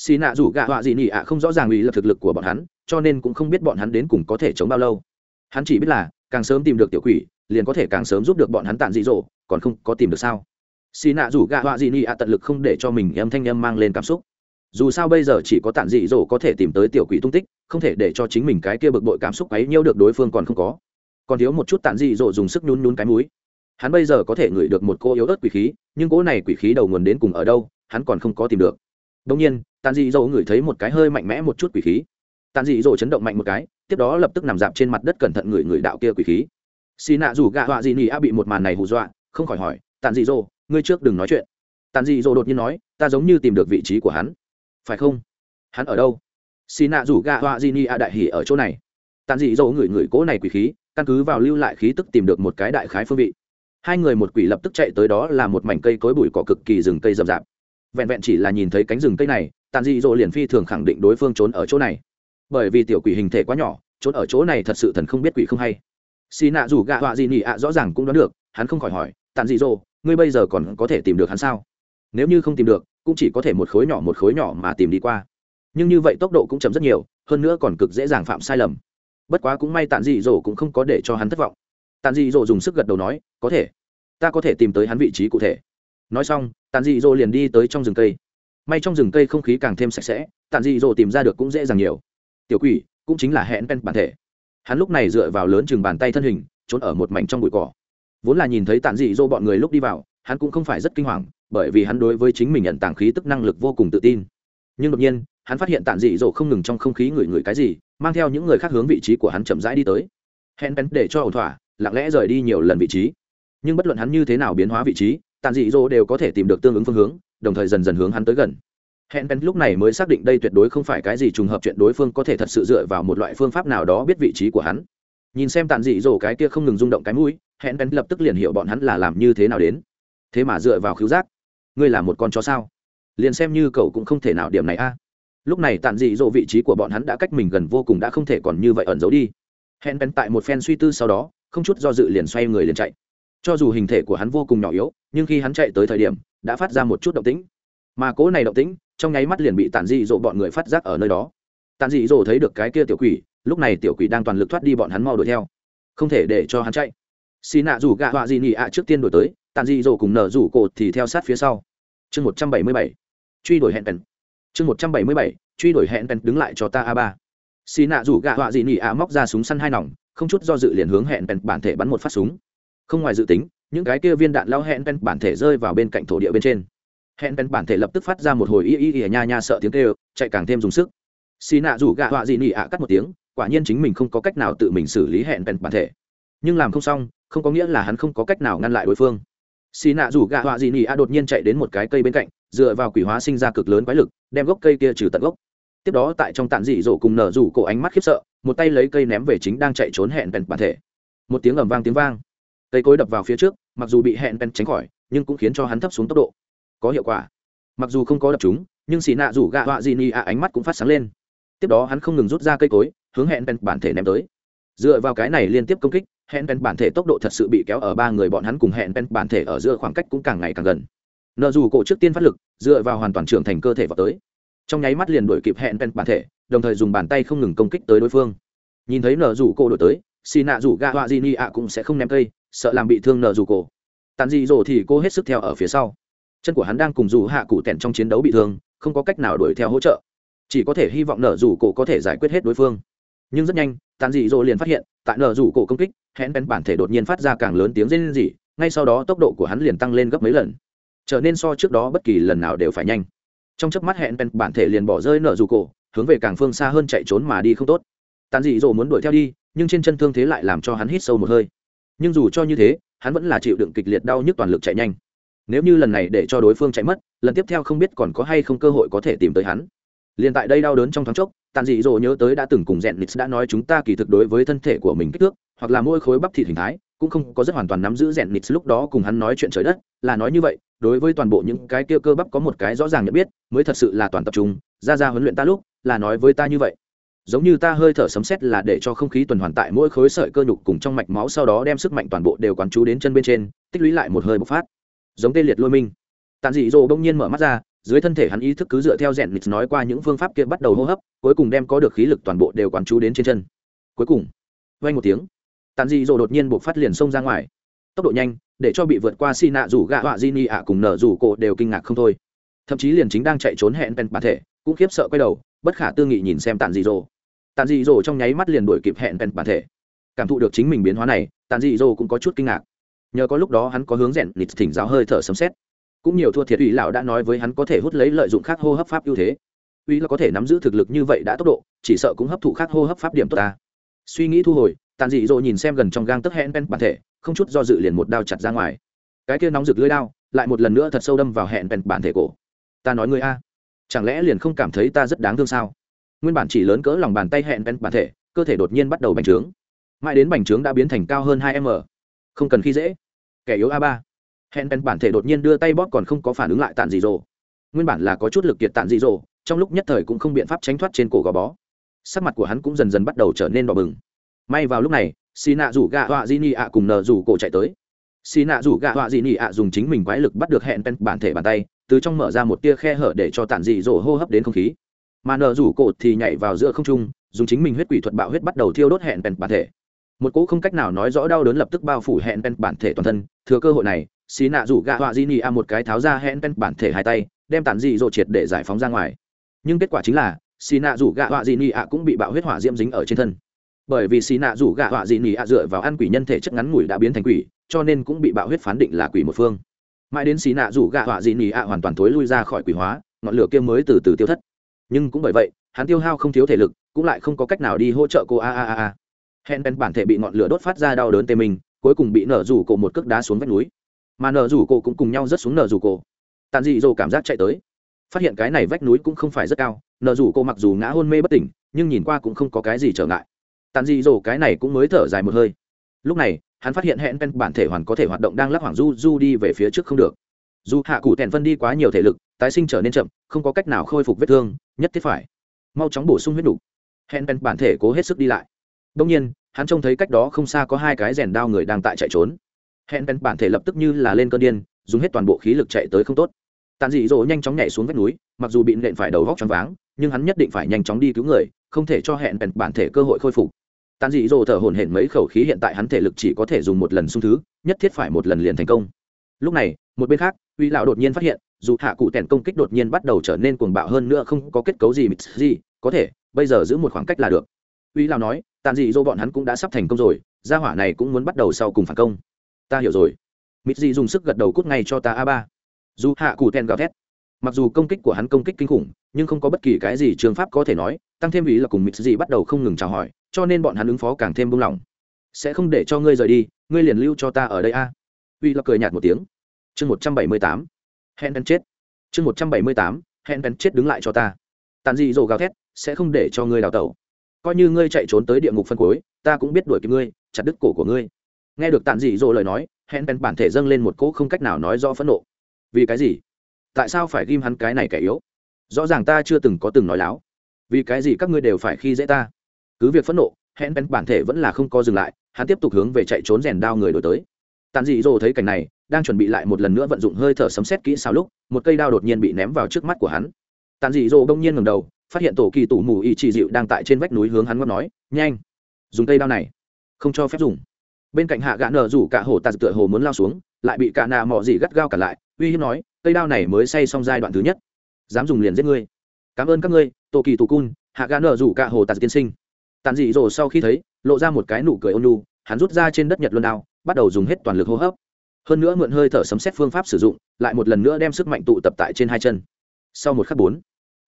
A: xì nạ rủ gạ họa gì nị ạ không rõ ràng ủy là thực lực của bọn hắn, cho nên cũng không biết bọn hắn đến cùng có thể chống bao lâu. Hắn chỉ biết là, càng sớm tìm được tiểu quỷ, liền có thể càng sớm giúp được bọn hắn tàn dị dỗ còn không có tìm được sao? Xì nạ rủ gạ họa gì nị ạ tận lực không để cho mình âm thanh âm mang lên cảm xúc. Dù sao bây giờ chỉ có tản dị dỗ có thể tìm tới tiểu quỷ tung tích, không thể để cho chính mình cái kia bực bội cảm xúc ấy nhiêu được đối phương còn không có. Còn thiếu một chút tản dị dỗ dùng sức nhún nhún cái múi hắn bây giờ có thể ngửi được một cô yếu ớt quỷ khí, nhưng cỗ này quỷ khí đầu nguồn đến cùng ở đâu, hắn còn không có tìm được đông nhiên tàn dị dỗ ngửi thấy một cái hơi mạnh mẽ một chút quỷ khí. Tàn dị dỗ chấn động mạnh một cái, tiếp đó lập tức nằm dạp trên mặt đất cẩn thận ngửi ngửi đạo kia quỷ khí. Xì nạ rủ gạ họa dị nỉ a bị một màn này hù dọa, không khỏi hỏi tàn dị dỗ, ngươi trước đừng nói chuyện. Tàn dị dỗ đột nhiên nói, ta giống như tìm được vị trí của hắn. Phải không? Hắn ở đâu? Xì nạ rủ gạ họa di ni a đại hỉ ở chỗ này. Tàn dị dỗ ngửi ngửi cỗ này quỷ khí, căn cứ vào lưu lại khí tức tìm được một cái đại khái phương vị. Hai người một quỷ lập tức chạy tới đó là một mảnh cây cối bụi cỏ cực kỳ rừng cây rậm rạp vẹn vẹn chỉ là nhìn thấy cánh rừng cây này, tàn dị dỗ liền phi thường khẳng định đối phương trốn ở chỗ này. Bởi vì tiểu quỷ hình thể quá nhỏ, trốn ở chỗ này thật sự thần không biết quỷ không hay. Xì nạ dù gạ họa gì nhị ạ rõ ràng cũng đoán được, hắn không khỏi hỏi, tàn dị dỗ, ngươi bây giờ còn có thể tìm được hắn sao? Nếu như không tìm được, cũng chỉ có thể một khối nhỏ một khối nhỏ mà tìm đi qua. Nhưng như vậy tốc độ cũng chậm rất nhiều, hơn nữa còn cực dễ dàng phạm sai lầm. Bất quá cũng may tàn dị dỗ cũng không có để cho hắn thất vọng. Tàn dị dỗ dùng sức gật đầu nói, có thể. Ta có thể tìm tới hắn vị trí cụ thể nói xong tàn dị dỗ liền đi tới trong rừng cây. May trong rừng cây không khí càng thêm sạch sẽ tàn dị dỗ tìm ra được cũng dễ dàng nhiều. Tiểu quỷ cũng chính là hẹn pen bản thể. Hắn lúc này dựa vào lớn chừng bàn tay thân hình, trốn ở một mảnh trong bụi cỏ. Vốn là nhìn thấy tàn dị dỗ bọn người lúc đi vào, hắn cũng không phải rất kinh hoàng, bởi vì hắn đối với chính mình nhận tàng khí tức năng lực vô cùng tự tin. Nhưng đột nhiên, hắn phát hiện tàn dị dỗ không ngừng trong không khí ngửi ngửi cái gì, mang theo những người khác hướng vị trí của hắn chậm rãi đi tới. Hẹn pen để cho ổn thỏa, lặng lẽ rời đi nhiều lần vị trí. Nhưng bất luận hắn như thế nào biến hóa vị trí tàn dị dỗ đều có thể tìm được tương ứng phương hướng, đồng thời dần dần hướng hắn tới gần. Hẹn pen lúc này mới xác định đây tuyệt đối không phải cái gì trùng hợp chuyện đối phương có thể thật sự dựa vào một loại phương pháp nào đó biết vị trí của hắn. Nhìn xem tàn dị dỗ cái kia không ngừng rung động cái mũi, hẹn pen lập tức liền hiểu bọn hắn là làm như thế nào đến. Thế mà dựa vào khiếu giác, ngươi là một con chó sao? Liền xem như cậu cũng không thể nào điểm này a. Lúc này tàn dị dỗ vị trí của bọn hắn đã cách mình gần vô cùng đã không thể còn như vậy ẩn giấu đi. Hẹn pen tại một phen suy tư sau đó, không chút do dự liền xoay người liền chạy cho dù hình thể của hắn vô cùng nhỏ yếu, nhưng khi hắn chạy tới thời điểm, đã phát ra một chút động tĩnh. Mà cố này động tĩnh, trong nháy mắt liền bị tàn dị dỗ bọn người phát giác ở nơi đó. Tàn dị dỗ thấy được cái kia tiểu quỷ, lúc này tiểu quỷ đang toàn lực thoát đi bọn hắn mau đuổi theo. Không thể để cho hắn chạy. Xì nạ rủ gạ họa dị nị ạ trước tiên đổi tới tàn dị dỗ cùng nở rủ cột thì theo sát phía sau. Chương một trăm bảy mươi bảy. Truy đuổi hẹn pèn chương một trăm bảy mươi bảy. Truy đuổi hẹn pèn đứng lại cho ta a ba. Xì nạ rủ gạ họa dị nị ạ móc ra súng săn hai nòng, không chút do dự liền hướng hẹn pèn bản thể bắn một phát súng không ngoài dự tính, những cái kia viên đạn lao hẹn pen bản thể rơi vào bên cạnh thổ địa bên trên. Hẹn pen bản thể lập tức phát ra một hồi y y y nha nha sợ tiếng kêu, chạy càng thêm dùng sức. Xì nạ rủ gạ họa dị nị ạ cắt một tiếng, quả nhiên chính mình không có cách nào tự mình xử lý hẹn pen bản thể. Nhưng làm không xong, không có nghĩa là hắn không có cách nào ngăn lại đối phương. Xì nạ rủ gạ họa dị nị ạ đột nhiên chạy đến một cái cây bên cạnh, dựa vào quỷ hóa sinh ra cực lớn quái lực, đem gốc cây kia trừ tận gốc. Tiếp đó tại trong tàn dị dỗ cùng nở rủ cổ ánh mắt khiếp sợ, một tay lấy cây ném về chính đang chạy trốn hẹn pen bản thể. Một tiếng ầm vang tiếng vang cây cối đập vào phía trước, mặc dù bị hẹn pen tránh khỏi, nhưng cũng khiến cho hắn thấp xuống tốc độ. Có hiệu quả. Mặc dù không có đập chúng, nhưng xì nạ rủ gạ họa di ni ạ ánh mắt cũng phát sáng lên. Tiếp đó hắn không ngừng rút ra cây cối, hướng hẹn pen bản thể ném tới. Dựa vào cái này liên tiếp công kích, hẹn pen bản thể tốc độ thật sự bị kéo ở ba người bọn hắn cùng hẹn pen bản thể ở giữa khoảng cách cũng càng ngày càng gần. Nợ dù cổ trước tiên phát lực, dựa vào hoàn toàn trưởng thành cơ thể vào tới. Trong nháy mắt liền đuổi kịp hẹn pen bản thể, đồng thời dùng bàn tay không ngừng công kích tới đối phương. Nhìn thấy nợ dù cổ đổi tới xì nạ rủ gạ họa di ni ạ cũng sẽ không ném cây, sợ làm bị thương nợ dù cổ. Tàn dị dỗ thì cô hết sức theo ở phía sau. Chân của hắn đang cùng dù hạ cụ tẻn trong chiến đấu bị thương, không có cách nào đuổi theo hỗ trợ. Chỉ có thể hy vọng nợ rủ cổ có thể giải quyết hết đối phương. Nhưng rất nhanh, tàn dị dỗ liền phát hiện, tại nợ rủ cổ công kích, hẹn bèn bản thể đột nhiên phát ra càng lớn tiếng rên rỉ, ngay sau đó tốc độ của hắn liền tăng lên gấp mấy lần. Trở nên so trước đó bất kỳ lần nào đều phải nhanh. Trong chớp mắt hẹn bèn bản thể liền bỏ rơi nợ rủ cổ, hướng về càng phương xa hơn chạy trốn mà đi không tốt. Tàn dị dỗ muốn đuổi theo đi nhưng trên chân thương thế lại làm cho hắn hít sâu một hơi. Nhưng dù cho như thế, hắn vẫn là chịu đựng kịch liệt đau nhức toàn lực chạy nhanh. Nếu như lần này để cho đối phương chạy mất, lần tiếp theo không biết còn có hay không cơ hội có thể tìm tới hắn. Liền tại đây đau đớn trong thoáng chốc tàn dị dỗ nhớ tới đã từng cùng rèn nix đã nói chúng ta kỳ thực đối với thân thể của mình kích thước, hoặc là mỗi khối bắp thịt hình thái, cũng không có rất hoàn toàn nắm giữ rèn nix lúc đó cùng hắn nói chuyện trời đất. Là nói như vậy, đối với toàn bộ những cái kia cơ bắp có một cái rõ ràng nhận biết, mới thật sự là toàn tập trung, ra ra huấn luyện ta lúc, là nói với ta như vậy giống như ta hơi thở sấm sét là để cho không khí tuần hoàn tại mỗi khối sợi cơ nhục cùng trong mạch máu sau đó đem sức mạnh toàn bộ đều quán chú đến chân bên trên, tích lũy lại một hơi bộc phát. Giống tê liệt lôi minh tàn dị dỗ bỗng nhiên mở mắt ra, dưới thân thể hắn ý thức cứ dựa theo rèn nịt nói qua những phương pháp kia bắt đầu hô hấp, cuối cùng đem có được khí lực toàn bộ đều quán chú đến trên chân. Cuối cùng vay một tiếng tàn dị dỗ đột nhiên buộc phát liền xông ra ngoài. Tốc độ nhanh, để cho bị vượt qua xi nạ rủ gạ họa di ni ạ cùng nở rủ cổ đều kinh ngạc không thôi. Thậm chí liền chính đang chạy trốn hẹn pen bản thể, cũng khiếp sợ quay đầu, bất khả tư nghị nhìn xem tàn dị dỗ tàn dị dỗ trong nháy mắt liền đuổi kịp hẹn pèn bản thể. Cảm thụ được chính mình biến hóa này tàn dị dỗ cũng có chút kinh ngạc. Nhờ có lúc đó hắn có hướng rèn nịt thỉnh giáo hơi thở sấm xét cũng nhiều thua thiệt ủy lão đã nói với hắn có thể hút lấy lợi dụng khác hô hấp pháp ưu thế. Uy là có thể nắm giữ thực lực như vậy đã tốc độ, chỉ sợ cũng hấp thụ khác hô hấp pháp điểm tốt ta. Suy nghĩ thu hồi tàn dị dỗ nhìn xem gần trong gang tấc hẹn pen bản thể, không chút do dự liền một đao chặt ra ngoài. Cái kia nóng rực lưỡi đao, lại một lần nữa thật sâu đâm vào hẹn pen bản thể cổ. Ta nói ngươi a, chẳng lẽ liền không cảm thấy ta rất đáng thương sao? Nguyên bản chỉ lớn cỡ lòng bàn tay hẹn pen bản thể, cơ thể đột nhiên bắt đầu bành trướng. Mãi đến bành trướng đã biến thành cao hơn hai m. Không cần khi dễ. Kẻ yếu a ba. Hẹn pen bản thể đột nhiên đưa tay bóp còn không có phản ứng lại tàn dị dỗ. Nguyên bản là có chút lực kiệt tàn dị dỗ, trong lúc nhất thời cũng không biện pháp tránh thoát trên cổ gò bó. Sắc mặt của hắn cũng dần dần bắt đầu trở nên đỏ bừng. May vào lúc này xì nạ rủ gạ họa di nị ạ cùng nờ rủ cổ chạy tới. Xì nạ rủ gạ họa di nị ạ dùng chính mình quái lực bắt được hẹn pen bản thể bàn tay, từ trong mở ra một tia khe hở để cho tản dị dỗ hô hấp đến không khí mà nở rủ cột thì nhảy vào giữa không trung, dùng chính mình huyết quỷ thuật bạo huyết bắt đầu thiêu đốt hẹn pen bản thể. Một cỗ không cách nào nói rõ đau đớn lập tức bao phủ hẹn pen bản thể toàn thân, thừa cơ hội này xì nạ rủ gạ họa di nị a một cái tháo ra hẹn pen bản thể hai tay, đem tản dị dỗ triệt để giải phóng ra ngoài. Nhưng kết quả chính là xì nạ rủ gạ họa dị nị a cũng bị bạo huyết hỏa diễm dính ở trên thân. Bởi vì xì nạ rủ gạ họa dị nị a dựa vào ăn quỷ nhân thể chất ngắn ngủi đã biến thành quỷ, cho nên cũng bị bạo huyết phán định là quỷ một phương. Mãi đến xì nạ rủ gạ họa dị nị a hoàn toàn thối lui ra khỏi quỷ hóa, ngọn lửa kia mới từ từ tiêu thất nhưng cũng bởi vậy, hắn tiêu hao không thiếu thể lực, cũng lại không có cách nào đi hỗ trợ cô a a a a. Hẹn bên bản thể bị ngọn lửa đốt phát ra đau đớn tê mình, cuối cùng bị nở rủ cổ một cước đá xuống vách núi. Mà nở rủ cổ cũng cùng nhau rớt xuống nở rủ cổ. Tàn dị dồ cảm giác chạy tới. Phát hiện cái này vách núi cũng không phải rất cao, nở rủ cổ mặc dù ngã hôn mê bất tỉnh, nhưng nhìn qua cũng không có cái gì trở ngại. Tàn dị dồ cái này cũng mới thở dài một hơi. Lúc này, hắn phát hiện hẹn bèn bản thể hoàn có thể hoạt động đang lắc hoảng du du đi về phía trước không được. Dù hạ cụ tèn phân đi quá nhiều thể lực, tái sinh trở nên chậm, không có cách nào khôi phục vết thương nhất thiết phải. Mau chóng bổ sung huyết đủ hẹn bèn bản thể cố hết sức đi lại. Đông nhiên, hắn trông thấy cách đó không xa có hai cái rèn đao người đang tại chạy trốn. Hẹn bèn bản thể lập tức như là lên cơn điên, dùng hết toàn bộ khí lực chạy tới không tốt. Tàn dị dỗ nhanh chóng nhảy xuống vách núi, mặc dù bị nện phải đầu góc tròn váng, nhưng hắn nhất định phải nhanh chóng đi cứu người, không thể cho hẹn bèn bản thể cơ hội khôi phục. Tàn dị dỗ thở hổn hển mấy khẩu khí hiện tại hắn thể lực chỉ có thể dùng một lần xung thứ, nhất thiết phải một lần liền thành công. Lúc này, một bên khác, uy lão đột nhiên phát hiện dù hạ cụ tèn công kích đột nhiên bắt đầu trở nên cuồng bạo hơn nữa không có kết cấu gì mịt gì, có thể, bây giờ giữ một khoảng cách là được. Uy lao nói, tàn dị dỗ bọn hắn cũng đã sắp thành công rồi, gia hỏa này cũng muốn bắt đầu sau cùng phản công. Ta hiểu rồi. Mịt gì dùng sức gật đầu cút ngay cho ta a ba. Dù hạ cụ tèn gào thét. Mặc dù công kích của hắn công kích kinh khủng, nhưng không có bất kỳ cái gì trường pháp có thể nói, tăng thêm ý là cùng mịt gì bắt đầu không ngừng chào hỏi, cho nên bọn hắn ứng phó càng thêm buông lỏng. Sẽ không để cho ngươi rời đi, ngươi liền lưu cho ta ở đây a. Uy là cười nhạt một tiếng. Chương một trăm bảy mươi tám hẹn pen chết. Chương một trăm bảy mươi tám, hẹn pen chết đứng lại cho ta. Tàn dị dỗ gào thét, sẽ không để cho ngươi đào tẩu. Coi như ngươi chạy trốn tới địa ngục phân cuối, ta cũng biết đuổi kịp ngươi, chặt đứt cổ của ngươi. Nghe được tàn dị dỗ lời nói, hẹn pen bản thể dâng lên một cỗ không cách nào nói rõ phẫn nộ. Vì cái gì? Tại sao phải ghim hắn cái này kẻ yếu? Rõ ràng ta chưa từng có từng nói láo. Vì cái gì các ngươi đều phải khi dễ ta? Cứ việc phẫn nộ, hẹn bèn bản thể vẫn là không có dừng lại, hắn tiếp tục hướng về chạy trốn rèn đao người đổi tới tàn dị Dồ thấy cảnh này, đang chuẩn bị lại một lần nữa vận dụng hơi thở sấm xét kỹ sau lúc, một cây đao đột nhiên bị ném vào trước mắt của hắn. Tàn dị Dồ đông nhiên ngầm đầu, phát hiện tổ kỳ tủ mù y chỉ dịu đang tại trên vách núi hướng hắn ngót nói, nhanh, dùng cây đao này, không cho phép dùng. Bên cạnh hạ gã nở rủ cả hồ tạt tựa hồ muốn lao xuống, lại bị cả nà mọ gì gắt gao cả lại, uy hiếp nói, cây đao này mới xây xong giai đoạn thứ nhất, dám dùng liền giết ngươi. Cảm ơn các ngươi, tổ kỳ tù cun, hạ gã nở rủ cả hồ tạt tiên sinh. Tàn dị dồ sau khi thấy, lộ ra một cái nụ cười ôn lu hắn rút ra trên đất nhật luân đao bắt đầu dùng hết toàn lực hô hấp. Hơn nữa mượn hơi thở sấm xét phương pháp sử dụng, lại một lần nữa đem sức mạnh tụ tập tại trên hai chân. Sau một khắc bốn,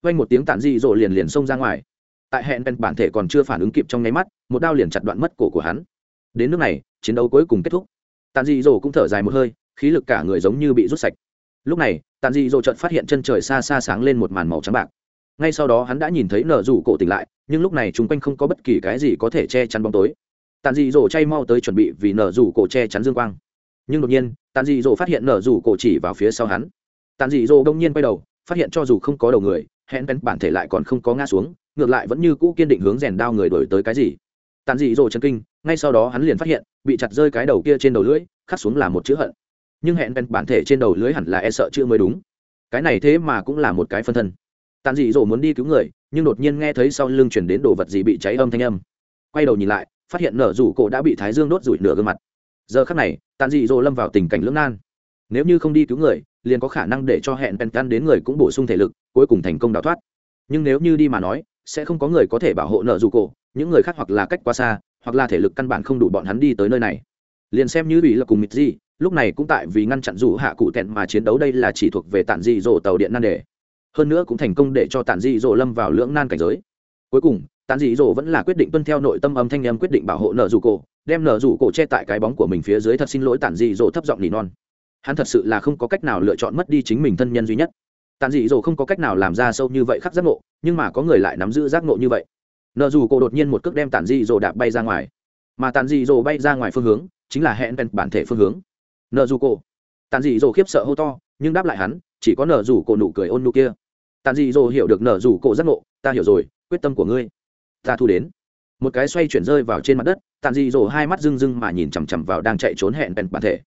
A: quanh một tiếng tản dị dỗ liền liền xông ra ngoài. Tại hẹn bên bản thể còn chưa phản ứng kịp trong nháy mắt, một đao liền chặt đoạn mất cổ của hắn. Đến nước này, chiến đấu cuối cùng kết thúc. Tàn dị dỗ cũng thở dài một hơi, khí lực cả người giống như bị rút sạch. Lúc này tàn dị dỗ chợt phát hiện chân trời xa xa sáng lên một màn màu trắng bạc. Ngay sau đó hắn đã nhìn thấy nở rủ cổ tỉnh lại, nhưng lúc này chung quanh không có bất kỳ cái gì có thể che chắn bóng tối tàn dị dỗ chay mau tới chuẩn bị vì nở rủ cổ che chắn dương quang. Nhưng đột nhiên, tàn dị dỗ phát hiện nở rủ cổ chỉ vào phía sau hắn. Tàn dị dỗ đông nhiên quay đầu, phát hiện cho dù không có đầu người, hẹn bén bản thể lại còn không có ngã xuống, ngược lại vẫn như cũ kiên định hướng rèn đao người đổi tới cái gì. Tàn dị dỗ chân kinh, ngay sau đó hắn liền phát hiện, bị chặt rơi cái đầu kia trên đầu lưỡi, khắc xuống là một chữ hận. Nhưng hẹn bén bản thể trên đầu lưỡi hẳn là e sợ chữ mới đúng. Cái này thế mà cũng là một cái phân thân. Tàn dị dỗ muốn đi cứu người, nhưng đột nhiên nghe thấy sau lưng chuyển đến đồ vật gì bị cháy âm thanh âm. Quay đầu nhìn lại phát hiện nở rủ cổ đã bị thái dương đốt rủi nửa gương mặt. Giờ khắc này, tàn dị dỗ lâm vào tình cảnh lưỡng nan. Nếu như không đi cứu người, liền có khả năng để cho hẹn pen căn đến người cũng bổ sung thể lực, cuối cùng thành công đào thoát. Nhưng nếu như đi mà nói, sẽ không có người có thể bảo hộ nợ rủ cổ, những người khác hoặc là cách quá xa, hoặc là thể lực căn bản không đủ bọn hắn đi tới nơi này. Liền xem như bị là cùng mịt gì lúc này cũng tại vì ngăn chặn rủ hạ cụ tẹn mà chiến đấu đây là chỉ thuộc về tản dị dỗ tàu điện nan đề. Hơn nữa cũng thành công để cho tản dị dỗ lâm vào lưỡng nan cảnh giới cuối cùng tản dị dỗ vẫn là quyết định tuân theo nội tâm âm thanh em quyết định bảo hộ nợ rủ cổ, đem nợ rủ cổ che tại cái bóng của mình phía dưới thật xin lỗi tản dị dỗ thấp giọng nỉ non. Hắn thật sự là không có cách nào lựa chọn mất đi chính mình thân nhân duy nhất. Tàn dị dỗ không có cách nào làm ra sâu như vậy khắc giác ngộ, nhưng mà có người lại nắm giữ giác ngộ như vậy. Nợ dù cổ đột nhiên một cước đem tàn dị dỗ đạp bay ra ngoài. Mà tàn dị dỗ bay ra ngoài phương hướng, chính là hẹn bản thể phương hướng. Nợ dù cổ. Tàn dị dỗ khiếp sợ hô to, nhưng đáp lại hắn, chỉ có nợ rủ cổ nụ cười ôn nụ kia tàn dị dỗ hiểu được nở rủ cổ giác ngộ, ta hiểu rồi, quyết tâm của ngươi. Ta thu đến. Một cái xoay chuyển rơi vào trên mặt đất, tàn dị dỗ hai mắt rưng rưng mà nhìn chằm chằm vào đang chạy trốn hẹn bèn bản thể.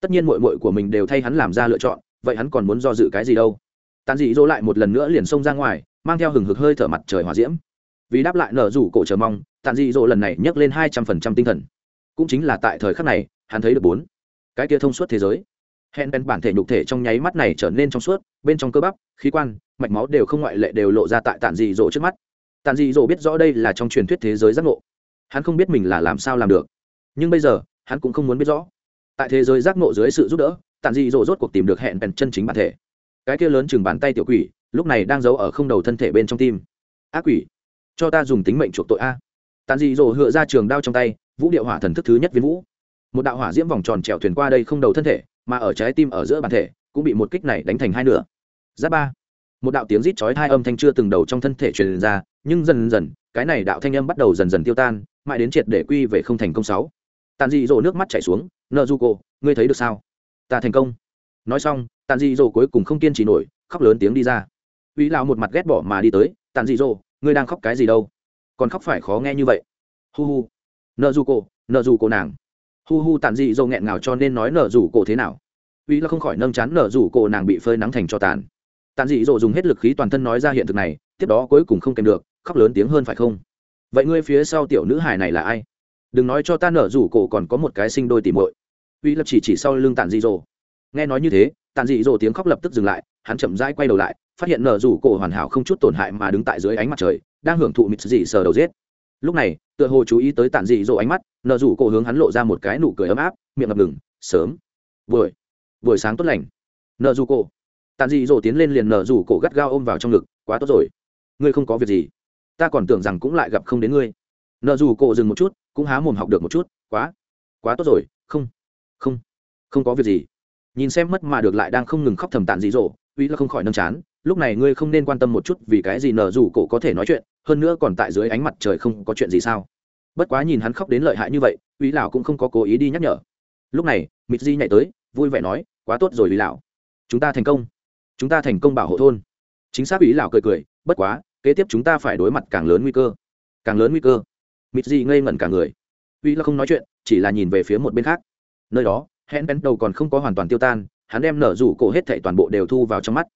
A: Tất nhiên mội mội của mình đều thay hắn làm ra lựa chọn, vậy hắn còn muốn do dự cái gì đâu? Tàn dị dỗ lại một lần nữa liền xông ra ngoài, mang theo hừng hực hơi thở mặt trời hòa diễm. Vì đáp lại nở rủ cổ chờ mong, tàn dị dỗ lần này nhấc lên hai trăm phần trăm tinh thần. Cũng chính là tại thời khắc này, hắn thấy được bốn cái kia thông suốt thế giới hẹn bèn bản thể nhục thể trong nháy mắt này trở nên trong suốt, bên trong cơ bắp, khí quan, mạch máu đều không ngoại lệ đều lộ ra tại tàn dị dỗ trước mắt. Tàn dị dỗ biết rõ đây là trong truyền thuyết thế giới giác ngộ. Hắn không biết mình là làm sao làm được. Nhưng bây giờ, hắn cũng không muốn biết rõ. Tại thế giới giác ngộ dưới sự giúp đỡ tàn dị dỗ rốt cuộc tìm được hẹn bèn chân chính bản thể. Cái kia lớn chừng bàn tay tiểu quỷ, lúc này đang giấu ở không đầu thân thể bên trong tim. Ác quỷ, cho ta dùng tính mệnh chuộc tội a. Tàn dị dỗ hựa ra trường đao trong tay, vũ điệu hỏa thần thức thứ nhất viên vũ. Một đạo hỏa diễm vòng tròn trèo thuyền qua đây không đầu thân thể mà ở trái tim ở giữa bản thể cũng bị một kích này đánh thành hai nửa. Giáp ba. Một đạo tiếng rít chói hai âm thanh chưa từng đầu trong thân thể truyền ra, nhưng dần dần, cái này đạo thanh âm bắt đầu dần dần tiêu tan, mãi đến triệt để quy về không thành công sáu. Tàn dị dỗ nước mắt chảy xuống nợ du cô ngươi thấy được sao? Ta thành công. Nói xong, tàn dị dỗ cuối cùng không kiên trì nổi, khóc lớn tiếng đi ra. Uy lão một mặt ghét bỏ mà đi tới, tàn dị dỗ ngươi đang khóc cái gì đâu? Còn khóc phải khó nghe như vậy. Hu hu. Nợ du cô nợ du cô nàng hu hu tàn dị dỗ nghẹn ngào cho nên nói nở rủ cổ thế nào? Uy là không khỏi nâng chán nở rủ cổ nàng bị phơi nắng thành cho tàn. Tàn dị dỗ dùng hết lực khí toàn thân nói ra hiện thực này, tiếp đó cuối cùng không kèm được, khóc lớn tiếng hơn phải không? Vậy ngươi phía sau tiểu nữ hải này là ai? Đừng nói cho ta nở rủ cổ còn có một cái sinh đôi tỉ muội. Uy lập chỉ chỉ sau lưng tàn dị dỗ nghe nói như thế tàn dị dỗ tiếng khóc lập tức dừng lại, hắn chậm rãi quay đầu lại, phát hiện nở rủ cổ hoàn hảo không chút tổn hại mà đứng tại dưới ánh mặt trời, đang hưởng thụ mịt dị sờ đầu giết. Lúc này tựa hồ chú ý tới tản dị dỗ ánh mắt, nở rủ cổ hướng hắn lộ ra một cái nụ cười ấm áp, miệng ngập ngừng, sớm. Buổi. Buổi sáng tốt lành. Nở rủ cổ. Tản dị dỗ tiến lên liền nở rủ cổ gắt gao ôm vào trong ngực, quá tốt rồi. Ngươi không có việc gì. Ta còn tưởng rằng cũng lại gặp không đến ngươi. Nợ rủ cổ dừng một chút, cũng há mồm học được một chút, quá. Quá tốt rồi. Không. Không. Không có việc gì. Nhìn xem mất mà được lại đang không ngừng khóc thầm tản dị dỗ, uy là không khỏi nâng chán lúc này ngươi không nên quan tâm một chút vì cái gì nở rủ cổ có thể nói chuyện, hơn nữa còn tại dưới ánh mặt trời không có chuyện gì sao? Bất quá nhìn hắn khóc đến lợi hại như vậy, uy lão cũng không có cố ý đi nhắc nhở. Lúc này, mịt di nhảy tới, vui vẻ nói, quá tốt rồi uy lão. Chúng ta thành công. Chúng ta thành công bảo hộ thôn. Chính xác uy lão cười cười, bất quá, kế tiếp chúng ta phải đối mặt càng lớn nguy cơ. Càng lớn nguy cơ. Mịt di ngây ngẩn cả người. Uy là không nói chuyện, chỉ là nhìn về phía một bên khác. Nơi đó hẹn bén đầu còn không có hoàn toàn tiêu tan, hắn đem nở rủ cổ hết thảy toàn bộ đều thu vào trong mắt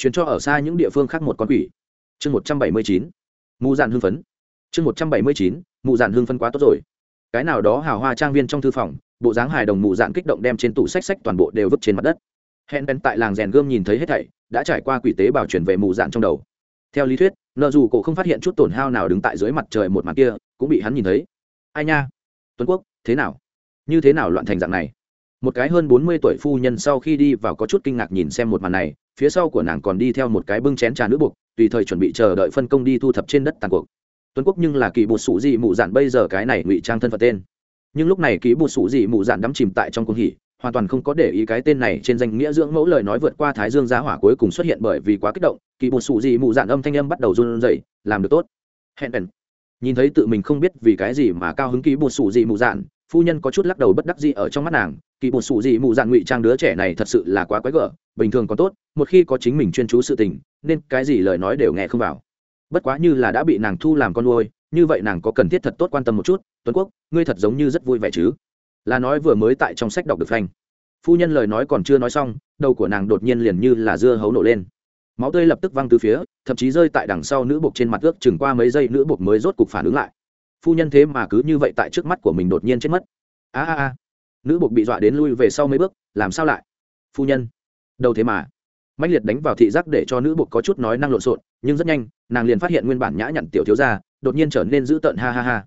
A: chuyển cho ở xa những địa phương khác một con quỷ. Chương một trăm bảy mươi chín, mù dạn hưng phấn. Chương một trăm bảy mươi chín, mù dạn hưng phấn quá tốt rồi. Cái nào đó hào hoa trang viên trong thư phòng, bộ dáng hài đồng mù dạn kích động đem trên tủ sách sách toàn bộ đều vứt trên mặt đất. Hẹn bén tại làng rèn gươm nhìn thấy hết thảy, đã trải qua quỷ tế bảo chuyển về mù dạn trong đầu. Theo lý thuyết, nợ dù cổ không phát hiện chút tổn hao nào đứng tại dưới mặt trời một mặt kia, cũng bị hắn nhìn thấy. Ai nha? Tuấn quốc, thế nào? Như thế nào loạn thành dạng này? Một cái hơn bốn mươi tuổi phu nhân sau khi đi vào có chút kinh ngạc nhìn xem một màn này phía sau của nàng còn đi theo một cái bưng chén trà nữ buộc, tùy thời chuẩn bị chờ đợi phân công đi thu thập trên đất tàn cuộc. Tuấn quốc nhưng là kỳ bột sủ dị mụ dạn bây giờ cái này ngụy trang thân phận tên. Nhưng lúc này kỳ bột sủ dị mụ dạn đắm chìm tại trong cung hỉ, hoàn toàn không có để ý cái tên này trên danh nghĩa dưỡng mẫu lời nói vượt qua thái dương giá hỏa cuối cùng xuất hiện bởi vì quá kích động kỳ bột sủ dị mụ dạn âm thanh âm bắt đầu run rẩy, làm được tốt. Hẹn bèn nhìn thấy tự mình không biết vì cái gì mà cao hứng kỳ bột sủ dị mụ dạn phu nhân có chút lắc đầu bất đắc dĩ ở trong mắt nàng, kỳ bột sủ dị mụ dạn ngụy trang đứa trẻ này thật sự là quá quái gở, bình thường còn tốt, một khi có chính mình chuyên chú sự tình, nên cái gì lời nói đều nghe không vào. Bất quá như là đã bị nàng thu làm con nuôi, như vậy nàng có cần thiết thật tốt quan tâm một chút, tuấn quốc, ngươi thật giống như rất vui vẻ chứ? Là nói vừa mới tại trong sách đọc được phanh. Phu nhân lời nói còn chưa nói xong, đầu của nàng đột nhiên liền như là dưa hấu nổ lên. Máu tươi lập tức văng từ phía, thậm chí rơi tại đằng sau nữ buộc trên mặt ước chừng qua mấy giây nữ buộc mới rốt cục phản ứng lại phu nhân thế mà cứ như vậy tại trước mắt của mình đột nhiên chết mất. A a a. Nữ buộc bị dọa đến lui về sau mấy bước, làm sao lại? Phu nhân. Đâu thế mà? Mạnh liệt đánh vào thị giác để cho nữ buộc có chút nói năng lộn xộn, nhưng rất nhanh, nàng liền phát hiện nguyên bản nhã nhặn tiểu thiếu ra đột nhiên trở nên dữ tợn ha ha ha.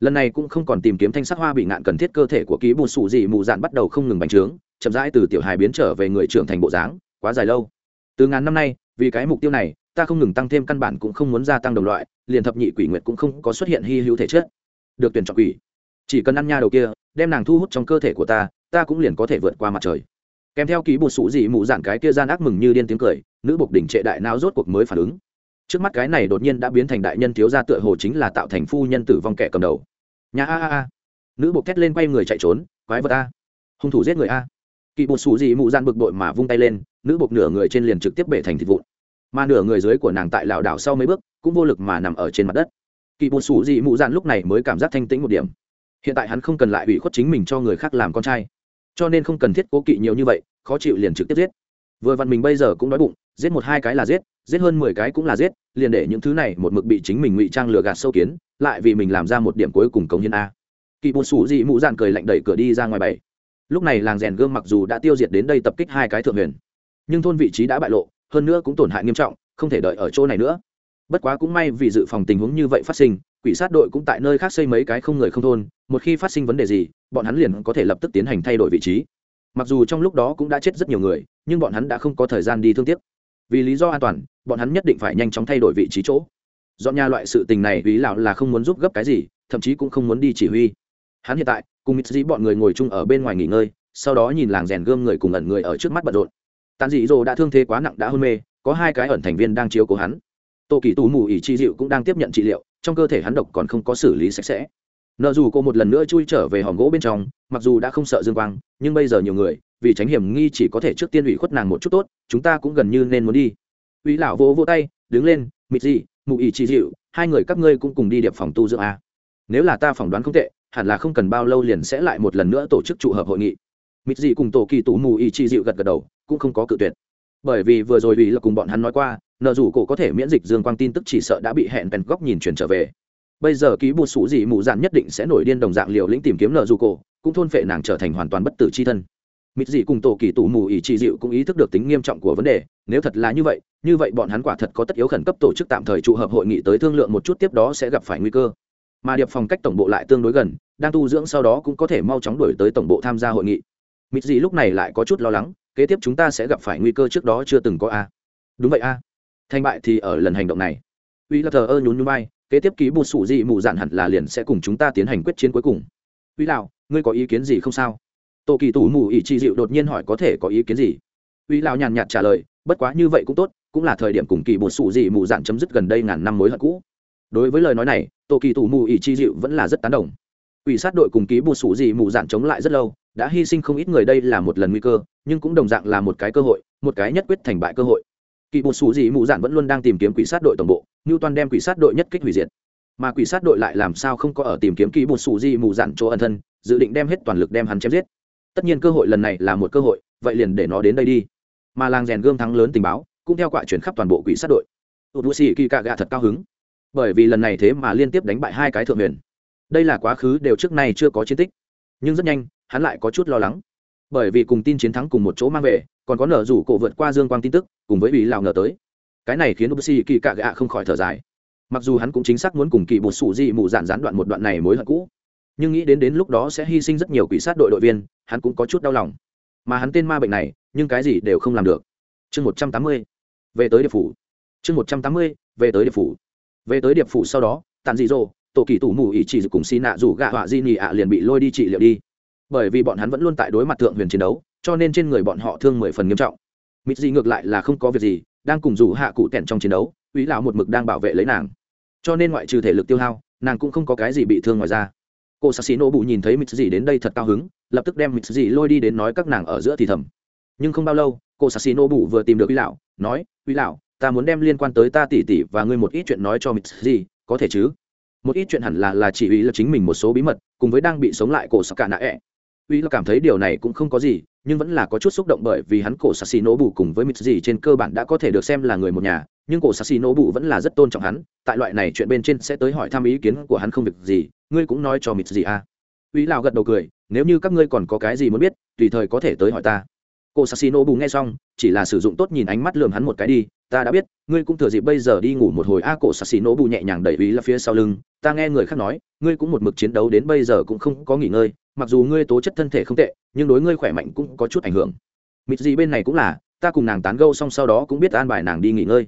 A: Lần này cũng không còn tìm kiếm thanh sắc hoa bị ngạn cần thiết cơ thể của ký bùn sủ gì mù dạn bắt đầu không ngừng bành trướng, chậm rãi từ tiểu hài biến trở về người trưởng thành bộ dáng, quá dài lâu. Từ ngàn năm nay, vì cái mục tiêu này, ta không ngừng tăng thêm căn bản cũng không muốn gia tăng đồng loại liền thập nhị quỷ nguyệt cũng không có xuất hiện hy hữu thể chất. Được tuyển chọn quỷ. Chỉ cần ăn nha đầu kia, đem nàng thu hút trong cơ thể của ta ta cũng liền có thể vượt qua mặt trời. Kèm theo ký bột sủ dị mụ dạng cái kia gian ác mừng như điên tiếng cười, nữ bộc đỉnh trệ đại não rốt cuộc mới phản ứng. Trước mắt cái này đột nhiên đã biến thành đại nhân thiếu gia tựa hồ chính là tạo thành phu nhân tử vong kẻ cầm đầu. Nhà a a a. Nữ bộc thét lên quay người chạy trốn, quái vật a. Hung thủ giết người a. Kỵ bột sủ dị mụ gian bực bội mà vung tay lên, nữ bộc nửa người trên liền trực tiếp bể thành thịt vụn mà nửa người dưới của nàng tại lảo đảo sau mấy bước cũng vô lực mà nằm ở trên mặt đất. Kỵ bột Sủ dị mụ dạn lúc này mới cảm giác thanh tĩnh một điểm. Hiện tại hắn không cần lại ủy khuất chính mình cho người khác làm con trai. Cho nên không cần thiết cố kỵ nhiều như vậy, khó chịu liền trực tiếp giết. Vừa vặn mình bây giờ cũng đói bụng, giết một hai cái là giết giết hơn mười cái cũng là giết, liền để những thứ này một mực bị chính mình ngụy trang lừa gạt sâu kiến, lại vì mình làm ra một điểm cuối cùng cống hiến a. Kỳ bột sủ dị mụ dạn cười lạnh đẩy cửa đi ra ngoài bảy lúc này làng rèn gương mặc dù đã tiêu diệt đến đây tập kích hai cái thượng huyền, nhưng thôn vị trí đã bại lộ hơn nữa cũng tổn hại nghiêm trọng, không thể đợi ở chỗ này nữa. Bất quá cũng may vì dự phòng tình huống như vậy phát sinh, quỷ sát đội cũng tại nơi khác xây mấy cái không người không thôn, một khi phát sinh vấn đề gì, bọn hắn liền có thể lập tức tiến hành thay đổi vị trí. Mặc dù trong lúc đó cũng đã chết rất nhiều người, nhưng bọn hắn đã không có thời gian đi thương tiếc. Vì lý do an toàn, bọn hắn nhất định phải nhanh chóng thay đổi vị trí chỗ. Dọn nhà loại sự tình này, ý lão là không muốn giúp gấp cái gì, thậm chí cũng không muốn đi chỉ huy. Hắn hiện tại, cùng mít dĩ bọn người ngồi chung ở bên ngoài nghỉ ngơi, sau đó nhìn làng rèn gươm người cùng ẩn người ở trước mắt bận rộn tàn dị dỗ đã thương thế quá nặng đã hôn mê, có hai cái ẩn thành viên đang chiếu cố hắn. Tô kỳ tù mù ỉ chi dịu cũng đang tiếp nhận trị liệu, trong cơ thể hắn độc còn không có xử lý sạch sẽ. Nợ dù cô một lần nữa chui trở về hòm gỗ bên trong, mặc dù đã không sợ dương quang, nhưng bây giờ nhiều người, vì tránh hiểm nghi chỉ có thể trước tiên ủy khuất nàng một chút tốt, chúng ta cũng gần như nên muốn đi. Ủy lão vỗ vỗ tay, đứng lên mịt gì mụ ỉ chi dịu hai người các ngươi cũng cùng đi điệp phòng tu dưỡng a. Nếu là ta phỏng đoán không tệ, hẳn là không cần bao lâu liền sẽ lại một lần nữa tổ chức trụ hợp hội nghị. Mịt gì cùng tổ kỳ tủ mù ỉ chi dịu gật gật đầu cũng không có cự tuyệt. Bởi vì vừa rồi ủy là cùng bọn hắn nói qua, nợ rủ cổ có thể miễn dịch dương quang tin tức chỉ sợ đã bị hẹn bèn góc nhìn chuyển trở về. Bây giờ ký bột sủ dị mù dạn nhất định sẽ nổi điên đồng dạng liều lĩnh tìm kiếm nợ rủ cổ, cũng thôn phệ nàng trở thành hoàn toàn bất tử c h i thân. Mịt dị cùng tổ kỳ tủ mù ỉ trị dịu cũng ý thức được tính nghiêm trọng của vấn đề, nếu thật là như vậy như vậy bọn hắn quả thật có tất yếu khẩn cấp tổ chức tạm thời trụ hợp hội nghị tới thương lượng một chút tiếp đó sẽ gặp phải nguy cơ. Mà điệp phòng cách tổng bộ lại tương đối gần, đang tu dưỡng sau đó cũng có thể mau chóng đuổi tới tổng bộ tham gia hội nghị. Mịt dị lúc này lại có chút lo lắng kế tiếp chúng ta sẽ gặp phải nguy cơ trước đó chưa từng có a. Đúng vậy a. Thành bại thì ở lần hành động này. Uy là thờ ơ nhún nhún bay kế tiếp ký bột sủ dị mù dạn hẳn là liền sẽ cùng chúng ta tiến hành quyết chiến cuối cùng. Uy lào ngươi có ý kiến gì không sao? Tổ kỳ tủ mù ỉ chi dịu đột nhiên hỏi có thể có ý kiến gì? Uy lào nhàn nhạt trả lời, bất quá như vậy cũng tốt, cũng là thời điểm cùng kỳ bột sủ dị mù dạn chấm dứt gần đây ngàn năm mối hận cũ. Đối với lời nói này tổ kỳ tủ mù ỉ chi dịu vẫn là rất tán đồng. Ủy sát đội cùng ký bột sủ dị mù dạn chống lại rất lâu đã hy sinh không ít người đây là một lần nguy cơ, nhưng cũng đồng dạng là một cái cơ hội, một cái nhất quyết thành bại cơ hội. Kỳ một xù dị mù dạn vẫn luôn đang tìm kiếm quỷ sát đội tổng bộ như toàn đem quỷ sát đội nhất kích hủy diệt. Mà quỷ sát đội lại làm sao không có ở tìm kiếm kỳ một xù dị mù dạn chỗ ẩn thân, dự định đem hết toàn lực đem hắn chém giết. Tất nhiên cơ hội lần này là một cơ hội, vậy liền để nó đến đây đi. Mà làng rèn gươm thắng lớn tình báo, cũng theo quả chuyển khắp toàn bộ quỷ sát đội. Tụt vũ sĩ kỳ cạ gạ thật cao hứng. Bởi vì lần này thế mà liên tiếp đánh bại hai cái thượng huyền. Đây là quá khứ đều trước nay chưa có chiến tích. Nhưng rất nhanh hắn lại có chút lo lắng. Bởi vì cùng tin chiến thắng cùng một chỗ mang về, còn có nở rủ cổ vượt qua dương quang tin tức, cùng với ủy lào ngờ tới. Cái này khiến ubsi kỳ cạ gạ không khỏi thở dài. Mặc dù hắn cũng chính xác muốn cùng kỳ bột sủ dị mù dạn gián đoạn một đoạn này mối hận cũ, nhưng nghĩ đến đến lúc đó sẽ hy sinh rất nhiều quỷ sát đội đội viên, hắn cũng có chút đau lòng. Mà hắn tên ma bệnh này, nhưng cái gì đều không làm được. Chương một trăm tám mươi, về tới điệp phủ. Chương một trăm tám mươi, về tới điệp phủ. Về tới điệp phủ sau đó tàn dị dỗ, tổ kỳ tủ mù ỉ chỉ cùng xì nạ rủ gạ họa di nị ạ liền bị lôi đi trị liệu đi bởi vì bọn hắn vẫn luôn tại đối mặt thượng huyền chiến đấu, cho nên trên người bọn họ thương mười phần nghiêm trọng. Mịt gì ngược lại là không có việc gì, đang cùng rủ hạ cụ tẹn trong chiến đấu ý lão một mực đang bảo vệ lấy nàng. Cho nên ngoại trừ thể lực tiêu hao, nàng cũng không có cái gì bị thương ngoài ra cô sắc xì bụ nhìn thấy mịt gì đến đây thật cao hứng, lập tức đem mịt gì lôi đi đến nói các nàng ở giữa thì thầm. Nhưng không bao lâu, cô sắc xì bụ vừa tìm được ý lão, nói ý lão, ta muốn đem liên quan tới ta tỉ tỉ và ngươi một ít chuyện nói cho mịt gì có thể chứ? Một ít chuyện hẳn là là chỉ ý là chính mình một số bí mật, cùng với đang bị sống lại cổ sắc cả nạ ẹ、e uy là cảm thấy điều này cũng không có gì, nhưng vẫn là có chút xúc động bởi vì hắn cổ sắc xì nổ bù cùng với mít gì trên cơ bản đã có thể được xem là người một nhà, nhưng cổ sắc xì nổ bù vẫn là rất tôn trọng hắn, tại loại này chuyện bên trên sẽ tới hỏi thăm ý kiến của hắn không việc gì, ngươi cũng nói cho mít gì à. Uy lào gật đầu cười, nếu như các ngươi còn có cái gì muốn biết, tùy thời có thể tới hỏi ta cô sassino bù nghe xong chỉ là sử dụng tốt nhìn ánh mắt lườm hắn một cái đi ta đã biết ngươi cũng thừa dịp bây giờ đi ngủ một hồi. A à, cổ sassino bù nhẹ nhàng đẩy ý là phía sau lưng ta nghe người khác nói ngươi cũng một mực chiến đấu đến bây giờ cũng không có nghỉ ngơi mặc dù ngươi tố chất thân thể không tệ nhưng đối ngươi khỏe mạnh cũng có chút ảnh hưởng. Mịt gì bên này cũng là ta cùng nàng tán gâu xong sau đó cũng biết an bài nàng đi nghỉ ngơi.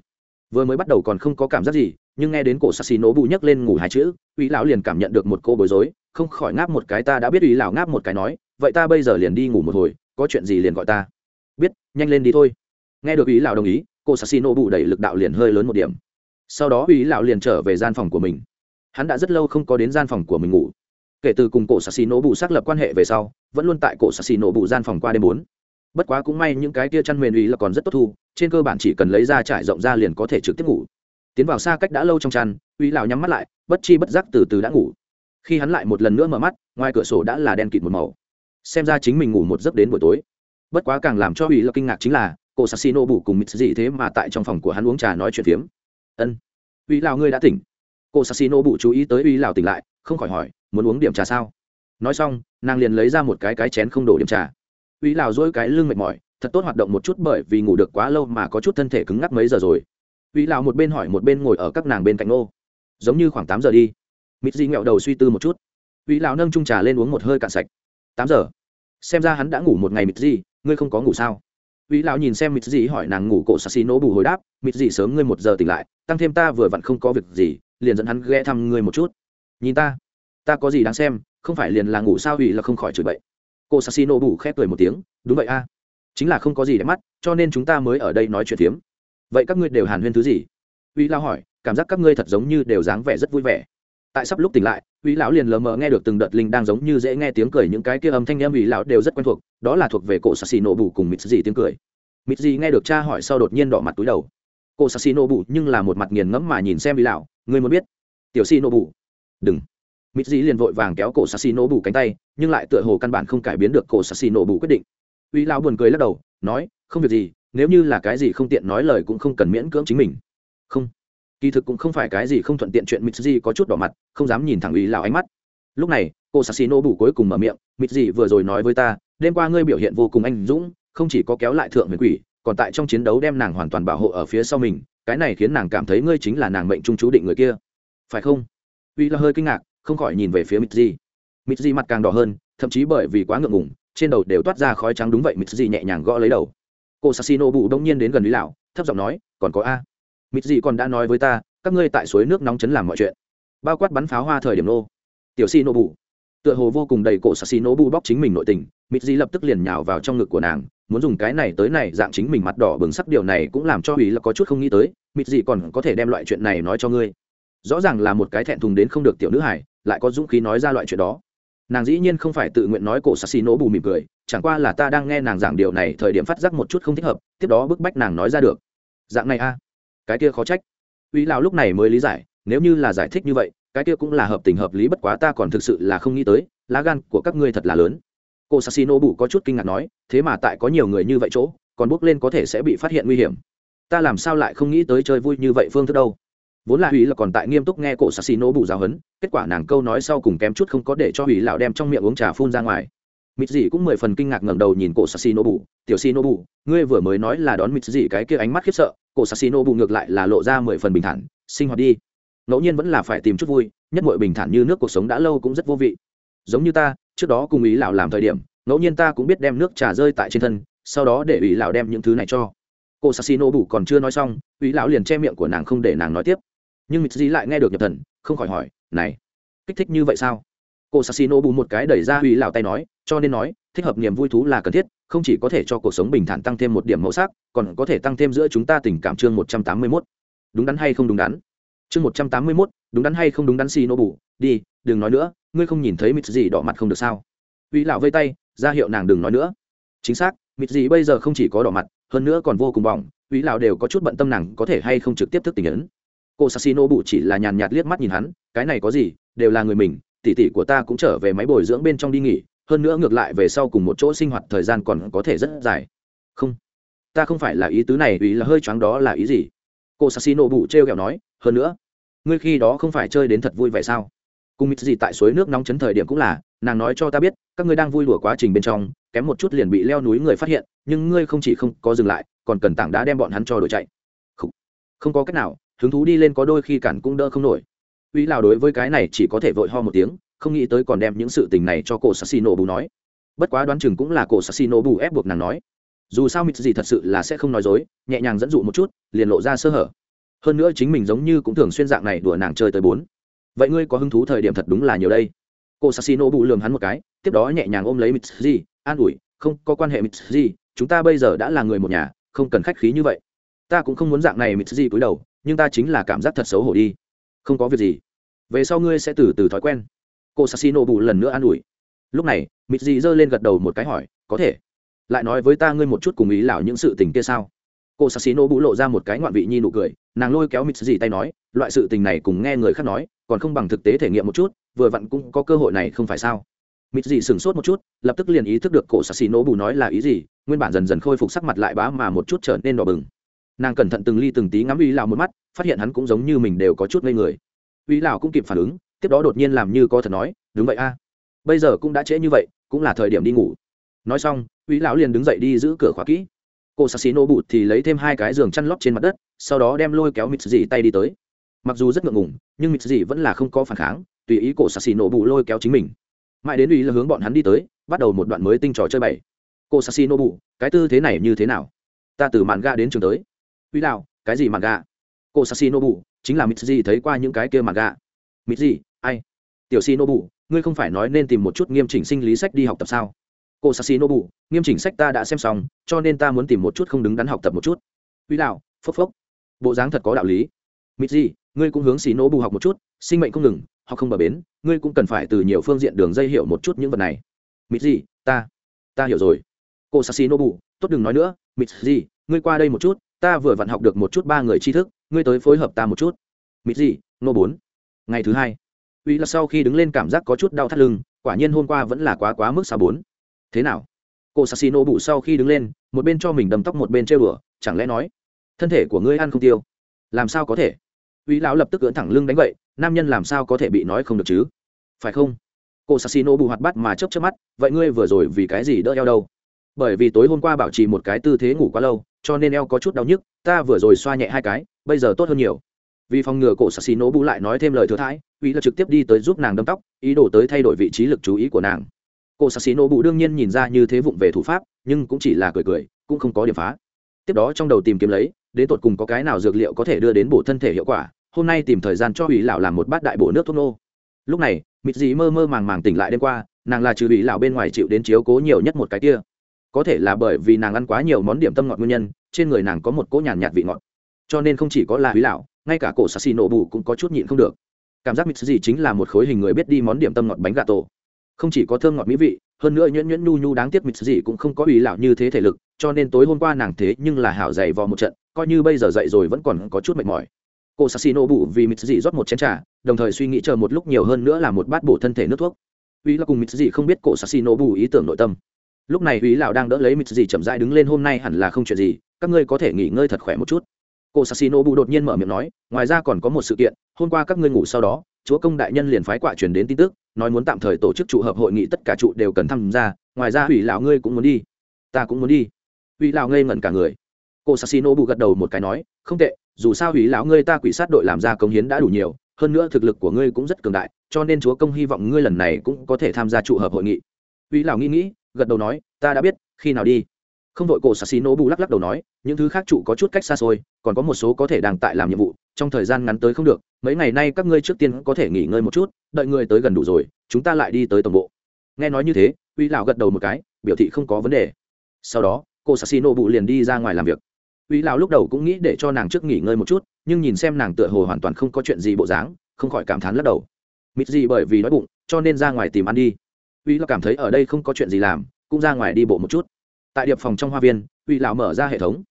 A: Vừa mới bắt đầu còn không có cảm giác gì nhưng nghe đến cổ sassi bù nhấc lên ngủ hai chữ Ý lão liền cảm nhận được một cô bối rối không khỏi ngáp một cái ta đã biết Ý lão ngáp một cái nói vậy ta bây giờ liền đi ngủ một hồi có chuyện gì liền gọi ta biết, nhanh lên đi thôi. Nghe được ý lão đồng ý, cô sassi o bù đẩy lực đạo liền hơi lớn một điểm. Sau đó ý lão liền trở về gian phòng của mình. Hắn đã rất lâu không có đến gian phòng của mình ngủ. Kể từ cùng cổ sassi o bù xác lập quan hệ về sau, vẫn luôn tại cổ sassi o bù gian phòng qua đêm bốn. Bất quá cũng may những cái tia chăn mền ý là còn rất tốt thu, trên cơ bản chỉ cần lấy ra trải rộng ra liền có thể trực tiếp ngủ. Tiến vào xa cách đã lâu trong chăn, ý lão nhắm mắt lại, bất chi bất giác từ từ đã ngủ. Khi hắn lại một lần nữa mở mắt, ngoài cửa sổ đã là đen kịt một màu. Xem ra chính mình ngủ một giấc đến buổi tối bất quá càng làm cho ủy là kinh ngạc chính là, cô sassino bù cùng mít gì thế mà tại trong phòng của hắn uống trà nói chuyện phiếm. Ân ủy lào ngươi đã tỉnh. Cô sassino bù chú ý tới ủy lào tỉnh lại, không khỏi hỏi, muốn uống điểm trà sao? Nói xong, nàng liền lấy ra một cái cái chén không đổ điểm trà. Ủy lào dỗi cái lưng mệt mỏi, thật tốt hoạt động một chút bởi vì ngủ được quá lâu mà có chút thân thể cứng ngắc mấy giờ rồi. Ủy lào một bên hỏi một bên ngồi ở các nàng bên cạnh ô. Giống như khoảng tám giờ đi. Mít di nghẹo đầu suy tư một chút. Ủy lào nâng trung trà lên uống một hơi cạn sạch. Tám giờ? Xem ra hắn đã ngủ một ngày mịt gì, ngươi không có ngủ sao? Vĩ lão nhìn xem mịt gì hỏi nàng ngủ cổ xì nổ bù hồi đáp, mịt gì sớm ngươi một giờ tỉnh lại, tăng thêm ta vừa vặn không có việc gì, liền dẫn hắn ghé thăm ngươi một chút. Nhìn ta ta có gì đáng xem, không phải liền là ngủ sao ủy là không khỏi chửi bậy. Cô sassino bù khép cười một tiếng, đúng vậy a, chính là không có gì để mắt, cho nên chúng ta mới ở đây nói chuyện tiếm. vậy các ngươi đều hàn huyên thứ gì? Vĩ Lão hỏi, cảm giác các ngươi thật giống như đều dáng vẻ rất vui vẻ. Tại sắp lúc tỉnh lại Vĩ lão liền lờ mờ nghe được từng đợt linh đang giống như dễ nghe tiếng cười, những cái kia âm thanh em Vĩ lão đều rất quen thuộc, đó là thuộc về cổ sassino bù cùng mít gì tiếng cười. Mít gì nghe được cha hỏi sau đột nhiên đỏ mặt túi đầu. Cổ sassino bù nhưng là một mặt nghiền ngẫm mà nhìn xem Vĩ lão, ngươi muốn biết? Tiểu si nô bù. Đừng. Mít gì liền vội vàng kéo cổ sassino bù cánh tay, nhưng lại tựa hồ căn bản không cải biến được cổ sassino bù quyết định. Vĩ lão buồn cười lắc đầu, nói, không việc gì, nếu như là cái gì không tiện nói lời cũng không cần miễn cưỡng chính mình. Không kỳ thực cũng không phải cái gì không thuận tiện chuyện mitsuji có chút đỏ mặt, không dám nhìn thẳng ý lão ánh mắt. Lúc này, cô sassino bủ cuối cùng mở miệng, mitsuji vừa rồi nói với ta, đêm qua ngươi biểu hiện vô cùng anh dũng, không chỉ có kéo lại thượng huyền quỷ, còn tại trong chiến đấu đem nàng hoàn toàn bảo hộ ở phía sau mình, cái này khiến nàng cảm thấy ngươi chính là nàng mệnh trung chú định người kia. Phải không? Uy là hơi kinh ngạc, không khỏi nhìn về phía mitsuji. Mitsuji mặt càng đỏ hơn, thậm chí bởi vì quá ngượng ngùng, trên đầu đều toát ra khói trắng đúng vậy, mitsuji nhẹ nhàng gõ lấy đầu. Cô sassino bù đông nhiên đến gần lý lão, thấp giọng nói, còn có a mịt gì còn đã nói với ta, các ngươi tại suối nước nóng chấn làm mọi chuyện. Bao quát bắn pháo hoa thời điểm nô. Tiểu si nô bù. Tựa hồ vô cùng đầy cổ xì nô bù bóc chính mình nội tình mịt gì lập tức liền nhào vào trong ngực của nàng, muốn dùng cái này tới này dạng chính mình mặt đỏ bừng sắc điều này cũng làm cho ủy là có chút không nghĩ tới mịt gì còn có thể đem loại chuyện này nói cho ngươi. Rõ ràng là một cái thẹn thùng đến không được tiểu nữ hải lại có dũng khí nói ra loại chuyện đó. Nàng dĩ nhiên không phải tự nguyện nói cổ sassi nô bù mỉm cười, chẳng qua là ta đang nghe nàng giảng điều này thời điểm phát giác một chút không thích hợp, tiếp đó bức bách nàng nói ra được. Dạng này a cái kia khó trách. Uy lão lúc này mới lý giải, nếu như là giải thích như vậy, cái kia cũng là hợp tình hợp lý bất quá ta còn thực sự là không nghĩ tới, lá gan của các ngươi thật là lớn. Cô sassino bù có chút kinh ngạc nói, thế mà tại có nhiều người như vậy chỗ, còn bước lên có thể sẽ bị phát hiện nguy hiểm. Ta làm sao lại không nghĩ tới chơi vui như vậy phương thức đâu. Vốn là hủy là còn tại nghiêm túc nghe cổ sassino bù giáo hấn kết quả nàng câu nói sau cùng kém chút không có để cho hủy lão đem trong miệng uống trà phun ra ngoài. Mịt dị cũng mười phần kinh ngạc ngẩng đầu nhìn cổ sassi nobu tiểu si nobu ngươi vừa mới nói là đón Mịt dị cái kia ánh mắt khiếp sợ. Cổ sassi nobu ngược lại là lộ ra mười phần bình thản. Sinh hoạt đi. Ngẫu nhiên vẫn là phải tìm chút vui, nhất mọi bình thản như nước cuộc sống đã lâu cũng rất vô vị. Giống như ta, trước đó cùng ý lão làm thời điểm, ngẫu nhiên ta cũng biết đem nước trà rơi tại trên thân, sau đó để ý lão đem những thứ này cho. Cô sassino bù còn chưa nói xong, ý lão liền che miệng của nàng không để nàng nói tiếp. Nhưng Mịt dị lại nghe được nhập thần, không khỏi hỏi, này, kích thích như vậy sao? Cô sassino bù một cái đẩy ra uy lão tay nói, cho nên nói, thích hợp niềm vui thú là cần thiết, không chỉ có thể cho cuộc sống bình thản tăng thêm một điểm màu sắc, còn có thể tăng thêm giữa chúng ta tình cảm chương một trăm tám mươi mốt. Đúng đắn hay không đúng đắn? Chương một trăm tám mươi mốt, đúng đắn hay không đúng đắn xì nô bù đi, đừng nói nữa, ngươi không nhìn thấy mít gì đỏ mặt không được sao? Uy lão vây tay, ra hiệu nàng đừng nói nữa. Chính xác mít gì bây giờ không chỉ có đỏ mặt, hơn nữa còn vô cùng bỏng uy lão đều có chút bận tâm nàng có thể hay không trực tiếp thức tình ấn. Cô sassino bù chỉ là nhàn nhạt liếc mắt nhìn hắn, cái này có gì, đều là người mình tỷ tỷ của ta cũng trở về máy bồi dưỡng bên trong đi nghỉ hơn nữa ngược lại về sau cùng một chỗ sinh hoạt thời gian còn có thể rất dài. Không ta không phải là ý tứ này ý là hơi choáng đó là ý gì? Cô sassino bụ t r e o kẹo nói hơn nữa ngươi khi đó không phải chơi đến thật vui vẻ sao? Cùng mít gì tại suối nước nóng chấn thời điểm cũng là nàng nói cho ta biết các ngươi đang vui đùa quá trình bên trong kém một chút liền bị leo núi người phát hiện nhưng ngươi không chỉ không có dừng lại còn cần tảng đá đem bọn hắn cho đổi chạy. Không, không có cách nào hứng thú đi lên có đôi khi cản cũng đỡ không nổi uy lào đối với cái này chỉ có thể vội ho một tiếng, không nghĩ tới còn đem những sự tình này cho cổ sassino bù nói. Bất quá đoán chừng cũng là cổ sassino bù ép buộc nàng nói. Dù sao mịt gì thật sự là sẽ không nói dối, nhẹ nhàng dẫn dụ một chút, liền lộ ra sơ hở. Hơn nữa chính mình giống như cũng thường xuyên dạng này đùa nàng chơi tới bốn. Vậy ngươi có hứng thú thời điểm thật đúng là nhiều đây. Cô sassino bù lường hắn một cái, tiếp đó nhẹ nhàng ôm lấy mịt gì, an ủi, không, có quan hệ mịt gì, chúng ta bây giờ đã là người một nhà, không cần khách khí như vậy. Ta cũng không muốn dạng này mịt gì cúi đầu, nhưng ta chính là cảm giác thật xấu hổ đi không có việc gì. Về sau ngươi sẽ từ từ thói quen. Cô sassino bù lần nữa an ủi. Lúc này mịt dị giơ lên gật đầu một cái hỏi, có thể. Lại nói với ta ngươi một chút cùng ý lão những sự tình kia sao? Cô sassino bù lộ ra một cái ngoạn vị nhi nụ cười, nàng lôi kéo mịt dị tay nói, loại sự tình này cùng nghe người khác nói, còn không bằng thực tế thể nghiệm một chút, vừa vặn cũng có cơ hội này không phải sao? Mịt dị sửng sốt một chút, lập tức liền ý thức được cổ xạ bù nói là ý gì, nguyên bản dần dần khôi phục sắc mặt lại bá mà một chút trở nên đỏ bừng nàng cẩn thận từng ly từng tí ngắm uy lào một mắt, phát hiện hắn cũng giống như mình đều có chút ngây người. Uy lào cũng kịp phản ứng, tiếp đó đột nhiên làm như có thật nói, đúng vậy a. Bây giờ cũng đã trễ như vậy, cũng là thời điểm đi ngủ. Nói xong, uy lão liền đứng dậy đi giữ cửa khóa kỹ. Cô sắc xí nô bụt thì lấy thêm hai cái giường chăn lót trên mặt đất, sau đó đem lôi kéo mịt dị tay đi tới. Mặc dù rất ngượng ngùng, nhưng mịt dị vẫn là không có phản kháng, tùy ý cổ sắc xì nổ bụ lôi kéo chính mình. Mãi đến uy là hướng bọn hắn đi tới, bắt đầu một đoạn mới tinh trò chơi bảy cô sắc xì nổ bụ cái tư thế này như thế nào? Ta từ màn ga đến trường tới uy đạo cái gì mà gạ? cô Sashi Nobu chính là mít gì thấy qua những cái kia mà gạ mít gì ai? Tiểu si nobu ngươi không phải nói nên tìm một chút nghiêm chỉnh sinh lý sách đi học tập sao? Cô sashi nobu nghiêm chỉnh sách ta đã xem xong, cho nên ta muốn tìm một chút không đứng đắn học tập một chút. Uy đạo phốc phốc. Bộ dáng thật có đạo lý. Mít gì ngươi cũng hướng xì nô bù học một chút, sinh mệnh không ngừng, học không bờ bến, ngươi cũng cần phải từ nhiều phương diện đường dây hiểu một chút những vật này. Mít gì ta ta hiểu rồi. Cô sashi nô bù tốt đừng nói nữa. Mít gì ngươi qua đây một chút ta vừa vặn học được một chút ba người tri thức, ngươi tới phối hợp ta một chút. Mít gì nô bốn. Ngày thứ hai. Uy là sau khi đứng lên cảm giác có chút đau thắt lưng, quả nhiên hôm qua vẫn là quá quá mức xa bốn. Thế nào? Cô sassino bụ sau khi đứng lên, một bên cho mình đầm tóc một bên trêu đùa, chẳng lẽ nói, thân thể của ngươi ăn không tiêu? Làm sao có thể? Uy lão lập tức cưỡn thẳng lưng đánh vậy nam nhân làm sao có thể bị nói không được chứ? Phải không? Cô sassino bù hoạt bắt mà chớp chớp mắt, vậy ngươi vừa rồi vì cái gì đỡ eo đâu? Bởi vì tối hôm qua bảo trì một cái tư thế ngủ quá lâu, cho nên eo có chút đau nhức, ta vừa rồi xoa nhẹ hai cái, bây giờ tốt hơn nhiều. Vì phòng ngừa cổ sassino bù lại nói thêm lời thừa thãi uy là trực tiếp đi tới giúp nàng đâm tóc, ý đồ tới thay đổi vị trí lực chú ý của nàng. Cổ sắc xì nổ bụ đương nhiên nhìn ra như thế vụng về thủ pháp, nhưng cũng chỉ là cười cười, cũng không có điểm phá. Tiếp đó trong đầu tìm kiếm lấy, đến tột cùng có cái nào dược liệu có thể đưa đến bổ thân thể hiệu quả, hôm nay tìm thời gian cho ủy lão làm một bát đại bổ nước thuốc nô. Lúc này mịt dị mơ mơ màng màng tỉnh lại đêm qua, nàng là trừ ủy lão bên ngoài chịu đến chiếu cố nhiều nhất một cái kia có thể là bởi vì nàng ăn quá nhiều món điểm tâm ngọt nguyên nhân, trên người nàng có một cỗ nhàn nhạt vị ngọt. Cho nên không chỉ có là húy lão ngay cả cổ xì nổ bù cũng có chút nhịn không được. Cảm giác mịt dị chính là một khối hình người biết đi món điểm tâm ngọt bánh gà tổ. Không chỉ có thơm ngọt mỹ vị, hơn nữa nhuyễn nhuyễn nhu nhu đáng tiếc mịt gì cũng không có ý lão như thế thể lực, cho nên tối hôm qua nàng thế nhưng là hảo dày vò một trận, coi như bây giờ dậy rồi vẫn còn có chút mệt mỏi. Cô sassino bụ vì mịt dị rót một chén trà, đồng thời suy nghĩ chờ một lúc nhiều hơn nữa là một bát bổ thân thể nước thuốc. Uy là cùng mịt dị không biết cổ sassino bù ý tưởng nội tâm lúc này ý lão đang đỡ lấy mịt gì chậm rãi đứng lên, hôm nay hẳn là không chuyện gì, các ngươi có thể nghỉ ngơi thật khỏe một chút. Cô sassino bù đột nhiên mở miệng nói, ngoài ra còn có một sự kiện, hôm qua các ngươi ngủ sau đó, chúa công đại nhân liền phái quạ truyền đến tin tức, nói muốn tạm thời tổ chức trụ hợp hội nghị, tất cả trụ đều cần tham gia, ngoài ra ủy lão ngươi cũng muốn đi. Ta cũng muốn đi. Ủy lão ngây ngẩn cả người. Cô sassino bù gật đầu một cái nói, không tệ, dù sao ủy lão ngươi ta quỷ sát đội làm ra công hiến đã đủ nhiều, hơn nữa thực lực của ngươi cũng rất cường đại, cho nên chúa công hy vọng ngươi lần này cũng có thể tham gia trụ hợp hội nghị. Ủy lão nghĩ nghĩ gật đầu nói, ta đã biết, khi nào đi. Không đội cổ sassino bù lắc lắc đầu nói, những thứ khác trụ có chút cách xa xôi, còn có một số có thể đang tại làm nhiệm vụ, trong thời gian ngắn tới không được, mấy ngày nay các ngươi trước tiên có thể nghỉ ngơi một chút, đợi ngươi tới gần đủ rồi, chúng ta lại đi tới tổng bộ. Nghe nói như thế, uy lão gật đầu một cái, biểu thị không có vấn đề. Sau đó cô sassino bụ liền đi ra ngoài làm việc. Uy lão lúc đầu cũng nghĩ để cho nàng trước nghỉ ngơi một chút, nhưng nhìn xem nàng tựa hồ hoàn toàn không có chuyện gì bộ dáng, không khỏi cảm thán lắc đầu. Mịt gì bởi vì đói bụng, cho nên ra ngoài tìm ăn đi uy lão cảm thấy ở đây không có chuyện gì làm, cũng ra ngoài đi bộ một chút. Tại điệp phòng trong hoa viên, uy lão mở ra hệ thống.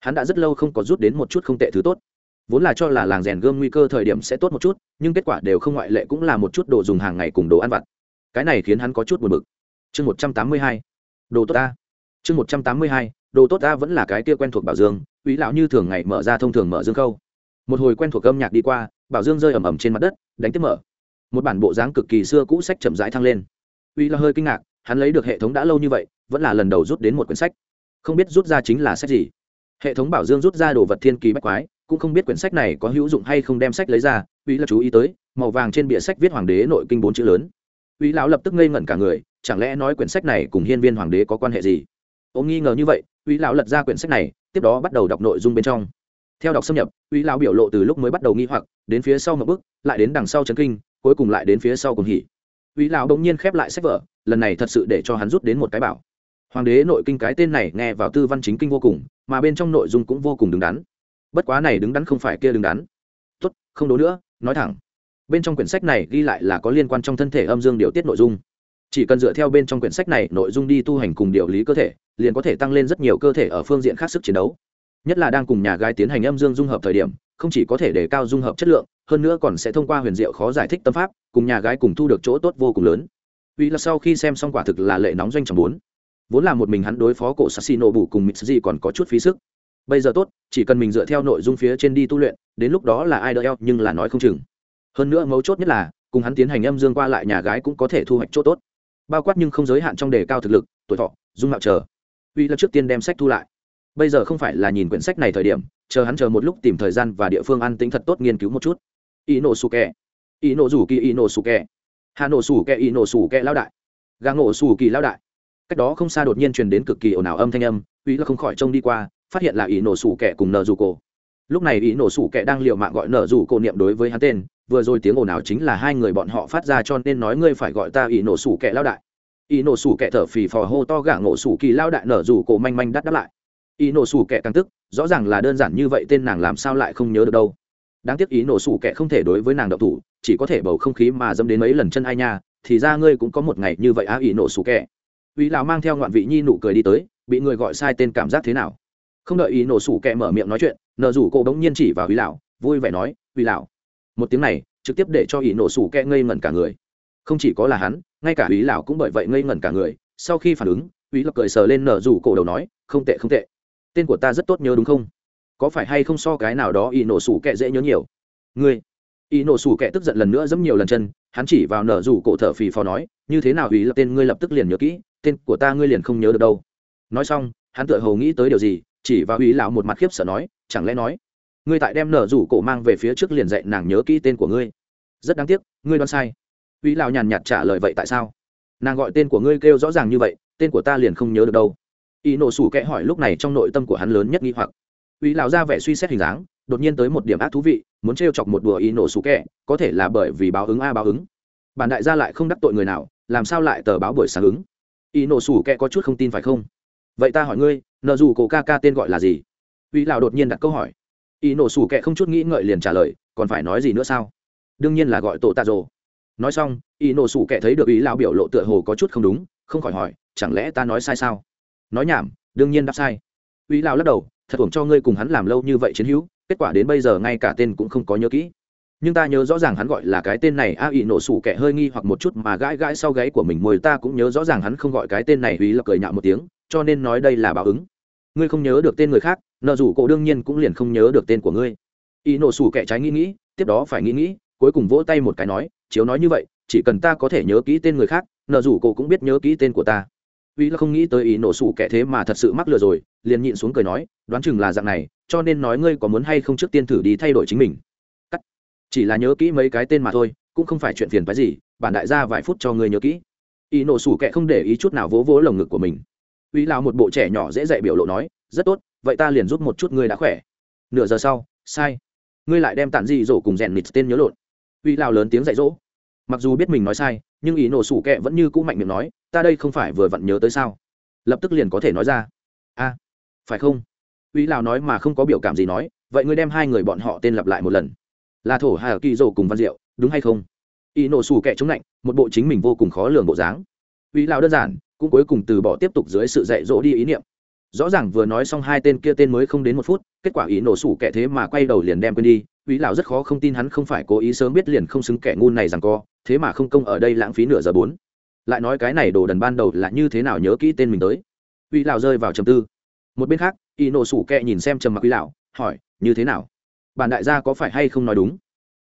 A: Hắn đã rất lâu không có rút đến một chút không tệ thứ tốt. Vốn là cho là làng rèn gươm nguy cơ thời điểm sẽ tốt một chút, nhưng kết quả đều không ngoại lệ cũng là một chút đồ dùng hàng ngày cùng đồ ăn vặt. Cái này khiến hắn có chút buồn bực. Chương một trăm tám mươi hai. Đồ tốt ta. Chương một trăm tám mươi hai. Đồ tốt ta vẫn là cái kia quen thuộc bảo dương, uy lão như thường ngày mở ra thông thường mở dương khâu. Một hồi quen thuộc âm nhạc đi qua, bảo dương rơi ầm ầm trên mặt đất, đánh tiếp mở. Một bản bộ dáng cực kỳ xưa cũ sách chậm rãi thăng lên uy là hơi kinh ngạc, hắn lấy được hệ thống đã lâu như vậy, vẫn là lần đầu rút đến một quyển sách. Không biết rút ra chính là sách gì. Hệ thống bảo dương rút ra đồ vật thiên kỳ bách quái, cũng không biết quyển sách này có hữu dụng hay không đem sách lấy ra. Uy là chú ý tới, màu vàng trên bìa sách viết hoàng đế nội kinh bốn chữ lớn. Uy lão lập tức ngây ngẩn cả người, chẳng lẽ nói quyển sách này cùng hiên viên hoàng đế có quan hệ gì? Ông nghi ngờ như vậy, uy lão lật ra quyển sách này, tiếp đó bắt đầu đọc nội dung bên trong. Theo đọc xâm nhập, uy lão biểu lộ từ lúc mới bắt đầu nghi hoặc, đến phía sau một bước, lại đến đằng sau chấn kinh, cuối cùng lại đến phía sau cùng hỉ. Úy lão bỗng nhiên khép lại sách vở, lần này thật sự để cho hắn rút đến một cái bảo. Hoàng đế nội kinh cái tên này nghe vào tư văn chính kinh vô cùng, mà bên trong nội dung cũng vô cùng đứng đắn. Bất quá này đứng đắn không phải kia đứng đắn. Tốt, không đố nữa, nói thẳng. Bên trong quyển sách này ghi lại là có liên quan trong thân thể âm dương điều tiết nội dung. Chỉ cần dựa theo bên trong quyển sách này, nội dung đi tu hành cùng điều lý cơ thể, liền có thể tăng lên rất nhiều cơ thể ở phương diện khác sức chiến đấu. Nhất là đang cùng nhà gái tiến hành âm dương dung hợp thời điểm không chỉ có thể đề cao dung hợp chất lượng, hơn nữa còn sẽ thông qua huyền diệu khó giải thích tâm pháp, cùng nhà gái cùng thu được chỗ tốt vô cùng lớn. Vì là sau khi xem xong quả thực là lệ nóng doanh trọng bốn. Vốn là một mình hắn đối phó cổ sassino bù cùng mitsuji còn có chút phí sức. Bây giờ tốt, chỉ cần mình dựa theo nội dung phía trên đi tu luyện, đến lúc đó là ai đỡ eo, nhưng là nói không chừng. Hơn nữa mấu chốt nhất là, cùng hắn tiến hành âm dương qua lại nhà gái cũng có thể thu hoạch chỗ tốt. Bao quát nhưng không giới hạn trong đề cao thực lực, tuổi thọ, dung mạo chờ. Uy là trước tiên đem sách thu lại bây giờ không phải là nhìn quyển sách này thời điểm, chờ hắn chờ một lúc tìm thời gian và địa phương ăn tính thật tốt nghiên cứu một chút. Ý nổ sủ kẹ ý nổ rủ kỳ ý nổ sủ kẹ hà nổ sủ kẹ ý nổ sủ kẹ lao đại. Gà ngộ sủ kỳ lao đại. Cách đó không xa đột nhiên truyền đến cực kỳ ồn ào âm thanh âm, uy là không khỏi trông đi qua, phát hiện là ý nổ sủ kẹ cùng nợ rủ cổ lúc này ý nổ sủ kẹ đang liều mạng gọi nợ rủ cổ niệm đối với hắn tên, vừa rồi tiếng ồn ào chính là hai người bọn họ phát ra cho nên nói ngươi phải gọi ta ý nổ sủ kẹ lao đại. Ý nổ sủ kẹ thở phì phò hô to gã ngộ sủ kỳ lao đại nợ rủ cổ manh manh đắt đáp lại ý nổ sủ kẻ càng tức, rõ ràng là đơn giản như vậy tên nàng làm sao lại không nhớ được đâu. Đáng tiếc ý nổ sủ kẻ không thể đối với nàng độc thủ, chỉ có thể bầu không khí mà dâm đến mấy lần chân ai nha, thì ra ngươi cũng có một ngày như vậy á ý nổ sủ kẻ. Uy lão mang theo ngoạn vị nhi nụ cười đi tới, bị người gọi sai tên cảm giác thế nào? Không đợi ý nổ sủ kẻ mở miệng nói chuyện, nợ rủ cổ bỗng nhiên chỉ vào uy lão, vui vẻ nói uy lão. Một tiếng này, trực tiếp để cho ý nổ sủ kẻ ngây ngẩn cả người. Không chỉ có là hắn, ngay cả uy lão cũng bởi vậy ngây ngẩn cả người. Sau khi phản ứng uy lập cười sờ lên nợ rủ cổ đầu nói, không tệ không tệ tên của ta rất tốt nhớ đúng không? Có phải hay không so cái nào đó y nổ sủ kẹ dễ nhớ nhiều? Ngươi. Y nổ sủ kẹ tức giận lần nữa dẫm nhiều lần chân, hắn chỉ vào nở rủ cổ thở phì phò nói, như thế nào ý lập tên ngươi lập tức liền nhớ kỹ, tên của ta ngươi liền không nhớ được đâu. Nói xong, hắn tựa hồ nghĩ tới điều gì, chỉ vào ý lão một mặt khiếp sợ nói, chẳng lẽ nói, ngươi tại đem nở rủ cổ mang về phía trước liền dạy nàng nhớ kỹ tên của ngươi? Rất đáng tiếc, ngươi đoán sai. Ý lão nhàn nhạt trả lời, vậy tại sao? Nàng gọi tên của ngươi kêu rõ ràng như vậy, tên của ta liền không nhớ được đâu y nổ sủ kẽ hỏi lúc này trong nội tâm của hắn lớn nhất nghi hoặc. Uy lão ra vẻ suy xét hình dáng, đột nhiên tới một điểm ác thú vị, muốn trêu chọc một đùa y nổ sủ kẽ có thể là bởi vì báo ứng a báo ứng. Bản đại gia lại không đắc tội người nào, làm sao lại tờ báo buổi sáng ứng? Y nổ sủ kẽ có chút không tin phải không? Vậy ta hỏi ngươi, nợ dù cổ ca ca tên gọi là gì? Uy Lão đột nhiên đặt câu hỏi. Y nổ sủ kệ không chút nghĩ ngợi liền trả lời, còn phải nói gì nữa sao? Đương nhiên là gọi tổ tạ rồ nói xong y nổ sủ kệ thấy được ý Lão biểu lộ tựa hồ có chút không đúng, không khỏi hỏi, chẳng lẽ ta nói sai sao? Nói nhảm, đương nhiên đáp sai. Uy lao lắc đầu, thật hưởng cho ngươi cùng hắn làm lâu như vậy chiến hữu, kết quả đến bây giờ ngay cả tên cũng không có nhớ kỹ. Nhưng ta nhớ rõ ràng hắn gọi là cái tên này, a ỵ nổ sủ kẻ hơi nghi hoặc một chút mà gãi gãi sau gáy của mình mồi ta cũng nhớ rõ ràng hắn không gọi cái tên này, uy là cười nhạo một tiếng, cho nên nói đây là báo ứng. Ngươi không nhớ được tên người khác, nợ rủ cổ đương nhiên cũng liền không nhớ được tên của ngươi. Y nổ sủ kẻ trái nghĩ nghĩ, tiếp đó phải nghĩ nghĩ, cuối cùng vỗ tay một cái nói, chiếu nói như vậy, chỉ cần ta có thể nhớ kỹ tên người khác, nợ rủ cổ cũng biết nhớ kỹ tên của ta uy là không nghĩ tới ý nổ sủ kẻ thế mà thật sự mắc lừa rồi, liền nhịn xuống cười nói, đoán chừng là dạng này, cho nên nói ngươi có muốn hay không trước tiên thử đi thay đổi chính mình. Cắt. chỉ là nhớ kỹ mấy cái tên mà thôi, cũng không phải chuyện phiền phái gì, bản đại gia vài phút cho ngươi nhớ kỹ. Ý nổ sủ kẻ không để ý chút nào vỗ vỗ lồng ngực của mình. Uy là một bộ trẻ nhỏ dễ dạy biểu lộ nói, rất tốt, vậy ta liền giúp một chút ngươi đã khỏe. Nửa giờ sau, sai. Ngươi lại đem tản dị dỗ cùng rèn nịt tên nhớ lộn. Uy lao lớn tiếng dạy dỗ. Mặc dù biết mình nói sai, nhưng ý nổ sủ kẹ vẫn như cũ mạnh miệng nói ta đây không phải vừa vặn nhớ tới sao? Lập tức liền có thể nói ra. A, phải không? Uy lão nói mà không có biểu cảm gì nói, vậy ngươi đem hai người bọn họ tên lặp lại một lần. Là thổ hà kỳ dỗ cùng văn diệu, đúng hay không? Ý nổ sủ kẻ chống lạnh, một bộ chính mình vô cùng khó lường bộ dáng. Uy lão đơn giản, cũng cuối cùng từ bỏ tiếp tục dưới sự dạy dỗ đi ý niệm. Rõ ràng vừa nói xong hai tên kia tên mới không đến một phút, kết quả ý nổ sủ kẻ thế mà quay đầu liền đem quên đi. Ý lão rất khó không tin hắn không phải cố ý sớm biết liền không xứng kẻ ngu này rằng co, thế mà không công ở đây lãng phí nửa giờ bốn lại nói cái này đồ đần ban đầu là như thế nào nhớ kỹ tên mình tới. Uy lão rơi vào trầm tư. Một bên khác, y nổ sủ kẹ nhìn xem trầm mặc uy lão, hỏi, như thế nào? Bản đại gia có phải hay không nói đúng?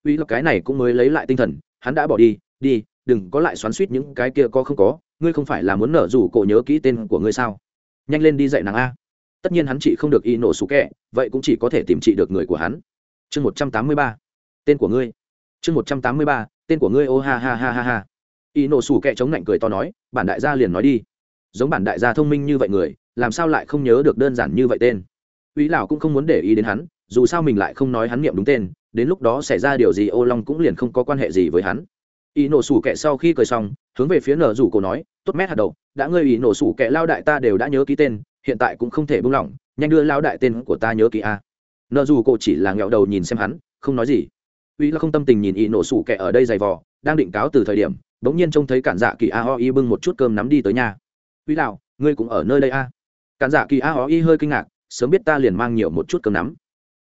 A: Uy lão cái này cũng mới lấy lại tinh thần, hắn đã bỏ đi đi, đừng có lại xoắn suýt những cái kia có không có, ngươi không phải là muốn nở rủ cổ nhớ kỹ tên của ngươi sao? Nhanh lên đi dạy nàng a. Tất nhiên hắn chị không được y nổ sủ kẹ, vậy cũng chỉ có thể tìm trị được người của hắn. Chương một trăm tám mươi ba, tên của ngươi. Chương một trăm tám mươi ba, tên của ngươi, ô ha ha ha ha ha y nổ sủ kẹ chống lạnh cười to nói, bản đại gia liền nói đi. Giống bản đại gia thông minh như vậy người, làm sao lại không nhớ được đơn giản như vậy tên? Uy lão cũng không muốn để ý đến hắn, dù sao mình lại không nói hắn niệm đúng tên, đến lúc đó xảy ra điều gì ô long cũng liền không có quan hệ gì với hắn. Y nổ sủ kẹ sau khi cười xong, hướng về phía nở rủ cổ nói, tốt mét hạt đầu đã ngươi y nổ sủ kẹ lao đại ta đều đã nhớ ký tên, hiện tại cũng không thể buông lỏng, nhanh đưa lao đại tên của ta nhớ ký a. Nở rủ cổ chỉ là nghẹo đầu nhìn xem hắn, không nói gì. Uy là không tâm tình nhìn y nổ sủ kẹ ở đây dày vò, đang định cáo từ thời điểm bỗng nhiên trông thấy cản dạ kỳ a ho y bưng một chút cơm nắm đi tới nhà. Uy lão ngươi cũng ở nơi đây a? Cản dạ kỳ a ho y hơi kinh ngạc sớm biết ta liền mang nhiều một chút cơm nắm.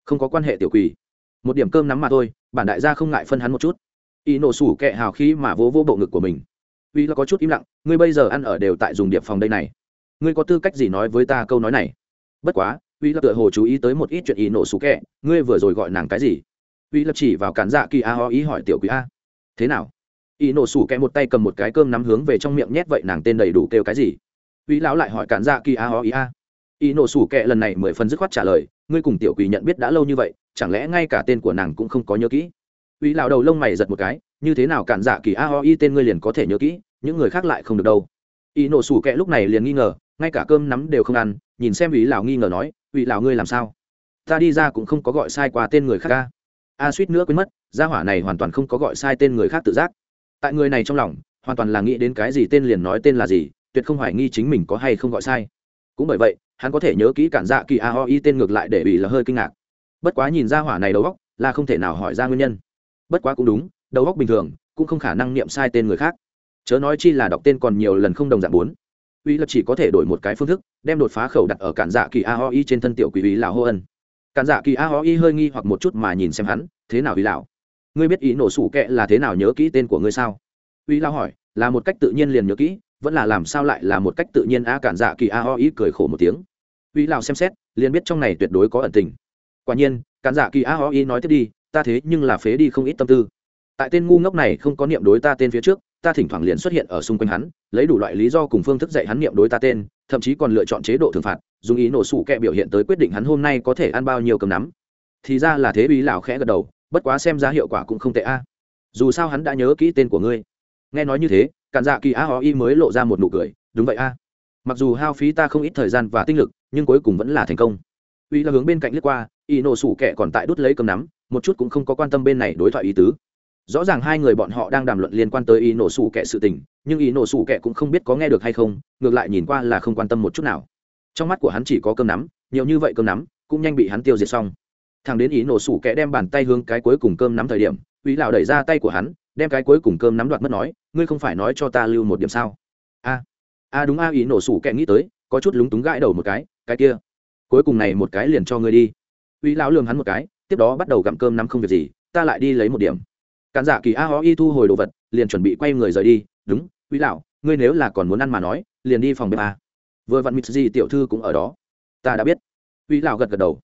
A: Không có quan hệ tiểu quỳ một điểm cơm nắm mà thôi bản đại gia không ngại phân hắn một chút. Y nổ sủ kệ hào khí mà vỗ vỗ bộ ngực của mình. Uy là có chút im lặng ngươi bây giờ ăn ở đều tại dùng điệp phòng đây này. Ngươi có tư cách gì nói với ta câu nói này? Bất quá uy là tựa hồ chú ý tới một ít chuyện y nổ sủ kệ, ngươi vừa rồi gọi nàng cái gì? Uy là chỉ vào cản dạ kỳ a ho ý hỏi tiểu quỷ a. Thế nào? Ý nổ sủ kẹ một tay cầm một cái cơm nắm hướng về trong miệng nhét vậy nàng tên đầy đủ kêu cái gì? Uy lão lại hỏi cản dạ kỳ a ho ý a. Ý nổ sủ kẹ lần này mười phần dứt khoát trả lời, ngươi cùng tiểu quỳ nhận biết đã lâu như vậy, chẳng lẽ ngay cả tên của nàng cũng không có nhớ kỹ? Uy lão đầu lông mày giật một cái, như thế nào cản dạ kỳ a ho ý tên ngươi liền có thể nhớ kỹ, những người khác lại không được đâu. Ý nổ sủ kẹ lúc này liền nghi ngờ, ngay cả cơm nắm đều không ăn, nhìn xem uy lão nghi ngờ nói uy lão ngươi làm sao? Ta đi ra cũng không có gọi sai qua tên người khác ca a suýt nữa quên mất, gia hỏa này hoàn toàn không có gọi sai tên người khác tự giác tại người này trong lòng, hoàn toàn là nghĩ đến cái gì tên liền nói tên là gì, tuyệt không hoài nghi chính mình có hay không gọi sai. Cũng bởi vậy, hắn có thể nhớ kỹ cản dạ kỳ a ho y tên ngược lại để bị là hơi kinh ngạc. Bất quá nhìn ra hỏa này đầu góc là không thể nào hỏi ra nguyên nhân. Bất quá cũng đúng, đầu góc bình thường, cũng không khả năng niệm sai tên người khác. Chớ nói chi là đọc tên còn nhiều lần không đồng dạng bốn. Uy lập chỉ có thể đổi một cái phương thức, đem đột phá khẩu đặt ở cản dạ kỳ a ho y trên thân tiểu quỷ uy là hô ân. Cản dạ kỳ a ho y hơi nghi hoặc một chút mà nhìn xem hắn, thế nào uy lão? Ngươi biết ý nổ sủ kệ là thế nào nhớ kỹ tên của ngươi sao? Uy lão hỏi, là một cách tự nhiên liền nhớ kỹ, vẫn là làm sao lại là một cách tự nhiên a cản dạ kỳ a ho y cười khổ một tiếng. Uy lão xem xét, liền biết trong này tuyệt đối có ẩn tình. Quả nhiên, cản dạ kỳ a ho y nói tiếp đi, ta thế nhưng là phế đi không ít tâm tư. Tại tên ngu ngốc này không có niệm đối ta tên phía trước, ta thỉnh thoảng liền xuất hiện ở xung quanh hắn, lấy đủ loại lý do cùng phương thức dạy hắn niệm đối ta tên, thậm chí còn lựa chọn chế độ thường phạt, dùng ý nổ sủ kẹ biểu hiện tới quyết định hắn hôm nay có thể ăn bao nhiêu cầm nắm. Thì ra là thế uy lão khẽ gật đầu bất quá xem ra hiệu quả cũng không tệ a. Dù sao hắn đã nhớ kỹ tên của ngươi. Nghe nói như thế, cản dạ kỳ a ho y mới lộ ra một nụ cười, đúng vậy a. Mặc dù hao phí ta không ít thời gian và tinh lực, nhưng cuối cùng vẫn là thành công. Uy là hướng bên cạnh lướt qua, y nổ sủ kẻ còn tại đút lấy cầm nắm, một chút cũng không có quan tâm bên này đối thoại ý tứ. Rõ ràng hai người bọn họ đang đàm luận liên quan tới y nổ sủ kẻ sự tình, nhưng y nổ sủ kẻ cũng không biết có nghe được hay không, ngược lại nhìn qua là không quan tâm một chút nào. Trong mắt của hắn chỉ có cơm nắm, nhiều như vậy cơm nắm, cũng nhanh bị hắn tiêu diệt xong thằng đến ý nổ sủ kẻ đem bàn tay hướng cái cuối cùng cơm nắm thời điểm uy lão đẩy ra tay của hắn, đem cái cuối cùng cơm nắm đoạt mất nói, ngươi không phải nói cho ta lưu một điểm sao? A a đúng a, ý nổ sủ kẻ nghĩ tới, có chút lúng túng gãi đầu một cái cái kia, cuối cùng này một cái liền cho ngươi đi. Uy lão lường hắn một cái, tiếp đó bắt đầu gặm cơm nắm không việc gì, ta lại đi lấy một điểm. Cản giả kỳ a ho y thu hồi đồ vật, liền chuẩn bị quay người rời đi, đúng uy lão, ngươi nếu là còn muốn ăn mà nói, liền đi phòng bếp a. Vừa vặn mít gì tiểu thư cũng ở đó. Ta đã biết. Uy lão gật gật đầu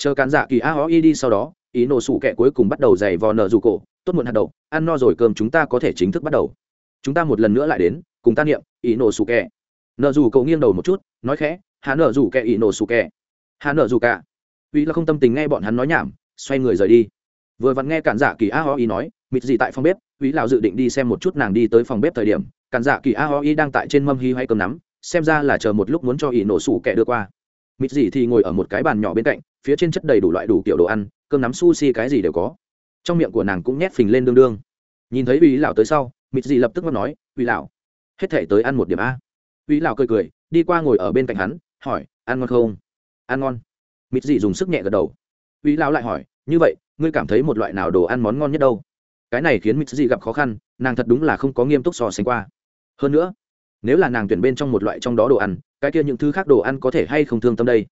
A: chờ cản dạ kỳ a ho y đi sau đó, ý nổ sủ kẹ cuối cùng bắt đầu giày vò nợ dù cổ, tốt muộn hạt đậu, ăn no rồi cơm chúng ta có thể chính thức bắt đầu. Chúng ta một lần nữa lại đến, cùng ta niệm, ý nổ sủ kẹ nợ dù cậu nghiêng đầu một chút, nói khẽ hà nợ dù kẹ ý nổ sủ kẹ hà nợ dù cả uy là không tâm tình nghe bọn hắn nói nhảm, xoay người rời đi. Vừa vặn nghe cản dạ kỳ a ho y nói, mịt gì tại phòng bếp? Uy lão dự định đi xem một chút nàng đi tới phòng bếp thời điểm cản dạ kỳ a ho y đang tại trên mâm hy hay cơm nắm, xem ra là chờ một lúc muốn cho ý nổ sủ kẹ đưa qua. Mịt gì thì ngồi ở một cái bàn nhỏ bên cạnh phía trên chất đầy đủ loại đủ kiểu đồ ăn, cơm nắm sushi cái gì đều có. Trong miệng của nàng cũng nhét phình lên đương đương. Nhìn thấy uy lão tới sau, mịt gì lập tức mất nói, uy lão, hết thể tới ăn một điểm a. Uy lão cười cười, đi qua ngồi ở bên cạnh hắn, hỏi, ăn ngon không? Ăn ngon. Mịt gì dùng sức nhẹ gật đầu. Uy lão lại hỏi, như vậy, ngươi cảm thấy một loại nào đồ ăn món ngon nhất đâu? Cái này khiến mịt gì gặp khó khăn, nàng thật đúng là không có nghiêm túc so sánh qua. Hơn nữa, nếu là nàng tuyển bên trong một loại trong đó đồ ăn, cái kia những thứ khác đồ ăn có thể hay không thương tâm đây?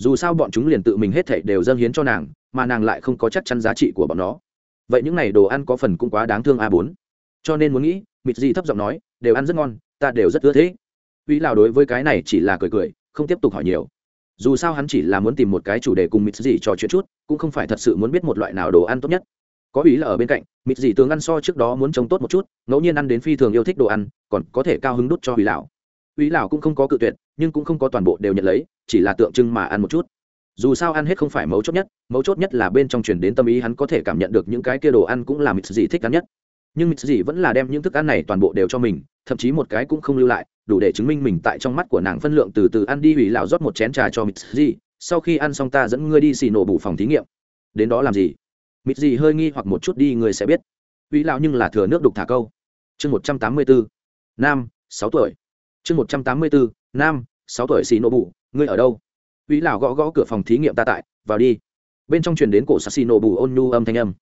A: Dù sao bọn chúng liền tự mình hết thảy đều dâng hiến cho nàng, mà nàng lại không có chắc chắn giá trị của bọn nó. Vậy những này đồ ăn có phần cũng quá đáng thương a bốn. Cho nên muốn nghĩ mịt gì thấp giọng nói, đều ăn rất ngon, ta đều rất ưa thế. Uy lào đối với cái này chỉ là cười cười, không tiếp tục hỏi nhiều. Dù sao hắn chỉ là muốn tìm một cái chủ đề cùng mịt gì trò chuyện chút, cũng không phải thật sự muốn biết một loại nào đồ ăn tốt nhất. Có ý là ở bên cạnh mịt gì tướng ăn so trước đó muốn trông tốt một chút, ngẫu nhiên ăn đến phi thường yêu thích đồ ăn, còn có thể cao hứng đút cho hủy lão Úy lão cũng không có cự tuyệt, nhưng cũng không có toàn bộ đều nhận lấy, chỉ là tượng trưng mà ăn một chút. Dù sao ăn hết không phải mấu chốt nhất, mấu chốt nhất là bên trong truyền đến tâm ý hắn có thể cảm nhận được những cái kia đồ ăn cũng là mịt gì thích ăn nhất. Nhưng mịt gì vẫn là đem những thức ăn này toàn bộ đều cho mình, thậm chí một cái cũng không lưu lại, đủ để chứng minh mình tại trong mắt của nàng phân lượng từ từ ăn đi hủy lão rót một chén trà cho mịt gì sau khi ăn xong ta dẫn ngươi đi xì nổ bù phòng thí nghiệm. Đến đó làm gì? Mịt gì hơi nghi hoặc một chút đi người sẽ biết. Úy lão nhưng là thừa nước đục thả câu. Chương một trăm tám mươi bốn nam, sáu tuổi chương một trăm tám mươi bốn nam, sáu tuổi xì nổ bù, ngươi ở đâu? Uy lão gõ gõ cửa phòng thí nghiệm ta tại, vào đi. Bên trong truyền đến cổ xì nổ bù ôn nhu âm thanh âm.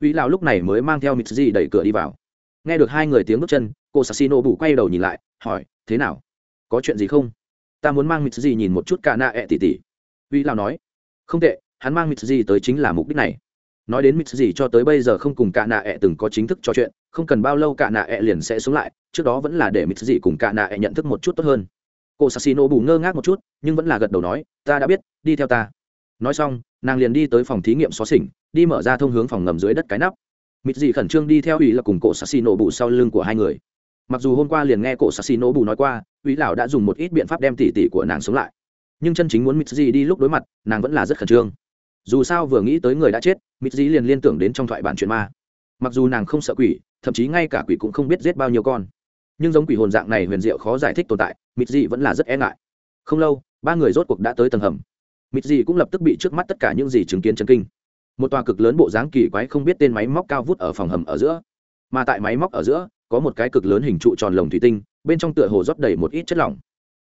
A: Uy lão lúc này mới mang theo mịt gì đẩy cửa đi vào. Nghe được hai người tiếng bước chân cô xì nổ bù quay đầu nhìn lại, hỏi, thế nào? Có chuyện gì không? Ta muốn mang mịt gì nhìn một chút cả nạ ẹ tỉ tỉ. Uy lão nói, không tệ, hắn mang mịt gì tới chính là mục đích này nói đến mít gì cho tới bây giờ không cùng cả nạ ẹ từng có chính thức trò chuyện, không cần bao lâu cả nạ ẹ liền sẽ xuống lại, trước đó vẫn là để mít gì cùng cả nạ ẹ nhận thức một chút tốt hơn. Cô sassino bù ngơ ngác một chút, nhưng vẫn là gật đầu nói, ta đã biết, đi theo ta. Nói xong, nàng liền đi tới phòng thí nghiệm xó xỉnh, đi mở ra thông hướng phòng ngầm dưới đất cái nắp. Mít gì khẩn trương đi theo ủy là cùng cổ sassino bù sau lưng của hai người. Mặc dù hôm qua liền nghe cổ sassino bù nói qua ủy lão đã dùng một ít biện pháp đem tỉ tỉ của nàng sống lại. Nhưng chân chính muốn mít gì đi lúc đối mặt, nàng vẫn là rất khẩn trương dù sao vừa nghĩ tới người đã chết mít Dĩ liền liên tưởng đến trong thoại bản chuyện ma. Mặc dù nàng không sợ quỷ, thậm chí ngay cả quỷ cũng không biết giết bao nhiêu con. Nhưng giống quỷ hồn dạng này huyền diệu khó giải thích tồn tại mít Dĩ vẫn là rất e ngại. Không lâu, ba người rốt cuộc đã tới tầng hầm. Mít Dĩ cũng lập tức bị trước mắt tất cả những gì chứng kiến chân kinh. Một tòa cực lớn bộ dáng kỳ quái không biết tên máy móc cao vút ở phòng hầm ở giữa. Mà tại máy móc ở giữa, có một cái cực lớn hình trụ tròn lồng thủy tinh, bên trong tựa hồ rót đầy một ít chất lỏng.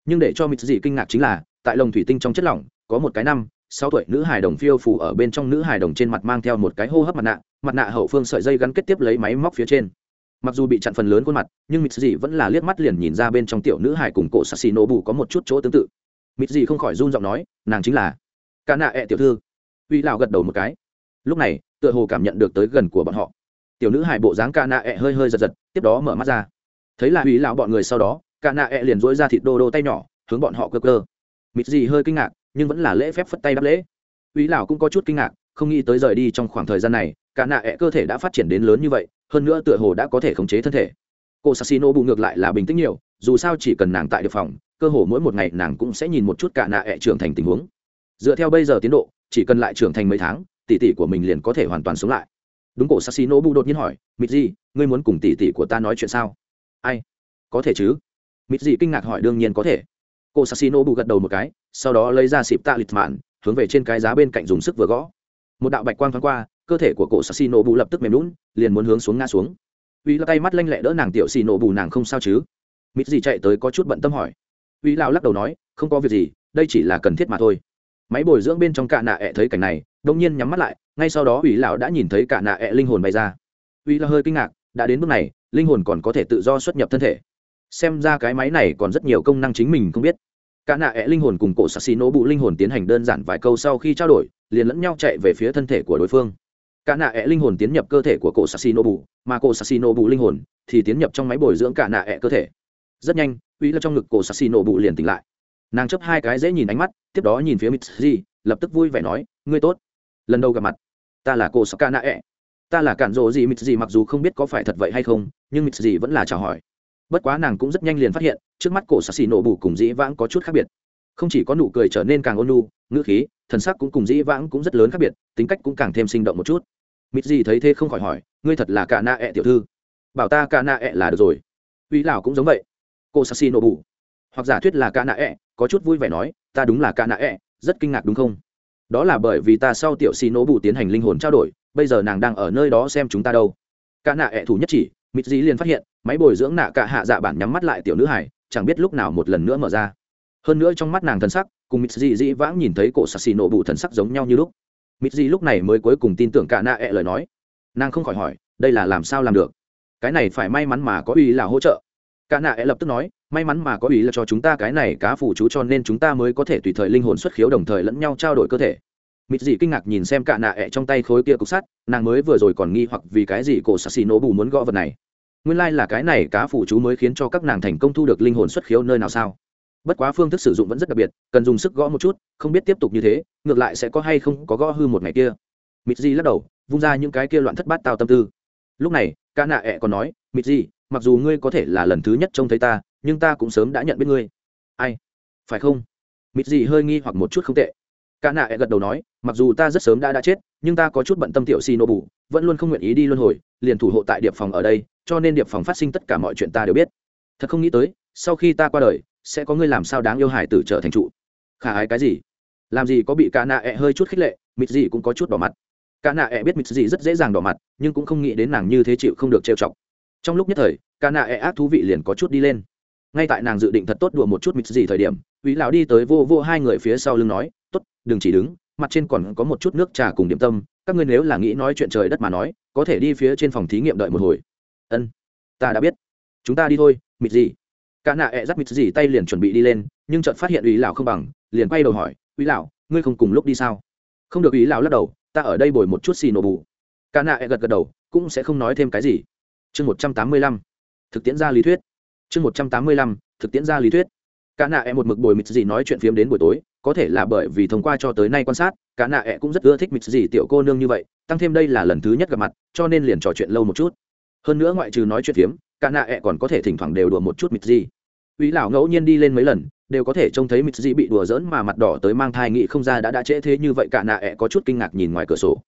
A: Nhưng để cho mít Dĩ kinh ngạc chính là, tại lồng thủy tinh trong chất lỏng, có một cái năm sáu tuổi nữ hài đồng phiêu phủ ở bên trong nữ hài đồng trên mặt mang theo một cái hô hấp mặt nạ mặt nạ hậu phương sợi dây gắn kết tiếp lấy máy móc phía trên. Mặc dù bị chặn phần lớn khuôn mặt, nhưng mịt gì vẫn là liếc mắt liền nhìn ra bên trong tiểu nữ hài cùng cổ sassi nổ bù có một chút chỗ tương tự. Mịt gì không khỏi run giọng nói, nàng chính là ca nạ ẹ、e、tiểu tiểu thư. Uy lào gật đầu một cái. Lúc này, tựa hồ cảm nhận được tới gần của bọn họ. Tiểu nữ hài bộ dáng ca nạ ẹ、e、hơi hơi hơi giật giật, tiếp đó mở mắt ra. Thấy là uy lào bọn người sau đó ca nạ ẹ、e、liền liền dỗi ra thịt đô đô tay nhỏ, hướng bọn họ cơ cơ mịt gì hơi kinh ngạc nhưng vẫn là lễ phép phất tay đáp lễ. Uy Lão cũng có chút kinh ngạc, không nghĩ tới rời đi trong khoảng thời gian này, cả nạ ẹ cơ thể đã phát triển đến lớn như vậy, hơn nữa tựa hồ đã có thể khống chế thân thể. Cô sassino bù ngược lại là bình tĩnh nhiều, dù sao chỉ cần nàng tại được phòng, cơ hồ mỗi một ngày nàng cũng sẽ nhìn một chút cả nạ ẹ trưởng thành tình huống. Dựa theo bây giờ tiến độ, chỉ cần lại trưởng thành mấy tháng, tỷ tỷ của mình liền có thể hoàn toàn sống lại. Đúng cổ sassino bù đột nhiên hỏi, Mịt gì, ngươi muốn cùng tỷ tỷ của ta nói chuyện sao? Ai? Có thể chứ. Mịt gì kinh ngạc hỏi, đương nhiên có thể cô sassino bù gật đầu một cái, sau đó lấy ra xịp tạ lịch mạn, hướng về trên cái giá bên cạnh dùng sức vừa gõ. Một đạo bạch quang thoáng qua, cơ thể của cổ sassino bù lập tức mềm lún liền muốn hướng xuống ngã xuống. Uy là tay mắt lanh lẹ đỡ nàng tiểu xì nổ bù nàng không sao chứ? Mít gì chạy tới có chút bận tâm hỏi. Uy lao lắc đầu nói, không có việc gì, đây chỉ là cần thiết mà thôi. Máy bồi dưỡng bên trong cạ nạ ẹ thấy cảnh này, đông nhiên nhắm mắt lại, ngay sau đó uy lão đã nhìn thấy cạ nạ ẹ linh hồn bay ra. Uy là hơi kinh ngạc, đã đến bước này, linh hồn còn có thể tự do xuất nhập thân thể xem ra cái máy này còn rất nhiều công năng chính mình không biết. Cả nạ ẹ linh hồn cùng cổ sassi nổ bụ linh hồn tiến hành đơn giản vài câu sau khi trao đổi, liền lẫn nhau chạy về phía thân thể của đối phương. Cả nạ ẹ linh hồn tiến nhập cơ thể của cổ sassi nổ bụ, mà cổ sassi nổ bụ linh hồn thì tiến nhập trong máy bồi dưỡng cả nạ ẹ cơ thể. Rất nhanh uy là trong ngực cổ sassi nổ bụ liền tỉnh lại. Nàng chấp hai cái dễ nhìn ánh mắt, tiếp đó nhìn phía mitsuji, lập tức vui vẻ nói, ngươi tốt. Lần đầu gặp mặt, ta là cô saka nạ ẹ. Ta là cản rộ gì mitsuji mặc dù không biết có phải thật vậy hay không, nhưng mitsuji vẫn là chào hỏi bất quá nàng cũng rất nhanh liền phát hiện, trước mắt cổ xà xì nổ bù cùng dĩ vãng có chút khác biệt. Không chỉ có nụ cười trở nên càng ôn nhu, ngữ khí, thần sắc cũng cùng dĩ vãng cũng rất lớn khác biệt, tính cách cũng càng thêm sinh động một chút. Mịt gì thấy thế không khỏi hỏi, ngươi thật là cả na ẹ tiểu thư? Bảo ta cả na ẹ là được rồi. Uy lào cũng giống vậy. Cô xà nổ bù. Hoặc giả thuyết là cả na ẹ, có chút vui vẻ nói, ta đúng là cả na ẹ, rất kinh ngạc đúng không? Đó là bởi vì ta sau tiểu si nổ bù tiến hành linh hồn trao đổi, bây giờ nàng đang ở nơi đó xem chúng ta đâu. Cả na ẹ thủ nhất chỉ Mịt dĩ liền phát hiện, máy bồi dưỡng nạ cả hạ dạ bản nhắm mắt lại tiểu nữ hải chẳng biết lúc nào một lần nữa mở ra. Hơn nữa trong mắt nàng thân sắc, cùng Mịt dĩ dĩ vãng nhìn thấy cổ sạc xì nổ bụ thần sắc giống nhau như lúc. Mịt dĩ lúc này mới cuối cùng tin tưởng cả nạ ẹ lời nói. Nàng không khỏi hỏi, đây là làm sao làm được? Cái này phải may mắn mà có uy là hỗ trợ. Cả nạ ẹ lập tức nói, may mắn mà có ý là cho chúng ta cái này cá phủ chú cho nên chúng ta mới có thể tùy thời linh hồn xuất khiếu đồng thời lẫn nhau trao đổi cơ thể mịt dị kinh ngạc nhìn xem cả nạ ẹ trong tay khối kia cục sắt, nàng mới vừa rồi còn nghi hoặc vì cái gì cổ sassi nổ bù muốn gõ vật này. Nguyên lai、like、là cái này cá phủ chú mới khiến cho các nàng thành công thu được linh hồn xuất khiếu nơi nào sao? Bất quá phương thức sử dụng vẫn rất đặc biệt, cần dùng sức gõ một chút, không biết tiếp tục như thế, ngược lại sẽ có hay không có gõ hư một ngày kia. Mịt dị lắc đầu, vung ra những cái kia loạn thất bát tao tâm tư. Lúc này, cả nạ ẹ còn nói, mịt dị mặc dù ngươi có thể là lần thứ nhất trông thấy ta, nhưng ta cũng sớm đã nhận biết ngươi. Ai? Phải không? Mịt dị hơi nghi hoặc một chút không tệ. Cả nạ gật đầu nói mặc dù ta rất sớm đã đã chết, nhưng ta có chút bận tâm tiểu si nô bù vẫn luôn không nguyện ý đi luân hồi, liền thủ hộ tại điệp phòng ở đây, cho nên điệp phòng phát sinh tất cả mọi chuyện ta đều biết. Thật không nghĩ tới, sau khi ta qua đời, sẽ có ngươi làm sao đáng yêu hải tử trở thành trụ. Khả ái cái gì? Làm gì có bị cả nạ ẹ hơi chút khích lệ, mịt gì cũng có chút đỏ mặt. Cả nạ ẹ biết mịt gì rất dễ dàng đỏ mặt, nhưng cũng không nghĩ đến nàng như thế chịu không được trêu chọc. Trong lúc nhất thời, cả nạ ẹ ác thú vị liền có chút đi lên. Ngay tại nàng dự định thật tốt đùa một chút mịt gì thời điểm ý lão đi tới vô vô hai người phía sau lưng nói, tốt, đừng chỉ đứng mặt trên còn có một chút nước trà cùng điểm tâm, các ngươi nếu là nghĩ nói chuyện trời đất mà nói, có thể đi phía trên phòng thí nghiệm đợi một hồi. Ân, ta đã biết. Chúng ta đi thôi, mịt gì? Cả nạ ẹ dắt mịt gì tay liền chuẩn bị đi lên, nhưng chợt phát hiện ủy lão không bằng, liền quay đầu hỏi ủy lão, ngươi không cùng lúc đi sao? Không được ủy lão lắc đầu, ta ở đây bồi một chút xì nổ bù cả nạ gật gật đầu, cũng sẽ không nói thêm cái gì. Chương một trăm tám mươi lăm. Thực tiễn ra lý thuyết. Chương một trăm tám mươi lăm, thực tiễn ra lý thuyết. Cả nạ ẹ một mực bồi mịt gì nói chuyện phiếm đến buổi tối có thể là bởi vì thông qua cho tới nay quan sát cả nạ ẹ cũng rất ưa thích mịt gì tiểu cô nương như vậy tăng thêm đây là lần thứ nhất gặp mặt cho nên liền trò chuyện lâu một chút hơn nữa ngoại trừ nói chuyện phiếm cả nạ ẹ còn có thể thỉnh thoảng đều đùa một chút mịt gì Úy lão ngẫu nhiên đi lên mấy lần, đều có thể trông thấy mịt gì bị đùa giỡn mà mặt đỏ tới mang thai nghị không ra đã đã trễ thế như vậy cả nạ ẹ có chút kinh ngạc nhìn ngoài cửa sổ.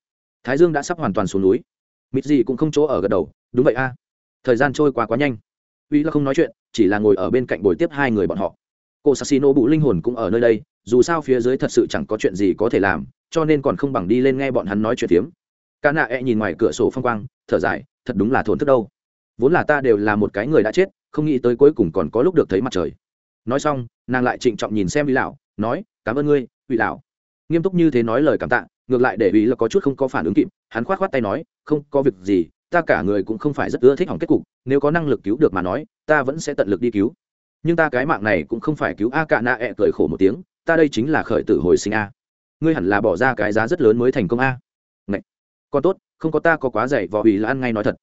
A: Thái Dương đã sắp hoàn toàn xuống núi. mịt gì cũng không chỗ ở gật đầu, đúng vậy a. Thời gian trôi qua quá nhanh. uy là không nói chuyện, chỉ là ngồi ở bên cạnh buổi tiếp hai người bọn họ. Cô sassino bụ linh hồn cũng ở nơi đây, dù sao phía dưới thật sự chẳng có chuyện gì có thể làm, cho nên còn không bằng đi lên nghe bọn hắn nói chuyện tiếm. Cả nạ e nhìn ngoài cửa sổ phong quang, thở dài, thật đúng là thốn thức đâu. Vốn là ta đều là một cái người đã chết, không nghĩ tới cuối cùng còn có lúc được thấy mặt trời nói xong nàng lại trịnh trọng nhìn xem uy lão nói cảm ơn ngươi vị lão nghiêm túc như thế nói lời cảm tạ ngược lại để uy là có chút không có phản ứng kịp hắn khoát khoát tay nói không có việc gì ta cả người cũng không phải rất ưa thích hỏng kết cục nếu có năng lực cứu được mà nói ta vẫn sẽ tận lực đi cứu nhưng ta cái mạng này cũng không phải cứu a cả nạ ẹ cười khổ một tiếng ta đây chính là khởi tử hồi sinh a. Ngươi hẳn là bỏ ra cái giá rất lớn mới thành công a. Ngậy. còn tốt, không có ta có quá dày vò ủy là ăn ngay nói thật.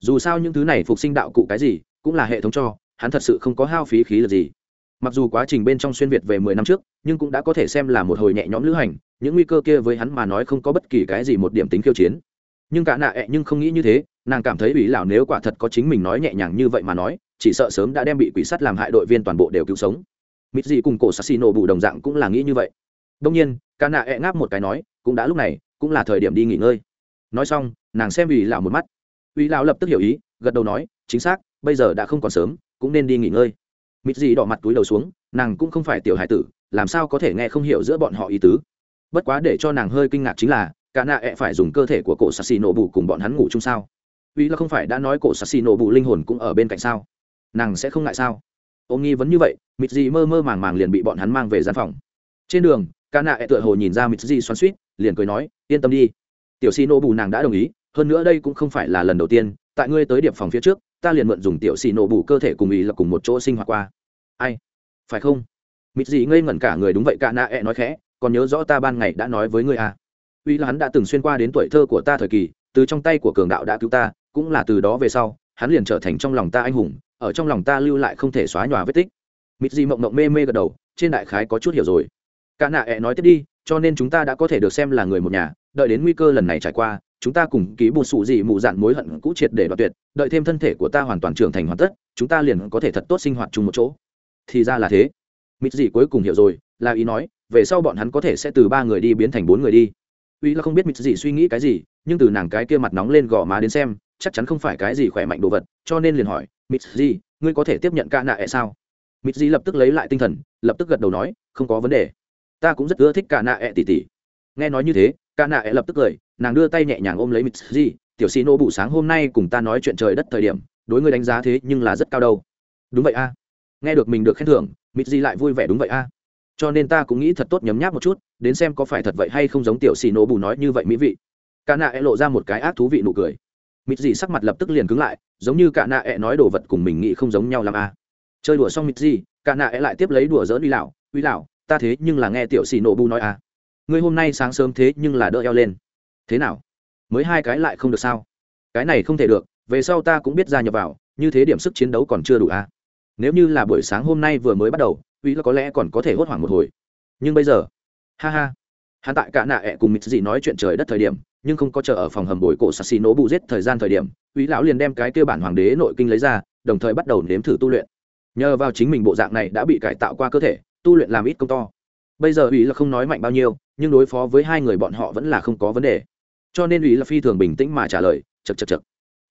A: Dù sao những thứ này phục sinh đạo cụ cái gì, cũng là hệ thống cho, hắn thật sự không có hao phí khí lực gì. Mặc dù quá trình bên trong xuyên việt về mười năm trước, nhưng cũng đã có thể xem là một hồi nhẹ nhõm lữ hành, những nguy cơ kia với hắn mà nói không có bất kỳ cái gì một điểm tính khiêu chiến. Nhưng cả nạ ẹ nhưng không nghĩ như thế, nàng cảm thấy ủy lão nếu quả thật có chính mình nói nhẹ nhàng như vậy mà nói, chỉ sợ sớm đã đem bị quỷ sắt làm hại đội viên toàn bộ đều cứu sống mít gì cùng cổ sassino bù đồng dạng cũng là nghĩ như vậy. Đông nhiên ca nạ ẹ ngáp một cái nói, cũng đã lúc này, cũng là thời điểm đi nghỉ ngơi. Nói xong, nàng xem ủy lão một mắt. Ủy lão lập tức hiểu ý, gật đầu nói, chính xác, bây giờ đã không còn sớm, cũng nên đi nghỉ ngơi. Mịt gì đỏ mặt túi đầu xuống, nàng cũng không phải tiểu hải tử, làm sao có thể nghe không hiểu giữa bọn họ ý tứ. Bất quá để cho nàng hơi kinh ngạc chính là, cả nạ ẹ phải dùng cơ thể của cổ sassi nổ bù cùng bọn hắn ngủ chung sao? Ủy là không phải đã nói cổ sassi nổ bù linh hồn cũng ở bên cạnh sao? Nàng sẽ không ngại sao? Ông nghi vấn như vậy mịt gì mơ mơ màng màng liền bị bọn hắn mang về gian phòng. Trên đường ca nạ tựa hồ nhìn ra mịt gì xoắn suýt liền cười nói, yên tâm đi. Tiểu xì nổ bù nàng đã đồng ý, hơn nữa đây cũng không phải là lần đầu tiên, tại ngươi tới điểm phòng phía trước, ta liền mượn dùng tiểu xì nổ bù cơ thể cùng ý là cùng một chỗ sinh hoạt qua. Ai? Phải không? Mịt gì ngây ngẩn cả người, đúng vậy ca nạ ẹ nói khẽ, còn nhớ rõ ta ban ngày đã nói với ngươi à? Uy là hắn đã từng xuyên qua đến tuổi thơ của ta thời kỳ, từ trong tay của cường đạo đã cứu ta, cũng là từ đó về sau, hắn liền trở thành trong lòng ta anh hùng ở trong lòng ta lưu lại không thể xóa nhòa vết tích. Mịt gì mộng mộng mê mê gật đầu, trên đại khái có chút hiểu rồi. Cả nạ ẹ nói tiếp đi, cho nên chúng ta đã có thể được xem là người một nhà, đợi đến nguy cơ lần này trải qua, chúng ta cùng ký bột sụ gì mù dạn mối hận cũ triệt để đoạt tuyệt, đợi thêm thân thể của ta hoàn toàn trưởng thành hoàn tất, chúng ta liền có thể thật tốt sinh hoạt chung một chỗ. Thì ra là thế. Mịt gì cuối cùng hiểu rồi, là ý nói, về sau bọn hắn có thể sẽ từ ba người đi biến thành bốn người đi. Uy là không biết mịt gì suy nghĩ cái gì, nhưng từ nàng cái kia mặt nóng lên gò má đến xem chắc chắn không phải cái gì khỏe mạnh đồ vật, cho nên liền hỏi mít gì ngươi có thể tiếp nhận ca nạ ẹ sao? Mít gì lập tức lấy lại tinh thần, lập tức gật đầu nói, không có vấn đề. Ta cũng rất ưa thích ca nạ ẹ tỉ tỉ. Nghe nói như thế ca nạ ẹ lập tức cười, nàng đưa tay nhẹ nhàng ôm lấy mít gì tiểu xì nô bụ sáng hôm nay cùng ta nói chuyện trời đất thời điểm, đối ngươi đánh giá thế nhưng là rất cao đâu. Đúng vậy a. Nghe được mình được khen thưởng mít gì lại vui vẻ, đúng vậy a. Cho nên ta cũng nghĩ thật tốt nhấm nháp một chút, đến xem có phải thật vậy hay không giống tiểu xì nổ bù nói như vậy mỹ vị. Ca nạ e lộ ra một cái ác thú vị nụ cười. Mịt gì sắc mặt lập tức liền cứng lại, giống như cả nạ e nói đồ vật cùng mình nghĩ không giống nhau làm a à. chơi đùa xong mịt gì, cả nạ e lại tiếp lấy đùa dỡn uy lão uy lão, ta thế nhưng là nghe tiểu xì nổ bu nói a ngươi hôm nay sáng sớm thế nhưng là đỡ eo lên. Thế nào? Mới hai cái lại không được sao? Cái này không thể được, về sau ta cũng biết ra nhập vào, như thế điểm sức chiến đấu còn chưa đủ a nếu như là buổi sáng hôm nay vừa mới bắt đầu, uy là có lẽ còn có thể hốt hoảng một hồi. Nhưng bây giờ, ha ha. Hắn tại cả nạ ẹ cùng mịt gì nói chuyện trời đất thời điểm nhưng không có chờ ở phòng hầm bồi cổ sassi nổ bù giết thời gian thời điểm uy lão liền đem cái kêu bản hoàng đế nội kinh lấy ra, đồng thời bắt đầu nếm thử tu luyện. Nhờ vào chính mình bộ dạng này đã bị cải tạo qua cơ thể, tu luyện làm ít công to. Bây giờ uy là không nói mạnh bao nhiêu, nhưng đối phó với hai người bọn họ vẫn là không có vấn đề. Cho nên uy là phi thường bình tĩnh mà trả lời chật chật chật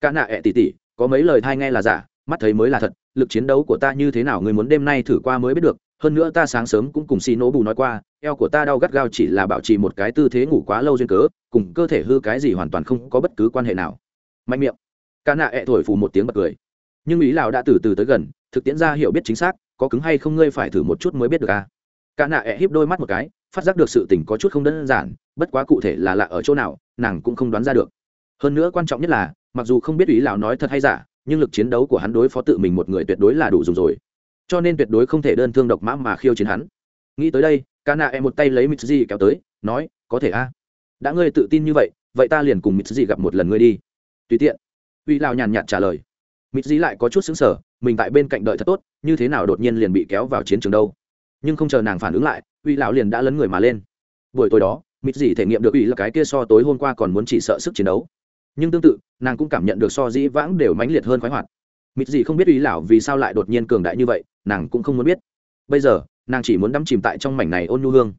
A: cả nạ ẹ tỉ tỉ, có mấy lời thai nghe là giả, mắt thấy mới là thật, lực chiến đấu của ta như thế nào người muốn đêm nay thử qua mới biết được hơn nữa ta sáng sớm cũng cùng xì nỗ bù nói qua, eo của ta đau gắt gao chỉ là bảo trì một cái tư thế ngủ quá lâu duyên cớ, cùng cơ thể hư cái gì hoàn toàn không có bất cứ quan hệ nào. Mạnh miệng. Ca nạ ẹ thổi phù một tiếng bật cười. Nhưng ý lào đã từ từ tới gần, thực tiễn ra hiểu biết chính xác, có cứng hay không ngươi phải thử một chút mới biết được à. ca nạ ẹ híp đôi mắt một cái, phát giác được sự tình có chút không đơn giản, bất quá cụ thể là lạ ở chỗ nào, nàng cũng không đoán ra được. Hơn nữa quan trọng nhất là, mặc dù không biết ý lào nói thật hay giả, nhưng lực chiến đấu của hắn đối phó tự mình một người tuyệt đối là đủ dùng rồi cho nên tuyệt đối không thể đơn thương độc mã mà khiêu chiến hắn. Nghĩ tới đây, ca nạ em một tay lấy mitsuji kéo tới, nói, có thể a. Đã ngươi tự tin như vậy vậy ta liền cùng mít gặp một lần ngươi đi. Tùy tiện, uy lao nhàn nhạt trả lời. Mít lại có chút xứng sở mình tại bên cạnh đợi thật tốt, như thế nào đột nhiên liền bị kéo vào chiến trường đâu. Nhưng không chờ nàng phản ứng lại, uy lão liền đã lấn người mà lên. Buổi tối đó Mịt gì thể nghiệm được uy là cái kia so tối hôm qua còn muốn chỉ sợ sức chiến đấu. Nhưng tương tự, nàng cũng cảm nhận được so dĩ vãng đều mãnh liệt hơn khoái hoạt. Mịt gì không biết ý lão vì sao lại đột nhiên cường đại như vậy, nàng cũng không muốn biết. Bây giờ, nàng chỉ muốn đắm chìm tại trong mảnh này ôn nhu hương.